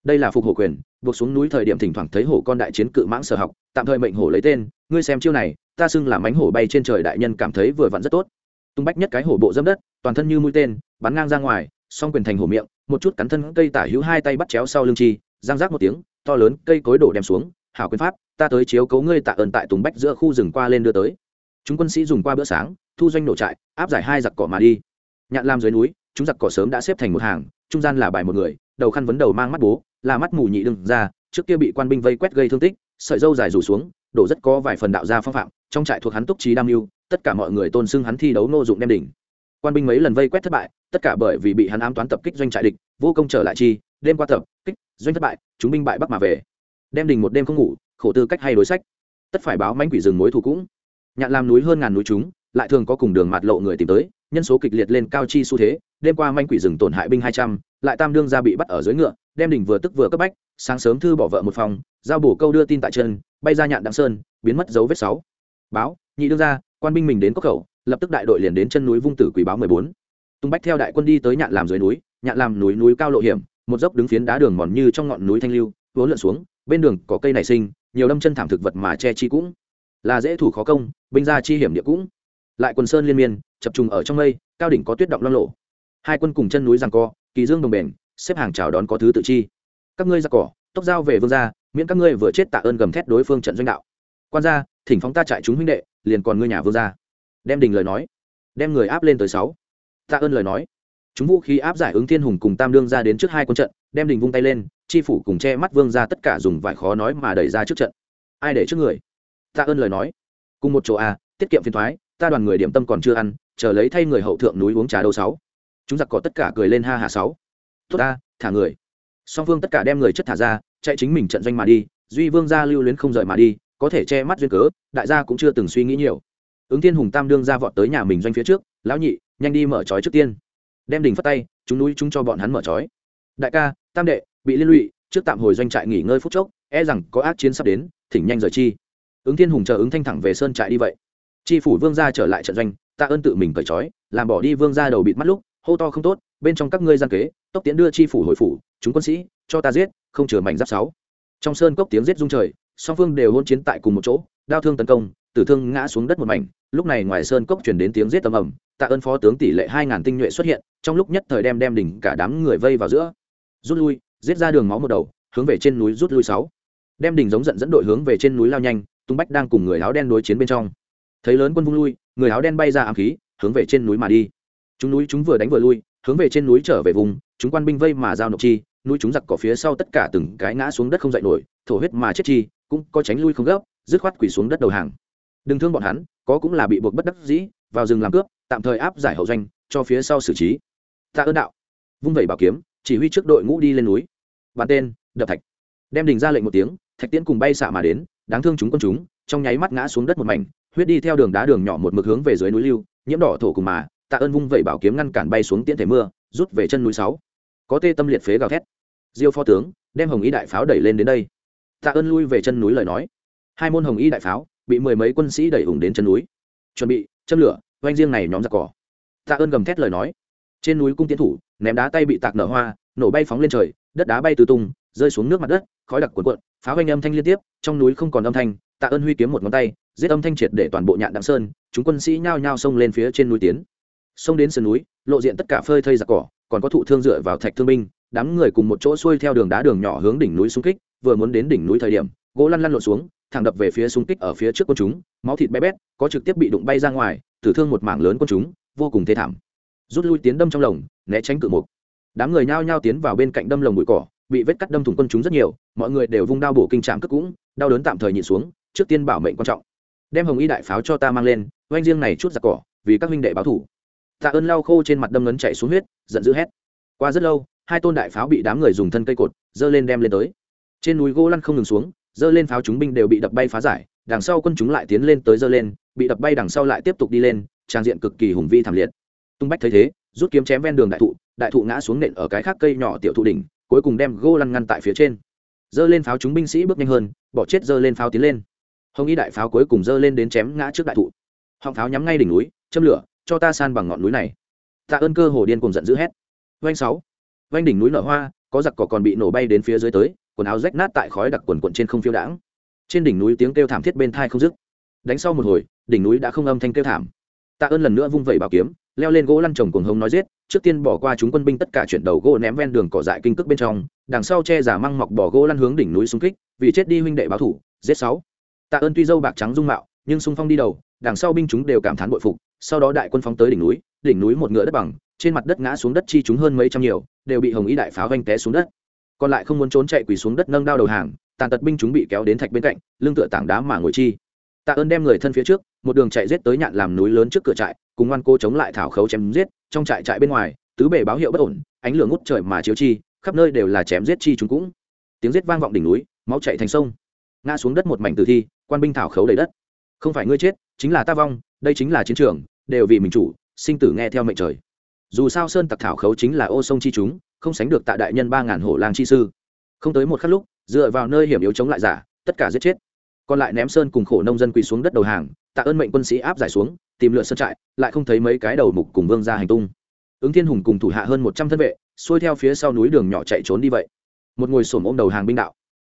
S1: Đây là phục hổ quyền, buộc xuống núi thời điểm thỉnh thoảng thấy hổ con đại chiến cự mãng sở học, tạm thời mệnh hổ lấy tên, ngươi xem chiêu này, ta xưng làm mánh hổ bay trên trời đại nhân cảm thấy vừa vặn rất tốt. Tung bách nhất cái hổ bộ dâm đất, toàn thân như mũi tên, bắn ngang ra ngoài, song quyền thành hổ miệng, một chút cắn thân cây tả hữu hai tay bắt chéo sau lưng chi giang rác một tiếng, to lớn, cây cối đổ đem xuống, hảo quyền pháp, ta tới chiếu cấu ngươi tạ ơn tại tùng bách giữa khu rừng qua lên đưa tới. Chúng quân sĩ dùng qua bữa sáng, thu doanh nổ trại, áp giải hai giặc cỏ mà đi. Nhạn lam dưới núi chúng giặc cỏ sớm đã xếp thành một hàng, trung gian là bài một người, đầu khăn vấn đầu mang mắt bố, là mắt mù nhị đừng ra, trước kia bị quan binh vây quét gây thương tích, sợi dâu dài rủ xuống, đổ rất có vài phần đạo gia phong phạm, trong trại thuộc hắn túc trí đam mưu, tất cả mọi người tôn xưng hắn thi đấu nô dụng đem đỉnh. Quan binh mấy lần vây quét thất bại, tất cả bởi vì bị hắn ám toán tập kích doanh trại địch, vô công trở lại chi, đêm qua tập, kích, doanh thất bại, chúng binh bại bắc mà về. Đem đình một đêm không ngủ, khổ tư cách hay đối sách. Tất phải báo mánh quỷ rừng mối thù cũng. Nhạn làm núi hơn ngàn núi chúng lại thường có cùng đường mạt lộ người tìm tới, nhân số kịch liệt lên cao chi xu thế, đêm qua manh quỷ rừng tổn hại binh hai trăm, lại tam đương ra bị bắt ở dưới ngựa, đem đỉnh vừa tức vừa cấp bách, sáng sớm thư bỏ vợ một phòng, giao bổ câu đưa tin tại chân, bay ra nhạn đặng sơn, biến mất dấu vết sáu. Báo, nhị đương ra quan binh mình đến cốc khẩu, lập tức đại đội liền đến chân núi vung tử quý báo mười bốn. Tung bách theo đại quân đi tới nhạn làm dưới núi, nhạn làm núi núi cao lộ hiểm, một dốc đứng phiến đá đường mòn như trong ngọn núi thanh lưu, vốn lượn xuống, bên đường có cây nảy sinh, nhiều đâm chân thảm thực vật mà che chi cũng. Là dễ thủ khó công, binh ra chi hiểm địa cũng lại quần sơn liên miên chập trùng ở trong mây cao đỉnh có tuyết động loang lộ hai quân cùng chân núi giằng co kỳ dương đồng bền xếp hàng chào đón có thứ tự chi. Các ngươi ra cỏ tốc giao về vương gia miễn các ngươi vừa chết tạ ơn gầm thét đối phương trận doanh đạo. Quan gia thỉnh phóng ta trại chúng huynh đệ liền còn ngươi nhà vương gia. Đem đình lời nói. Đem người áp lên tới sáu. Tạ ơn lời nói. Chúng vũ khí áp giải ứng thiên hùng cùng tam đương ra đến trước hai quân trận đem đình vung tay lên chi phủ cùng che mắt vương ra tất cả dùng vải khó nói mà đẩy ra trước trận. Ai để trước người? Tạ ơn lời nói. Cùng một chỗ a à, tiết kiệm phiền thoái ta đoàn người điểm tâm còn chưa ăn, chờ lấy thay người hậu thượng núi uống trà đâu sáu. Chúng giặc có tất cả cười lên ha hà sáu. Tốt ta, thả người. Song phương tất cả đem người chất thả ra, chạy chính mình trận doanh mà đi, duy vương gia lưu luyến không rời mà đi, có thể che mắt duyên cớ, đại gia cũng chưa từng suy nghĩ nhiều. Ứng thiên hùng tam đương ra vọt tới nhà mình doanh phía trước, lão nhị, nhanh đi mở trói trước tiên. Đem đình phát tay, chúng núi chúng cho bọn hắn mở trói. Đại ca, tam đệ, bị liên lụy, trước tạm hồi doanh trại nghỉ ngơi phút chốc e rằng có ác chiến sắp đến, thỉnh nhanh rời chi. Ứng thiên hùng chờ ứng thanh thẳng về sơn trại đi vậy chi phủ vương gia trở lại trận doanh, tạ ơn tự mình cởi trói, làm bỏ đi vương gia đầu bịt mắt lúc, hô to không tốt, bên trong các ngươi gian kế, tốc tiến đưa chi phủ hồi phủ, chúng quân sĩ, cho ta giết, không chừa mảnh giáp sáu. Trong sơn cốc tiếng giết rung trời, song phương đều hôn chiến tại cùng một chỗ, đao thương tấn công, tử thương ngã xuống đất một mảnh. Lúc này ngoài sơn cốc chuyển đến tiếng giết tầm ầm, tạ ơn phó tướng tỷ lệ hai ngàn tinh nhuệ xuất hiện, trong lúc nhất thời đem đem đỉnh cả đám người vây vào giữa. Rút lui, giết ra đường máu một đầu, hướng về trên núi rút lui sáu. Đem đỉnh giống giận dẫn đội hướng về trên núi lao nhanh, tung bách đang cùng người áo đen đối chiến bên trong thấy lớn quân vung lui, người áo đen bay ra ám khí, hướng về trên núi mà đi. Chúng núi chúng vừa đánh vừa lui, hướng về trên núi trở về vùng, chúng quan binh vây mà giao nộp chi, núi chúng giặc cỏ phía sau tất cả từng cái ngã xuống đất không dậy nổi, thổ huyết mà chết chi, cũng có tránh lui không gấp, dứt khoát quỳ xuống đất đầu hàng. Đừng thương bọn hắn, có cũng là bị buộc bất đắc dĩ, vào rừng làm cướp, tạm thời áp giải hậu doanh, cho phía sau xử trí. Tạ ơn đạo. Vung vẩy bảo kiếm, chỉ huy trước đội ngũ đi lên núi. Bàn tên, đập thạch. Đem đình ra lệnh một tiếng, thạch tiễn cùng bay xạ mà đến, đáng thương chúng quân chúng, trong nháy mắt ngã xuống đất một mảnh huyết đi theo đường đá đường nhỏ một mực hướng về dưới núi lưu, nhiễm đỏ thổ cùng mà, tạ ơn vung vẩy bảo kiếm ngăn cản bay xuống tiễn thể mưa, rút về chân núi sáu. Có tê tâm liệt phế gào thét. Diêu phó tướng, đem hồng y đại pháo đẩy lên đến đây. Tạ ơn lui về chân núi lời nói. Hai môn hồng y đại pháo bị mười mấy quân sĩ đẩy ủng đến chân núi. Chuẩn bị, châm lửa, oanh riêng này nhóm giặc cỏ. Tạ ơn gầm thét lời nói. Trên núi cung tiến thủ, ném đá tay bị tạc nở hoa, nổ bay phóng lên trời, đất đá bay từ tung, rơi xuống nước mặt đất, khói đặc cuộn cuộn, pháo oanh âm thanh liên tiếp, trong núi không còn âm thanh tạ ơn huy kiếm một ngón tay, giết âm thanh triệt để toàn bộ nhạn đặng sơn, chúng quân sĩ nhao nhao xông lên phía trên núi tiến. Xông đến sườn núi, lộ diện tất cả phơi thây giặc cỏ, còn có thụ thương dựa vào thạch thương binh, đám người cùng một chỗ xuôi theo đường đá đường nhỏ hướng đỉnh núi xung kích, vừa muốn đến đỉnh núi thời điểm, gỗ lăn lăn lộn xuống, thẳng đập về phía xung kích ở phía trước quân chúng, máu thịt bé bét, có trực tiếp bị đụng bay ra ngoài, tử thương một mảng lớn quân chúng, vô cùng thê thảm. Rút lui tiến đâm trong lồng, né tránh cự mục. Đám người nhao nhao tiến vào bên cạnh đâm lồng bụi cỏ, bị vết cắt đâm thủng quân chúng rất nhiều, mọi người đều vung đao bổ kinh trạm cất cũng, đau đớn tạm thời nhịn xuống trước tiên bảo mệnh quan trọng. Đem hồng y đại pháo cho ta mang lên, oanh riêng này chút giặc cỏ, vì các huynh đệ báo thủ. Tạ ơn lau khô trên mặt đâm ngấn chạy xuống huyết, giận dữ hét. Qua rất lâu, hai tôn đại pháo bị đám người dùng thân cây cột dơ lên đem lên tới. Trên núi gỗ lăn không ngừng xuống dơ lên pháo chúng binh đều bị đập bay phá giải, đằng sau quân chúng lại tiến lên tới dơ lên, bị đập bay đằng sau lại tiếp tục đi lên, trang diện cực kỳ hùng vi thảm liệt. Tung bách thấy thế, rút kiếm chém ven đường đại thụ đại thụ ngã xuống nện ở cái khác cây nhỏ tiểu thụ đỉnh, cuối cùng đem gỗ lăn ngăn tại phía trên. Dơ lên pháo chúng binh sĩ bước nhanh hơn, bỏ chết dơ lên pháo tiến lên hồng y đại pháo cuối cùng dơ lên đến chém ngã trước đại thụ. Họng pháo nhắm ngay đỉnh núi, châm lửa, cho ta san bằng ngọn núi này. Tạ ơn cơ hồ điên cùng giận dữ hét. Vanh sáu. Vanh đỉnh núi nở hoa, có giặc cỏ còn bị nổ bay đến phía dưới tới, quần áo rách nát tại khói đặc quần quận trên không phiêu đãng. Trên đỉnh núi tiếng kêu thảm thiết bên thai không dứt. Đánh sau một hồi, đỉnh núi đã không âm thanh kêu thảm. Tạ ơn lần nữa vung vẩy bảo kiếm, leo lên gỗ lăn trồng cuồng hống nói giết, trước tiên bỏ qua chúng quân binh tất cả chuyển đầu gỗ ném ven đường cỏ dại kinh cước bên trong, đằng sau che giả măng mọc bỏ gỗ lăn hướng đỉnh núi xung kích, vì chết đi huynh đệ báo thủ, giết sáu tạ ơn tuy dâu bạc trắng dung mạo, nhưng xung phong đi đầu, đằng sau binh chúng đều cảm thán bội phục, sau đó đại quân phóng tới đỉnh núi đỉnh núi một ngựa đất bằng, trên mặt đất ngã xuống đất chi chúng hơn mấy trăm nhiều, đều bị hồng ý đại pháo vanh té xuống đất. Còn lại không muốn trốn chạy quỳ xuống đất nâng đao đầu hàng, tàn tật binh chúng bị kéo đến thạch bên cạnh, lưng tựa tảng đá mà ngồi chi. Tạ ơn đem người thân phía trước, một đường chạy giết tới nhạn làm núi lớn trước cửa trại, cùng ngoan cô chống lại thảo khấu chém giết, trong trại trại bên ngoài, tứ bể báo hiệu bất ổn, ánh lửa ngút trời mà chiếu chi, khắp nơi đều là chém giết chi chúng cũng. Tiếng giết vang vọng đỉnh núi, máu chạy thành sông. Ngã xuống đất một mảnh tử thi quan binh thảo khấu đầy đất. Không phải ngươi chết, chính là ta vong, đây chính là chiến trường, đều vì mình chủ, sinh tử nghe theo mệnh trời. Dù sao sơn tặc thảo khấu chính là ô sông chi chúng, không sánh được tạ đại nhân ba ngàn hổ lang chi sư. Không tới một khắc lúc, dựa vào nơi hiểm yếu chống lại giả, tất cả giết chết. Còn lại ném sơn cùng khổ nông dân quỳ xuống đất đầu hàng, tạ ơn mệnh quân sĩ áp giải xuống, tìm lượn sơn trại, lại không thấy mấy cái đầu mục cùng vương ra hành tung. Ứng thiên hùng cùng thủ hạ hơn một trăm thân vệ, xuôi theo phía sau núi đường nhỏ chạy trốn đi vậy. Một ngồi sổm ôm đầu hàng binh đạo.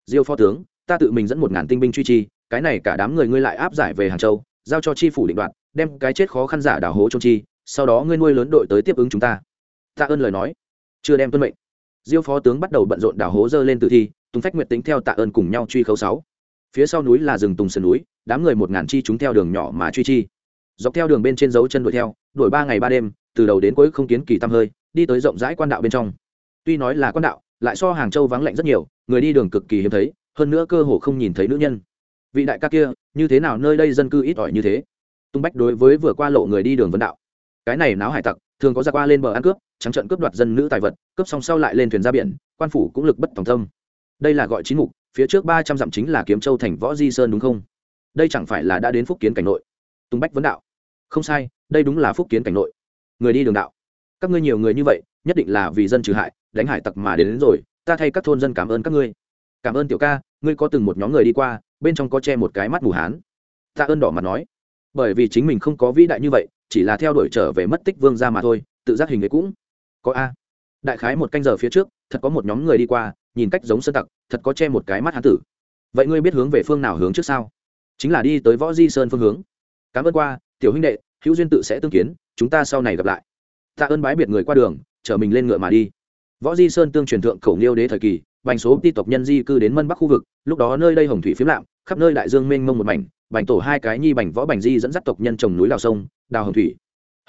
S1: Diêu phó tướng, ta tự mình dẫn một ngàn tinh binh truy chi cái này cả đám người ngươi lại áp giải về hàng châu, giao cho tri phủ định đoạt, đem cái chết khó khăn giả đảo hố trôn chi, sau đó ngươi nuôi lớn đội tới tiếp ứng chúng ta. Tạ ơn lời nói, chưa đem tuân mệnh. Diêu phó tướng bắt đầu bận rộn đảo hố dơ lên tử thi, tùng phách nguyệt tính theo tạ ơn cùng nhau truy khấu sáu. Phía sau núi là rừng tùng sườn núi, đám người một ngàn chi chúng theo đường nhỏ mà truy chi. Dọc theo đường bên trên dấu chân đuổi theo, đuổi ba ngày ba đêm, từ đầu đến cuối không kiến kỳ tăm hơi, đi tới rộng rãi quan đạo bên trong. Tuy nói là quan đạo, lại so hàng châu vắng lạnh rất nhiều, người đi đường cực kỳ hiếm thấy, hơn nữa cơ hồ không nhìn thấy nữ nhân vị đại ca kia như thế nào nơi đây dân cư ít ỏi như thế? Tung bách đối với vừa qua lộ người đi đường vấn đạo. Cái này náo hải tặc thường có ra qua lên bờ ăn cướp trắng trận cướp đoạt dân nữ tài vật cướp xong sau lại lên thuyền ra biển quan phủ cũng lực bất tòng tâm. Đây là gọi chín mục phía trước ba trăm dặm chính là kiếm châu thành võ di sơn đúng không? Đây chẳng phải là đã đến phúc kiến cảnh nội? Tung bách vấn đạo. Không sai đây đúng là phúc kiến cảnh nội. Người đi đường đạo. Các ngươi nhiều người như vậy nhất định là vì dân trừ hại đánh hải tặc mà đến, đến rồi ta thay các thôn dân cảm ơn các ngươi. Cảm ơn tiểu ca ngươi có từng một nhóm người đi qua bên trong có che một cái mắt mù hán. Tạ ơn đỏ mặt nói, bởi vì chính mình không có vĩ đại như vậy, chỉ là theo đuổi trở về mất tích vương ra mà thôi, tự giác hình ấy cũng có a. Đại khái một canh giờ phía trước, thật có một nhóm người đi qua, nhìn cách giống sơn tặc, thật có che một cái mắt hán tử. Vậy ngươi biết hướng về phương nào hướng trước sao? Chính là đi tới võ di sơn phương hướng. Cảm ơn qua, tiểu huynh đệ, hữu duyên tự sẽ tương kiến, chúng ta sau này gặp lại. Tạ ơn bái biệt người qua đường, chở mình lên ngựa mà đi. Võ di sơn tương truyền thượng khẩu nghiêu đế thời kỳ bành số ti tộc nhân di cư đến mân bắc khu vực, lúc đó nơi đây hồng thủy phiếm lạm, khắp nơi đại dương mênh mông một mảnh, bành tổ hai cái nhi bành võ bành di dẫn dắt tộc nhân trồng núi lào sông, đào hồng thủy.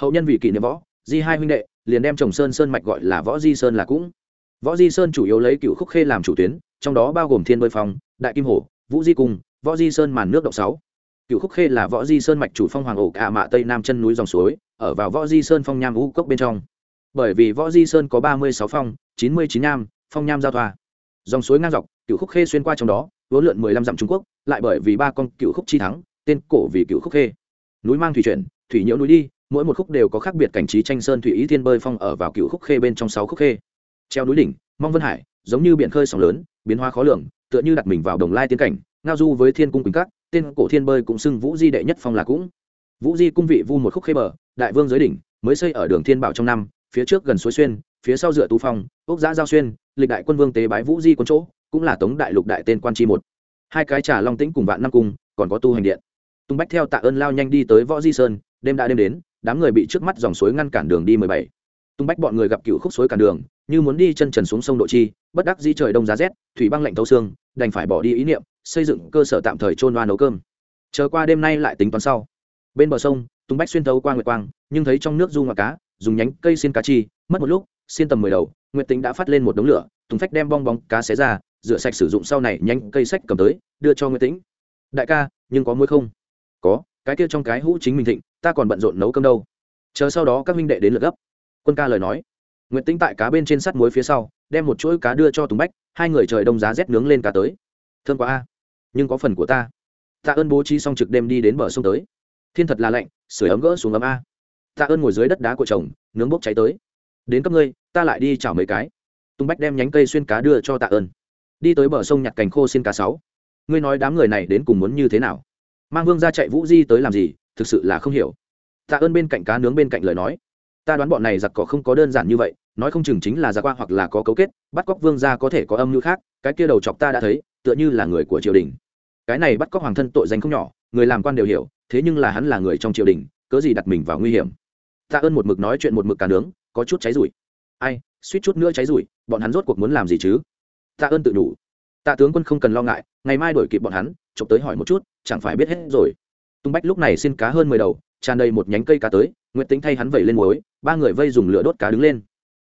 S1: Hậu nhân vì kỷ niệm võ, di hai huynh đệ, liền đem trồng sơn sơn mạch gọi là võ di sơn là cũng. Võ di sơn chủ yếu lấy cựu khúc khê làm chủ tuyến, trong đó bao gồm thiên bơi phong, đại kim hổ, vũ di cung, võ di sơn màn nước động sáu. Cựu khúc khê là võ di sơn mạch chủ phong hoàng ổ cả mạ tây nam chân núi dòng suối, ở vào võ di sơn phong nham u cốc bên trong. Bởi vì võ di sơn có ba mươi sáu phong, chín mươi chín nham, phong nham giao thoa dòng suối ngang dọc, cựu khúc khê xuyên qua trong đó, vốn lượn mười lăm dặm trung quốc, lại bởi vì ba con cựu khúc chi thắng, tên cổ vì cựu khúc khê. Núi mang thủy chuyển, thủy nhiễu núi đi, mỗi một khúc đều có khác biệt cảnh trí tranh sơn thủy ý thiên bơi phong ở vào cựu khúc khê bên trong sáu khúc khê. Treo núi đỉnh, mong vân hải, giống như biển khơi sóng lớn, biến hóa khó lường, tựa như đặt mình vào đồng lai tiên cảnh, ngao du với thiên cung quỳnh cát tên cổ thiên bơi cũng xưng vũ di đệ nhất phong là cũng. Vũ di cung vị vu một khúc khê bờ, đại vương giới đỉnh, mới xây ở đường thiên bảo trong năm, phía trước gần suối xuyên, phía sau dựa tú phong, ốc giã giao xuyên lịch đại quân vương tế bái vũ di quân chỗ, cũng là tống đại lục đại tên quan tri một. Hai cái trà long tĩnh cùng vạn năm cung, còn có tu hành điện. Tung bách theo tạ ơn lao nhanh đi tới võ di sơn, đêm đã đêm đến, đám người bị trước mắt dòng suối ngăn cản đường đi mười bảy. Tung bách bọn người gặp cựu khúc suối cản đường, như muốn đi chân trần xuống sông độ chi, bất đắc di trời đông giá rét, thủy băng lạnh thấu xương, đành phải bỏ đi ý niệm, xây dựng cơ sở tạm thời trôn đoa nấu cơm. Chờ qua đêm nay lại tính toán sau. Bên bờ sông tung bách xuyên thấu qua nguyệt quang, nhưng thấy trong nước du ngoại cá, dùng nhánh cây xiên cá chi, mất một lúc, xiên tầm mười đầu nguyệt tính đã phát lên một đống lửa, tùng phách đem bong bóng cá xé ra, rửa sạch sử dụng sau này nhanh cây sách cầm tới, đưa cho nguyệt tĩnh. Đại ca, nhưng có muối không? Có, cái kia trong cái hũ chính mình thịnh, ta còn bận rộn nấu cơm đâu. Chờ sau đó các minh đệ đến lượt gấp. Quân ca lời nói. Nguyệt tĩnh tại cá bên trên sắt muối phía sau, đem một chuỗi cá đưa cho tùng bách, hai người trời đông giá rét nướng lên cá tới. "Thơm quá a, nhưng có phần của ta. Tạ ơn bố trí xong trực đêm đi đến bờ sông tới. Thiên thật là lạnh, sưởi ấm gỡ xuống ấm a. Tạ ơn ngồi dưới đất đá của chồng, nướng bốc cháy tới. Đến cấp ngươi ta lại đi chảo mấy cái. Tung bách đem nhánh cây xuyên cá đưa cho tạ ơn. Đi tới bờ sông nhặt cành khô xin cá sáu. Ngươi nói đám người này đến cùng muốn như thế nào? Mang vương ra chạy vũ di tới làm gì, thực sự là không hiểu. Tạ ơn bên cạnh cá nướng bên cạnh lời nói. Ta đoán bọn này giặc cỏ không có đơn giản như vậy, nói không chừng chính là giặc qua hoặc là có cấu kết, bắt cóc vương ra có thể có âm mưu khác, cái kia đầu chọc ta đã thấy, tựa như là người của triều đình. Cái này bắt cóc hoàng thân tội danh không nhỏ, người làm quan đều hiểu, thế nhưng là hắn là người trong triều đình, cớ gì đặt mình vào nguy hiểm? Tạ ơn một mực nói chuyện một mực cả nướng, có chút cháy rủi ai, suýt chút nữa cháy rủi bọn hắn rốt cuộc muốn làm gì chứ? Tạ ơn tự đủ. Tạ tướng quân không cần lo ngại, ngày mai đổi kịp bọn hắn, chụp tới hỏi một chút, chẳng phải biết hết rồi. Tung bách lúc này xin cá hơn mười đầu, tràn đầy một nhánh cây cá tới nguyễn tính thay hắn vẩy lên muối, ba người vây dùng lửa đốt cá đứng lên.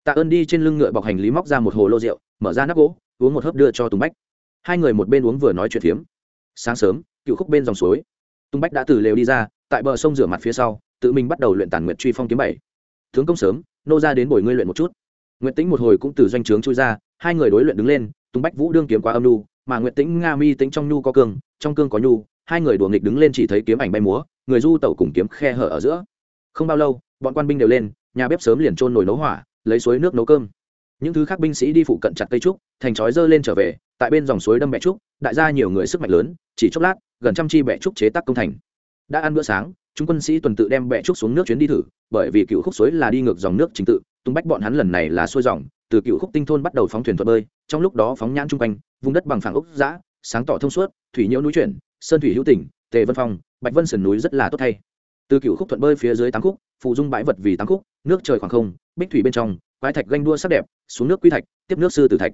S1: Tạ ơn đi trên lưng ngựa bọc hành lý móc ra một hồ lô rượu, mở ra nắp gỗ, uống một hớp đưa cho tùng bách. Hai người một bên uống vừa nói chuyện phiếm. Sáng sớm, cựu khúc bên dòng suối. Tung bách đã từ lều đi ra, tại bờ sông rửa mặt phía sau, tự mình bắt đầu luyện tàn nguyện truy phong kiếm bảy. Tướng công sớm nô ra đến bồi ngươi luyện một chút. Nguyện tĩnh một hồi cũng từ doanh trướng chui ra, hai người đối luyện đứng lên tung bách vũ đương kiếm quá âm nhu, mà nguyện tĩnh, nga mi tĩnh trong nhu có cương, trong cương có nhu, hai người đùa nghịch đứng lên chỉ thấy kiếm ảnh bay múa, người du tẩu cùng kiếm khe hở ở giữa. Không bao lâu, bọn quan binh đều lên, nhà bếp sớm liền trôn nồi nấu hỏa, lấy suối nước nấu cơm. Những thứ khác binh sĩ đi phụ cận chặt cây trúc, thành chói dơ lên trở về, tại bên dòng suối đâm bẹ trúc, đại gia nhiều người sức mạnh lớn, chỉ chốc lát, gần trăm chi bẹ trúc chế tác công thành. Đã ăn bữa sáng chúng quân sĩ tuần tự đem bẹ trúc xuống nước chuyến đi thử, bởi vì cựu khúc suối là đi ngược dòng nước chính tự, tung bách bọn hắn lần này là xuôi dòng, từ cựu khúc tinh thôn bắt đầu phóng thuyền thuật bơi, trong lúc đó phóng nhãn chung quanh, vùng đất bằng phẳng ốc giã sáng tỏ thông suốt, thủy nhiễu núi chuyển, sơn thủy hữu tỉnh, tề vân phong, bạch vân sườn núi rất là tốt thay. Từ cựu khúc thuận bơi phía dưới tám khúc phụ dung bãi vật vì tám khúc, nước trời khoảng không, bích thủy bên trong, quái thạch ganh đua sắc đẹp, xuống nước quy thạch, tiếp nước sư tử thạch.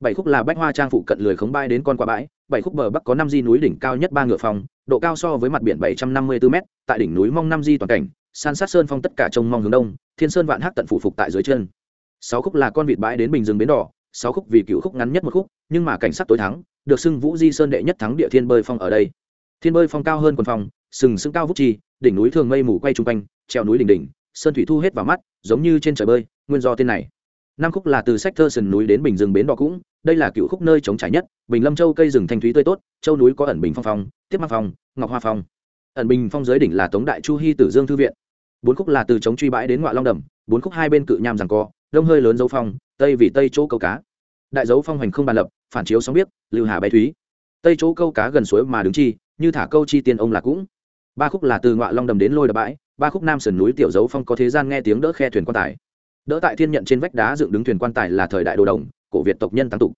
S1: Bảy khúc là bách hoa trang phụ cận lười khống bay đến con quả bãi, bảy khúc bờ bắc có năm di núi đỉnh cao nhất ba ngựa phòng độ cao so với mặt biển bảy trăm năm mươi 754 m tại đỉnh núi mong năm di toàn cảnh, san sát sơn phong tất cả trông mong hướng đông, thiên sơn vạn hắc tận phủ phục tại dưới chân. Sáu khúc là con vịt bãi đến bình rừng bến đỏ, sáu khúc vì cựu khúc ngắn nhất một khúc, nhưng mà cảnh sát tối thắng, được xưng vũ di sơn đệ nhất thắng địa thiên bơi phong ở đây. Thiên bơi phong cao hơn quần phong, sừng sững cao vút chi, đỉnh núi thường mây mù quay chung quanh, treo núi đỉnh đỉnh, sơn thủy thu hết vào mắt, giống như trên trời bơi, nguyên do tên này năm khúc là từ sách thơ sườn núi đến bình rừng bến đỏ cũng, đây là cựu khúc nơi chống trải nhất. Bình lâm châu cây rừng thanh thúy tươi tốt, châu núi có ẩn bình phong phong, tiếp mang phong, ngọc hoa phong. Ẩn bình phong dưới đỉnh là tống đại chu hy tử dương thư viện. Bốn khúc là từ chống truy bãi đến ngoại long đầm, bốn khúc hai bên cự nham rằng co, đông hơi lớn dấu phong, tây vì tây chỗ câu cá. Đại dấu phong hành không bàn lập, phản chiếu sóng biết lưu hà bay thúy. Tây chỗ câu cá gần suối mà đứng chi, như thả câu chi tiên ông là cũng. Ba khúc là từ ngoại long đầm đến lôi đập bãi, ba khúc nam sườn núi tiểu dấu phong có thế gian nghe tiếng đỡ khe thuyền quan tài đỡ tại thiên nhận trên vách đá dựng đứng thuyền quan tài là thời đại đồ đồng, cổ việt tộc nhân tăng tục.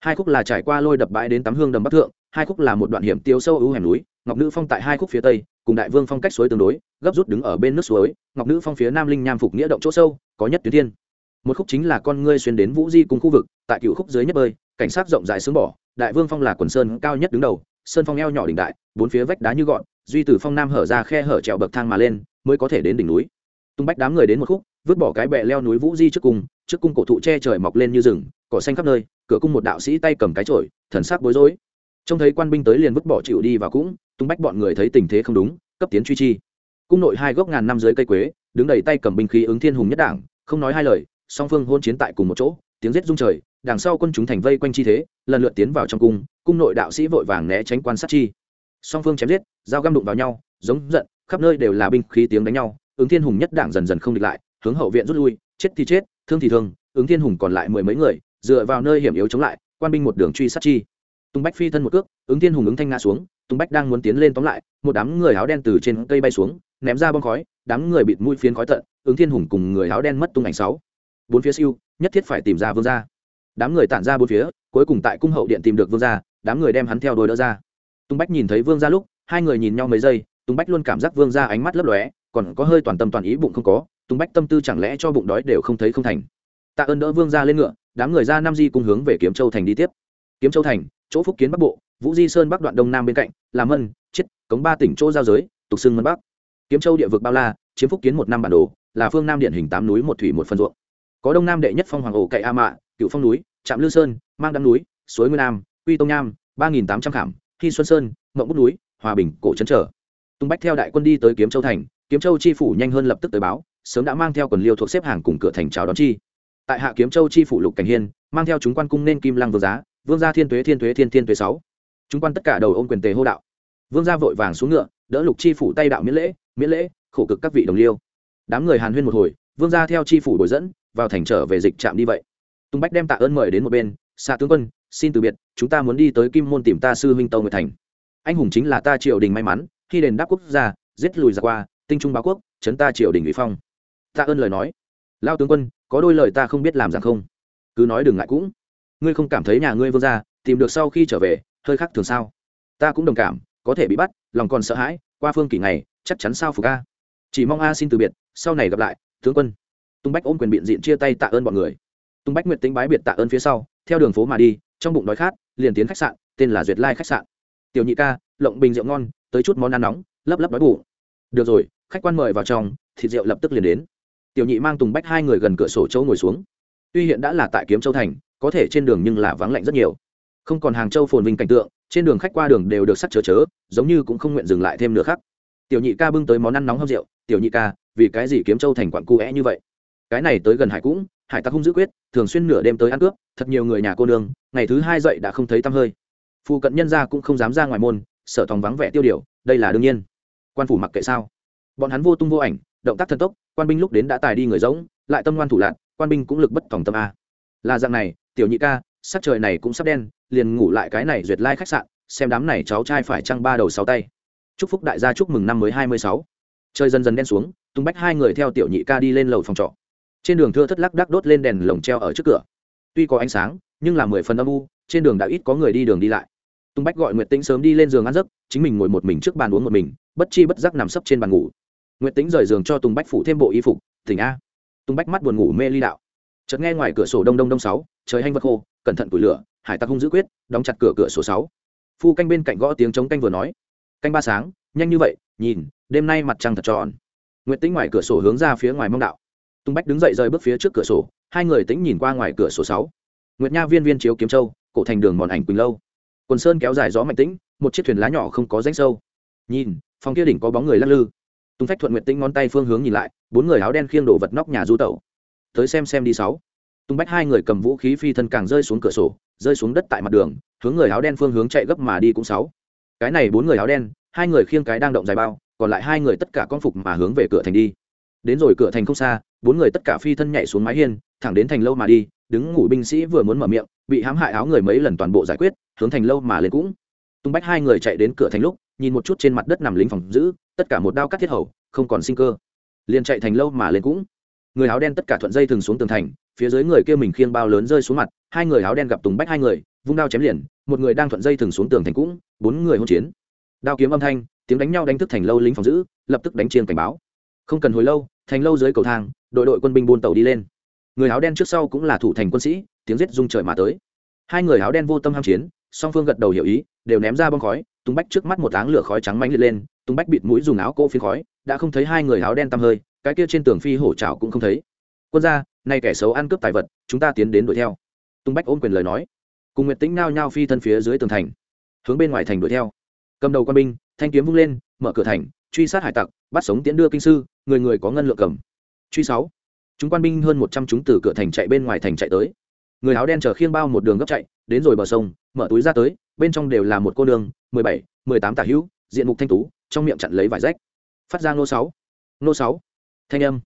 S1: Hai khúc là trải qua lôi đập bãi đến tắm hương đầm bắc thượng, hai khúc là một đoạn hiểm tiêu sâu ưu hẻm núi, ngọc nữ phong tại hai khúc phía tây, cùng đại vương phong cách suối tương đối, gấp rút đứng ở bên nước suối, ngọc nữ phong phía nam linh nham phục nghĩa động chỗ sâu, có nhất tuyến thiên. Một khúc chính là con ngươi xuyên đến vũ di cùng khu vực, tại cựu khúc dưới nhất bơi, cảnh sát rộng rãi sướng bỏ, đại vương phong là quần sơn cao nhất đứng đầu, sơn phong eo nhỏ đỉnh đại, bốn phía vách đá như gọn, duy từ phong nam hở ra khe hở trèo bậc thang mà lên, mới có thể đến đỉnh núi. Tung bách đám người đến một khúc vứt bỏ cái bẹ leo núi vũ di trước cung trước cung cổ thụ che trời mọc lên như rừng, cỏ xanh khắp nơi, cửa cung một đạo sĩ tay cầm cái chổi, thần sắc bối rối. Trông thấy quan binh tới liền vứt bỏ chịu đi và cũng, tung bách bọn người thấy tình thế không đúng, cấp tiến truy chi. Cung nội hai gốc ngàn năm dưới cây quế, đứng đầy tay cầm binh khí ứng thiên hùng nhất đảng, không nói hai lời, song phương hôn chiến tại cùng một chỗ, tiếng giết rung trời, đằng sau quân chúng thành vây quanh chi thế, lần lượt tiến vào trong cung cung nội đạo sĩ vội vàng né tránh quan sát chi. Song phương chém giết, dao găm đụng vào nhau, giống giận, khắp nơi đều là binh khí tiếng đánh nhau, ứng thiên hùng nhất đảng dần dần không địch lại hướng hậu viện rút lui, chết thì chết, thương thì thương, ứng thiên hùng còn lại mười mấy người, dựa vào nơi hiểm yếu chống lại, quan binh một đường truy sát chi. Tung bách phi thân một cước, ứng thiên hùng ứng thanh ngã xuống tung bách đang muốn tiến lên tóm lại, một đám người áo đen từ trên cây bay xuống, ném ra bom khói, đám người bịt mũi phiến khói tận, ứng thiên hùng cùng người áo đen mất tung ảnh sáu. Bốn phía siêu, nhất thiết phải tìm ra vương gia. Đám người tản ra bốn phía, cuối cùng tại cung hậu điện tìm được vương gia, đám người đem hắn theo đôi đỡ ra. Tung bách nhìn thấy vương gia lúc, hai người nhìn nhau mấy giây tung bách luôn cảm giác vương gia ánh mắt lấp lóe, còn có hơi toàn tâm toàn ý bụng không có tung bách tâm tư chẳng lẽ cho bụng đói đều không thấy không thành? Tạ ơn đỡ vương gia lên ngựa, đám người ra nam di cùng hướng về kiếm châu thành đi tiếp. Kiếm châu thành, chỗ phúc kiến bắc bộ, vũ di sơn bắc đoạn đông nam bên cạnh, là mân chết cống ba tỉnh chỗ giao giới, tục xưng mân bắc. Kiếm châu địa vực bao la, chiếm phúc kiến một năm bản đồ, là phương nam điện hình tám núi một thủy một phân ruộng. Có đông nam đệ nhất phong hoàng ổ cậy a mạ, cựu phong núi, trạm lư sơn, mang đăng núi, suối nguyên nam, quy tông nham ba nghìn tám trăm khảm khi xuân sơn, mộng bút núi, hòa bình, cổ trấn trở. Tung bách theo đại quân đi tới kiếm châu thành, kiếm châu chi phủ nhanh hơn lập tức tới báo sớm đã mang theo quần liêu thuộc xếp hàng cùng cửa thành chào đón chi. Tại hạ kiếm châu chi phủ lục cảnh hiên, mang theo chúng quan cung nên kim lăng vương giá, vương gia thiên tuế thiên tuế, thiên thiên tuế sáu. Chúng quan tất cả đầu ôm quyền tề hô đạo. Vương gia vội vàng xuống ngựa, đỡ lục chi phủ tay đạo miễn lễ miễn lễ, khổ cực các vị đồng liêu. Đám người hàn huyên một hồi, vương gia theo chi phủ bồi dẫn, vào thành trở về dịch trạm đi vậy. Tung bách đem tạ ơn mời đến một bên, xạ tướng quân, xin từ biệt, chúng ta muốn đi tới kim môn tìm ta sư huynh tâu nguyệt thành. Anh hùng chính là ta triều đình may mắn, khi đền đáp quốc gia, giết lùi ra qua, tinh trung báo quốc, chấn ta triều đình ủy phong tạ ơn lời nói. Lao tướng quân, có đôi lời ta không biết làm rằng không? Cứ nói đừng ngại cũng. Ngươi không cảm thấy nhà ngươi vương gia tìm được sau khi trở về hơi khác thường sao? Ta cũng đồng cảm, có thể bị bắt, lòng còn sợ hãi, qua phương kỷ ngày, chắc chắn sao phục a? Chỉ mong a xin từ biệt, sau này gặp lại, tướng quân. Tung bách ôm quyền biện diện chia tay tạ ơn bọn người. Tung bách nguyện tính bái biệt tạ ơn phía sau, theo đường phố mà đi, trong bụng đói khát, liền tiến khách sạn, tên là duyệt lai khách sạn. Tiểu nhị ca, lộng bình rượu ngon, tới chút món ăn nóng, lấp lấp đói bụng. Được rồi, khách quan mời vào trong, thịt rượu lập tức liền đến tiểu nhị mang tùng bách hai người gần cửa sổ châu ngồi xuống. Tuy hiện đã là tại kiếm châu thành, có thể trên đường nhưng là vắng lạnh rất nhiều. Không còn hàng châu phồn vinh cảnh tượng, trên đường khách qua đường đều được sắc chớ chớ, giống như cũng không nguyện dừng lại thêm nữa khác tiểu nhị ca bưng tới món ăn nóng hấp rượu, tiểu nhị ca, vì cái gì kiếm châu thành quặn cu é như vậy? Cái này tới gần hải cũng, hải tặc hung dữ quyết, thường xuyên nửa đêm tới ăn cướp, thật nhiều người nhà cô nương, ngày thứ hai dậy đã không thấy tăm hơi. Phụ cận nhân gia cũng không dám ra ngoài môn sở thòng vắng vẻ tiêu điều, đây là đương nhiên. Quan phủ mặc kệ sao? Bọn hắn vô tung vô ảnh, động tác thần tốc quan binh lúc đến đã tài đi người giống lại tâm ngoan thủ lạc quan binh cũng lực bất tòng tâm a. Là dạng này, tiểu nhị ca, sắc trời này cũng sắp đen, liền ngủ lại cái này duyệt lai khách sạn, xem đám này cháu trai phải trăng ba đầu sáu tay. Chúc phúc đại gia chúc mừng năm mới hai mươi sáu. Trời dần dần đen xuống, tung bách hai người theo tiểu nhị ca đi lên lầu phòng trọ. Trên đường thưa thất lắc đắc đốt lên đèn lồng treo ở trước cửa. Tuy có ánh sáng, nhưng là mười phần âm u, trên đường đã ít có người đi đường đi lại. Tung bách gọi nguyệt tĩnh sớm đi lên giường ăn giấc, chính mình ngồi một mình trước bàn uống một mình, bất chi bất giác nằm sấp trên bàn ngủ nguyệt tĩnh rời giường cho tùng bách phủ thêm bộ y phục, tỉnh a. Tùng bách mắt buồn ngủ mê ly đạo. Chợt nghe ngoài cửa sổ đông đông đông sáu, trời hanh vật khô, cẩn thận củi lửa, hải tặc hung dữ quyết, đóng chặt cửa cửa sổ sáu. Phu canh bên cạnh gõ tiếng chống canh vừa nói. Canh ba sáng, nhanh như vậy, nhìn, đêm nay mặt trăng thật tròn. Nguyệt tĩnh ngoài cửa sổ hướng ra phía ngoài mong đạo. Tùng bách đứng dậy rời bước phía trước cửa sổ, hai người tĩnh nhìn qua ngoài cửa sổ sáu. Nguyệt nha viên viên chiếu kiếm châu, cổ thành đường mòn ảnh quỳnh lâu. Quần sơn kéo dài gió mạnh tĩnh, một chiếc thuyền lá nhỏ không có rãnh sâu. Nhìn, phòng kia đỉnh có bóng người lắc lư tung phách thuận nguyệt tĩnh ngón tay phương hướng nhìn lại, bốn người áo đen khiêng đổ vật nóc nhà du tẩu. Tới xem xem đi sáu. Tung bách hai người cầm vũ khí phi thân càng rơi xuống cửa sổ, rơi xuống đất tại mặt đường, hướng người áo đen phương hướng chạy gấp mà đi cũng sáu. Cái này bốn người áo đen, hai người khiêng cái đang động dài bao, còn lại hai người tất cả con phục mà hướng về cửa thành đi. Đến rồi cửa thành không xa, bốn người tất cả phi thân nhảy xuống mái hiên, thẳng đến thành lâu mà đi, đứng ngủ binh sĩ vừa muốn mở miệng, bị hãm hại áo người mấy lần toàn bộ giải quyết, hướng thành lâu mà lên cũng. Tung bách hai người chạy đến cửa thành lúc, nhìn một chút trên mặt đất nằm lính phòng giữ tất cả một đao cắt thiết hầu, không còn sinh cơ. Liền chạy thành lâu mà lên cũng. Người áo đen tất cả thuận dây thường xuống tường thành, phía dưới người kia mình khiêng bao lớn rơi xuống mặt, hai người áo đen gặp tùng bách hai người, vung đao chém liền, một người đang thuận dây thường xuống tường thành cũng, bốn người hỗn chiến. Đao kiếm âm thanh, tiếng đánh nhau đánh thức thành lâu lính phòng giữ, lập tức đánh chiêng cảnh báo. Không cần hồi lâu, thành lâu dưới cầu thang, đội đội quân binh buôn tàu đi lên. Người áo đen trước sau cũng là thủ thành quân sĩ, tiếng giết rung trời mà tới. Hai người áo đen vô tâm ham chiến, song phương gật đầu hiểu ý, đều ném ra bom khói tung bách trước mắt một áng lửa khói trắng mánh liệt lên tung bách bịt mũi dùng áo cỗ phi khói, đã không thấy hai người áo đen tăm hơi, cái kia trên tường phi hổ trào cũng không thấy. Quân gia, nay kẻ xấu ăn cướp tài vật, chúng ta tiến đến đuổi theo. Tung bách ôm quyền lời nói. Cùng nguyệt tĩnh nao nhao phi thân phía dưới tường thành, hướng bên ngoài thành đuổi theo. Cầm đầu quân binh, thanh kiếm vung lên, mở cửa thành, truy sát hải tặc, bắt sống tiễn đưa kinh sư, người người có ngân lượng cầm. Truy sáu. Chúng quan binh hơn một trăm chúng từ cửa thành chạy bên ngoài thành chạy tới. Người áo đen chờ khiêng bao một đường gấp chạy, đến rồi bờ sông mở túi ra tới, bên trong đều là một cô đường mười bảy, mười tám tả hữu, diện mục thanh tú, trong miệng chặn lấy vải rách. Phát ra nô sáu. Nô sáu. Thanh âm.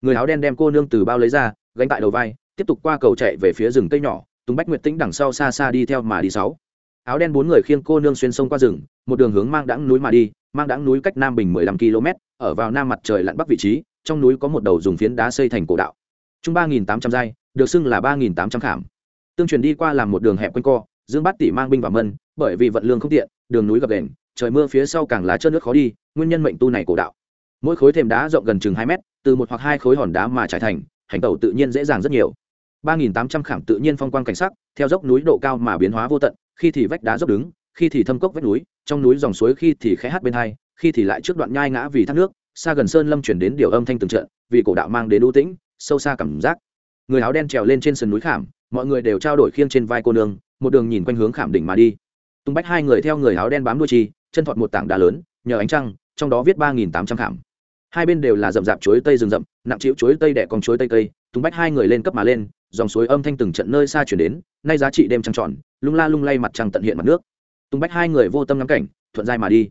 S1: Người áo đen đem cô nương từ bao lấy ra, gánh tại đầu vai, tiếp tục qua cầu chạy về phía rừng cây nhỏ, tùng bách nguyệt tĩnh đằng sau xa xa đi theo mà đi sáu. Áo đen bốn người khiêng cô nương xuyên sông qua rừng, một đường hướng mang đãng núi mà đi, mang đãng núi cách nam bình mười lăm km ở vào nam mặt trời lặn bắc vị trí, trong núi có một đầu dùng phiến đá xây thành cổ đạo. Chung ba nghìn tám trăm giai, được xưng là ba nghìn tám trăm khảm. Tương truyền đi qua làm một đường hẹp quanh co dương bát tỷ mang binh vào mân, bởi vì vận lương không tiện, đường núi gập đền trời mưa phía sau càng lá trơn nước khó đi, nguyên nhân mệnh tu này cổ đạo. Mỗi khối thềm đá rộng gần chừng hai mét, từ một hoặc hai khối hòn đá mà trải thành, hành tẩu tự nhiên dễ dàng rất nhiều. Ba nghìn tám trăm khảm tự nhiên phong quang cảnh sắc, theo dốc núi độ cao mà biến hóa vô tận, khi thì vách đá dốc đứng, khi thì thâm cốc vách núi, trong núi dòng suối khi thì khẽ hát bên hai, khi thì lại trước đoạn nhai ngã vì thác nước, xa gần sơn lâm chuyển đến điều âm thanh từng trận, vì cổ đạo mang đến ưu tĩnh, sâu xa cảm giác. Người áo đen trèo lên trên sườn núi khảm, mọi người đều trao đổi khiêng trên vai cô nương một đường nhìn quanh hướng khảm đỉnh mà đi. Tung bách hai người theo người áo đen bám đuôi chi, chân thọt một tảng đá lớn, nhờ ánh trăng, trong đó viết ba nghìn tám trăm khảm. Hai bên đều là rậm rạp chuối tây rừng rậm, nặng chịu chuối tây đẻ con chuối tây cây, tung bách hai người lên cấp mà lên, dòng suối âm thanh từng trận nơi xa chuyển đến, nay giá trị đêm trăng tròn, lung la lung lay mặt trăng tận hiện mặt nước. Tung bách hai người vô tâm ngắm cảnh, thuận dai mà đi.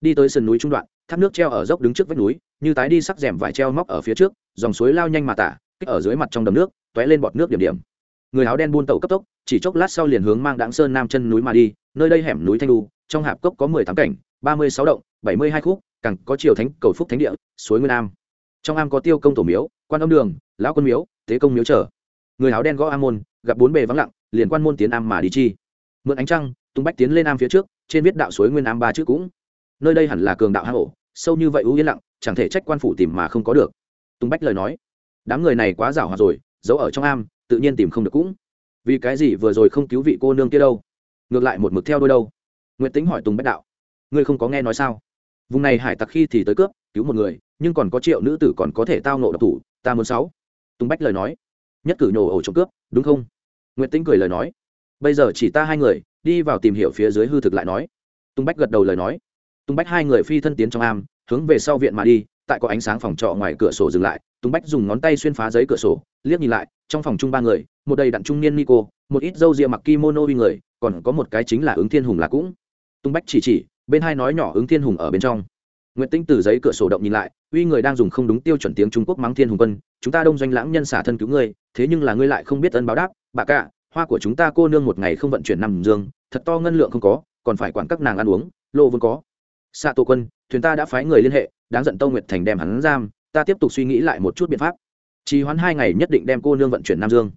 S1: Đi tới sườn núi trung đoạn, thác nước treo ở dốc đứng trước vách núi, như tái đi sắc rèm vải treo móc ở phía trước, dòng suối lao nhanh mà tả, kích ở dưới mặt trong đầm nước t lên bọt nước điểm điểm người áo đen buôn tàu cấp tốc, chỉ chốc lát sau liền hướng mang đáng sơn nam chân núi mà đi, nơi đây hẻm núi thanh lu trong hạp cốc có mười tám cảnh, ba mươi sáu động, bảy mươi hai khúc, càng có triều thánh, cầu phúc thánh địa, suối nguyên am. Trong am có tiêu công tổ miếu, quan âm đường, lão quân miếu, tế công miếu trở người áo đen gõ am môn, gặp bốn bề vắng lặng, liền quan môn tiến am mà đi chi. Mượn ánh trăng, tung bách tiến lên am phía trước, trên viết đạo suối nguyên am ba chữ cũng. Nơi đây hẳn là cường đạo hang ổ, sâu như vậy ưu yên lặng, chẳng thể trách quan phủ tìm mà không có được. Tung bách lời nói. Đám người này quá giảo hòa rồi, giấu ở trong am tự nhiên tìm không được cũng. Vì cái gì vừa rồi không cứu vị cô nương kia đâu? Ngược lại một mực theo đôi đâu? Nguyễn tính hỏi tùng bách đạo. Ngươi không có nghe nói sao? Vùng này hải tặc khi thì tới cướp, cứu một người, nhưng còn có triệu nữ tử còn có thể tao nộ độc thủ, ta muốn sáu. Tùng bách lời nói. Nhất cử nhổ ổ trộm cướp, đúng không? Nguyễn tính cười lời nói. Bây giờ chỉ ta hai người, đi vào tìm hiểu phía dưới hư thực lại nói. Tùng bách gật đầu lời nói. Tùng bách hai người phi thân tiến trong am, hướng về sau viện mà đi, tại có ánh sáng phòng trọ ngoài cửa sổ dừng lại, tùng bách dùng ngón tay xuyên phá giấy cửa sổ, liếc nhìn lại trong phòng chung ba người, một đầy đặn trung niên nico, một ít dâu rịa mặc kimono uy người, còn có một cái chính là ứng thiên hùng là cũng. Tung bách chỉ chỉ, bên hai nói nhỏ ứng thiên hùng ở bên trong. Nguyễn tinh từ giấy cửa sổ động nhìn lại, uy người đang dùng không đúng tiêu chuẩn tiếng trung quốc mắng thiên hùng quân, chúng ta đông doanh lãng nhân xả thân cứu ngươi, thế nhưng là ngươi lại không biết ân báo đáp, bà cả, hoa của chúng ta cô nương một ngày không vận chuyển nằm dương, thật to ngân lượng không có, còn phải quản các nàng ăn uống, lô vốn có. Xạ tổ quân, thuyền ta đã phái người liên hệ, đáng giận tâu nguyệt thành đem hắn giam, ta tiếp tục suy nghĩ lại một chút biện pháp trì hoãn hai ngày nhất định đem cô nương vận chuyển nam dương.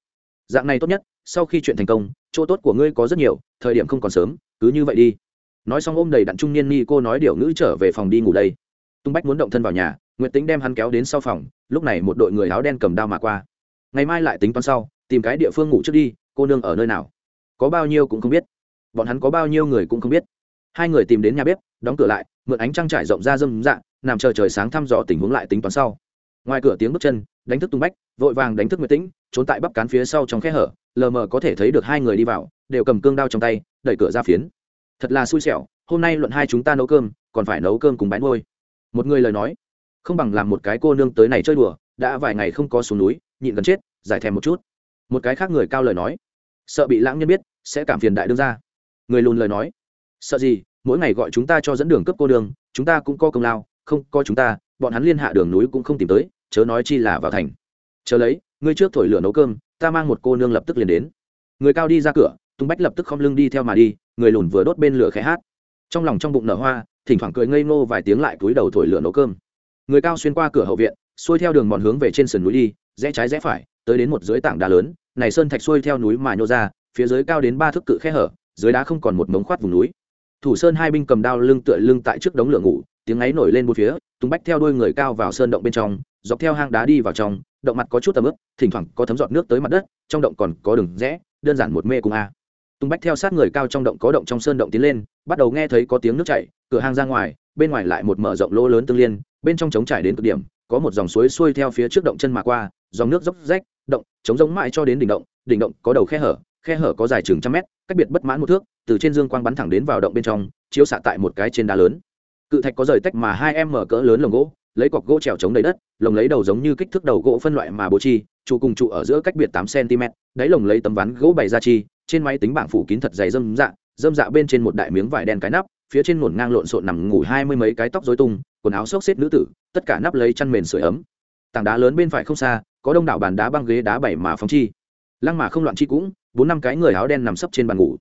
S1: Dạng này tốt nhất, sau khi chuyện thành công, chỗ tốt của ngươi có rất nhiều, thời điểm không còn sớm, cứ như vậy đi. Nói xong ôm đầy đặn trung niên ni cô nói điều ngữ trở về phòng đi ngủ đây. Tung bách muốn động thân vào nhà, Nguyệt tính đem hắn kéo đến sau phòng, lúc này một đội người áo đen cầm đao mà qua. Ngày mai lại tính toán sau, tìm cái địa phương ngủ trước đi, cô nương ở nơi nào? Có bao nhiêu cũng không biết. Bọn hắn có bao nhiêu người cũng không biết. Hai người tìm đến nhà bếp, đóng cửa lại, mượn ánh trăng trải rộng ra dâm dạng, nằm chờ trời sáng thăm dò tình huống lại tính toán sau ngoài cửa tiếng bước chân, đánh thức tung bách, vội vàng đánh thức nguyệt tĩnh, trốn tại bắp cán phía sau trong khe hở, lờ mờ có thể thấy được hai người đi vào, đều cầm cương đao trong tay, đẩy cửa ra phiến. Thật là xui xẻo, hôm nay luận hai chúng ta nấu cơm, còn phải nấu cơm cùng bánh ngôi. Một người lời nói, không bằng làm một cái cô nương tới này chơi đùa, đã vài ngày không có xuống núi, nhịn gần chết, giải thèm một chút. Một cái khác người cao lời nói, sợ bị lãng nhân biết, sẽ cảm phiền đại đương ra người lùn lời nói, sợ gì, mỗi ngày gọi chúng ta cho dẫn đường cấp cô đường chúng ta cũng có công lao, không có chúng ta, bọn hắn liên hạ đường núi cũng không tìm tới chớ nói chi là vào thành. Chờ lấy, ngươi trước thổi lửa nấu cơm, ta mang một cô nương lập tức liền đến. Người cao đi ra cửa tung bách lập tức không lưng đi theo mà đi, người lùn vừa đốt bên lửa khẽ hát. Trong lòng trong bụng nở hoa, thỉnh thoảng cười ngây ngô vài tiếng lại cúi đầu thổi lửa nấu cơm. Người cao xuyên qua cửa hậu viện, xuôi theo đường mòn hướng về trên sườn núi đi, rẽ trái rẽ phải, tới đến một dưới tảng đá lớn, này sơn thạch xuôi theo núi mà nhô ra, phía dưới cao đến ba thước cự khe hở, dưới đá không còn một mống khoát vùng núi. Thủ sơn hai binh cầm đao lưng tựa lưng tại trước đống lửa ngủ, tiếng ấy nổi lên một phía tung bách theo đuôi người cao vào sơn động bên trong dọc theo hang đá đi vào trong, động mặt có chút tầm ướp thỉnh thoảng có thấm giọt nước tới mặt đất, trong động còn có đường rẽ, đơn giản một mê cùng a. Tung bách theo sát người cao trong động có động trong sơn động tiến lên, bắt đầu nghe thấy có tiếng nước chảy, cửa hang ra ngoài, bên ngoài lại một mở rộng lỗ lớn tương liên, bên trong trống trải đến cực điểm, có một dòng suối xuôi theo phía trước động chân mà qua, dòng nước dốc rách, động chống giống mãi cho đến đỉnh động đỉnh động có đầu khe hở khe hở có dài chừng trăm mét, cách biệt bất mãn một thước, từ trên dương quang bắn thẳng đến vào động bên trong, chiếu xạ tại một cái trên đá lớn. Cự thạch có rời tách mà hai em mở cỡ lớn lồng gỗ lấy cọc gỗ trèo chống đầy đất, lồng lấy đầu giống như kích thước đầu gỗ phân loại mà bố chi, trụ cùng trụ ở giữa cách biệt tám cm, đáy lồng lấy tấm ván gỗ bày ra chi, trên máy tính bảng phủ kín thật dày dâm dạ dâm dạ bên trên một đại miếng vải đen cái nắp, phía trên ngổn ngang lộn xộn nằm ngủ hai mươi mấy cái tóc dối tung, quần áo xốc xếp nữ tử, tất cả nắp lấy chăn mền sưởi ấm. Tảng đá lớn bên phải không xa, có đông đảo bàn đá băng ghế đá bảy mà phóng chi. Lăng mà không loạn chi cũng, bốn năm cái người áo đen nằm sấp trên bàn ngủ.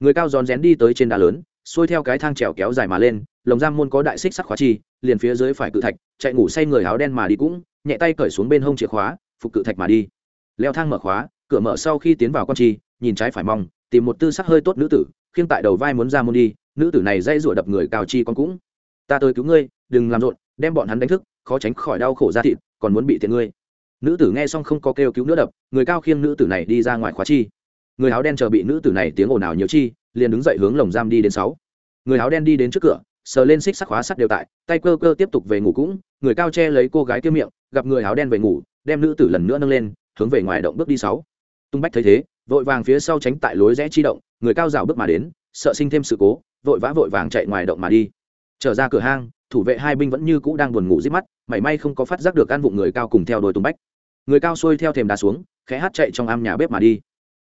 S1: Người cao rón rén đi tới trên đá lớn, xuôi theo cái thang trèo kéo dài mà lên lồng giam môn có đại xích sắc khóa chi, liền phía dưới phải cự thạch, chạy ngủ say người áo đen mà đi cũng, nhẹ tay cởi xuống bên hông chìa khóa, phục cự thạch mà đi. Leo thang mở khóa, cửa mở sau khi tiến vào con chi, nhìn trái phải mong, tìm một tư sắc hơi tốt nữ tử, khiêng tại đầu vai muốn ra môn đi, nữ tử này dây rủa đập người cao chi con cũng. Ta tới cứu ngươi, đừng làm rộn, đem bọn hắn đánh thức, khó tránh khỏi đau khổ ra thịt, còn muốn bị tiện ngươi. Nữ tử nghe xong không có kêu cứu nữa đập, người cao khiêng nữ tử này đi ra ngoài khóa chi. Người áo đen chờ bị nữ tử này tiếng ồn ào nhiều chi, liền đứng dậy hướng lồng giam đi đến sáu. Người áo đen đi đến trước cửa sờ lên xích sắc khóa sắt đều tại, tay cơ cơ tiếp tục về ngủ cũng, người cao che lấy cô gái kia miệng, gặp người áo đen về ngủ, đem nữ tử lần nữa nâng lên, hướng về ngoài động bước đi sáu. Tung bách thấy thế, vội vàng phía sau tránh tại lối rẽ chi động, người cao rào bước mà đến, sợ sinh thêm sự cố, vội vã vội vàng chạy ngoài động mà đi. Trở ra cửa hang, thủ vệ hai binh vẫn như cũ đang buồn ngủ rít mắt, mảy may không có phát giác được an vụng người cao cùng theo đôi tung bách. Người cao xuôi theo thềm đá xuống, khẽ hát chạy trong am nhà bếp mà đi.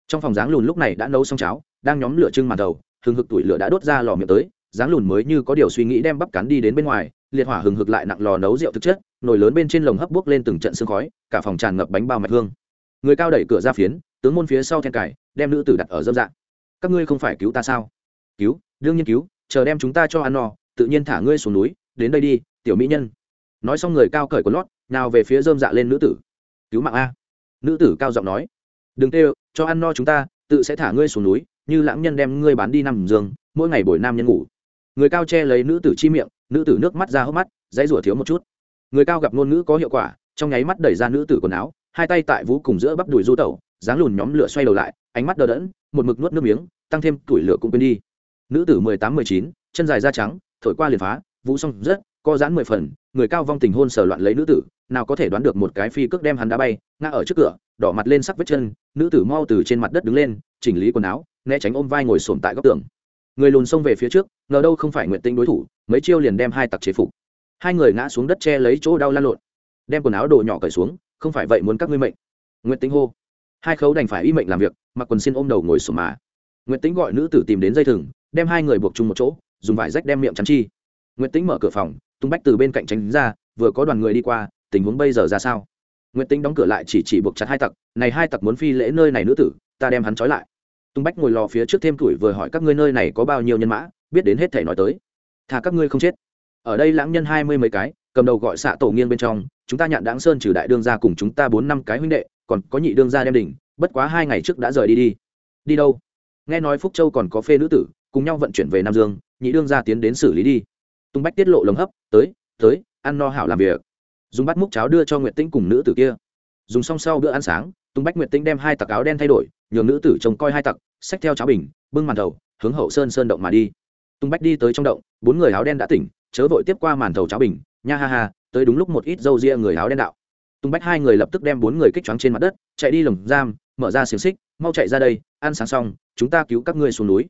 S1: Trong phòng dáng lùn lúc này đã nấu xong cháo, đang nhóm lửa trưng màn đầu, hừng hực tuổi lửa đã đốt ra lò miệng tới dáng lùn mới như có điều suy nghĩ đem bắp cắn đi đến bên ngoài, liệt hỏa hừng hực lại nặng lò nấu rượu thực chất, nồi lớn bên trên lồng hấp buốc lên từng trận sương khói, cả phòng tràn ngập bánh bao mạch hương. Người cao đẩy cửa ra phiến, tướng môn phía sau then cải đem nữ tử đặt ở dâm dạng. Các ngươi không phải cứu ta sao? Cứu, đương nhiên cứu, chờ đem chúng ta cho ăn no, tự nhiên thả ngươi xuống núi, đến đây đi, tiểu mỹ nhân. Nói xong người cao cởi quần lót, nào về phía dơm dạ lên nữ tử. Cứu mạng a. Nữ tử cao giọng nói. Đừng tê cho ăn no chúng ta, tự sẽ thả ngươi xuống núi, như lãng nhân đem ngươi bán đi nằm giường, mỗi ngày buổi nam nhân ngủ người cao che lấy nữ tử chi miệng, nữ tử nước mắt ra hốc mắt, dãy rủa thiếu một chút. Người cao gặp ngôn ngữ có hiệu quả, trong nháy mắt đẩy ra nữ tử quần áo, hai tay tại vũ cùng giữa bắp đùi du tẩu, dáng lùn nhóm lửa xoay đầu lại, ánh mắt đờ đẫn, một mực nuốt nước miếng, tăng thêm tuổi lửa cũng quên đi. Nữ tử mười tám, mười chín, chân dài da trắng, thổi qua liền phá, vũ xong rất, co giãn mười phần, người cao vong tình hôn sở loạn lấy nữ tử, nào có thể đoán được một cái phi cước đem hắn đá bay, ngã ở trước cửa, đỏ mặt lên sắc vết chân, nữ tử mau từ trên mặt đất đứng lên, chỉnh lý quần áo, né tránh ôm vai ngồi sồn tại góc tường người lùn xông về phía trước, ngờ đâu không phải nguyện tinh đối thủ, mấy chiêu liền đem hai tặc chế phục. Hai người ngã xuống đất che lấy chỗ đau lan lộn. Đem quần áo đồ nhỏ cởi xuống, không phải vậy muốn các ngươi mệnh. Nguyện tinh hô. Hai khấu đành phải y mệnh làm việc, mặc quần xin ôm đầu ngồi sổ mà. Nguyện tính gọi nữ tử tìm đến dây thừng, đem hai người buộc chung một chỗ, dùng vải rách đem miệng chắn chi. Nguyện tính mở cửa phòng, tung bách từ bên cạnh tránh ra, vừa có đoàn người đi qua, tình huống bây giờ ra sao? Nguyện tính đóng cửa lại chỉ chỉ buộc chặt hai tặc, này hai tặc muốn phi lễ nơi này nữ tử, ta đem hắn trói lại tung bách ngồi lò phía trước thêm tuổi vừa hỏi các ngươi nơi này có bao nhiêu nhân mã, biết đến hết thể nói tới. Thà các ngươi không chết. Ở đây lãng nhân hai mươi mấy cái, cầm đầu gọi xạ tổ nghiêng bên trong, chúng ta nhận đáng sơn trừ đại đương ra cùng chúng ta bốn năm cái huynh đệ, còn có nhị đương ra đem đỉnh, bất quá hai ngày trước đã rời đi đi. Đi đâu? Nghe nói phúc châu còn có phê nữ tử, cùng nhau vận chuyển về nam dương, nhị đương ra tiến đến xử lý đi. Tung bách tiết lộ lồng hấp, tới tới, ăn no hảo làm việc. Dùng bắt múc cháo đưa cho nguyệt tĩnh cùng nữ tử kia. Dùng xong sau bữa ăn sáng tung bách nguyệt tĩnh đem hai tặc áo đen thay đổi, nhường nữ tử trông coi hai tặc, xách theo cháo bình, bưng màn thầu, hướng hậu sơn sơn động mà đi. Tung bách đi tới trong động, bốn người áo đen đã tỉnh, chớ vội tiếp qua màn thầu cháo bình, nha ha ha, tới đúng lúc một ít dâu ria người áo đen đạo. Tung bách hai người lập tức đem bốn người kích choáng trên mặt đất, chạy đi lồng giam, mở ra xiềng xích, mau chạy ra đây, ăn sáng xong, chúng ta cứu các ngươi xuống núi.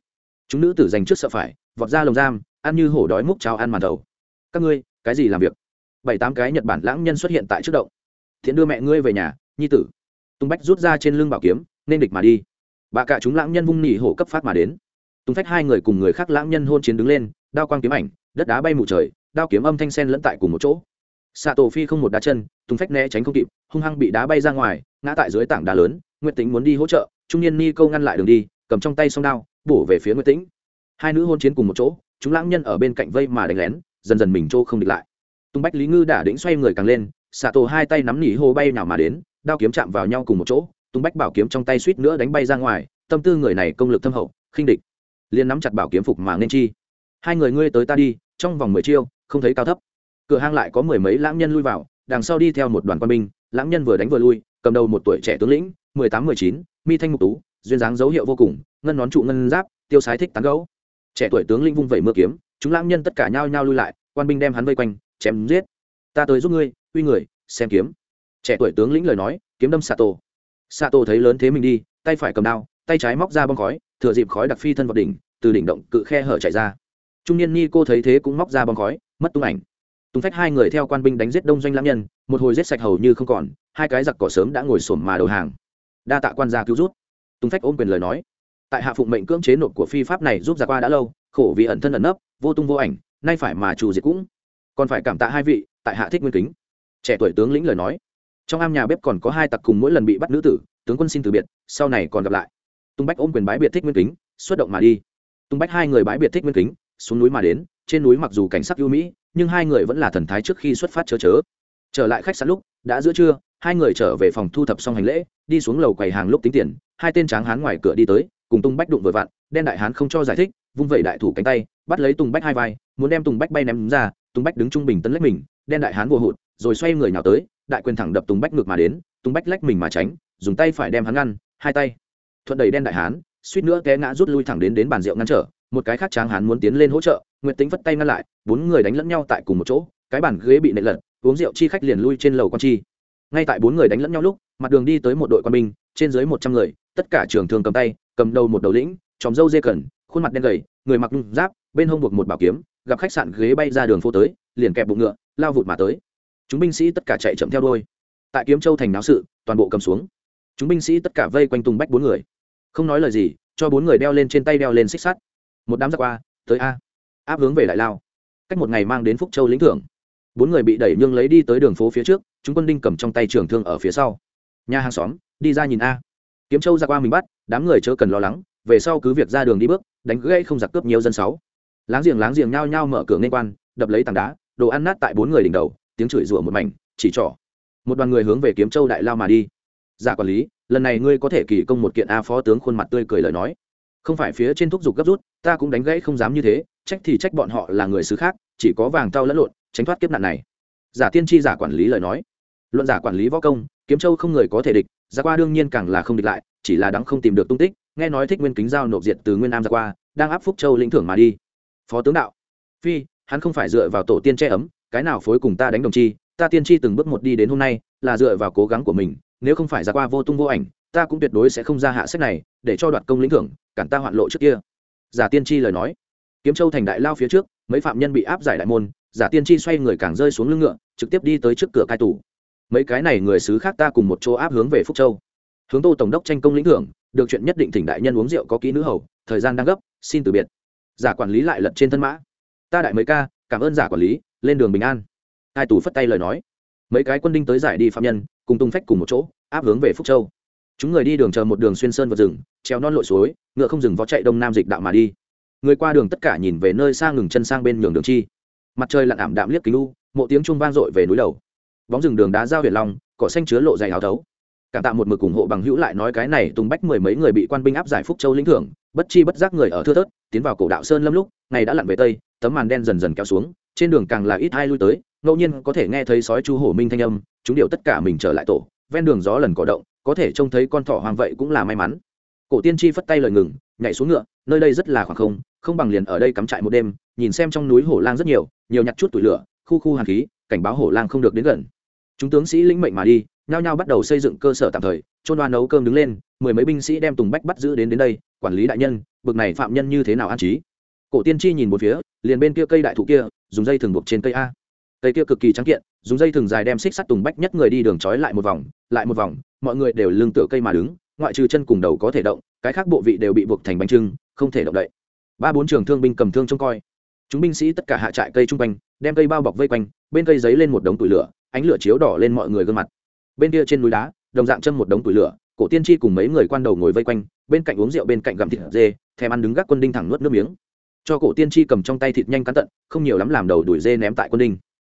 S1: Chúng nữ tử dành trước sợ phải, vọt ra lồng giam, ăn như hổ đói múc cháo ăn màn đầu các ngươi, cái gì làm việc? Bảy tám cái nhật bản lãng nhân xuất hiện tại trước động. Thiện đưa mẹ ngươi về nhà, nhi tử tung bách rút ra trên lưng bảo kiếm, nên địch mà đi. Bà cả chúng lãng nhân vung nỉ hổ cấp phát mà đến. Tung phách hai người cùng người khác lãng nhân hôn chiến đứng lên, đao quang kiếm ảnh, đất đá bay mù trời, đao kiếm âm thanh sen lẫn tại cùng một chỗ. Xạ tổ phi không một đá chân, tung phách né tránh không kịp, hung hăng bị đá bay ra ngoài, ngã tại dưới tảng đá lớn, nguyệt tính muốn đi hỗ trợ, trung niên ni câu ngăn lại đường đi, cầm trong tay song đao, bổ về phía nguyệt tĩnh. Hai nữ hôn chiến cùng một chỗ, chúng lãng nhân ở bên cạnh vây mà đánh lén, dần dần mình trô không địch lại. Tung bách lý ngư đả đĩnh xoay người càng lên xạ tổ hai tay nắm nỉ hô bay nào mà đến, đao kiếm chạm vào nhau cùng một chỗ, tung bách bảo kiếm trong tay suýt nữa đánh bay ra ngoài, tâm tư người này công lực thâm hậu, khinh địch. Liền nắm chặt bảo kiếm phục mà nên chi. Hai người ngươi tới ta đi, trong vòng mười chiêu, không thấy cao thấp. Cửa hang lại có mười mấy lãng nhân lui vào, đằng sau đi theo một đoàn quân binh, lãng nhân vừa đánh vừa lui, cầm đầu một tuổi trẻ tướng lĩnh, mười tám, mười chín, mi thanh mục tú, duyên dáng dấu hiệu vô cùng, ngân nón trụ ngân giáp, tiêu sái thích tán gấu. Trẻ tuổi tướng lĩnh vung vẩy mưa kiếm, chúng lãng nhân tất cả nhao nhao lui lại, quan binh đem hắn vây quanh, chém giết. Ta tới giúp ngươi uy người, xem kiếm. Trẻ tuổi tướng lĩnh lời nói, kiếm đâm xạ tổ xạ tổ thấy lớn thế mình đi, tay phải cầm đao, tay trái móc ra bong khói, thừa dịp khói đặc phi thân vào đỉnh, từ đỉnh động cự khe hở chạy ra. Trung niên ni cô thấy thế cũng móc ra bong khói, mất tung ảnh. Tùng phách hai người theo quan binh đánh giết đông doanh lãm nhân, một hồi giết sạch hầu như không còn, hai cái giặc cỏ sớm đã ngồi sổm mà đầu hàng. Đa tạ quan gia cứu rút tùng phách ôm quyền lời nói. Tại hạ phụng mệnh cưỡng chế nộp của phi pháp này giúp giặc qua đã lâu, khổ vì ẩn thân ẩn nấp, vô tung vô ảnh, nay phải mà trù diệt cũng. Còn phải cảm tạ hai vị, tại hạ thích nguyên kính trẻ tuổi tướng lĩnh lời nói. Trong am nhà bếp còn có hai tặc cùng mỗi lần bị bắt nữ tử, tướng quân xin từ biệt, sau này còn gặp lại. Tung bách ôm quyền bái biệt thích nguyên kính, xuất động mà đi. Tung bách hai người bái biệt thích nguyên kính, xuống núi mà đến, trên núi mặc dù cảnh sắc ưu mỹ, nhưng hai người vẫn là thần thái trước khi xuất phát chớ chớ. Trở lại khách sạn lúc, đã giữa trưa, hai người trở về phòng thu thập xong hành lễ, đi xuống lầu quầy hàng lúc tính tiền, hai tên tráng hán ngoài cửa đi tới, cùng tung bách đụng vừa vặn, đen đại hán không cho giải thích, vung vẩy đại thủ cánh tay, bắt lấy tùng bách hai vai, muốn đem tùng bách bay ném ra tùng bách đứng trung bình tấn lách mình, đen đại hán vô hụt rồi xoay người nào tới, đại quyền thẳng đập tùng bách ngược mà đến, tùng bách lách mình mà tránh, dùng tay phải đem hắn ngăn, hai tay. Thuận đầy đen đại hán, suýt nữa té ngã rút lui thẳng đến đến bàn rượu ngăn trở, một cái khác tráng hán muốn tiến lên hỗ trợ, nguyệt tính vất tay ngăn lại, bốn người đánh lẫn nhau tại cùng một chỗ, cái bàn ghế bị nệ lật, uống rượu chi khách liền lui trên lầu quan chi. Ngay tại bốn người đánh lẫn nhau lúc, mặt đường đi tới một đội quân binh, trên dưới một trăm người, tất cả trường thường cầm tay, cầm đầu một đầu lĩnh, tròm râu dê cẩn, khuôn mặt đen gầy, người mặc giáp, bên hông buộc một bảo kiếm, gặp khách sạn ghế bay ra đường phố tới, liền kẹp bụng ngựa, lao vụt mà tới chúng binh sĩ tất cả chạy chậm theo đôi tại kiếm châu thành náo sự, toàn bộ cầm xuống. Chúng binh sĩ tất cả vây quanh tùng bách bốn người. Không nói lời gì, cho bốn người đeo lên trên tay đeo lên xích sắt. Một đám giặc qua, tới a. Áp hướng về đại lao. Cách một ngày mang đến phúc châu lĩnh thưởng. Bốn người bị đẩy nhưng lấy đi tới đường phố phía trước, chúng quân đinh cầm trong tay trường thương ở phía sau. Nhà hàng xóm, đi ra nhìn a. Kiếm châu ra qua mình bắt, đám người chớ cần lo lắng, về sau cứ việc ra đường đi bước, đánh gãy không giặc cướp nhiều dân sáu. Láng giềng láng giềng nhao nhao mở cửa nên quan, đập lấy tảng đá, đồ ăn nát tại bốn người đỉnh đầu tiếng chửi rủa một mảnh, chỉ trỏ. Một đoàn người hướng về kiếm châu đại lao mà đi. Giả quản lý, lần này ngươi có thể kỳ công một kiện a phó tướng khuôn mặt tươi cười lời nói. Không phải phía trên thúc giục gấp rút, ta cũng đánh gãy không dám như thế, trách thì trách bọn họ là người xứ khác, chỉ có vàng tao lẫn lộn, tránh thoát kiếp nạn này. Giả tiên tri, giả quản lý lời nói. Luận giả quản lý võ công, kiếm châu không người có thể địch giả qua đương nhiên càng là không địch lại, chỉ là đắng không tìm được tung tích, nghe nói thích nguyên kính giao nộp diệt từ nguyên nam ra dạ qua, đang áp phúc châu lĩnh thưởng mà đi. Phó tướng đạo. Phi, hắn không phải dựa vào tổ tiên che ấm cái nào phối cùng ta đánh đồng chi, ta tiên tri từng bước một đi đến hôm nay, là dựa vào cố gắng của mình, nếu không phải ra qua vô tung vô ảnh, ta cũng tuyệt đối sẽ không ra hạ sách này, để cho đoạt công lĩnh thưởng, cản ta hoạn lộ trước kia. Giả tiên tri lời nói. Kiếm châu thành đại lao phía trước, mấy phạm nhân bị áp giải đại môn, giả tiên tri xoay người càng rơi xuống lưng ngựa, trực tiếp đi tới trước cửa cai tủ mấy cái này người xứ khác ta cùng một chỗ áp hướng về phúc châu. Hướng tô tổng đốc tranh công lĩnh thưởng, được chuyện nhất định thỉnh đại nhân uống rượu có kỹ nữ hầu, thời gian đang gấp, xin từ biệt. Giả quản lý lại lật trên thân mã. Ta đại mấy ca, cảm ơn giả quản lý lên đường bình an. Hai tù phất tay lời nói. Mấy cái quân đinh tới giải đi phạm nhân, cùng tung phách cùng một chỗ, áp hướng về phúc châu. Chúng người đi đường chờ một đường xuyên sơn vượt rừng treo non lội suối, ngựa không dừng vó chạy đông nam dịch đạo mà đi. Người qua đường tất cả nhìn về nơi xa ngừng chân sang bên nhường đường chi. Mặt trời lặn ảm đạm liếc kính lu mộ tiếng trung vang dội về núi đầu. Bóng rừng đường đá giao huyền long, cỏ xanh chứa lộ dày hào thấu. Cảm tạ một mực ủng hộ bằng hữu lại nói cái này tùng bách mười mấy người bị quan binh áp giải phúc châu lĩnh thưởng, bất chi bất giác người ở thưa thớt, tiến vào cổ đạo sơn lâm lúc, ngày đã lặn về tây, tấm màn đen dần dần kéo xuống trên đường càng là ít ai lui tới, ngẫu nhiên có thể nghe thấy sói chu hổ minh thanh âm, chúng điều tất cả mình trở lại tổ, ven đường gió lần cỏ động, có thể trông thấy con thỏ hoang vậy cũng là may mắn. Cổ tiên tri phất tay lời ngừng, nhảy xuống ngựa, nơi đây rất là khoảng không không bằng liền ở đây cắm trại một đêm, nhìn xem trong núi hổ lang rất nhiều nhiều nhặt chút tủi lửa, khu khu hàn khí, cảnh báo hổ lang không được đến gần. Chúng tướng sĩ lĩnh mệnh mà đi, nhao nhao bắt đầu xây dựng cơ sở tạm thời trôn đoan nấu cơm đứng lên, mười mấy binh sĩ đem tùng bách bắt giữ đến đến đây, quản lý đại nhân, bực này phạm nhân như thế nào an trí? Cổ tiên tri nhìn một phía, liền bên kia cây đại thụ kia, dùng dây thừng buộc trên cây a. Cây kia cực kỳ trắng kiện, dùng dây thừng dài đem xích sắt tùng bách nhất người đi đường trói lại một vòng, lại một vòng, mọi người đều lưng tựa cây mà đứng, ngoại trừ chân cùng đầu có thể động, cái khác bộ vị đều bị buộc thành bánh trưng, không thể động đậy. Ba bốn trường thương binh cầm thương trông coi. Chúng binh sĩ tất cả hạ trại cây chung quanh, đem cây bao bọc vây quanh, bên cây giấy lên một đống tủi lửa, ánh lửa chiếu đỏ lên mọi người gương mặt. Bên kia trên núi đá, đồng dạng châm một đống tủi lửa, cổ tiên tri cùng mấy người quan đầu ngồi vây quanh, bên cạnh uống rượu bên cạnh gặm thịt dê, thèm ăn đứng gác quân đinh thẳng nuốt nước miếng cho cổ tiên tri cầm trong tay thịt nhanh cắn tận, không nhiều lắm làm đầu đuổi dê ném tại quân đinh.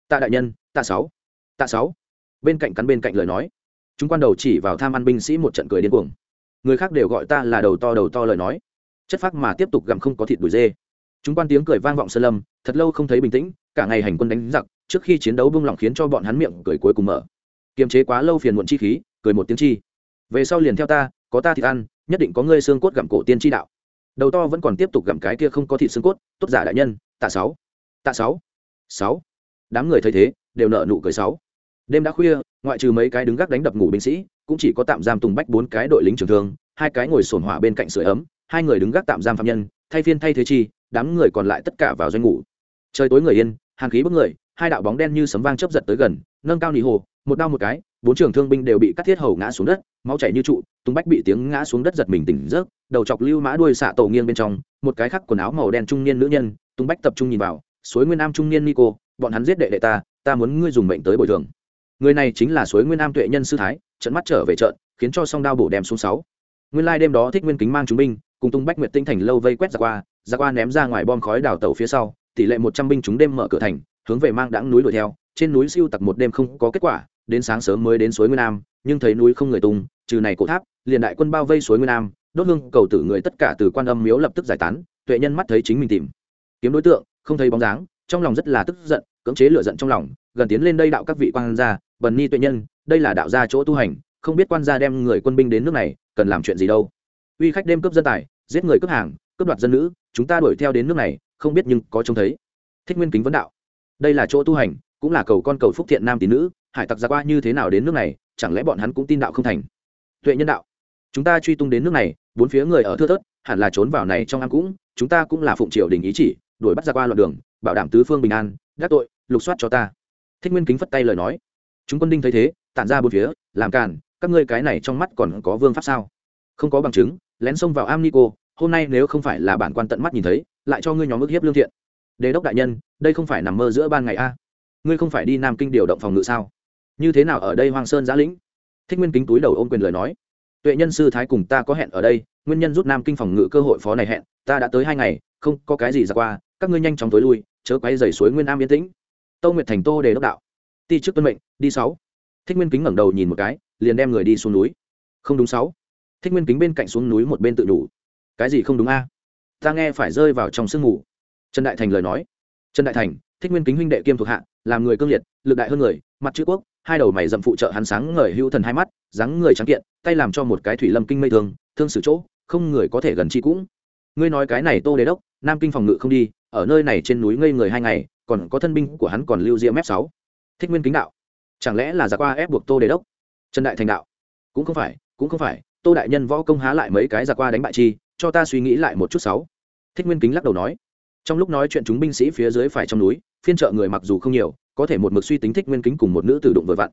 S1: Tạ đại nhân, tạ sáu. Tạ sáu. Bên cạnh cắn bên cạnh lời nói. Chúng quan đầu chỉ vào tham ăn binh sĩ một trận cười điên cuồng. Người khác đều gọi ta là đầu to đầu to lời nói. Chất phác mà tiếp tục gặm không có thịt đuổi dê. Chúng quan tiếng cười vang vọng sơn lâm, thật lâu không thấy bình tĩnh, cả ngày hành quân đánh giặc, trước khi chiến đấu bung lỏng khiến cho bọn hắn miệng cười cuối cùng mở. Kiềm chế quá lâu phiền muộn chi khí, cười một tiếng chi. Về sau liền theo ta, có ta thịt ăn, nhất định có ngươi xương cốt gặm cổ tiên tri đạo đầu to vẫn còn tiếp tục gặm cái kia không có thịt xương cốt, tốt giả đại nhân, tạ sáu tạ sáu sáu. Đám người thấy thế, đều nợ nụ cười sáu. Đêm đã khuya, ngoại trừ mấy cái đứng gác đánh đập ngủ binh sĩ, cũng chỉ có tạm giam tùng bách bốn cái đội lính trường thương, hai cái ngồi sổn hỏa bên cạnh sưởi ấm, hai người đứng gác tạm giam phạm nhân, thay phiên thay thế chi, đám người còn lại tất cả vào doanh ngủ. Trời tối người yên, hàng khí bức người, hai đạo bóng đen như sấm vang chớp giật tới gần, nâng cao nỉ hồ, một đau một cái, bốn trường thương binh đều bị cắt thiết hầu ngã xuống đất, máu chảy như trụ tung bách bị tiếng ngã xuống đất giật mình tỉnh giấc, đầu chọc lưu mã đuôi xạ tổ nghiêng bên trong, một cái khác quần áo màu đen trung niên nữ nhân tung bách tập trung nhìn vào, suối nguyên nam trung niên nico, bọn hắn giết đệ đệ ta ta muốn ngươi dùng mệnh tới bồi thường. Người này chính là suối nguyên nam tuệ nhân sư thái, trận mắt trở về trận, khiến cho song đao bổ đem xuống sáu. Nguyên lai đêm đó thích nguyên kính mang chúng binh, cùng tung bách nguyệt tinh thành lâu vây quét ra qua ra qua ném ra ngoài bom khói đào tàu phía sau, tỷ lệ một trăm binh chúng đêm mở cửa thành, hướng về mang đãng núi đuổi theo, trên núi siêu tặc một đêm không có kết quả, đến sáng sớm mới đến suối nguyên nam nhưng thấy núi không người tung, trừ này cổ tháp liền đại quân bao vây suối nguyên nam đốt hương cầu tử người tất cả từ quan âm miếu lập tức giải tán, tuệ nhân mắt thấy chính mình tìm. Kiếm đối tượng, không thấy bóng dáng, trong lòng rất là tức giận, cưỡng chế lửa giận trong lòng, gần tiến lên đây đạo các vị quan gia, bần ni tuệ nhân, đây là đạo gia chỗ tu hành, không biết quan gia đem người quân binh đến nước này, cần làm chuyện gì đâu? Uy khách đêm cướp dân tài, giết người cướp hàng, cướp đoạt dân nữ, chúng ta đuổi theo đến nước này, không biết nhưng có trông thấy. Thích nguyên kính vấn đạo, đây là chỗ tu hành, cũng là cầu con cầu phúc thiện nam tín nữ, hải tặc ra qua như thế nào đến nước này, chẳng lẽ bọn hắn cũng tin đạo không thành? Tuệ nhân đạo chúng ta truy tung đến nước này, bốn phía người ở thưa thớt, hẳn là trốn vào này trong am cũng, chúng ta cũng là phụng triều đình ý chỉ, đuổi bắt ra qua loạn đường, bảo đảm tứ phương bình an gác tội, lục soát cho ta. Thích nguyên kính phất tay lời nói. Chúng quân đinh thấy thế, tản ra bốn phía, làm càn, các ngươi cái này trong mắt còn có vương pháp sao? Không có bằng chứng, lén xông vào am nico hôm nay nếu không phải là bản quan tận mắt nhìn thấy, lại cho ngươi nhóm ức hiếp lương thiện. Đề đốc đại nhân, đây không phải nằm mơ giữa ban ngày a? Ngươi không phải đi nam kinh điều động phòng ngự sao? Như thế nào ở đây hoàng sơn giã lĩnh? Thích nguyên kính túi đầu ôm quyền lời nói tuệ nhân sư thái cùng ta có hẹn ở đây, nguyên nhân rút nam kinh phòng ngự cơ hội phó này hẹn, ta đã tới hai ngày, không có cái gì ra qua, các ngươi nhanh chóng tối lui, chớ quay dày suối nguyên nam yên tĩnh. Tâu nguyệt thành tô đề đốc đạo. Ti trước tuân mệnh, đi sáu. Thích nguyên kính ngẩng đầu nhìn một cái, liền đem người đi xuống núi. Không đúng sáu. Thích nguyên kính bên cạnh xuống núi một bên tự đủ. Cái gì không đúng a? Ta nghe phải rơi vào trong sương mù. Trần đại thành lời nói. Trần đại thành, thích nguyên kính huynh đệ kiêm thuộc hạ, làm người cương liệt, lực đại hơn người, mặt chữ quốc hai đầu mày dậm phụ trợ hắn sáng ngời hữu thần hai mắt, dáng người trắng kiện, tay làm cho một cái thủy lâm kinh mây thường thương xử chỗ, không người có thể gần chi cũng. Ngươi nói cái này tô đế đốc, nam kinh phòng ngự không đi, ở nơi này trên núi ngây người hai ngày, còn có thân binh của hắn còn lưu diễm f sáu. Thích nguyên kính đạo. Chẳng lẽ là giả qua ép buộc tô đế đốc? Trần đại thành đạo. Cũng không phải, cũng không phải, tô đại nhân võ công há lại mấy cái giả qua đánh bại chi, cho ta suy nghĩ lại một chút sáu. Thích nguyên kính lắc đầu nói. Trong lúc nói chuyện chúng binh sĩ phía dưới phải trong núi, phiên trợ người mặc dù không nhiều có thể một mực suy tính thích nguyên kính cùng một nữ tử đụng vừa vặn.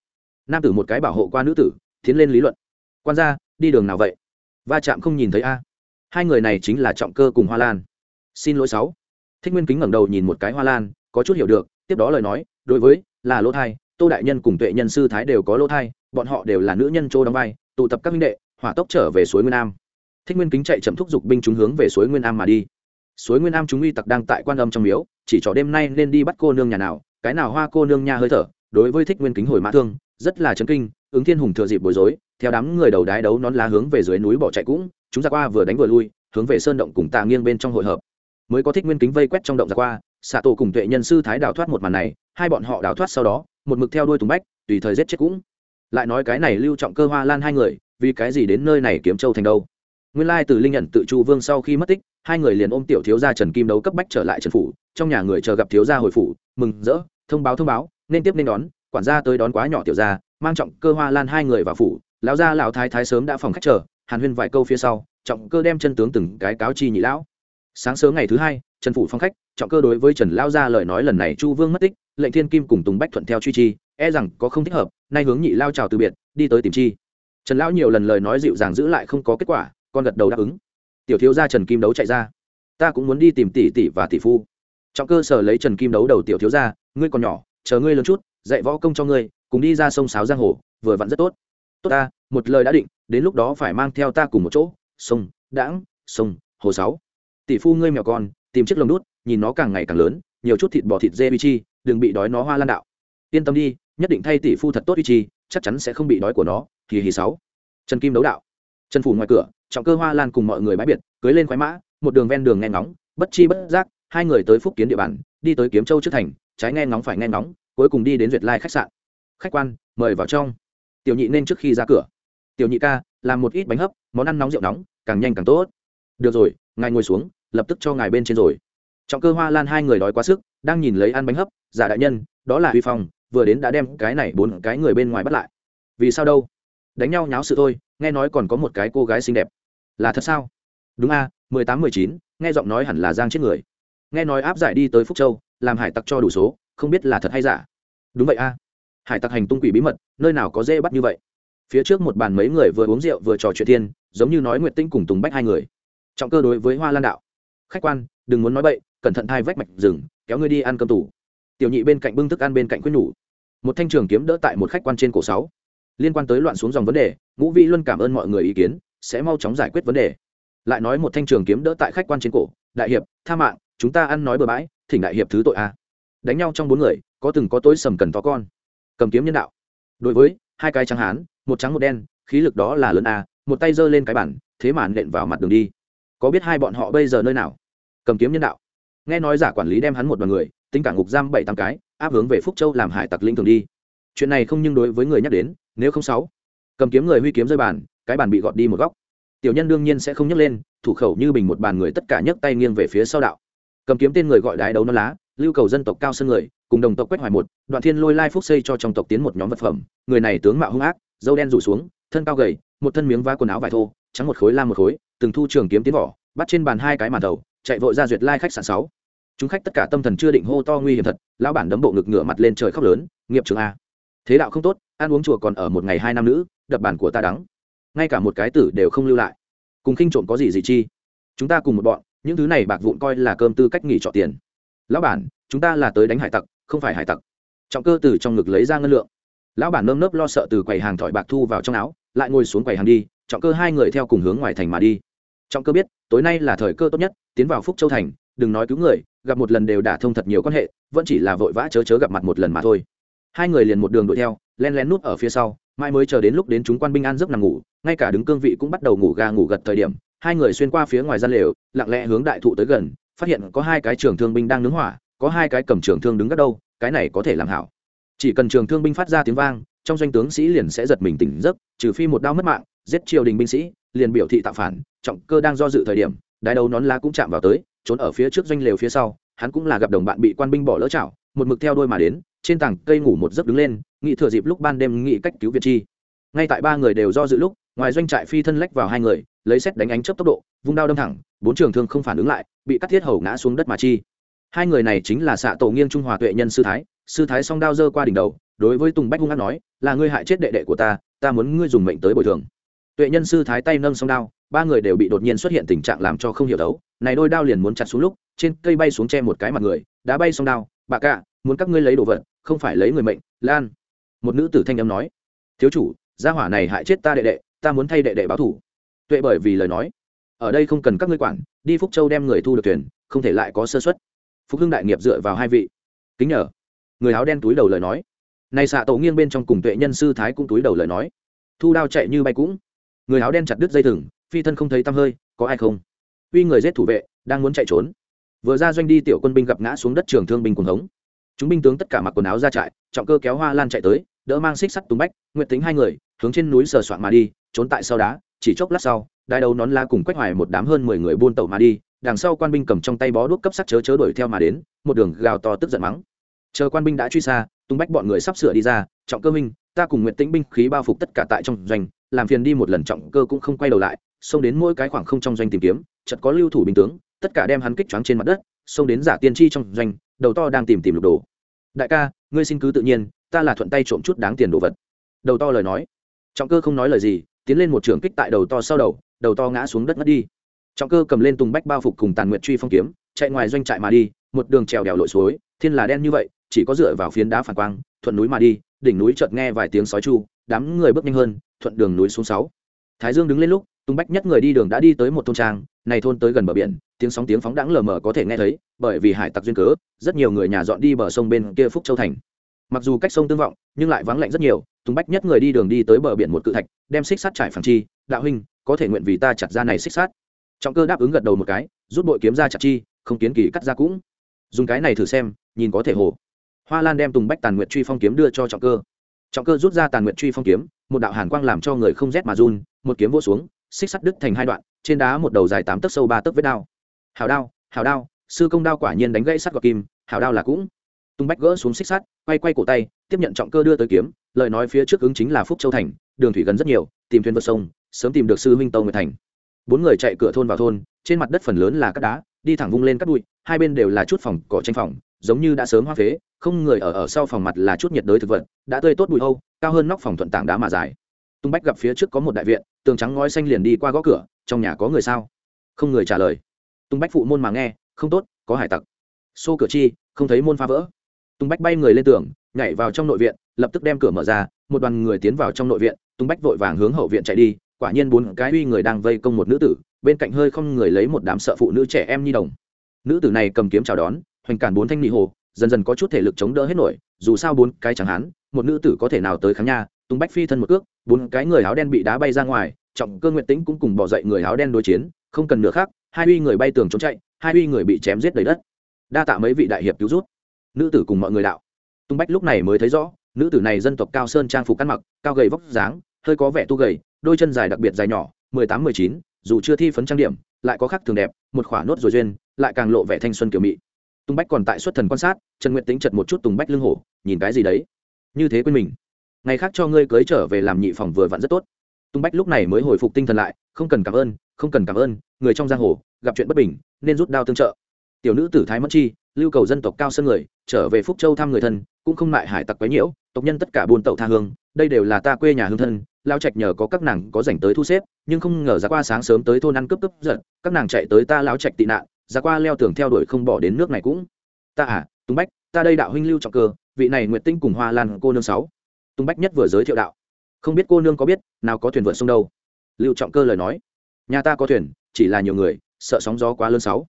S1: Nam tử một cái bảo hộ qua nữ tử, tiến lên lý luận. Quan gia, đi đường nào vậy? Va chạm không nhìn thấy a. Hai người này chính là trọng cơ cùng hoa lan. Xin lỗi sáu. Thích nguyên kính ngẩng đầu nhìn một cái hoa lan, có chút hiểu được, tiếp đó lời nói, đối với, là lỗ thai, tô đại nhân cùng tuệ nhân sư thái đều có lỗ thai, bọn họ đều là nữ nhân châu đóng vai, tụ tập các minh đệ, hỏa tốc trở về suối nguyên nam thích nguyên kính chạy chậm thúc giục binh chúng hướng về suối nguyên nam mà đi. Suối nguyên nam chúng uy tặc đang tại quan âm trong miếu, chỉ trỏ đêm nay nên đi bắt cô nương nhà nào cái nào hoa cô nương nha hơi thở, đối với thích nguyên kính hồi mã thương, rất là chấn kinh, ứng thiên hùng thừa dịp bối rối, theo đám người đầu đái đấu nón lá hướng về dưới núi bỏ chạy cũng, chúng ra qua vừa đánh vừa lui, hướng về sơn động cùng tà nghiêng bên trong hội hợp. Mới có thích nguyên kính vây quét trong động ra qua, xạ tổ cùng tuệ nhân sư thái đào thoát một màn này, hai bọn họ đào thoát sau đó, một mực theo đuôi tùng bách, tùy thời giết chết cũng. Lại nói cái này lưu trọng cơ hoa lan hai người, vì cái gì đến nơi này kiếm châu thành đâu? Nguyên lai từ linh nhận tự chu vương sau khi mất tích, hai người liền ôm tiểu thiếu gia trần kim đấu cấp bách trở lại trần phủ, trong nhà người chờ gặp thiếu gia hồi phủ, mừng rỡ thông báo thông báo, nên tiếp nên đón, quản gia tới đón quá nhỏ tiểu gia, mang trọng cơ hoa lan hai người vào phủ, lão gia lão thái thái sớm đã phòng khách chờ, hàn huyên vài câu phía sau, trọng cơ đem chân tướng từng cái cáo chi nhị lão. Sáng sớm ngày thứ hai, trần phủ phong khách, trọng cơ đối với trần lao gia lời nói lần này chu vương mất tích, lệnh thiên kim cùng tùng bách thuận theo truy chi e rằng có không thích hợp, nay hướng nhị lao chào từ biệt, đi tới tìm chi. Trần lão nhiều lần lời nói dịu dàng giữ lại không có kết quả, con gật đầu đáp ứng. Tiểu thiếu gia trần kim đấu chạy ra. Ta cũng muốn đi tìm tỷ tỷ và tỷ phu. Trọng cơ sở lấy trần kim đấu đầu tiểu thiếu gia ngươi còn nhỏ, chờ ngươi lớn chút, dạy võ công cho ngươi, cùng đi ra sông sáo giang hồ, vừa vặn rất tốt. Tốt ta, một lời đã định, đến lúc đó phải mang theo ta cùng một chỗ, sông, đãng, sông, hồ sáu tỷ phu ngươi mèo con, tìm chiếc lồng đút, nhìn nó càng ngày càng lớn, nhiều chút thịt bò thịt dê uy chi, đừng bị đói nó hoa lan đạo. Yên tâm đi, nhất định thay tỷ phu thật tốt uy chi, chắc chắn sẽ không bị đói của nó thì hì sáu trần kim đấu đạo. Trần phủ ngoài cửa, trọng cơ hoa lan cùng mọi người bãi biệt, cưới lên khoái mã, một đường ven đường nghe ngóng, bất chi bất giác, hai người tới phúc kiến địa bàn, đi tới kiếm châu trước thành trái nghe ngóng phải nghe ngóng, cuối cùng đi đến duyệt lai khách sạn. Khách quan, mời vào trong. Tiểu nhị nên trước khi ra cửa. Tiểu nhị ca, làm một ít bánh hấp, món ăn nóng rượu nóng, càng nhanh càng tốt. Được rồi, ngài ngồi xuống, lập tức cho ngài bên trên rồi. Trọng cơ hoa lan hai người đói quá sức, đang nhìn lấy ăn bánh hấp, giả đại nhân, đó là huy phong, vừa đến đã đem cái này bốn cái người bên ngoài bắt lại. Vì sao đâu? Đánh nhau nháo sự thôi, nghe nói còn có một cái cô gái xinh đẹp. Là thật sao? Đúng a, mười tám, mười chín, nghe giọng nói hẳn là giang chết người. Nghe nói áp giải đi tới phúc châu làm hải tặc cho đủ số, không biết là thật hay giả. Đúng vậy a. Hải tặc hành tung quỷ bí mật, nơi nào có dễ bắt như vậy? Phía trước một bàn mấy người vừa uống rượu vừa trò chuyện thiên, giống như nói nguyện tinh cùng tùng bách hai người. Trọng cơ đối với hoa lan đạo. Khách quan, đừng muốn nói bậy, cẩn thận thai vách mạch rừng, kéo ngươi đi ăn cơm tủ. Tiểu nhị bên cạnh bưng thức ăn bên cạnh quyết nhủ. Một thanh trường kiếm đỡ tại một khách quan trên cổ sáu. Liên quan tới loạn xuống dòng vấn đề, ngũ vị luôn cảm ơn mọi người ý kiến, sẽ mau chóng giải quyết vấn đề. Lại nói một thanh trường kiếm đỡ tại khách quan trên cổ. Đại hiệp, tha mạng, chúng ta ăn nói bừa bãi thỉnh đại hiệp thứ tội a. Đánh nhau trong bốn người, có từng có tối sầm cần to con. Cầm kiếm nhân đạo. Đối với, hai cái trắng hán, một trắng một đen, khí lực đó là lớn a, một tay giơ lên cái bản, thế mà nện vào mặt đường đi. Có biết hai bọn họ bây giờ nơi nào? Cầm kiếm nhân đạo. Nghe nói giả quản lý đem hắn một đoàn người, tính cả ngục giam bảy tám cái, áp hướng về phúc châu làm hải tặc linh thường đi. Chuyện này không nhưng đối với người nhắc đến, nếu không sáu. Cầm kiếm người huy kiếm rơi bàn, cái bàn bị gọt đi một góc. Tiểu nhân đương nhiên sẽ không nhấc lên, thủ khẩu như bình một bàn người tất cả nhấc tay nghiêng về phía sau đạo cầm kiếm tên người gọi đái đấu non lá, lưu cầu dân tộc cao sơn người, cùng đồng tộc quách hoài một, đoạn thiên lôi lai phúc xây cho trong tộc tiến một nhóm vật phẩm, người này tướng mạo hung ác, dâu đen rủ xuống, thân cao gầy, một thân miếng vá quần áo vải thô, trắng một khối la một khối, từng thu trường kiếm tiến vỏ, bắt trên bàn hai cái màn đầu, chạy vội ra duyệt lai khách sạn sáu. Chúng khách tất cả tâm thần chưa định hô to nguy hiểm thật, lão bản đấm bộ ngực ngửa mặt lên trời khóc lớn, nghiệp trường a, thế đạo không tốt, ăn uống chùa còn ở một ngày hai năm nữ, đập bản của ta đắng. Ngay cả một cái tử đều không lưu lại. Cùng khinh trộm có gì gì chi? Chúng ta cùng một bọn những thứ này bạc vụn coi là cơm tư cách nghỉ trọ tiền. Lão bản, chúng ta là tới đánh hải tặc, không phải hải tặc. Trọng cơ từ trong ngực lấy ra ngân lượng. Lão bản nơm nớp lo sợ từ quầy hàng thỏi bạc thu vào trong áo, lại ngồi xuống quầy hàng đi, trọng cơ hai người theo cùng hướng ngoài thành mà đi. Trọng cơ biết, tối nay là thời cơ tốt nhất, tiến vào phúc châu thành, đừng nói cứu người, gặp một lần đều đả thông thật nhiều quan hệ, vẫn chỉ là vội vã chớ chớ gặp mặt một lần mà thôi. Hai người liền một đường đuổi theo, len lén nút ở phía sau mai mới chờ đến lúc đến chúng quan binh an giấc nằm ngủ, ngay cả đứng cương vị cũng bắt đầu ngủ ga ngủ gật thời điểm hai người xuyên qua phía ngoài gian lều, lặng lẽ hướng đại thụ tới gần, phát hiện có hai cái trường thương binh đang nướng hỏa, có hai cái cầm trường thương đứng gắt đâu, cái này có thể làm hảo. Chỉ cần trường thương binh phát ra tiếng vang, trong doanh tướng sĩ liền sẽ giật mình tỉnh giấc, trừ phi một đao mất mạng, giết triều đình binh sĩ, liền biểu thị tạo phản, trọng cơ đang do dự thời điểm, đái đầu nón lá cũng chạm vào tới, trốn ở phía trước doanh lều phía sau, hắn cũng là gặp đồng bạn bị quan binh bỏ lỡ chảo, một mực theo đôi mà đến, trên tảng cây ngủ một giấc đứng lên nghị thừa dịp lúc ban đêm nghị cách cứu việt chi. Ngay tại ba người đều do dự lúc, ngoài doanh trại phi thân lách vào hai người lấy xét đánh ánh chớp tốc độ, vung đao đâm thẳng, bốn trường thương không phản ứng lại, bị cắt thiết hầu ngã xuống đất mà chi. Hai người này chính là xạ tổ nghiêng trung hòa tuệ nhân sư thái sư thái song đao dơ qua đỉnh đầu, đối với tùng bách hung hát nói, là ngươi hại chết đệ đệ của ta ta muốn ngươi dùng mệnh tới bồi thường. Tuệ nhân sư thái tay nâng song đao, ba người đều bị đột nhiên xuất hiện tình trạng làm cho không hiểu đấu. Này đôi đao liền muốn chặt xuống lúc, trên cây bay xuống che một cái mặt người, đã bay song đao, bà cạ muốn các ngươi lấy đồ vật, không phải lấy người mệnh, lan. Một nữ tử thanh âm nói, thiếu chủ, gia hỏa này hại chết ta đệ đệ, ta muốn thay đệ đệ báo thủ tuệ bởi vì lời nói. Ở đây không cần các ngươi quản, đi phúc châu đem người thu được thuyền, không thể lại có sơ xuất phúc hưng đại nghiệp dựa vào hai vị. Kính nhờ. Người áo đen túi đầu lời nói. Này xạ tổ nghiêng bên trong cùng tuệ nhân sư thái cũng túi đầu lời nói. Thu đao chạy như bay cũng. Người áo đen chặt đứt dây thừng, phi thân không thấy tăm hơi, có ai không? Uy người giết thủ vệ, đang muốn chạy trốn. Vừa ra doanh đi tiểu quân binh gặp ngã xuống đất trường thương binh cuồng hống. Chúng binh tướng tất cả mặc quần áo ra trại, trọng cơ kéo hoa lan chạy tới, đỡ mang xích sắt túng bách nguyện tính hai người, hướng trên núi sờ soạn mà đi, trốn tại sau đá chỉ chốc lát sau, đai đầu nón la cùng quách hoài một đám hơn mười người buôn tẩu mà đi, đằng sau quan binh cầm trong tay bó đuốc cấp sắc chớ chớ đuổi theo mà đến, một đường gào to tức giận mắng. Chờ quan binh đã truy xa tung bách bọn người sắp sửa đi ra, trọng cơ minh, ta cùng nguyện tĩnh binh khí bao phục tất cả tại trong doanh, làm phiền đi một lần trọng cơ cũng không quay đầu lại, xông đến mỗi cái khoảng không trong doanh tìm kiếm, chợt có lưu thủ binh tướng, tất cả đem hắn kích choáng trên mặt đất, xông đến giả tiên tri trong doanh, đầu to đang tìm tìm lục đồ. Đại ca, ngươi xin cứ tự nhiên, ta là thuận tay trộm chút đáng tiền đồ vật. Đầu to lời nói. Trọng cơ không nói lời gì tiến lên một trường kích tại đầu to sau đầu đầu to ngã xuống đất mất đi. Trọng cơ cầm lên tùng bách bao phục cùng tàn nguyện truy phong kiếm, chạy ngoài doanh trại mà đi, một đường trèo đèo lội suối, thiên là đen như vậy, chỉ có dựa vào phiến đá phản quang, thuận núi mà đi, đỉnh núi chợt nghe vài tiếng sói chu, đám người bước nhanh hơn, thuận đường núi xuống sáu. Thái dương đứng lên lúc tung bách nhất người đi đường đã đi tới một thôn trang, này thôn tới gần bờ biển, tiếng sóng tiếng phóng đãng lờ mờ có thể nghe thấy, bởi vì hải tặc duyên cớ, rất nhiều người nhà dọn đi bờ sông bên kia phúc châu thành mặc dù cách sông tương vọng, nhưng lại vắng lạnh rất nhiều, tùng bách nhất người đi đường đi tới bờ biển một cự thạch, đem xích sắt trải phẳng chi, đạo huynh, có thể nguyện vì ta chặt ra này xích sắt? Trọng cơ đáp ứng gật đầu một cái, rút bội kiếm ra chặt chi, không kiến kỳ cắt ra cũng. Dùng cái này thử xem, nhìn có thể hồ. Hoa lan đem tùng bách tàn nguyện truy phong kiếm đưa cho trọng cơ. Trọng cơ rút ra tàn nguyện truy phong kiếm, một đạo hàn quang làm cho người không rét mà run, một kiếm vỗ xuống, xích sắt đứt thành hai đoạn, trên đá một đầu dài tám tấc sâu ba tấc vết đao. Hào đao hào đao, sư công đao quả nhiên đánh gãy sắt gọt kim hào đao là cũng tung bách gỡ xuống xích sắt, quay quay cổ tay, tiếp nhận trọng cơ đưa tới kiếm, lời nói phía trước ứng chính là phúc châu thành, đường thủy gần rất nhiều, tìm thuyền vượt sông, sớm tìm được sư huynh tâu người thành. Bốn người chạy cửa thôn vào thôn, trên mặt đất phần lớn là cát đá, đi thẳng vung lên cắt bụi, hai bên đều là chút phòng cỏ tranh phòng, giống như đã sớm hoa phế, không người ở ở sau phòng mặt là chút nhiệt đới thực vật, đã tươi tốt bụi âu, cao hơn nóc phòng thuận tảng đá mà dài. Tung bách gặp phía trước có một đại viện, tường trắng ngói xanh liền đi qua gõ cửa, trong nhà có người sao? Không người trả lời. Tung bách phụ môn mà nghe, không tốt, có hải tặc. Xô cửa chi, không thấy môn phá vỡ tung bách bay người lên tường, nhảy vào trong nội viện, lập tức đem cửa mở ra, một đoàn người tiến vào trong nội viện tung bách vội vàng hướng hậu viện chạy đi, quả nhiên bốn cái uy người đang vây công một nữ tử, bên cạnh hơi không người lấy một đám sợ phụ nữ trẻ em nhi đồng. Nữ tử này cầm kiếm chào đón, hoành cản bốn thanh nị hồ, dần dần có chút thể lực chống đỡ hết nổi, dù sao bốn cái chẳng hán, một nữ tử có thể nào tới kháng nha tung bách phi thân một cước, bốn cái người áo đen bị đá bay ra ngoài, trọng cơ nguyện tĩnh cũng cùng bỏ dậy người áo đen đối chiến, không cần nửa khác hai uy người bay tường trốn chạy, hai uy người bị chém giết đầy đất. Đa tạ mấy vị đại hiệp cứu rút nữ tử cùng mọi người đạo. Tung bách lúc này mới thấy rõ, nữ tử này dân tộc cao sơn trang phục ăn mặc, cao gầy vóc dáng, hơi có vẻ tu gầy, đôi chân dài đặc biệt dài nhỏ, mười tám, mười chín, dù chưa thi phấn trang điểm, lại có khắc thường đẹp, một khỏa nốt rồi duyên, lại càng lộ vẻ thanh xuân kiểu mị. Tùng bách còn tại xuất thần quan sát, trần nguyện tính chật một chút tùng bách lưng hổ, nhìn cái gì đấy? Như thế quên mình. Ngày khác cho ngươi cưới trở về làm nhị phòng vừa vặn rất tốt. Tùng bách lúc này mới hồi phục tinh thần lại, không cần cảm ơn, không cần cảm ơn, người trong giang hồ, gặp chuyện bất bình, nên rút đao tương trợ tiểu nữ tử thái mất chi, lưu cầu dân tộc cao sơn người, trở về phúc châu thăm người thân, cũng không ngại hải tặc quấy nhiễu, tộc nhân tất cả buôn tẩu tha hương, đây đều là ta quê nhà hương thân, lao trạch nhờ có các nàng có dành tới thu xếp, nhưng không ngờ ra qua sáng sớm tới thôn ăn cướp cướp giận các nàng chạy tới ta lao trạch tị nạn ra qua leo tường theo đuổi không bỏ đến nước này cũng. Ta à tùng bách, ta đây đạo huynh lưu trọng cơ, vị này nguyệt tinh cùng hoa lan cô nương sáu. Tùng bách nhất vừa giới thiệu đạo. Không biết cô nương có biết, nào có thuyền vượt sông đâu. Lưu trọng cơ lời nói. Nhà ta có thuyền, chỉ là nhiều người, sợ sóng gió quá lớn sáu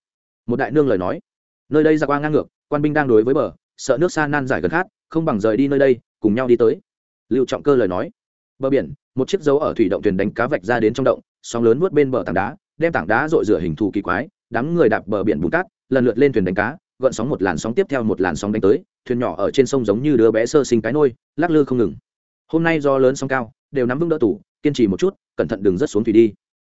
S1: một đại nương lời nói. Nơi đây ra qua ngang ngược, quan binh đang đối với bờ, sợ nước xa nan giải gần khát không bằng rời đi nơi đây, cùng nhau đi tới. Lưu trọng cơ lời nói. Bờ biển, một chiếc dấu ở thủy động thuyền đánh cá vạch ra đến trong động, sóng lớn vuốt bên bờ tảng đá, đem tảng đá dội rửa hình thù kỳ quái, đám người đạp bờ biển bùn cát, lần lượt lên thuyền đánh cá gợn sóng một làn sóng tiếp theo một làn sóng đánh tới, thuyền nhỏ ở trên sông giống như đứa bé sơ sinh cái nôi, lắc lư không ngừng. Hôm nay do lớn sóng cao, đều nắm vững đỡ tủ kiên trì một chút, cẩn thận đừng rớt xuống thủy đi.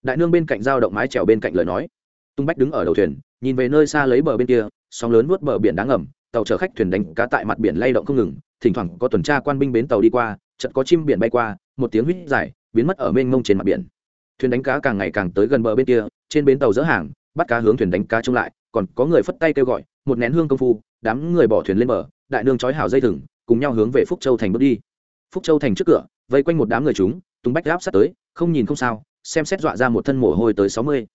S1: Đại nương bên cạnh dao động mái trèo bên cạnh lời nói. Tung bách đứng ở đầu thuyền nhìn về nơi xa lấy bờ bên kia, sóng lớn vuốt bờ biển đáng ngầm, tàu chở khách thuyền đánh cá tại mặt biển lay động không ngừng, thỉnh thoảng có tuần tra quan binh bến tàu đi qua, chợt có chim biển bay qua, một tiếng huýt dài, biến mất ở mênh mông trên mặt biển. Thuyền đánh cá càng ngày càng tới gần bờ bên kia, trên bến tàu dỡ hàng, bắt cá hướng thuyền đánh cá trông lại, còn có người phất tay kêu gọi, một nén hương công phu, đám người bỏ thuyền lên bờ, đại nương trói hào dây thừng, cùng nhau hướng về phúc châu thành bước đi. Phúc châu thành trước cửa, vây quanh một đám người chúng tùng bách áp sát tới, không nhìn không sao, xem xét dọa ra một thân mồ hôi tới sáu mươi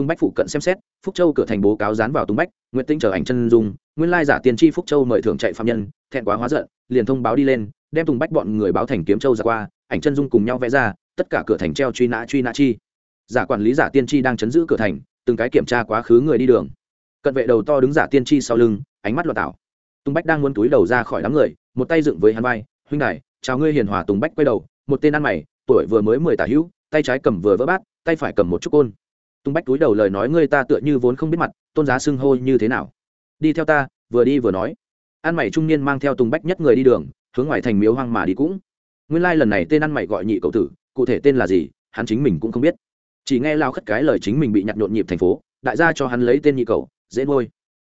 S1: tùng bách phụ cận xem xét, phúc châu cửa thành bố cáo dán vào tùng bách nguyễn tinh trở ảnh chân dung, nguyên lai giả Tiên tri phúc châu mời thưởng chạy phạm nhân, thẹn quá hóa giận, liền thông báo đi lên, đem tùng bách bọn người báo thành kiếm châu ra qua, ảnh chân dung cùng nhau vẽ ra, tất cả cửa thành treo truy nã truy nã chi. Giả quản lý giả tiên tri đang chấn giữ cửa thành, từng cái kiểm tra quá khứ người đi đường. Cận vệ đầu to đứng giả tiên tri sau lưng, ánh mắt loạt tảo tùng bách đang muốn túi đầu ra khỏi đám người, một tay dựng với hắn vai, huynh đại, chào ngươi hiền hòa tùng bách quay đầu, một tên ăn mày, tuổi vừa mới mười tả hữu, tay trái cầm vừa vỡ bát, tay phải cầm một chút côn tung bách túi đầu lời nói ngươi ta tựa như vốn không biết mặt, tôn giá xưng hô như thế nào? Đi theo ta, vừa đi vừa nói. Ăn mày trung niên mang theo tùng bách nhất người đi đường, hướng ngoài thành miếu hoang mà đi cũng. Nguyên lai lần này tên ăn mày gọi nhị cậu tử, cụ thể tên là gì, hắn chính mình cũng không biết. Chỉ nghe lao khất cái lời chính mình bị nhặt nhộn nhịp thành phố, đại gia cho hắn lấy tên nhị cậu, dễ nuôi.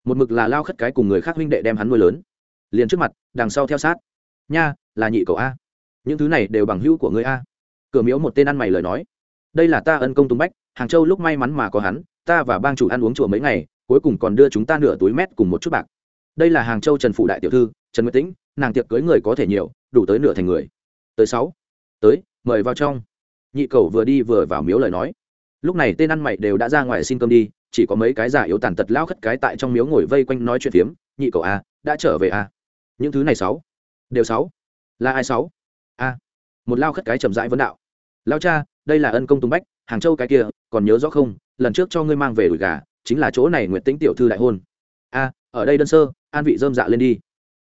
S1: Một mực là lao khất cái cùng người khác huynh đệ đem hắn nuôi lớn. Liền trước mặt, đằng sau theo sát. Nha, là nhị cậu a. Những thứ này đều bằng hữu của người a. Cửa miếu một tên ăn mày lời nói đây là ta ân công tung bách, hàng châu lúc may mắn mà có hắn, ta và bang chủ ăn uống chùa mấy ngày, cuối cùng còn đưa chúng ta nửa túi mét cùng một chút bạc. Đây là hàng châu trần phụ đại tiểu thư, trần nguyệt tĩnh, nàng tiệc cưới người có thể nhiều, đủ tới nửa thành người. Tới sáu. Tới, mời vào trong. Nhị cầu vừa đi vừa vào miếu lời nói. Lúc này tên ăn mày đều đã ra ngoài xin cơm đi, chỉ có mấy cái giả yếu tàn tật lao khất cái tại trong miếu ngồi vây quanh nói chuyện phiếm, nhị cầu a đã trở về a những thứ này sáu. Đều sáu. Là ai sáu? A. Một lao khất cái chậm rãi vấn đạo. Lao cha đây là ân công tùng bách, hàng châu cái kia, còn nhớ rõ không? Lần trước cho ngươi mang về đùi gà, chính là chỗ này nguyện tĩnh tiểu thư đại hôn. A, ở đây đơn sơ, an vị dơm dạ lên đi.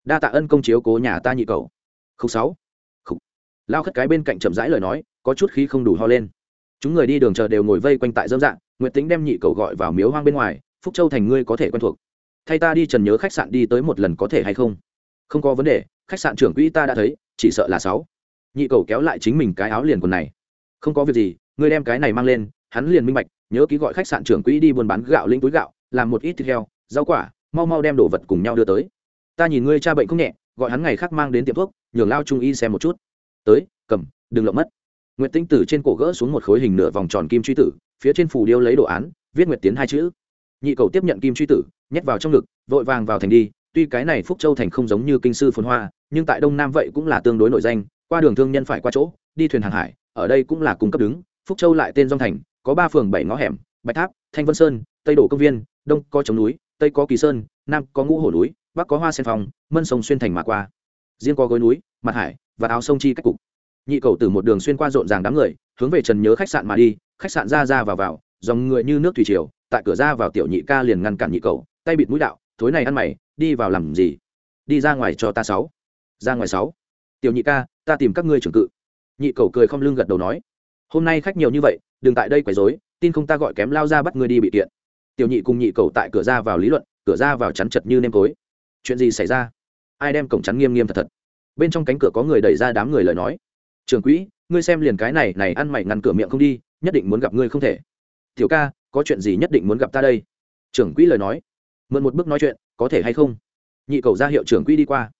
S1: Đa tạ ân công chiếu cố nhà ta nhị cầu không sáu. Không lao khất cái bên cạnh chậm rãi lời nói, có chút khí không đủ ho lên. Chúng người đi đường chờ đều ngồi vây quanh tại dơm dạng nguyệt tính đem nhị cầu gọi vào miếu hoang bên ngoài, phúc châu thành ngươi có thể quen thuộc. Thay ta đi trần nhớ khách sạn đi tới một lần có thể hay không? Không có vấn đề, khách sạn trưởng quỹ ta đã thấy, chỉ sợ là sáu. Nhị cầu kéo lại chính mình cái áo liền quần này không có việc gì, ngươi đem cái này mang lên, hắn liền minh bạch, nhớ ký gọi khách sạn trưởng quỹ đi buôn bán gạo linh túi gạo, làm một ít thịt heo, rau quả, mau mau đem đồ vật cùng nhau đưa tới. Ta nhìn ngươi cha bệnh không nhẹ, gọi hắn ngày khác mang đến tiệm thuốc, nhường lao trung y xem một chút. Tới, cầm, đừng lộng mất. Nguyệt tinh tử trên cổ gỡ xuống một khối hình nửa vòng tròn kim truy tử, phía trên phủ điêu lấy đồ án, viết nguyệt tiến hai chữ. Nhị cầu tiếp nhận kim truy tử, nhét vào trong ngực, vội vàng vào thành đi. Tuy cái này phúc châu thành không giống như kinh sư phồn hoa, nhưng tại đông nam vậy cũng là tương đối nổi danh qua đường thương nhân phải qua chỗ, đi thuyền hàng hải, ở đây cũng là cung cấp đứng, phúc châu lại tên dòng thành, có ba phường bảy ngõ hẻm, bạch tháp, thanh vân sơn, tây đổ công viên, đông có chống núi, tây có kỳ sơn, nam có ngũ hổ núi, bắc có hoa sen phòng mân sông xuyên thành mà qua. Riêng có gối núi mặt hải và áo sông chi cách cục. Nhị cầu từ một đường xuyên qua rộn ràng đám người, hướng về trần nhớ khách sạn mà đi, khách sạn ra ra vào vào, dòng người như nước thủy triều, tại cửa ra vào tiểu nhị ca liền ngăn cản nhị cầu, tay bịt mũi đạo, thối này ăn mày, đi vào làm gì? Đi ra ngoài cho ta sáu. Ra ngoài sáu tiểu nhị ca, ta tìm các ngươi trưởng cự. Nhị cầu cười không lưng gật đầu nói, hôm nay khách nhiều như vậy, đừng tại đây quấy rối, tin không ta gọi kém lao ra bắt ngươi đi bị kiện. Tiểu nhị cùng nhị cầu tại cửa ra vào lý luận, cửa ra vào chắn chật như nêm tối chuyện gì xảy ra? Ai đem cổng chắn nghiêm nghiêm thật thật? Bên trong cánh cửa có người đẩy ra đám người lời nói. Trường quỹ, ngươi xem liền cái này này ăn mày ngăn cửa miệng không đi, nhất định muốn gặp ngươi không thể. Tiểu ca, có chuyện gì nhất định muốn gặp ta đây? Trưởng quỹ lời nói. Mượn một bước nói chuyện, có thể hay không? Nhị cầu ra hiệu trưởng quỹ đi qua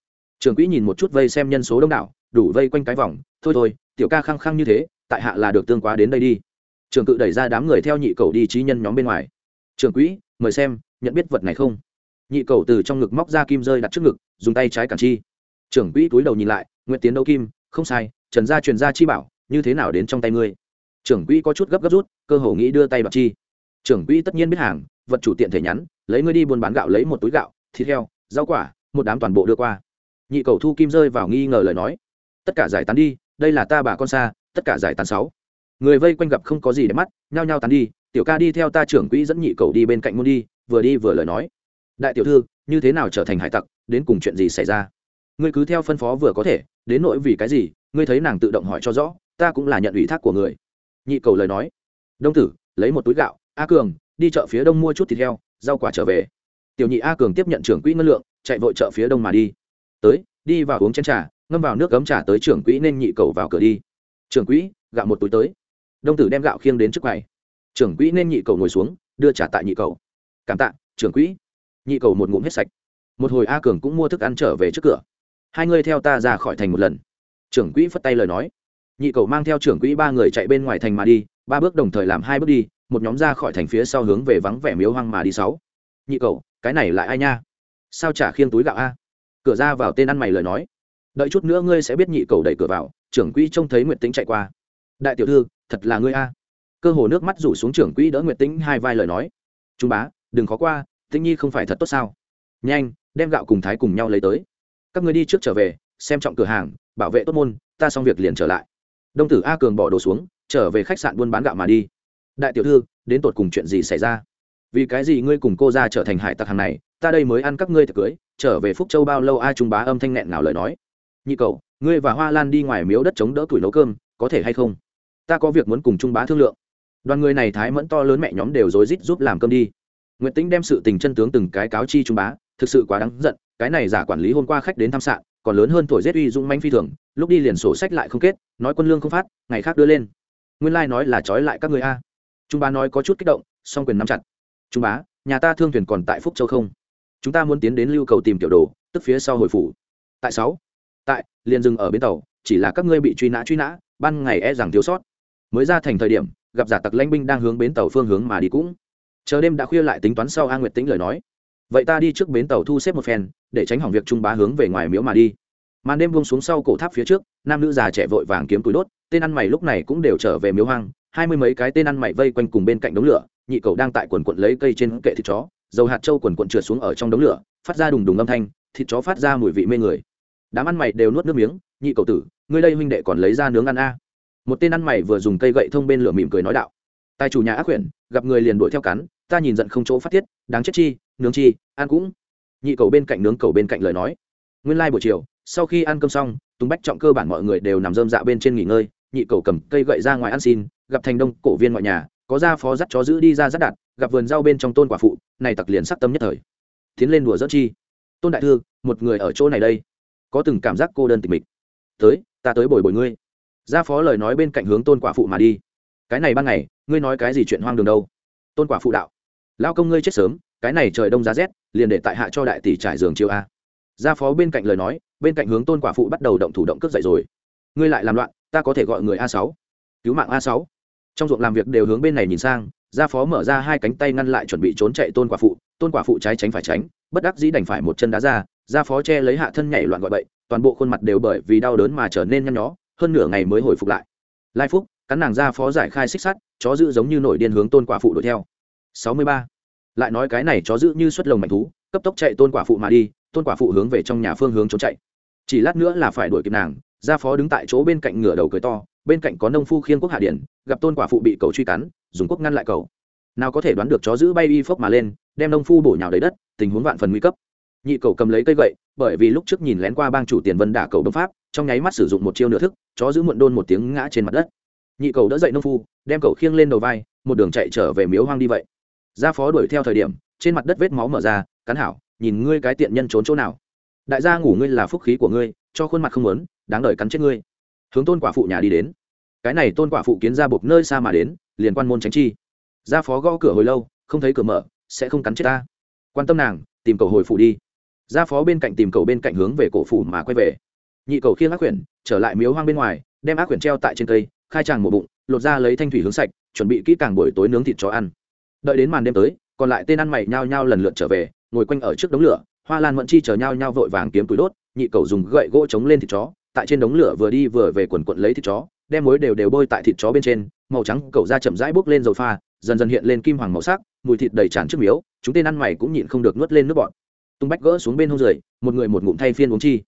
S1: trưởng quỹ nhìn một chút vây xem nhân số đông đảo, đủ vây quanh cái vòng, thôi thôi, tiểu ca khăng khăng như thế, tại hạ là được tương quá đến đây đi. Trường cự đẩy ra đám người theo nhị cầu đi trí nhân nhóm bên ngoài. Trưởng quỹ, mời xem, nhận biết vật này không? Nhị cầu từ trong ngực móc ra kim rơi đặt trước ngực, dùng tay trái cản chi. Trưởng quỹ túi đầu nhìn lại nguyện tiến đấu kim, không sai, trần gia truyền gia chi bảo, như thế nào đến trong tay ngươi? Trưởng quỹ có chút gấp gấp rút, cơ hồ nghĩ đưa tay bạc chi. Trưởng quỹ tất nhiên biết hàng, vật chủ tiện thể nhắn, lấy ngươi đi buôn bán gạo lấy một túi gạo, thịt heo, rau quả, một đám toàn bộ đưa qua nhị cầu thu kim rơi vào nghi ngờ lời nói. Tất cả giải tán đi, đây là ta bà con xa, tất cả giải tán sáu. Người vây quanh gặp không có gì để mắt, nhao nhao tán đi, tiểu ca đi theo ta trưởng quỹ dẫn nhị cầu đi bên cạnh môn đi, vừa đi vừa lời nói. Đại tiểu thư, như thế nào trở thành hải tặc, đến cùng chuyện gì xảy ra? Ngươi cứ theo phân phó vừa có thể, đến nỗi vì cái gì, ngươi thấy nàng tự động hỏi cho rõ, ta cũng là nhận ủy thác của người. Nhị cầu lời nói. Đông tử, lấy một túi gạo, a cường, đi chợ phía đông mua chút thịt heo, rau quả trở về. Tiểu nhị a cường tiếp nhận trưởng quỹ ngân lượng, chạy vội chợ phía đông mà đi tới, đi vào uống chén trà, ngâm vào nước cấm trà tới trưởng quỹ nên nhị cầu vào cửa đi. Trưởng quỹ, gạo một túi tới. Đông tử đem gạo khiêng đến trước quầy. Trưởng quỹ nên nhị cầu ngồi xuống, đưa trả tại nhị cầu. Cảm tạ, trưởng quỹ. Nhị cầu một ngụm hết sạch. Một hồi a cường cũng mua thức ăn trở về trước cửa. Hai người theo ta ra khỏi thành một lần. Trưởng quỹ phất tay lời nói. Nhị cầu mang theo trưởng quỹ ba người chạy bên ngoài thành mà đi, ba bước đồng thời làm hai bước đi, một nhóm ra khỏi thành phía sau hướng về vắng vẻ miếu hoang mà đi sáu. Nhị cầu, cái này lại ai nha? Sao trả khiêng túi gạo a? Cửa ra vào tên ăn mày lời nói. Đợi chút nữa ngươi sẽ biết nhị cầu đẩy cửa vào, trưởng quỹ trông thấy nguyệt tính chạy qua. Đại tiểu thư, thật là ngươi a. Cơ hồ nước mắt rủ xuống trưởng quỹ đỡ nguyệt tính hai vai lời nói. Trung bá, đừng khó qua, tĩnh nhi không phải thật tốt sao? Nhanh, đem gạo cùng thái cùng nhau lấy tới. Các ngươi đi trước trở về, xem trọng cửa hàng, bảo vệ tốt môn, ta xong việc liền trở lại. Đông tử a cường bỏ đồ xuống, trở về khách sạn buôn bán gạo mà đi. Đại tiểu thư, đến tột cùng chuyện gì xảy ra? Vì cái gì ngươi cùng cô ra trở thành hải tặc hàng này, ta đây mới ăn các ngươi thật cưới trở về phúc châu bao lâu ai trung bá âm thanh nghẹn nào lời nói nhị cậu ngươi và hoa lan đi ngoài miếu đất chống đỡ tuổi nấu cơm có thể hay không ta có việc muốn cùng trung bá thương lượng đoàn người này thái mẫn to lớn mẹ nhóm đều rối rít giúp làm cơm đi Nguyệt Tĩnh đem sự tình chân tướng từng cái cáo chi trung bá, thực sự quá đáng giận, cái này giả quản lý hôm qua khách đến thăm sạn, còn lớn hơn tuổi giết uy dũng manh phi thường, lúc đi liền sổ sách lại không kết, nói quân lương không phát, ngày khác đưa lên. Nguyên lai nói là trói lại các người a. Trung bá nói có chút kích động, song quyền nắm chặt. Trung bá, nhà ta thương thuyền còn tại Phúc Châu không? Chúng ta muốn tiến đến lưu cầu tìm tiểu đồ, tức phía sau hồi phủ. Tại sáu? Tại, liền dừng ở bến tàu, chỉ là các ngươi bị truy nã truy nã, ban ngày e rằng thiếu sót. Mới ra thành thời điểm, gặp giả tặc lãnh binh đang hướng bến tàu phương hướng mà đi cũng chờ đêm đã khuya lại tính toán sau a nguyệt tĩnh lời nói vậy ta đi trước bến tàu thu xếp một phen để tránh hỏng việc trung bá hướng về ngoài miếu mà đi màn đêm buông xuống sau cổ tháp phía trước nam nữ già trẻ vội vàng kiếm túi đốt tên ăn mày lúc này cũng đều trở về miếu hoang hai mươi mấy cái tên ăn mày vây quanh cùng bên cạnh đống lửa nhị cầu đang tại quần quận lấy cây trên kệ thịt chó dầu hạt trâu quần quận trượt xuống ở trong đống lửa, phát ra đùng đùng âm thanh, thịt chó phát ra mùi vị mê người. Đám ăn mày đều nuốt nước miếng, nhị cầu tử, ngươi đây huynh đệ còn lấy ra nướng ăn a? Một tên ăn mày vừa dùng cây gậy thông bên lửa mỉm cười nói đạo, tài chủ nhà ác quyển gặp người liền đuổi theo cắn, ta nhìn giận không chỗ phát tiết, đáng chết chi, nướng chi, ăn cũng. Nhị cầu bên cạnh nướng cầu bên cạnh lời nói, nguyên lai buổi chiều, sau khi ăn cơm xong, tùng bách trọng cơ bản mọi người đều nằm rơm dạ bên trên nghỉ ngơi, nhị cầu cầm cây gậy ra ngoài ăn xin, gặp thành đông cổ viên ngoại nhà, có ra phó dắt chó giữ đi ra dắt đặt gặp vườn rau bên trong tôn quả phụ, này tặc liền sắc tâm nhất thời. Tiến lên đùa dẫn chi. Tôn đại thư, một người ở chỗ này đây. Có từng cảm giác cô đơn tịch mịch. Tới, ta tới bồi bồi ngươi. Gia phó lời nói bên cạnh hướng tôn quả phụ mà đi. Cái này ban ngày, ngươi nói cái gì chuyện hoang đường đâu? Tôn quả phụ đạo. Lao công ngươi chết sớm, cái này trời đông giá rét, liền để tại hạ cho đại tỷ trải giường chiều a. Gia phó bên cạnh lời nói, bên cạnh hướng tôn quả phụ bắt đầu động thủ động cướp dậy rồi. Ngươi lại làm loạn, ta có thể gọi người a sáu. Cứu mạng a sáu trong ruộng làm việc đều hướng bên này nhìn sang, gia phó mở ra hai cánh tay ngăn lại chuẩn bị trốn chạy tôn quả phụ. Tôn quả phụ trái tránh phải tránh, bất đắc dĩ đành phải một chân đá ra, gia phó che lấy hạ thân nhảy loạn gọi bậy, toàn bộ khuôn mặt đều bởi vì đau đớn mà trở nên nhăn nhó, hơn nửa ngày mới hồi phục lại. Lai phúc, cắn nàng gia phó giải khai xích sắt, chó giữ giống như nổi điên hướng tôn quả phụ đuổi theo. Sáu mươi ba. Lại nói cái này chó giữ như xuất lồng mạnh thú, cấp tốc chạy tôn quả phụ mà đi, tôn quả phụ hướng về trong nhà phương hướng trốn chạy. Chỉ lát nữa là phải đuổi kịp nàng, gia phó đứng tại chỗ bên cạnh ngửa đầu cười to bên cạnh có nông phu khiên quốc hạ điển, gặp tôn quả phụ bị cầu truy cắn, dùng quốc ngăn lại cầu. Nào có thể đoán được chó giữ bay y phốc mà lên, đem nông phu bổ nhào đầy đất, tình huống vạn phần nguy cấp. Nhị cầu cầm lấy cây gậy, bởi vì lúc trước nhìn lén qua bang chủ tiền vân đả cầu đông pháp, trong nháy mắt sử dụng một chiêu nửa thức, chó giữ muộn đôn một tiếng ngã trên mặt đất. Nhị cầu đỡ dậy nông phu, đem cầu khiêng lên đầu vai, một đường chạy trở về miếu hoang đi vậy. Gia phó đuổi theo thời điểm, trên mặt đất vết máu mở ra, cắn hảo, nhìn ngươi cái tiện nhân trốn chỗ nào. Đại gia ngủ ngươi là phúc khí của ngươi, cho khuôn mặt không lớn đáng đời cắn chết ngươi hướng tôn quả phụ nhà đi đến. Cái này tôn quả phụ kiến ra buộc nơi xa mà đến, liền quan môn tránh chi. Gia phó gõ cửa hồi lâu, không thấy cửa mở, sẽ không cắn chết ta. Quan tâm nàng, tìm cầu hồi phụ đi. Gia phó bên cạnh tìm cầu bên cạnh hướng về cổ phủ mà quay về. Nhị cầu khiêng ác quyển, trở lại miếu hoang bên ngoài, đem ác quyển treo tại trên cây, khai tràng một bụng, lột ra lấy thanh thủy hướng sạch, chuẩn bị kỹ càng buổi tối nướng thịt chó ăn. Đợi đến màn đêm tới, còn lại tên ăn mày nhao nhao lần lượt trở về, ngồi quanh ở trước đống lửa, hoa lan mẫn chi chờ nhao nhao vội vàng kiếm túi đốt, nhị cầu dùng gậy gỗ chống lên thịt chó tại trên đống lửa vừa đi vừa về quần quận lấy thịt chó, đem muối đều đều bôi tại thịt chó bên trên, màu trắng cầu da chậm rãi bốc lên dầu pha, dần dần hiện lên kim hoàng màu sắc, mùi thịt đầy tràn trước miếu, chúng tên ăn mày cũng nhịn không được nuốt lên nước bọn tung bách gỡ xuống bên hông rời, một người một ngụm thay phiên uống chi.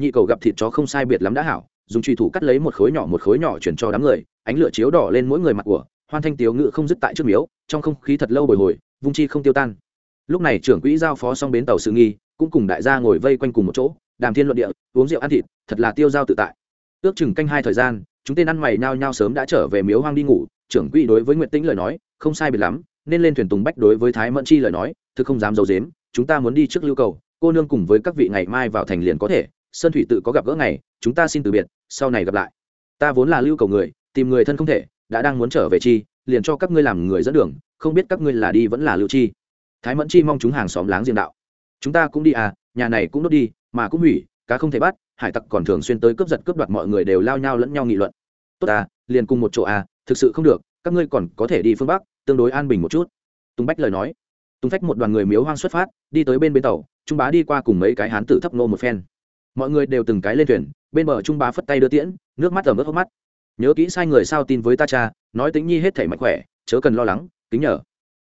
S1: Nhị cầu gặp thịt chó không sai biệt lắm đã hảo, dùng truy thủ cắt lấy một khối nhỏ một khối nhỏ chuyển cho đám người, ánh lửa chiếu đỏ lên mỗi người mặt của, hoan thanh tiếu ngự không dứt tại trước miếu, trong không khí thật lâu bồi hồi, vung chi không tiêu tan. Lúc này trưởng quỹ giao phó xong bến tàu sự nghi, cũng cùng đại gia ngồi vây quanh cùng một chỗ đàm thiên luận địa, uống rượu ăn thịt, thật là tiêu dao tự tại. Ước chừng canh hai thời gian, chúng tên ăn mày nhao nhao sớm đã trở về miếu hoang đi ngủ, trưởng quỹ đối với nguyễn tĩnh lời nói, không sai biệt lắm, nên lên thuyền tùng bách đối với thái mẫn chi lời nói, thực không dám d i ấ u dếm chúng ta muốn đi trước lưu cầu, cô nương cùng với các vị ngày mai vào thành liền có thể, sơn thủy tự có gặp gỡ ngày, chúng ta xin từ biệt, sau này gặp lại. Ta vốn là lưu cầu người, tìm người thân không thể, đã đang muốn trở về chi, liền cho các ngươi làm người dẫn đường, không biết các ngươi là đi vẫn là lưu chi. Thái mẫn chi mong chúng hàng xóm láng giềng đạo. Chúng ta cũng đi à nhà này cũng đốt đi, mà cũng hủy, cá không thể bắt, hải tặc còn thường xuyên tới cướp giật cướp đoạt mọi người đều lao nhau lẫn nhau nghị luận. Tốt à liền cùng một chỗ à thực sự không được, các ngươi còn có thể đi phương bắc, tương đối an bình một chút. Tùng bách lời nói. Tùng phách một đoàn người miếu hoang xuất phát, đi tới bên bến tàu, trung bá đi qua cùng mấy cái hán tử thấp nô một phen. Mọi người đều từng cái lên thuyền, bên bờ trung bá phất tay đưa tiễn, nước mắt ẩm ướt hốc mắt. Nhớ kỹ sai người sao tin với ta cha, nói tính nhi hết thể mạnh khỏe, chớ cần lo lắng tính nhờ.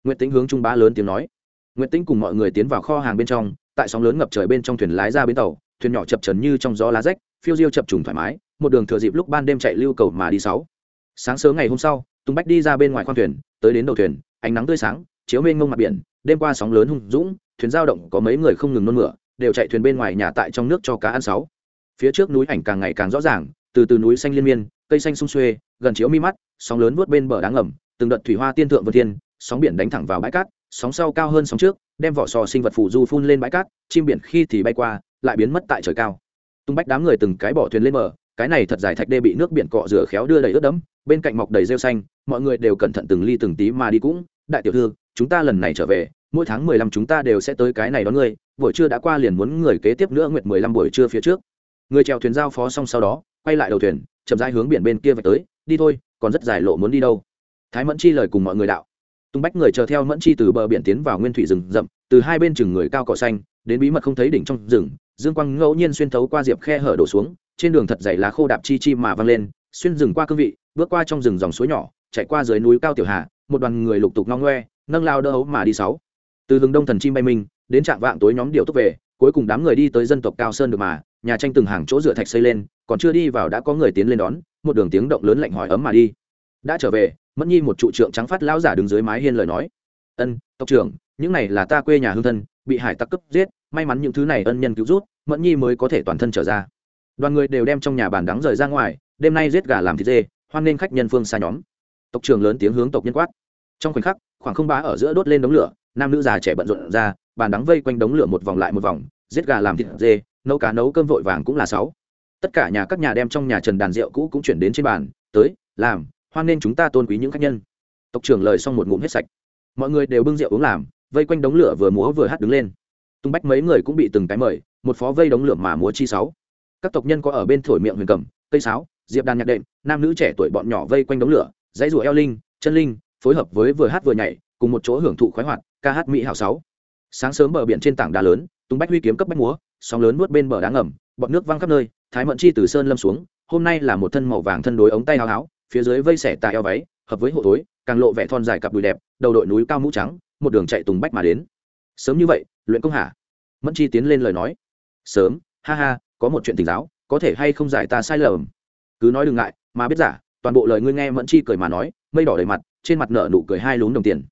S1: Nguyễn tính hướng trung bá lớn tiếng nói. Nguyễn tính cùng mọi người tiến vào kho hàng bên trong tại sóng lớn ngập trời bên trong thuyền lái ra bến tàu, thuyền nhỏ chập trần như trong gió lá rách, phiêu diêu chập trùng thoải mái, một đường thừa dịp lúc ban đêm chạy lưu cầu mà đi sáu. Sáng sớm ngày hôm sau, tùng bách đi ra bên ngoài khoang thuyền, tới đến đầu thuyền, ánh nắng tươi sáng, chiếu mênh ngông mặt biển, đêm qua sóng lớn hung dũng, thuyền giao động có mấy người không ngừng nôn mửa, đều chạy thuyền bên ngoài nhà tại trong nước cho cá ăn sáu. Phía trước núi ảnh càng ngày càng rõ ràng, từ từ núi xanh liên miên, cây xanh sung xuê, gần chiếu mi mắt, sóng lớn vuốt bên bờ đá ngầm, từng đợt thủy hoa tiên thượng vân thiên, sóng biển đánh thẳng vào bãi cát, sóng sau cao hơn sóng trước đem vỏ sò sinh vật phù du phun lên bãi cát, chim biển khi thì bay qua, lại biến mất tại trời cao. Tung bách đám người từng cái bỏ thuyền lên bờ, cái này thật dài thạch đê bị nước biển cọ rửa khéo đưa đầy ướt đẫm, bên cạnh mọc đầy rêu xanh, mọi người đều cẩn thận từng ly từng tí mà đi cũng. Đại tiểu thư, chúng ta lần này trở về, mỗi tháng mười lăm chúng ta đều sẽ tới cái này đón ngươi buổi trưa đã qua liền muốn người kế tiếp nữa nguyệt mười lăm buổi trưa phía trước. Người chèo thuyền giao phó xong sau đó, quay lại đầu thuyền, chậm rãi hướng biển bên kia về tới, đi thôi, còn rất dài lộ muốn đi đâu. Thái mẫn chi lời cùng mọi người đạo tung bách người chờ theo mẫn chi từ bờ biển tiến vào nguyên thủy rừng rậm, từ hai bên chừng người cao cỏ xanh, đến bí mật không thấy đỉnh trong rừng, dương quang ngẫu nhiên xuyên thấu qua diệp khe hở đổ xuống, trên đường thật dày lá khô đạp chi chi mà văng lên, xuyên rừng qua cương vị, bước qua trong rừng dòng suối nhỏ, chạy qua dưới núi cao tiểu hà, một đoàn người lục tục ngong ngoe, nâng lao đỡ ấu mà đi sáu. Từ hướng đông thần chim bay minh đến trạng vạng tối nhóm điều tốc về, cuối cùng đám người đi tới dân tộc cao sơn được mà, nhà tranh từng hàng chỗ rửa thạch xây lên, còn chưa đi vào đã có người tiến lên đón, một đường tiếng động lớn lạnh hỏi ấm mà đi đã trở về, mẫn nhi một trụ trượng trắng phát lão giả đứng dưới mái hiên lời nói. Ân, tộc trưởng, những này là ta quê nhà hương thân, bị hải tặc cướp giết, may mắn những thứ này ân nhân cứu rút mẫn nhi mới có thể toàn thân trở ra. Đoàn người đều đem trong nhà bàn đắng rời ra ngoài, đêm nay giết gà làm thịt dê, hoan nên khách nhân phương xa nhóm. Tộc trưởng lớn tiếng hướng tộc nhân quát. Trong khoảnh khắc, khoảng không bá ở giữa đốt lên đống lửa, nam nữ già trẻ bận rộn ra, bàn đắng vây quanh đống lửa một vòng lại một vòng, giết gà làm thịt dê, nấu cá nấu cơm vội vàng cũng là sáu. Tất cả nhà các nhà đem trong nhà trần đàn rượu cũ cũng chuyển đến trên bàn, tới, làm hoan nên chúng ta tôn quý những khách nhân. Tộc trưởng lời xong một ngụm hết sạch. Mọi người đều bưng rượu uống làm, vây quanh đống lửa vừa múa vừa hát đứng lên. Tung bách mấy người cũng bị từng cái mời, một phó vây đống lửa mà múa chi sáu. Các tộc nhân có ở bên thổi miệng huyền cầm, cây sáo, diệp đàn nhạc đệm, nam nữ trẻ tuổi bọn nhỏ vây quanh đống lửa, dãy rùa eo linh, chân linh, phối hợp với vừa hát vừa nhảy, cùng một chỗ hưởng thụ khoái hoạt, ca hát mỹ hảo sáu. Sáng sớm bờ biển trên tảng đá lớn, tung bách huy kiếm cấp bách múa, sóng lớn nuốt bên bờ đá ngầm, bọn nước văng khắp nơi, thái mận chi từ sơn lâm xuống, hôm nay là một thân màu vàng thân đối ống tay háo háo phía dưới vây xẻ tà eo váy, hợp với hộ thối, càng lộ vẻ thon dài cặp đùi đẹp, đầu đội núi cao mũ trắng, một đường chạy tùng bách mà đến. Sớm như vậy, luyện công hả? Mẫn chi tiến lên lời nói. Sớm, ha ha, có một chuyện tình giáo, có thể hay không giải ta sai lầm? Cứ nói đừng ngại, mà biết giả, toàn bộ lời ngươi nghe mẫn chi cười mà nói, mây đỏ đầy mặt, trên mặt nợ nụ cười hai lún đồng tiền.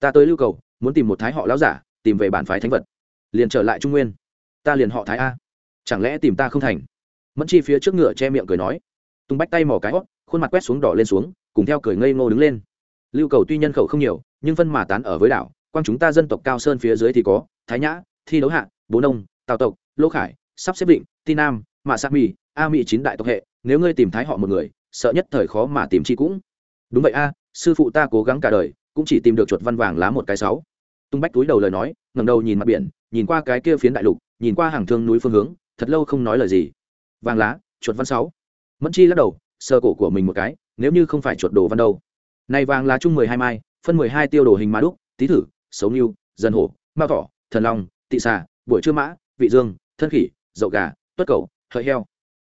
S1: Ta tới lưu cầu, muốn tìm một thái họ lão giả, tìm về bản phái thánh vật. Liền trở lại trung nguyên. Ta liền họ thái a. Chẳng lẽ tìm ta không thành? Mẫn chi phía trước ngựa che miệng cười nói. Tung bách tay mỏ cái hót khuôn mặt quét xuống đỏ lên xuống, cùng theo cười ngây ngô đứng lên. Lưu cầu tuy nhân khẩu không nhiều, nhưng phân mà tán ở với đảo, quan chúng ta dân tộc cao sơn phía dưới thì có, thái nhã, thi đấu hạ, bố nông, tào tộc, lỗ khải, sắp xếp định ti nam, mạ sa mi, a mỹ chín đại tộc hệ, nếu ngươi tìm thái họ một người, sợ nhất thời khó mà tìm chi cũng. Đúng vậy a, sư phụ ta cố gắng cả đời, cũng chỉ tìm được chuột văn vàng lá một cái sáu. Tung bách túi đầu lời nói ngầm đầu nhìn mặt biển, nhìn qua cái kia phiến đại lục, nhìn qua hàng thương núi phương hướng, thật lâu không nói lời gì. Vàng lá, chuột văn sáu. Mẫn chi lắc đầu sơ cổ của mình một cái, nếu như không phải chuột đồ văn đâu. Này vàng lá chung mười hai mai, phân mười hai tiêu đồ hình ma đúc, tý thử, xấu nghiêu dân hổ mao thỏ, thần long, tị xà buổi trưa mã, vị dương, thân khỉ, dậu gà, tuất cầu, hợi heo.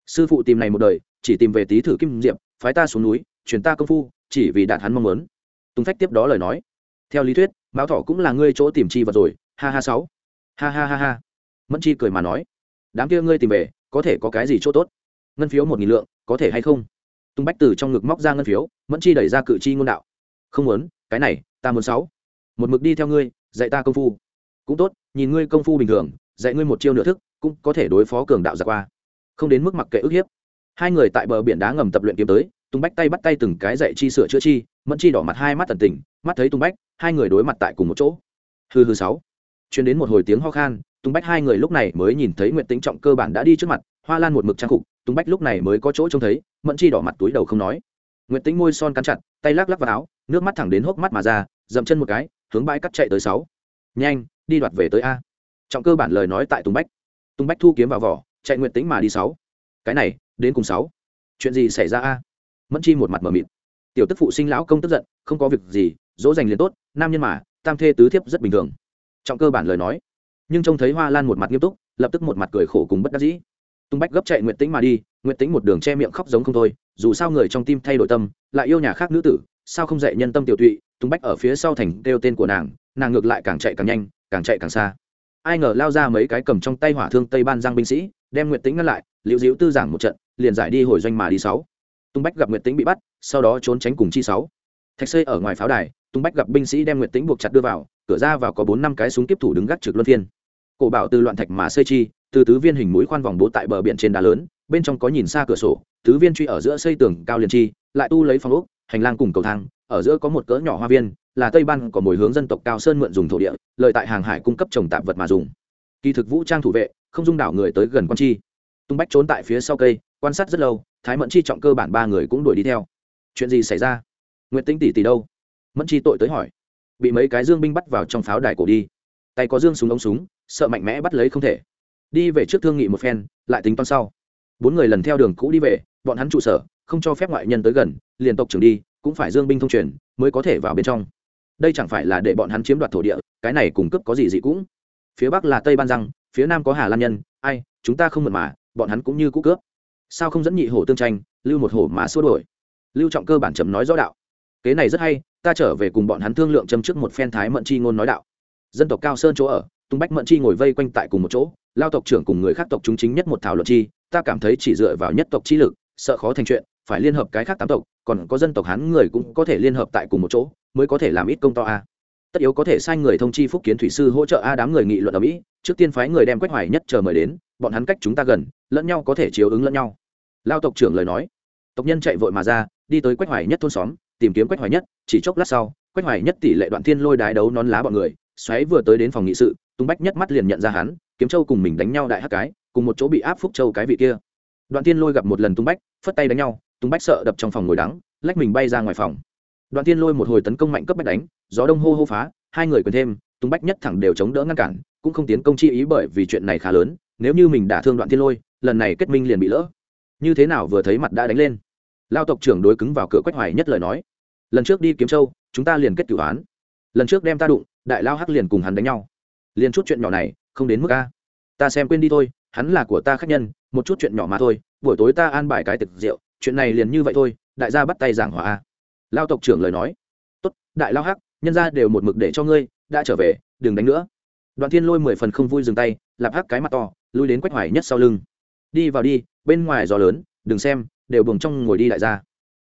S1: Sư phụ tìm này một đời, chỉ tìm về tý thử kim diệm phái ta xuống núi chuyển ta công phu, chỉ vì đạt hắn mong muốn. Tùng phách tiếp đó lời nói. Theo lý thuyết mão thỏ cũng là ngươi chỗ tìm chi vật rồi, ha ha sáu. Ha ha ha ha. Mẫn chi cười mà nói. Đám kia ngươi tìm về, có thể có cái gì chỗ tốt? Ngân phiếu một nghìn lượng, có thể hay không? Tung bách từ trong ngực móc ra ngân phiếu, mẫn chi đẩy ra cự chi ngôn đạo. Không muốn, cái này, ta muốn sáu. Một mực đi theo ngươi, dạy ta công phu. Cũng tốt, nhìn ngươi công phu bình thường, dạy ngươi một chiêu nửa thức, cũng có thể đối phó cường đạo giặc qua không đến mức mặc kệ ức hiếp. Hai người tại bờ biển đá ngầm tập luyện kiếm tới, tung bách tay bắt tay từng cái dạy chi sửa chữa chi, mẫn chi đỏ mặt hai mắt tần tình, mắt thấy tung bách, hai người đối mặt tại cùng một chỗ. Hư hư sáu. Chuyến đến một hồi tiếng ho khan, tung bách hai người lúc này mới nhìn thấy nguyện tính trọng cơ bản đã đi trước mặt, hoa lan một mực trang phục Tùng bách lúc này mới có chỗ trông thấy, mẫn chi đỏ mặt túi đầu không nói. Nguyện tính môi son cắn chặt, tay lắc lắc vào áo, nước mắt thẳng đến hốc mắt mà ra, dậm chân một cái, hướng bãi cắt chạy tới sáu. Nhanh, đi đoạt về tới a. Trọng cơ bản lời nói tại tùng bách. Tùng bách thu kiếm vào vỏ, chạy nguyện tính mà đi sáu. Cái này, đến cùng sáu. Chuyện gì xảy ra a? Mẫn chi một mặt mờ mịt. Tiểu tức phụ sinh lão công tức giận, không có việc gì, dỗ dành liền tốt, nam nhân mà, tam thê tứ thiếp rất bình thường. Trọng cơ bản lời nói. Nhưng trông thấy hoa lan một mặt nghiêm túc, lập tức một mặt cười khổ cùng bất đắc dĩ tung bách gấp chạy nguyện tĩnh mà đi nguyện tĩnh một đường che miệng khóc giống không thôi, dù sao người trong tim thay đổi tâm, lại yêu nhà khác nữ tử, sao không dạy nhân tâm tiểu tụy, tung bách ở phía sau thành kêu tên của nàng nàng ngược lại càng chạy càng nhanh, càng chạy càng xa. Ai ngờ lao ra mấy cái cầm trong tay hỏa thương tây ban giang binh sĩ, đem nguyện tĩnh ngăn lại, liễu diễu tư giảng một trận, liền giải đi hồi doanh mà đi sáu. Tung bách gặp nguyện tĩnh bị bắt, sau đó trốn tránh cùng chi sáu. Thạch xây ở ngoài pháo đài, tung bách gặp binh sĩ đem nguyện tĩnh buộc chặt đưa vào, cửa ra vào có bốn năm cái súng tiếp thủ đứng gác trực luân phiên. Cổ bảo từ loạn thạch mà xây chi từ tứ viên hình mũi khoan vòng bố tại bờ biển trên đá lớn, bên trong có nhìn xa cửa sổ, tứ viên truy ở giữa xây tường cao liền chi, lại tu lấy phòng ốc, hành lang cùng cầu thang, ở giữa có một cỡ nhỏ hoa viên, là tây ban có mồi hướng dân tộc cao sơn mượn dùng thổ địa, lợi tại hàng hải cung cấp trồng tạp vật mà dùng. Kỳ thực vũ trang thủ vệ, không dung đảo người tới gần quan chi. Tung bách trốn tại phía sau cây, quan sát rất lâu, thái mẫn chi trọng cơ bản ba người cũng đuổi đi theo. Chuyện gì xảy ra? Nguyễn tĩnh tỷ tỷ đâu? Mẫn chi tội tới hỏi. Bị mấy cái dương binh bắt vào trong pháo đài cổ đi. Tay có dương súng ống súng, sợ mạnh mẽ bắt lấy không thể đi về trước thương nghị một phen, lại tính toán sau. Bốn người lần theo đường cũ đi về, bọn hắn trụ sở, không cho phép ngoại nhân tới gần, liền tộc trưởng đi, cũng phải dương binh thông truyền, mới có thể vào bên trong. Đây chẳng phải là để bọn hắn chiếm đoạt thổ địa, cái này cung cấp có gì gì cũng. Phía bắc là tây ban răng, phía nam có hà lan nhân, ai, chúng ta không mượn mà, bọn hắn cũng như cũ cướp. Sao không dẫn nhị hổ tương tranh, lưu một hổ mà xua đổi lưu trọng cơ bản chấm nói rõ đạo. Kế này rất hay, ta trở về cùng bọn hắn thương lượng châm trước một phen thái mận chi ngôn nói đạo. Dân tộc cao sơn chỗ ở tung bách mận chi ngồi vây quanh tại cùng một chỗ, lao tộc trưởng cùng người khác tộc chúng chính nhất một thảo luận chi, ta cảm thấy chỉ dựa vào nhất tộc chi lực, sợ khó thành chuyện, phải liên hợp cái khác tám tộc, còn có dân tộc hán người cũng có thể liên hợp tại cùng một chỗ, mới có thể làm ít công to a. À. Tất yếu có thể sai người thông chi phúc kiến thủy sư hỗ trợ a đám người nghị luận ở mỹ, trước tiên phái người đem quách hoài nhất chờ mời đến, bọn hắn cách chúng ta gần, lẫn nhau có thể chiếu ứng lẫn nhau. Lao tộc trưởng lời nói. Tộc nhân chạy vội mà ra, đi tới quách hoài nhất thôn xóm, tìm kiếm quách hoài nhất, chỉ chốc lát sau, quách hoài nhất tỷ lệ đoạn thiên lôi đái đấu nón lá bọn người, xoáy vừa tới đến phòng nghị sự tung bách nhất mắt liền nhận ra hắn, kiếm châu cùng mình đánh nhau đại hắc cái, cùng một chỗ bị áp phúc châu cái vị kia. Đoạn thiên lôi gặp một lần tung bách, phất tay đánh nhau tung bách sợ đập trong phòng ngồi đắng, lách mình bay ra ngoài phòng. Đoạn thiên lôi một hồi tấn công mạnh cấp bách đánh, gió đông hô hô phá, hai người quyền thêm tung bách nhất thẳng đều chống đỡ ngăn cản, cũng không tiến công chi ý bởi vì chuyện này khá lớn, nếu như mình đả thương đoạn thiên lôi, lần này kết minh liền bị lỡ. Như thế nào vừa thấy mặt đã đánh lên. Lao tộc trưởng đối cứng vào cửa quách hoài nhất lời nói, lần trước đi kiếm châu, chúng ta liền kết cửu án. Lần trước đem ta đụng, đại lao hắc liền cùng hắn đánh nhau liền chút chuyện nhỏ này không đến mức a. Ta xem quên đi thôi, hắn là của ta khách nhân, một chút chuyện nhỏ mà thôi, buổi tối ta an bài cái thực rượu, chuyện này liền như vậy thôi, đại gia bắt tay giảng hòa a. Lao tộc trưởng lời nói. Tốt, đại lao hắc, nhân ra đều một mực để cho ngươi, đã trở về, đừng đánh nữa. Đoạn thiên lôi mười phần không vui dừng tay, lạp hắc cái mặt to, lui đến quách hoài nhất sau lưng. Đi vào đi, bên ngoài gió lớn, đừng xem, đều buồng trong ngồi đi đại gia.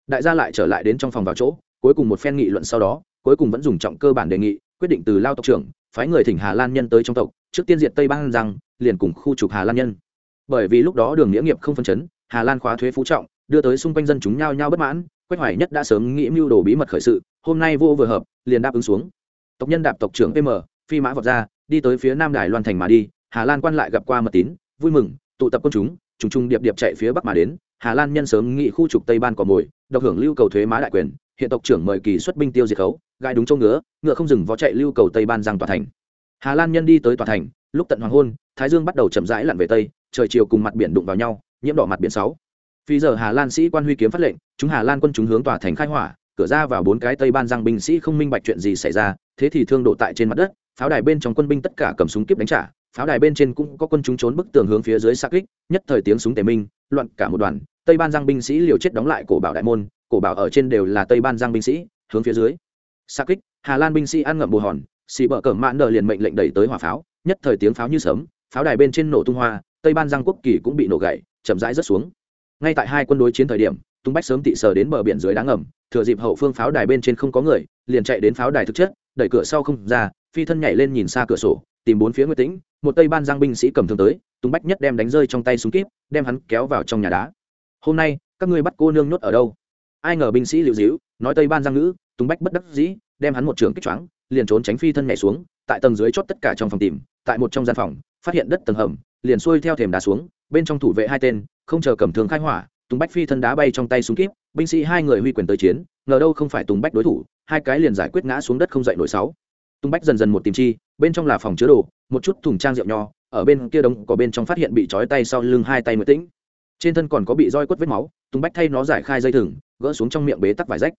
S1: Đại gia lại trở lại đến trong phòng vào chỗ, cuối cùng một phen nghị luận sau đó, cuối cùng vẫn dùng trọng cơ bản đề nghị, quyết định từ lao tộc trưởng phái người thỉnh hà lan nhân tới trong tộc, trước tiên diệt tây ban rằng liền cùng khu trục hà lan nhân. Bởi vì lúc đó đường nghĩa nghiệp không phân chấn, hà lan khóa thuế phú trọng, đưa tới xung quanh dân chúng nhao nhao bất mãn, quách hoài nhất đã sớm nghĩ mưu đồ bí mật khởi sự, hôm nay vô vừa hợp, liền đáp ứng xuống. Tộc nhân đạp tộc trưởng pm phi mã vọt ra, đi tới phía nam đài loan thành mà đi, hà lan quan lại gặp qua mật tín, vui mừng, tụ tập quân chúng, trùng trùng điệp điệp chạy phía bắc mà đến, hà lan nhân sớm nghị khu trục tây ban cỏ mồi, độc hưởng lưu cầu thuế má đại quyền hiện tộc trưởng mời kỳ xuất binh tiêu diệt khấu gai đúng chỗ ngứa, ngựa không dừng vó chạy lưu cầu tây ban giang tòa thành. Hà lan nhân đi tới tòa thành, lúc tận hoàng hôn, thái dương bắt đầu chậm rãi lặn về tây, trời chiều cùng mặt biển đụng vào nhau, nhiễm đỏ mặt biển sáu. Phi giờ hà lan sĩ quan huy kiếm phát lệnh, chúng hà lan quân chúng hướng tòa thành khai hỏa, cửa ra vào bốn cái tây ban giang binh sĩ không minh bạch chuyện gì xảy ra, thế thì thương độ tại trên mặt đất, pháo đài bên trong quân binh tất cả cầm súng kiếp đánh trả, pháo đài bên trên cũng có quân chúng trốn bức tường hướng phía dưới xa kích, nhất thời tiếng súng tề minh, loạn cả một đoàn, tây ban giang binh sĩ liều chết đóng lại cổ bảo đại môn cổ bảo ở trên đều là tây ban giang binh sĩ, hướng phía dưới. Xa kích, hà lan binh sĩ ăn ngậm bù hòn, xì bờ cờ mạn nợ liền mệnh lệnh đẩy tới hỏa pháo, nhất thời tiếng pháo như sấm, pháo đài bên trên nổ tung hoa, tây ban giang quốc kỳ cũng bị nổ gãy chậm rãi rớt xuống. Ngay tại hai quân đối chiến thời điểm, tung bách sớm tị sờ đến bờ biển dưới đá ngầm, thừa dịp hậu phương pháo đài bên trên không có người, liền chạy đến pháo đài thực chất, đẩy cửa sau không ra, phi thân nhảy lên nhìn xa cửa sổ, tìm bốn phía nguyệt tĩnh, một tây ban giang binh sĩ cầm thương tới, tung bách nhất đem đánh rơi trong tay súng kíp, đem hắn kéo vào trong nhà đá. Hôm nay, các ngươi bắt cô nương nhốt ở đâu? Ai ngờ binh sĩ liệu dĩu, nói tây ban giang ngữ, Tùng bách bất đắc dĩ, đem hắn một trường kích choáng, liền trốn tránh phi thân nhảy xuống, tại tầng dưới chót tất cả trong phòng tìm, tại một trong gian phòng, phát hiện đất tầng hầm, liền xuôi theo thềm đá xuống, bên trong thủ vệ hai tên, không chờ cầm thường khai hỏa, tùng bách phi thân đá bay trong tay súng kíp, binh sĩ hai người huy quyền tới chiến, ngờ đâu không phải tùng bách đối thủ, hai cái liền giải quyết ngã xuống đất không dậy nổi sáu. Tùng bách dần dần một tìm chi, bên trong là phòng chứa đồ, một chút thùng trang rượu nho, ở bên kia đống có bên trong phát hiện bị trói tay sau lưng hai tay mới tĩnh trên thân còn có bị roi quất vết máu, tùng bách thay nó giải khai dây thừng, gỡ xuống trong miệng bế tắc vải rách.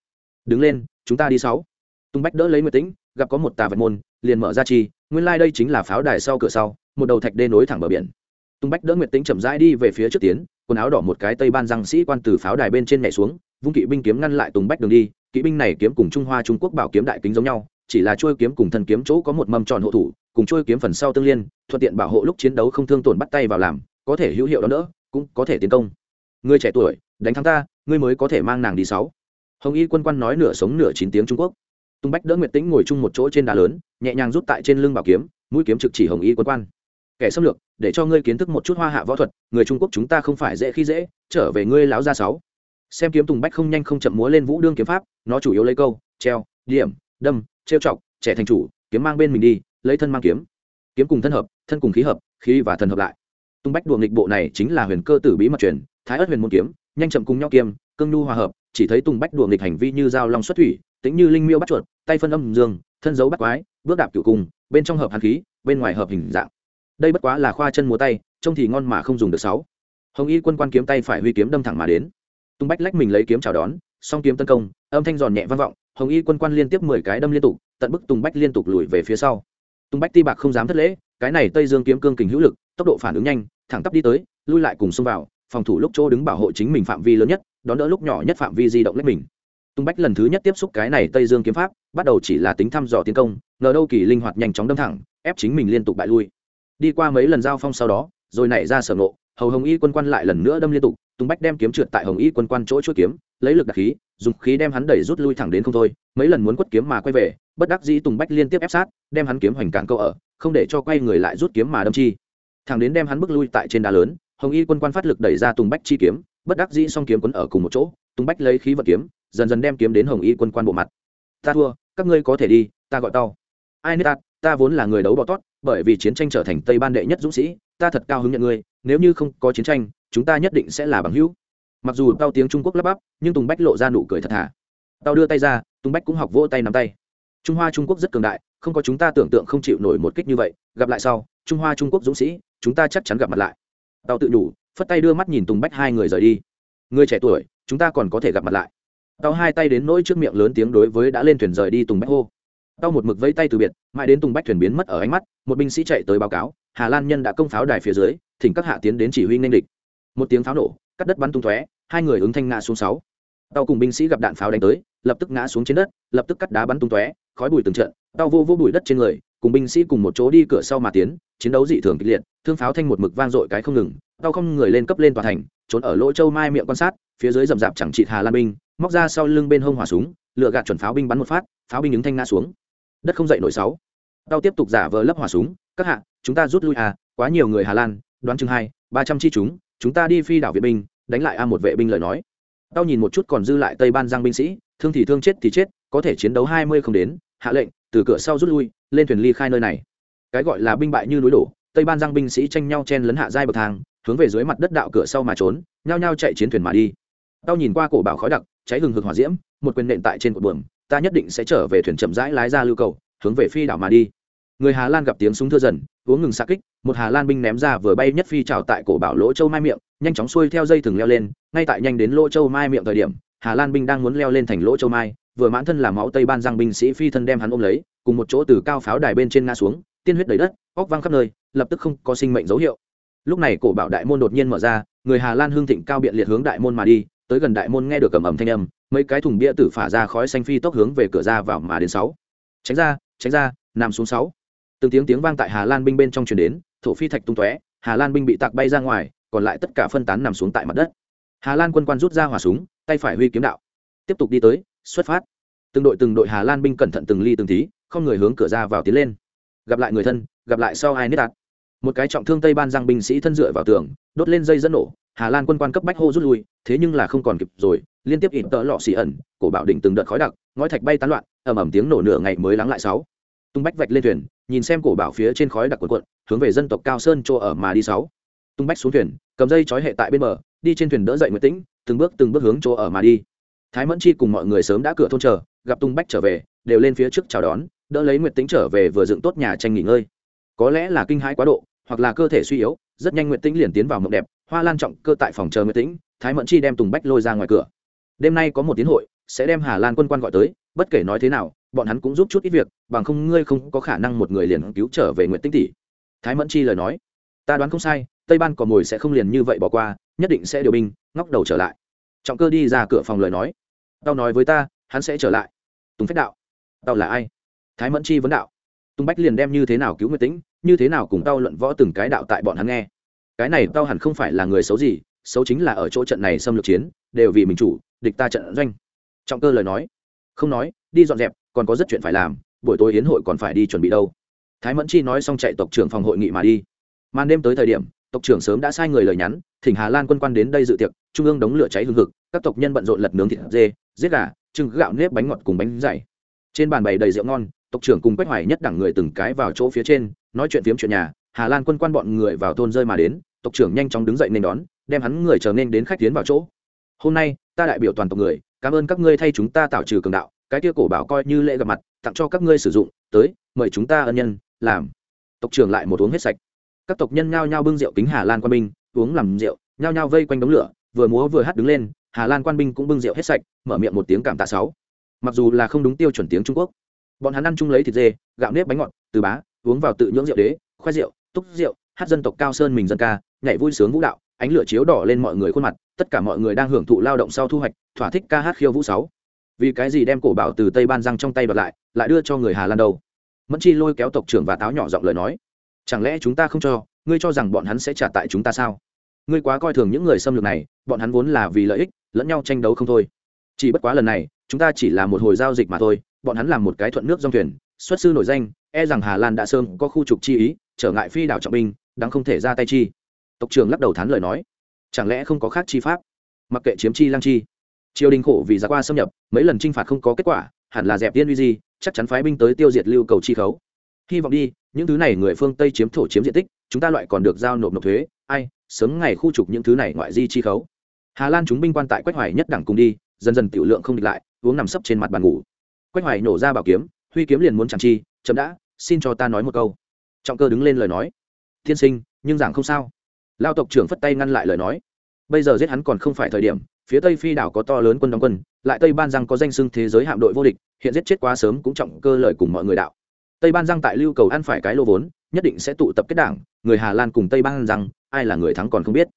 S1: Đứng lên, chúng ta đi sáu. Tùng bách đỡ lấy nguyệt tĩnh, gặp có một tà vật môn, liền mở ra chi, nguyên lai、like、đây chính là pháo đài sau cửa sau, một đầu thạch đê nối thẳng bờ biển. Tùng bách đỡ nguyệt tĩnh chậm rãi đi về phía trước tiến, quần áo đỏ một cái tây ban răng sĩ quan từ pháo đài bên trên nhảy xuống, vung kỵ binh kiếm ngăn lại tùng bách đường đi. Kỵ binh này kiếm cùng trung hoa trung quốc bảo kiếm đại kính giống nhau, chỉ là trôi kiếm cùng thần kiếm chỗ có một mâm tròn hộ thủ, cùng trôi kiếm phần sau tương liên, thuận tiện bảo hộ lúc chiến đấu không thương tổn bắt tay vào làm, có thể hữu hiệu đó nữa cũng có thể tiến công. Người trẻ tuổi, đánh thắng ta, ngươi mới có thể mang nàng đi sáu. Hồng y quân quan nói nửa sống nửa chín tiếng trung quốc. Tung bách đỡ nguyệt tĩnh ngồi chung một chỗ trên đá lớn, nhẹ nhàng rút tại trên lưng bảo kiếm, mũi kiếm trực chỉ hồng y quân quan. Kẻ xâm lược, để cho ngươi kiến thức một chút hoa hạ võ thuật, người trung quốc chúng ta không phải dễ khi dễ, trở về ngươi láo ra sáu. Xem kiếm tùng bách không nhanh không chậm múa lên vũ đương kiếm pháp, nó chủ yếu lấy câu, treo, điểm, đâm, trêu chọc, trẻ thành chủ, kiếm mang bên mình đi, lấy thân mang kiếm. Kiếm cùng thân hợp, thân cùng khí hợp, khí và thần hợp lại tung bách đùa nghịch bộ này chính là huyền cơ tử bí mật truyền, thái ất huyền môn kiếm, nhanh chậm cùng nhau kiêm cương nhu hòa hợp, chỉ thấy tùng bách đùa nghịch hành vi như dao long xuất thủy, tính như linh miêu bắt chuột, tay phân âm dương, thân dấu bắt quái, bước đạp cựu cung, bên trong hợp hàn khí, bên ngoài hợp hình dạng. Đây bất quá là khoa chân múa tay, trông thì ngon mà không dùng được sáu. Hồng y quân quan kiếm tay phải huy kiếm đâm thẳng mà đến. Tung bách lách mình lấy kiếm chào đón, song kiếm tấn công, âm thanh giòn nhẹ vang vọng, hồng y quân quan liên tiếp mười cái đâm liên tục, tận bức tùng bách liên tục lùi về phía sau. Tùng bách ti bạc không dám thất lễ cái này tây dương kiếm cương kình hữu lực, tốc độ phản ứng nhanh, thẳng tắp đi tới, lui lại cùng xông vào, phòng thủ lúc chỗ đứng bảo hộ chính mình phạm vi lớn nhất, đón đỡ lúc nhỏ nhất phạm vi di động lách mình. Tung bách lần thứ nhất tiếp xúc cái này tây dương kiếm pháp, bắt đầu chỉ là tính thăm dò tiến công, ngờ đâu kỳ linh hoạt nhanh chóng đâm thẳng, ép chính mình liên tục bại lui. Đi qua mấy lần giao phong sau đó, rồi nảy ra sở nộ hầu hồng y quân quan lại lần nữa đâm liên tục, tung bách đem kiếm trượt tại hồng y quân quan chỗ chuỗi kiếm, lấy lực đặc khí, dùng khí đem hắn đẩy rút lui thẳng đến không thôi, mấy lần muốn quất kiếm mà quay về bất đắc dĩ tùng bách liên tiếp ép sát, đem hắn kiếm hoành cản câu ở, không để cho quay người lại rút kiếm mà đâm chi. Thằng đến đem hắn bước lui tại trên đá lớn, hồng y quân quan phát lực đẩy ra tùng bách chi kiếm, bất đắc dĩ song kiếm quấn ở cùng một chỗ, tùng bách lấy khí vật kiếm, dần dần đem kiếm đến hồng y quân quan bộ mặt. Ta thua, các ngươi có thể đi, ta gọi tao. Ai nết ta ta vốn là người đấu bọ tót, bởi vì chiến tranh trở thành tây ban đệ nhất dũng sĩ, ta thật cao hứng nhận ngươi, nếu như không có chiến tranh, chúng ta nhất định sẽ là bằng hữu. Mặc dù tao tiếng trung quốc lắp bắp, nhưng tùng bách lộ ra nụ cười thật thà. Tao đưa tay ra, tùng bách cũng học vỗ tay nắm tay trung hoa trung quốc rất cường đại, không có chúng ta tưởng tượng không chịu nổi một kích như vậy, gặp lại sau, trung hoa trung quốc dũng sĩ, chúng ta chắc chắn gặp mặt lại. Tao tự đủ phất tay đưa mắt nhìn tùng bách hai người rời đi. Người trẻ tuổi, chúng ta còn có thể gặp mặt lại. Tao hai tay đến nỗi trước miệng lớn tiếng đối với đã lên thuyền rời đi tùng bách hô. Tao một mực vẫy tay từ biệt, mãi đến tùng bách thuyền biến mất ở ánh mắt, một binh sĩ chạy tới báo cáo, hà lan nhân đã công pháo đài phía dưới, thỉnh các hạ tiến đến chỉ huy nên địch. Một tiếng pháo nổ, cắt đất bắn tung tóe, hai người ứng thanh ngã xuống sáu tàu cùng binh sĩ gặp đạn pháo đánh tới, lập tức ngã xuống trên đất, lập tức cắt đá bắn tung tóe, khói bụi từng trận tàu vô vô bụi đất trên người, cùng binh sĩ cùng một chỗ đi cửa sau mà tiến, chiến đấu dị thường kịch liệt, thương pháo thanh một mực vang dội cái không ngừng tàu không người lên cấp lên tòa thành, trốn ở lỗ châu mai miệng quan sát, phía dưới rầm rạp chẳng trị hà lan binh, móc ra sau lưng bên hông hỏa súng, lựa gạt chuẩn pháo binh bắn một phát, pháo binh ứng thanh ngã xuống. Đất không dậy nổi sáu. Tàu tiếp tục giả vờ lấp hỏa súng, các hạ, chúng ta rút lui à quá nhiều người hà lan, đoán chừng hai, ba trăm chi chúng chúng ta đi phi đảo viện binh, đánh lại a một vệ binh lời nói tao nhìn một chút còn dư lại tây ban giang binh sĩ, thương thì thương chết thì chết, có thể chiến đấu hai mươi không đến, hạ lệnh, từ cửa sau rút lui, lên thuyền ly khai nơi này. Cái gọi là binh bại như núi đổ, tây ban giang binh sĩ tranh nhau chen lấn hạ giai bậc thang, hướng về dưới mặt đất đạo cửa sau mà trốn, nhao nhao chạy chiến thuyền mà đi. Tao nhìn qua cổ bảo khói đặc, cháy hừng hực hỏa diễm, một quyền nện tại trên cột buồm, ta nhất định sẽ trở về thuyền chậm rãi lái ra lưu cầu, hướng về phi đảo mà đi người hà lan gặp tiếng súng thưa dần, uống ngừng xa kích, một hà lan binh ném ra vừa bay nhất phi trào tại cổ bảo lỗ châu mai miệng, nhanh chóng xuôi theo dây thừng leo lên, ngay tại nhanh đến lỗ châu mai miệng thời điểm, hà lan binh đang muốn leo lên thành lỗ châu mai, vừa mãn thân làm máu tây ban giang binh sĩ phi thân đem hắn ôm lấy, cùng một chỗ từ cao pháo đài bên trên ngã xuống, tiên huyết đầy đất, óc văng khắp nơi, lập tức không có sinh mệnh dấu hiệu. Lúc này cổ bảo đại môn đột nhiên mở ra, người hà lan hương thịnh cao biện liệt hướng đại môn mà đi, tới gần đại môn nghe được cầm ầm thanh âm, mấy cái thùng bia tử phả ra khói xanh phi tốc hướng về cửa ra vào mà đến sáu. Tránh ra tránh ra, nằm xuống sáu từng tiếng tiếng vang tại hà lan binh bên trong truyền đến, thổ phi thạch tung tóe, hà lan binh bị tạc bay ra ngoài, còn lại tất cả phân tán nằm xuống tại mặt đất. Hà lan quân quan rút ra hỏa súng, tay phải huy kiếm đạo. Tiếp tục đi tới, xuất phát. Từng đội từng đội hà lan binh cẩn thận từng ly từng tí, không người hướng cửa ra vào tiến lên. Gặp lại người thân, gặp lại sau ai nết tạt. Một cái trọng thương tây ban giang binh sĩ thân dựa vào tường, đốt lên dây dẫn nổ. Hà lan quân quan cấp bách hô rút lui, thế nhưng là không còn kịp rồi, liên tiếp ỉn tợ lọ xì ẩn, cổ bảo đỉnh từng đợt khói đặc, ngói thạch bay tán loạn, ầm ầm tiếng nổ nửa ngày mới lắng lại sáu. Tung bách vạch lên thuyền nhìn xem cổ bảo phía trên khói đặc quần quận hướng về dân tộc cao sơn chỗ ở mà đi sáu. Tung bách xuống thuyền, cầm dây trói hệ tại bên bờ, đi trên thuyền đỡ dậy nguyệt tĩnh, từng bước từng bước hướng chỗ ở mà đi. Thái mẫn chi cùng mọi người sớm đã cửa thôn chờ, gặp tung bách trở về, đều lên phía trước chào đón, đỡ lấy nguyệt tĩnh trở về vừa dựng tốt nhà tranh nghỉ ngơi. Có lẽ là kinh hãi quá độ, hoặc là cơ thể suy yếu, rất nhanh nguyệt tĩnh liền tiến vào mộng đẹp, hoa lan trọng cơ tại phòng chờ nguyệt tĩnh, thái mẫn chi đem tùng bách lôi ra ngoài cửa. Đêm nay có một tiến hội, sẽ đem hà lan quân quan gọi tới bất kể nói thế nào, bọn hắn cũng giúp chút ít việc, bằng không ngươi không có khả năng một người liền cứu trở về nguyện tinh tỷ. Thái mẫn chi lời nói, ta đoán không sai, tây ban cò mồi sẽ không liền như vậy bỏ qua, nhất định sẽ điều binh, ngóc đầu trở lại. Trọng cơ đi ra cửa phòng lời nói, tao nói với ta, hắn sẽ trở lại. Tùng phách đạo, tao là ai? Thái mẫn chi vấn đạo, tùng bách liền đem như thế nào cứu nguyệt tĩnh, như thế nào cùng tao luận võ từng cái đạo tại bọn hắn nghe. Cái này tao hẳn không phải là người xấu gì, xấu chính là ở chỗ trận này xâm lược chiến, đều vì mình chủ, địch ta trận doanh. Trọng cơ lời nói không nói, đi dọn dẹp, còn có rất chuyện phải làm, buổi tối hiến hội còn phải đi chuẩn bị đâu. Thái mẫn chi nói xong chạy tộc trưởng phòng hội nghị mà đi. Màn đêm tới thời điểm, tộc trưởng sớm đã sai người lời nhắn, thỉnh hà lan quân quan đến đây dự tiệc, trung ương đống lửa cháy hương thực các tộc nhân bận rộn lật nướng thịt dê, giết gà, trưng gạo nếp bánh ngọt cùng bánh dày. Trên bàn bày đầy rượu ngon, tộc trưởng cùng quách hoài nhất đẳng người từng cái vào chỗ phía trên, nói chuyện phiếm chuyện nhà, hà lan quân quan bọn người vào thôn rơi mà đến, tộc trưởng nhanh chóng đứng dậy nên đón, đem hắn người chờ nên đến khách tiến vào chỗ. Hôm nay, ta đại biểu toàn tộc người cảm ơn các ngươi thay chúng ta tạo trừ cường đạo, cái kia cổ bảo coi như lễ gặp mặt, tặng cho các ngươi sử dụng, tới, mời chúng ta ân nhân, làm. Tộc trưởng lại một uống hết sạch. Các tộc nhân nhao nhao bưng rượu kính hà lan quan binh, uống làm rượu, nhao nhao vây quanh đống lửa, vừa múa vừa hát đứng lên, hà lan quan binh cũng bưng rượu hết sạch, mở miệng một tiếng cảm tạ sáu. Mặc dù là không đúng tiêu chuẩn tiếng trung quốc, bọn hắn ăn chung lấy thịt dê, gạo nếp bánh ngọt, từ bá, uống vào tự nhưỡng rượu đế khoe rượu, túc rượu, hát dân tộc cao sơn mình dân ca, nhảy vui sướng vũ đạo ánh lửa chiếu đỏ lên mọi người khuôn mặt, tất cả mọi người đang hưởng thụ lao động sau thu hoạch, thỏa thích ca hát khiêu vũ sáu. Vì cái gì đem cổ bảo từ tây ban răng trong tay bật lại lại đưa cho người hà lan đâu? Mẫn chi lôi kéo tộc trưởng và táo nhỏ giọng lời nói. Chẳng lẽ chúng ta không cho, ngươi cho rằng bọn hắn sẽ trả tại chúng ta sao? Ngươi quá coi thường những người xâm lược này, bọn hắn vốn là vì lợi ích, lẫn nhau tranh đấu không thôi. Chỉ bất quá lần này, chúng ta chỉ là một hồi giao dịch mà thôi, bọn hắn làm một cái thuận nước dòng thuyền, xuất sư nổi danh e rằng hà lan đã sơn có khu trục chi ý, trở ngại phi đảo trọng binh đáng không thể ra tay chi tộc trưởng lắc đầu thán lời nói. Chẳng lẽ không có khác chi pháp? Mặc kệ chiếm chi lang chi. Triều đình khổ vì giá qua xâm nhập, mấy lần t r i n h phạt không có kết quả, hẳn là dẹp tiên uy di, chắc chắn phái binh tới tiêu diệt lưu cầu chi khấu. Hy vọng đi, những thứ này người phương tây chiếm thổ chiếm diện tích, chúng ta loại còn được giao nộp nộp thuế, ai, sớm ngày khu trục những thứ này ngoại di chi khấu. Hà lan chúng binh quan tại quách hoài nhất đẳng cùng đi, dần dần tiểu lượng không địch lại, uống nằm sấp trên mặt bàn ngủ. Quách hoài nổ ra bảo kiếm, huy kiếm liền muốn chẳng chi chậm đã, xin cho ta nói một câu. Trọng cơ đứng lên lời nói thiên sinh, nhưng giảng không sao lao tộc trưởng phất tay ngăn lại lời nói. Bây giờ giết hắn còn không phải thời điểm, phía tây phi đảo có to lớn quân đóng quân, lại tây ban giang có danh xưng thế giới hạm đội vô địch, hiện giết chết quá sớm cũng trọng cơ lời cùng mọi người đạo. Tây ban giang tại lưu cầu ăn phải cái lô vốn, nhất định sẽ tụ tập kết đảng, người hà lan cùng tây ban giang, ai là người thắng còn không biết.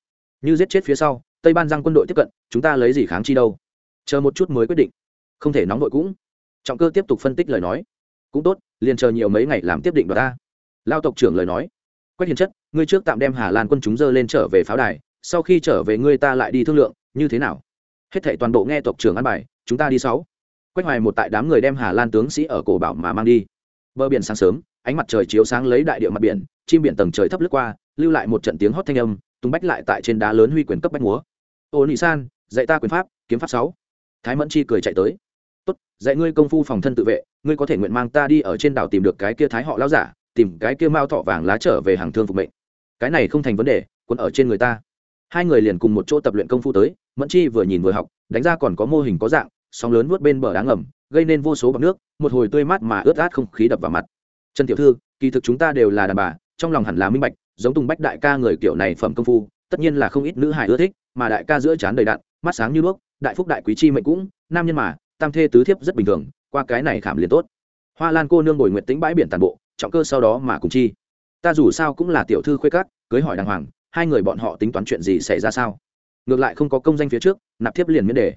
S1: Như giết chết phía sau, tây ban giang quân đội tiếp cận, chúng ta lấy gì kháng chi đâu? Chờ một chút mới quyết định. Không thể nóng đội cũng. Trọng cơ tiếp tục phân tích lời nói. Cũng tốt, liền chờ nhiều mấy ngày làm tiếp định đoạt ta. Lao tộc trưởng lời nói quách hiền chất, ngươi trước tạm đem hà lan quân chúng dơ lên trở về pháo đài, sau khi trở về ngươi ta lại đi thương lượng, như thế nào? Hết thảy toàn bộ nghe tộc trưởng ăn bài, chúng ta đi sáu. Quách hoài một tại đám người đem hà lan tướng sĩ ở cổ bảo mà mang đi. Bờ biển sáng sớm, ánh mặt trời chiếu sáng lấy đại địa mặt biển, chim biển tầng trời thấp lướt qua, lưu lại một trận tiếng hót thanh âm, tung bách lại tại trên đá lớn huy quyền cấp bách múa. Ô nị san, dạy ta quyền pháp, kiếm pháp sáu. Thái mẫn chi cười chạy tới. Tốt, dạy ngươi công phu phòng thân tự vệ, ngươi có thể nguyện mang ta đi ở trên đảo tìm được cái kia thái họ lao giả tìm cái kia mao thọ vàng lá trở về hàng thương phục mệnh. Cái này không thành vấn đề quân ở trên người ta. Hai người liền cùng một chỗ tập luyện công phu tới, mẫn chi vừa nhìn vừa học, đánh ra còn có mô hình có dạng, sóng lớn vuốt bên bờ đá ngầm, gây nên vô số bọc nước, một hồi tươi mát mà ướt át không khí đập vào mặt. Trần tiểu thư, kỳ thực chúng ta đều là đàn bà, trong lòng hẳn là minh bạch, giống tùng bách đại ca người kiểu này phẩm công phu, tất nhiên là không ít nữ hải ưa thích, mà đại ca giữa trán đầy đạn mắt sáng như đuốc, đại phúc đại quý chi mệnh cũng, nam nhân mà, tam thê tứ thiếp rất bình thường, qua cái này khảm liền tốt. Hoa lan cô nương bồi nguyện tính bãi biển tàn bộ trọng cơ sau đó mà cùng chi. Ta dù sao cũng là tiểu thư khuê cát cưới hỏi đàng hoàng, hai người bọn họ tính toán chuyện gì xảy ra sao? Ngược lại không có công danh phía trước, nạp thiếp liền miễn đề.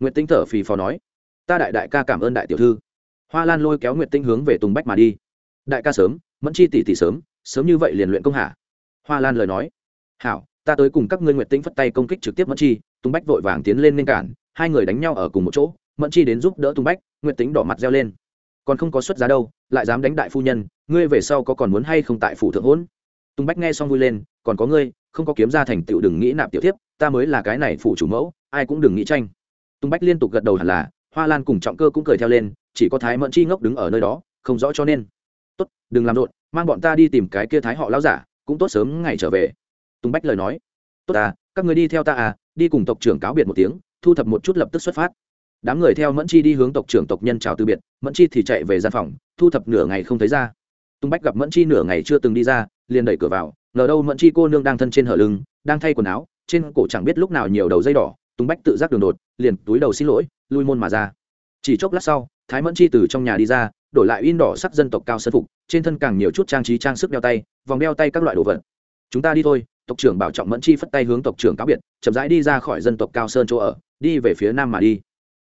S1: Nguyện tinh thở phì phò nói, ta đại đại ca cảm ơn đại tiểu thư. Hoa lan lôi kéo nguyện tinh hướng về tùng bách mà đi. Đại ca sớm, mẫn chi tỷ tỷ sớm sớm như vậy liền luyện công hạ hoa lan lời nói, hảo, ta tới cùng các ngươi nguyện tinh phất tay công kích trực tiếp mẫn chi. Tùng bách vội vàng tiến lên nên cản, hai người đánh nhau ở cùng một chỗ, mẫn chi đến giúp đỡ tùng bách nguyện tính đỏ mặt reo lên còn không có xuất giá đâu, lại dám đánh đại phu nhân, ngươi về sau có còn muốn hay không tại phủ thượng hôn? Tùng bách nghe xong vui lên, còn có ngươi, không có kiếm ra thành tựu đừng nghĩ nạp tiểu tiếp ta mới là cái này phủ chủ mẫu, ai cũng đừng nghĩ tranh. Tùng bách liên tục gật đầu hẳn là, hoa lan cùng trọng cơ cũng cười theo lên, chỉ có thái mẫn chi ngốc đứng ở nơi đó, không rõ cho nên. Tốt, đừng làm rộn, mang bọn ta đi tìm cái kia thái họ lao giả, cũng tốt sớm ngày trở về. Tùng bách lời nói. Tốt à các người đi theo ta à đi cùng tộc trưởng cáo biệt một tiếng, thu thập một chút lập tức xuất phát đám người theo mẫn chi đi hướng tộc trưởng tộc nhân chào từ biệt, mẫn chi thì chạy về gian phòng, thu thập nửa ngày không thấy ra. Tung bách gặp mẫn chi nửa ngày chưa từng đi ra, liền đẩy cửa vào, ngờ đâu mẫn chi cô nương đang thân trên hở lưng, đang thay quần áo, trên cổ chẳng biết lúc nào nhiều đầu dây đỏ, tung bách tự giác đường đột, liền túi đầu xin lỗi, lui môn mà ra. Chỉ chốc lát sau, thái mẫn chi từ trong nhà đi ra, đổi lại in đỏ sắc dân tộc cao sân phục, trên thân càng nhiều chút trang trí trang sức đeo tay, vòng đeo tay các loại đồ vật. Chúng ta đi thôi, tộc trưởng bảo trọng mẫn chi phất tay hướng tộc trưởng cáo biệt, chậm rãi đi ra khỏi dân tộc cao sơn chỗ ở, đi về phía nam mà đi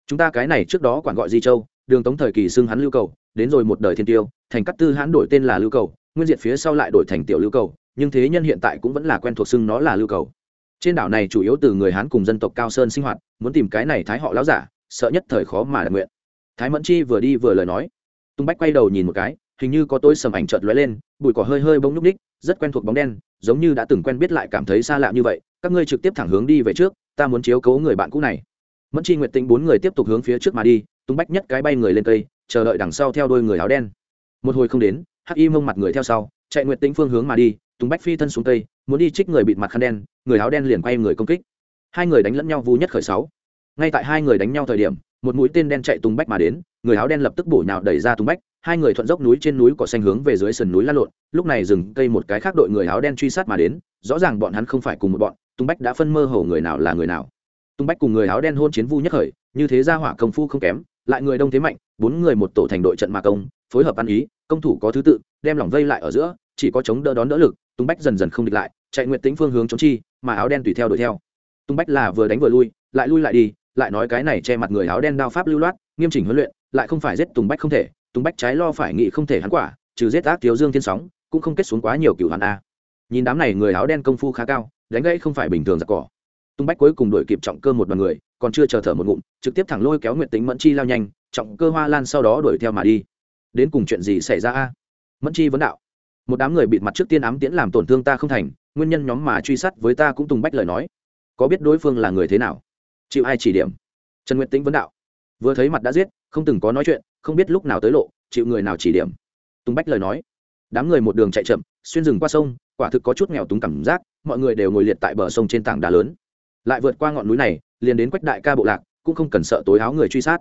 S1: chúng ta cái này trước đó quản gọi di châu, đường tống thời kỳ xưng hắn lưu cầu, đến rồi một đời thiên tiêu, thành cát tư hãn đổi tên là lưu cầu, nguyên diện phía sau lại đổi thành tiểu lưu cầu, nhưng thế nhân hiện tại cũng vẫn là quen thuộc xưng nó là lưu cầu. Trên đảo này chủ yếu từ người hán cùng dân tộc cao sơn sinh hoạt, muốn tìm cái này thái họ láo giả, sợ nhất thời khó mà đạt nguyện. Thái mẫn chi vừa đi vừa lời nói. Tung bách quay đầu nhìn một cái, hình như có tôi sầm ảnh chợt lóe lên, bụi cỏ hơi hơi bông núc ních, rất quen thuộc bóng đen, giống như đã từng quen biết lại cảm thấy xa lạ như vậy, các ngươi trực tiếp thẳng hướng đi về trước, ta muốn chiếu cố người bạn cũ này mẫn chi nguyệt tinh bốn người tiếp tục hướng phía trước mà đi, tung bách nhất cái bay người lên cây, chờ đợi đằng sau theo đôi người áo đen. Một hồi không đến, hắc y mông mặt người theo sau, chạy nguyệt tinh phương hướng mà đi, tung bách phi thân xuống cây muốn đi trích người bịt mặt khăn đen, người áo đen liền quay người công kích. Hai người đánh lẫn nhau vu nhất khởi sáu. Ngay tại hai người đánh nhau thời điểm, một mũi tên đen chạy tung bách mà đến, người áo đen lập tức bổ nhào đẩy ra tung bách, hai người thuận dốc núi trên núi cỏ xanh hướng về dưới sườn núi lăn lộn, lúc này dừng cây một cái khác đội người áo đen truy sát mà đến, rõ ràng bọn hắn không phải cùng một bọn, tung bách đã phân mơ hồ người nào là người nào tung bách cùng người áo đen hôn chiến vu nhất khởi, như thế ra hỏa công phu không kém, lại người đông thế mạnh, bốn người một tổ thành đội trận mà công, phối hợp ăn ý, công thủ có thứ tự, đem lỏng vây lại ở giữa, chỉ có chống đỡ đón đỡ lực, tung bách dần dần không địch lại, chạy nguyện tính phương hướng chống chi, mà áo đen tùy theo đuổi theo. Tung bách là vừa đánh vừa lui, lại lui lại đi, lại nói cái này che mặt người áo đen đao pháp lưu loát, nghiêm chỉnh huấn luyện, lại không phải giết tùng bách không thể tùng bách trái lo phải nghĩ không thể hắn quả, trừ giết ác thiếu dương thiên sóng, cũng không kết xuống quá nhiều cửu hắn a. Nhìn đám này người áo đen công phu khá cao, đánh gãy không phải bình thường giặc cỏ tung bách cuối cùng đuổi kịp trọng cơ một đoàn người, còn chưa chờ thở một ngụm, trực tiếp thẳng lôi kéo nguyện tính mẫn chi lao nhanh, trọng cơ hoa lan sau đó đuổi theo mà đi. Đến cùng chuyện gì xảy ra a? Mẫn chi vấn đạo. Một đám người bịt mặt trước tiên ám tiễn làm tổn thương ta không thành, nguyên nhân nhóm mà truy sát với ta cũng tùng bách lời nói. Có biết đối phương là người thế nào? Chịu ai chỉ điểm? Trần nguyệt tĩnh vấn đạo. Vừa thấy mặt đã giết, không từng có nói chuyện, không biết lúc nào tới lộ, chịu người nào chỉ điểm? Tùng bách lời nói. Đám người một đường chạy chậm, xuyên rừng qua sông, quả thực có chút nghèo túng cảm giác, mọi người đều ngồi liệt tại bờ sông trên tảng đá lớn lại vượt qua ngọn núi này, liền đến quách đại ca bộ lạc, cũng không cần sợ tối áo người truy sát.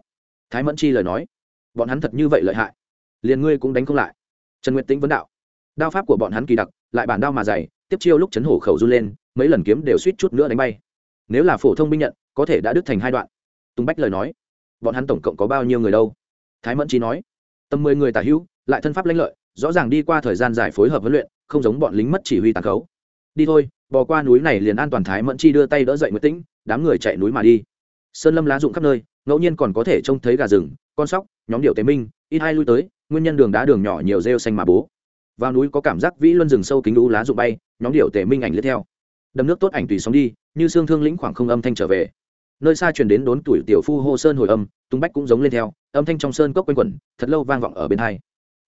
S1: Thái mẫn chi lời nói, bọn hắn thật như vậy lợi hại, liền ngươi cũng đánh không lại. Trần nguyệt tĩnh vấn đạo, đao pháp của bọn hắn kỳ đặc, lại bản đao mà dày, tiếp chiêu lúc chấn hổ khẩu run lên, mấy lần kiếm đều suýt chút nữa đánh bay. Nếu là phổ thông binh nhận, có thể đã đứt thành hai đoạn. Tùng bách lời nói, bọn hắn tổng cộng có bao nhiêu người đâu? Thái mẫn chi nói, tầm mười người tả hữu, lại thân pháp lãnh lợi, rõ ràng đi qua thời gian dài phối hợp huấn luyện, không giống bọn lính mất chỉ huy tàn khấu. Đi thôi bò qua núi này liền an toàn thái mẫn chi đưa tay đỡ dậy nguyễn tĩnh, đám người chạy núi mà đi. Sơn lâm lá rụng khắp nơi, ngẫu nhiên còn có thể trông thấy gà rừng, con sóc, nhóm điệu tế minh, ít hai lui tới, nguyên nhân đường đá đường nhỏ nhiều rêu xanh mà bố. Vào núi có cảm giác vĩ luân rừng sâu kính lũ lá rụng bay, nhóm điệu tề minh ảnh lướt theo. Đầm nước tốt ảnh tùy sóng đi, như xương thương lĩnh khoảng không âm thanh trở về. Nơi xa truyền đến đốn tuổi tiểu phu hô sơn hồi âm, tung bách cũng giống lên theo, âm thanh trong sơn cốc quanh quẩn, thật lâu vang vọng ở bên hai.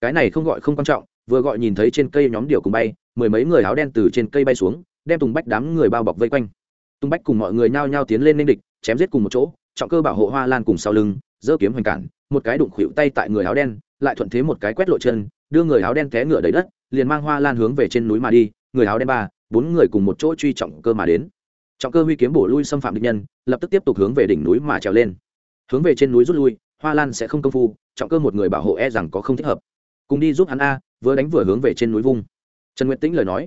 S1: Cái này không gọi không quan trọng, vừa gọi nhìn thấy trên cây nhóm điệu cùng bay, mười mấy người áo đen từ trên cây bay xuống đem tùng bách đám người bao bọc vây quanh. Tùng bách cùng mọi người nhao nhao tiến lên ninh địch, chém giết cùng một chỗ, trọng cơ bảo hộ hoa lan cùng sau lưng, giơ kiếm hoành cản, một cái đụng khuỵu tay tại người áo đen, lại thuận thế một cái quét lộ chân, đưa người áo đen té ngựa đầy đất, liền mang hoa lan hướng về trên núi mà đi, người áo đen ba, bốn người cùng một chỗ truy trọng cơ mà đến. Trọng cơ huy kiếm bổ lui xâm phạm địch nhân, lập tức tiếp tục hướng về đỉnh núi mà trèo lên. Hướng về trên núi rút lui, hoa lan sẽ không công phu, trọng cơ một người bảo hộ e rằng có không thích hợp. Cùng đi giúp hắn a, vừa đánh vừa hướng về trên núi vung. Trần nguyệt tĩnh lời nói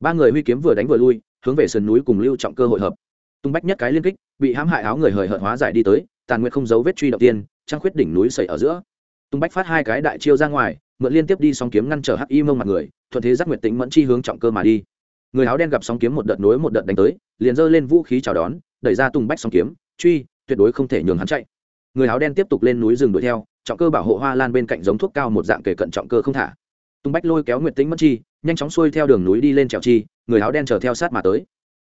S1: ba người huy kiếm vừa đánh vừa lui, hướng về sườn núi cùng lưu trọng cơ hội hợp. Tung bách nhất cái liên kích, bị hãm hại áo người hời hợt hóa giải đi tới, tàn nguyệt không giấu vết truy đầu tiên, trăng khuyết đỉnh núi sẩy ở giữa. Tung bách phát hai cái đại chiêu ra ngoài, mượn liên tiếp đi sóng kiếm ngăn trở hắc y mông mặt người, thuận thế giác nguyệt tĩnh mẫn chi hướng trọng cơ mà đi. Người áo đen gặp sóng kiếm một đợt nối một đợt đánh tới, liền giơ lên vũ khí chào đón, đẩy ra tung bách sóng kiếm, truy, tuyệt đối không thể nhường hắn chạy. Người áo đen tiếp tục lên núi rừng đuổi theo, trọng cơ bảo hộ hoa lan bên cạnh giống thuốc cao một dạng kể cận trọng cơ không thả. Tung bách lôi kéo nguyệt tĩnh mẫn chi nhanh chóng xuôi theo đường núi đi lên trèo chi, người áo đen chờ theo sát mà tới.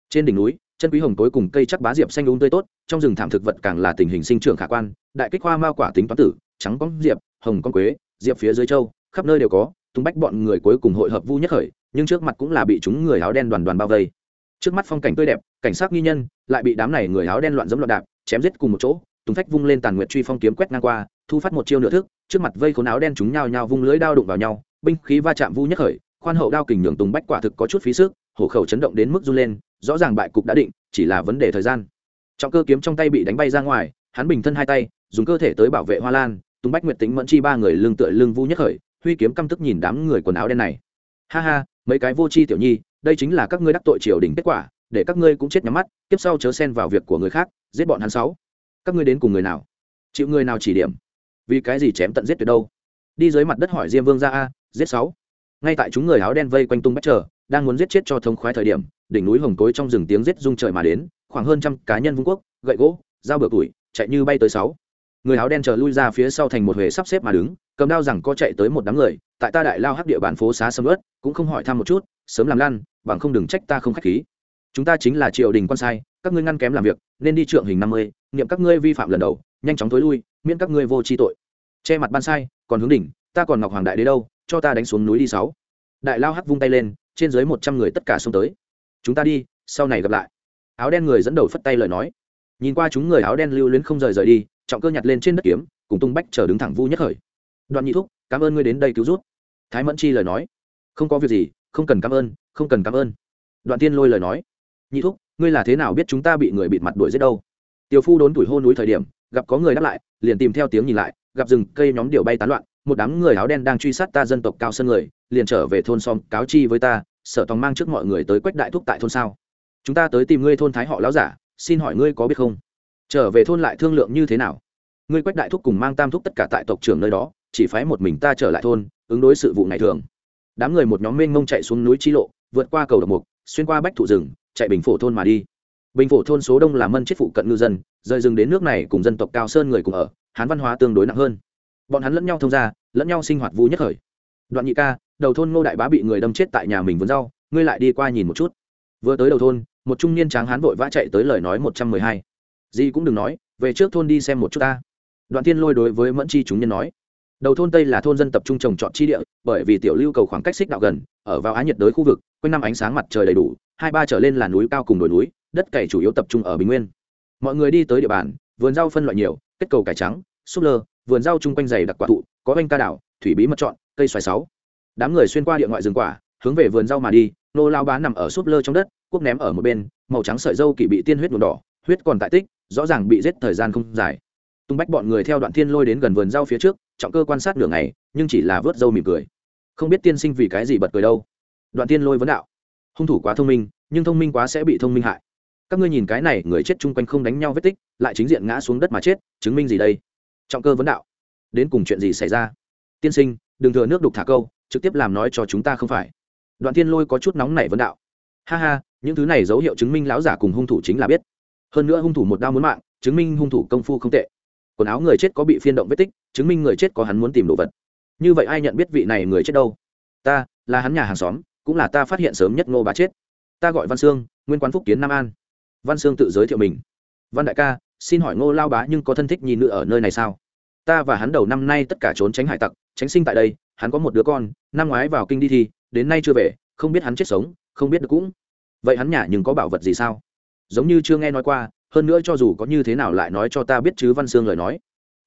S1: Trên đỉnh núi, chân quý hồng tối cùng cây chắc bá diệp xanh úng tươi tốt, trong rừng thảm thực vật càng là tình hình sinh trưởng khả quan, đại kích hoa mao quả tính toán tử, trắng con diệp, hồng con quế, diệp phía dưới châu, khắp nơi đều có, tung bách bọn người cuối cùng hội hợp vu nhất khởi, nhưng trước mặt cũng là bị chúng người áo đen đoàn đoàn bao vây. Trước mắt phong cảnh tươi đẹp, cảnh sát nghi nhân, lại bị đám này người áo đen loạn dẫm loạn đạp, chém giết cùng một chỗ tùng phách vung lên tàn nguyệt truy phong kiếm quét ngang qua, thu phát một chiêu nửa thức, trước mặt vây khốn áo đen chúng nhao nhao vung lưới đao đụng vào nhau, binh khí va chạm vu nhất khởi khoan hậu đao kình nhường tùng bách quả thực có chút phí sức, hổ khẩu chấn động đến mức run lên, rõ ràng bại cục đã định, chỉ là vấn đề thời gian. Trọng cơ kiếm trong tay bị đánh bay ra ngoài, hắn bình thân hai tay, dùng cơ thể tới bảo vệ hoa lan, tùng bách nguyệt tính mẫn chi ba người lưng tựa lưng vu nhất khởi, huy kiếm căm tức nhìn đám người quần áo đen này. Ha ha, mấy cái vô tri tiểu nhi, đây chính là các ngươi đắc tội triều đình kết quả, để các ngươi cũng chết nhắm mắt, tiếp sau chớ xen vào việc của người khác, giết bọn hắn sáu. Các ngươi đến cùng người nào? Chịu người nào chỉ điểm? Vì cái gì chém tận giết tuyệt đâu? Đi dưới mặt đất hỏi diêm vương ra a, giết sáu ngay tại chúng người áo đen vây quanh tung bách chờ, đang muốn giết chết cho thông khoái thời điểm, đỉnh núi hồng cối trong rừng tiếng giết rung trời mà đến, khoảng hơn trăm cá nhân vung quốc, gậy gỗ, dao bừa tuổi chạy như bay tới sáu. Người áo đen chờ lui ra phía sau thành một huệ sắp xếp mà đứng, cầm đao rằng có chạy tới một đám người, tại ta đại lao hắc địa bàn phố xá sầm ớt cũng không hỏi thăm một chút, sớm làm lăn, bằng không đừng trách ta không khách khí. Chúng ta chính là triều đình quan sai, các ngươi ngăn kém làm việc, nên đi trượng hình năm mươi, niệm các ngươi vi phạm lần đầu, nhanh chóng tối lui, miễn các ngươi vô tri tội. Che mặt ban sai, còn hướng đỉnh, ta còn ngọc hoàng đại đế đâu cho ta đánh xuống núi đi sáu. Đại lao hắc vung tay lên, trên dưới một trăm người tất cả xông tới. Chúng ta đi, sau này gặp lại. Áo đen người dẫn đầu phất tay lời nói. Nhìn qua chúng người áo đen lưu luyến không rời rời đi, trọng cơ nhặt lên trên đất kiếm, cùng tung bách chờ đứng thẳng vu nhất khởi. Đoạn nhị thúc, cảm ơn ngươi đến đây cứu rút thái mẫn chi lời nói. Không có việc gì, không cần cảm ơn, không cần cảm ơn. Đoạn tiên lôi lời nói. Nhị thúc, ngươi là thế nào biết chúng ta bị người bịt mặt đuổi giết đâu? Tiểu phu đốn tuổi hô núi thời điểm, gặp có người đáp lại, liền tìm theo tiếng nhìn lại, gặp rừng cây nhóm điều bay tán loạn một đám người áo đen đang truy sát ta dân tộc cao Sơn người, liền trở về thôn xóm, cáo chi với ta, sở tòng mang trước mọi người tới quách đại thúc tại thôn sao. Chúng ta tới tìm ngươi thôn thái họ láo giả, xin hỏi ngươi có biết không? Trở về thôn lại thương lượng như thế nào? Ngươi quách đại thúc cùng mang tam thúc tất cả tại tộc trưởng nơi đó, chỉ phái một mình ta trở lại thôn, ứng đối sự vụ này thường. Đám người một nhóm mênh mông chạy xuống núi chi lộ, vượt qua cầu độc mục, xuyên qua bách thụ rừng, chạy bình phổ thôn mà đi. Bình phổ thôn số đông là mân chết phụ cận ngư dân, rời rừng đến nước này cùng dân tộc cao sơn người cùng ở, hán văn hóa tương đối nặng hơn bọn hắn lẫn nhau thông ra lẫn nhau sinh hoạt vui nhất khởi đoạn nhị ca, đầu thôn ngô đại bá bị người đâm chết tại nhà mình vườn rau, ngươi lại đi qua nhìn một chút. Vừa tới đầu thôn, một trung niên tráng hán vội vã chạy tới lời nói một trăm mười hai. Gì cũng đừng nói, về trước thôn đi xem một chút ta. Đoạn tiên lôi đối với mẫn chi chúng nhân nói. Đầu thôn tây là thôn dân tập trung trồng trọt chi địa, bởi vì tiểu lưu cầu khoảng cách xích đạo gần, ở vào á nhiệt đới khu vực, quanh năm ánh sáng mặt trời đầy đủ, hai ba trở lên là núi cao cùng đồi núi, đất cày chủ yếu tập trung ở bình nguyên. Mọi người đi tới địa bàn, vườn rau phân loại nhiều, kết cầu cải trắng, súp lơ vườn rau chung quanh dày đặc quả thụ, có oanh ca đảo, thủy bí mật trọn cây xoài sáu. Đám người xuyên qua địa ngoại rừng quả, hướng về vườn rau mà đi, nô lao bá nằm ở súp lơ trong đất, cuốc ném ở một bên, màu trắng sợi dâu kỳ bị tiên huyết nhuộm đỏ, huyết còn tại tích, rõ ràng bị giết thời gian không dài. Tung bách bọn người theo đoạn thiên lôi đến gần vườn rau phía trước, trọng cơ quan sát nửa ngày, nhưng chỉ là vớt dâu mỉm cười. Không biết tiên sinh vì cái gì bật cười đâu. Đoạn thiên lôi vấn đạo. Hung thủ quá thông minh, nhưng thông minh quá sẽ bị thông minh hại. Các ngươi nhìn cái này, người chết chung quanh không đánh nhau vết tích, lại chính diện ngã xuống đất mà chết, chứng minh gì đây? Trọng cơ vấn đạo, đến cùng chuyện gì xảy ra? Tiên sinh, đừng thừa nước đục thả câu, trực tiếp làm nói cho chúng ta không phải. Đoạn thiên lôi có chút nóng nảy vấn đạo, ha ha, những thứ này dấu hiệu chứng minh lão giả cùng hung thủ chính là biết. Hơn nữa hung thủ một đao muốn mạng, chứng minh hung thủ công phu không tệ. Quần áo người chết có bị phiên động vết tích, chứng minh người chết có hắn muốn tìm đồ vật. Như vậy ai nhận biết vị này người chết đâu? Ta, là hắn nhà hàng xóm, cũng là ta phát hiện sớm nhất ngô bá chết. Ta gọi văn sương, nguyên quán phúc kiến nam an. Văn sương tự giới thiệu mình, văn đại ca xin hỏi ngô lao bá nhưng có thân thích nhi nữ ở nơi này sao? Ta và hắn đầu năm nay tất cả trốn tránh hải tặc, tránh sinh tại đây, hắn có một đứa con, năm ngoái vào kinh đi thi, đến nay chưa về, không biết hắn chết sống, không biết được cũng. Vậy hắn nhà nhưng có bảo vật gì sao? Giống như chưa nghe nói qua, hơn nữa cho dù có như thế nào lại nói cho ta biết chứ văn sương lời nói.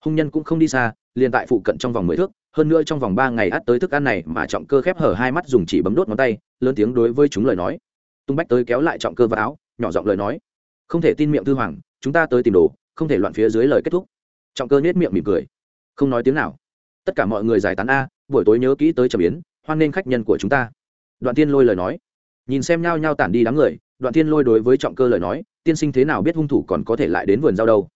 S1: Hung nhân cũng không đi xa, liền tại phụ cận trong vòng mười thước, hơn nữa trong vòng ba ngày ắt tới thức ăn này mà trọng cơ khép hở hai mắt dùng chỉ bấm đốt ngón tay, lớn tiếng đối với chúng lời nói. Tung bách tới kéo lại trọng cơ vào áo, nhỏ giọng lời nói. Không thể tin miệng thư hoàng chúng ta tới tìm đồ, không thể loạn phía dưới lời kết thúc. Trọng cơ nết miệng mỉm cười. Không nói tiếng nào. Tất cả mọi người giải tán a, buổi tối nhớ kỹ tới trầm biến hoan nghênh khách nhân của chúng ta. Đoạn tiên lôi lời nói. Nhìn xem nhau nhau tản đi đám người, đoạn tiên lôi đối với trọng cơ lời nói, tiên sinh thế nào biết hung thủ còn có thể lại đến vườn rau đâu?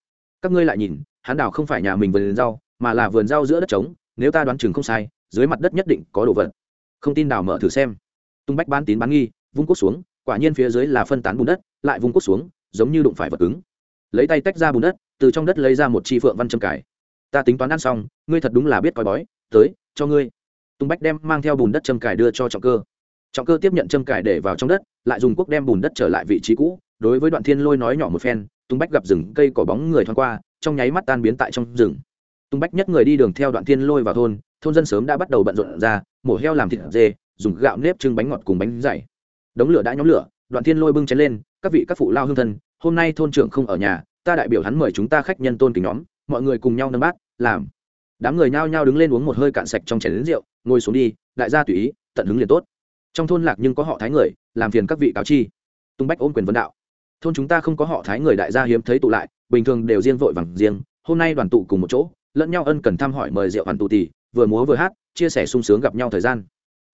S1: Các ngươi lại nhìn, hắn đào không phải nhà mình vườn rau, mà là vườn rau giữa đất trống, nếu ta đoán chừng không sai, dưới mặt đất nhất định có đồ vật. Không tin đào mở thử xem. Tung bách bán tín bán nghi, vung cốt xuống, quả nhiên phía dưới là phân tán bùn đất, lại vung cốt xuống, giống như đụng phải vật cứng lấy tay tách ra bùn đất, từ trong đất lấy ra một chi phượng văn châm cải ta tính toán ăn xong, ngươi thật đúng là biết coi bói, tới, cho ngươi. Tung bách đem mang theo bùn đất châm cải đưa cho trọng cơ. Trọng cơ tiếp nhận châm cải để vào trong đất, lại dùng cuốc đem bùn đất trở lại vị trí cũ. Đối với đoạn thiên lôi nói nhỏ một phen tung bách gặp rừng cây cỏ bóng người thoáng qua, trong nháy mắt tan biến tại trong rừng. Tung bách nhất người đi đường theo đoạn thiên lôi vào thôn thôn dân sớm đã bắt đầu bận rộn ra, mổ heo làm thịt dê, dùng gạo nếp trưng bánh ngọt cùng bánh dày. Đống lửa đã nhóm lửa, đoạn thiên lôi bưng chén lên, các vị các phụ lao hương thân hôm nay thôn trưởng không ở nhà, ta đại biểu hắn mời chúng ta khách nhân tôn kính nhóm, mọi người cùng nhau nâng bát, làm. Đám người nhao nhao đứng lên uống một hơi cạn sạch trong chén lính rượu, ngồi xuống đi, đại gia tùy ý, tận hứng liền tốt. Trong thôn lạc nhưng có họ thái người, làm phiền các vị cáo chi. Tung bách ôm quyền vấn đạo. Thôn chúng ta không có họ thái người đại gia hiếm thấy tụ lại, bình thường đều riêng vội vàng riêng, hôm nay đoàn tụ cùng một chỗ, lẫn nhau ân cần thăm hỏi mời rượu hoàn tụ tỷ vừa múa vừa hát, chia sẻ sung sướng gặp nhau thời gian.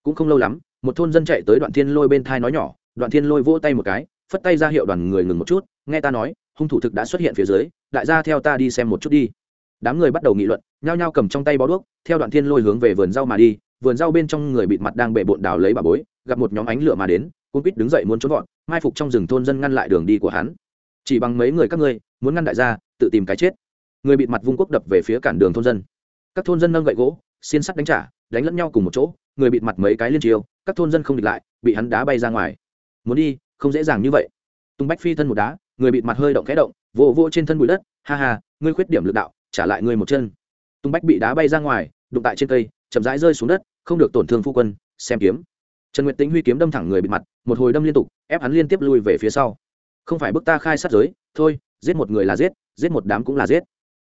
S1: Cũng không lâu lắm, một thôn dân chạy tới đoạn thiên lôi bên thai nói nhỏ, đoạn thiên lôi vỗ tay một cái, phất tay ra hiệu đoàn người ngừng một chút nghe ta nói, hung thủ thực đã xuất hiện phía dưới, đại gia theo ta đi xem một chút đi. Đám người bắt đầu nghị luận, nhao nhao cầm trong tay bó đuốc, theo đoạn thiên lôi hướng về vườn rau mà đi. Vườn rau bên trong người bịt mặt đang bệ bộn đào lấy bà bối, gặp một nhóm ánh lửa mà đến cung quýt đứng dậy muốn trốn gọn, mai phục trong rừng thôn dân ngăn lại đường đi của hắn. Chỉ bằng mấy người các ngươi, muốn ngăn đại gia, tự tìm cái chết. Người bịt mặt vung quốc đập về phía cản đường thôn dân. Các thôn dân nâng gậy gỗ, xiên sắt đánh trả, đánh lẫn nhau cùng một chỗ, người bịt mặt mấy cái liên chiêu các thôn dân không địch lại, bị hắn đá bay ra ngoài. Muốn đi, không dễ dàng như vậy. Tung bách phi thân một đá người bịt mặt hơi động khẽ động, vỗ vỗ trên thân bụi đất, ha ha, ngươi khuyết điểm lực đạo, trả lại ngươi một chân. Tung bách bị đá bay ra ngoài, đụng tại trên cây, chậm rãi rơi xuống đất, không được tổn thương phu quân, xem kiếm. Trần nguyệt tính huy kiếm đâm thẳng người bịt mặt, một hồi đâm liên tục, ép hắn liên tiếp lui về phía sau. Không phải bức ta khai sát giới, thôi, giết một người là giết giết một đám cũng là giết.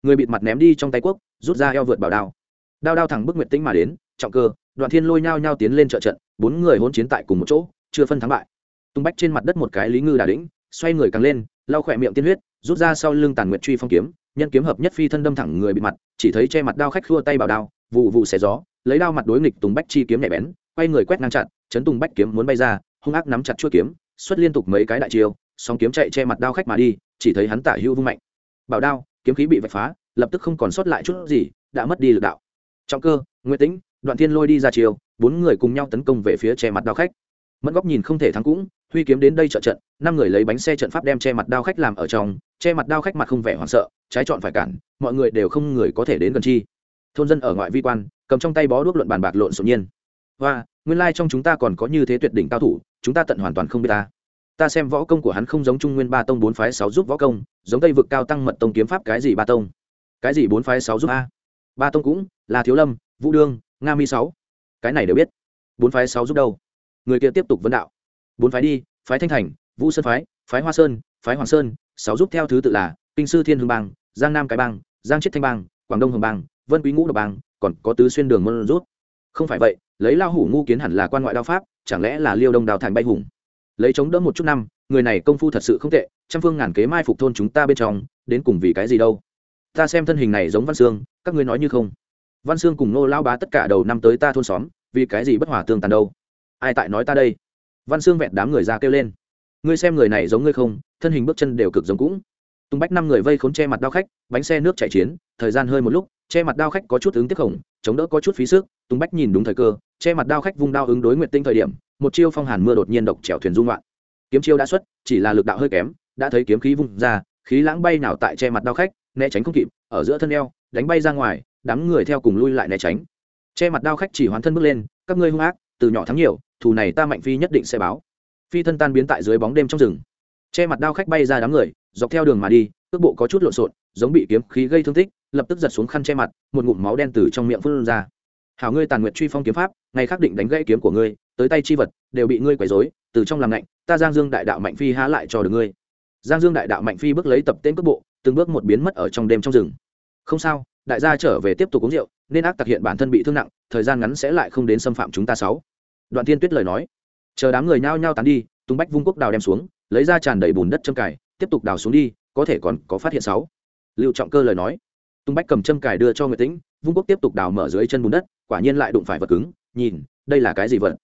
S1: Người bịt mặt ném đi trong tay quốc, rút ra eo vượt bảo đao. Đao đao thẳng bức nguyệt tính mà đến, trọng cơ, đoạn thiên lôi nhao nhao tiến lên trợ trận, bốn người hôn chiến tại cùng một chỗ, chưa phân thắng bại. Tung bách trên mặt đất một cái lý ngư đà đĩnh, xoay người càng lên lau khỏe miệng tiên huyết, rút ra sau lưng tàn nguyệt truy phong kiếm, nhân kiếm hợp nhất phi thân đâm thẳng người bị mặt, chỉ thấy che mặt đao khách khua tay bảo đao vụ vụ xẻ gió, lấy đao mặt đối nghịch tùng bách chi kiếm nhạy bén, quay người quét ngang chặn, chấn tùng bách kiếm muốn bay ra, hung ác nắm chặt chuôi kiếm, xuất liên tục mấy cái đại chiêu, song kiếm chạy che mặt đao khách mà đi, chỉ thấy hắn tả hưu vung mạnh. Bảo đao, kiếm khí bị vạch phá, lập tức không còn sót lại chút gì, đã mất đi lực đạo. Trọng cơ nguyễn tĩnh, đoạn thiên lôi đi ra chiều bốn người cùng nhau tấn công về phía che mặt đao khách. Mất góc nhìn không thể thắng cũng huy kiếm đến đây trợ trận, năm người lấy bánh xe trận pháp đem che mặt đao khách làm ở trong, che mặt đao khách mặt không vẻ hoảng sợ, trái chọn phải cản, mọi người đều không người có thể đến gần chi. Thôn dân ở ngoại vi quan, cầm trong tay bó đuốc luận bàn bạc lộn xộn nhiên. Và nguyên lai trong chúng ta còn có như thế tuyệt đỉnh cao thủ, chúng ta tận hoàn toàn không biết ta. Ta xem võ công của hắn không giống trung nguyên ba tông bốn phái sáu giúp võ công, giống tây vực cao tăng mật tông kiếm pháp cái gì ba tông? Cái gì bốn phái sáu giúp a? Ba tông cũng, là thiếu lâm, vũ đương, nga mi sáu. Cái này đều biết. Bốn phái sáu giúp đâu? Người kia tiếp tục vấn đạo bốn phái đi, phái thanh thành, vũ sơn phái phái hoa sơn, phái hoàng sơn, sáu giúp theo thứ tự là kinh sư thiên hương bang, giang nam cái bang, giang chiết thanh bang, quảng đông hồng bang, vân quý ngũ độc bang, còn có tứ xuyên đường môn rút. Không phải vậy, lấy lao hủ ngu kiến hẳn là quan ngoại đao pháp, chẳng lẽ là liêu đông đào thành bay hùng? Lấy chống đỡ một chút năm, người này công phu thật sự không tệ, trăm phương ngàn kế mai phục thôn chúng ta bên trong, đến cùng vì cái gì đâu? Ta xem thân hình này giống văn sương, các ngươi nói như không. Văn sương cùng nô lao bá tất cả đầu năm tới ta thôn xóm, vì cái gì bất hòa tương tàn đâu? Ai tại nói ta đây? Văn xương vẹn đám người ra kêu lên. Ngươi xem người này giống ngươi không, thân hình bước chân đều cực giống cũng. Tung bách năm người vây khốn che mặt đao khách, bánh xe nước chạy chiến, thời gian hơi một lúc, che mặt đao khách có chút ứng tiếp khổng, chống đỡ có chút phí sức tung bách nhìn đúng thời cơ, che mặt đao khách vung đao ứng đối nguyện tinh thời điểm, một chiêu phong hàn mưa đột nhiên độc chèo thuyền dung loạn. Kiếm chiêu đã xuất, chỉ là lực đạo hơi kém, đã thấy kiếm khí vung ra, khí lãng bay nào tại che mặt đao khách, né tránh không kịp, ở giữa thân eo, đánh bay ra ngoài, đám người theo cùng lui lại né tránh. Che mặt đao khách chỉ hoàn thân bước lên, các ngươi hung ác, từ nhỏ thắng nhiều thù này ta mạnh phi nhất định sẽ báo. Phi thân tan biến tại dưới bóng đêm trong rừng. Che mặt đao khách bay ra đám người, dọc theo đường mà đi cước bộ có chút lộn xộn, giống bị kiếm khí gây thương tích, lập tức giật xuống khăn che mặt, một ngụm máu đen từ trong miệng phun ra. Hảo ngươi tàn nguyệt truy phong kiếm pháp, ngày khắc định đánh gãy kiếm của ngươi, tới tay chi vật, đều bị ngươi quấy rối, từ trong làm lạnh ta giang dương đại đạo mạnh phi há lại cho được ngươi. Giang dương đại đạo mạnh phi bước lấy tập tên cước bộ, từng bước một biến mất ở trong đêm trong rừng. Không sao, đại gia trở về tiếp tục uống rượu, nên ác tặc hiện bản thân bị thương nặng, thời gian ngắn sẽ lại không đến xâm phạm chúng ta sáu đoạn Thiên tuyết lời nói. Chờ đám người nhao nhao tán đi tung bách vung quốc đào đem xuống, lấy ra tràn đầy bùn đất châm cài, tiếp tục đào xuống đi, có thể còn có phát hiện sáu. Lưu trọng cơ lời nói. Tung bách cầm châm cài đưa cho người tĩnh, vung quốc tiếp tục đào mở dưới chân bùn đất, quả nhiên lại đụng phải vật cứng, nhìn, đây là cái gì vật?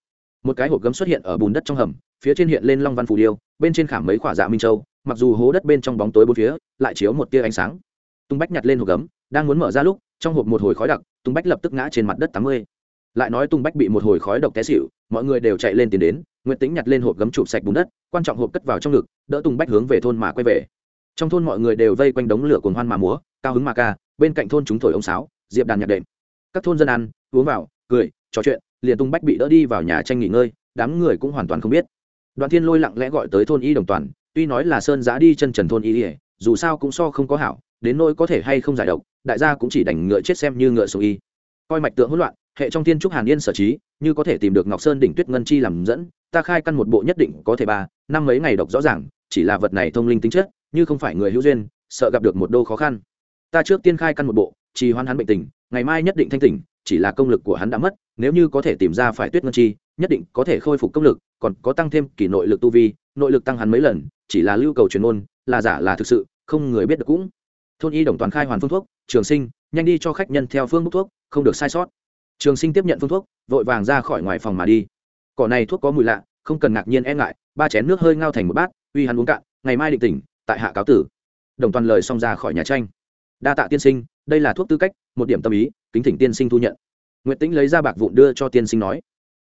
S1: Một cái hộp gấm xuất hiện ở bùn đất trong hầm, phía trên hiện lên long văn phù điêu, bên trên khảm mấy khỏa dạ minh châu, mặc dù hố đất bên trong bóng tối bốn phía, lại chiếu một tia ánh sáng. Tung bách nhặt lên hộp gấm, đang muốn mở ra lúc, trong hộp một hồi khói đặc tung bách lập tức ngã trên mặt đất tám mươi lại nói tung bách bị một hồi khói độc té xịu mọi người đều chạy lên tìm đến nguyễn tính nhặt lên hộp gấm chụp sạch bùn đất, quan trọng hộp cất vào trong ngực, đỡ tung bách hướng về thôn mà quay về. Trong thôn mọi người đều vây quanh đống lửa cồn hoan mà múa, cao hứng mà ca, bên cạnh thôn chúng thổi ông sáo, diệp đàn nhạc đệm. Các thôn dân ăn, uống vào, cười, trò chuyện, liền tung bách bị đỡ đi vào nhà tranh nghỉ ngơi, đám người cũng hoàn toàn không biết. Đoàn thiên lôi lặng lẽ gọi tới thôn y đồng toàn, tuy nói là sơn giã đi chân trần thôn y ỉa dù sao cũng so không có hảo, đến nỗi có thể hay không giải độc, đại gia cũng chỉ đành ngựa chết xem như ngựa sổ y. Coi mạch tượng hỗn loạn hệ trong thiên trúc hàn yên sở trí, như có thể tìm được ngọc sơn đỉnh tuyết ngân chi làm dẫn, ta khai căn một bộ nhất định có thể ba, năm mấy ngày đọc rõ ràng, chỉ là vật này thông linh tính chất, như không phải người hữu duyên, sợ gặp được một đô khó khăn. Ta trước tiên khai căn một bộ, trì hoan hắn bệnh tình, ngày mai nhất định thanh tỉnh, chỉ là công lực của hắn đã mất, nếu như có thể tìm ra phải tuyết ngân chi, nhất định có thể khôi phục công lực, còn có tăng thêm kỷ nội lực tu vi, nội lực tăng hắn mấy lần, chỉ là lưu cầu truyền ôn là giả là thực sự, không người biết được cũng. Thôn y đồng toàn khai hoàn phương thuốc, trường sinh, nhanh đi cho khách nhân theo phương bút thuốc, không được sai sót trường sinh tiếp nhận phương thuốc, vội vàng ra khỏi ngoài phòng mà đi. Cỏ này thuốc có mùi lạ, không cần ngạc nhiên e ngại, ba chén nước hơi ngao thành một bát, uy hắn uống cạn, ngày mai định tỉnh, tại hạ cáo tử. Đồng toàn lời xong ra khỏi nhà tranh. Đa tạ tiên sinh, đây là thuốc tư cách, một điểm tâm ý, kính thỉnh tiên sinh thu nhận. Nguyễn tĩnh lấy ra bạc vụn đưa cho tiên sinh nói.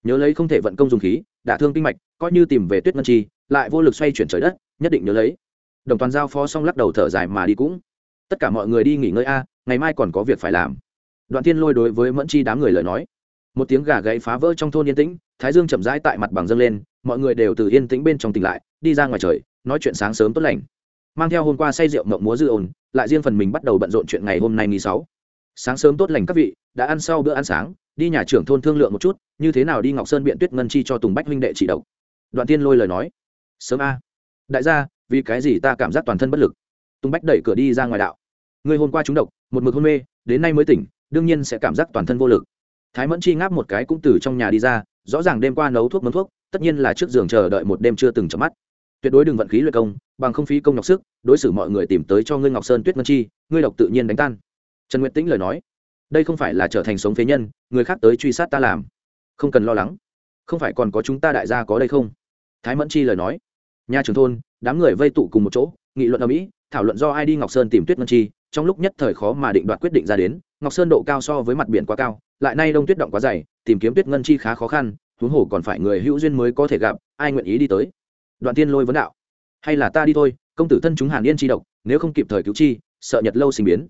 S1: Nhớ lấy không thể vận công dùng khí, đả thương kinh mạch, coi như tìm về tuyết ngân chi, lại vô lực xoay chuyển trời đất, nhất định nhớ lấy. Đồng toàn giao phó xong lắc đầu thở dài mà đi cũng. Tất cả mọi người đi nghỉ ngơi a, ngày mai còn có việc phải làm đoạn tiên lôi đối với mẫn chi đám người lời nói. Một tiếng gà gáy phá vỡ trong thôn yên tĩnh, thái dương chậm rãi tại mặt bằng dâng lên, mọi người đều từ yên tĩnh bên trong tỉnh lại, đi ra ngoài trời, nói chuyện sáng sớm tốt lành. Mang theo hôm qua say rượu mộng múa dư ồn, lại riêng phần mình bắt đầu bận rộn chuyện ngày hôm nay nghỉ sáu. Sáng sớm tốt lành các vị, đã ăn sau bữa ăn sáng, đi nhà trưởng thôn thương lượng một chút, như thế nào đi ngọc sơn biện tuyết ngân chi cho tùng bách huynh đệ chỉ độc. Đoạn tiên lôi lời nói. Sớm a. Đại gia, vì cái gì ta cảm giác toàn thân bất lực? Tùng bách đẩy cửa đi ra ngoài đạo. Người hôm qua trúng độc, một mực hôn mê, đến nay mới tỉnh đương nhiên sẽ cảm giác toàn thân vô lực. Thái mẫn chi ngáp một cái cũng từ trong nhà đi ra, rõ ràng đêm qua nấu thuốc mướn thuốc, tất nhiên là trước giường chờ đợi một đêm chưa từng chấm mắt. Tuyệt đối đừng vận khí luyện công, bằng không phí công nhọc sức, đối xử mọi người tìm tới cho ngươi ngọc sơn tuyết ngân chi, ngươi độc tự nhiên đánh tan. Trần nguyệt tĩnh lời nói, đây không phải là trở thành sống phế nhân, người khác tới truy sát ta làm. Không cần lo lắng. Không phải còn có chúng ta đại gia có đây không? Thái mẫn chi lời nói, nhà trường thôn, đám người vây tụ cùng một chỗ, nghị luận ở mỹ, thảo luận do ai đi ngọc sơn tìm tuyết ngân chi, trong lúc nhất thời khó mà định đoạt quyết định ra đến ngọc sơn độ cao so với mặt biển quá cao, lại nay đông tuyết động quá dày, tìm kiếm tuyết ngân chi khá khó khăn, huống hồ còn phải người hữu duyên mới có thể gặp, ai nguyện ý đi tới? Đoạn tiên lôi vấn đạo. Hay là ta đi thôi, công tử thân chúng hàn yên chi độc, nếu không kịp thời cứu chi, sợ nhật lâu sinh biến.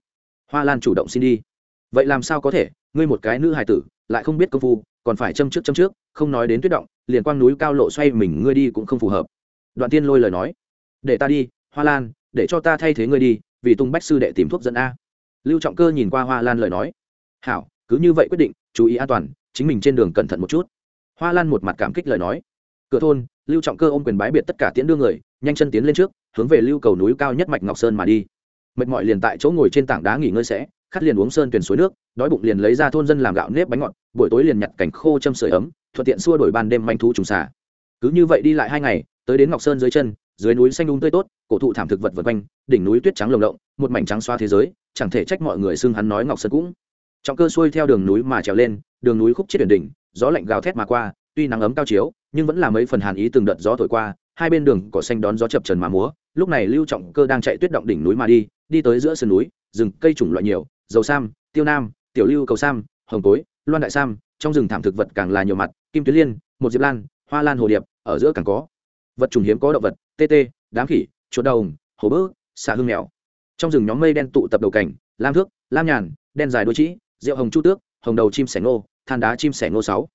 S1: Hoa lan chủ động xin đi. Vậy làm sao có thể, ngươi một cái nữ hài tử, lại không biết công phu, còn phải châm trước châm trước, không nói đến tuyết động, liền quang núi cao lộ xoay mình ngươi đi cũng không phù hợp. Đoạn tiên lôi lời nói. Để ta đi, hoa lan, để cho ta thay thế ngươi đi, vì tung bách sư đệ tìm thuốc dẫn a lưu trọng cơ nhìn qua hoa lan lời nói. Hảo, cứ như vậy quyết định, chú ý an toàn, chính mình trên đường cẩn thận một chút. Hoa lan một mặt cảm kích lời nói. Cửa thôn, lưu trọng cơ ôm quyền bái biệt tất cả tiễn đưa người, nhanh chân tiến lên trước, hướng về lưu cầu núi cao nhất mạch ngọc sơn mà đi. Mệt mỏi liền tại chỗ ngồi trên tảng đá nghỉ ngơi sẽ, khát liền uống sơn tuyển suối nước, đói bụng liền lấy ra thôn dân làm gạo nếp bánh ngọt, buổi tối liền nhặt cảnh khô châm sưởi ấm, thuận tiện xua đổi ban đêm manh thú trùng xả cứ như vậy đi lại hai ngày, tới đến ngọc sơn dưới chân dưới núi xanh đúng tươi tốt, cổ thụ thảm thực vật vật quanh, đỉnh núi tuyết trắng lồng lộng, một mảnh trắng xoa thế giới, chẳng thể trách mọi người xưng hắn nói ngọc sơn cũng. Trọng cơ xuôi theo đường núi mà trèo lên, đường núi khúc chết đỉnh đỉnh, gió lạnh gào thét mà qua, tuy nắng ấm cao chiếu, nhưng vẫn là mấy phần hàn ý từng đợt gió thổi qua, hai bên đường cỏ xanh đón gió chập trần mà múa, lúc này lưu trọng cơ đang chạy tuyết động đỉnh núi mà đi đi tới giữa sườn núi, rừng cây chủng loại nhiều, dầu sam, tiêu nam, tiểu lưu cầu sam, hồng cối, loan đại sam, trong rừng thảm thực vật càng là nhiều mặt, kim tuyến liên, một diệp lan, hoa lan hồ điệp, ở giữa càng có. Vật trùng hiếm có động vật tê tê, đám khỉ, chuột đồng hồ bơ xà hương mèo. Trong rừng nhóm mây đen tụ tập đầu cảnh, lam thước, lam nhàn, đen dài đôi trĩ, rượu hồng chu tước, hồng đầu chim sẻ ngô, than đá chim sẻ ngô sáu.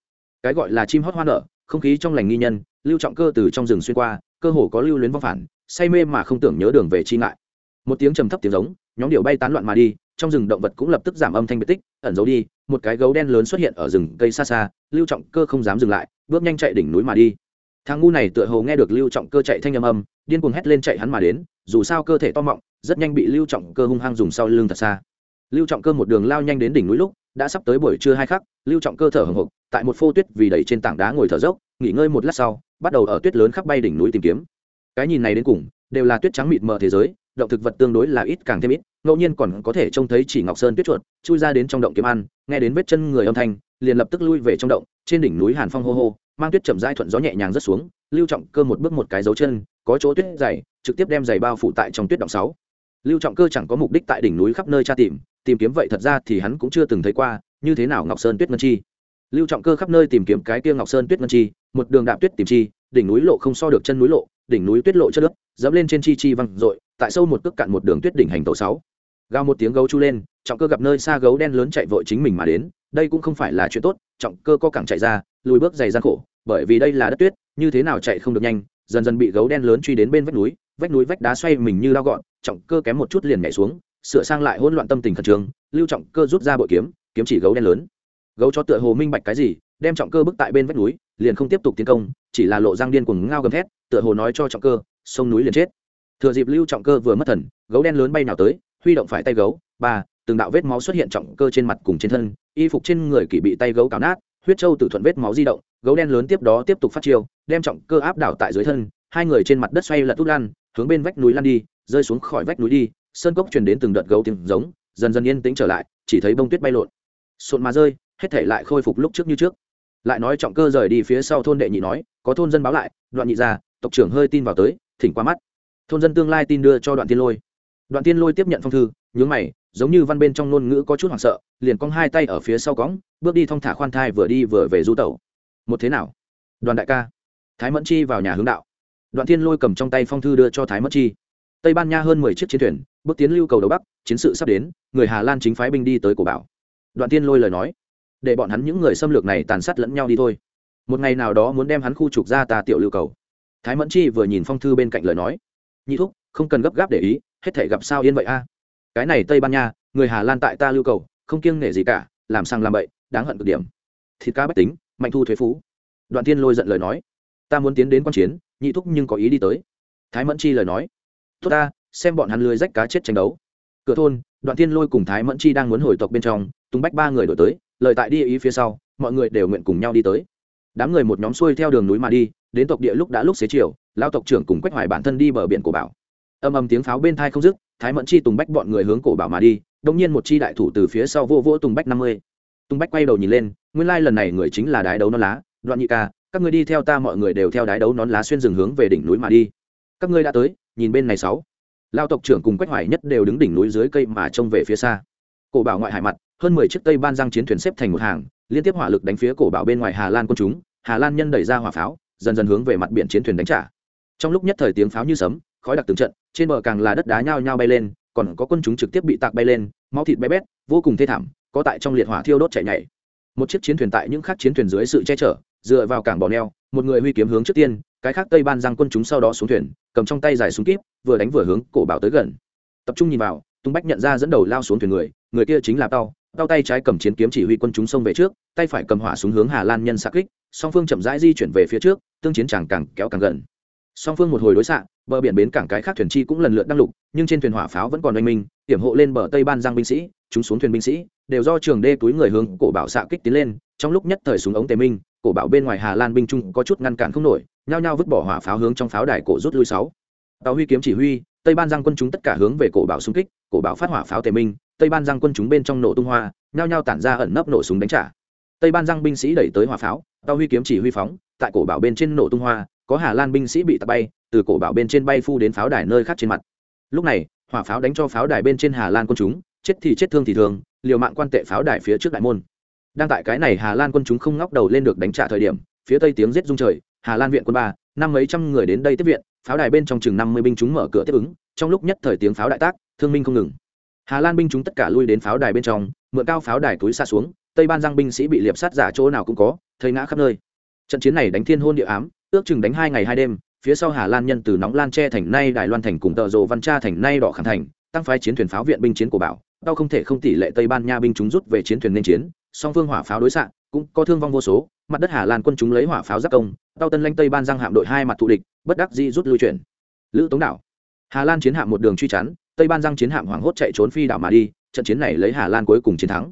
S1: Cái gọi là chim hót hoa nở, không khí trong lành nghi nhân, lưu trọng cơ từ trong rừng xuyên qua, cơ hồ có lưu luyến vong phản, say mê mà không tưởng nhớ đường về chi ngại. Một tiếng trầm thấp tiếng giống, nhóm điệu bay tán loạn mà đi, trong rừng động vật cũng lập tức giảm âm thanh biệt tích, ẩn giấu đi, một cái gấu đen lớn xuất hiện ở rừng cây xa xa, lưu trọng cơ không dám dừng lại, bước nhanh chạy đỉnh núi mà đi thằng ngu này tựa hồ nghe được lưu trọng cơ chạy thanh âm âm, điên cuồng hét lên chạy hắn mà đến, dù sao cơ thể to mọng, rất nhanh bị lưu trọng cơ hung hăng dùng sau lưng thật xa. Lưu trọng cơ một đường lao nhanh đến đỉnh núi lúc, đã sắp tới buổi trưa hai khắc, lưu trọng cơ thở hồng hộc, tại một phô tuyết vì đẩy trên tảng đá ngồi thở dốc, nghỉ ngơi một lát sau, bắt đầu ở tuyết lớn khắp bay đỉnh núi tìm kiếm. Cái nhìn này đến cùng, đều là tuyết trắng mịt mờ thế giới, động thực vật tương đối là ít càng thêm ít, ngẫu nhiên còn có thể trông thấy chỉ ngọc sơn tuyết chuột, chui ra đến trong động kiếm ăn, nghe đến vết chân người âm thanh, liền lập tức lui về trong động, trên đỉnh núi hàn phong hô hô mang tuyết chậm rãi thuận gió nhẹ nhàng rất xuống, lưu trọng cơ một bước một cái dấu chân, có chỗ tuyết dày, trực tiếp đem giày bao phủ tại trong tuyết động sáu. Lưu trọng cơ chẳng có mục đích tại đỉnh núi khắp nơi tra tìm tìm kiếm vậy thật ra thì hắn cũng chưa từng thấy qua, như thế nào ngọc sơn tuyết ngân chi. Lưu trọng cơ khắp nơi tìm kiếm cái kia ngọc sơn tuyết ngân chi, một đường đạp tuyết tìm chi, đỉnh núi lộ không so được chân núi lộ, đỉnh núi tuyết lộ chất nước dẫm lên trên chi chi văng r tại sâu một cước cạn một đường tuyết đỉnh hành tàu sáu gào một tiếng gấu chu lên, trọng cơ gặp nơi xa gấu đen lớn chạy vội chính mình mà đến, đây cũng không phải là chuyện tốt, trọng cơ co cẳng chạy ra, lùi bước dày gian khổ, bởi vì đây là đất tuyết, như thế nào chạy không được nhanh, dần dần bị gấu đen lớn truy đến bên vách núi vách núi vách đá xoay mình như lao gọn, trọng cơ kém một chút liền nhảy xuống, sửa sang lại hỗn loạn tâm tình khẩn trương, lưu trọng cơ rút ra bội kiếm kiếm chỉ gấu đen lớn. Gấu cho tựa hồ minh bạch cái gì, đem trọng cơ bước tại bên vách núi, liền không tiếp tục tiến công, chỉ là lộ giang điên cuồng ngao gầm thét, tựa hồ nói cho trọng cơ, sông núi liền chết. Thừa dịp lưu trọng cơ vừa mất thần, gấu đen lớn bay nào tới huy động phải tay gấu. Ba, từng đạo vết máu xuất hiện trọng cơ trên mặt cùng trên thân, y phục trên người kỷ bị tay gấu cào nát, huyết trâu tự thuận vết máu di động, gấu đen lớn tiếp đó tiếp tục phát chiêu, đem trọng cơ áp đảo tại dưới thân, hai người trên mặt đất xoay lật út lan hướng bên vách núi lăn đi, rơi xuống khỏi vách núi đi, sơn cốc truyền đến từng đợt gấu tiếng giống, dần dần yên tĩnh trở lại, chỉ thấy bông tuyết bay lộn. Sụn mà rơi, hết thể lại khôi phục lúc trước như trước. Lại nói trọng cơ rời đi phía sau thôn đệ nhị nói, có thôn dân báo lại, đoạn nhị ra, tộc trưởng hơi tin vào tới, thỉnh qua mắt. Thôn dân tương lai tin đưa cho đoạn tiên lôi đoạn tiên lôi tiếp nhận phong thư, nhướng mày, giống như văn bên trong ngôn ngữ có chút hoảng sợ, liền cong hai tay ở phía sau cõng, bước đi thong thả khoan thai vừa đi vừa về du tẩu. Một thế nào? Đoàn đại ca. Thái mẫn chi vào nhà hướng đạo. Đoạn tiên lôi cầm trong tay phong thư đưa cho thái mẫn chi. Tây ban nha hơn mười chiếc chiến thuyền, bước tiến lưu cầu đầu bắc, chiến sự sắp đến, người hà lan chính phái binh đi tới cổ bảo. Đoạn tiên lôi lời nói, để bọn hắn những người xâm lược này tàn sát lẫn nhau đi thôi. Một ngày nào đó muốn đem hắn khu trục ra ta tiểu lưu cầu. Thái mẫn chi vừa nhìn phong thư bên cạnh lời nói, nhị thúc, không cần gấp gáp để ý hết thể gặp sao yên vậy a? Cái này tây ban nha, người hà lan tại ta lưu cầu, không kiêng nể gì cả, làm sang làm bậy, đáng hận cực điểm. Thịt cá bách tính, mạnh thu thuế phú. Đoạn tiên lôi giận lời nói. Ta muốn tiến đến q u a n chiến, nhị thúc nhưng có ý đi tới. Thái mẫn chi lời nói. Tốt ta, xem bọn hắn lưới rách cá chết tranh đấu. Cửa thôn, đoạn tiên lôi cùng thái mẫn chi đang muốn hồi tộc bên trong tung bách ba người đổi tới, lời tại đi ý phía sau, mọi người đều nguyện cùng nhau đi tới. Đám người một nhóm xuôi theo đường núi mà đi, đến tộc địa lúc đã lúc xế chiều lao tộc trưởng cùng quách hoài bản thân đi bờ biển cổ bảo âm âm tiếng pháo bên thai không dứt, thái mẫn chi tùng bách bọn người hướng cổ bảo mà đi đông nhiên một chi đại thủ từ phía sau vô vô tùng bách năm mươi. Tùng bách quay đầu nhìn lên, nguyên lai lần này người chính là đái đấu non lá, đoạn nhị ca, các người đi theo ta mọi người đều theo đái đấu nón lá xuyên rừng hướng về đỉnh núi mà đi. Các ngươi đã tới, nhìn bên này sáu. Lao tộc trưởng cùng quách hoài nhất đều đứng đỉnh núi dưới cây mà trông về phía xa. Cổ bảo ngoại hải mặt, hơn mười chiếc tây ban giang chiến thuyền xếp thành một hàng, liên tiếp hỏa lực đánh phía cổ bảo bên ngoài hà lan quân chúng, hà lan nhân đẩy ra hỏa pháo, dần dần hướng về mặt biển chiến thuyền đánh trả. Trong lúc nhất thời tiếng pháo như sấm khói đặc từng trận, trên bờ càng là đất đá nhao nhao bay lên, còn có quân chúng trực tiếp bị tạc bay lên, máu thịt bé bét, vô cùng thê thảm, có tại trong liệt hỏa thiêu đốt chạy nhảy. Một chiếc chiến thuyền tại những khác chiến thuyền dưới sự che chở, dựa vào cảng bò neo, một người huy kiếm hướng trước tiên, cái khác tây ban giang quân chúng sau đó xuống thuyền, cầm trong tay dài súng kíp, vừa đánh vừa hướng cổ bảo tới gần. Tập trung nhìn vào, tung bách nhận ra dẫn đầu lao xuống thuyền người người kia chính là tao. Tao tay trái cầm chiến kiếm chỉ huy quân chúng xông về trước, tay phải cầm hỏa súng hướng hà lan nhân xạ kích, song phương chậm rãi di chuyển về phía trước, tương chiến chàng càng kéo càng gần song phương một hồi đối xạ, bờ biển bến cảng cái khác thuyền chi cũng lần lượt đăng lục, nhưng trên thuyền hỏa pháo vẫn còn oanh minh, hiểm hộ lên bờ tây ban giang binh sĩ, chúng xuống thuyền binh sĩ, đều do trường đê túi người hướng cổ bảo xạ kích tiến lên, trong lúc nhất thời súng ống tề minh, cổ bảo bên ngoài hà lan binh trung có chút ngăn cản không nổi, nhao nhao vứt bỏ hỏa pháo hướng trong pháo đài cổ rút lui sáu. Tàu huy kiếm chỉ huy, tây ban giang quân chúng tất cả hướng về cổ bảo xung kích, cổ bảo phát hỏa pháo tề minh, tây ban giang quân chúng bên trong nổ tung hoa, nhao nhao tản ra ẩn nấp nổ súng đánh trả. Tây ban giang binh sĩ đẩy tới hỏa pháo, tàu huy kiếm chỉ huy phóng, tại cổ bảo bên trên nổ tung hoa có hà lan binh sĩ bị tạt bay, từ cổ bảo bên trên bay phu đến pháo đài nơi khác trên mặt. Lúc này, hỏa pháo đánh cho pháo đài bên trên hà lan quân chúng, chết thì chết thương thì thường liều mạng quan tệ pháo đài phía trước đại môn. Đang tại cái này hà lan quân chúng không ngóc đầu lên được đánh trả thời điểm, phía tây tiếng giết rung trời, hà lan viện quân ba, năm mấy trăm người đến đây tiếp viện, pháo đài bên trong chừng năm mươi binh chúng mở cửa tiếp ứng, trong lúc nhất thời tiếng pháo đại tác, thương minh không ngừng. Hà lan binh chúng tất cả lui đến pháo đài bên trong, mượn cao pháo đài túi xa xuống, tây ban giang binh sĩ bị liệp sát giả chỗ nào cũng có, thấy ngã khắp nơi. Trận chiến này đánh thiên hôn địa ám ước chừng đánh hai ngày hai đêm, phía sau hà lan nhân từ nóng lan tre thành nay đài loan thành cùng tợ rồ văn cha thành nay đỏ khẳng thành, tăng phái chiến thuyền pháo viện binh chiến của bảo. Đau không thể không tỷ lệ tây ban nha binh chúng rút về chiến thuyền nên chiến, song phương hỏa pháo đối xạ, cũng có thương vong vô số, mặt đất hà lan quân chúng lấy hỏa pháo giáp công đau tân lanh tây ban giang hạm đội hai mặt thù địch, bất đắc dĩ rút lui chuyển. Lữ tống đảo. Hà lan chiến hạm một đường truy chắn, tây ban giang chiến hạm hoảng hốt chạy trốn phi đảo mà đi, trận chiến này lấy hà lan cuối cùng chiến thắng.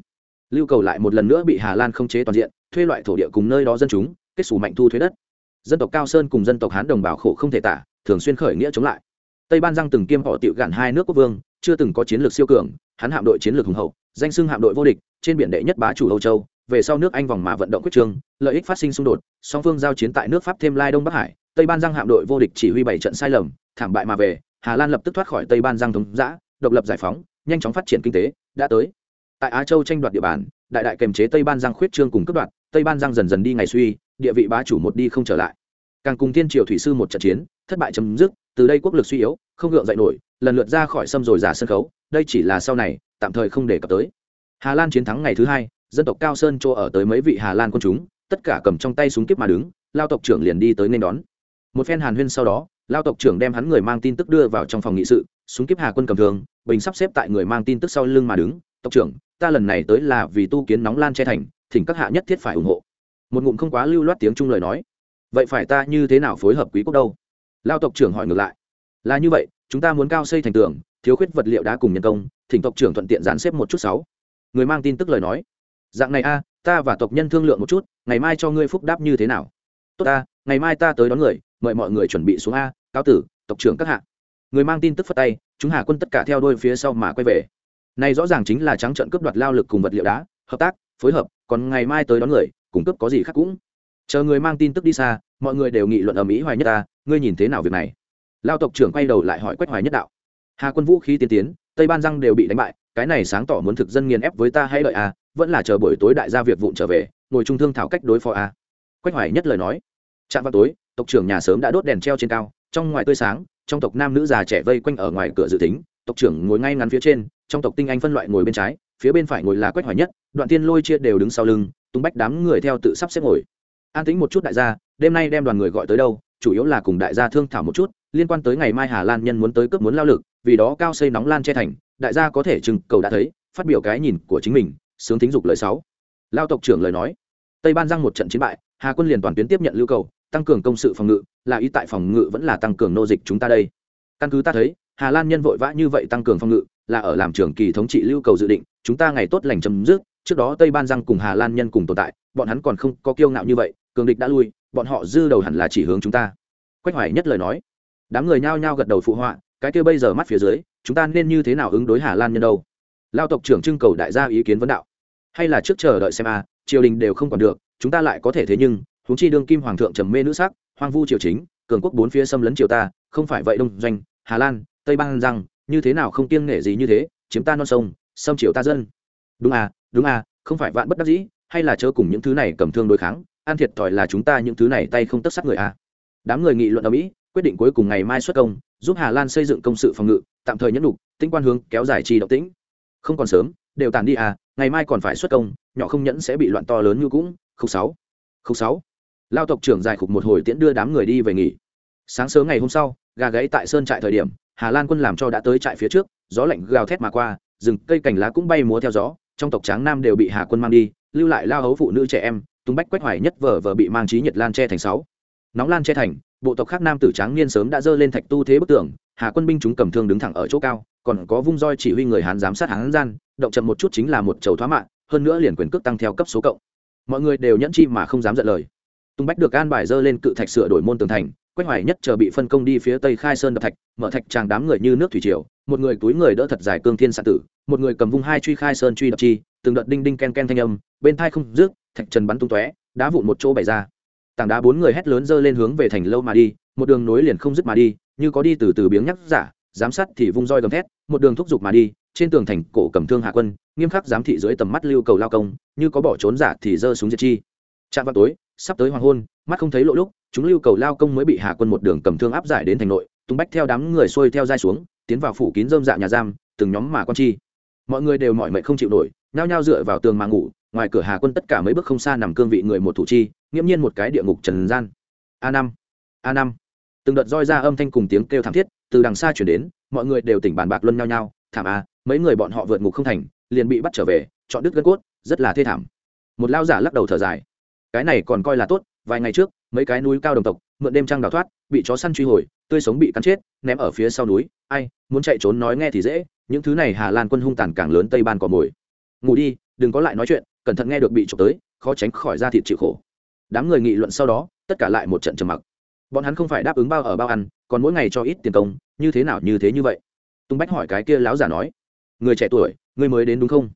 S1: Lưu cầu lại một lần nữa bị hà lan không chế toàn diện, thuê loại thổ địa cùng nơi đó dân chúng, kết xù mạnh thu thuế đất dân tộc cao sơn cùng dân tộc hán đồng bào khổ không thể tả thường xuyên khởi nghĩa chống lại. Tây ban giang từng kiêm họ tiệu gạn hai nước quốc vương chưa từng có chiến lược siêu cường hắn hạm đội chiến lược hùng hậu danh xưng hạm đội vô địch trên biển đệ nhất bá chủ âu châu về sau nước anh vòng mà vận động quyết trương, lợi ích phát sinh xung đột song phương giao chiến tại nước pháp thêm lai đông bắc hải tây ban giang hạm đội vô địch chỉ huy bảy trận sai lầm thảm bại mà về hà lan lập tức thoát khỏi tây ban giang thống giã độc lập giải phóng nhanh chóng phát triển kinh tế đã tới. Tại á châu tranh đoạt địa bàn đại đại kềm chế tây ban giang khuyết trương cùng cấp đoạt tây ban giang dần dần đi ngày suy địa vị bá chủ một đi không trở lại. Càng cùng thiên triều thủy sư một trận chiến, thất bại chấm dứt, từ đây quốc lực suy yếu, không gượng dậy nổi, lần lượt ra khỏi xâm rồi giả sân khấu, đây chỉ là sau này, tạm thời không đề cập tới. Hà lan chiến thắng ngày thứ hai, dân tộc cao sơn chỗ ở tới mấy vị hà lan quân chúng, tất cả cầm trong tay súng kiếp mà đứng, lao tộc trưởng liền đi tới nên đón. Một phen hàn huyên sau đó, lao tộc trưởng đem hắn người mang tin tức đưa vào trong phòng nghị sự, súng kiếp hà quân cầm thường bình sắp xếp tại người mang tin tức sau lưng mà đứng, tộc trưởng, ta lần này tới là vì tu kiến nóng lan che thành, thỉnh các hạ nhất thiết phải ủng hộ một ngụm không quá lưu loát tiếng trung lời nói. Vậy phải ta như thế nào phối hợp quý quốc đâu? Lao tộc trưởng hỏi ngược lại. Là như vậy, chúng ta muốn cao xây thành tường, thiếu khuyết vật liệu đá cùng nhân công, thỉnh tộc trưởng thuận tiện dán xếp một chút sáu. Người mang tin tức lời nói. Dạng này a, ta và tộc nhân thương lượng một chút, ngày mai cho ngươi phúc đáp như thế nào? Tốt ta, ngày mai ta tới đón người, mời mọi người chuẩn bị xuống a cao tử, tộc trưởng các hạ. Người mang tin tức phất tay, chúng hà quân tất cả theo đôi phía sau mà quay về. Này rõ ràng chính là trắng trận cướp đoạt lao lực cùng vật liệu đá, hợp tác, phối hợp, còn ngày mai tới đón người cung cấp có gì khác cũng. Chờ người mang tin tức đi xa, mọi người đều nghị luận ở mỹ hoài nhất ta, ngươi nhìn thế nào việc này? Lao tộc trưởng quay đầu lại hỏi quách hoài nhất đạo. Hà quân vũ khí tiến tiến, tây ban răng đều bị đánh bại, cái này sáng tỏ muốn thực dân nghiền ép với ta hay đợi à vẫn là chờ buổi tối đại gia việc vụn trở về, ngồi trung thương thảo cách đối phó à. Quách hoài nhất lời nói. Chạm vào tối, tộc trưởng nhà sớm đã đốt đèn treo trên cao, trong ngoài tươi sáng, trong tộc nam nữ già trẻ vây quanh ở ngoài cửa dự tính, tộc trưởng ngồi ngay ngắn phía trên, trong tộc tinh anh phân loại ngồi bên trái, phía bên phải ngồi là quách hoài nhất, đoạn tiên lôi chia đều đứng sau lưng tung bách đám người theo tự sắp xếp ngồi. An tính một chút đại gia, đêm nay đem đoàn người gọi tới đâu, chủ yếu là cùng đại gia thương thảo một chút, liên quan tới ngày mai hà lan nhân muốn tới cướp muốn lao lực, vì đó cao xây nóng lan che thành, đại gia có thể chừng cầu đã thấy, phát biểu cái nhìn của chính mình, sướng thính dục lời sáu. Lao tộc trưởng lời nói. Tây ban giang một trận chiến bại, hà quân liền toàn tuyến tiếp nhận lưu cầu, tăng cường công sự phòng ngự, là ý tại phòng ngự vẫn là tăng cường nô dịch chúng ta đây. Căn cứ ta thấy, hà lan nhân vội vã như vậy tăng cường phòng ngự, là ở làm trưởng kỳ thống trị lưu cầu dự định, chúng ta ngày tốt lành chấm dứt trước đó tây ban giang cùng hà lan nhân cùng tồn tại bọn hắn còn không có kiêu ngạo như vậy cường địch đã lui bọn họ dư đầu hẳn là chỉ hướng chúng ta quách hoài nhất lời nói đám người nhao nhao gật đầu phụ họa cái kia bây giờ mắt phía dưới chúng ta nên như thế nào ứng đối hà lan nhân đâu lao tộc trưởng trưng cầu đại gia ý kiến vấn đạo hay là trước chờ đợi xem a triều đình đều không còn được chúng ta lại có thể thế nhưng huống chi đương kim hoàng thượng trầm mê nữ sắc hoang vu triều chính cường quốc bốn phía xâm lấn triều ta không phải vậy đông doanh hà lan tây ban rằng như thế nào không kiêng nể gì như thế chiếm ta non sông xâm triều ta dân đúng à đúng à không phải vạn bất đắc dĩ, hay là chớ cùng những thứ này cầm thương đối kháng an thiệt thòi là chúng ta những thứ này tay không tất sát người à. Đám người nghị luận ở mỹ, quyết định cuối cùng ngày mai xuất công, giúp hà lan xây dựng công sự phòng ngự, tạm thời nhẫn đục tinh quan hướng kéo dài trì động tĩnh. Không còn sớm, đều tàn đi à ngày mai còn phải xuất công, nhỏ không nhẫn sẽ bị loạn to lớn như cũng, khúc sáu. Khúc sáu. Lao tộc trưởng dài khục một hồi tiễn đưa đám người đi về nghỉ. Sáng sớm ngày hôm sau, gà gáy tại sơn trại thời điểm, hà lan quân làm cho đã tới trại phía trước, gió lạnh gào thét mà qua, rừng cây cành lá cũng bay múa theo gió trong tộc tráng nam đều bị hà quân mang đi, lưu lại lao hấu phụ nữ trẻ em tung bách quách hoài nhất vờ vờ bị mang trí nhiệt lan che thành sáu. Nóng lan che thành, bộ tộc khác nam tử tráng niên sớm đã dơ lên thạch tu thế bức tường, hà quân binh chúng cầm thương đứng thẳng ở chỗ cao, còn có vung roi chỉ huy người hán giám sát hán gian, động chậm một chút chính là một chầu thoá mạng, hơn nữa liền quyền cước tăng theo cấp số cộng. Mọi người đều nhẫn chi mà không dám giận lời. Tung bách được an bài dơ lên cự thạch sửa đổi môn tường thành quách hoài nhất chờ bị phân công đi phía tây khai sơn đập thạch, mở thạch tràng đám người như nước thủy triều, một người túi người đỡ thật dài cương thiên xạ tử, một người cầm vung hai truy khai sơn truy đập chi, từng đợt đinh đinh ken ken thanh âm, bên thai không rước thạch trần bắn tung tóe, đá vụn một chỗ bày ra. Tảng đá bốn người hét lớn dơ lên hướng về thành lâu mà đi, một đường nối liền không dứt mà đi, như có đi từ từ biếng nhắc giả, giám sát thì vung roi gầm thét, một đường thúc giục mà đi, trên tường thành cổ cầm thương hạ quân, nghiêm khắc giám thị dưới tầm mắt lưu cầu lao công, như có bỏ trốn giả thì giơ súng diệt chi. Trạm vào tối sắp tới hoàng hôn, mắt không thấy lộ lúc, chúng lưu cầu lao công mới bị hà quân một đường cầm thương áp giải đến thành nội, tung bách theo đám người xuôi theo dai xuống, tiến vào phủ kín dơm dạ nhà giam, từng nhóm mà con chi. Mọi người đều mỏi mệt không chịu nổi, nhao nhao dựa vào tường mà ngủ, ngoài cửa hà quân tất cả mấy bước không xa nằm cương vị người một thủ chi, nghiễm nhiên một cái địa ngục trần gian. A năm a năm. Từng đợt roi ra âm thanh cùng tiếng kêu thảm thiết, từ đằng xa chuyển đến, mọi người đều tỉnh bàn bạc luân nhau nhau thảm a mấy người bọn họ vượt ngục không thành, liền bị bắt trở về, chọn đứt gân cốt, rất là thê thảm. Một lao giả lắc đầu thở dài cái này còn coi là tốt, vài ngày trước, mấy cái núi cao đồng tộc, mượn đêm trăng đào thoát, bị chó săn truy hồi, tươi sống bị cắn chết, ném ở phía sau núi. Ai, muốn chạy trốn nói nghe thì dễ, những thứ này hà lan quân hung tàn càng lớn tây ban cỏ mồi. Ngủ đi, đừng có lại nói chuyện, cẩn thận nghe được bị trộm tới, khó tránh khỏi ra thịt chịu khổ. Đám người nghị luận sau đó, tất cả lại một trận trầm mặc. Bọn hắn không phải đáp ứng bao ở bao ăn, còn mỗi ngày cho ít tiền công, như thế nào như thế như vậy? Tung bách hỏi cái kia láo giả nói. Người trẻ tuổi, người mới đến đúng không?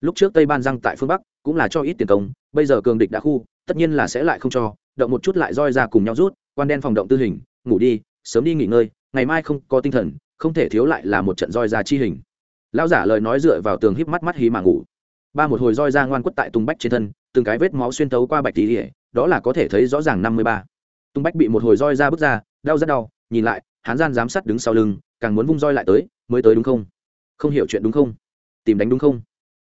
S1: Lúc trước tây ban răng tại phương bắc, cũng là cho ít tiền công, bây giờ cường địch đã khu tất nhiên là sẽ lại không cho, động một chút lại roi ra cùng nhau rút, quan đen phòng động tư hình, ngủ đi, sớm đi nghỉ ngơi, ngày mai không có tinh thần, không thể thiếu lại là một trận roi ra chi hình. Lão giả lời nói dựa vào tường híp mắt mắt hí mà ngủ. Ba một hồi roi ra ngoan quất tại tung bách trên thân, từng cái vết máu xuyên tấu qua bạch tí đó là có thể thấy rõ ràng năm mươi ba. Tung bách bị một hồi roi ra bước ra, đau rất đau, nhìn lại hán gian giám sát đứng sau lưng, càng muốn vung roi lại tới, mới tới đúng không? Không hiểu chuyện đúng không? Tìm đánh đúng không?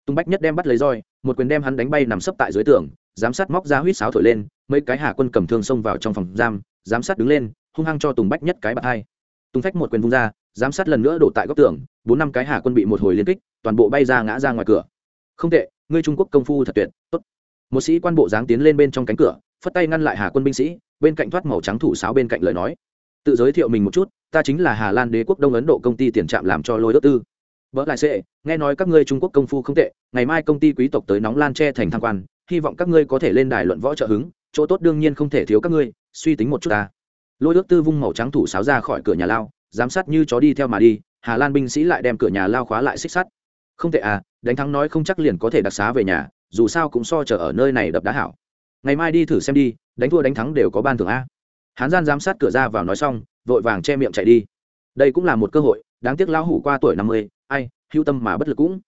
S1: Tung bách nhất đem bắt lấy roi, một quyền đem hắn đánh bay nằm sấp tại dưới tường giám sát móc ra huýt sáo thổi lên, mấy cái hạ quân cầm thương xông vào trong phòng giam, giám sát đứng lên, hung hăng cho tùng bách nhất cái bạc hai. Tùng phách một quyền vung ra, giám sát lần nữa đổ tại góc tường, bốn năm cái hạ quân bị một hồi liên kích, toàn bộ bay ra ngã ra ngoài cửa. Không tệ, ngươi trung quốc công phu thật tuyệt, tốt. Một sĩ quan bộ dáng tiến lên bên trong cánh cửa, phất tay ngăn lại hà quân binh sĩ, bên cạnh thoát màu trắng thủ sáo bên cạnh lời nói. Tự giới thiệu mình một chút, ta chính là hà lan đế quốc đông ấn độ công ty tiền trạm làm cho lôi đất tư. Vỡ lại sẽ nghe nói các ngươi trung quốc công phu không tệ, ngày mai công ty quý tộc tới nóng lan tre thành tham quan hy vọng các ngươi có thể lên đài luận võ trợ hứng, chỗ tốt đương nhiên không thể thiếu các ngươi, suy tính một chút ta. Lôi ước tư vung màu trắng thủ sáo ra khỏi cửa nhà lao, giám sát như chó đi theo mà đi, hà lan binh sĩ lại đem cửa nhà lao khóa lại xích sắt. Không tệ à đánh thắng nói không chắc liền có thể đặc xá về nhà, dù sao cũng so chờ ở nơi này đập đá hảo. Ngày mai đi thử xem đi, đánh thua đánh thắng đều có ban thưởng a. Hán gian giám sát cửa ra vào nói xong, vội vàng che miệng chạy đi. Đây cũng là một cơ hội, đáng tiếc lão hủ qua tuổi năm mươi, ai, hưu tâm mà bất lực cũng.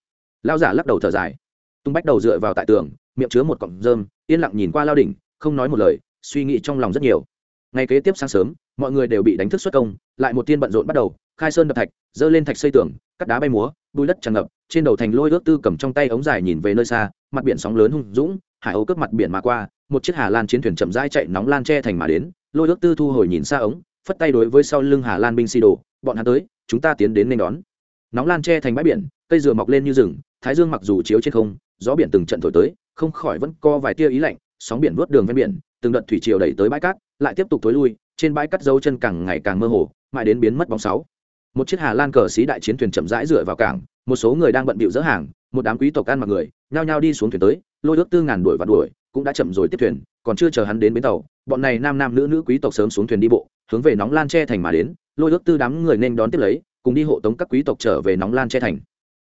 S1: Lao giả lắc đầu thở dài. Tung bách đầu dựa vào tại tường miệng chứa một cọng rơm, yên lặng nhìn qua lao đỉnh, không nói một lời, suy nghĩ trong lòng rất nhiều. Ngày kế tiếp sáng sớm, mọi người đều bị đánh thức xuất công, lại một tiên bận rộn bắt đầu, khai sơn đập thạch, dơ lên thạch xây tường, cắt đá bay múa, bùi đất tràn ngập, trên đầu thành lôi ước tư cầm trong tay ống dài nhìn về nơi xa, mặt biển sóng lớn hung dũng, hải âu cướp mặt biển mà qua, một chiếc hà lan chiến thuyền chậm rãi chạy nóng lan che thành mà đến, lôi ước tư thu hồi nhìn xa ống, phất tay đối với sau lưng hà lan binh si đồ bọn hắn tới, chúng ta tiến đến nên đón. Nóng lan che thành bãi biển, cây dừa mọc lên như rừng, thái dương mặc dù chiếu trên không, gió biển từng trận thổi tới không khỏi vẫn co vài tia ý lạnh, sóng biển vớt đường ven biển, từng đợt thủy triều đẩy tới bãi cát, lại tiếp tục tối lui, trên bãi cát dấu chân càng ngày càng mơ hồ, mãi đến biến mất bóng sáu. Một chiếc hà lan cờ xí đại chiến thuyền chậm rãi dựa vào cảng, một số người đang bận bịu dỡ hàng, một đám quý tộc ăn mặc người, nhao nhao đi xuống thuyền tới, lôi ước tư ngàn đuổi và đuổi, cũng đã chậm rồi tiếp thuyền, còn chưa chờ hắn đến bến tàu, bọn này nam nam nữ nữ quý tộc sớm xuống thuyền đi bộ, hướng về nóng lan che thành mà đến, lôi ước tư đám người nên đón tiếp lấy, cùng đi hộ tống các quý tộc trở về nóng lan che thành.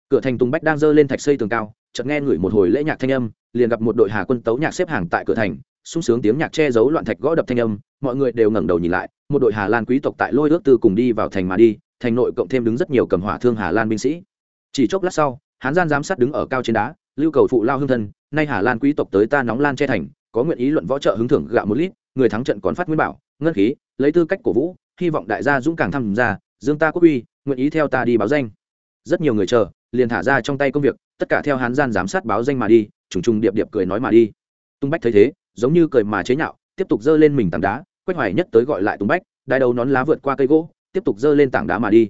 S1: Cửa thành tùng bách đang dơ lên thạch xây tường cao chợt nghe ngửi một hồi lễ nhạc thanh âm, liền gặp một đội hà quân tấu nhạc xếp hàng tại cửa thành, sung sướng tiếng nhạc che giấu loạn thạch gõ đập thanh âm, mọi người đều ngẩng đầu nhìn lại, một đội hà lan quý tộc tại lôi ước tư cùng đi vào thành mà đi, thành nội cộng thêm đứng rất nhiều cầm hỏa thương hà lan binh sĩ. Chỉ chốc lát sau, hán gian giám sát đứng ở cao trên đá, lưu cầu phụ lao hương thân, nay hà lan quý tộc tới ta nóng lan che thành, có nguyện ý luận võ trợ hứng thưởng gạo một lít, người thắng trận còn phát nguyên bảo, ngân khí, lấy tư cách cổ vũ, hy vọng đại gia dũng càng tham gia, dương ta quốc uy, nguyện ý theo ta đi báo danh. Rất nhiều người chờ, liền thả ra trong tay công việc tất cả theo hán gian giám sát báo danh mà đi, trùng trùng điệp điệp cười nói mà đi. Tung bách thấy thế, giống như cười mà chế nhạo, tiếp tục giơ lên mình tảng đá, quách hoài nhất tới gọi lại tung bách, đai đầu nón lá vượt qua cây gỗ, tiếp tục giơ lên tảng đá mà đi.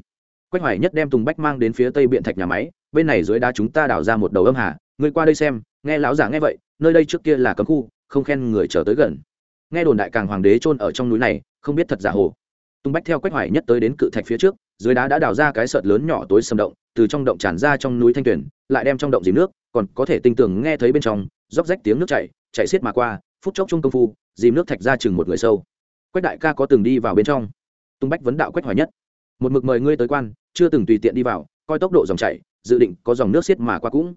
S1: Quách hoài nhất đem tùng bách mang đến phía tây biện thạch nhà máy, bên này dưới đá chúng ta đào ra một đầu âm hà, ngươi qua đây xem, nghe lão giả nghe vậy, nơi đây trước kia là cấm khu, không khen người trở tới gần. Nghe đồn đại càng hoàng đế chôn ở trong núi này, không biết thật giả hồ. Tung bách theo quách hoài nhất tới đến cự thạch phía trước, dưới đá đã đào ra cái sợt lớn nhỏ tối sầm động, từ trong động tràn ra trong núi thanh tuyển lại đem trong động dìm nước, còn có thể tinh tường nghe thấy bên trong róc rách tiếng nước chảy chảy xiết mà qua, phút chốc chung công phu, dìm nước thạch ra chừng một người sâu. Quách đại ca có từng đi vào bên trong? Tung bách vấn đạo quách hoài nhất. Một mực mời ngươi tới quan, chưa từng tùy tiện đi vào, coi tốc độ dòng chảy, dự định có dòng nước xiết mà qua cũng.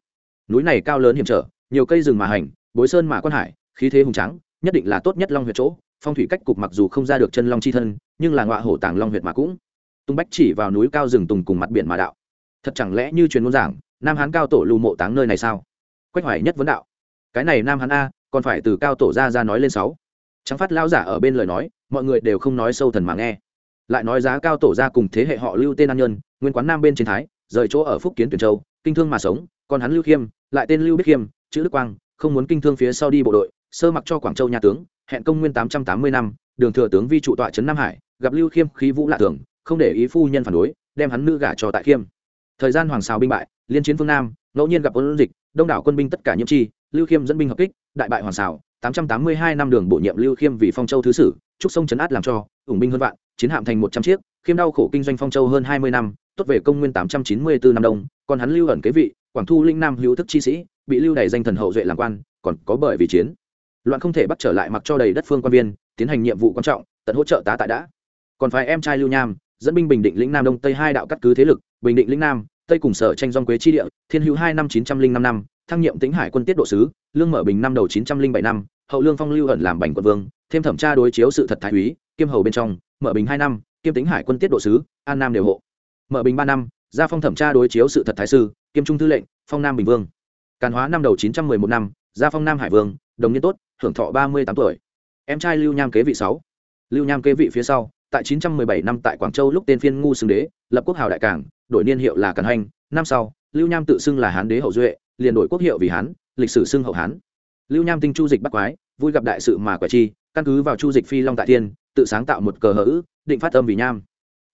S1: Núi này cao lớn hiểm trở, nhiều cây rừng mà hành, bối sơn mà quan hải, khí thế hùng trắng nhất định là tốt nhất long huyệt chỗ. Phong thủy cách cục mặc dù không ra được chân long chi thân, nhưng là ngọa hổ tàng long huyệt mà cũng. Tung bách chỉ vào núi cao rừng tùng cùng mặt biển mà đạo. Thật chẳng lẽ như truyền ngôn giảng nam hán cao tổ lưu mộ táng nơi này sao? Quách hoài nhất vấn đạo. Cái này nam hán a, còn phải từ cao tổ ra ra nói lên sáu. Trắng phát lao giả ở bên lời nói, mọi người đều không nói sâu thần mà nghe. Lại nói giá cao tổ ra cùng thế hệ họ lưu tên an nhân, nguyên quán nam bên trên thái, rời chỗ ở phúc kiến tuyển châu, kinh thương mà sống, còn hắn lưu khiêm, lại tên lưu biết khiêm, chữ đức quang, không muốn kinh thương phía sau đi bộ đội, sơ mặc cho quảng châu nhà tướng, hẹn công nguyên tám trăm tám mươi năm, đường thừa tướng vi trụ tọa trấn nam hải, gặp lưu khiêm khí vũ lạ thường, không để ý phu nhân phản đối, đem hắn nữ gả cho tại khiêm. Thời gian hoàng xào binh bại liên chiến phương nam, ngẫu nhiên gặp ôn dịch, đông đảo quân binh tất cả nhiễm chi, lưu khiêm dẫn binh hợp kích, đại bại hoàng xảo tám trăm tám mươi hai năm đường bổ nhiệm lưu khiêm vì phong châu thứ sử trúc sông trấn át làm cho, ủng binh hơn vạn, chiến hạm thành một trăm chiếc, khiêm đau khổ kinh doanh phong châu hơn hai mươi năm, tốt về công nguyên tám trăm chín mươi bốn năm đông, còn hắn lưu ẩn kế vị, quảng thu linh nam hữu thức chi sĩ, bị lưu đày danh thần hậu duệ làm quan, còn có bởi vì chiến. Loạn không thể bắt trở lại mặc cho đầy đất phương quan viên, tiến hành nhiệm vụ quan trọng, tận hỗ trợ tá tại đã. Còn phải em trai lưu nham, dẫn binh bình định lĩnh nam đông tây hai đạo cắt cứ thế lực, bình định lĩnh nam tây cùng sở tranh dòng quế chi địa, thiên hữu hai năm chín trăm linh năm năm, thăng nhiệm tính hải quân tiết độ sứ, lương mở bình năm đầu chín trăm linh bảy năm, hậu lương phong lưu ẩn làm bành quận vương, thêm thẩm tra đối chiếu sự thật thái úy, kiêm hầu bên trong, mở bình hai năm, kiêm tính hải quân tiết độ sứ, an nam đều hộ. Mở bình ba năm, gia phong thẩm tra đối chiếu sự thật thái sư, kiêm trung thư lệnh, phong nam bình vương. Càn hóa năm đầu chín trăm mười một năm, gia phong nam hải vương, đồng niên tốt, hưởng thọ ba mươi tám tuổi. Em trai lưu nham kế vị sáu. Lưu nham kế vị phía sau tại chín trăm mười bảy năm tại quảng châu lúc tên phiên ngu xưng đế, lập quốc hào đại cảng, đổi niên hiệu là càn hành năm sau, lưu nham tự xưng là hán đế hậu duệ, liền đổi quốc hiệu vì hán, lịch sử xưng hậu hán. Lưu nham tinh chu dịch bắt quái, vui gặp đại sự mà quả chi, căn cứ vào chu dịch phi long tại thiên, tự sáng tạo một cờ hở định phát âm vì nham.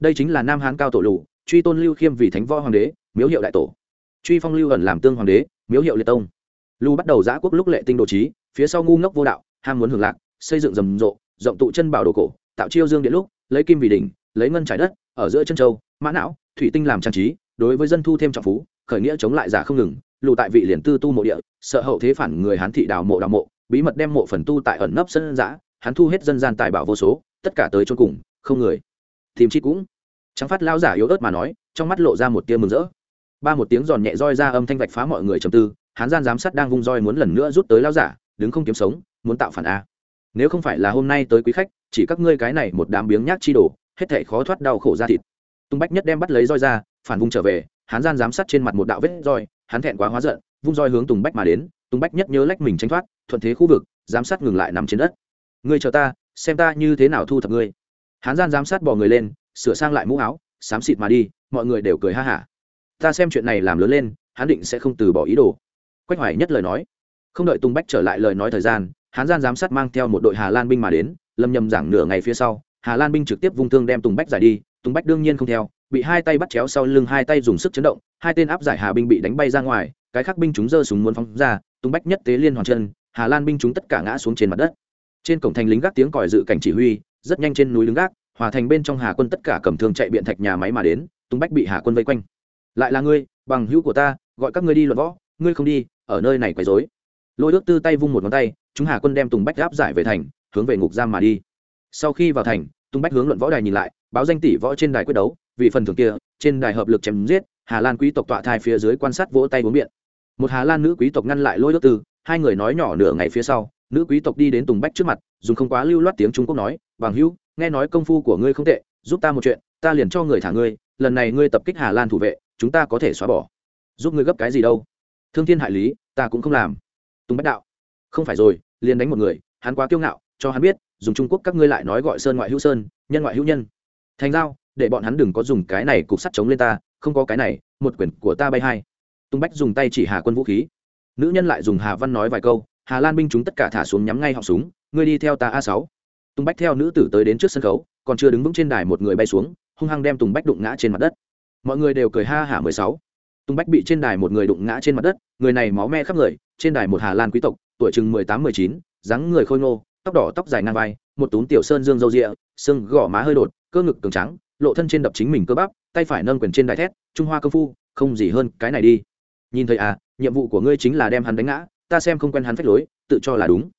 S1: Đây chính là nam hán cao tổ lụ truy tôn lưu khiêm vì thánh võ hoàng đế, miếu hiệu đại tổ. Truy phong lưu ẩn làm tương hoàng đế, miếu hiệu liệt tông. Lưu bắt đầu giã quốc lúc lệ tinh đồ trí, phía sau ngu ngốc vô đạo, ham muốn hưởng lạc, xây dựng rầm rộ, rộng tụ chân bảo đồ cổ, tạo chiêu dương điện lúc lấy kim vì đỉnh, lấy ngân trải đất, ở giữa chân châu, mã não, thủy tinh làm trang trí, đối với dân thu thêm trọng phú, khởi nghĩa chống lại giả không ngừng, lù tại vị liền tư tu mộ địa, sợ hậu thế phản người hán thị đào mộ đào mộ, bí mật đem mộ phần tu tại ẩn nấp sân giã hắn thu hết dân gian tài bảo vô số, tất cả tới chôn cùng, không người. Tìm chi cũng. Trắng phát lao giả yếu ớt mà nói, trong mắt lộ ra một tia mừng rỡ. Ba một tiếng giòn nhẹ roi ra âm thanh vạch phá mọi người trầm tư, hán gian giám sát đang vung roi muốn lần nữa rút tới lao giả, đứng không kiếm sống, muốn tạo phản a. Nếu không phải là hôm nay tới quý khách chỉ các ngươi cái này một đám biếng nhác chi đổ hết thể khó thoát đau khổ ra thịt. Tung bách nhất đem bắt lấy roi ra, phản vung trở về hắn gian giám sát trên mặt một đạo vết roi, hắn thẹn quá hóa giận, vung roi hướng tùng bách mà đến tùng bách nhất nhớ lách mình tránh thoát, thuận thế khu vực, giám sát ngừng lại nằm trên đất. Ngươi chờ ta, xem ta như thế nào thu thập ngươi. Hắn gian giám sát bỏ người lên, sửa sang lại mũ áo, xám xịt mà đi, mọi người đều cười ha hả. Ta xem chuyện này làm lớn lên, hắn định sẽ không từ bỏ ý đồ. Quách hoài nhất lời nói. Không đợi tùng bách trở lại lời nói thời gian hắn gian giám sát mang theo một đội hà lan binh mà đến lâm nhầm giảng nửa ngày phía sau, hà lan binh trực tiếp vung thương đem tùng bách giải đi, tùng bách đương nhiên không theo, bị hai tay bắt chéo sau lưng, hai tay dùng sức chấn động, hai tên áp giải hà binh bị đánh bay ra ngoài, cái khác binh chúng giơ súng muốn phóng ra, tùng bách nhất tế liên hoàn chân, hà lan binh chúng tất cả ngã xuống trên mặt đất. Trên cổng thành lính gác tiếng còi dự cảnh chỉ huy, rất nhanh trên núi đứng gác, hòa thành bên trong hà quân tất cả cầm thương chạy biện thạch nhà máy mà đến, tùng bách bị hà quân vây quanh. Lại là ngươi, bằng hữu của ta, gọi các ngươi đi luận võ, ngươi không đi, ở nơi này quấy rối. Lôi ước tư tay vung một ngón tay, chúng hà quân đem tùng bách áp giải về thành hướng về ngục giam mà đi. Sau khi vào thành, Tung bách hướng luận võ đài nhìn lại, báo danh tỷ võ trên đài quyết đấu, vì phần thưởng kia, trên đài hợp lực chém giết, hà lan quý tộc tọa thai phía dưới quan sát vỗ tay uống miệng. một hà lan nữ quý tộc ngăn lại lôi ước tư, hai người nói nhỏ nửa ngày phía sau, nữ quý tộc đi đến tùng bách trước mặt, dùng không quá lưu loát tiếng trung quốc nói, bằng hữu, nghe nói công phu của ngươi không tệ, giúp ta một chuyện, ta liền cho người thả ngươi, lần này ngươi tập kích hà lan thủ vệ, chúng ta có thể xóa bỏ. Giúp ngươi gấp cái gì đâu? Thương thiên hại lý, ta cũng không làm. Tùng bách đạo, không phải rồi, liền đánh một người, hắn quá kiêu ngạo cho hắn biết, dùng trung quốc các ngươi lại nói gọi sơn ngoại hữu sơn, nhân ngoại hữu nhân. Thành giao, để bọn hắn đừng có dùng cái này cục sắt chống lên ta, không có cái này, một quyển của ta bay hai. Tung bách dùng tay chỉ hà quân vũ khí. Nữ nhân lại dùng hà văn nói vài câu, hà lan binh chúng tất cả thả xuống nhắm ngay họng súng, ngươi đi theo ta a sáu. Tung bách theo nữ tử tới đến trước sân khấu, còn chưa đứng vững trên đài một người bay xuống, hung hăng đem tùng bách đụng ngã trên mặt đất. Mọi người đều cười ha hả mười sáu. Tung bách bị trên đài một người đụng ngã trên mặt đất, người này máu me khắp người, trên đài một hà lan quý tộc, tuổi chừng mười tám, mười chín, dáng người khôi ngô tóc đỏ tóc dài ngang vai, một túm tiểu sơn dương râu rịa sưng gò má hơi đột, cơ ngực cường trắng, lộ thân trên đập chính mình cơ bắp, tay phải nâng quyền trên đài thét, trung hoa công phu, không gì hơn cái này đi. Nhìn thấy à nhiệm vụ của ngươi chính là đem hắn đánh ngã, ta xem không quen hắn phách lối, tự cho là đúng.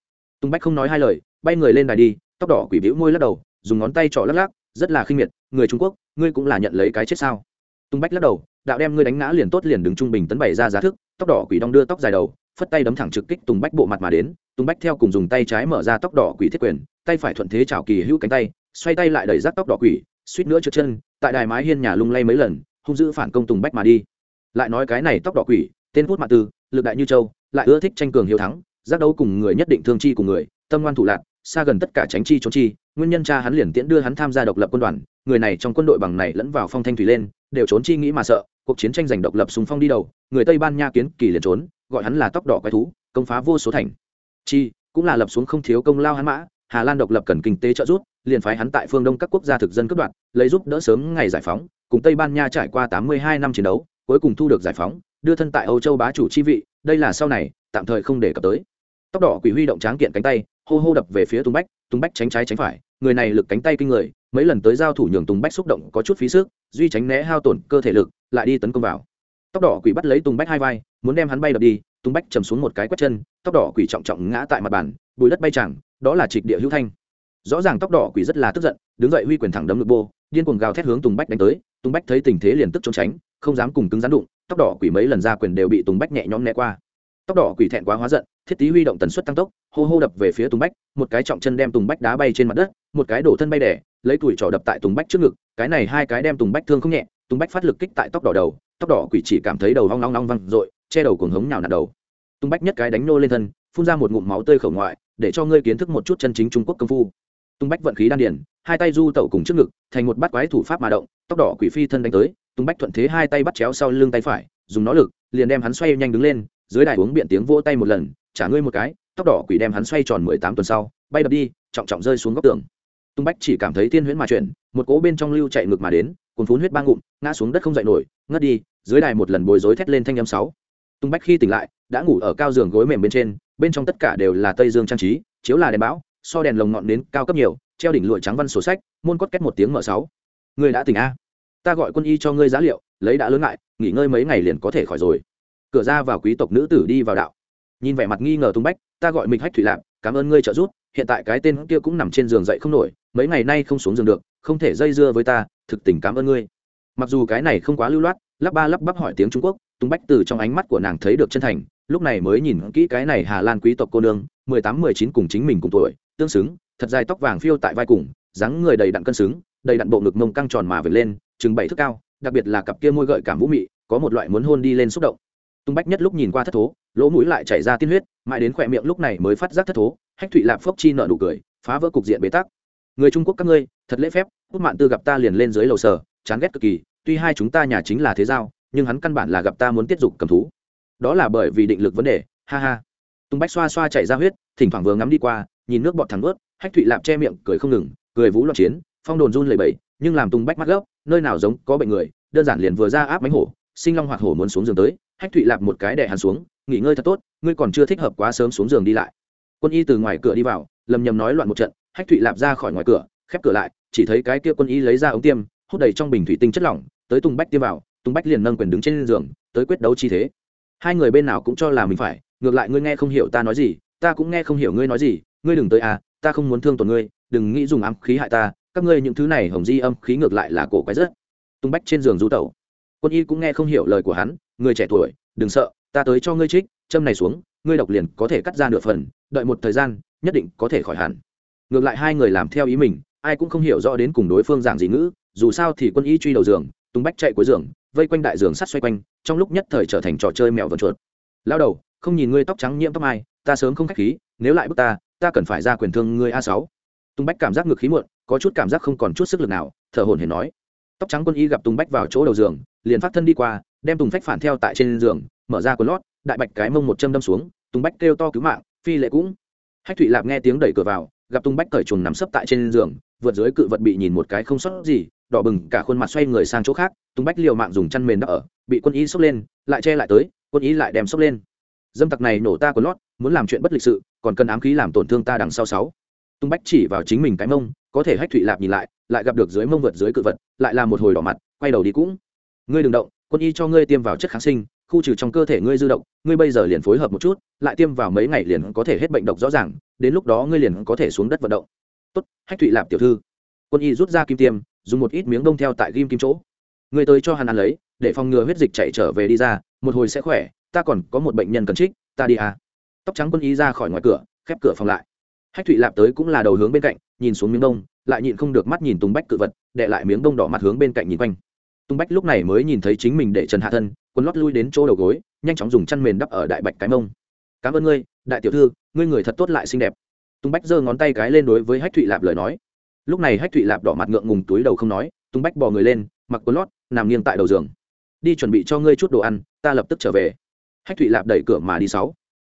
S1: Tung bách không nói hai lời, bay người lên đài đi, tóc đỏ quỷ bĩu môi lắc đầu, dùng ngón tay trỏ lắc lắc, rất là khinh miệt, người trung quốc, ngươi cũng là nhận lấy cái chết sao? Tung bách lắc đầu, đạo đem ngươi đánh ngã liền tốt liền đứng trung bình tấn bày ra giá thức, tóc đỏ quỷ đong đưa tóc dài đầu phất tay đấm thẳng trực kích tùng bách bộ mặt mà đến, tùng bách theo cùng dùng tay trái mở ra tóc đỏ quỷ thiết quyền, tay phải thuận thế chảo kỳ hữu cánh tay, xoay tay lại đẩy rác tóc đỏ quỷ, suýt nữa trượt chân, tại đài mái hiên nhà lung lay mấy lần, hung dữ phản công tùng bách mà đi. Lại nói cái này tóc đỏ quỷ, tên hút mạ tư, lực đại như châu, lại ưa thích tranh cường hiếu thắng, giác đấu cùng người nhất định thương chi cùng người, tâm ngoan thủ lạc, xa gần tất cả tránh chi trốn chi, nguyên nhân cha hắn liền tiễn đưa hắn tham gia độc lập quân đoàn, người này trong quân đội bằng này lẫn vào phong thanh thủy lên, đều trốn chi nghĩ mà sợ cuộc chiến tranh giành độc lập súng phong đi đầu, người tây ban nha kiến kỳ liền trốn, gọi hắn là tóc đỏ quái thú, công phá vô số thành. Chi, cũng là lập xuống không thiếu công lao hắn mã, hà lan độc lập cần kinh tế trợ giúp, liền phái hắn tại phương đông các quốc gia thực dân cướp đoạt, lấy giúp đỡ sớm ngày giải phóng, cùng tây ban nha trải qua tám mươi hai năm chiến đấu, cuối cùng thu được giải phóng, đưa thân tại âu châu bá chủ chi vị, đây là sau này, tạm thời không để cập tới. Tóc đỏ quỷ huy động tráng kiện cánh tay, hô hô đập về phía tung bách tung bách tránh trái tránh phải, người này lực cánh tay kinh người mấy lần tới giao thủ nhường tùng bách xúc động có chút phí sức, duy tránh né hao tổn cơ thể lực, lại đi tấn công vào. Tóc đỏ quỷ bắt lấy tùng bách hai vai, muốn đem hắn bay đập đi, tùng bách chầm xuống một cái quét chân, tóc đỏ quỷ trọng trọng ngã tại mặt bàn, bùi đất bay chẳng đó là trịch địa hữu thanh. Rõ ràng tóc đỏ quỷ rất là tức giận, đứng dậy huy quyền thẳng đấm ngực bô, điên cuồng gào thét hướng tùng bách đánh tới, tùng bách thấy tình thế liền tức trốn tránh, không dám cùng cứng rắn đụng, tóc đỏ quỷ mấy lần ra quyền đều bị tùng bách nhẹ nhõm né qua. Tóc đỏ quỷ thẹn quá hóa giận, thiết tý huy động tần suất tăng tốc, hô hô đập về phía tùng bách, một cái trọng chân đem tùng bách đá bay trên mặt đất một cái đổ thân bay đẻ, lấy tuổi trỏ đập tại tùng bách trước ngực, cái này hai cái đem tùng bách thương không nhẹ, tùng bách phát lực kích tại tóc đỏ đầu, tóc đỏ quỷ chỉ cảm thấy đầu hoang long long văng r ộ i che đầu cuồng hống nhào nạt đầu. Tùng bách nhất cái đánh nô lên thân, phun ra một ngụm máu tơi khẩu ngoại, để cho ngươi kiến thức một chút chân chính trung quốc công phu. Tùng bách vận khí đan điển hai tay du tẩu cùng trước ngực, thành một bát quái thủ pháp mà động, tóc đỏ quỷ phi thân đánh tới, tùng bách thuận thế hai tay bắt chéo sau lưng tay phải, dùng nó lực, liền đem hắn xoay nhanh đứng lên, dưới đài uống biện tiếng vỗ tay một lần, trả ngươi một cái, tóc đỏ quỷ đem hắn xoay tròn mười tám tuần sau, bay đập đi, trọng trọng rơi xuống góc tường tung bách chỉ cảm thấy tiên huyễn mà chuyển, một cỗ bên trong lưu chạy ngược mà đến cùng phun huyết ba ngụm, ngã xuống đất không dậy nổi, ngất đi, dưới đài một lần bồi dối thét lên thanh âm sáu. Tung bách khi tỉnh lại, đã ngủ ở cao giường gối mềm bên trên, bên trong tất cả đều là tây dương trang trí, chiếu là đèn bão, so đèn lồng ngọn đến cao cấp nhiều, treo đỉnh lụa trắng văn sổ sách, môn cốt két một tiếng mở sáu. Người đã tỉnh a? Ta gọi quân y cho ngươi giá liệu, lấy đã lớn lại nghỉ ngơi mấy ngày liền có thể khỏi rồi. Cửa ra vào quý tộc nữ tử đi vào đạo. Nhìn vẻ mặt nghi ngờ tung bách, ta gọi mình hách thủy lạp, cảm ơn ngươi trợ giúp hiện tại cái tên kia cũng nằm trên giường dậy không nổi, mấy ngày nay không xuống giường được, không thể dây dưa với ta, thực tình cảm ơn ngươi. Mặc dù cái này không quá lưu loát, lắp ba lắp bắp hỏi tiếng trung quốc tung bách từ trong ánh mắt của nàng thấy được chân thành, lúc này mới nhìn kỹ cái này hà lan quý tộc cô nương, mười tám, mười chín cùng chính mình cùng tuổi, tương xứng, thật dài tóc vàng phiêu tại vai cùng, dáng người đầy đặn cân xứng, đầy đặn bộ ngực mông căng tròn mà vệt lên, chừng bảy thước cao, đặc biệt là cặp kia môi gợi cảm vũ mị, có một loại muốn hôn đi lên xúc động tung bách nhất lúc nhìn qua thất thố, lỗ mũi lại chảy ra tiên huyết, mãi đến khỏe miệng lúc này mới phát giác thất thố, hách thụy lạp phốc chi nợ nụ cười, phá vỡ cục diện bế tắc. Người trung quốc các ngươi, thật lễ phép hút mạn tư gặp ta liền lên dưới lầu sở, chán ghét cực kỳ, tuy hai chúng ta nhà chính là thế giao, nhưng hắn căn bản là gặp ta muốn tiết dục cầm thú. Đó là bởi vì định lực vấn đề, ha ha. Tung bách xoa xoa chảy ra huyết, thỉnh thoảng vừa ngắm đi qua, nhìn nước bọt thẳng ướt hách thụy lạp che miệng, cười không ngừng, cười vũ loạn chiến, phong đồn run lầy bẫy nhưng làm tung bách mắt gốc nơi nào giống có bệnh người, đơn giản liền vừa ra áp mánh hổ, sinh long hoạt hổ muốn xuống giường tới hách thụy lạp một cái đè hắn xuống, nghỉ ngơi thật tốt, ngươi còn chưa thích hợp quá sớm xuống giường đi lại. Quân y từ ngoài cửa đi vào, lầm nhầm nói loạn một trận, hách thụy lạp ra khỏi ngoài cửa, khép cửa lại, chỉ thấy cái kia quân y lấy ra ống tiêm, hút đầy trong bình thủy tinh chất lỏng, tới tùng bách tiêm vào, tùng bách liền nâng quyền đứng trên giường, tới quyết đấu chi thế. Hai người bên nào cũng cho là mình phải, ngược lại ngươi nghe không hiểu ta nói gì, ta cũng nghe không hiểu ngươi nói gì, ngươi đừng tới à ta không muốn thương tổn ngươi, đừng nghĩ dùng ám khí hại ta, các ngươi những thứ này hồng di âm khí ngược lại là cổ quái rất. Tung bách trên giường du tẩu. Quân y cũng nghe không hiểu lời của hắn người trẻ tuổi, đừng sợ, ta tới cho ngươi trích, châm này xuống, ngươi độc liền có thể cắt ra nửa phần, đợi một thời gian, nhất định có thể khỏi hẳn. Ngược lại hai người làm theo ý mình, ai cũng không hiểu rõ đến cùng đối phương giảng gì ngữ, dù sao thì quân y truy đầu giường tung bách chạy cuối giường, vây quanh đại giường sắt xoay quanh, trong lúc nhất thời trở thành trò chơi mèo vần chuột. Lao đầu, không nhìn ngươi tóc trắng nhiễm tóc ai ta sớm không khách khí, nếu lại bước ta ta cần phải ra quyền thương ngươi a sáu. Tung bách cảm giác ngược khí muộn, có chút cảm giác không còn chút sức lực nào, thở hồn hển nói. Tóc trắng quân y gặp tung bách vào chỗ đầu giường liền phát thân đi qua, đem tùng phách phản theo tại trên giường, mở ra quần lót, đại bạch cái mông một châm đâm xuống, tùng bách kêu to cứu mạng, phi lệ cũng. Hách thụy lạp nghe tiếng đẩy cửa vào, gặp tùng bách cởi chuồng nằm sấp tại trên giường, vượt dưới cự vật bị nhìn một cái không sót gì, đỏ bừng cả khuôn mặt xoay người sang chỗ khác, tùng bách liều mạng dùng chăn mền đắp ở, bị quân y xốc lên, lại che lại tới, quân y lại đem xốc lên. Dâm tặc này nổ ta quần lót, muốn làm chuyện bất lịch sự, còn cần ám khí làm tổn thương ta đằng sau sáu. Tung bách chỉ vào chính mình cái mông, có thể hách thụy lạp nhìn lại lại gặp được dưới mông vượt dưới cự vật, lại là một hồi đỏ mặt, quay đầu đi cũng ngươi đừng động, quân y cho ngươi tiêm vào chất kháng sinh, khu trừ trong cơ thể ngươi dư động ngươi bây giờ liền phối hợp một chút, lại tiêm vào mấy ngày liền có thể hết bệnh độc rõ ràng, đến lúc đó ngươi liền có thể xuống đất vận động. Tốt, hách thụy lạp tiểu thư. Quân y rút ra kim tiêm, dùng một ít miếng đông theo tại ghim kim chỗ. Ngươi tới cho hắn ăn lấy, để phòng ngừa huyết dịch chạy trở về đi ra, một hồi sẽ khỏe, ta còn có một bệnh nhân cần trích, ta đi à. Tóc trắng quân y ra khỏi ngoài cửa, khép cửa phòng lại. Hách thụy lạp tới cũng là đầu hướng bên cạnh, nhìn xuống miếng đông lại nhịn không được mắt nhìn tùng bách cự vật đệ lại miếng đông đỏ mặt hướng bên cạnh nhìn quanh. Tung bách lúc này mới nhìn thấy chính mình để trần hạ thân, quần lót lui đến chỗ đầu gối, nhanh chóng dùng chăn mền đắp ở đại bạch cái mông. Cảm ơn ngươi, đại tiểu thư, ngươi người thật tốt lại xinh đẹp. Tung bách giơ ngón tay cái lên đối với hách thụy lạp lời nói. Lúc này hách thụy lạp đỏ mặt ngượng ngùng túi đầu không nói, Tung bách bò người lên, mặc quần lót, nằm nghiêng tại đầu giường. Đi chuẩn bị cho ngươi chút đồ ăn, ta lập tức trở về. Hách thụy lạp đẩy cửa mà đi sáu.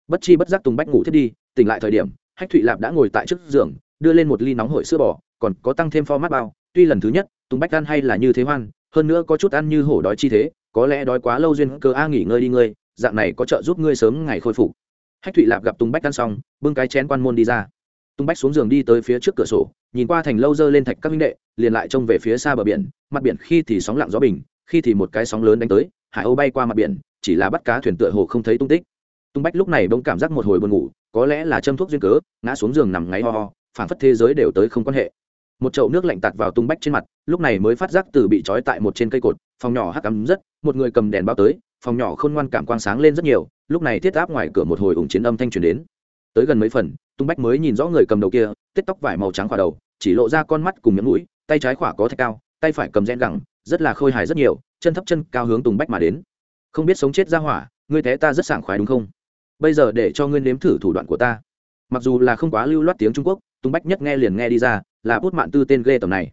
S1: Bất chi bất giác tùng bách ngủ thiết đi, tỉnh lại thời điểm, hách thụy lạp đã ngồi tại trước giường, đưa lên một ly nóng hổi sữa bò, còn có tăng thêm pho mát bao. Tuy lần thứ nhất tùng bách ăn hay là như thế hoan hơn nữa có chút ăn như hổ đói chi thế, có lẽ đói quá lâu duyên cơ a nghỉ ngơi đi ngươi, dạng này có trợ giúp ngươi sớm ngày khôi phục. Hách thụy lạp gặp tùng bách ăn xong, bưng cái chén quan môn đi ra. Tùng bách xuống giường đi tới phía trước cửa sổ, nhìn qua thành lâu dơ lên thạch các minh đệ, liền lại trông về phía xa bờ biển, mặt biển khi thì sóng lặng gió bình, khi thì một cái sóng lớn đánh tới, hải âu bay qua mặt biển, chỉ là bắt cá thuyền tựa hồ không thấy tung tích. Tung bách lúc này bỗng cảm giác một hồi buồn ngủ, có lẽ là châm thuốc duyên cớ, ngã xuống giường nằm ngáy ho ho phản phất thế giới đều tới không quan hệ một chậu nước lạnh tạt vào tung bách trên mặt, lúc này mới phát giác từ bị trói tại một trên cây cột, phòng nhỏ hắc cắm rất, một người cầm đèn bao tới, phòng nhỏ khôn ngoan cảm quang sáng lên rất nhiều, lúc này thiết áp ngoài cửa một hồi ủng chiến âm thanh truyền đến. Tới gần mấy phần, tung bách mới nhìn rõ người cầm đầu kia tết tóc vải màu trắng khỏa đầu, chỉ lộ ra con mắt cùng miệng mũi, tay trái khỏa có thạch cao, tay phải cầm rẽn gẳng, rất là khôi hài rất nhiều, chân thấp chân cao hướng tùng bách mà đến. Không biết sống chết ra hỏa, ngươi thế ta rất sảng khoái đúng không? Bây giờ để cho ngươi nếm thử thủ đoạn của ta. Mặc dù là không quá lưu loát tiếng trung quốc tùng bách nhất nghe liền nghe đi ra là bút mạn tư tên ghê tầm này.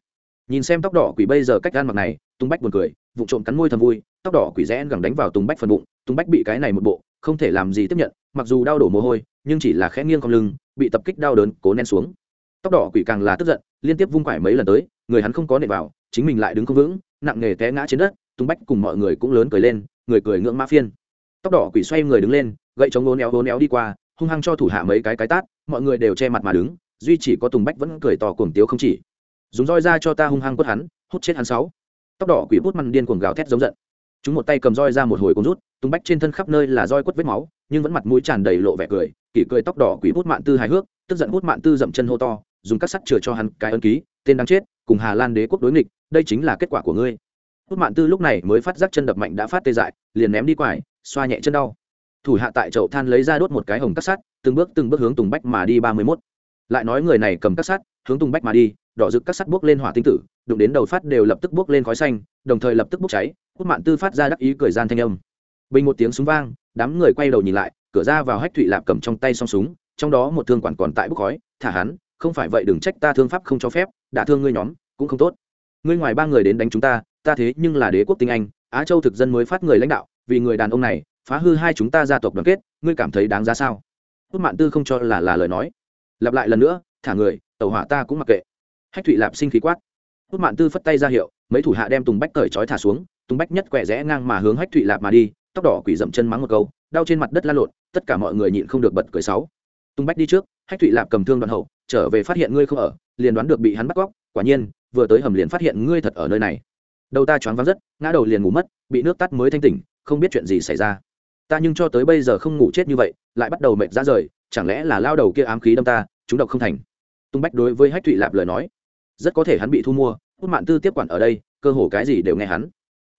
S1: Nhìn xem tóc đỏ quỷ bây giờ cách gan mặc này Tung bách buồn cười vụ trộm cắn môi thầm vui, tóc đỏ quỷ rẽ gẳng đánh vào tùng bách phần bụng, tùng bách bị cái này một bộ, không thể làm gì tiếp nhận, mặc dù đau đổ mồ hôi, nhưng chỉ là khẽ nghiêng con lưng, bị tập kích đau đớn, cố nén xuống. Tóc đỏ quỷ càng là tức giận, liên tiếp vung quải mấy lần tới, người hắn không có nệ vào, chính mình lại đứng không vững, nặng nề té ngã trên đất tung bách cùng mọi người cũng lớn cười lên, người cười ngưỡng mã phiên. Tóc đỏ quỷ xoay người đứng lên, gậy chống lố néo lố néo đi qua, hung hăng cho thủ hạ mấy cái cái tát, mọi người đều che mặt mà đứng duy chỉ có tùng bách vẫn cười to cuồng tiếu không chỉ. Dùng roi ra cho ta hung hăng quất hắn, hút chết hắn sáu. Tóc đỏ quỷ bút măn điên cuồng gào thét giống giận. Chúng một tay cầm roi ra một hồi cuồng rút, tùng bách trên thân khắp nơi là roi quất vết máu, nhưng vẫn mặt mũi tràn đầy lộ vẻ cười, kỷ cười tóc đỏ quỷ bút mạn tư hài hước, tức giận bút mạn tư dậm chân hô to, dùng các sắt chừa cho hắn cái ân ký, tên đáng chết, cùng hà lan đế quốc đối nghịch, đây chính là kết quả của ngươi. Hút mạn tư lúc này mới phát giác chân đập mạnh đã phát tê dại, liền ném đi quải, xoa nhẹ chân đau. Thủ hạ tại chậu than lấy ra đốt một cái hồng cắt sắt, từng bước từng bước hướng tùng bách mà đi ba mươi mốt lại nói người này cầm cắt sắt, hướng tung bách mà đi, đỏ rực cắt sắt bốc lên hỏa tinh tử, đụng đến đầu phát đều lập tức bốc lên khói xanh, đồng thời lập tức bốc cháy hút mạn tư phát ra đắc ý cười gian thanh âm. Bình một tiếng súng vang, đám người quay đầu nhìn lại, cửa ra vào hách thụy lạp cầm trong tay song súng, trong đó một thương quản còn tại bốc khói, thả hắn, không phải vậy đừng trách ta thương pháp không cho phép đã thương ngươi nhóm cũng không tốt. Ngươi ngoài ba người đến đánh chúng ta ta thế nhưng là đế quốc tinh anh, á châu thực dân mới phát người lãnh đạo, vì người đàn ông này, phá hư hai chúng ta gia tộc đoàn kết, ngươi cảm thấy đáng giá sao? Hút mạn tư không cho là là lời nói lặp lại lần nữa, thả người, tàu hỏa ta cũng mặc kệ. Hách thụy lạp sinh khí quát. Hút mạn tư phất tay ra hiệu, mấy thủ hạ đem tùng bách cởi trói thả xuống, tùng bách nhất quẹ rẽ ngang mà hướng hách thụy lạp mà đi, tóc đỏ quỷ dậm chân mắng một câu, đau trên mặt đất la lộn, tất cả mọi người nhịn không được bật cười sáu. Tùng bách đi trước, hách thụy lạp cầm thương đoạn hậu, trở về phát hiện ngươi không ở, liền đoán được bị hắn bắt cóc, quả nhiên, vừa tới hầm liền phát hiện ngươi thật ở nơi này. Đầu ta choáng váng rất, ngã đầu liền ngủ mất, bị nước tắt mới thanh tỉnh, không biết chuyện gì xảy ra. Ta nhưng cho tới bây giờ không ngủ chết như vậy, lại bắt đầu mệt ra rời chẳng lẽ là lao đầu kia ám khí đâm ta, chúng độc không thành? Tung bách đối với hách thụy lạp lời nói, rất có thể hắn bị thu mua hút mạn tư tiếp quản ở đây, cơ hồ cái gì đều nghe hắn.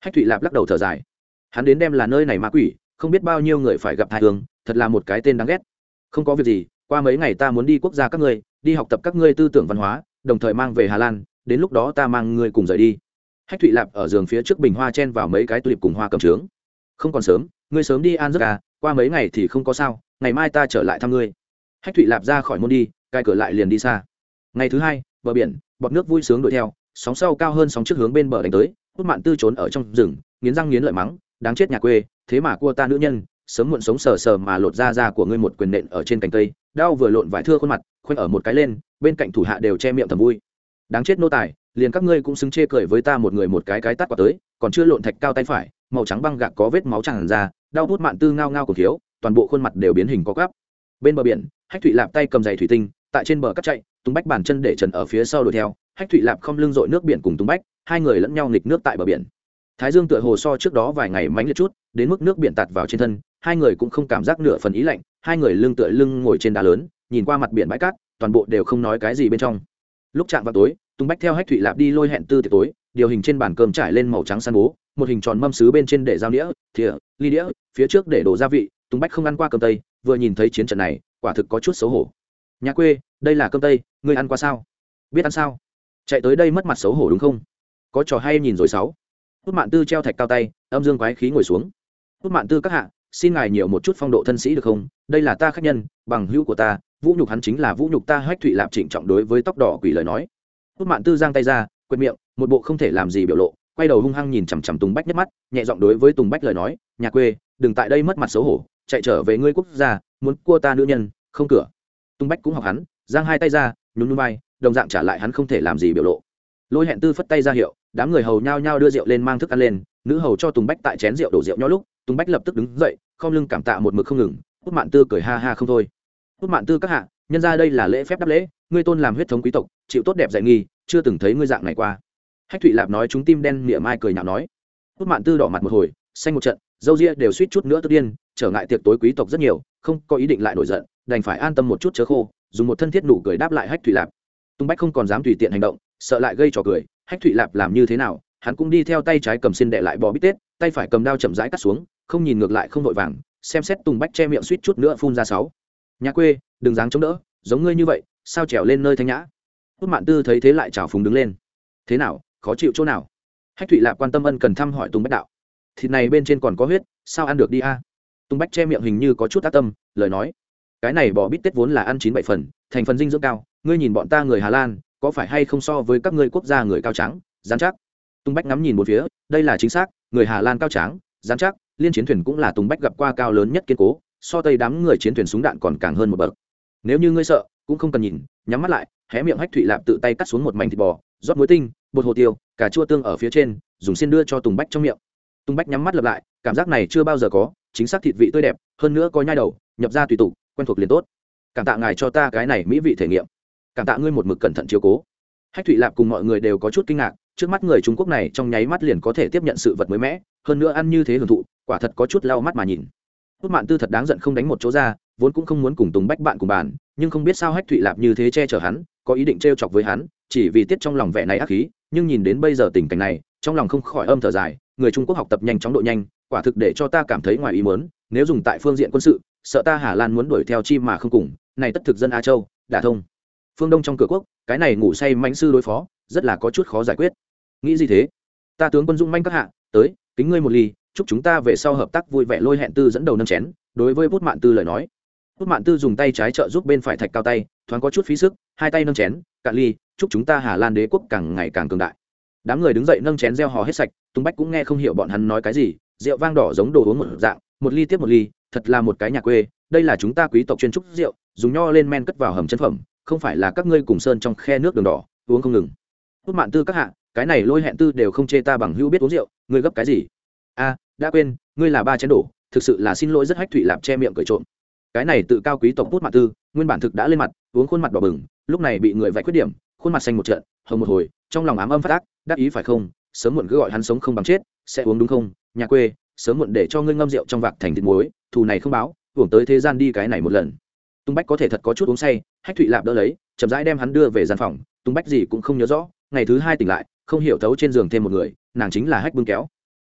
S1: Hách thụy lạp lắc đầu thở dài. Hắn đến đem là nơi này ma quỷ, không biết bao nhiêu người phải gặp hai hương, thật là một cái tên đáng ghét. Không có việc gì, qua mấy ngày ta muốn đi quốc gia các ngươi, đi học tập các ngươi tư tưởng văn hóa, đồng thời mang về hà lan, đến lúc đó ta mang ngươi cùng rời đi. Hách thụy lạp ở giường phía trước bình hoa chen vào mấy cái tulip cùng hoa cầm trướng. Không còn sớm, ngươi sớm đi an giấc à qua mấy ngày thì không có sao, ngày mai ta trở lại thăm ngươi. Hách thụy lạp ra khỏi môn đi cai cửa lại liền đi xa. Ngày thứ hai, bờ biển, bọt nước vui sướng đuổi theo, sóng sau cao hơn sóng trước hướng bên bờ đánh tới, hút mạn tư trốn ở trong rừng, nghiến răng nghiến lợi mắng, đáng chết nhà quê, thế mà cua ta nữ nhân, sớm muộn sống sờ sờ mà lột da da của ngươi một quyền nện ở trên cành cây, đau vừa lộn vải thưa khuôn mặt, khoanh ở một cái lên, bên cạnh thủ hạ đều che miệng thầm vui. Đáng chết nô tài, liền các ngươi cũng xứng chê cười với ta một người một cái cái tắt quả tới, còn chưa lộn thạch cao tay phải, màu trắng băng gạc có vết máu tràn ra đau bút mạn tư ngao ngao cổ thiếu toàn bộ khuôn mặt đều biến hình có gắp. Bên bờ biển, hách thụy lạp tay cầm giày thủy tinh, tại trên bờ cắt chạy, tung bách bàn chân để trần ở phía sau đuổi theo. Hách thụy lạp không lưng dội nước biển cùng tung bách, hai người lẫn nhau nghịch nước tại bờ biển. Thái dương tựa hồ so trước đó vài ngày mánh liệt chút, đến mức nước biển tạt vào trên thân, hai người cũng không cảm giác nửa phần ý lạnh, hai người lưng tựa lưng ngồi trên đá lớn, nhìn qua mặt biển bãi cát, toàn bộ đều không nói cái gì bên trong. Lúc chạm vào tối, tung bách theo hách thụy lạp đi lôi hẹn tư tiệc tối điều hình trên bàn cơm trải lên màu trắng san bố, một hình tròn mâm sứ bên trên để dao đĩa, thìa, ly đĩa, phía trước để đổ gia vị tung bách không ăn qua cơm tây, vừa nhìn thấy chiến trận này, quả thực có chút xấu hổ. Nhà quê, đây là cơm tây, ngươi ăn qua sao? Biết ăn sao? Chạy tới đây mất mặt xấu hổ đúng không? Có trò hay nhìn rồi sáu. Hút mạn tư treo thạch cao tay, âm dương quái khí ngồi xuống. Hút mạn tư các hạ, xin ngài nhiều một chút phong độ thân sĩ được không? Đây là ta khách nhân, bằng hữu của ta, vũ nhục hắn chính là vũ nhục ta. Hách thụy lạp trịnh trọng đối với tóc đỏ quỷ lời nói. Hút mạn tư giang tay ra, quệt miệng một bộ không thể làm gì biểu lộ, quay đầu hung hăng nhìn chằm chằm tùng bách nhất mắt, nhẹ giọng đối với tùng bách lời nói, nhà quê, đừng tại đây mất mặt xấu hổ, chạy trở về ngươi quốc gia, muốn cua ta nữ nhân, không cửa. Tùng bách cũng học hắn, giang hai tay ra, nhún núi bay đồng dạng trả lại hắn không thể làm gì biểu lộ. Lôi hẹn tư phất tay ra hiệu, đám người hầu nhao nhao đưa rượu lên mang thức ăn lên, nữ hầu cho tùng bách tại chén rượu đổ rượu nho lúc, tùng bách lập tức đứng dậy khom lưng cảm tạ một mực không ngừng hút mạn tư cười ha ha không thôi. Hút mạn tư các hạ, nhân ra đây là lễ phép đáp lễ, ngươi tôn làm huyết thống quý tộc, chịu tốt đẹp dạy nghi, chưa từng thấy ngươi dạng này qua hách thụy lạp nói chúng tim đen miệng mai cười nhạo nói, hút mạn tư đỏ mặt một hồi, xanh một trận, dâu ria đều suýt chút nữa tức điên, trở ngại tiệc tối quý tộc rất nhiều, không có ý định lại nổi giận, đành phải an tâm một chút chớ khô, dùng một thân thiết nụ cười đáp lại hách thụy lạp. Tung bách không còn dám tùy tiện hành động, sợ lại gây trò cười, hách thụy lạp làm như thế nào, hắn cũng đi theo tay trái cầm xin đệ lại bò bít tết, tay phải cầm đao chậm rãi cắt xuống, không nhìn ngược lại không vội vàng, xem xét tùng bách che miệng suýt chút nữa phun ra sáu. Nhà quê, đừng dáng chống đỡ, giống ngươi như vậy, sao trèo lên nơi thanh nhã? Hút mạn tư thấy thế lại trào phúng đứng lên. Thế nào khó chịu chỗ nào? Hách thụy lạp quan tâm ân cần thăm hỏi tùng bách đạo. Thịt này bên trên còn có huyết, sao ăn được đi a? Tùng bách che miệng hình như có chút tác tâm, lời nói. Cái này bò bít tết vốn là ăn chín bảy phần, thành phần dinh dưỡng cao, ngươi nhìn bọn ta người hà lan, có phải hay không so với các ngươi quốc gia người cao trắng dán chắc? Tung bách ngắm nhìn một phía, đây là chính xác, người hà lan cao trắng dán chắc, liên chiến thuyền cũng là tùng bách gặp qua cao lớn nhất kiên cố, so tây đám người chiến thuyền súng đạn còn càng hơn một bậc. Nếu như ngươi sợ, cũng không cần nhìn, nhắm mắt lại, hé miệng hách thụy lạp tự tay cắt xuống một mảnh thịt bò, rót muối tinh bột hồ tiêu, cà chua tương ở phía trên, dùng xiên đưa cho tùng bách trong miệng. Tùng bách nhắm mắt lập lại, cảm giác này chưa bao giờ có, chính xác thịt vị tươi đẹp, hơn nữa có nhai đầu, nhập ra tùy tục, quen thuộc liền tốt. Cảm tạ ngài cho ta cái này mỹ vị thể nghiệm. Cảm tạ ngươi một mực cẩn thận chiếu cố. Hách thụy lạp cùng mọi người đều có chút kinh ngạc, trước mắt người trung quốc này trong nháy mắt liền có thể tiếp nhận sự vật mới mẻ, hơn nữa ăn như thế hưởng thụ, quả thật có chút lau mắt mà nhìn. Hút mạn tư thật đáng giận không đánh một chỗ ra, vốn cũng không muốn cùng tùng bách bạn cùng bàn, nhưng không biết sao hách thụy lạp như thế che chở hắn, có ý định t chọc với hắn, chỉ vì tiết trong lòng vẻ này ác khí nhưng nhìn đến bây giờ tình cảnh này, trong lòng không khỏi âm thở dài, người trung quốc học tập nhanh chóng độ nhanh, quả thực để cho ta cảm thấy ngoài ý muốn, nếu dùng tại phương diện quân sự, sợ ta hà lan muốn đuổi theo chi mà không cùng, này tất thực dân a châu, đả thông. Phương đông trong cửa quốc, cái này ngủ say mãnh sư đối phó, rất là có chút khó giải quyết. Nghĩ gì thế? Ta tướng quân dung manh các hạ, tới, kính ngươi một ly, chúc chúng ta về sau hợp tác vui vẻ lôi hẹn tư dẫn đầu nâng chén, đối với bút mạn tư lời nói. Bút mạn tư dùng tay trái trợ giúp bên phải thạch cao tay, thoáng có chút phí sức, hai tay nâng chén, cạn ly chúc chúng ta hà lan đế quốc càng ngày càng cường đại. Đám người đứng dậy nâng chén reo hò hết sạch, tùng bách cũng nghe không hiểu bọn hắn nói cái gì, rượu vang đỏ giống đồ uống một dạng, một ly tiếp một ly, thật là một cái nhà quê, đây là chúng ta quý tộc chuyên trúc rượu, dùng nho lên men cất vào hầm chân phẩm, không phải là các ngươi cùng sơn trong khe nước đường đỏ, uống không ngừng. Tốt mạn tư các hạ, cái này lôi hẹn tư đều không chê ta bằng hữu biết uống rượu, ngươi gấp cái gì? A, đã quên, ngươi là ba chén đổ, thực sự là xin lỗi rất hách thủy lạp che miệng cười trộm. Cái này tự cao quý tộc hút mạn tư, nguyên bản thực đã lên mặt, uống khuôn mặt đỏ bừng, lúc này bị người vạch khuyết điểm khuôn mặt xanh một trận, hồng một hồi, trong lòng ám âm phát ác, đắc ý phải không? Sớm muộn cứ gọi hắn sống không bằng chết, sẽ uống đúng không? Nhà quê, sớm muộn để cho ngươi ngâm rượu trong vạc thành thịt muối, thù này không báo uổng tới thế gian đi cái này một lần. Tung bách có thể thật có chút uống say, hách thụy lạp đỡ lấy, chậm rãi đem hắn đưa về gian phòng, tung bách gì cũng không nhớ rõ, ngày thứ hai tỉnh lại, không hiểu thấu trên giường thêm một người, nàng chính là hách bưng kéo.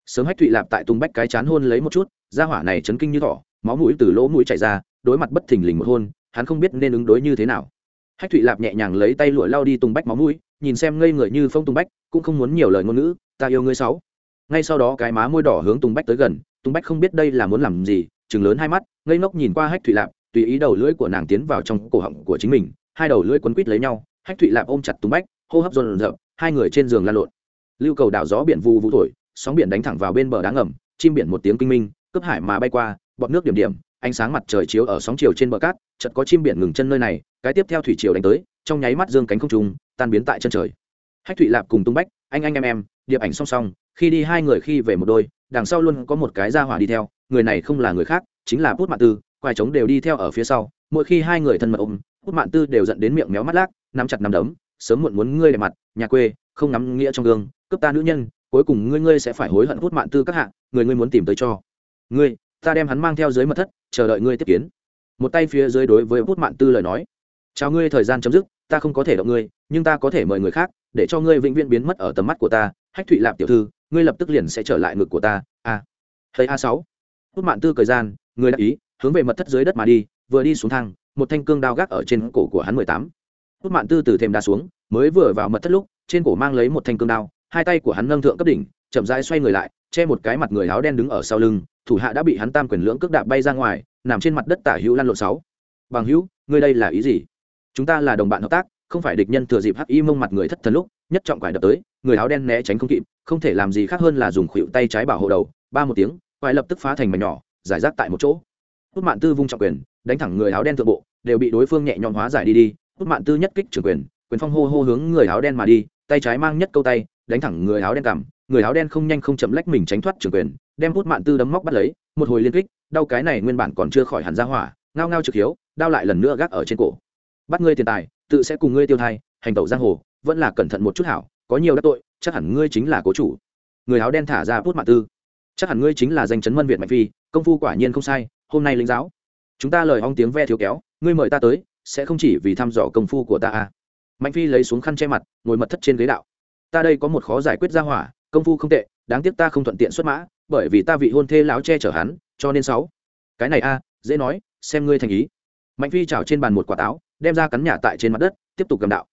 S1: Sớm hách thụy lạp tại tung bách cái chán hôn lấy một chút da hỏa này chấn kinh như thỏ, máu mũi từ lỗ mũi chảy ra, đối mặt bất thình lình một hôn, hắn không biết nên ứng đối như thế nào hách thụy lạp nhẹ nhàng lấy tay lụa lao đi tung bách máu mũi, nhìn xem ngây người như phong tung bách, cũng không muốn nhiều lời ngôn ngữ, ta yêu ngươi sáu. Ngay sau đó cái má môi đỏ hướng tung bách tới gần tung bách không biết đây là muốn làm gì chừng lớn hai mắt, ngây ngốc nhìn qua hách thụy lạp, tùy ý đầu lưỡi của nàng tiến vào trong cổ họng của chính mình, hai đầu lưỡi quấn quít lấy nhau, hách thụy lạp ôm chặt tung bách, hô hấp dồn dập hai người trên giường lan lộn. Lưu cầu đảo gió biển vù vù thổi, sóng biển đánh thẳng vào bên bờ đá ngầm, chim biển một tiếng kinh minh, cướp hải mà bay qua, bọt nước điểm điểm ánh sáng mặt trời chiếu ở sóng chiều trên bờ cát, chợt có chim biển ngừng chân nơi này, cái tiếp theo thủy chiều đánh tới, trong nháy mắt dương cánh không trùng tan biến tại chân trời. Hách thụy lạp cùng tung bách, anh anh em em, điệp ảnh song song, khi đi hai người khi về một đôi, đằng sau luôn có một cái ra hỏa đi theo, người này không là người khác, chính là bút mạng tư, quài trống đều đi theo ở phía sau, mỗi khi hai người thân mật ôm bút mạng tư đều dẫn đến miệng méo mắt lác, nắm chặt nắm đấm, sớm muộn muốn ngươi đẹp mặt, nhà quê, không nắm nghĩa trong gương, cướp ta nữ nhân, cuối cùng ngươi ngươi sẽ phải hối hận hút mạng tư các hạng người ngươi muốn tìm tới cho. Ngươi ta đem hắn mang theo dưới mật thất, chờ đợi ngươi tiếp kiến. Một tay phía dưới đối với bút mạng tư lời nói. Chào ngươi, thời gian chấm dứt, ta không có thể động ngươi, nhưng ta có thể mời người khác, để cho ngươi vĩnh viễn biến mất ở tầm mắt của ta. Hách thụy lạp tiểu thư, ngươi lập tức liền sẽ trở lại ngực của ta. A. Thầy a sáu. Bút mạng tư thời gian, người đã ý, hướng về mật thất dưới đất mà đi, vừa đi xuống thang, một thanh cương đao gác ở trên cổ của hắn mười tám. Bút mạng tư từ thềm đá xuống, mới vừa vào mật thất lúc, trên cổ mang lấy một thanh cương đao, hai tay của hắn nâng thượng cấp đỉnh, chậm rãi xoay người lại, che một cái mặt người áo đen đứng ở sau lưng thủ hạ đã bị hắn tam quyền lưỡng cước đạp bay ra ngoài, nằm trên mặt đất tả hữu lăn lộn sáu. Bằng hữu, ngươi đây là ý gì? Chúng ta là đồng bạn hợp tác, không phải địch nhân thừa dịp hắc y mông mặt người thất thần lúc, nhất trọng quải đập tới, người áo đen né tránh không kịp, không thể làm gì khác hơn là dùng khuỷu tay trái bảo hộ đầu, ba một tiếng, quải lập tức phá thành mảnh nhỏ, giải rác tại một chỗ. Hút mạn tư vung trọng quyền, đánh thẳng người áo đen thượng bộ, đều bị đối phương nhẹ nhõm hóa giải đi đi. Hút mạn tư nhất kích trưởng quyền quyền phong hô hô hướng người áo đen mà đi, tay trái mang nhất câu tay, đánh thẳng người áo đen cằm, người áo đen không nhanh không chậm lách mình tránh thoát trưởng quyền đem hút mạn tư đấm móc bắt lấy, một hồi liên kích, đau cái này nguyên bản còn chưa khỏi hẳn ra hỏa, ngao ngao trực hiếu, đau lại lần nữa gác ở trên cổ. Bắt ngươi tiền tài, tự sẽ cùng ngươi tiêu thai, hành tẩu giang hồ, vẫn là cẩn thận một chút hảo, có nhiều đắc tội, chắc hẳn ngươi chính là cố chủ. Người áo đen thả ra bút mạn tư. Chắc hẳn ngươi chính là danh chấn mân việt mạnh phi, công phu quả nhiên không sai, hôm nay lính giáo. Chúng ta lời hong tiếng ve thiếu kéo, ngươi mời ta tới, sẽ không chỉ vì thăm dò công phu của ta à. mạnh phi lấy xuống khăn che mặt, ngồi mật thất trên ghế đạo. Ta đây có một khó giải quyết ra hỏa, công phu không tệ, đáng tiếc ta không thuận tiện xuất mã bởi vì ta vị hôn thê lão che chở hắn, cho nên sáu. Cái này a, dễ nói, xem ngươi thành ý. Mạnh phi chảo trên bàn một quả táo, đem ra cắn nhả tại trên mặt đất, tiếp tục cầm đạo.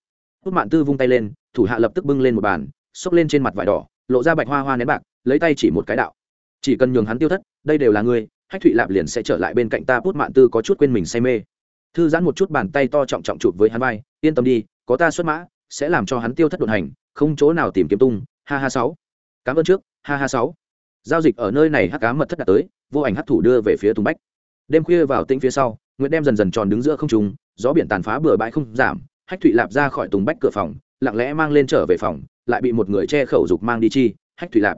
S1: Hút mạn tư vung tay lên, thủ hạ lập tức bưng lên một bàn, xốc lên trên mặt vải đỏ, lộ ra bạch hoa hoa nén bạc, lấy tay chỉ một cái đạo. Chỉ cần nhường hắn tiêu thất, đây đều là ngươi, hách thụy lạp liền sẽ trở lại bên cạnh ta bút mạn tư có chút quên mình say mê. Thư giãn một chút bàn tay to trọng trọng chụp với hắn vai, yên tâm đi, có ta xuất mã, sẽ làm cho hắn tiêu thất đột hành, không chỗ nào tìm kiếm tung, ha ha sáu. Cảm ơn trước, ha ha sáu giao dịch ở nơi này hắc cá mật thất đã tới, vô ảnh hắc thủ đưa về phía tùng bách. Đêm khuya vào tinh phía sau nguyễn đem dần dần tròn đứng giữa không trung, gió biển tàn phá bừa bãi không giảm, hách thụy lạp ra khỏi tùng bách cửa phòng, lặng lẽ mang lên trở về phòng, lại bị một người che khẩu dục mang đi chi, hách thụy lạp.